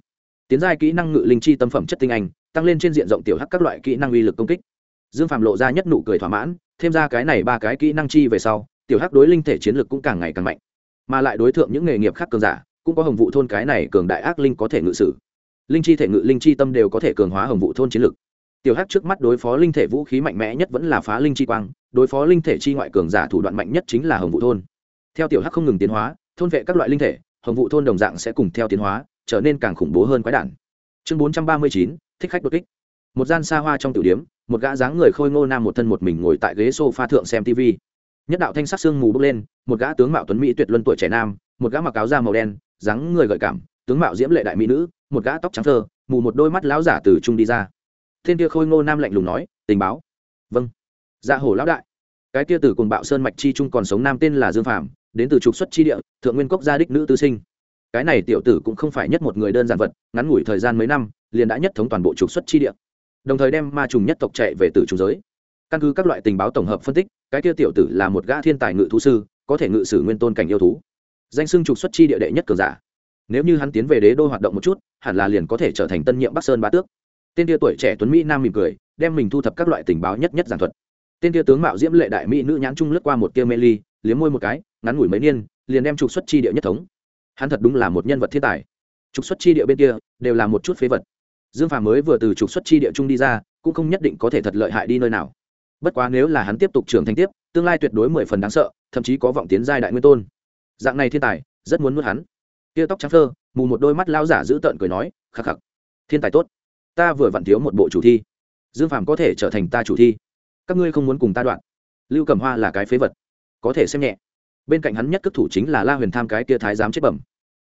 Tiến giai kỹ năng ngự linh chi tâm phẩm chất tinh anh, tăng lên trên diện rộng tiểu hắc các loại kỹ năng uy lực công kích. Dương phạm lộ ra nhất nụ cười thỏa mãn, thêm ra cái này ba cái kỹ năng chi về sau, tiểu hắc đối linh thể chiến lược cũng càng ngày càng mạnh. Mà lại đối tượng những nghề nghiệp khác cường giả, cũng có hồng vụ thôn cái này cường đại ác linh có thể ngự sử. Linh chi thể ngự linh chi tâm đều có thể cường hóa hồng vụ thôn chiến lược. Tiểu hắc trước mắt đối phó linh thể vũ khí mạnh mẽ nhất vẫn là phá linh chi quang, đối phó linh thể chi ngoại cường giả thủ đoạn mạnh nhất chính là hồng vụ thôn theo tiểu hắc không ngừng tiến hóa, thôn vệ các loại linh thể, hồng vụ thôn đồng dạng sẽ cùng theo tiến hóa, trở nên càng khủng bố hơn quái đản. Chương bốn trăm ba mươi chín, thích khách đột kích. Một gian xa hoa trong tiểu điếm một gã dáng người khôi ngô nam một thân một mình ngồi tại ghế s o f a thượng xem tv nhất đạo thanh sắc sương mù bốc lên, một gã tướng mạo tuấn mỹ tuyệt luân tuổi trẻ nam, một gã mặc áo da màu đen, dáng người gợi cảm, tướng mạo diễm lệ đại mỹ nữ, một gã tóc trắng thơ, mù một đôi mắt lão giả từ trung đi ra. Thiên kia khôi ngô nam lạnh lùng nói, tình báo. Vâng. Dạ hổ lão đại. Cái kia từ cùng bạo sơn mạch chi trung còn sống nam tên là dương phạm đến từ trục xuất chi địa, thượng nguyên cốc gia đích nữ tư sinh. Cái này tiểu tử cũng không phải nhất một người đơn giản vật, ngắn ngủi thời gian mấy năm, liền đã nhất thống toàn bộ trục xuất chi địa. Đồng thời đem ma trùng nhất tộc chạy về từ trùng giới. Căn cứ các loại tình báo tổng hợp phân tích, cái kia tiểu tử là một gã thiên tài ngự thú sư, có thể ngự sử nguyên tôn cảnh yêu thú. Danh xưng trục xuất chi địa đệ nhất cường giả. Nếu như hắn tiến về đế đô hoạt động một chút, hẳn là liền có thể trở thành tân nhiệm bắc sơn bá tước. Tên tia tuổi trẻ tuấn mỹ nam mỉm cười, đem mình thu thập các loại tình báo nhất nhất giản thuật. Tên tia tướng mạo diễm lệ đại mỹ nữ nhãn trung lướt qua một tia mê ly, liếm môi một cái ngắn ngủi mấy niên, liền đem trục xuất chi địa nhất thống. Hắn thật đúng là một nhân vật thiên tài. Trục xuất chi địa bên kia, đều là một chút phế vật. Dương phàm mới vừa từ trục xuất chi địa trung đi ra, cũng không nhất định có thể thật lợi hại đi nơi nào. Bất quá nếu là hắn tiếp tục trưởng thành tiếp, tương lai tuyệt đối mười phần đáng sợ, thậm chí có vọng tiến giai đại nguyên tôn. Dạng này thiên tài, rất muốn nuốt hắn. Tia tóc trắng thơ mù một đôi mắt lao giả giữ tợn cười nói, khắc khắc, thiên tài tốt. Ta vừa vặn thiếu một bộ chủ thi. Dương phàm có thể trở thành ta chủ thi. Các ngươi không muốn cùng ta đoạn. Lưu cầm hoa là cái phế vật. Có thể xem nhẹ bên cạnh hắn nhất cất thủ chính là la huyền tham cái tia thái giám chết bẩm.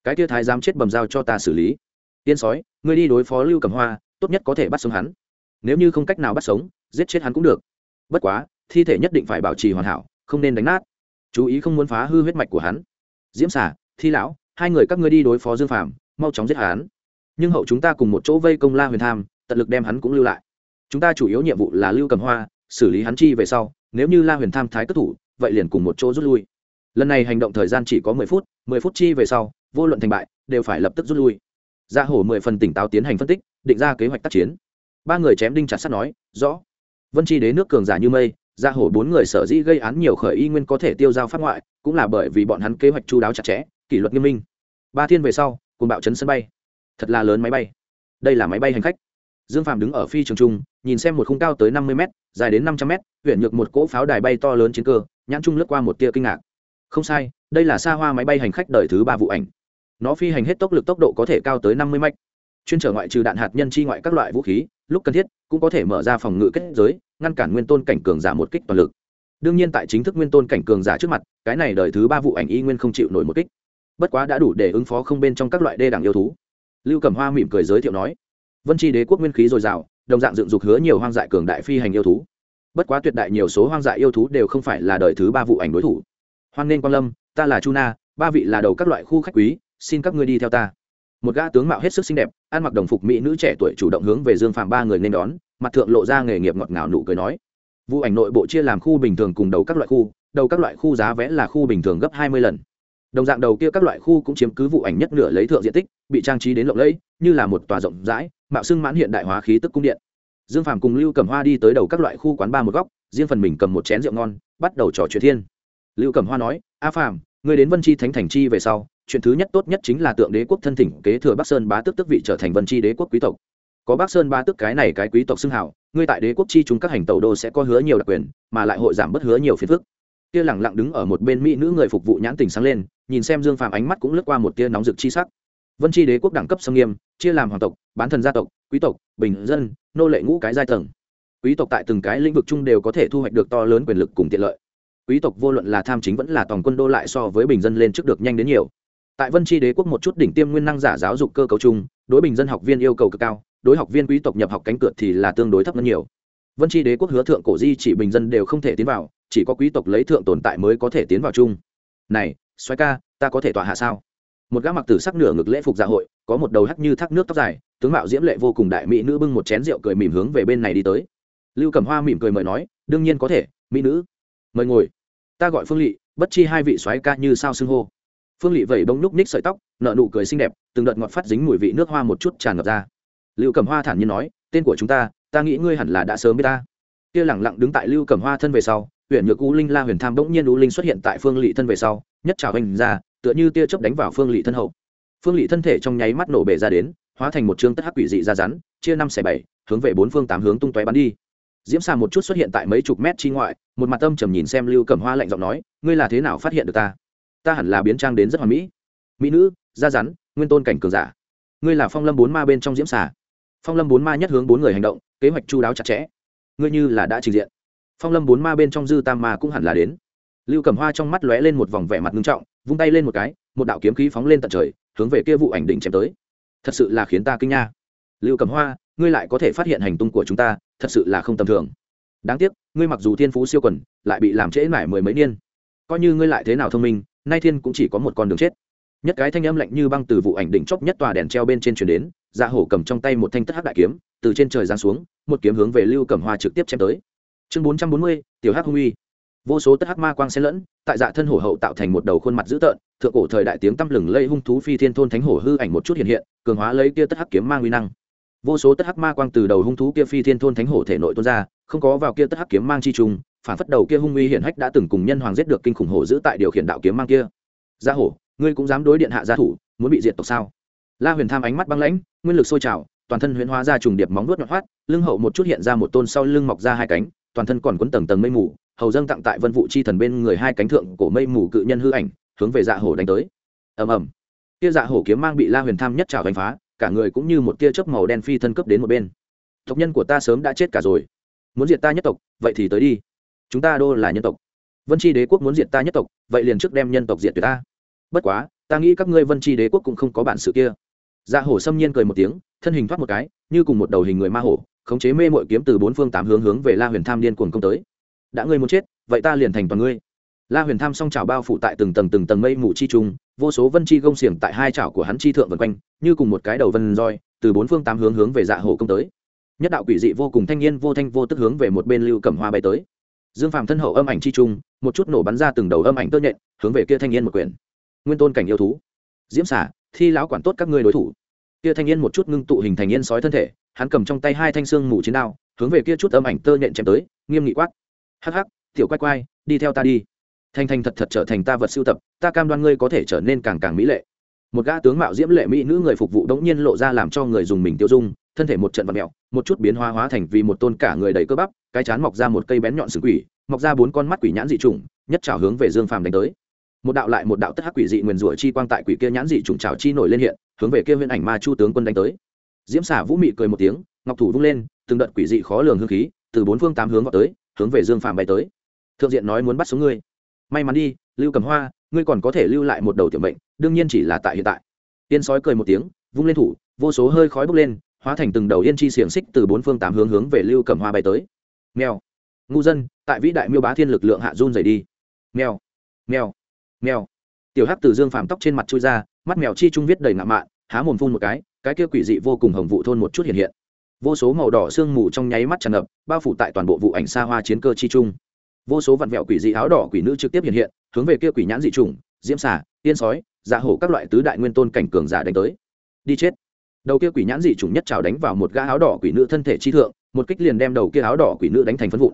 Cái tia thái giám chết bẩm giao cho ta xử lý. Tiên sói, ngươi đi đối phó lưu cầm hoa, tốt nhất có thể bắt sống hắn. Nếu như không cách nào bắt sống, giết chết hắn cũng được. Bất quá, thi thể nhất định phải bảo trì hoàn hảo, không nên đánh nát. Chú ý không muốn phá hư huyết mạch của hắn. Diễm xả thi lão, hai người các ngươi đi đối phó dương phàm, mau chóng giết hắn. Nhưng hậu chúng ta cùng một chỗ vây công la huyền tham, tận lực đem hắn cũng lưu lại. Chúng ta chủ yếu nhiệm vụ là lưu cầm hoa, xử lý hắn chi về sau, nếu như la huyền tham thái cất thủ, vậy liền cùng một chỗ rút lui lần này hành động thời gian chỉ có mười phút mười phút chi về sau, vô luận thành bại, đều phải lập tức rút lui. Gia hổ mười phần tỉnh táo tiến hành phân tích, định ra kế hoạch tác chiến. Ba người chém đinh chặt sắt nói, rõ. Vân chi đế nước cường giả như mây gia hổ bốn người sở dĩ gây án nhiều khởi y nguyên có thể tiêu giao phát ngoại, cũng là bởi vì bọn hắn kế hoạch chu đáo chặt chẽ, kỷ luật nghiêm minh. Ba thiên về sau cùng bạo chấn sân bay. Thật là lớn máy bay. Đây là máy bay hành khách. Dương phạm đứng ở phi trường trung, nhìn xem một khung cao tới năm mươi m dài đến năm trăm m huyện nhược một cỗ pháo đài bay to lớn chiến cơ, nhãn trung lướt qua một tia kinh ngạc không sai, đây là xa hoa máy bay hành khách đời thứ ba vụ ảnh. Nó phi hành hết tốc lực tốc độ có thể cao tới năm mươi mạch chuyên trở ngoại trừ đạn hạt nhân chi ngoại các loại vũ khí, lúc cần thiết, cũng có thể mở ra phòng ngự kết giới, ngăn cản nguyên tôn cảnh cường giả một kích toàn lực. Đương nhiên tại chính thức nguyên tôn cảnh cường giả trước mặt, cái này đời thứ ba vụ ảnh y nguyên không chịu nổi một kích. Bất quá đã đủ để ứng phó không bên trong các loại đê đẳng yêu thú. Lưu cẩm hoa mỉm cười giới thiệu nói, vân tri đế quốc nguyên khí dồi dào, đồng dạng dựng dục hứa nhiều hoang dại cường đại phi hành yêu thú. Bất quá tuyệt đại nhiều số hoang dại yêu thú đều không phải là đời thứ ba vụ ảnh đối thủ hoan nên quan lâm, ta là chu na, ba vị là đầu các loại khu khách quý, xin các ngươi đi theo ta. Một gã tướng mạo hết sức xinh đẹp, ăn mặc đồng phục mỹ nữ trẻ tuổi chủ động hướng về dương phàm ba người nên đón, mặt thượng lộ ra nghề nghiệp ngọt ngào nụ cười nói. Vụ ảnh nội bộ chia làm khu bình thường cùng đầu các loại khu, đầu các loại khu giá vẽ là khu bình thường gấp hai mươi lần. Đồng dạng đầu kia các loại khu cũng chiếm cứ vụ ảnh nhất nửa lấy thượng diện tích, bị trang trí đến lộng lẫy, như là một tòa rộng rãi, mạo xưng mãn hiện đại hóa khí tức cung điện. Dương phàm cùng lưu cầm hoa đi tới đầu các loại khu quán ba một góc, riêng phần mình cầm một chén rượu ngon, bắt đầu trò chuyện thiên lưu Cẩm hoa nói, a phàm người đến vân chi thánh thành chi về sau, chuyện thứ nhất tốt nhất chính là tượng đế quốc thân thỉnh kế thừa bắc sơn bá tước tước vị trở thành vân chi đế quốc quý tộc. Có bắc sơn bá tước cái này cái quý tộc xưng hảo ngươi tại đế quốc chi chúng các hành tàu đô sẽ có hứa nhiều đặc quyền, mà lại hội giảm bất hứa nhiều phiền phức. Kia lẳng lặng đứng ở một bên mỹ nữ người phục vụ nhãn tình sáng lên, nhìn xem dương phàm ánh mắt cũng lướt qua một tia nóng rực chi sắc. Vân chi đế quốc đẳng cấp xâm nghiêm, chia làm hoàng tộc, bán thần gia tộc, quý tộc, bình dân, nô lệ ngũ cái giai tầng. Quý tộc tại từng cái lĩnh vực chung đều có thể thu hoạch được to lớn quyền lực cùng tiện lợi quý tộc vô luận là tham chính vẫn là toàn quân đô lại so với bình dân lên trước được nhanh đến nhiều. Tại vân chi đế quốc một chút đỉnh tiêm nguyên năng giả giáo dục cơ cấu chung, đối bình dân học viên yêu cầu cực cao, đối học viên quý tộc nhập học cánh cửa thì là tương đối thấp hơn nhiều. Vân chi đế quốc hứa thượng cổ di chỉ bình dân đều không thể tiến vào, chỉ có quý tộc lấy thượng tồn tại mới có thể tiến vào chung. Này xoáy ca, ta có thể tọa hạ sao? Một gã mặc tử sắc nửa ngực lễ phục dạ hội, có một đầu hắt như thác nước tóc dài, tướng mạo diễm lệ vô cùng đại mỹ nữ bưng một chén rượu cười mỉm hướng về bên này đi tới. Lưu cẩm hoa mỉm cười mời nói, đương nhiên có thể, mỹ nữ. Mời ngồi ta gọi phương lỵ bất chi hai vị soái ca như sao xưng hô. Phương lỵ vẩy bông núc ních sợi tóc nợ nụ cười xinh đẹp, từng đợt ngọt phát dính mùi vị nước hoa một chút tràn ngập ra. Lưu cẩm hoa thản nhiên nói, tên của chúng ta ta nghĩ ngươi hẳn là đã sớm biết ta. Kia lẳng lặng đứng tại lưu cẩm hoa thân về sau huyện nhược u linh la huyền tham bỗng nhiên u linh xuất hiện tại phương lỵ thân về sau, nhất trào hình ra, tựa như tia chớp đánh vào phương lỵ thân hậu. Phương lỵ thân thể trong nháy mắt nổ bể ra đến, hóa thành một chương tất hắc quỷ dị ra rắn, chia năm xẻ bảy, hướng về bốn phương tám hướng tung tóe bắn đi diễm xà một chút xuất hiện tại mấy chục mét chi ngoại, một mặt âm trầm nhìn xem lưu cẩm hoa lạnh giọng nói, ngươi là thế nào phát hiện được ta? Ta hẳn là biến trang đến rất hoàn mỹ. Mỹ nữ, da rắn, nguyên tôn cảnh cường giả. Ngươi là phong lâm bốn ma bên trong diễm xà phong lâm bốn ma nhất hướng bốn người hành động, kế hoạch chu đáo chặt chẽ. Ngươi như là đã trình diện. Phong lâm bốn ma bên trong dư tam ma cũng hẳn là đến. Lưu cẩm hoa trong mắt lóe lên một vòng vẻ mặt nghiêm trọng, vung tay lên một cái, một đạo kiếm khí phóng lên tận trời, hướng về kia vụ ảnh đỉnh chém tới. Thật sự là khiến ta kinh nha lưu cẩm hoa, ngươi lại có thể phát hiện hành tung của chúng ta, thật sự là không tầm thường. Đáng tiếc, ngươi mặc dù thiên phú siêu quần, lại bị làm trễ mãi mười mấy niên. Coi như ngươi lại thế nào thông minh, nay thiên cũng chỉ có một con đường chết. Nhất cái thanh âm lạnh như băng từ vụ ảnh đỉnh chóp nhất tòa đèn treo bên trên chuyển đến dạ hổ cầm trong tay một thanh tất hắc đại kiếm, từ trên trời giáng xuống, một kiếm hướng về lưu cẩm hoa trực tiếp chém tới. Chương bốn trăm bốn mươi, tiểu hắc hung uy. Vô số tất hắc ma quang xen lẫn, tại dạ thân hổ hậu tạo thành một đầu khuôn mặt dữ tợn, thượng cổ thời đại tiếng tăm lừng lây hung thú phi thiên thôn thánh hổ hư ảnh một chút hiện hiện, cường hóa lấy kia tất hắc kiếm mang uy năng vô số tất hắc ma quang từ đầu hung thú kia phi thiên thôn thánh hổ thể nội tuôn ra, không có vào kia tất hắc kiếm mang chi trùng, phản phất đầu kia hung uy hiển hách đã từng cùng nhân hoàng giết được kinh khủng hổ giữ tại điều khiển đạo kiếm mang kia. Gia hổ, ngươi cũng dám đối điện hạ gia thủ, muốn bị diệt tộc sao? La huyền tham ánh mắt băng lãnh, nguyên lực sôi trào, toàn thân huyễn hóa ra trùng điệp móng vuốt nhọn hoắt, lưng hậu một chút hiện ra một tôn sau lưng mọc ra hai cánh, toàn thân còn quấn tầng tầng mây mù, hầu dâng tặng tại vân vụ chi thần bên người hai cánh thượng cổ mây mù cự nhân hư ảnh, hướng về dạ hổ đánh tới. Ầm ầm. Kia dạ hổ kiếm mang bị la huyền tham nhất trào đánh phá cả người cũng như một tia chớp màu đen phi thân cấp đến một bên. Tộc nhân của ta sớm đã chết cả rồi. Muốn diệt ta nhất tộc, vậy thì tới đi. Chúng ta đô là nhân tộc. Vân tri đế quốc muốn diệt ta nhất tộc, vậy liền trước đem nhân tộc diệt tuyệt ta. Bất quá, ta nghĩ các ngươi vân tri đế quốc cũng không có bản sự kia. Dạ hổ xâm nhiên cười một tiếng, thân hình thoát một cái, như cùng một đầu hình người ma hổ, khống chế mê mội kiếm từ bốn phương tám hướng hướng về la huyền tham điên cuồng công tới. Đã ngươi muốn chết, vậy ta liền thành toàn ngươi. La huyền tham song trào bao phủ tại từng tầng từng tầng mây mù chi trung vô số vân chi gông xiềng tại hai chảo của hắn chi thượng vần quanh, như cùng một cái đầu vân roi, từ bốn phương tám hướng hướng về dạ hồ công tới. Nhất đạo quỷ dị vô cùng thanh niên vô thanh vô tức hướng về một bên lưu cẩm hoa bay tới. Dương phàm thân hậu âm ảnh chi trung, một chút nổ bắn ra từng đầu âm ảnh tơ nhện, hướng về kia thanh niên một quyển. Nguyên tôn cảnh yêu thú. Diễm xả thi lão quản tốt các ngươi đối thủ. Kia thanh niên một chút ngưng tụ hình thành yên sói thân thể, hắn cầm trong tay hai thanh xương mù chiến đao, hướng về kia chút âm ảnh tơ nhện chém tới, nghiêm nghị quát. Hắc hắc, tiểu quay quay đi theo ta đi thanh thanh thật thật trở thành ta vật sưu tập, ta cam đoan ngươi có thể trở nên càng càng mỹ lệ. Một gã tướng mạo diễm lệ mỹ nữ người phục vụ đống nhiên lộ ra làm cho người dùng mình tiêu dung, thân thể một trận vật mẹo một chút biến hóa hóa thành vì một tôn cả người đầy cơ bắp, cái chán mọc ra một cây bén nhọn sừng quỷ, mọc ra bốn con mắt quỷ nhãn dị trùng nhất trào hướng về dương phàm đánh tới. Một đạo lại một đạo tất hắc quỷ dị nguyền rủa chi quang tại quỷ kia nhãn dị trùng trào chi nổi lên hiện, hướng về kia viên ảnh ma chu tướng quân đánh tới. Diễm xả vũ mị cười một tiếng, ngọc thủ vung lên, từng đợt quỷ dị khó lường hương khí, từ bốn phương tám hướng vào tới, hướng về dương phàm bay tới. Thượng diện nói muốn bắt sống ngươi may mắn đi, lưu cầm hoa, ngươi còn có thể lưu lại một đầu tiểu mệnh, đương nhiên chỉ là tại hiện tại. Tiên sói cười một tiếng, vung lên thủ, vô số hơi khói bốc lên, hóa thành từng đầu yên chi xiềng xích từ bốn phương tám hướng hướng về lưu cầm hoa bay tới. Mèo, ngu dân, tại vĩ đại miêu bá thiên lực lượng hạ run dày đi. Mèo mèo mèo. Tiểu hắc từ dương phàm tóc trên mặt chui ra, mắt mèo chi trung viết đầy ngạo mạn, há mồm phun một cái cái kia quỷ dị vô cùng hồng vụ thôn một chút hiện hiện. Vô số màu đỏ sương mù trong nháy mắt tràn ngập, bao phủ tại toàn bộ vụ ảnh xa hoa chiến cơ chi trung vô số vặn vẹo quỷ dị áo đỏ quỷ nữ trực tiếp hiện hiện, hướng về kia quỷ nhãn dị trùng, diễm xà tiên sói dạ hổ các loại tứ đại nguyên tôn cảnh cường giả đánh tới. Đi chết. Đầu kia quỷ nhãn dị trùng nhất trào đánh vào một gã áo đỏ quỷ nữ thân thể chi thượng, một kích liền đem đầu kia áo đỏ quỷ nữ đánh thành phân vụn.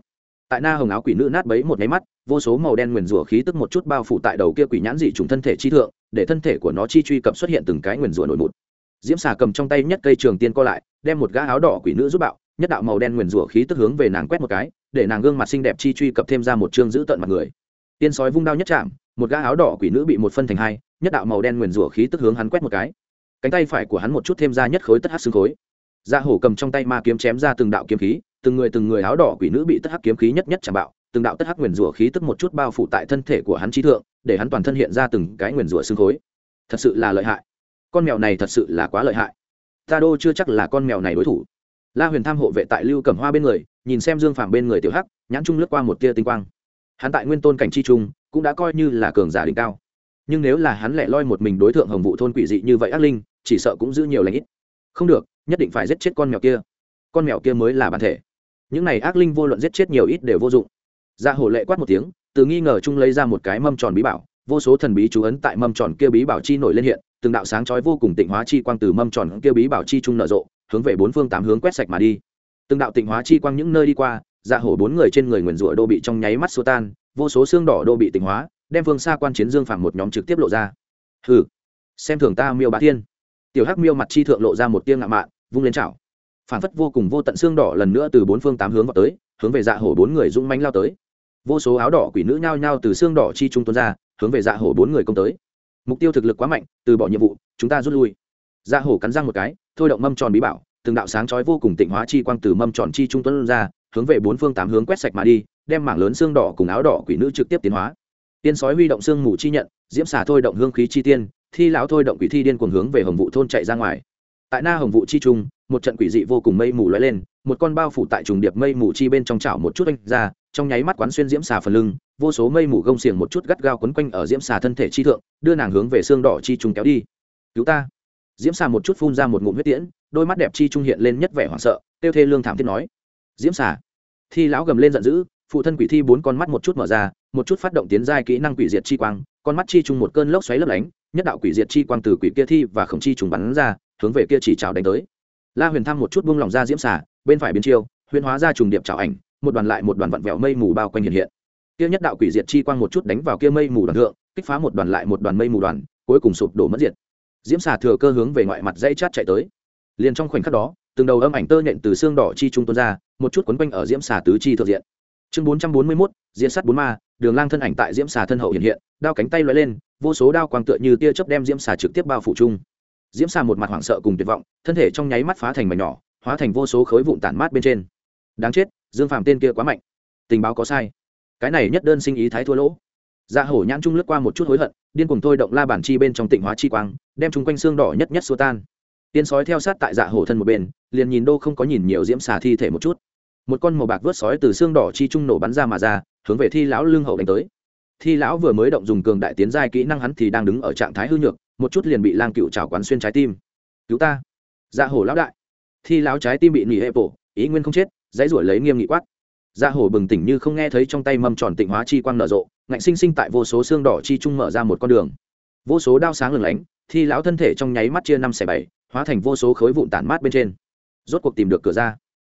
Tại na hồng áo quỷ nữ nát bấy một nháy mắt, vô số màu đen nguyền rủa khí tức một chút bao phủ tại đầu kia quỷ nhãn dị trùng thân thể chi thượng, để thân thể của nó chi truy cập xuất hiện từng cái nguyền rủa nổi mụt. Diễm xà cầm trong tay nhất cây trường tiên co lại, đem một gã áo đỏ quỷ nữ giúp bạo, nhất đạo màu đen nguyền rủa khí tức hướng về nàng quét một cái để nàng gương mặt xinh đẹp chi truy cập thêm ra một chương giữ tận mặt người. Tiên sói vung đao nhất chạm, một gã áo đỏ quỷ nữ bị một phân thành hai, nhất đạo màu đen nguyền rủa khí tức hướng hắn quét một cái. Cánh tay phải của hắn một chút thêm ra nhất khối tất hát xương khối. Da hổ cầm trong tay ma kiếm chém ra từng đạo kiếm khí, từng người từng người áo đỏ quỷ nữ bị tất hắc kiếm khí nhất nhất chạm bạo, từng đạo tất hắc nguyền rủa khí tức một chút bao phủ tại thân thể của hắn trí thượng, để hắn toàn thân hiện ra từng cái nguyền rủa xương khối. Thật sự là lợi hại. Con mèo này thật sự là quá lợi hại. Ta đô chưa chắc là con mèo này đối thủ. La huyền tham hộ vệ tại lưu cẩm hoa bên người nhìn xem dương phàm bên người tiểu hắc, nhãn trung lướt qua một tia tinh quang. Hắn tại nguyên tôn cảnh chi trung, cũng đã coi như là cường giả đỉnh cao. Nhưng nếu là hắn lẻ loi một mình đối tượng hồng vụ thôn quỷ dị như vậy ác linh, chỉ sợ cũng giữ nhiều lãnh ít. Không được, nhất định phải giết chết con mèo kia. Con mèo kia mới là bản thể. Những này ác linh vô luận giết chết nhiều ít đều vô dụng. Ra dạ hổ lệ quát một tiếng, từ nghi ngờ chung lấy ra một cái mâm tròn bí bảo, vô số thần bí chú ấn tại mâm tròn kia bí bảo chi nổi lên hiện, từng đạo sáng chói vô cùng tịnh hóa chi quang từ mâm tròn kia bí bảo chi trung nở rộ, hướng về bốn phương tám hướng quét sạch mà đi từng đạo tịnh hóa chi quang những nơi đi qua dạ hổ bốn người trên người nguyền rủa đô bị trong nháy mắt xua tan, vô số xương đỏ đô bị tịnh hóa, đem phương xa quan chiến dương phàm một nhóm trực tiếp lộ ra. Hừ, xem thường ta miêu bá thiên. Tiểu hắc miêu mặt chi thượng lộ ra một tiêng ngạo mạn, vung lên chảo. Phản phất vô cùng vô tận xương đỏ lần nữa từ bốn phương tám hướng vào tới, hướng về dạ hổ bốn người dũng mánh lao tới. Vô số áo đỏ quỷ nữ nhao nhao từ xương đỏ chi trung tuôn ra, hướng về dạ hổ bốn người công tới. Mục tiêu thực lực quá mạnh, từ bỏ nhiệm vụ, chúng ta rút lui. Dạ hổ cắn răng một cái, thôi động mâm tròn bí bảo từng đạo sáng chói vô cùng tịnh hóa chi quang từ mâm tròn chi trung tuấn ra, hướng về bốn phương tám hướng quét sạch mà đi, đem mảng lớn xương đỏ cùng áo đỏ quỷ nữ trực tiếp tiến hóa. Tiên sói huy động xương mù chi nhận, diễm xà thôi động hương khí chi tiên, thi lão thôi động quỷ thi điên cuồng hướng về hồng vụ thôn chạy ra ngoài. Tại na hồng vụ chi trung, một trận quỷ dị vô cùng mây mù lóe lên, một con bao phủ tại trùng điệp mây mù chi bên trong chảo một chút anh ra, trong nháy mắt quán xuyên diễm xà phần lưng, vô số mây mù gông xiềng một chút gắt gao quấn quanh ở diễm xà thân thể chi thượng, đưa nàng hướng về xương đỏ chi trung kéo đi. Cứu ta! Diễm xà một chút phun ra một ngụm huyết tiễn đôi mắt đẹp chi trung hiện lên nhất vẻ hoảng sợ, tiêu thê lương thảm thiết nói, diễm xà. Thi lão gầm lên giận dữ, phụ thân quỷ thi bốn con mắt một chút mở ra, một chút phát động tiến giai kỹ năng quỷ diệt chi quang, con mắt chi trung một cơn lốc xoáy lấp lánh, nhất đạo quỷ diệt chi quang từ quỷ kia thi và khổng chi trùng bắn ra, hướng về kia chỉ trào đánh tới. La huyền thăm một chút buông lỏng ra diễm xà, bên phải biến chiêu, huyền hóa ra trùng điệp trào ảnh, một đoàn lại một đoàn vặn vẹo mây mù bao quanh hiện hiện. Kia nhất đạo quỷ diệt chi quang một chút đánh vào kia mây mù đoàn thượng, kích phá một đoàn lại một đoàn mây mù đoàn, cuối cùng sụp đổ mất diệt. Diễm xà thừa cơ hướng về ngoại mặt dây chát chạy tới liền trong khoảnh khắc đó, từng đầu âm ảnh tơ nhện từ xương đỏ chi trung tuôn ra, một chút quấn quanh ở diễm xà tứ chi thượng diện. Chương bốn trăm bốn mươi mốt diễn sắt bốn ma, đường lang thân ảnh tại diễm xà thân hậu hiện hiện, đao cánh tay l lên, vô số đao quang tựa như tia chớp đem diễm xà trực tiếp bao phủ chung. Diễm xà một mặt hoảng sợ cùng tuyệt vọng, thân thể trong nháy mắt phá thành mảnh nhỏ, hóa thành vô số khối vụn tản mát bên trên. Đáng chết, dương phàm tên kia quá mạnh. Tình báo có sai. Cái này nhất đơn sinh ý thái thua lỗ. Dạ hổ nhãn trung lướt qua một chút hối hận, điên cùng thôi động la bản chi bên trong tịnh hóa chi quang, đem chung quanh xương đỏ nhất nhất xua tan tiên sói theo sát tại dạ hổ thân một bên, liền nhìn đô không có nhìn nhiều diễm xà thi thể một chút. Một con màu bạc vớt sói từ xương đỏ chi trung nổ bắn ra mà ra, hướng về thi lão lưng hậu đánh tới. Thi lão vừa mới động dùng cường đại tiến giai kỹ năng hắn thì đang đứng ở trạng thái hư nhược, một chút liền bị lang cựu trào quán xuyên trái tim. Cứu ta! Dạ hổ lão đại. Thi lão trái tim bị nỉ hệ bổ, ý nguyên không chết, dãy ruổi lấy nghiêm nghị quát. Dạ hổ bừng tỉnh như không nghe thấy trong tay mâm tròn tịnh hóa chi quang nở rộ, ngạnh sinh sinh tại vô số xương đỏ chi trung mở ra một con đường. Vô số đao sáng lừng lánh, thi lão thân thể trong nháy mắt chia năm xẻ bảy hóa thành vô số khối vụn tản mát bên trên. Rốt cuộc tìm được cửa ra.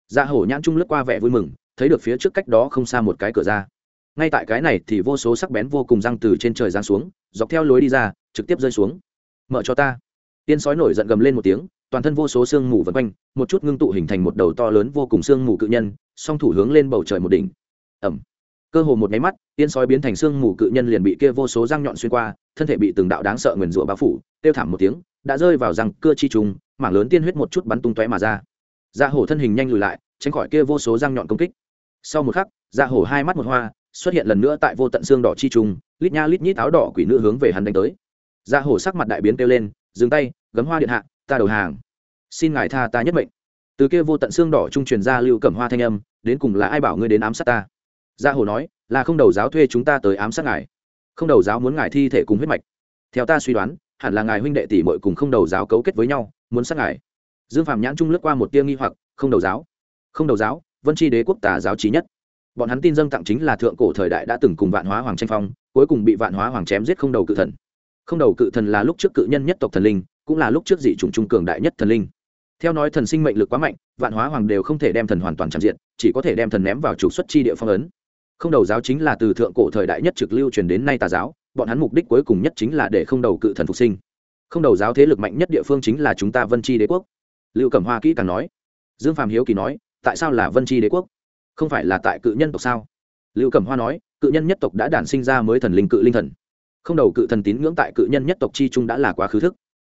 Dạ hổ nhãn trung lướt qua vẻ vui mừng, thấy được phía trước cách đó không xa một cái cửa ra. Ngay tại cái này thì vô số sắc bén vô cùng răng từ trên trời giáng xuống, dọc theo lối đi ra, trực tiếp rơi xuống. Mở cho ta. Tiên sói nổi giận gầm lên một tiếng, toàn thân vô số sương mù vần quanh, một chút ngưng tụ hình thành một đầu to lớn vô cùng sương mù cự nhân, song thủ hướng lên bầu trời một đỉnh. Ẩm cơ hồ một máy mắt, tiên sói biến thành sương mù cự nhân liền bị kia vô số răng nhọn xuyên qua thân thể bị từng đạo đáng sợ nguyền rủa bao phủ tiêu thảm một tiếng, đã rơi vào răng cưa chi trùng, mảng lớn tiên huyết một chút bắn tung tóe mà ra. Dạ hổ thân hình nhanh lùi lại, tránh khỏi kia vô số răng nhọn công kích. Sau một khắc dạ hổ hai mắt một hoa, xuất hiện lần nữa tại vô tận xương đỏ chi trùng, lít nha lít nhít áo đỏ quỷ nữ hướng về hắn đánh tới. Dạ hổ sắc mặt đại biến kêu lên, dừng tay, gấm hoa điện hạ, ta đầu hàng. Xin ngài tha ta nhất mệnh. Từ kia vô tận xương đỏ trung truyền ra lưu cẩm hoa thanh âm, đến cùng là ai bảo ngươi đến ám sát ta? Dạ Gia hồ nói, là không đầu giáo thuê chúng ta tới ám sát ngài không đầu giáo muốn ngài thi thể cùng huyết mạch. Theo ta suy đoán, hẳn là ngài huynh đệ tỷ muội cùng không đầu giáo cấu kết với nhau, muốn sát ngài. Dương phạm nhãn trung lướt qua một tia nghi hoặc, không đầu giáo. Không đầu giáo, vân tri đế quốc tà giáo trí nhất. Bọn hắn tin dâng tặng chính là thượng cổ thời đại đã từng cùng vạn hóa hoàng tranh phong, cuối cùng bị vạn hóa hoàng chém giết không đầu cự thần. Không đầu cự thần là lúc trước cự nhân nhất tộc thần linh, cũng là lúc trước dị chủng trung cường đại nhất thần linh. Theo nói thần sinh mệnh lực quá mạnh, vạn hóa hoàng đều không thể đem thần hoàn toàn tràn diện, chỉ có thể đem thần ném vào trục xuất chi địa phong ấn không đầu giáo chính là từ thượng cổ thời đại nhất trực lưu truyền đến nay tà giáo, bọn hắn mục đích cuối cùng nhất chính là để không đầu cự thần phục sinh. Không đầu giáo thế lực mạnh nhất địa phương chính là chúng ta vân chi đế quốc. Lưu cẩm hoa kỹ càng nói. Dương Phạm hiếu kỳ nói, tại sao là vân chi đế quốc? Không phải là tại cự nhân tộc sao? Lưu cẩm hoa nói, cự nhân nhất tộc đã đản sinh ra mới thần linh cự linh thần. Không đầu cự thần tín ngưỡng tại cự nhân nhất tộc chi trung đã là quá khứ thức.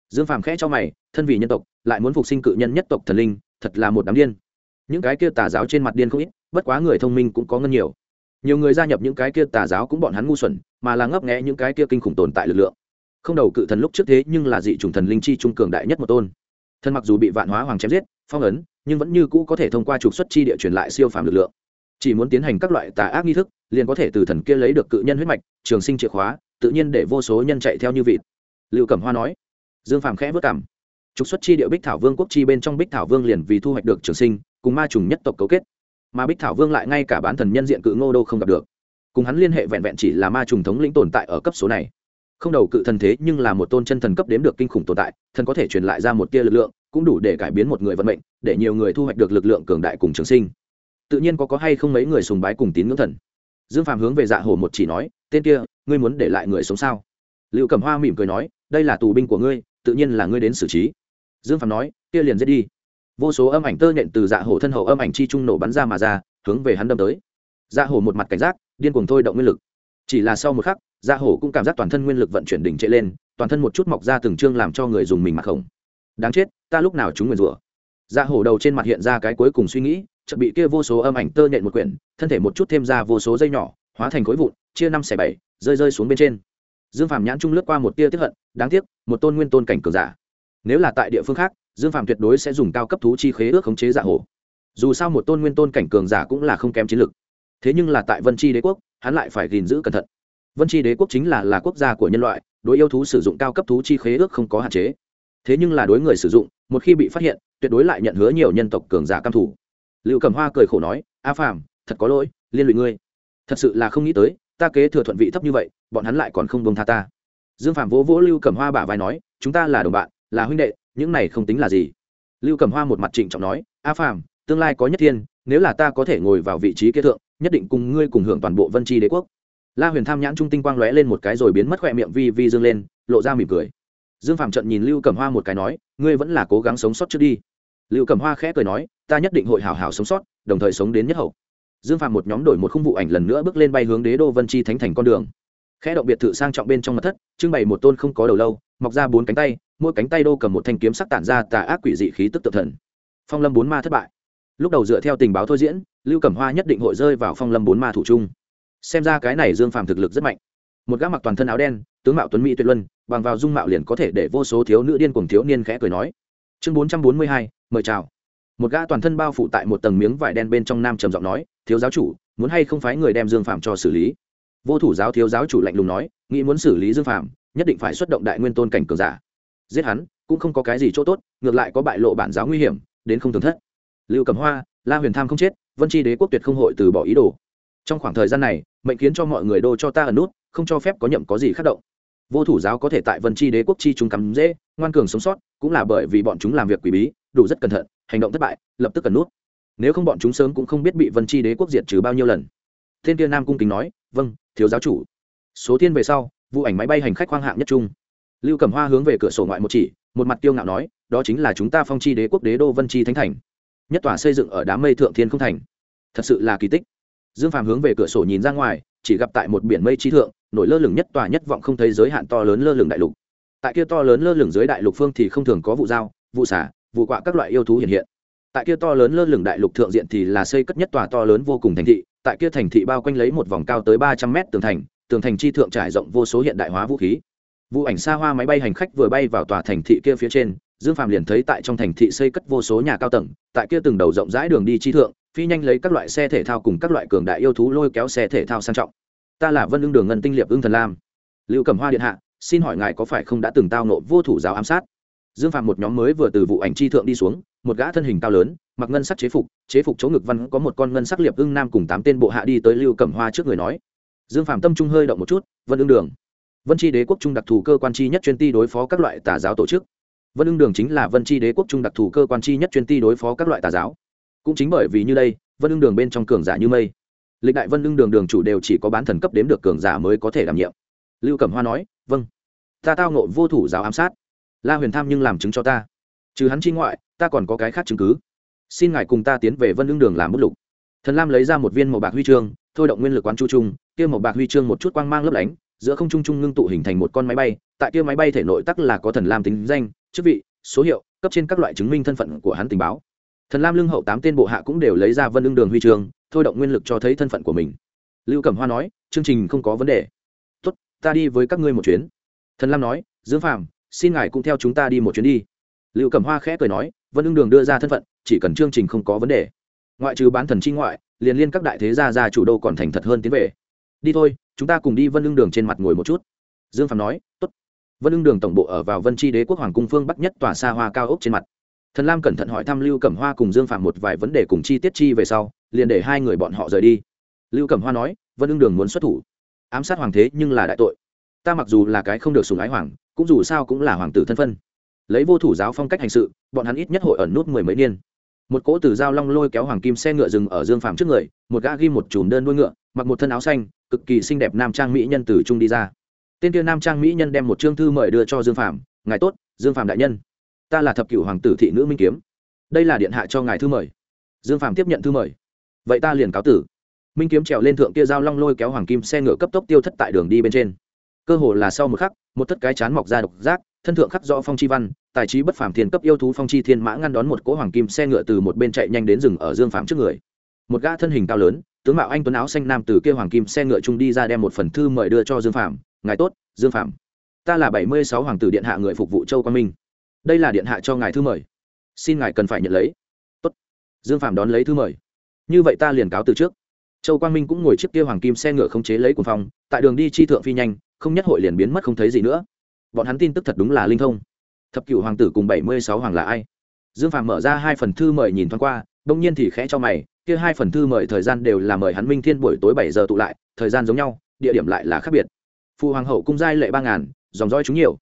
Dương phàm khẽ cho mày, thân vì nhân tộc, lại muốn phục sinh cự nhân nhất tộc thần linh, thật là một đám điên. Những cái kia tà giáo trên mặt điên không ít, bất quá người thông minh cũng có ngân nhiều nhiều người gia nhập những cái kia tà giáo cũng bọn hắn ngu xuẩn, mà là ngấp nghẽ những cái kia kinh khủng tồn tại lực lượng. Không đầu cự thần lúc trước thế nhưng là dị chủng thần linh chi trung cường đại nhất một tôn. Thần mặc dù bị vạn hóa hoàng chém giết, phong ấn, nhưng vẫn như cũ có thể thông qua trục xuất chi địa truyền lại siêu phàm lực lượng. Chỉ muốn tiến hành các loại tà ác nghi thức, liền có thể từ thần kia lấy được cự nhân huyết mạch, trường sinh chìa khóa, tự nhiên để vô số nhân chạy theo như vịt. Liệu cẩm hoa nói, dương phàm khẽ vất cảm. Trục xuất chi địa bích thảo vương quốc chi bên trong bích thảo vương liền vì thu hoạch được trường sinh, cùng ma trùng nhất tộc cấu kết mà bích thảo vương lại ngay cả bán thần nhân diện cự ngô đô không gặp được. Cùng hắn liên hệ vẹn vẹn chỉ là ma trùng thống lĩnh tồn tại ở cấp số này. Không đầu cự thần thế nhưng là một tôn chân thần cấp đếm được kinh khủng tồn tại, thần có thể truyền lại ra một tia lực lượng, cũng đủ để cải biến một người vận mệnh, để nhiều người thu hoạch được lực lượng cường đại cùng trường sinh. Tự nhiên có có hay không mấy người sùng bái cùng tín ngưỡng thần. Dương phàm hướng về dạ hồ một chỉ nói, tên kia, ngươi muốn để lại người sống sao? Liệu cầm hoa mỉm cười nói, đây là tù binh của ngươi, tự nhiên là ngươi đến xử trí. Dương phàm nói, kia liền giết đi vô số âm ảnh tơ nện từ dạ hổ thân hậu âm ảnh chi trung nổ bắn ra mà ra, hướng về hắn đâm tới. Dạ hổ một mặt cảnh giác, điên cuồng thôi động nguyên lực. Chỉ là sau một khắc dạ hổ cũng cảm giác toàn thân nguyên lực vận chuyển đỉnh chạy lên, toàn thân một chút mọc ra từng chương làm cho người dùng mình mặc khổng. Đáng chết, ta lúc nào chúng nguyền rủa? Dạ hổ đầu trên mặt hiện ra cái cuối cùng suy nghĩ, chợt bị kia vô số âm ảnh tơ nhện một quyển, thân thể một chút thêm ra vô số dây nhỏ, hóa thành khối vụn, chia năm xẻ bảy, rơi rơi xuống bên trên. Dương phàm nhãn trung lướt qua một tia tiếp hận, đáng tiếc, một tôn nguyên tôn cảnh cường giả. Nếu là tại địa phương khác dương Phạm tuyệt đối sẽ dùng cao cấp thú chi khế ước khống chế dạ hổ. Dù sao một tôn nguyên tôn cảnh cường giả cũng là không kém chiến lực. Thế nhưng là tại vân tri đế quốc, hắn lại phải gìn giữ cẩn thận. Vân tri đế quốc chính là là quốc gia của nhân loại, đối yêu thú sử dụng cao cấp thú chi khế ước không có hạn chế. Thế nhưng là đối người sử dụng, một khi bị phát hiện, tuyệt đối lại nhận hứa nhiều nhân tộc cường giả cam thủ liệu cầm hoa cười khổ nói, a phàm, thật có lỗi, liên lụy ngươi. Thật sự là không nghĩ tới, ta kế thừa thuận vị thấp như vậy, bọn hắn lại còn không bông tha ta. Dương phạm vỗ vỗ lưu cầm hoa bả vai nói, chúng ta là đồng bạn, là huynh đệ những này không tính là gì. Lưu cầm hoa một mặt trịnh trọng nói, a phàm, tương lai có nhất thiên, nếu là ta có thể ngồi vào vị trí kế thượng, nhất định cùng ngươi cùng hưởng toàn bộ vân tri đế quốc. La huyền tham nhãn trung tinh quang lóe lên một cái rồi biến mất khỏe miệng vi vi dương lên, lộ ra mỉm cười. Dương phạm trận nhìn lưu cầm hoa một cái nói, ngươi vẫn là cố gắng sống sót trước đi. Lưu cầm hoa khẽ cười nói, ta nhất định hội hảo hảo sống sót, đồng thời sống đến nhất hậu. Dương phạm một nhóm đổi một khung vụ ảnh lần nữa bước lên bay hướng đế đô vân chi thánh thành con đường. Khẽ động biệt thự sang trọng bên trong mặt thất, trưng bày một tôn không có đầu lâu, mọc ra bốn cánh tay mỗi cánh tay đô cầm một thanh kiếm sắc tản ra tà ác quỷ dị khí tức tự thần. Phong lâm bốn ma thất bại. Lúc đầu dựa theo tình báo thôi diễn, lưu cẩm hoa nhất định hội rơi vào phong lâm bốn ma thủ trung. Xem ra cái này dương phàm thực lực rất mạnh. Một gã mặc toàn thân áo đen, tướng mạo tuấn mỹ tuyệt luân, bằng vào dung mạo liền có thể để vô số thiếu nữ điên cùng thiếu niên khẽ cười nói. Chương bốn trăm bốn mươi hai, mời chào. Một gã toàn thân bao phủ tại một tầng miếng vải đen bên trong nam trầm giọng nói, thiếu giáo chủ, muốn hay không phái người đem dương phạm cho xử lý? Vô thủ giáo thiếu giáo chủ lạnh lùng nói, nghĩ muốn xử lý dương phạm nhất định phải xuất động đại nguyên tôn cảnh cường giả giết hắn, cũng không có cái gì chỗ tốt, ngược lại có bại lộ bản giáo nguy hiểm, đến không thường thất. Lưu cầm hoa, la huyền tham không chết, vân tri đế quốc tuyệt không hội từ bỏ ý đồ. Trong khoảng thời gian này, mệnh khiến cho mọi người đô cho ta ẩn nút, không cho phép có nhậm có gì khắc động. Vô thủ giáo có thể tại vân tri đế quốc chi chúng cắm dễ, ngoan cường sống sót, cũng là bởi vì bọn chúng làm việc quỷ bí, đủ rất cẩn thận, hành động thất bại, lập tức cần nút. Nếu không bọn chúng sớm cũng không biết bị vân tri đế quốc diệt trừ bao nhiêu lần. Thiên tiên nam cung kính nói vâng thiếu giáo chủ. Số thiên về sau, vụ ảnh máy bay hành khách khoang hạng nhất trung lưu cẩm hoa hướng về cửa sổ ngoại một chỉ, một mặt tiêu ngạo nói, đó chính là chúng ta phong chi đế quốc đế đô vân chi thánh thành. Nhất tòa xây dựng ở đám mây thượng thiên không thành. Thật sự là kỳ tích. Dương phàm hướng về cửa sổ nhìn ra ngoài, chỉ gặp tại một biển mây chi thượng, nổi lơ lửng nhất tòa nhất vọng không thấy giới hạn to lớn lơ lửng đại lục. Tại kia to lớn lơ lửng dưới đại lục phương thì không thường có vụ dao vụ xả, vụ quạ các loại yêu thú hiện hiện. Tại kia to lớn lơ lửng đại lục thượng diện thì là xây cất nhất tòa to lớn vô cùng thành thị, tại kia thành thị bao quanh lấy một vòng cao tới ba trăm mét tường thành tường thành chi thượng trải rộng vô số hiện đại hóa vũ khí vụ ảnh xa hoa máy bay hành khách vừa bay vào tòa thành thị kia phía trên, dương phạm liền thấy tại trong thành thị xây cất vô số nhà cao tầng, tại kia từng đầu rộng rãi đường đi chi thượng, phi nhanh lấy các loại xe thể thao cùng các loại cường đại yêu thú lôi kéo xe thể thao sang trọng. Ta là vân ưng đường ngân tinh liệp ưng thần lam. Lưu cầm hoa điện hạ, xin hỏi ngài có phải không đã từng tao nộ vô thủ giáo ám sát? Dương phạm một nhóm mới vừa từ vụ ảnh chi thượng đi xuống, một gã thân hình cao lớn, mặc ngân sắc chế phục chế phục chỗ ngực văn có một con ngân sắc liệp ưng nam cùng tám tên bộ hạ đi tới lưu cẩm hoa trước người nói. Dương phạm tâm trung hơi động một chút, vân ưng đường vân tri đế quốc trung đặc thù cơ quan chi nhất chuyên ti đối phó các loại tà giáo tổ chức. Vân ưng đường chính là vân tri đế quốc trung đặc thù cơ quan chi nhất chuyên ti đối phó các loại tà giáo. Cũng chính bởi vì như đây, vân ưng đường bên trong cường giả như mây. Lịch đại vân ưng đường đường chủ đều chỉ có bán thần cấp đếm được cường giả mới có thể đảm nhiệm. Lưu cẩm hoa nói vâng. Ta tao nộ vô thủ giáo ám sát. La huyền tham nhưng làm chứng cho ta. Trừ hắn chi ngoại, ta còn có cái khác chứng cứ. Xin ngài cùng ta tiến về vân ưng đường làm bút lục. Thần lam lấy ra một viên màu bạc huy chương, thôi động nguyên lực quán chu trung kia màu bạc huy chương một chút quang mang lấp lánh giữa không trung trung ngưng tụ hình thành một con máy bay, tại kia máy bay thể nội tắc là có thần lam tính danh, chức vị, số hiệu, cấp trên các loại chứng minh thân phận của hắn tình báo. Thần lam lương hậu tám tên bộ hạ cũng đều lấy ra vân ưng đường huy trường thôi động nguyên lực cho thấy thân phận của mình. Lưu cẩm hoa nói, chương trình không có vấn đề. Tốt, ta đi với các ngươi một chuyến. Thần lam nói, dương phàm, xin ngài cũng theo chúng ta đi một chuyến đi. Lưu cẩm hoa khẽ cười nói, vân ưng đường đưa ra thân phận, chỉ cần chương trình không có vấn đề. Ngoại trừ bán thần chi ngoại, liền liên các đại thế gia gia chủ đô còn thành thật hơn tiến về đi thôi, chúng ta cùng đi vân ưng đường trên mặt ngồi một chút. Dương phạm nói, tốt. Vân ưng đường tổng bộ ở vào vân tri đế quốc hoàng cung phương bắc nhất tòa xa hoa cao ốc trên mặt. Thần lam cẩn thận hỏi thăm lưu cẩm hoa cùng dương phạm một vài vấn đề cùng chi tiết chi về sau, liền để hai người bọn họ rời đi. Lưu cẩm hoa nói, vân ưng đường muốn xuất thủ. Ám sát hoàng thế nhưng là đại tội. Ta mặc dù là cái không được sùng ái hoàng, cũng dù sao cũng là hoàng tử thân phân. Lấy vô thủ giáo phong cách hành sự, bọn hắn ít nhất hội ẩn nút mười mấy niên. Một cỗ từ dao long lôi kéo hoàng kim xe ngựa rừng ở dương phàm trước người, một gã ghi một chùm đơn đuôi ngựa, mặc một thân áo xanh cực kỳ xinh đẹp nam trang mỹ nhân từ trung đi ra. Tên kia nam trang mỹ nhân đem một chương thư mời đưa cho dương phàm, ngài tốt, dương phàm đại nhân. Ta là thập cửu hoàng tử thị nữ minh kiếm. Đây là điện hạ cho ngài thư mời. Dương phàm tiếp nhận thư mời. Vậy ta liền cáo tử. Minh kiếm trèo lên thượng kia dao long lôi kéo hoàng kim xe ngựa cấp tốc tiêu thất tại đường đi bên trên. Cơ hồ là sau một khắc, một thất cái chán mọc ra độc giác, thân thượng khắc rõ phong chi văn, tài trí bất phàm thiên cấp yêu thú phong chi thiên mã ngăn đón một cỗ hoàng kim xe ngựa từ một bên chạy nhanh đến rừng ở dương phạm trước người. Một gã thân hình cao lớn tướng mạo anh tuấn áo xanh nam từ kia hoàng kim xe ngựa trung đi ra đem một phần thư mời đưa cho dương phạm. Ngài tốt, dương phạm. Ta là bảy mươi sáu hoàng tử điện hạ người phục vụ châu quang minh. Đây là điện hạ cho ngài thư mời. Xin ngài cần phải nhận lấy. Tốt. Dương phạm đón lấy thư mời. Như vậy ta liền cáo từ trước. Châu quang minh cũng ngồi chiếc kia hoàng kim xe ngựa không chế lấy cuồng phong, tại đường đi chi thượng phi nhanh, không nhất hội liền biến mất không thấy gì nữa. Bọn hắn tin tức thật đúng là linh thông. Thập cựu hoàng tử cùng bảy mươi sáu hoàng là ai? Dương phàm mở ra hai phần thư mời nhìn thoáng qua, đông nhiên thì khẽ cho mày kia hai phần thư mời thời gian đều là mời hắn minh thiên buổi tối bảy giờ tụ lại, thời gian giống nhau, địa điểm lại là khác biệt. Phụ hoàng hậu cung giai lệ ba ngàn, dòng dõi chúng nhiều.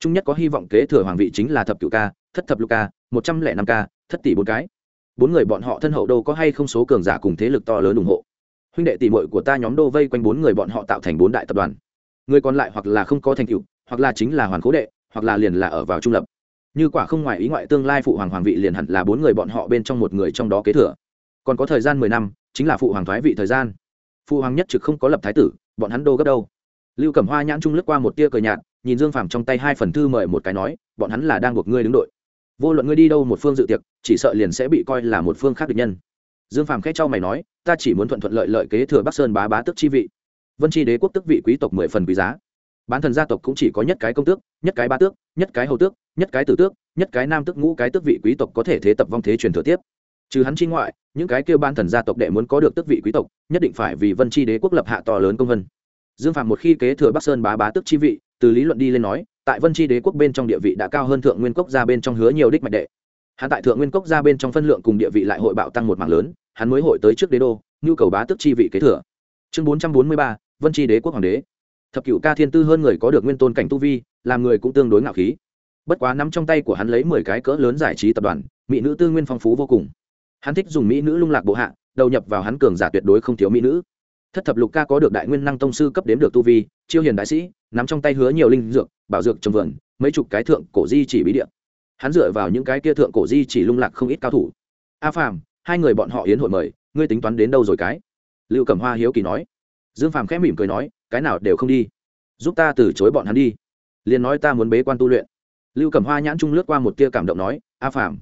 Trung nhất có hy vọng kế thừa hoàng vị chính là thập cựu ca, thất thập lục ca, một trăm lẻ năm ca, thất tỷ bốn cái. Bốn người bọn họ thân hậu đâu có hay không số cường giả cùng thế lực to lớn ủng hộ. Huynh đệ tỷ muội của ta nhóm đô vây quanh bốn người bọn họ tạo thành bốn đại tập đoàn. Người còn lại hoặc là không có thành tựu, hoặc là chính là hoàn cố đệ, hoặc là liền là ở vào trung lập. Như quả không ngoài ý ngoại tương lai phụ hoàng hoàng vị liền hẳn là bốn người bọn họ bên trong một người trong đó kế thừa còn có thời gian mười năm, chính là phụ hoàng thoái vị thời gian. Phụ hoàng nhất trực không có lập thái tử, bọn hắn đô gấp đâu. Lưu cẩm hoa nhãn trung lướt qua một tia cờ nhạt, nhìn dương phàm trong tay hai phần thư mời một cái nói, bọn hắn là đang buộc ngươi đứng đội. Vô luận ngươi đi đâu một phương dự tiệc, chỉ sợ liền sẽ bị coi là một phương khác địch nhân. Dương phàm khẽ trao mày nói, ta chỉ muốn thuận thuận lợi lợi kế thừa bắc sơn bá bá tức chi vị. Vân tri đế quốc tức vị quý tộc mười phần quý giá. Bán thần gia tộc cũng chỉ có nhất cái công tước, nhất cái ba tước, nhất cái hầu tước, nhất cái tử tước, nhất cái nam tước ngũ cái tước vị quý tộc có thể thế tập vong thế truyền thừa tiếp trừ hắn chi ngoại, những cái kêu ban thần gia tộc đệ muốn có được tước vị quý tộc, nhất định phải vì vân chi đế quốc lập hạ to lớn công vân. Dương phạm một khi kế thừa bắc sơn bá bá tước chi vị, từ lý luận đi lên nói, tại vân chi đế quốc bên trong địa vị đã cao hơn thượng nguyên cốc ra bên trong hứa nhiều đích mạch đệ. Hắn tại thượng nguyên cốc ra bên trong phân lượng cùng địa vị lại hội bạo tăng một mạng lớn, hắn mới hội tới trước đế đô, nhu cầu bá tước chi vị kế thừa. Chương bốn trăm bốn mươi ba, vân tri đế quốc hoàng đế. Thập cựu ca thiên tư hơn người có được nguyên tôn cảnh tu vi, làm người cũng tương đối ngạo khí. Bất quá nắm trong tay của hắn lấy mười cái cỡ lớn giải trí tập đoàn, mỹ nữ tư nguyên phong phú vô cùng hắn thích dùng mỹ nữ lung lạc bộ hạ, đầu nhập vào hắn cường giả tuyệt đối không thiếu mỹ nữ. Thất thập lục ca có được đại nguyên năng tông sư cấp đếm được tu vi, chiêu hiền đại sĩ, nắm trong tay hứa nhiều linh dược, bảo dược trồng vườn, mấy chục cái thượng cổ di chỉ bí địa. Hắn dựa vào những cái kia thượng cổ di chỉ lung lạc không ít cao thủ. A phàm, hai người bọn họ yến hội mời, ngươi tính toán đến đâu rồi cái? Lưu cẩm hoa hiếu kỳ nói. Dương phàm khẽ mỉm cười nói, cái nào đều không đi. Giúp ta từ chối bọn hắn đi. Liền nói ta muốn bế quan tu luyện. Lưu cẩm hoa nhãn trung lướt qua một tia cảm động nói, a phàm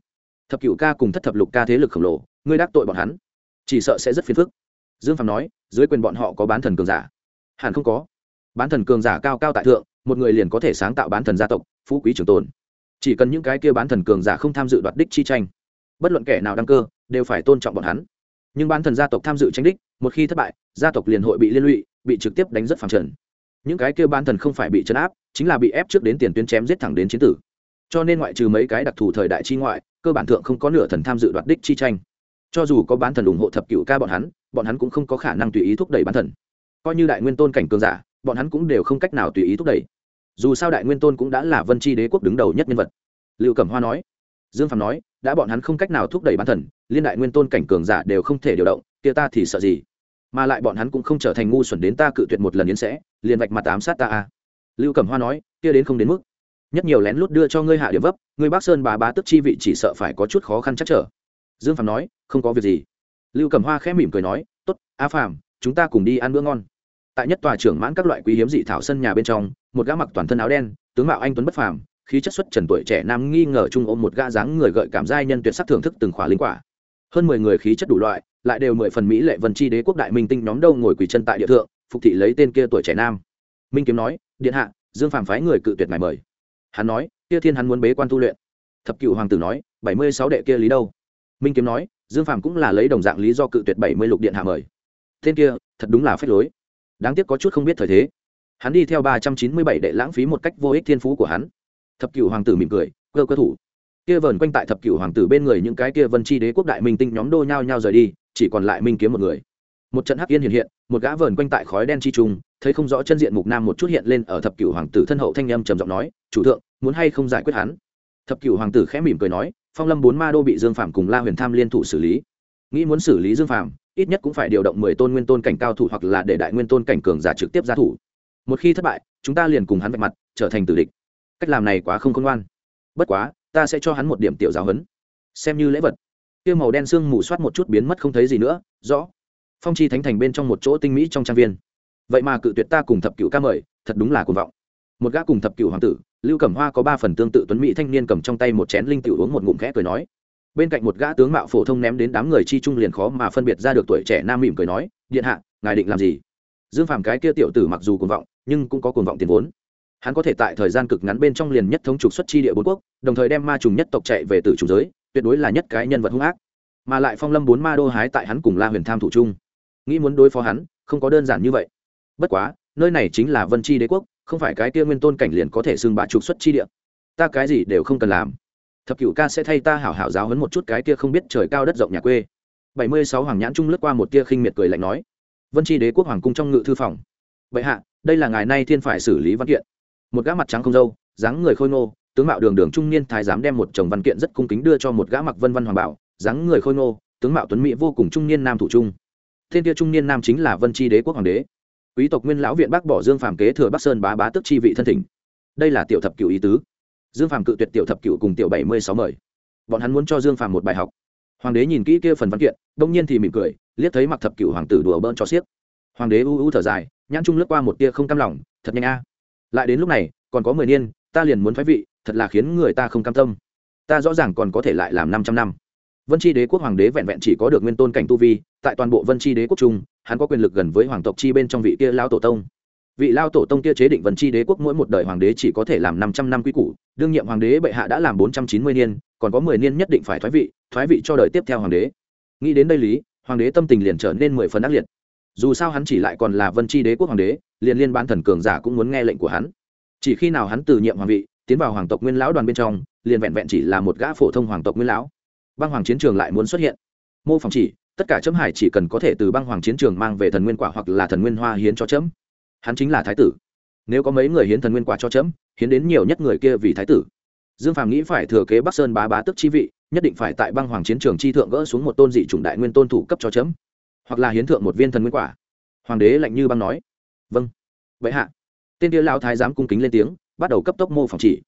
thập cựu ca cùng thất thập lục ca thế lực khổng lồ, ngươi đắc tội bọn hắn, chỉ sợ sẽ rất phiền phức. Dương phạm nói, dưới quyền bọn họ có bán thần cường giả? Hẳn không có. Bán thần cường giả cao cao tại thượng, một người liền có thể sáng tạo bán thần gia tộc, phú quý trường tồn. Chỉ cần những cái kia bán thần cường giả không tham dự đoạt đích chi tranh, bất luận kẻ nào đăng cơ, đều phải tôn trọng bọn hắn. Nhưng bán thần gia tộc tham dự tranh đích, một khi thất bại, gia tộc liền hội bị liên lụy, bị trực tiếp đánh rất phẳng trần. Những cái kia bán thần không phải bị chấn áp, chính là bị ép trước đến tiền tuyến chém giết thẳng đến chiến tử. Cho nên ngoại trừ mấy cái đặc thù thời đại chi ngoại cơ bản thượng không có nửa thần tham dự đoạt đích chi tranh. Cho dù có bán thần ủng hộ thập cựu ca bọn hắn bọn hắn cũng không có khả năng tùy ý thúc đẩy bán thần. Coi như đại nguyên tôn cảnh cường giả, bọn hắn cũng đều không cách nào tùy ý thúc đẩy. Dù sao đại nguyên tôn cũng đã là vân tri đế quốc đứng đầu nhất nhân vật. Liệu cẩm hoa nói, dương phạm nói, đã bọn hắn không cách nào thúc đẩy bán thần, liên đại nguyên tôn cảnh cường giả đều không thể điều động, kia ta thì sợ gì? Mà lại bọn hắn cũng không trở thành ngu xuẩn đến ta cự tuyệt một lần yến sẽ, liền vạch mặt ám sát ta a. Lưu cẩm hoa nói, kia đến không đến mức nhất nhiều lén lút đưa cho ngươi hạ điểm vấp, ngươi bắc sơn bà bá tức chi vị chỉ sợ phải có chút khó khăn chắc trở. Dương phạm nói, không có việc gì. Lưu cẩm hoa khẽ mỉm cười nói t ố t a phàm, chúng ta cùng đi ăn bữa ngon. Tại nhất tòa trưởng mãn các loại quý hiếm dị thảo sân nhà bên trong, một gã mặc toàn thân áo đen, tướng mạo anh tuấn bất phàm, khí chất xuất trần tuổi trẻ nam nghi ngờ trung ôm một gã dáng người gợi cảm giai nhân tuyệt sắc thưởng thức từng khỏa linh quả. Hơn mười người khí chất đủ loại, lại đều mười phần mỹ lệ vân chi đế quốc đại minh tinh nhóm đâu ngồi quỳ chân tại địa thượng, phục thị lấy tên kia tuổi trẻ nam. Minh kiếm nói, điện hạ, dương phàm phái người cự tuyệt ngài mời hắn nói, kia thiên hắn muốn bế quan tu luyện. Thập cựu hoàng tử nói, bảy mươi sáu đệ kia lý đâu? Minh kiếm nói, dương phàm cũng là lấy đồng dạng lý do cự tuyệt bảy mươi lục điện hạ mời. Tên kia, thật đúng là phép lối. Đáng tiếc có chút không biết thời thế. Hắn đi theo ba trăm chín mươi bảy đệ lãng phí một cách vô ích thiên phú của hắn. Thập cựu hoàng tử mỉm cười, cơ cơ thủ. Kia vờn quanh tại thập cựu hoàng tử bên người những cái kia vân chi đế quốc đại minh tinh nhóm đô nhao nhao rời đi, chỉ còn lại minh kiếm một người một trận hắc yên hiện hiện, một gã vờn quanh tại khói đen chi trùng thấy không rõ chân diện mục nam một chút hiện lên ở thập cửu hoàng tử thân hậu thanh âm trầm giọng nói, chủ thượng, muốn hay không giải quyết hắn? Thập cửu hoàng tử khẽ mỉm cười nói, phong lâm bốn ma đô bị dương phạm cùng la huyền tham liên thủ xử lý. Nghĩ muốn xử lý dương phạm ít nhất cũng phải điều động mười tôn nguyên tôn cảnh cao thủ hoặc là để đại nguyên tôn cảnh cường giả trực tiếp ra thủ. Một khi thất bại, chúng ta liền cùng hắn vạch mặt, trở thành tử địch. Cách làm này quá không khôn ngoan. Bất quá, ta sẽ cho hắn một điểm tiểu giáo huấn. Xem như lễ vật. Kia màu đen sương mù soát một chút biến mất không thấy gì nữa, rõ phong chi thánh thành bên trong một chỗ tinh mỹ trong trang viên. Vậy mà cự tuyệt ta cùng thập cựu ca mời, thật đúng là cuồng vọng. Một gã cùng thập cựu hoàng tử, lưu cẩm hoa có ba phần tương tự tuấn mỹ thanh niên cầm trong tay một chén linh tiểu uống một ngụm khẽ cười nói. Bên cạnh một gã tướng mạo phổ thông ném đến đám người chi trung liền khó mà phân biệt ra được tuổi trẻ nam mỉm cười nói, điện hạ, ngài định làm gì? Dương phàm cái kia tiểu tử mặc dù cuồng vọng, nhưng cũng có cuồng vọng tiền vốn. Hắn có thể tại thời gian cực ngắn bên trong liền nhất thống trục xuất chi địa bốn quốc, đồng thời đem ma trùng nhất tộc chạy về từ trùng giới, tuyệt đối là nhất cái nhân vật hung ác. Mà lại phong lâm bốn ma đô hái tại hắn cùng la huyền tham thủ chung nghĩ muốn đối phó hắn, không có đơn giản như vậy. Bất quá, nơi này chính là vân chi đế quốc, không phải cái kia nguyên tôn cảnh liền có thể xưng bạ trục xuất chi địa. Ta cái gì đều không cần làm. Thập cựu ca sẽ thay ta hảo hảo giáo hấn một chút cái kia không biết trời cao đất rộng nhà quê. Bảy mươi sáu hoàng nhãn trung lướt qua một tia khinh miệt cười lạnh nói, vân chi đế quốc hoàng cung trong ngự thư phòng. Vậy hạ, đây là ngày nay thiên phải xử lý văn kiện. Một gã mặt trắng không dâu dáng người khôi ngô, tướng mạo đường đường trung niên thái giám đem một chồng văn kiện rất cung kính đưa cho một gã mặc vân văn hoàng bảo, dáng người khôi ngô, tướng mạo tuấn mỹ vô cùng trung niên nam thủ trung. Tên kia trung niên nam chính là vân chi đế quốc hoàng đế. Quý tộc nguyên lão viện bác bỏ dương phàm kế thừa bắc sơn bá bá tức chi vị thân thỉnh. Đây là tiểu thập cựu ý tứ. Dương phàm cự tuyệt tiểu thập cựu cùng tiểu bảy mươi sáu mời. Bọn hắn muốn cho dương phàm một bài học. Hoàng đế nhìn kỹ kia phần văn kiện, đông nhiên thì mỉm cười, liếc thấy mặc thập cựu hoàng tử đùa bỡn cho xiếc. Hoàng đế u u thở dài, nhãn trung lướt qua một tia không cam lòng, thật nhanh a. Lại đến lúc này, còn có mười niên, ta liền muốn phái vị, thật là khiến người ta không cam tâm. Ta rõ ràng còn có thể lại làm năm trăm năm. Vân tri đế quốc hoàng đế vẹn vẹn chỉ có được nguyên tôn cảnh tu vi tại toàn bộ vân tri đế quốc trung, hắn có quyền lực gần với hoàng tộc chi bên trong vị kia lao tổ tông. Vị lao tổ tông kia chế định vân tri đế quốc mỗi một đời hoàng đế chỉ có thể làm năm trăm năm quy củ, đương nhiệm hoàng đế bệ hạ đã làm bốn trăm chín mươi niên, còn có mười niên nhất định phải thoái vị thoái vị cho đời tiếp theo hoàng đế. Nghĩ đến đây lý, hoàng đế tâm tình liền trở nên mười phần ác liệt. Dù sao hắn chỉ lại còn là vân tri đế quốc hoàng đế, liền liên ban thần cường giả cũng muốn nghe lệnh của hắn. Chỉ khi nào hắn từ nhiệm hoàng vị, tiến vào hoàng tộc nguyên lão đoàn bên trong, liền vẹn vẹn chỉ là một gã phổ thông hoàng tộc nguyên lão. Băng hoàng chiến trường lại muốn xuất hiện. Mô phỏng chỉ tất cả chấm hải chỉ cần có thể từ băng hoàng chiến trường mang về thần nguyên quả hoặc là thần nguyên hoa hiến cho chấm. Hắn chính là thái tử. Nếu có mấy người hiến thần nguyên quả cho chấm, hiến đến nhiều nhất người kia vì thái tử. Dương phàm nghĩ phải thừa kế bắc sơn bá bá tức chi vị, nhất định phải tại băng hoàng chiến trường chi thượng gỡ xuống một tôn dị chủng đại nguyên tôn thủ cấp cho chấm, hoặc là hiến thượng một viên thần nguyên quả. Hoàng đế lạnh như băng nói. Vâng. Vậy hạ. Tên tia lao thái dám cung kính lên tiếng, bắt đầu cấp tốc mô phỏng chỉ.